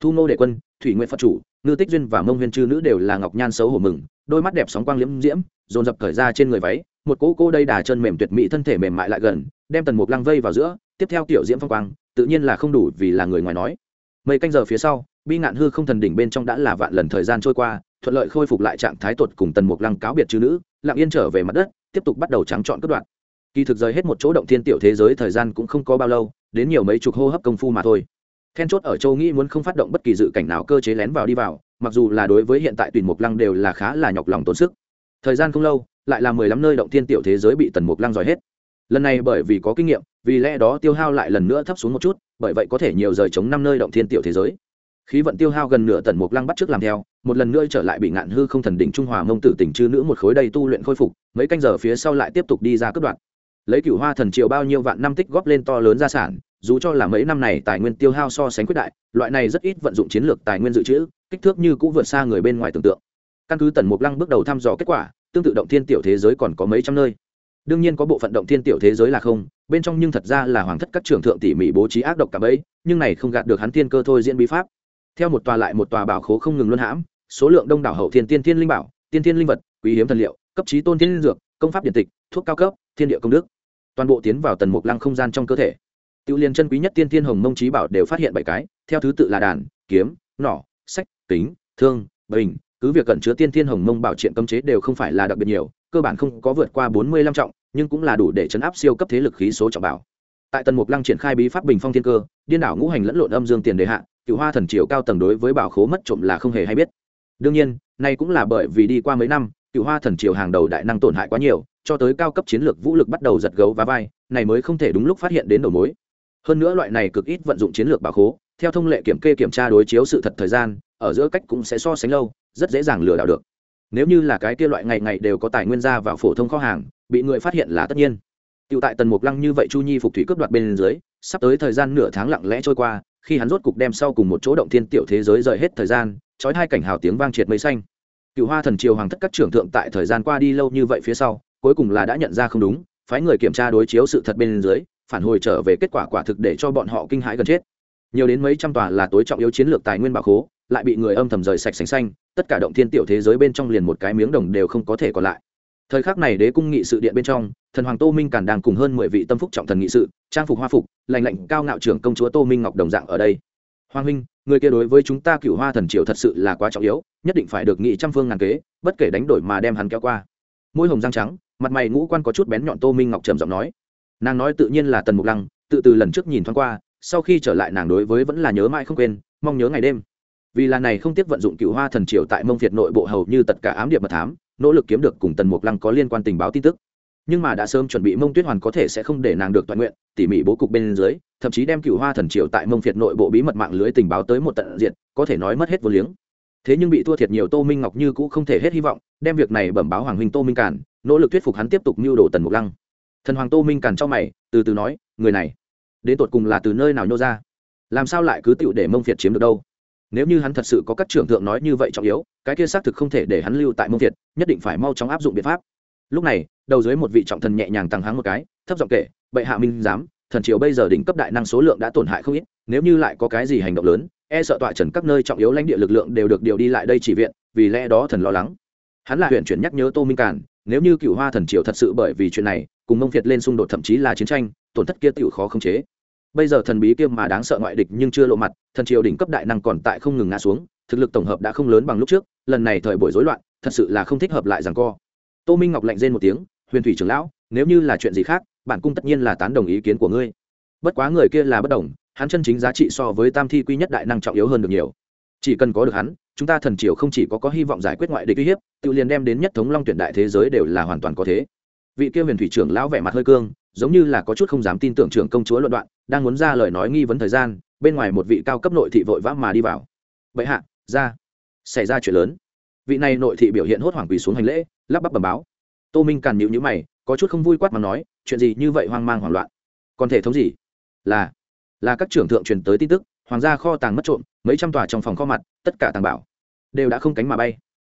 Thu nô đệ quân, thủy nguyện phật chủ, ngư tích duyên và mông huyên chư nữ đều là ngọc nhan xấu hổ mừng, đôi mắt đẹp sóng quang liễm diễm, dồn dập khởi ra trên người váy, một cỗ cô đây đà chân mềm tuyệt mỹ thân thể mềm mại lại gần, đem tần mục lăng vây vào giữa, tiếp theo tiểu diễm phong quang, tự nhiên là không đủ vì là người ngoài nói. Mấy canh giờ phía sau, bi ngạn hư không thần đỉnh bên trong đã là vạn lần thời gian trôi qua thuận lợi khôi phục lại trạng thái tuột cùng tần mục lăng cáo biệt chư nữ, lặng yên trở về mặt đất, tiếp tục bắt đầu trắng trọn cất đoạn. Kỳ thực rời hết một chỗ động thiên tiểu thế giới thời gian cũng không có bao lâu, đến nhiều mấy chục hô hấp công phu mà thôi. Then chốt ở châu nghĩ muốn không phát động bất kỳ dự cảnh nào cơ chế lén vào đi vào, mặc dù là đối với hiện tại tuyển mục lăng đều là khá là nhọc lòng tốn sức. Thời gian không lâu, lại là mười lăm nơi động thiên tiểu thế giới bị tần mục lăng giỏi hết. Lần này bởi vì có kinh nghiệm, vì lẽ đó tiêu hao lại lần nữa thấp xuống một chút, bởi vậy có thể nhiều rời chống năm nơi động thiên tiểu thế giới. Khí vận tiêu hao gần nửa tần mục lăng bắt trước làm theo một lần nữa trở lại bị ngạn hư không thần đỉnh trung hòa mông tử tỉnh chư nữ một khối đầy tu luyện khôi phục, mấy canh giờ phía sau lại tiếp tục đi ra cướp đoạn lấy cửu hoa thần triều bao nhiêu vạn năm tích góp lên to lớn gia sản, dù cho là mấy năm này tài nguyên tiêu hao so sánh quyết đại, loại này rất ít vận dụng chiến lược tài nguyên dự trữ, kích thước như cũng vượt xa người bên ngoài tưởng tượng. Căn cứ tần mục lăng bước đầu thăm dò kết quả, tương tự động thiên tiểu thế giới còn có mấy trăm nơi. Đương nhiên có bộ phận động thiên tiểu thế giới là không, bên trong nhưng thật ra là hoàng thất các trưởng thượng tỉ mỉ bố trí ác độc cả bấy nhưng này không gạt được hắn thiên cơ thôi diễn bí pháp theo một tòa lại một tòa bảo khố không ngừng luân hãm, số lượng đông đảo hậu thiên tiên thiên linh bảo, tiên thiên linh vật, quý hiếm thần liệu, cấp trí tôn thiên linh dược, công pháp điện tịch, thuốc cao cấp, thiên địa công đức. Toàn bộ tiến vào tần mục lăng không gian trong cơ thể. Tiêu liên chân quý nhất tiên thiên hồng mông trí bảo đều phát hiện bảy cái, theo thứ tự là đàn, kiếm, nỏ, sách, kính, thương, bình. Cứ việc cẩn chứa tiên thiên hồng mông bảo triện cấm chế đều không phải là đặc biệt nhiều, cơ bản không có vượt qua bốn mươi lăm trọng, nhưng cũng là đủ để chấn áp siêu cấp thế lực khí số trọng bảo. Tại tần mục lăng triển khai bí pháp bình phong thiên cơ, điên đảo ngũ hành lẫn lộn âm dương tiền đề hạ cựu hoa thần triều cao tầng đối với bảo khố mất trộm là không hề hay biết. Đương nhiên, nay cũng là bởi vì đi qua mấy năm cựu hoa thần triều hàng đầu đại năng tổn hại quá nhiều, cho tới cao cấp chiến lược vũ lực bắt đầu giật gấu và vai, này mới không thể đúng lúc phát hiện đến đầu mối. Hơn nữa loại này cực ít vận dụng chiến lược bảo khố, theo thông lệ kiểm kê kiểm tra đối chiếu sự thật thời gian, ở giữa cách cũng sẽ so sánh lâu, rất dễ dàng lừa đảo được. Nếu như là cái kia loại ngày ngày đều có tài nguyên ra vào phổ thông kho hàng, bị người phát hiện là tất nhiên. Tiểu tại Tần Mục Lăng như vậy Chu Nhi phục thủy cướp đoạt bên dưới, sắp tới thời gian nửa tháng lặng lẽ trôi qua, khi hắn rốt cục đem sau cùng một chỗ động thiên tiểu thế giới rời hết thời gian, chói hai cảnh hào tiếng vang triệt mây xanh. Cửu Hoa Thần Triều hoàng thất các trưởng thượng tại thời gian qua đi lâu như vậy phía sau, cuối cùng là đã nhận ra không đúng, phái người kiểm tra đối chiếu sự thật bên dưới, phản hồi trở về kết quả quả thực để cho bọn họ kinh hãi gần chết. Nhiều đến mấy trăm tòa là tối trọng yếu chiến lược tài nguyên bảo khố, lại bị người âm thầm rời sạch sành xanh, tất cả động thiên tiểu thế giới bên trong liền một cái miếng đồng đều không có thể còn lại thời khắc này đế cung nghị sự điện bên trong, thần hoàng tô minh càn đang cùng hơn mười vị tâm phúc trọng thần nghị sự, trang phục hoa phục lành lạnh cao ngạo trưởng công chúa tô minh ngọc đồng dạng ở đây. Hoàng huynh, người kia đối với chúng ta cựu hoa thần triều thật sự là quá trọng yếu, nhất định phải được nghị trăm phương ngàn kế, bất kể đánh đổi mà đem hắn kéo qua. Môi hồng răng trắng, mặt mày ngũ quan có chút bén nhọn tô minh ngọc trầm giọng nói. Nàng nói tự nhiên là tần mục lăng, tự từ lần trước nhìn thoáng qua, sau khi trở lại nàng đối với vẫn là nhớ mãi không quên, mong nhớ ngày đêm. Vì là này không tiếc vận dụng cựu hoa thần triều tại mông việt nội bộ hầu như tất cả ám điệp mật thám nỗ lực kiếm được cùng tần mục lăng có liên quan tình báo tin tức. Nhưng mà đã sớm chuẩn bị mông tuyết hoàn có thể sẽ không để nàng được toàn nguyện, tỉ mỉ bố cục bên dưới, thậm chí đem cựu hoa thần triều tại mông việt nội bộ bí mật mạng lưới tình báo tới một tận diện, có thể nói mất hết vô liếng. Thế nhưng bị thua thiệt nhiều tô minh ngọc như cũ không thể hết hy vọng, đem việc này bẩm báo hoàng huynh tô minh cản nỗ lực thuyết phục hắn tiếp tục mưu đồ tần mục lăng. Thần hoàng tô minh cản cho mày, từ từ nói, người này, đến tột cùng là từ nơi nào nhô ra? Làm sao lại cứ tựu để mông việt chiếm được đâu? Nếu như hắn thật sự có các trưởng thượng nói như vậy trọng yếu, cái kia xác thực không thể để hắn lưu tại mông việt, nhất định phải mau chóng áp dụng biện pháp. Lúc này, đầu dưới một vị trọng thần nhẹ nhàng tăng háng một cái, thấp giọng kể, bệ hạ minh giám, thần triều bây giờ đỉnh cấp đại năng số lượng đã tổn hại không ít, nếu như lại có cái gì hành động lớn e sợ tọa trần các nơi trọng yếu lãnh địa lực lượng đều được điều đi lại đây chỉ viện, vì lẽ đó thần lo lắng. Hắn là huyện chuyển nhắc nhớ tô minh cản nếu như cựu hoa thần triều thật sự bởi vì chuyện này, cùng mông việt lên xung đột thậm chí là chiến tranh, tổn thất kia tựu khó khống chế bây giờ thần bí kia mà đáng sợ ngoại địch nhưng chưa lộ mặt, thần triều đỉnh cấp đại năng còn tại không ngừng ngã xuống, thực lực tổng hợp đã không lớn bằng lúc trước, lần này thời buổi rối loạn, thật sự là không thích hợp lại rằng co. Tô minh ngọc lạnh rên một tiếng, huyền thủy trưởng lão, nếu như là chuyện gì khác, bản cung tất nhiên là tán đồng ý kiến của ngươi. Bất quá người kia là bất đồng, hắn chân chính giá trị so với tam thi quy nhất đại năng trọng yếu hơn được nhiều. Chỉ cần có được hắn, chúng ta thần triều không chỉ có có hy vọng giải quyết ngoại địch uy hiếp, tự liền đem đến nhất thống long tuyển đại thế giới đều là hoàn toàn có thế. Vị kia huyền thủy trưởng lão vẻ mặt hơi cương giống như là có chút không dám tin tưởng trưởng công chúa luận đoạn, đang muốn ra lời nói nghi vấn thời gian, bên ngoài một vị cao cấp nội thị vội vã mà đi vào. Vậy hạ, ra. Xảy ra chuyện lớn. Vị này nội thị biểu hiện hốt hoảng quỳ xuống hành lễ, lắp bắp bầm báo. Tô minh càn nhịu nhữ mày, có chút không vui quát mà nói, chuyện gì như vậy hoang mang hoảng loạn? Còn thể thống gì? Là là các trưởng thượng truyền tới tin tức, hoàng gia kho tàng mất trộm, mấy trăm tòa trong phòng kho mặt, tất cả tàng bảo đều đã không cánh mà bay.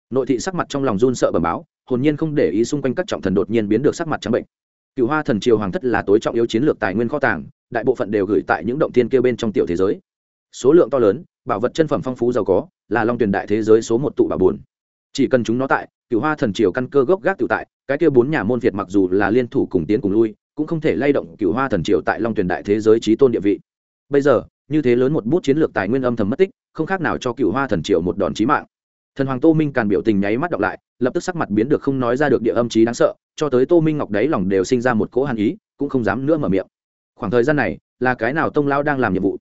Nội thị sắc mặt trong lòng run sợ bẩm báo, hồn nhiên không để ý xung quanh các trọng thần đột nhiên biến được sắc mặt trắng bệnh cựu hoa thần triều hoàng thất là tối trọng yếu chiến lược tài nguyên kho tàng, đại bộ phận đều gửi tại những động tiên kêu bên trong tiểu thế giới. Số lượng to lớn, bảo vật chân phẩm phong phú giàu có, là long tuyển đại thế giới số một tụ bảo bồn. Chỉ cần chúng nó tại cựu hoa thần triều căn cơ gốc gác tự tại, cái kia bốn nhà môn việt mặc dù là liên thủ cùng tiến cùng lui, cũng không thể lay động cựu hoa thần triều tại long tuyển đại thế giới trí tôn địa vị. Bây giờ, như thế lớn một bút chiến lược tài nguyên âm thầm mất tích, không khác nào cho cựu hoa thần triều một đòn chí mạng thần hoàng tô minh càn biểu tình nháy mắt đọc lại, lập tức sắc mặt biến được không nói ra được địa âm trí đáng sợ, cho tới tô minh ngọc đáy lòng đều sinh ra một cỗ hàn ý, cũng không dám nữa mở miệng. Khoảng thời gian này, là cái nào tông lao đang làm nhiệm vụ?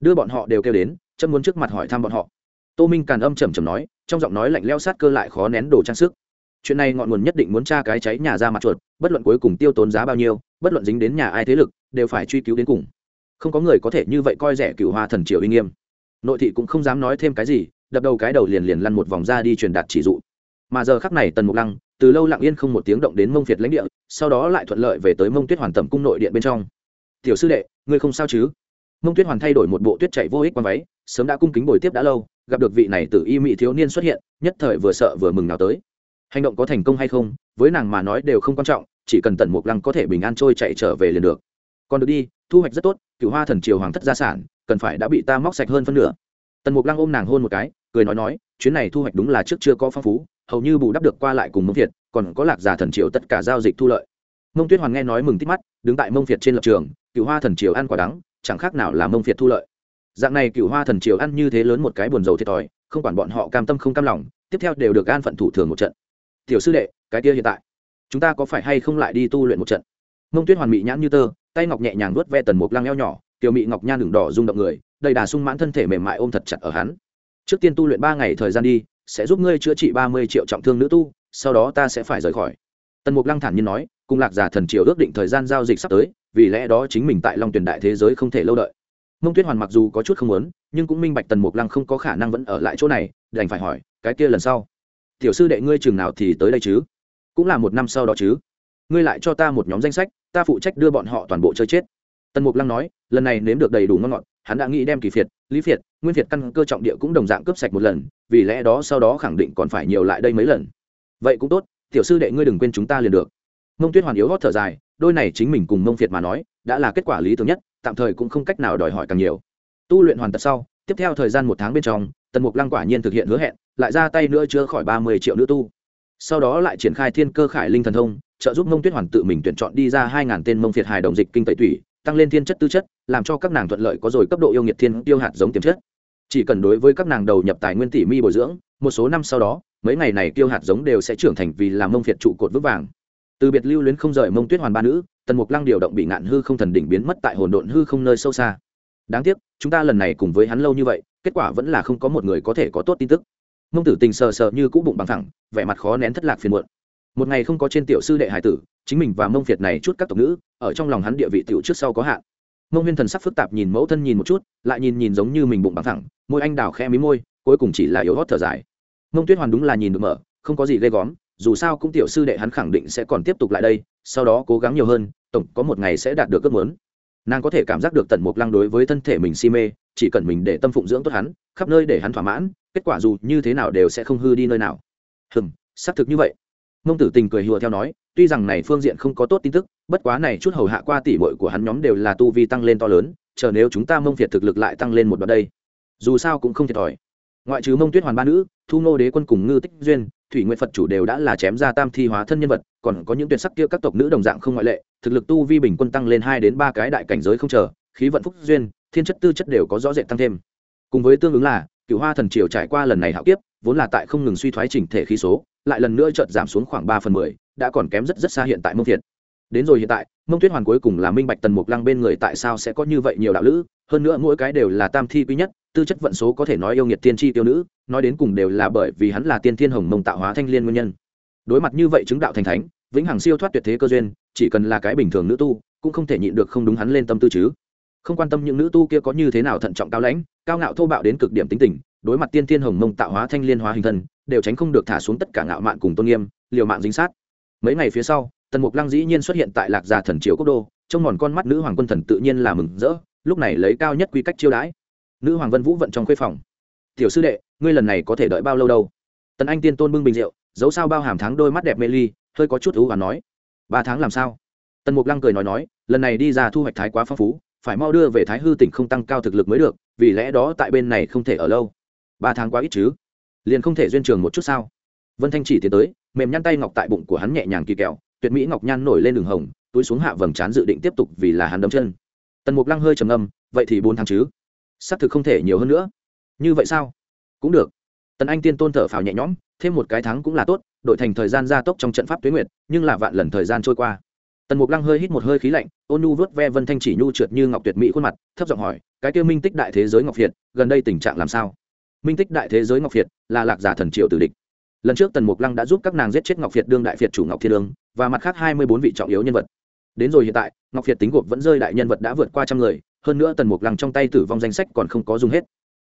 Đưa bọn họ đều kêu đến, chấm muốn trước mặt hỏi thăm bọn họ. Tô minh càn âm trầm trầm nói, trong giọng nói lạnh leo sát cơ lại khó nén đồ trang sức. Chuyện này ngọn nguồn nhất định muốn tra cái cháy nhà ra mặt chuột, bất luận cuối cùng tiêu tốn giá bao nhiêu, bất luận dính đến nhà ai thế lực, đều phải truy cứu đến cùng. Không có người có thể như vậy coi rẻ cựu hoa thần triều uy nghiêm. Nội thị cũng không dám nói thêm cái gì đập đầu cái đầu liền liền lăn một vòng ra đi truyền đạt chỉ dụ. Mà giờ khắc này tần mục lăng, từ lâu lặng yên không một tiếng động đến mông phiệt lãnh địa, sau đó lại thuận lợi về tới mông tuyết hoàn tẩm cung nội điện bên trong. Tiểu sư đệ, ngươi không sao chứ? Mông tuyết hoàn thay đổi một bộ tuyết chạy vô ích quang váy, sớm đã cung kính bồi tiếp đã lâu, gặp được vị này từ y mỹ thiếu niên xuất hiện, nhất thời vừa sợ vừa mừng nào tới. Hành động có thành công hay không, với nàng mà nói đều không quan trọng, chỉ cần tần mục lăng có thể bình an trôi chạy trở về liền được. Còn được đi, thu hoạch rất tốt cựu hoa thần triều hoàng thất gia sản, cần phải đã bị ta móc sạch hơn phân nửa tần mục lăng ôm nàng hôn một cái, cười nói nói, chuyến này thu hoạch đúng là trước chưa có phong phú, hầu như bù đắp được qua lại cùng mông việt còn có lạc giả thần triều tất cả giao dịch thu lợi. Mông tuyết Hoàn nghe nói mừng tít mắt, đứng tại mông việt trên lập trường cựu hoa thần triều ăn quả đắng, chẳng khác nào là mông việt thu lợi. Dạng này cựu hoa thần triều ăn như thế lớn một cái buồn dầu thiệt thòi, không quản bọn họ cam tâm không cam lòng, tiếp theo đều được an phận thủ thường một trận. Tiểu sư đệ, cái kia hiện tại, chúng ta có phải hay không lại đi tu luyện một trận? Mông tuyết hoàn mỹ nhãn như tơ, tay ngọc nhẹ nhàng nuốt ve tần mục lăng eo nhỏ, tiểu mỹ ngọc nhan đường đỏ rung động người đầy đà sung mãn thân thể mềm mại ôm thật chặt ở hắn. Trước tiên tu luyện ba ngày thời gian đi, sẽ giúp ngươi chữa trị ba mươi triệu trọng thương nữ tu, sau đó ta sẽ phải rời khỏi. Tần mục lăng thản nhiên nói, cùng lạc giả thần triều ước định thời gian giao dịch sắp tới, vì lẽ đó chính mình tại long tuyển đại thế giới không thể lâu đợi. Mông tuyết hoàn mặc dù có chút không muốn, nhưng cũng minh bạch tần mục lăng không có khả năng vẫn ở lại chỗ này, đành phải hỏi, cái kia lần sau, tiểu sư đệ ngươi chừng nào thì tới đây chứ? Cũng là một năm sau đó chứ? Ngươi lại cho ta một nhóm danh sách, ta phụ trách đưa bọn họ toàn bộ chơi chết. Tần mục lăng nói, lần này nếm được đầy đủ ngon ngọt hắn đã nghĩ đem kỳ phiệt, lý phiệt, nguyên phiệt căn cơ trọng địa cũng đồng dạng cướp sạch một lần, vì lẽ đó sau đó khẳng định còn phải nhiều lại đây mấy lần. Vậy cũng tốt, tiểu sư đệ ngươi đừng quên chúng ta liền được. Mông tuyết hoàn yếu hót thở dài, đôi này chính mình cùng mông phiệt mà nói, đã là kết quả lý tưởng nhất, tạm thời cũng không cách nào đòi hỏi càng nhiều. Tu luyện hoàn tất sau, tiếp theo thời gian một tháng bên trong, tần mục lăng quả nhiên thực hiện hứa hẹn, lại ra tay nữa chữa khỏi ba mươi triệu nữ tu. Sau đó lại triển khai thiên cơ khải linh thần thông, trợ giúp mông tuyết hoàn tự mình tuyển chọn đi ra hai ngàn tên mông phiệt hài đồng dịch kinh tẩy thủy tăng lên thiên chất tư chất, làm cho các nàng thuận lợi có rồi cấp độ yêu nghiệt thiên tiêu hạt giống tiềm chất. Chỉ cần đối với các nàng đầu nhập tài nguyên tỉ mi bồi dưỡng, một số năm sau đó, mấy ngày này tiêu hạt giống đều sẽ trưởng thành vì làm mông phiệt trụ cột vững vàng. Từ biệt lưu luyến không rời mông tuyết hoàn ba nữ, tần mục lăng điều động bị ngạn hư không thần đỉnh biến mất tại hồn độn hư không nơi sâu xa. Đáng tiếc, chúng ta lần này cùng với hắn lâu như vậy, kết quả vẫn là không có một người có thể có tốt tin tức. Mông tử tình sờ sờ như cũ bụng bằng thẳng vẻ mặt khó nén thất lạc phiền muộn một ngày không có trên tiểu sư đệ hải tử, chính mình và mông việt này chút các tộc nữ, ở trong lòng hắn địa vị tiểu trước sau có hạn. Mông huyên thần sắc phức tạp nhìn mẫu thân nhìn một chút, lại nhìn nhìn giống như mình bụng bằng thẳng, môi anh đào khe mí môi, cuối cùng chỉ là yếu hót thở dài. Mông tuyết hoàn đúng là nhìn được mở, không có gì ghê góm dù sao cũng tiểu sư đệ hắn khẳng định sẽ còn tiếp tục lại đây, sau đó cố gắng nhiều hơn, tổng có một ngày sẽ đạt được ước muốn. Nàng có thể cảm giác được tần mục lăng đối với thân thể mình si mê, chỉ cần mình để tâm phụng dưỡng tốt hắn, khắp nơi để hắn thỏa mãn, kết quả dù như thế nào đều sẽ không hư đi nơi nào. Hừng xác thực như vậy mông tử tình cười hùa theo nói, tuy rằng này phương diện không có tốt tin tức, bất quá này chút hầu hạ qua tỷ bội của hắn nhóm đều là tu vi tăng lên to lớn, chờ nếu chúng ta mông việt thực lực lại tăng lên một đoạn đây, dù sao cũng không thiệt thòi. Ngoại trừ mông tuyết hoàn ba nữ, thu nô đế quân cùng ngư tích duyên, thủy nguyện phật chủ đều đã là chém ra tam thi hóa thân nhân vật, còn có những tuyệt sắc kia các tộc nữ đồng dạng không ngoại lệ, thực lực tu vi bình quân tăng lên hai đến ba cái đại cảnh giới không chờ, khí vận phúc duyên, thiên chất tư chất đều có rõ rệt tăng thêm. Cùng với tương ứng là cựu hoa thần triều trải qua lần này hạo kiếp, vốn là tại không ngừng suy thoái chỉnh thể khí số lại lần nữa chợt giảm xuống khoảng ba phần mười, đã còn kém rất rất xa hiện tại mông Thiện. đến rồi hiện tại, mông tuyết hoàn cuối cùng là minh bạch tần mục lăng bên người tại sao sẽ có như vậy nhiều đạo lữ, hơn nữa mỗi cái đều là tam thi quý nhất, tư chất vận số có thể nói yêu nghiệt tiên tri tiêu nữ, nói đến cùng đều là bởi vì hắn là tiên thiên hồng mông tạo hóa thanh liên nguyên nhân đối mặt như vậy chứng đạo thành thánh, vĩnh hằng siêu thoát tuyệt thế cơ duyên, chỉ cần là cái bình thường nữ tu, cũng không thể nhịn được không đúng hắn lên tâm tư chứ không quan tâm những nữ tu kia có như thế nào thận trọng cao lãnh, cao ngạo thô bạo đến cực điểm tính tình, đối mặt tiên thiên hồng mông tạo hóa thanh liên hóa hình thân đều tránh không được thả xuống tất cả ngạo mạn cùng tôn nghiêm, liều mạng dính sát. Mấy ngày phía sau, tần mục lăng dĩ nhiên xuất hiện tại lạc gia thần triều quốc đô trong mòn con mắt nữ hoàng quân thần tự nhiên là mừng rỡ, lúc này lấy cao nhất quy cách chiêu đãi. Nữ hoàng vân vũ vận trong khuê phòng. Tiểu sư đệ, ngươi lần này có thể đợi bao lâu đâu? Tần anh tiên tôn bưng bình rượu dấu sao bao hàm tháng đôi mắt đẹp mê ly, hơi có chút ưu và nói, ba tháng làm sao? Tần mục lăng cười nói nói, lần này đi ra thu hoạch thái quá phong phú, phải mau đưa về thái hư tỉnh không tăng cao thực lực mới được, vì lẽ đó tại bên này không thể ở lâu. Ba tháng quá ít chứ? Liền không thể duyên trường một chút sao? Vân thanh chỉ tiến tới, mềm nhăn tay ngọc tại bụng của hắn nhẹ nhàng kỳ kẹo, tuyệt mỹ ngọc nhan nổi lên đường hồng, túi xuống hạ vầng trán dự định tiếp tục vì là hắn đấm chân. Tần mục lăng hơi trầm âm vậy thì bốn tháng chứ? Xác thực không thể nhiều hơn nữa. Như vậy sao? Cũng được. Tần anh tiên tôn thở phào nhẹ nhõm, thêm một cái tháng cũng là tốt đổi thành thời gian gia tốc trong trận pháp tuyến nguyệt, nhưng là vạn lần thời gian trôi qua. Tần mục lăng hơi hít một hơi khí lạnh, ôn nhu vớt ve vân thanh chỉ nhu trượt như ngọc tuyệt mỹ khuôn mặt, thấp giọng hỏi, cái kêu minh tích đại thế giới ngọc việt gần đây tình trạng làm sao? Minh tích đại thế giới ngọc việt là lạc giả thần triệu tử địch. Lần trước tần mục lăng đã giúp các nàng giết chết ngọc việt đương đại việt chủ ngọc thiên đương và mặt khác hai mươi bốn vị trọng yếu nhân vật. Đến rồi hiện tại, ngọc việt tính gộp vẫn rơi đại nhân vật đã vượt qua trăm người, hơn nữa tần mục lăng trong tay tử vong danh sách còn không có dùng hết.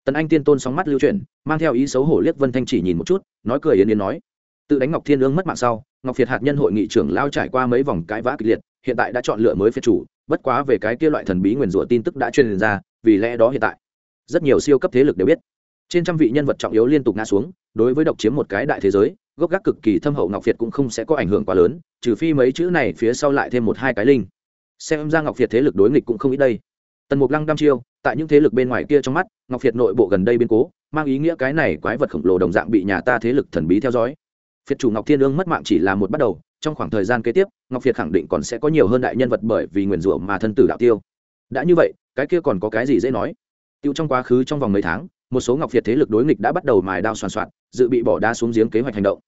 Tần anh tiên tôn sóng mắt lưu chuyển, mang theo ý xấu hổ liếc vân thanh chỉ nhìn một chút, nói cười yên yên nói. Tự đánh ngọc thiên ương mất mạng sau, ngọc việt hạt nhân hội nghị trưởng lao trải qua mấy vòng cãi vã kịch liệt, hiện tại đã chọn lựa mới phiệt chủ, bất quá về cái kia loại thần bí nguyền rủa tin tức đã truyền ra, vì lẽ đó hiện tại, rất nhiều siêu cấp thế lực đều biết trên trăm vị nhân vật trọng yếu liên tục ngã xuống, đối với độc chiếm một cái đại thế giới, gốc gác cực kỳ thâm hậu ngọc việt cũng không sẽ có ảnh hưởng quá lớn, trừ phi mấy chữ này phía sau lại thêm một hai cái linh. Xem ra ngọc việt thế lực đối nghịch cũng không ít đây. Tần mục lăng đăm chiêu, tại những thế lực bên ngoài kia trong mắt, ngọc việt nội bộ gần đây biến cố, mang ý nghĩa cái này quái vật khổng lồ đồng dạng bị nhà ta thế lực thần bí theo dõi. Phiệt chủ ngọc thiên ương mất mạng chỉ là một bắt đầu, trong khoảng thời gian kế tiếp, ngọc việt khẳng định còn sẽ có nhiều hơn đại nhân vật bởi vì nguyền rủa mà thân tử đạo tiêu. Đã như vậy, cái kia còn có cái gì dễ nói? Tiêu trong quá khứ trong vòng mấy tháng một số ngọc việt thế lực đối nghịch đã bắt đầu mài đao soàn soạn, dự bị bỏ đá xuống giếng kế hoạch hành động.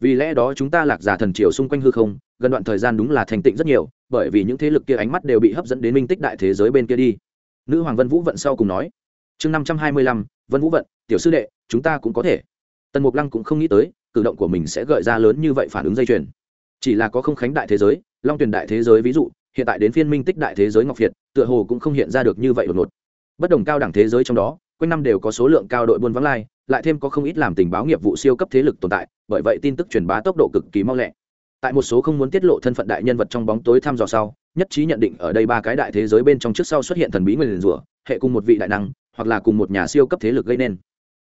Vì lẽ đó chúng ta lạc giả thần triều xung quanh hư không, gần đoạn thời gian đúng là thành tịnh rất nhiều, bởi vì những thế lực kia ánh mắt đều bị hấp dẫn đến minh tích đại thế giới bên kia đi. Nữ hoàng vân vũ vận sau cùng nói, chương năm trăm hai mươi lăm, vân vũ vận, tiểu sư đệ, chúng ta cũng có thể. Tần mục lăng cũng không nghĩ tới, cử động của mình sẽ gợi ra lớn như vậy phản ứng dây chuyền. Chỉ là có không khánh đại thế giới, long tuyển đại thế giới ví dụ, hiện tại đến phiên minh tích đại thế giới ngọc việt, tựa hồ cũng không hiện ra được như vậy đột ngột. Bất đồng cao đẳng thế giới trong đó quanh năm đều có số lượng cao đội buôn vắng lai, lại thêm có không ít làm tình báo nghiệp vụ siêu cấp thế lực tồn tại, bởi vậy tin tức truyền bá tốc độ cực kỳ mau lẹ. Tại một số không muốn tiết lộ thân phận đại nhân vật trong bóng tối thăm dò sau, nhất trí nhận định ở đây ba cái đại thế giới bên trong trước sau xuất hiện thần bí nguyền rủa, hệ cùng một vị đại năng, hoặc là cùng một nhà siêu cấp thế lực gây nên.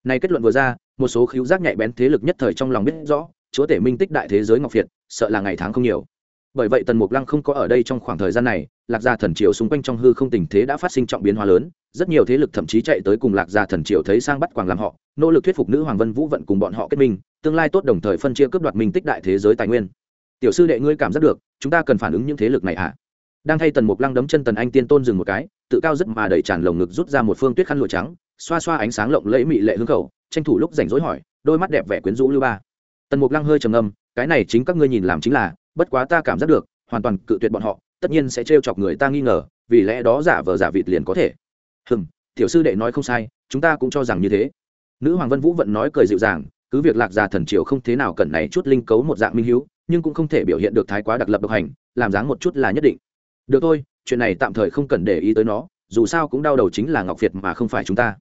Này kết luận vừa ra, một số khiếu giác nhạy bén thế lực nhất thời trong lòng biết rõ, chúa tể minh tích đại thế giới ngọc việt, sợ là ngày tháng không nhiều bởi vậy tần mục lăng không có ở đây trong khoảng thời gian này, lạc gia thần triều xung quanh trong hư không tình thế đã phát sinh trọng biến hóa lớn, rất nhiều thế lực thậm chí chạy tới cùng lạc gia thần triều thấy sang bắt quảng làm họ, nỗ lực thuyết phục nữ hoàng vân vũ vận cùng bọn họ kết minh, tương lai tốt đồng thời phân chia cướp đoạt minh tích đại thế giới tài nguyên. Tiểu sư đệ ngươi cảm giác được, chúng ta cần phản ứng những thế lực này à đang thay tần mục lăng đấm chân tần anh tiên tôn dừng một cái, tự cao rất mà đẩy tràn lồng ngực rút ra một phương tuyết khăn lụa trắng, xoa xoa ánh sáng lộng lẫy mị lệ hương khẩu, tranh thủ lúc rảnh rỗi hỏi, đôi mắt đẹp vẻ quyến rũ lưu ba. Tần mục lăng hơi trầm âm cái này chính các ngươi nhìn làm chính là bất quá ta cảm giác được, hoàn toàn cự tuyệt bọn họ, tất nhiên sẽ trêu chọc người ta nghi ngờ, vì lẽ đó giả vờ giả vịt liền có thể. Hừm, tiểu sư đệ nói không sai, chúng ta cũng cho rằng như thế. Nữ hoàng vân vũ vận nói cười dịu dàng, cứ việc lạc già thần triều không thế nào cần này chút linh cấu một dạng minh hiếu, nhưng cũng không thể biểu hiện được thái quá đặc lập độc hành, làm dáng một chút là nhất định. Được thôi, chuyện này tạm thời không cần để ý tới nó, dù sao cũng đau đầu chính là ngọc việt mà không phải chúng ta.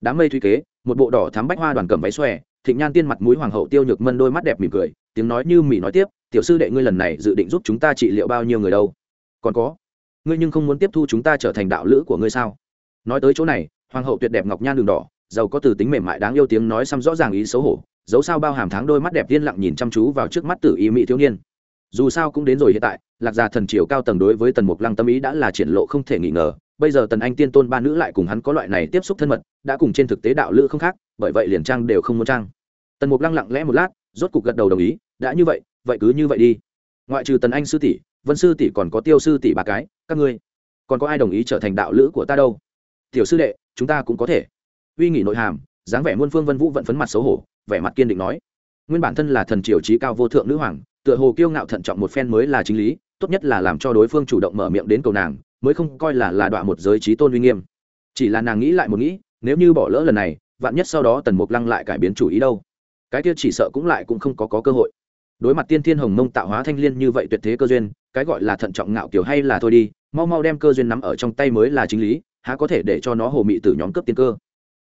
Đám mây thuy kế, một bộ đỏ thám bách hoa đoàn cầm váy xòe, thịnh nhan tiên mặt mũi hoàng hậu tiêu nhược mân đôi mắt đẹp mỉm cười, tiếng nói như mỉ nói tiếp tiểu sư đệ ngươi lần này dự định giúp chúng ta trị liệu bao nhiêu người đâu? Còn có, ngươi nhưng không muốn tiếp thu chúng ta trở thành đạo lữ của ngươi sao? Nói tới chỗ này, hoàng hậu tuyệt đẹp ngọc nhan đường đỏ, giàu có từ tính mềm mại đáng yêu tiếng nói xăm rõ ràng ý xấu hổ dấu sao bao hàm tháng đôi mắt đẹp yên lặng nhìn chăm chú vào trước mắt tử ý mỹ thiếu niên. Dù sao cũng đến rồi hiện tại, lạc gia thần triều cao tầng đối với tần mục lăng tâm ý đã là triển lộ không thể nghi ngờ. Bây giờ tần anh tiên tôn ba nữ lại cùng hắn có loại này tiếp xúc thân mật, đã cùng trên thực tế đạo lữ không khác, bởi vậy liền trang đều không muốn trang. Tần mục lăng lặng lẽ một lát, rốt cục gật đầu đồng ý, đã như vậy vậy cứ như vậy đi. Ngoại trừ tần anh sư tỷ vân sư tỷ còn có tiêu sư tỷ ba cái các ngươi còn có ai đồng ý trở thành đạo lữ của ta đâu? Tiểu sư đệ chúng ta cũng có thể. Uy nghỉ nội hàm dáng vẻ muôn phương vân vũ vận phấn mặt xấu hổ vẻ mặt kiên định nói. Nguyên bản thân là thần triều trí cao vô thượng nữ hoàng tựa hồ kiêu ngạo thận trọng một phen mới là chính lý tốt nhất là làm cho đối phương chủ động mở miệng đến cầu nàng mới không coi là là đọa một giới trí tôn uy nghiêm. Chỉ là nàng nghĩ lại một nghĩ nếu như bỏ lỡ lần này vạn nhất sau đó tần mục lăng lại cải biến chủ ý đâu? Cái kia chỉ sợ cũng lại cũng không có, có cơ hội đối mặt tiên thiên hồng mông tạo hóa thanh liên như vậy tuyệt thế cơ duyên, cái gọi là thận trọng ngạo kiểu hay là thôi đi, mau mau đem cơ duyên nắm ở trong tay mới là chính lý, há có thể để cho nó hồ mị từ nhóm cướp tiên cơ.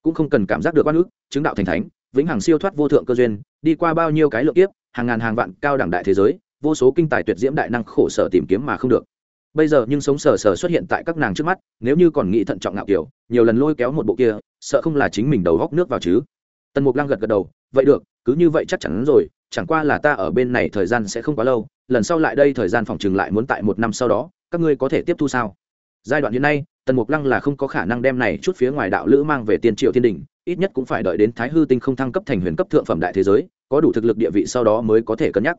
Cũng không cần cảm giác được oan ức, chứng đạo thành thánh, vĩnh hằng siêu thoát vô thượng cơ duyên, đi qua bao nhiêu cái lượng tiếp hàng ngàn hàng vạn cao đẳng đại thế giới, vô số kinh tài tuyệt diễm đại năng khổ sở tìm kiếm mà không được. Bây giờ nhưng sống sờ sờ xuất hiện tại các nàng trước mắt, nếu như còn nghĩ thận trọng ngạo kiểu, nhiều lần lôi kéo một bộ kia, sợ không là chính mình đầu góc nước vào chứ. Tần mục lăng gật gật đầu, vậy được, cứ như vậy chắc chắn rồi chẳng qua là ta ở bên này thời gian sẽ không quá lâu, lần sau lại đây thời gian phòng chừng lại muốn tại một năm sau đó, các ngươi có thể tiếp thu sao? Giai đoạn hiện nay, tần mục lăng là không có khả năng đem này chút phía ngoài đạo lữ mang về tiên triệu thiên đình, ít nhất cũng phải đợi đến thái hư tinh không thăng cấp thành huyền cấp thượng phẩm đại thế giới, có đủ thực lực địa vị sau đó mới có thể cân nhắc.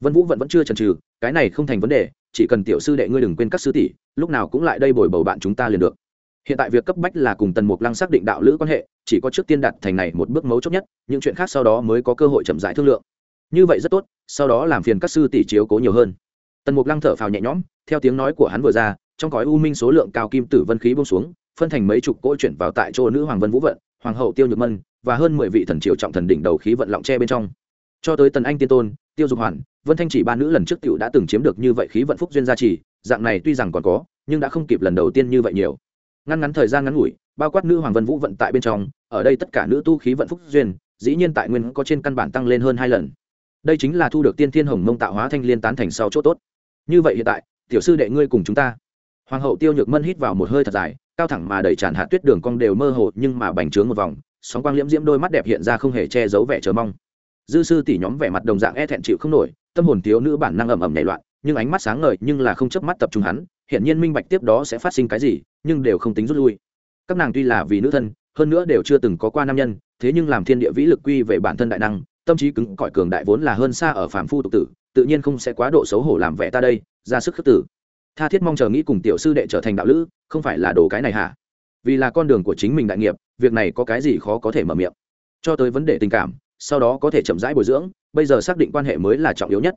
Vân vũ vẫn vẫn chưa chần trừ cái này không thành vấn đề, chỉ cần tiểu sư đệ ngươi đừng quên các sư tỷ, lúc nào cũng lại đây bồi bầu bạn chúng ta liền được. Hiện tại việc cấp bách là cùng tần mục lăng xác định đạo lữ quan hệ, chỉ có trước tiên đặt thành này một bước mấu chốt nhất, những chuyện khác sau đó mới có cơ hội chậm rãi thương lượng như vậy rất tốt, sau đó làm phiền các sư tỷ chiếu cố nhiều hơn. Tần mục lăng thở phào nhẹ nhõm, theo tiếng nói của hắn vừa ra, trong gói u minh số lượng cao kim tử vân khí bông xuống, phân thành mấy chục cỗ chuyển vào tại chỗ nữ hoàng vân vũ vận, hoàng hậu tiêu nhược mân, và hơn mười vị thần triều trọng thần đỉnh đầu khí vận lọng tre bên trong. Cho tới tần anh tiên tôn, tiêu dục hoàn, vân thanh chỉ ba nữ lần trước t đã từng chiếm được như vậy khí vận phúc duyên gia trì, dạng này tuy rằng còn có, nhưng đã không kịp lần đầu tiên như vậy nhiều. Ngăn ngắn thời gian ngắn ngủi, bao quát nữ hoàng vân vũ vận tại bên trong, ở đây tất cả nữ tu khí vận phúc duyên, dĩ nhiên tại nguyên có trên căn bản tăng lên hơn hai lần đây chính là thu được tiên thiên hồng mông tạo hóa thanh liên tán thành sau chỗ tốt. Như vậy hiện tại, tiểu sư đệ ngươi cùng chúng ta. Hoàng hậu tiêu nhược mân hít vào một hơi thật dài, cao thẳng mà đầy tràn hạ tuyết đường cong đều mơ hồ, nhưng mà bành trướng một vòng, sóng quang liễm diễm đôi mắt đẹp hiện ra không hề che giấu vẻ chờ mong. Dư sư tỷ nhóm vẻ mặt đồng dạng e thẹn chịu không nổi, tâm hồn thiếu nữ bản năng ầm ầm nảy loạn, nhưng ánh mắt sáng ngời nhưng là không chớp mắt tập trung hắn hiện nhiên minh bạch tiếp đó sẽ phát sinh cái gì, nhưng đều không tính rút lui. Các nàng tuy là vì nữ thân, hơn nữa đều chưa từng có qua nam nhân, thế nhưng làm thiên địa vĩ lực quy về bản thân đại năng tâm trí cứng cỏi cường đại vốn là hơn xa ở phàm phu tục tử, tự nhiên không sẽ quá độ xấu hổ làm vẻ ta đây, ra sức khước tử. Tha thiết mong chờ nghĩ cùng tiểu sư đệ trở thành đạo lữ, không phải là đồ cái này hả? Vì là con đường của chính mình đại nghiệp, việc này có cái gì khó có thể mở miệng. Cho tới vấn đề tình cảm, sau đó có thể chậm rãi bồi dưỡng, bây giờ xác định quan hệ mới là trọng yếu nhất.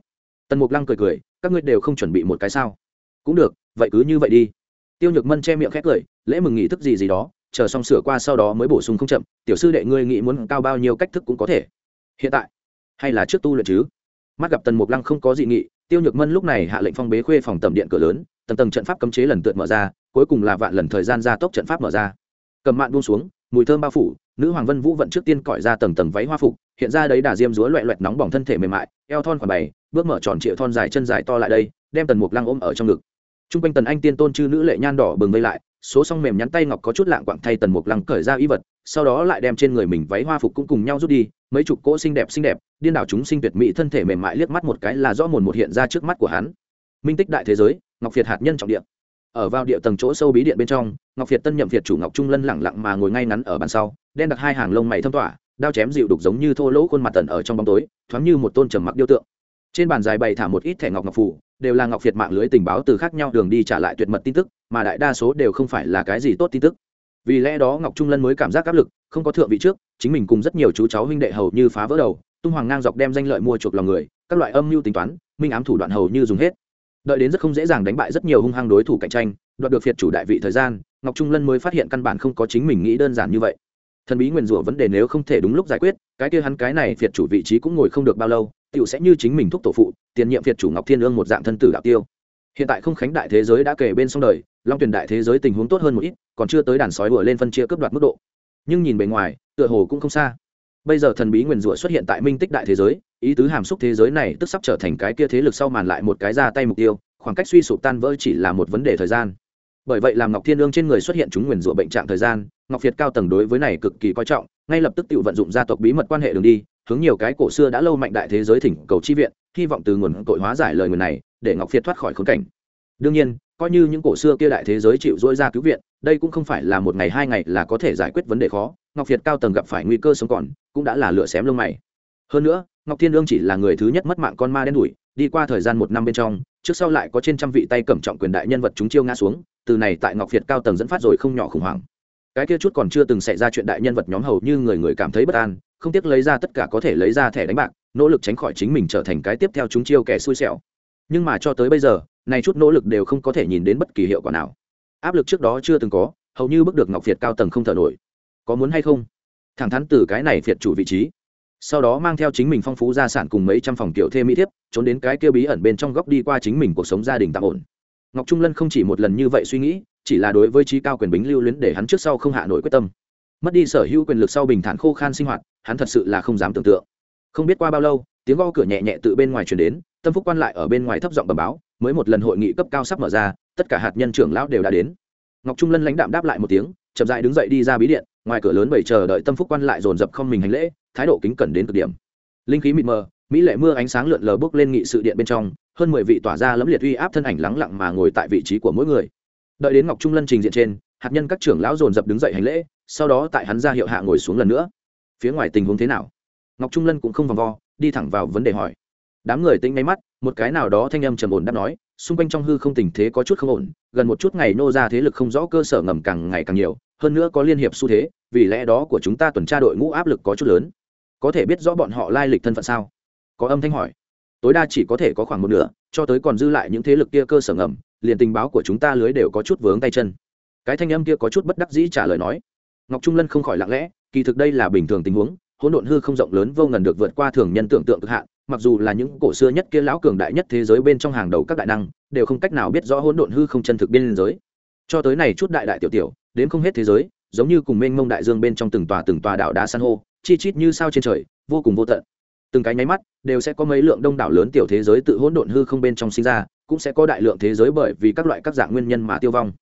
Tần mục lăng cười cười, các ngươi đều không chuẩn bị một cái sao? Cũng được, vậy cứ như vậy đi. Tiêu nhược mân che miệng khét cười, lễ mừng nghị thức gì gì đó, chờ xong sửa qua sau đó mới bổ sung không chậm, tiểu sư đệ ngươi nghĩ muốn cao bao nhiêu cách thức cũng có thể hiện tại, hay là trước tu luyện chứ? Mắt gặp tần mục lăng không có dị nghị, tiêu nhược mân lúc này hạ lệnh phong bế khuê phòng tầm điện cửa lớn, tầng tầng trận pháp cấm chế lần lượt mở ra, cuối cùng là vạn lần thời gian gia tốc trận pháp mở ra. Cầm mạn buông xuống, mùi thơm bao phủ, nữ hoàng vân vũ vận trước tiên cõi ra tầng tầng váy hoa phục, hiện ra đấy đà diêm rúa loẹ loẹt nóng bỏng thân thể mềm mại, eo thon khoảng bảy bước mở tròn triệu thon dài chân dài to lại đây, đem tần mục lăng ôm ở trong ngực. T r u n g quanh tần anh tiên tôn chư nữ lệ nhan đỏ bừng vây lại số song mềm nhắn tay ngọc có chút lạng quạng thay tần mục lăng cởi ra y vật, sau đó lại đem trên người mình váy hoa phục cũng cùng nhau rút đi, mấy chục cỗ xinh đẹp xinh đẹp, điên đảo chúng sinh tuyệt mỹ thân thể mềm mại liếc mắt một cái là do mồn một hiện ra trước mắt của hắn. Minh tích đại thế giới, ngọc việt hạt nhân trọng điện ở vào địa tầng chỗ sâu bí điện bên trong, ngọc việt tân nhậm việt chủ ngọc trung lân lẳng lặng mà ngồi ngay ngắn ở bàn sau, đen đặt hai hàng lông mày thâm tỏa, đao chém dịu đục giống như thô lỗ khuôn mặt tần ở trong bóng tối, thoáng như một tôn trầm mặc điêu tượng. Trên bàn dài bày thả một ít thẻ ngọc ngọc phủ đều là ngọc việt mạng lưới tình báo từ khác nhau đường đi trả lại tuyệt mật tin tức mà đại đa số đều không phải là cái gì tốt tin tức. Vì lẽ đó ngọc trung lân mới cảm giác áp lực, không có thượng vị trước, chính mình cùng rất nhiều chú cháu huynh đệ hầu như phá vỡ đầu, tung hoàng ngang dọc đem danh lợi mua chuộc lòng người, các loại âm mưu tính toán, minh ám thủ đoạn hầu như dùng hết. Đợi đến rất không dễ dàng đánh bại rất nhiều hung hăng đối thủ cạnh tranh, đoạt được phiệt chủ đại vị thời gian, ngọc trung lân mới phát hiện căn bản không có chính mình nghĩ đơn giản như vậy. Thần bí nguyền rủa vấn đề nếu không thể đúng lúc giải quyết, cái kia hắn cái này phiệt chủ vị trí cũng ngồi không được bao lâu tựu sẽ như chính mình thúc tổ phụ, tiền nhiệm phiệt chủ ngọc thiên ương một dạng thân tử đạo tiêu hiện tại không khánh đại thế giới đã kể bên sông đời, long tuyển đại thế giới tình huống tốt hơn một ít, còn chưa tới đàn sói đuổi lên phân chia cướp đoạt mức độ. Nhưng nhìn bề ngoài, tựa hồ cũng không xa. Bây giờ thần bí nguyền rủa xuất hiện tại minh tích đại thế giới, ý tứ hàm xúc thế giới này tức sắp trở thành cái kia thế lực sau màn lại một cái ra tay mục tiêu, khoảng cách suy sụp tan vỡ chỉ là một vấn đề thời gian. Bởi vậy làm ngọc thiên lương trên người xuất hiện chúng nguyền rủa bệnh trạng thời gian, ngọc việt cao tầng đối với này cực kỳ coi trọng, ngay lập tức tự vận dụng gia tộc bí mật quan hệ đường đi, hướng nhiều cái cổ xưa đã lâu mạnh đại thế giới thỉnh cầu chi viện, hy vọng từ nguồn tội hóa giải lời người này để ngọc việt thoát khỏi khốn cảnh. Đương nhiên, coi như những cổ xưa kia đại thế giới chịu dỗi ra cứu viện, đây cũng không phải là một ngày hai ngày là có thể giải quyết vấn đề khó, ngọc việt cao tầng gặp phải nguy cơ sống còn, cũng đã là lựa xém lông mày. Hơn nữa, ngọc thiên lương chỉ là người thứ nhất mất mạng con ma đen đủi, đi qua thời gian một năm bên trong, trước sau lại có trên trăm vị tay cẩm trọng quyền đại nhân vật chúng chiêu ngã xuống, từ này tại ngọc việt cao tầng dẫn phát rồi không nhỏ khủng hoảng. Cái kia chút còn chưa từng xảy ra chuyện đại nhân vật nhóm hầu như người người cảm thấy bất an, không tiếc lấy ra tất cả có thể lấy ra thẻ đánh bạc, nỗ lực tránh khỏi chính mình trở thành cái tiếp theo chúng chiêu kẻ xui xẻo nhưng mà cho tới bây giờ này chút nỗ lực đều không có thể nhìn đến bất kỳ hiệu quả nào. Áp lực trước đó chưa từng có, hầu như bước được ngọc việt cao tầng không thở nổi. Có muốn hay không? Thẳng thắn từ cái này việt chủ vị trí. Sau đó mang theo chính mình phong phú gia sản cùng mấy trăm phòng kiểu thêm mỹ thiếp, trốn đến cái kia bí ẩn bên trong góc đi qua chính mình cuộc sống gia đình tạm ổn. Ngọc trung lân không chỉ một lần như vậy suy nghĩ, chỉ là đối với trí cao quyền bính lưu luyến để hắn trước sau không hạ nổi quyết tâm. Mất đi sở hữu quyền lực sau bình thản khô khan sinh hoạt, hắn thật sự là không dám tưởng tượng. Không biết qua bao lâu, tiếng gõ cửa nhẹ nhẹ tự bên ngoài truyền đến tâm phúc quan lại ở bên ngoài thấp giọng bẩm báo, mới một lần hội nghị cấp cao sắp mở ra, tất cả hạt nhân trưởng lão đều đã đến. Ngọc trung lân lãnh đạm đáp lại một tiếng, chậm dại đứng dậy đi ra bí điện, ngoài cửa lớn bảy chờ đợi tâm phúc quan lại dồn dập không mình hành lễ, thái độ kính cẩn đến cực điểm. Linh khí mịt mờ, mỹ lệ mưa ánh sáng lượn lờ bước lên nghị sự điện bên trong, hơn mười vị tỏa ra lẫm liệt uy áp thân ảnh lắng lặng mà ngồi tại vị trí của mỗi người. Đợi đến ngọc trung lân trình diện trên, hạt nhân các trưởng lão dồn dập đứng dậy hành lễ, sau đó tại hắn ra hiệu hạ ngồi xuống lần nữa. Phía ngoài tình huống thế nào? Ngọc trung lân cũng không vòng vo, đi thẳng vào vấn đề hỏi đám người tính ngay mắt, một cái nào đó thanh âm trầm ổn đáp nói, xung quanh trong hư không tình thế có chút không ổn, gần một chút ngày nô ra thế lực không rõ cơ sở ngầm càng ngày càng nhiều, hơn nữa có liên hiệp xu thế, vì lẽ đó của chúng ta tuần tra đội ngũ áp lực có chút lớn. Có thể biết rõ bọn họ lai lịch thân phận sao? Có âm thanh hỏi. Tối đa chỉ có thể có khoảng một nửa, cho tới còn dư lại những thế lực kia cơ sở ngầm, liền tình báo của chúng ta lưới đều có chút vướng tay chân. Cái thanh âm kia có chút bất đắc dĩ trả lời nói. Ngọc trung lân không khỏi lặng lẽ, kỳ thực đây là bình thường tình huống, hỗn độn hư không rộng lớn vô ngần được vượt qua thường nhân tưởng tượng cực hạn mặc dù là những cổ xưa nhất kia lão cường đại nhất thế giới bên trong hàng đầu các đại năng, đều không cách nào biết rõ hỗn độn hư không chân thực biên giới. Cho tới này chút đại đại tiểu tiểu, đến không hết thế giới, giống như cùng mênh mông đại dương bên trong từng tòa từng tòa đảo đá san hô, chi chít như sao trên trời, vô cùng vô tận. Từng cái nháy mắt, đều sẽ có mấy lượng đông đảo lớn tiểu thế giới tự hỗn độn hư không bên trong sinh ra, cũng sẽ có đại lượng thế giới bởi vì các loại các dạng nguyên nhân mà tiêu vong.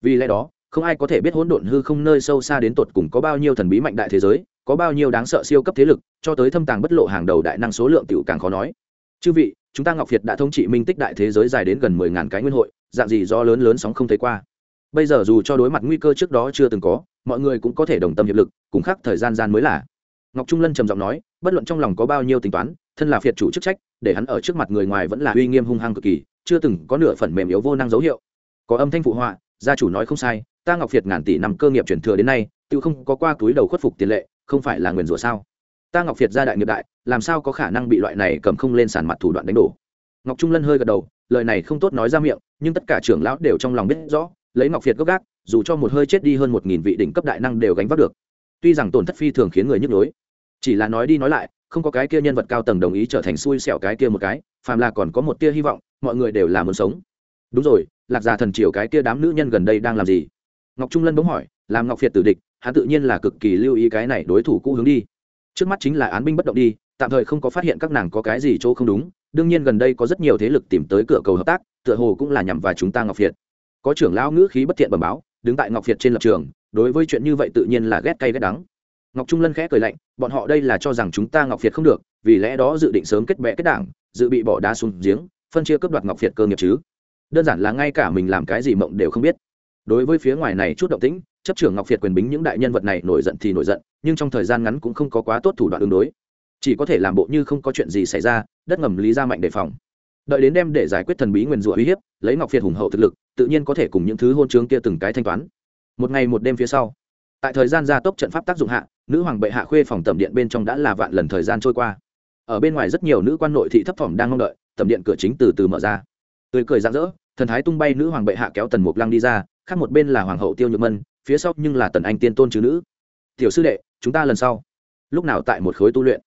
Vì lẽ đó, không ai có thể biết hỗn độn hư không nơi sâu xa đến tột cùng có bao nhiêu thần bí mạnh đại thế giới có bao nhiêu đáng sợ siêu cấp thế lực, cho tới thâm tàng bất lộ hàng đầu đại năng số lượng tiểu càng khó nói. Chư vị, chúng ta ngọc việt đã thống trị minh tích đại thế giới dài đến gần mười ngàn cái nguyên hội, dạng gì do lớn lớn sóng không thấy qua. Bây giờ dù cho đối mặt nguy cơ trước đó chưa từng có, mọi người cũng có thể đồng tâm hiệp lực, cùng khắc thời gian gian mới là. Ngọc trung lân trầm giọng nói, bất luận trong lòng có bao nhiêu tính toán, thân là phiệt chủ chức trách, để hắn ở trước mặt người ngoài vẫn là uy nghiêm hung hăng cực kỳ, chưa từng có nửa phần mềm yếu vô năng dấu hiệu. Có âm thanh phụ họa, gia chủ nói không sai, ta ngọc việt ngàn tỷ năm cơ nghiệp truyền thừa đến nay, tự không có qua túi đầu khuất phục tiền lệ không phải là nguyền rủa sao? Ta ngọc việt gia đại nghiệp đại, làm sao có khả năng bị loại này cầm không lên sàn mặt thủ đoạn đánh đổ? Ngọc trung lân hơi gật đầu, lời này không tốt nói ra miệng, nhưng tất cả trưởng lão đều trong lòng biết rõ, lấy ngọc việt gốc gác, dù cho một hơi chết đi hơn một nghìn vị đỉnh cấp đại năng đều gánh vác được. Tuy rằng tổn thất phi thường khiến người nhức nhối, chỉ là nói đi nói lại, không có cái kia nhân vật cao tầng đồng ý trở thành xui xẻo cái kia một cái, phàm là còn có một tia hy vọng, mọi người đều là muốn sống. Đúng rồi, lạc già thần triều cái kia đám nữ nhân gần đây đang làm gì? Ngọc trung lân bỗng hỏi, làm ngọc việt tử địch hắn tự nhiên là cực kỳ lưu ý cái này đối thủ cũ hướng đi. Trước mắt chính là án binh bất động đi, tạm thời không có phát hiện các nàng có cái gì chỗ không đúng, đương nhiên gần đây có rất nhiều thế lực tìm tới cửa cầu hợp tác, tựa hồ cũng là nhằm vào chúng ta ngọc việt. Có trưởng lão ngữ khí bất thiện bẩm báo, đứng tại ngọc việt trên lập trường, đối với chuyện như vậy tự nhiên là ghét cay ghét đắng. Ngọc trung lân khẽ cười lạnh, bọn họ đây là cho rằng chúng ta ngọc việt không được, vì lẽ đó dự định sớm kết bệ kết đảng, dự bị bỏ đá xuống giếng, phân chia cướp đoạt ngọc việt cơ nghiệp chứ. Đơn giản là ngay cả mình làm cái gì mộng đều không biết. Đối với phía ngoài này chút động tĩnh chấp trưởng ngọc việt quyền bính những đại nhân vật này nổi giận thì nổi giận, nhưng trong thời gian ngắn cũng không có quá tốt thủ đoạn ứng đối. Chỉ có thể làm bộ như không có chuyện gì xảy ra, đất ngầm lý ra mạnh đề phòng. Đợi đến đem để giải quyết thần bí nguyền rủa uy hiếp, lấy ngọc việt hùng hậu thực lực, tự nhiên có thể cùng những thứ hôn chướng kia từng cái thanh toán. Một ngày một đêm phía sau, tại thời gian gia tốc trận pháp tác dụng hạ, nữ hoàng bệ hạ khuê phòng tầm điện bên trong đã là vạn lần thời gian trôi qua. Ở bên ngoài rất nhiều nữ quan nội thị thấp phẩm đang mong đợi tầm điện cửa chính từ từ mở ra. Tươi cười rạng rỡ, thần thái tung bay nữ hoàng bệ hạ kéo tần mục lăng đi ra, khác một bên là hoàng hậu tiêu nhược mân phía sau nhưng là tần anh tiên tôn chứ nữ. Tiểu sư đệ, chúng ta lần sau. Lúc nào tại một khối tu luyện?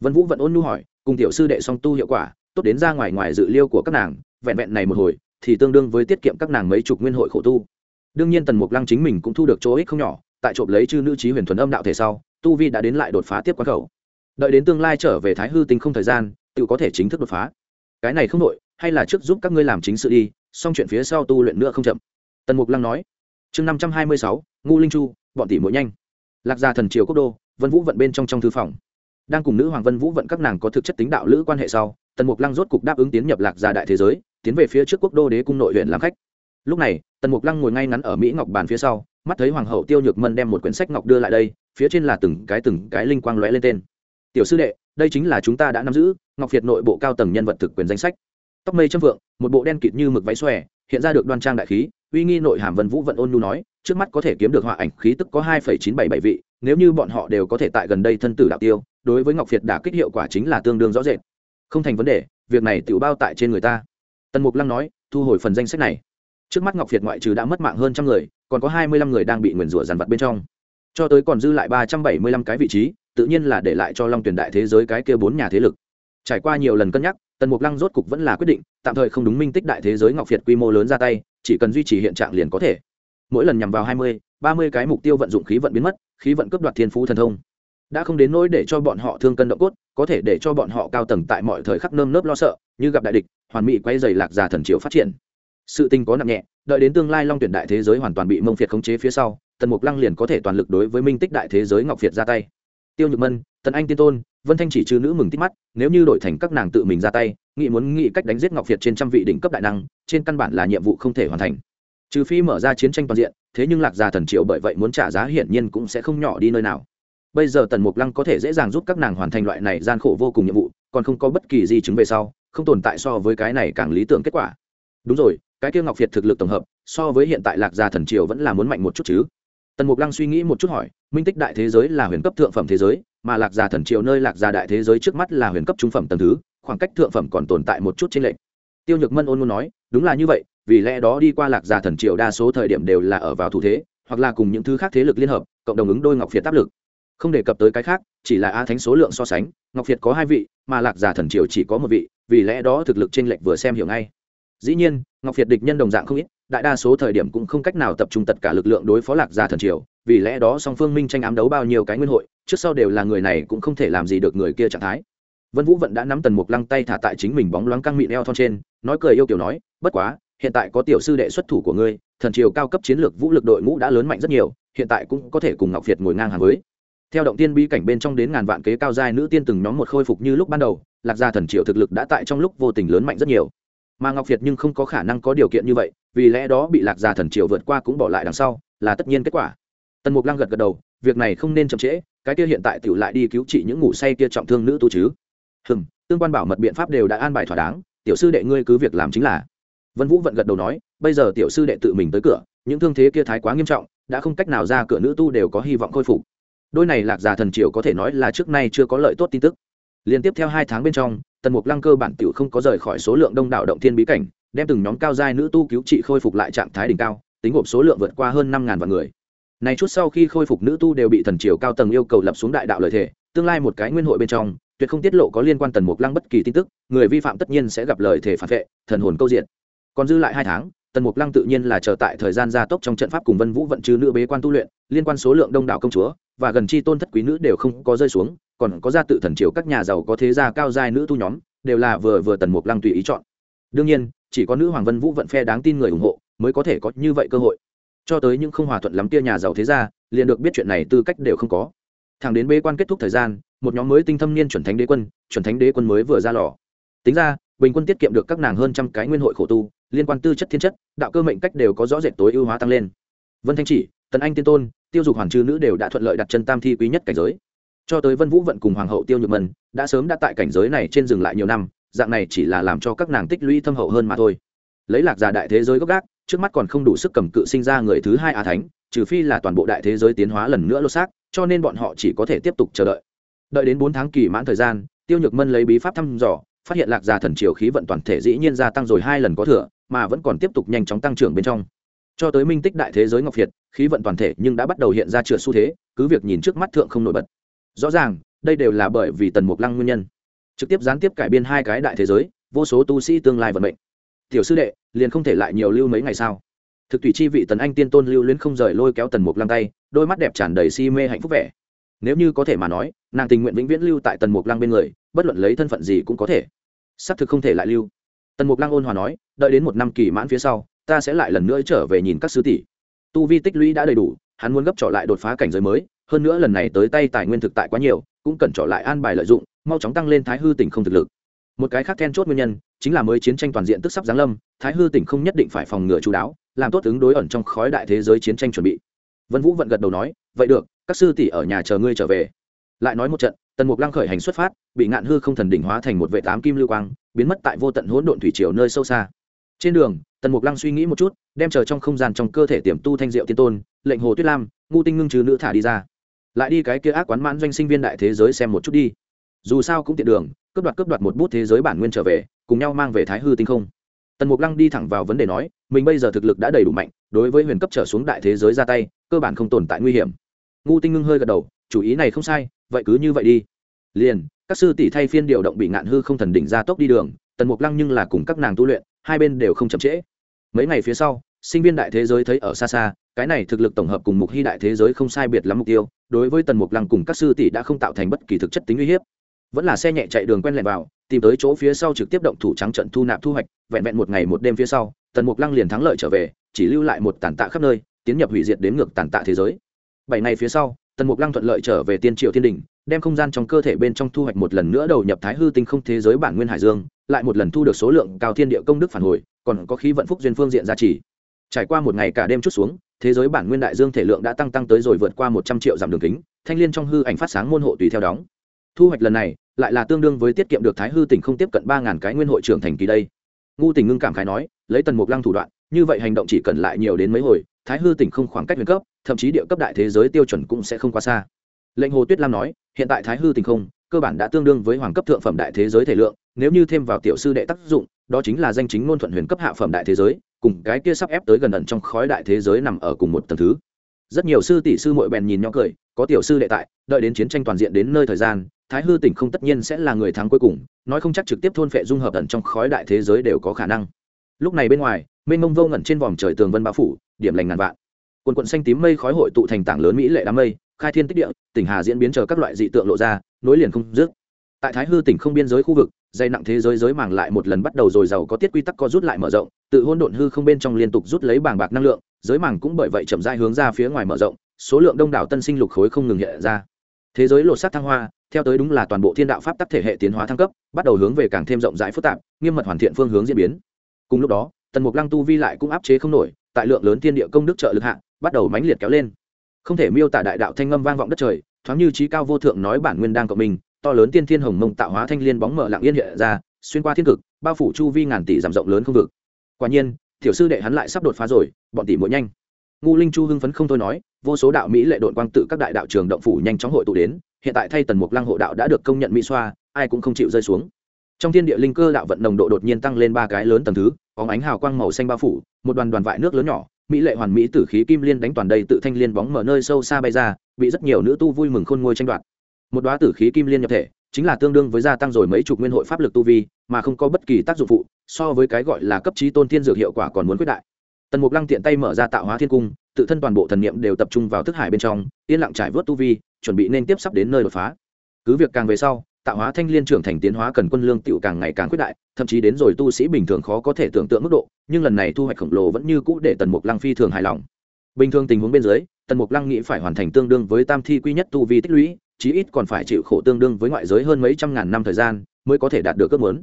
Vân vũ vẫn ôn nhu hỏi, cùng tiểu sư đệ song tu hiệu quả, tốt đến ra ngoài ngoài dự liêu của các nàng, vẹn vẹn này một hồi, thì tương đương với tiết kiệm các nàng mấy chục nguyên hội khổ tu. Đương nhiên tần mục lăng chính mình cũng thu được chỗ ích không nhỏ, tại trộm lấy chư nữ trí huyền thuần âm đạo thể sau, tu vi đã đến lại đột phá tiếp quán khẩu. Đợi đến tương lai trở về thái hư tinh không thời gian, tự có thể chính thức đột phá. Cái này không nội hay là trước giúp các ngươi làm chính sự đi xong chuyện phía sau tu luyện nữa không chậm. Tần mục lăng nói chương năm trăm hai mươi sáu ngu linh chu, bọn tỷ mỗi nhanh. Lạc gia thần triều quốc đô, vân vũ vận bên trong trong thư phòng. Đang cùng nữ hoàng vân vũ vận các nàng có thực chất tính đạo lữ quan hệ sau, tần mục lăng rốt cục đáp ứng tiến nhập lạc gia đại thế giới, tiến về phía trước quốc đô đế cung nội huyện làm khách. Lúc này, tần mục lăng ngồi ngay ngắn ở mỹ ngọc bàn phía sau, mắt thấy hoàng hậu tiêu nhược mân đem một quyển sách ngọc đưa lại đây, phía trên là từng cái từng cái linh quang lóe lên tên. Tiểu sư đệ, đây chính là chúng ta đã nắm giữ, ngọc việt nội bộ cao tầng nhân vật thực quyền danh sách. Tóc mây châm vượng, một bộ đen kịt như mực váy xòe, hiện ra được đoan trang đại khí uy nghi nội hàm vân vũ vận ôn nhu nói, trước mắt có thể kiếm được họa ảnh khí tức có hai phẩy chín bảy bảy vị, nếu như bọn họ đều có thể tại gần đây thân tử đạo tiêu, đối với ngọc việt đả kích hiệu quả chính là tương đương rõ rệt. Không thành vấn đề, việc này tự bao tại trên người ta. Tần mục lăng nói, thu hồi phần danh sách này. Trước mắt ngọc việt ngoại trừ đã mất mạng hơn trăm người, còn có hai mươi lăm người đang bị nguyền rủa dàn vật bên trong. Cho tới còn dư lại ba trăm bảy mươi lăm cái vị trí, tự nhiên là để lại cho long tuyển đại thế giới cái kia bốn nhà thế lực trải qua nhiều lần cân nhắc, tần mục lăng rốt cục vẫn là quyết định, tạm thời không đúng minh tích đại thế giới ngọc việt quy mô lớn ra tay, chỉ cần duy trì hiện trạng liền có thể. Mỗi lần nhằm vào hai mươi, ba mươi cái mục tiêu vận dụng khí vận biến mất, khí vận cướp đoạt thiên phú thần thông. Đã không đến nỗi để cho bọn họ thương cân động cốt, có thể để cho bọn họ cao tầng tại mọi thời khắc nơm nớp lo sợ, như gặp đại địch, hoàn mỹ quay dày lạc già thần triều phát triển. Sự tình có nặng nhẹ, đợi đến tương lai long tuyển đại thế giới hoàn toàn bị mông phiệt khống chế phía sau, tần mục lăng liền có thể toàn lực đối với minh tích đại thế giới ngọc việt ra tay tiêu nhược mân, tần anh tiên tôn, vân thanh chỉ trừ nữ mừng tít mắt, nếu như đổi thành các nàng tự mình ra tay nghị muốn nghĩ cách đánh giết ngọc việt trên trăm vị đỉnh cấp đại năng, trên căn bản là nhiệm vụ không thể hoàn thành. Trừ phi mở ra chiến tranh toàn diện, thế nhưng lạc gia thần triệu bởi vậy muốn trả giá hiển nhiên cũng sẽ không nhỏ đi nơi nào. Bây giờ tần mục lăng có thể dễ dàng giúp các nàng hoàn thành loại này gian khổ vô cùng nhiệm vụ, còn không có bất kỳ di chứng về sau, không tồn tại so với cái này càng lý tưởng kết quả. Đúng rồi, cái kia ngọc việt thực lực tổng hợp, so với hiện tại lạc gia thần triều vẫn là muốn mạnh một chút chứ tần mục lăng suy nghĩ một chút hỏi, minh tích đại thế giới là huyền cấp thượng phẩm thế giới, mà lạc gia thần triều nơi lạc gia đại thế giới trước mắt là huyền cấp trung phẩm tầng thứ, khoảng cách thượng phẩm còn tồn tại một chút trên lệnh tiêu nhược mân ôn muốn nói, đúng là như vậy, vì lẽ đó đi qua lạc gia thần triều đa số thời điểm đều là ở vào thủ thế, hoặc là cùng những thứ khác thế lực liên hợp, cộng đồng ứng đôi ngọc việt áp lực. Không đề cập tới cái khác, chỉ là a thánh số lượng so sánh, ngọc việt có hai vị, mà lạc gia thần triều chỉ có một vị, vì lẽ đó thực lực t r ê n lệch vừa xem hiểu ngay. Dĩ nhiên, ngọc việt địch nhân đồng dạng không ít đại đa số thời điểm cũng không cách nào tập trung tất cả lực lượng đối phó lạc gia thần triều, vì lẽ đó song phương minh tranh ám đấu bao nhiêu cái nguyên hội, trước sau đều là người này cũng không thể làm gì được người kia trạng thái. Vân vũ vận đã nắm tần mục lăng tay thả tại chính mình bóng loáng căng mịn eo thon trên, nói cười yêu kiểu nói, bất quá, hiện tại có tiểu sư đệ xuất thủ của ngươi, thần triều cao cấp chiến lược vũ lực đội ngũ đã lớn mạnh rất nhiều, hiện tại cũng có thể cùng ngọc việt ngồi ngang hàng với. Theo động tiên bi cảnh bên trong đến ngàn vạn kế cao giai nữ tiên từng nhóm một khôi phục như lúc ban đầu, lạc gia thần triều thực lực đã tại trong lúc vô tình lớn mạnh rất nhiều mà ngọc việt nhưng không có khả năng có điều kiện như vậy, vì lẽ đó bị lạc gia thần triều vượt qua cũng bỏ lại đằng sau, là tất nhiên kết quả. Tần mục lăng gật gật đầu, việc này không nên chậm trễ, cái kia hiện tại tiểu lại đi cứu trị những ngủ say kia trọng thương nữ tu chứ. Hừm, tương quan bảo mật biện pháp đều đã an bài thỏa đáng, tiểu sư đệ ngươi cứ việc làm chính là. Vân vũ vận gật đầu nói, bây giờ tiểu sư đệ tự mình tới cửa, những thương thế kia thái quá nghiêm trọng, đã không cách nào ra cửa nữ tu đều có hy vọng khôi phục. Đôi này lạc già thần triều có thể nói là trước nay chưa có lợi tốt tin tức. Liên tiếp theo hai tháng bên trong tần mục lăng cơ bản tiểu không có rời khỏi số lượng đông đảo động thiên bí cảnh, đem từng nhóm cao giai nữ tu cứu trị khôi phục lại trạng thái đỉnh cao, tính gộp số lượng vượt qua hơn năm ngàn vạn người. Này chút sau khi khôi phục nữ tu đều bị thần triều cao tầng yêu cầu lập xuống đại đạo lợi thể, tương lai một cái nguyên hội bên trong, tuyệt không tiết lộ có liên quan tần mục lăng bất kỳ tin tức, người vi phạm tất nhiên sẽ gặp lời thể phản vệ, thần hồn câu diện. Còn dư lại hai tháng, tần mục lăng tự nhiên là chờ tại thời gian gia tốc trong trận pháp cùng vân vũ vận chứ nữ bế quan tu luyện, liên quan số lượng đông đảo công chúa và gần chi tôn thất quý nữ đều không có rơi xuống còn có gia tự thần triều các nhà giàu có thế gia cao giai nữ tu nhóm, đều là vừa vừa tần mục lăng tùy ý chọn. Đương nhiên, chỉ có nữ hoàng vân vũ vận phe đáng tin người ủng hộ mới có thể có như vậy cơ hội. Cho tới những không hòa thuận lắm kia nhà giàu thế gia, liền được biết chuyện này tư cách đều không có. Thẳng đến bế quan kết thúc thời gian, một nhóm mới tinh thâm niên chuẩn thánh đế quân, chuẩn thánh đế quân mới vừa ra lò. Tính ra, bình quân tiết kiệm được các nàng hơn trăm cái nguyên hội khổ tu, liên quan tư chất thiên chất, đạo cơ mệnh cách đều có rõ rệt tối ưu hóa tăng lên. Vân thanh chỉ, tần anh tiên tôn, tiêu dục hoàng trư nữ đều đã thuận lợi đặt chân tam thi quý nhất cảnh giới cho tới vân vũ vận cùng hoàng hậu tiêu nhược mân, đã sớm đã tại cảnh giới này trên dừng lại nhiều năm, dạng này chỉ là làm cho các nàng tích lũy thâm hậu hơn mà thôi. Lấy lạc giả đại thế giới gốc gác, trước mắt còn không đủ sức cầm cự sinh ra người thứ hai a thánh, trừ phi là toàn bộ đại thế giới tiến hóa lần nữa lô xác, cho nên bọn họ chỉ có thể tiếp tục chờ đợi. Đợi đến bốn tháng kỳ mãn thời gian, tiêu nhược mân lấy bí pháp thăm dò, phát hiện lạc giả thần triều khí vận toàn thể dĩ nhiên gia tăng rồi hai lần có thừa, mà vẫn còn tiếp tục nhanh chóng tăng trưởng bên trong. Cho tới minh tích đại thế giới ngọc việt khí vận toàn thể nhưng đã bắt đầu hiện ra trượt xu thế, cứ việc nhìn trước mắt thượng không nổi bật rõ ràng, đây đều là bởi vì tần mục lăng nguyên nhân. Trực tiếp gián tiếp cải biên hai cái đại thế giới, vô số tu sĩ tương lai vận mệnh. Tiểu sư đệ, liền không thể lại nhiều lưu mấy ngày sao? Thực tùy chi vị tần anh tiên tôn lưu luyến không rời lôi kéo tần mục lăng tay, đôi mắt đẹp tràn đầy si mê hạnh phúc vẻ. Nếu như có thể mà nói, nàng tình nguyện vĩnh viễn lưu tại tần mục lăng bên người, bất luận lấy thân phận gì cũng có thể. Xác thực không thể lại lưu. Tần mục lăng ôn hòa nói, đợi đến một năm kỳ mãn phía sau, ta sẽ lại lần nữa trở về nhìn các sứ tỷ. Tu vi tích lũy đã đầy đủ, hắn muốn gấp trở lại đột phá cảnh giới mới hơn nữa lần này tới tay tài nguyên thực tại quá nhiều, cũng cần trở lại an bài lợi dụng, mau chóng tăng lên thái hư tỉnh không thực lực. Một cái khác then chốt nguyên nhân, chính là mới chiến tranh toàn diện tức sắp giáng lâm, thái hư tỉnh không nhất định phải phòng ngừa chú đáo, làm tốt ứng đối ẩn trong khói đại thế giới chiến tranh chuẩn bị. Vân vũ vận gật đầu nói, vậy được, các sư tỷ ở nhà chờ ngươi trở về. Lại nói một trận, tần mục lăng khởi hành xuất phát, bị ngạn hư không thần đỉnh hóa thành một vệ tám kim lưu quang, biến mất tại vô tận hỗn độn thủy triều nơi sâu xa. Trên đường, tần mục lăng suy nghĩ một chút, đem chờ trong không gian trong cơ thể tiềm tu thanh diệu tiên tôn, lệnh hồ tuyết lam, ngu tinh ngưng trừ nữ thả đi ra lại đi cái kia ác quán mãn doanh sinh viên đại thế giới xem một chút đi. Dù sao cũng tiện đường, cướp đoạt cướp đoạt một bút thế giới bản nguyên trở về, cùng nhau mang về thái hư tinh không. Tần mục lăng đi thẳng vào vấn đề nói, mình bây giờ thực lực đã đầy đủ mạnh, đối với huyền cấp trở xuống đại thế giới ra tay, cơ bản không tồn tại nguy hiểm. Ngu tinh ngưng hơi gật đầu, chủ ý này không sai, vậy cứ như vậy đi. Liền, các sư tỷ thay phiên điều động bị ngạn hư không thần đỉnh ra tốc đi đường, tần mục lăng nhưng là cùng các nàng tu luyện, hai bên đều không chậm trễ. Mấy ngày phía sau sinh viên đại thế giới thấy ở xa xa, cái này thực lực tổng hợp cùng mục hy đại thế giới không sai biệt lắm mục tiêu, đối với tần mục lăng cùng các sư tỷ đã không tạo thành bất kỳ thực chất tính uy hiếp. Vẫn là xe nhẹ chạy đường quen lẹn vào, tìm tới chỗ phía sau trực tiếp động thủ trắng trận thu nạp thu hoạch, vẹn vẹn một ngày một đêm phía sau, tần mục lăng liền thắng lợi trở về, chỉ lưu lại một tàn tạ khắp nơi, tiến nhập hủy diệt đến ngược tàn tạ thế giới. Bảy ngày phía sau, tần mục lăng thuận lợi trở về tiên triệu thiên đình, đem không gian trong cơ thể bên trong thu hoạch một lần nữa đầu nhập thái hư tinh không thế giới bản nguyên hải dương, lại một lần thu được số lượng cao thiên địa công đức phản hồi, còn có khí vận phúc duyên phương diện gia trì trải qua một ngày cả đêm chút xuống, thế giới bản nguyên đại dương thể lượng đã tăng tăng tới rồi vượt qua một trăm triệu dặm đường kính, thanh l i ê n trong hư ảnh phát sáng môn hộ tùy theo đóng. Thu hoạch lần này, lại là tương đương với tiết kiệm được thái hư tỉnh không tiếp cận ba ngàn cái nguyên hội trưởng thành kỳ đây. Ngu tỉnh ngưng cảm khái nói, lấy tần mục lăng thủ đoạn, như vậy hành động chỉ cần lại nhiều đến mấy hồi, thái hư tỉnh không khoảng cách huyền cấp, thậm chí địa cấp đại thế giới tiêu chuẩn cũng sẽ không quá xa. Lệnh hồ tuyết lam nói, hiện tại thái hư tỉnh không, cơ bản đã tương đương với hoàng cấp thượng phẩm đại thế giới thể lượng nếu như thêm vào tiểu sư đệ tác dụng, đó chính là danh chính ngôn thuận huyền cấp hạ phẩm đại thế giới, cùng cái kia sắp ép tới gần ẩn trong khói đại thế giới nằm ở cùng một tầng thứ. Rất nhiều sư tỷ sư muội bèn nhìn nhau cười, có tiểu sư đệ tại, đợi đến chiến tranh toàn diện đến nơi thời gian, thái hư tỉnh không tất nhiên sẽ là người thắng cuối cùng, nói không chắc trực tiếp thôn phệ dung hợp ẩn trong khói đại thế giới đều có khả năng. Lúc này bên ngoài, mênh mông vô ngẩn trên vòm trời tường vân bao phủ, điểm lành ngàn vạn. Quần quận xanh tím mây khói hội tụ thành tảng lớn mỹ lệ đám mây, khai thiên tích địa, tỉnh hà diễn biến chờ các loại dị tượng lộ ra, nối liền không dứt. Tại thái hư tỉnh không biên giới khu vực dây nặng thế giới giới màng lại một lần bắt đầu rồi giàu có tiết quy tắc co rút lại mở rộng, tự hôn độn hư không bên trong liên tục rút lấy bảng bạc năng lượng, giới màng cũng bởi vậy chậm rãi hướng ra phía ngoài mở rộng, số lượng đông đảo tân sinh lục khối không ngừng hiện ra. Thế giới lột xác thăng hoa, theo tới đúng là toàn bộ thiên đạo pháp tắc thể hệ tiến hóa thăng cấp, bắt đầu hướng về càng thêm rộng rãi phức tạp, nghiêm mật hoàn thiện phương hướng diễn biến. Cùng lúc đó, tần mục lăng tu vi lại cũng áp chế không nổi, tại lượng lớn thiên địa công đức trợ lực hạng bắt đầu mãnh liệt kéo lên. Không thể miêu tả đại đạo thanh ngâm vang vọng đất trời, thoáng như trí cao vô thượng nói bản nguyên đang cộng mình to lớn tiên thiên hồng mông tạo hóa thanh liên bóng mở lặng yên hiện ra, xuyên qua thiên cực, bao phủ chu vi ngàn tỷ giảm rộng lớn không vực. Quả nhiên, tiểu sư đệ hắn lại sắp đột phá rồi, bọn tỷ mỗi nhanh. Ngu linh chu hưng phấn không thôi nói, vô số đạo mỹ lệ đội quang tự các đại đạo trường động phủ nhanh chóng hội tụ đến, hiện tại thay tần mục lăng hộ đạo đã được công nhận mỹ xoa, ai cũng không chịu rơi xuống. Trong thiên địa linh cơ đạo vận nồng độ đột nhiên tăng lên ba cái lớn tầng thứ, có ánh hào quang màu xanh bao phủ, một đoàn đoàn vại nước lớn nhỏ, mỹ lệ hoàn mỹ tử khí kim liên đánh toàn đầy tự thanh liên bóng mở nơi sâu xa bay ra, bị rất nhiều nữ tu vui mừng khôn ngôi tranh đoạt một đoá tử khí kim liên nhập thể, chính là tương đương với gia tăng rồi mấy chục nguyên hội pháp lực tu vi, mà không có bất kỳ tác dụng phụ, so với cái gọi là cấp trí tôn thiên dược hiệu quả còn muốn quyết đại. Tần mục lăng tiện tay mở ra tạo hóa thiên cung, tự thân toàn bộ thần niệm đều tập trung vào thức hải bên trong, yên lặng trải vớt tu vi, chuẩn bị nên tiếp sắp đến nơi đột phá. Cứ việc càng về sau, tạo hóa thanh liên trưởng thành tiến hóa cần quân lương tựu càng ngày càng quyết đại, thậm chí đến rồi tu sĩ bình thường khó có thể tưởng tượng mức độ, nhưng lần này thu hoạch khổng lồ vẫn như cũ để tần mục lăng phi thường hài lòng. Bình thường tình huống bên dưới, tần mục lăng nghĩ phải hoàn thành tương đương với tam thi quy nhất tu vi tích lũy chí ít còn phải chịu khổ tương đương với ngoại giới hơn mấy trăm ngàn năm thời gian mới có thể đạt được ước muốn.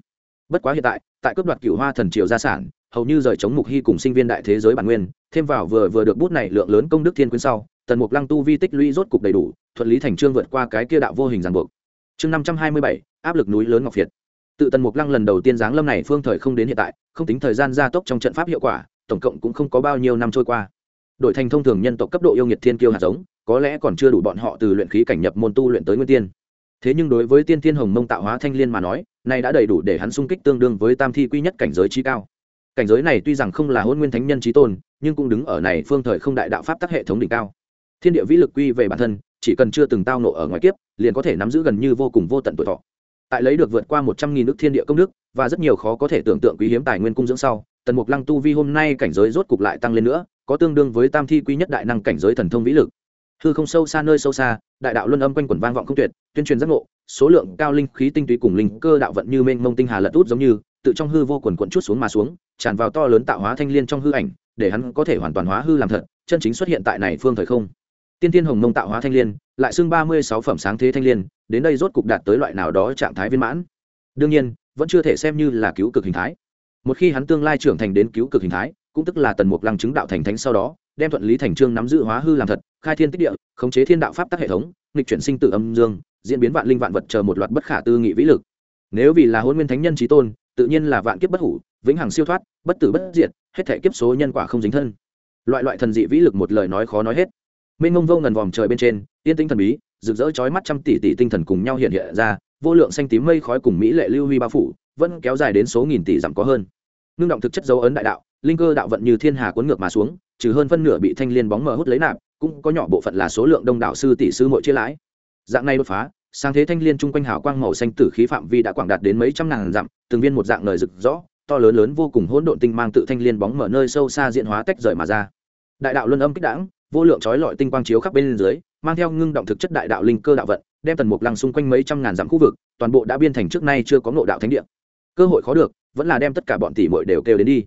Bất quá hiện tại tại cướp đoạt cựu hoa thần triều gia sản, hầu như rời chống mục hy cùng sinh viên đại thế giới bản nguyên, thêm vào vừa vừa được bút này lượng lớn công đức thiên quyến sau, tần mục lăng tu vi tích lũy rốt cục đầy đủ, thuận lý thành trương vượt qua cái kia đạo vô hình ràng buộc. Chương năm trăm hai mươi bảy, áp lực núi lớn ngọc việt. Tự tần mục lăng lần đầu tiên giáng lâm này phương thời không đến hiện tại, không tính thời gian gia tốc trong trận pháp hiệu quả, tổng cộng cũng không có bao nhiêu năm trôi qua. Đổi thành thông thường nhân tộc cấp độ yêu nghiệt thiên kiêu hạt giống có lẽ còn chưa đủ bọn họ từ luyện khí cảnh nhập môn tu luyện tới nguyên tiên. Thế nhưng đối với tiên thiên hồng mông tạo hóa thanh liên mà nói nay đã đầy đủ để hắn sung kích tương đương với tam thi quy nhất cảnh giới trí cao. Cảnh giới này tuy rằng không là hôn nguyên thánh nhân trí tôn, nhưng cũng đứng ở này phương thời không đại đạo pháp tắc hệ thống đỉnh cao. Thiên địa vĩ lực quy về bản thân, chỉ cần chưa từng tao nộ ở ngoài kiếp, liền có thể nắm giữ gần như vô cùng vô tận tuổi thọ. Tại lấy được vượt qua một trăm nghìn nước thiên địa công đức, và rất nhiều khó có thể tưởng tượng quý hiếm tài nguyên cung dưỡng sau, tần mục lăng tu vi hôm nay cảnh giới rốt cục lại tăng lên nữa, có tương đương với tam thi quy nhất đại năng cảnh giới thần thông vĩ lực hư không sâu xa nơi sâu xa, đại đạo luân âm quanh quẩn vang vọng không tuyệt, tuyên truyền giác ngộ, số lượng cao linh khí tinh túy cùng linh cơ đạo vận như mênh mông tinh hà lật út giống như, tự trong hư vô quần quận chút xuống mà xuống, tràn vào to lớn tạo hóa thanh liên trong hư ảnh, để hắn có thể hoàn toàn hóa hư làm thật, chân chính xuất hiện tại này phương thời không. Tiên tiên hồng mông tạo hóa thanh liên, lại xưng ba mươi sáu phẩm sáng thế thanh liên, đến đây rốt cục đạt tới loại nào đó trạng thái viên mãn. Đương nhiên, vẫn chưa thể xem như là cứu cực hình thái. Một khi hắn tương lai trưởng thành đến cứu cực hình thái, cũng tức là tần mục lăng chứng đạo thành thánh sau đó đem thuận lý thành trương nắm giữ hóa hư làm thật, khai thiên tích địa, khống chế thiên đạo pháp tắc hệ thống, nghịch chuyển sinh tự âm dương, diễn biến vạn linh vạn vật chờ một loạt bất khả tư nghị vĩ lực. Nếu vì là hôn nguyên thánh nhân trí tôn, tự nhiên là vạn kiếp bất hủ, vĩnh hằng siêu thoát, bất tử bất diệt, hết thể kiếp số nhân quả không dính thân. Loại loại thần dị vĩ lực một lời nói khó nói hết. Mênh mông vô ngần vòm trời bên trên, yên tĩnh thần bí, rực rỡ chói mắt trăm tỷ tỷ tinh thần cùng nhau hiện hiện ra, vô lượng xanh tím mây khói cùng mỹ lệ lưu huy bao phủ, vẫn kéo dài đến số nghìn tỷ dặm có hơn. Ngưng động thực chất dấu ấn đại đạo linh cơ đạo vận như thiên hà cuốn ngược mà xuống trừ hơn phân nửa bị thanh liên bóng mờ hút lấy nạp cũng có nhỏ bộ phận là số lượng đông đạo sư tỷ sư mỗi chia lãi. Dạng này đột phá sáng thế thanh liên chung quanh hào quang màu xanh tử khí phạm vi đã quảng đạt đến mấy trăm ngàn dặm từng viên một dạng lời rực rõ to lớn lớn vô cùng hỗn độn tinh mang tự thanh liên bóng mở nơi sâu xa diện hóa tách rời mà ra. Đại đạo luân âm kích đãng, vô lượng trói lọi tinh quang chiếu khắp bên dưới mang theo ngưng động thực chất đại đạo linh cơ đạo vận đem tần mục lăng xung quanh mấy trăm ngàn dặm khu vực toàn bộ đã biên thành trước nay chưa có ngộ đạo thánh địa. Cơ hội khó được vẫn là đem tất cả bọn tỷ muội đều kêu đến đi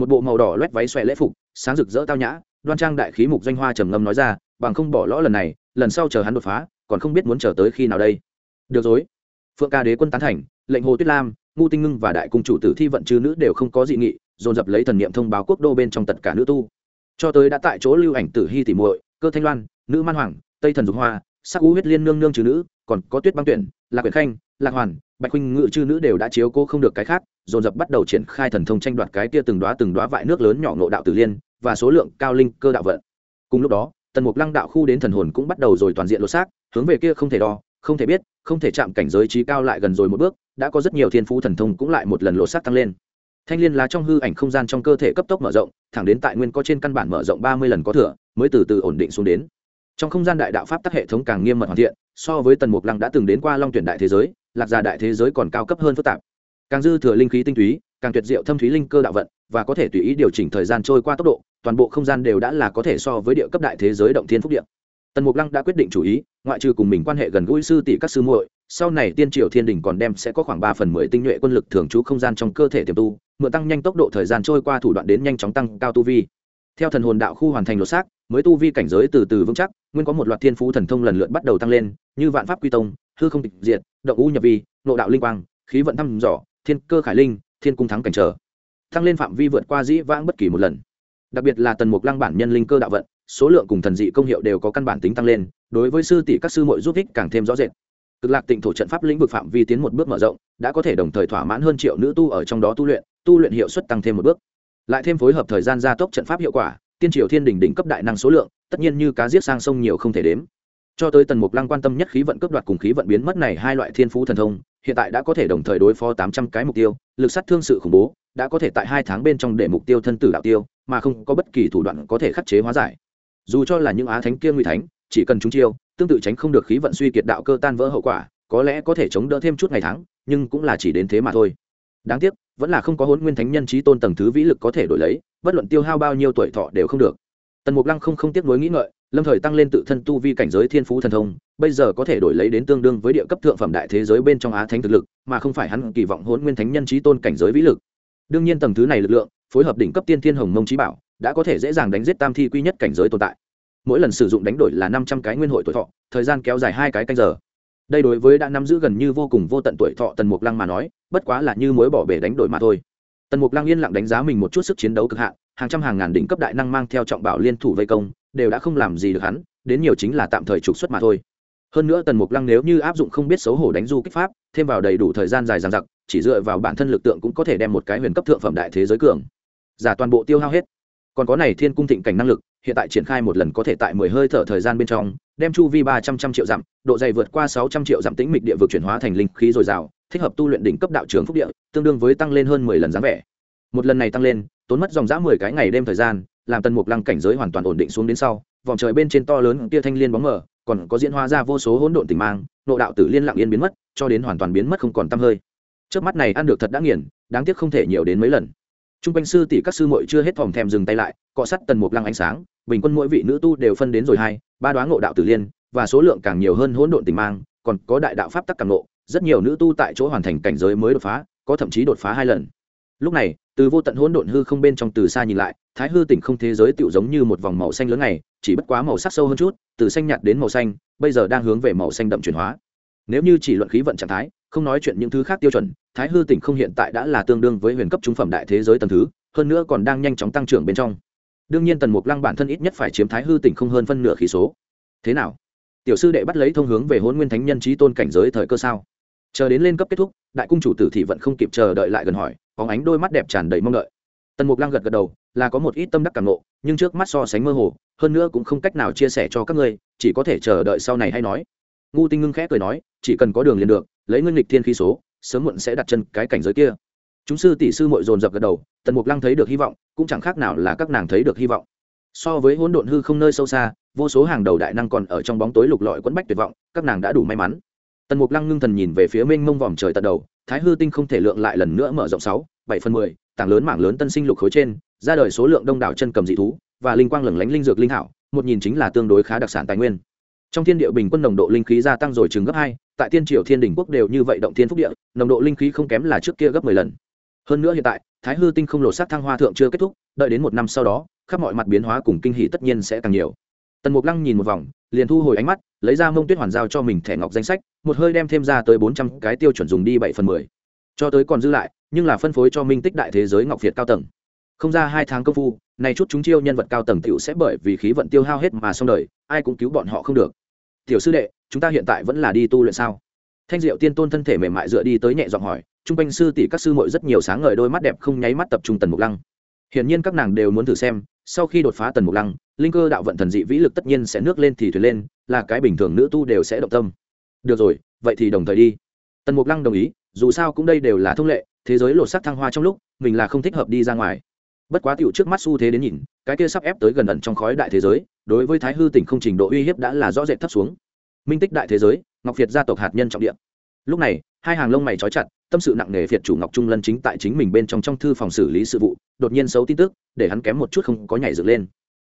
một bộ màu đỏ loét váy xòe lễ phục, sáng rực rỡ tao nhã, đoan trang đại khí mục doanh hoa trầm ngâm nói ra, bằng không bỏ lõ lần này, lần sau chờ hắn đột phá, còn không biết muốn chờ tới khi nào đây. Được rồi. Phượng ca đế quân tán thành, lệnh hồ tuyết lam ngu tinh ngưng và đại cung chủ tử thi vận chư nữ đều không có dị nghị, dồn dập lấy thần niệm thông báo quốc đô bên trong tất cả nữ tu. Cho tới đã tại chỗ lưu ảnh tử hy tỉ muội, cơ thanh loan, nữ man hoàng, tây thần dục hoa, sắc u huyết liên nương nương chư nữ, còn có tuyết băng tuyển, lạc quyển khanh, lạc hoàn bạch huynh ngự chư nữ đều đã chiếu cô không được cái khác, dồn dập bắt đầu triển khai thần thông tranh đoạt cái kia từng đoá từng đoá vại nước lớn nhỏ ngộ đạo tử liên và số lượng cao linh cơ đạo vận. Cùng lúc đó, tần mục lăng đạo khu đến thần hồn cũng bắt đầu rồi toàn diện lột xác, hướng về kia không thể đo, không thể biết, không thể chạm cảnh giới trí cao lại gần rồi một bước, đã có rất nhiều thiên phú thần thông cũng lại một lần lột xác tăng lên. Thanh liên lá trong hư ảnh không gian trong cơ thể cấp tốc mở rộng, thẳng đến tại nguyên có trên căn bản mở rộng ba mươi lần có thừa, mới từ từ ổn định xuống đến. Trong không gian đại đạo pháp tắc hệ thống càng nghiêm mật hoàn thiện, so với tần mục lăng đã từng đến qua long tuyển đại thế giới lạc gia đại thế giới còn cao cấp hơn phức tạp. Càng dư thừa linh khí tinh túy, càng tuyệt diệu thâm thúy linh cơ đạo vận, và có thể tùy ý điều chỉnh thời gian trôi qua tốc độ, toàn bộ không gian đều đã là có thể so với địa cấp đại thế giới động thiên phúc địa. Tần mục lăng đã quyết định chủ ý, ngoại trừ cùng mình quan hệ gần gũi sư tỷ các sư muội, sau này tiên triều thiên đình còn đem sẽ có khoảng ba phần mười tinh nhuệ quân lực thường trú không gian trong cơ thể tiềm tu, mượn tăng nhanh tốc độ thời gian trôi qua thủ đoạn đến nhanh chóng tăng cao tu vi. Theo thần hồn đạo khu hoàn thành lột xác mới tu vi cảnh giới từ từ vững chắc, nguyên có một loạt thiên phú thần thông lần lượt bắt đầu tăng lên, như vạn pháp quy tông, hư không tịch diệt, động u nhập vi nộ đạo linh quang, khí vận thăm dò, thiên cơ khải linh, thiên cung thắng cảnh trở. Tăng lên phạm vi vượt qua dĩ vãng bất kỳ một lần. Đặc biệt là tần mục lăng bản nhân linh cơ đạo vận, số lượng cùng thần dị công hiệu đều có căn bản tính tăng lên, đối với sư tỷ các sư mội giúp ích càng thêm rõ rệt. Cực lạc tịnh thổ trận pháp lĩnh vực phạm vi tiến một bước mở rộng, đã có thể đồng thời thỏa mãn hơn triệu nữ tu ở trong đó tu luyện tu luyện hiệu suất tăng thêm một bước. Lại thêm phối hợp thời gian gia tốc trận pháp hiệu quả tiên triều thiên đình đỉnh cấp đại năng số lượng, tất nhiên như cá giết sang sông nhiều không thể đếm. Cho tới tần mục lăng quan tâm nhất khí vận cướp đoạt cùng khí vận biến mất này hai loại thiên phú thần thông, hiện tại đã có thể đồng thời đối phó tám trăm cái mục tiêu, lực sát thương sự khủng bố, đã có thể tại hai tháng bên trong để mục tiêu thân tử đạo tiêu, mà không có bất kỳ thủ đoạn có thể khắc chế hóa giải. Dù cho là những á thánh kia nguy thánh, chỉ cần chúng chiêu, tương tự tránh không được khí vận suy kiệt đạo cơ tan vỡ hậu quả, có lẽ có thể chống đỡ thêm chút ngày tháng, nhưng cũng là chỉ đến thế mà thôi đáng tiếc, vẫn là không có hôn nguyên thánh nhân trí tôn tầng thứ vĩ lực có thể đổi lấy, bất luận tiêu hao bao nhiêu tuổi thọ đều không được. Tần mục lăng không không tiếc nuối nghĩ ngợi, lâm thời tăng lên tự thân tu vi cảnh giới thiên phú thần thông, bây giờ có thể đổi lấy đến tương đương với địa cấp thượng phẩm đại thế giới bên trong á thánh thực lực, mà không phải hắn kỳ vọng hôn nguyên thánh nhân trí tôn cảnh giới vĩ lực. Đương nhiên tầng thứ này lực lượng, phối hợp đỉnh cấp tiên thiên hồng mông trí bảo, đã có thể dễ dàng đánh giết tam thi quy nhất cảnh giới tồn tại. Mỗi lần sử dụng đánh đổi là năm trăm cái nguyên hội tuổi thọ, thời gian kéo dài hai cái canh giờ. Đây đối với đã nắm giữ gần như vô cùng vô tận tuổi thọ tần mục lăng mà nói bất quá là như mối bỏ bể đánh đổi mà thôi. Tần mục lăng yên lặng đánh giá mình một chút sức chiến đấu cực hạn, hàng trăm hàng ngàn đỉnh cấp đại năng mang theo trọng bảo liên thủ vây công, đều đã không làm gì được hắn, đến nhiều chính là tạm thời trục xuất mà thôi. Hơn nữa tần mục lăng nếu như áp dụng không biết xấu hổ đánh du kích pháp, thêm vào đầy đủ thời gian dài dằng dặc, chỉ dựa vào bản thân lực tượng cũng có thể đem một cái huyền cấp thượng phẩm đại thế giới cường, giả toàn bộ tiêu hao hết. Còn có này thiên cung thịnh cảnh năng lực, hiện tại triển khai một lần có thể tại mười hơi thở thời gian bên trong, đem chu vi ba trăm trăm triệu dặm, độ dày vượt qua sáu trăm triệu dặm tĩnh mịch địa vực chuyển hóa thành linh khí dồi dào thích hợp tu luyện đỉnh cấp đạo trường phúc địa, tương đương với tăng lên hơn mười lần dáng vẻ. Một lần này tăng lên, tốn mất dòng dã mười cái ngày đêm thời gian, làm tần mục lăng cảnh giới hoàn toàn ổn định xuống đến sau, vòng trời bên trên to lớn kia thanh liên bóng mờ, còn có diễn hóa ra vô số hỗn độn tình mang, nộ đạo tử liên lặng yên biến mất, cho đến hoàn toàn biến mất không còn tăm hơi. Trước mắt này ăn được thật đã nghiền, đáng tiếc không thể nhiều đến mấy lần. T r u n g quanh sư tỷ các sư muội chưa hết thòm thèm dừng tay lại, cọ sắt tần mục lăng ánh sáng, bình quân mỗi vị nữ tu đều phân đến rồi hai, ba đoá ngộ đạo tử liên, và số lượng càng nhiều hơn hỗn độn tình mang, còn có đại đạo pháp tắc càng ngộ rất nhiều nữ tu tại chỗ hoàn thành cảnh giới mới đột phá, có thậm chí đột phá hai lần. Lúc này, từ vô tận hỗn độn hư không bên trong từ xa nhìn lại, thái hư tỉnh không thế giới tựu giống như một vòng màu xanh lớn này, chỉ bất quá màu sắc sâu hơn chút, từ xanh nhạt đến màu xanh, bây giờ đang hướng về màu xanh đậm chuyển hóa. Nếu như chỉ luận khí vận trạng thái, không nói chuyện những thứ khác tiêu chuẩn, thái hư tỉnh không hiện tại đã là tương đương với huyền cấp trung phẩm đại thế giới tầm thứ, hơn nữa còn đang nhanh chóng tăng trưởng bên trong. Đương nhiên tần mục lăng bản thân ít nhất phải chiếm thái hư tỉnh không hơn phân nửa khí số. Thế nào? Tiểu sư đệ bắt lấy thông hướng về hôn nguyên thánh nhân trí tôn cảnh giới thời cơ sao? Chờ đến lên cấp kết thúc, đại cung chủ tử thị vẫn không kịp chờ đợi lại gần hỏi có ánh đôi mắt đẹp tràn đầy mong đợi. Tần mục lăng gật gật đầu, là có một ít tâm đắc cảm nộ, nhưng trước mắt so sánh mơ hồ, hơn nữa cũng không cách nào chia sẻ cho các ngươi, chỉ có thể chờ đợi sau này hay nói. Ngu tinh ngưng khẽ cười nói, chỉ cần có đường liền được, lấy ngưng lịch thiên khí số, sớm muộn sẽ đặt chân cái cảnh giới kia. Chúng sư tỷ sư mội dồn dập gật đầu, tần mục lăng thấy được hy vọng, cũng chẳng khác nào là các nàng thấy được hy vọng. So với hỗn độn hư không nơi sâu xa, vô số hàng đầu đại năng còn ở trong bóng tối lục lọi quẫn bách tuyệt vọng, các nàng đã đủ may mắn tần mục lăng ngưng thần nhìn về phía mênh mông vòm trời tận đầu, thái hư tinh không thể lượng lại lần nữa mở rộng sáu, bảy phần mười, tảng lớn mảng lớn tân sinh lục khối trên, ra đời số lượng đông đảo chân cầm dị thú và linh quang lửng lánh linh dược linh hảo, một nhìn chính là tương đối khá đặc sản tài nguyên. Trong thiên địa bình quân nồng độ linh khí gia tăng rồi chừng gấp hai, tại tiên triều thiên đình quốc đều như vậy động thiên phúc địa, nồng độ linh khí không kém là trước kia gấp mười lần. Hơn nữa hiện tại, thái hư tinh không lột sắc thăng hoa thượng chưa kết thúc, đợi đến một năm sau đó, khắp mọi mặt biến hóa cùng kinh hỷ tất nhiên sẽ càng nhiều tần mục lăng nhìn một vòng, liền thu hồi ánh mắt, lấy ra mông tuyết hoàn giao cho mình thẻ ngọc danh sách, một hơi đem thêm ra tới bốn trăm cái tiêu chuẩn dùng đi bảy phần mười. Cho tới còn dư lại, nhưng là phân phối cho minh tích đại thế giới ngọc việt cao tầng. Không ra hai tháng công phu này chút chúng chiêu nhân vật cao tầng tiểu sẽ bởi vì khí vận tiêu hao hết mà xong đời, ai cũng cứu bọn họ không được. Tiểu sư đệ, chúng ta hiện tại vẫn là đi tu luyện sao? Thanh diệu tiên tôn thân thể mềm mại dựa đi tới nhẹ giọng hỏi, chung quanh sư tỷ các sư muội rất nhiều sáng ngời, đôi mắt đẹp không nháy mắt tập trung tần mục lăng hiển nhiên các nàng đều muốn thử xem, sau khi đột phá tần mục lăng, linh cơ đạo vận thần dị vĩ lực tất nhiên sẽ nước lên thì thuyền lên, là cái bình thường nữ tu đều sẽ động tâm. Được rồi, vậy thì đồng thời đi. Tần mục lăng đồng ý, dù sao cũng đây đều là thông lệ, thế giới lột sắc thăng hoa trong lúc, mình là không thích hợp đi ra ngoài. Bất quá tựu trước mắt xu thế đến nhìn, cái kia sắp ép tới gần ẩn trong khói đại thế giới, đối với thái hư tỉnh không trình độ uy hiếp đã là rõ rệt thấp xuống. Minh tích đại thế giới, ngọc việt gia tộc hạt nhân trọng địa. Lúc này, hai hàng lông mày trói chặt tâm sự nặng nề việt chủ ngọc trung lân chính tại chính mình bên trong trong thư phòng xử lý sự vụ, đột nhiên xấu tin tức, để hắn kém một chút không có nhảy dựng lên.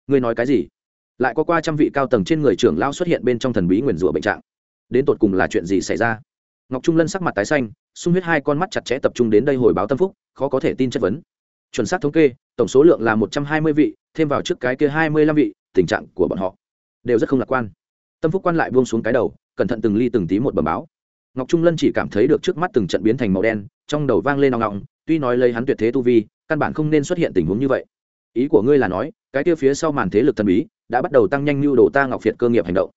Ngươi nói cái gì? Lại có qua trăm vị cao tầng trên người trưởng lao xuất hiện bên trong thần bí nguyền rủa bệnh trạng. Đến tột cùng là chuyện gì xảy ra? Ngọc trung lân sắc mặt tái xanh, sung huyết hai con mắt chặt chẽ tập trung đến đây hồi báo tâm phúc, khó có thể tin chất vấn. Chuẩn xác thống kê, tổng số lượng là một trăm hai mươi vị, thêm vào trước cái kia hai mươi lăm vị, tình trạng của bọn họ đều rất không lạc quan. Tâm phúc quan lại buông xuống cái đầu, cẩn thận từng ly từng tí một bầm báo ngọc trung lân chỉ cảm thấy được trước mắt từng trận biến thành màu đen, trong đầu vang lên nòng ngọng tuy nói lấy hắn tuyệt thế tu vi, căn bản không nên xuất hiện tình huống như vậy. Ý của ngươi là nói, cái kia phía sau màn thế lực thần bí, đã bắt đầu tăng nhanh nhu đồ ta ngọc việt cơ nghiệp hành động.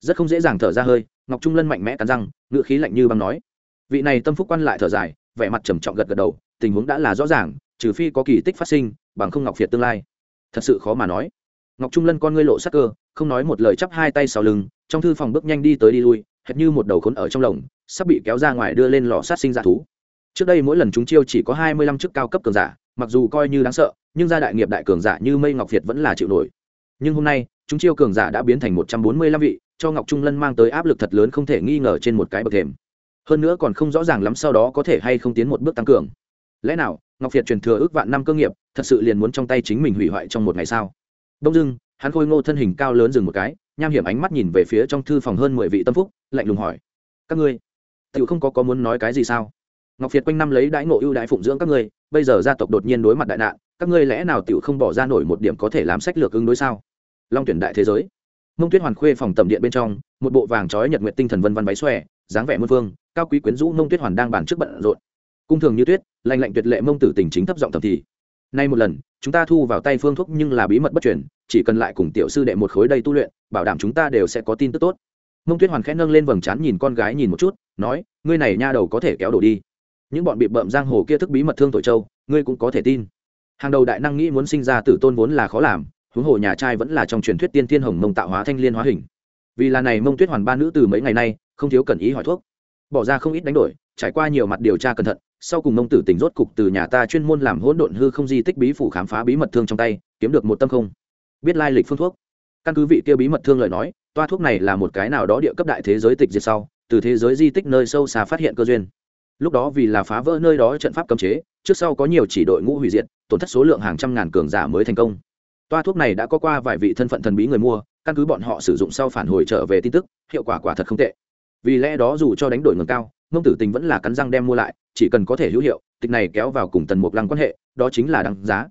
Rất không dễ dàng thở ra hơi, ngọc trung lân mạnh mẽ cắn răng ngựa khí lạnh như băng nói. Vị này tâm phúc quan lại thở dài, vẻ mặt trầm trọng gật gật đầu, tình huống đã là rõ ràng, trừ phi có kỳ tích phát sinh, bằng không ngọc việt tương lai. Thật sự khó mà nói. Ngọc trung lân con ngươi lộ sắc cơ, không nói một lời chắp hai tay sau lưng, trong thư phòng bước nhanh đi tới đi lui, hệt như một đầu khốn ở trong lồng sắp bị kéo ra ngoài đưa lên lò sát sinh giả thú. Trước đây mỗi lần chúng chiêu chỉ có hai mươi lăm chức cao cấp cường giả, mặc dù coi như đáng sợ, nhưng gia đại nghiệp đại cường giả như mây ngọc việt vẫn là chịu nổi. Nhưng hôm nay, chúng chiêu cường giả đã biến thành một trăm bốn mươi lăm vị, cho ngọc trung lân mang tới áp lực thật lớn không thể nghi ngờ trên một cái bậc thềm. Hơn nữa còn không rõ ràng lắm sau đó có thể hay không tiến một bước tăng cường. Lẽ nào, ngọc việt truyền thừa ước vạn năm cơ nghiệp, thật sự liền muốn trong tay chính mình hủy hoại trong một ngày sao? Đông dưng hắn khôi ngô thân hình cao lớn dừng một cái, nham hiểm ánh mắt nhìn về phía trong thư phòng hơn mười vị tâm phúc, lạnh lùng hỏi. Các ngươi tự không có có muốn nói cái gì sao? Ngọc việt quanh năm lấy đãi ngộ ưu đãi phụng dưỡng các ngươi, bây giờ gia tộc đột nhiên đối mặt đại nạn, các ngươi lẽ nào tự không bỏ ra nổi một điểm có thể làm sách lược ứng đối sao? Long tuyển đại thế giới. Mông tuyết hoàn khuê phòng tầm điện bên trong, một bộ vàng trói nhật nguyện tinh thần vân văn váy xòe, dáng vẻ muôn phương, cao quý quyến rũ mông tuyết hoàn đang bàn trước bận rộn. Cung thường như tuyết lành lạnh tuyệt lệ mông tử tình chính thấp giọng thầm thì. Nay một lần, chúng ta thu vào tay phương thuốc nhưng là bí mật bất truyền, chỉ cần lại cùng tiểu sư đệ một khối đây tu luyện, bảo đảm chúng ta đều sẽ có tin tức tốt. Mông tuyết hoàn khẽ nâng lên vầng trán nhìn con gái nhìn một chút nói, ngươi này nha đầu có thể kéo đổ đi. Những bọn bị bợm giang hồ kia thức bí mật thương tội châu, ngươi cũng có thể tin. Hàng đầu đại năng nghĩ muốn sinh ra tử tôn vốn là khó làm, huống hồ nhà trai vẫn là trong truyền thuyết tiên thiên hồng mông tạo hóa thanh liên hóa hình. Vì là này mông tuyết hoàn ba nữ từ mấy ngày nay, không thiếu cần ý hỏi thuốc. Bỏ ra không ít đánh đổi, trải qua nhiều mặt điều tra cẩn thận, sau cùng mông tử tỉnh rốt cục từ nhà ta chuyên môn làm hỗn độn hư không di tích bí phủ khám phá bí mật thương trong tay, kiếm được một tâm không. Biết lai lịch phương thuốc. Căn cứ vị kia bí mật thương lời nói, toa thuốc này là một cái nào đó địa cấp đại thế giới tịch diệt sau từ thế giới di tích nơi sâu xa phát hiện cơ duyên. Lúc đó vì là phá vỡ nơi đó trận pháp cấm chế, trước sau có nhiều chỉ đội ngũ hủy diệt, tổn thất số lượng hàng trăm ngàn cường giả mới thành công. Toa thuốc này đã có qua vài vị thân phận thần bí người mua, căn cứ bọn họ sử dụng sau phản hồi trở về tin tức, hiệu quả quả thật không tệ. Vì lẽ đó dù cho đánh đổi ngừng cao, ngông tử tình vẫn là cắn răng đem mua lại, chỉ cần có thể hữu hiệu, tịch này kéo vào cùng tần mục lăng quan hệ, đó chính là đăng giá.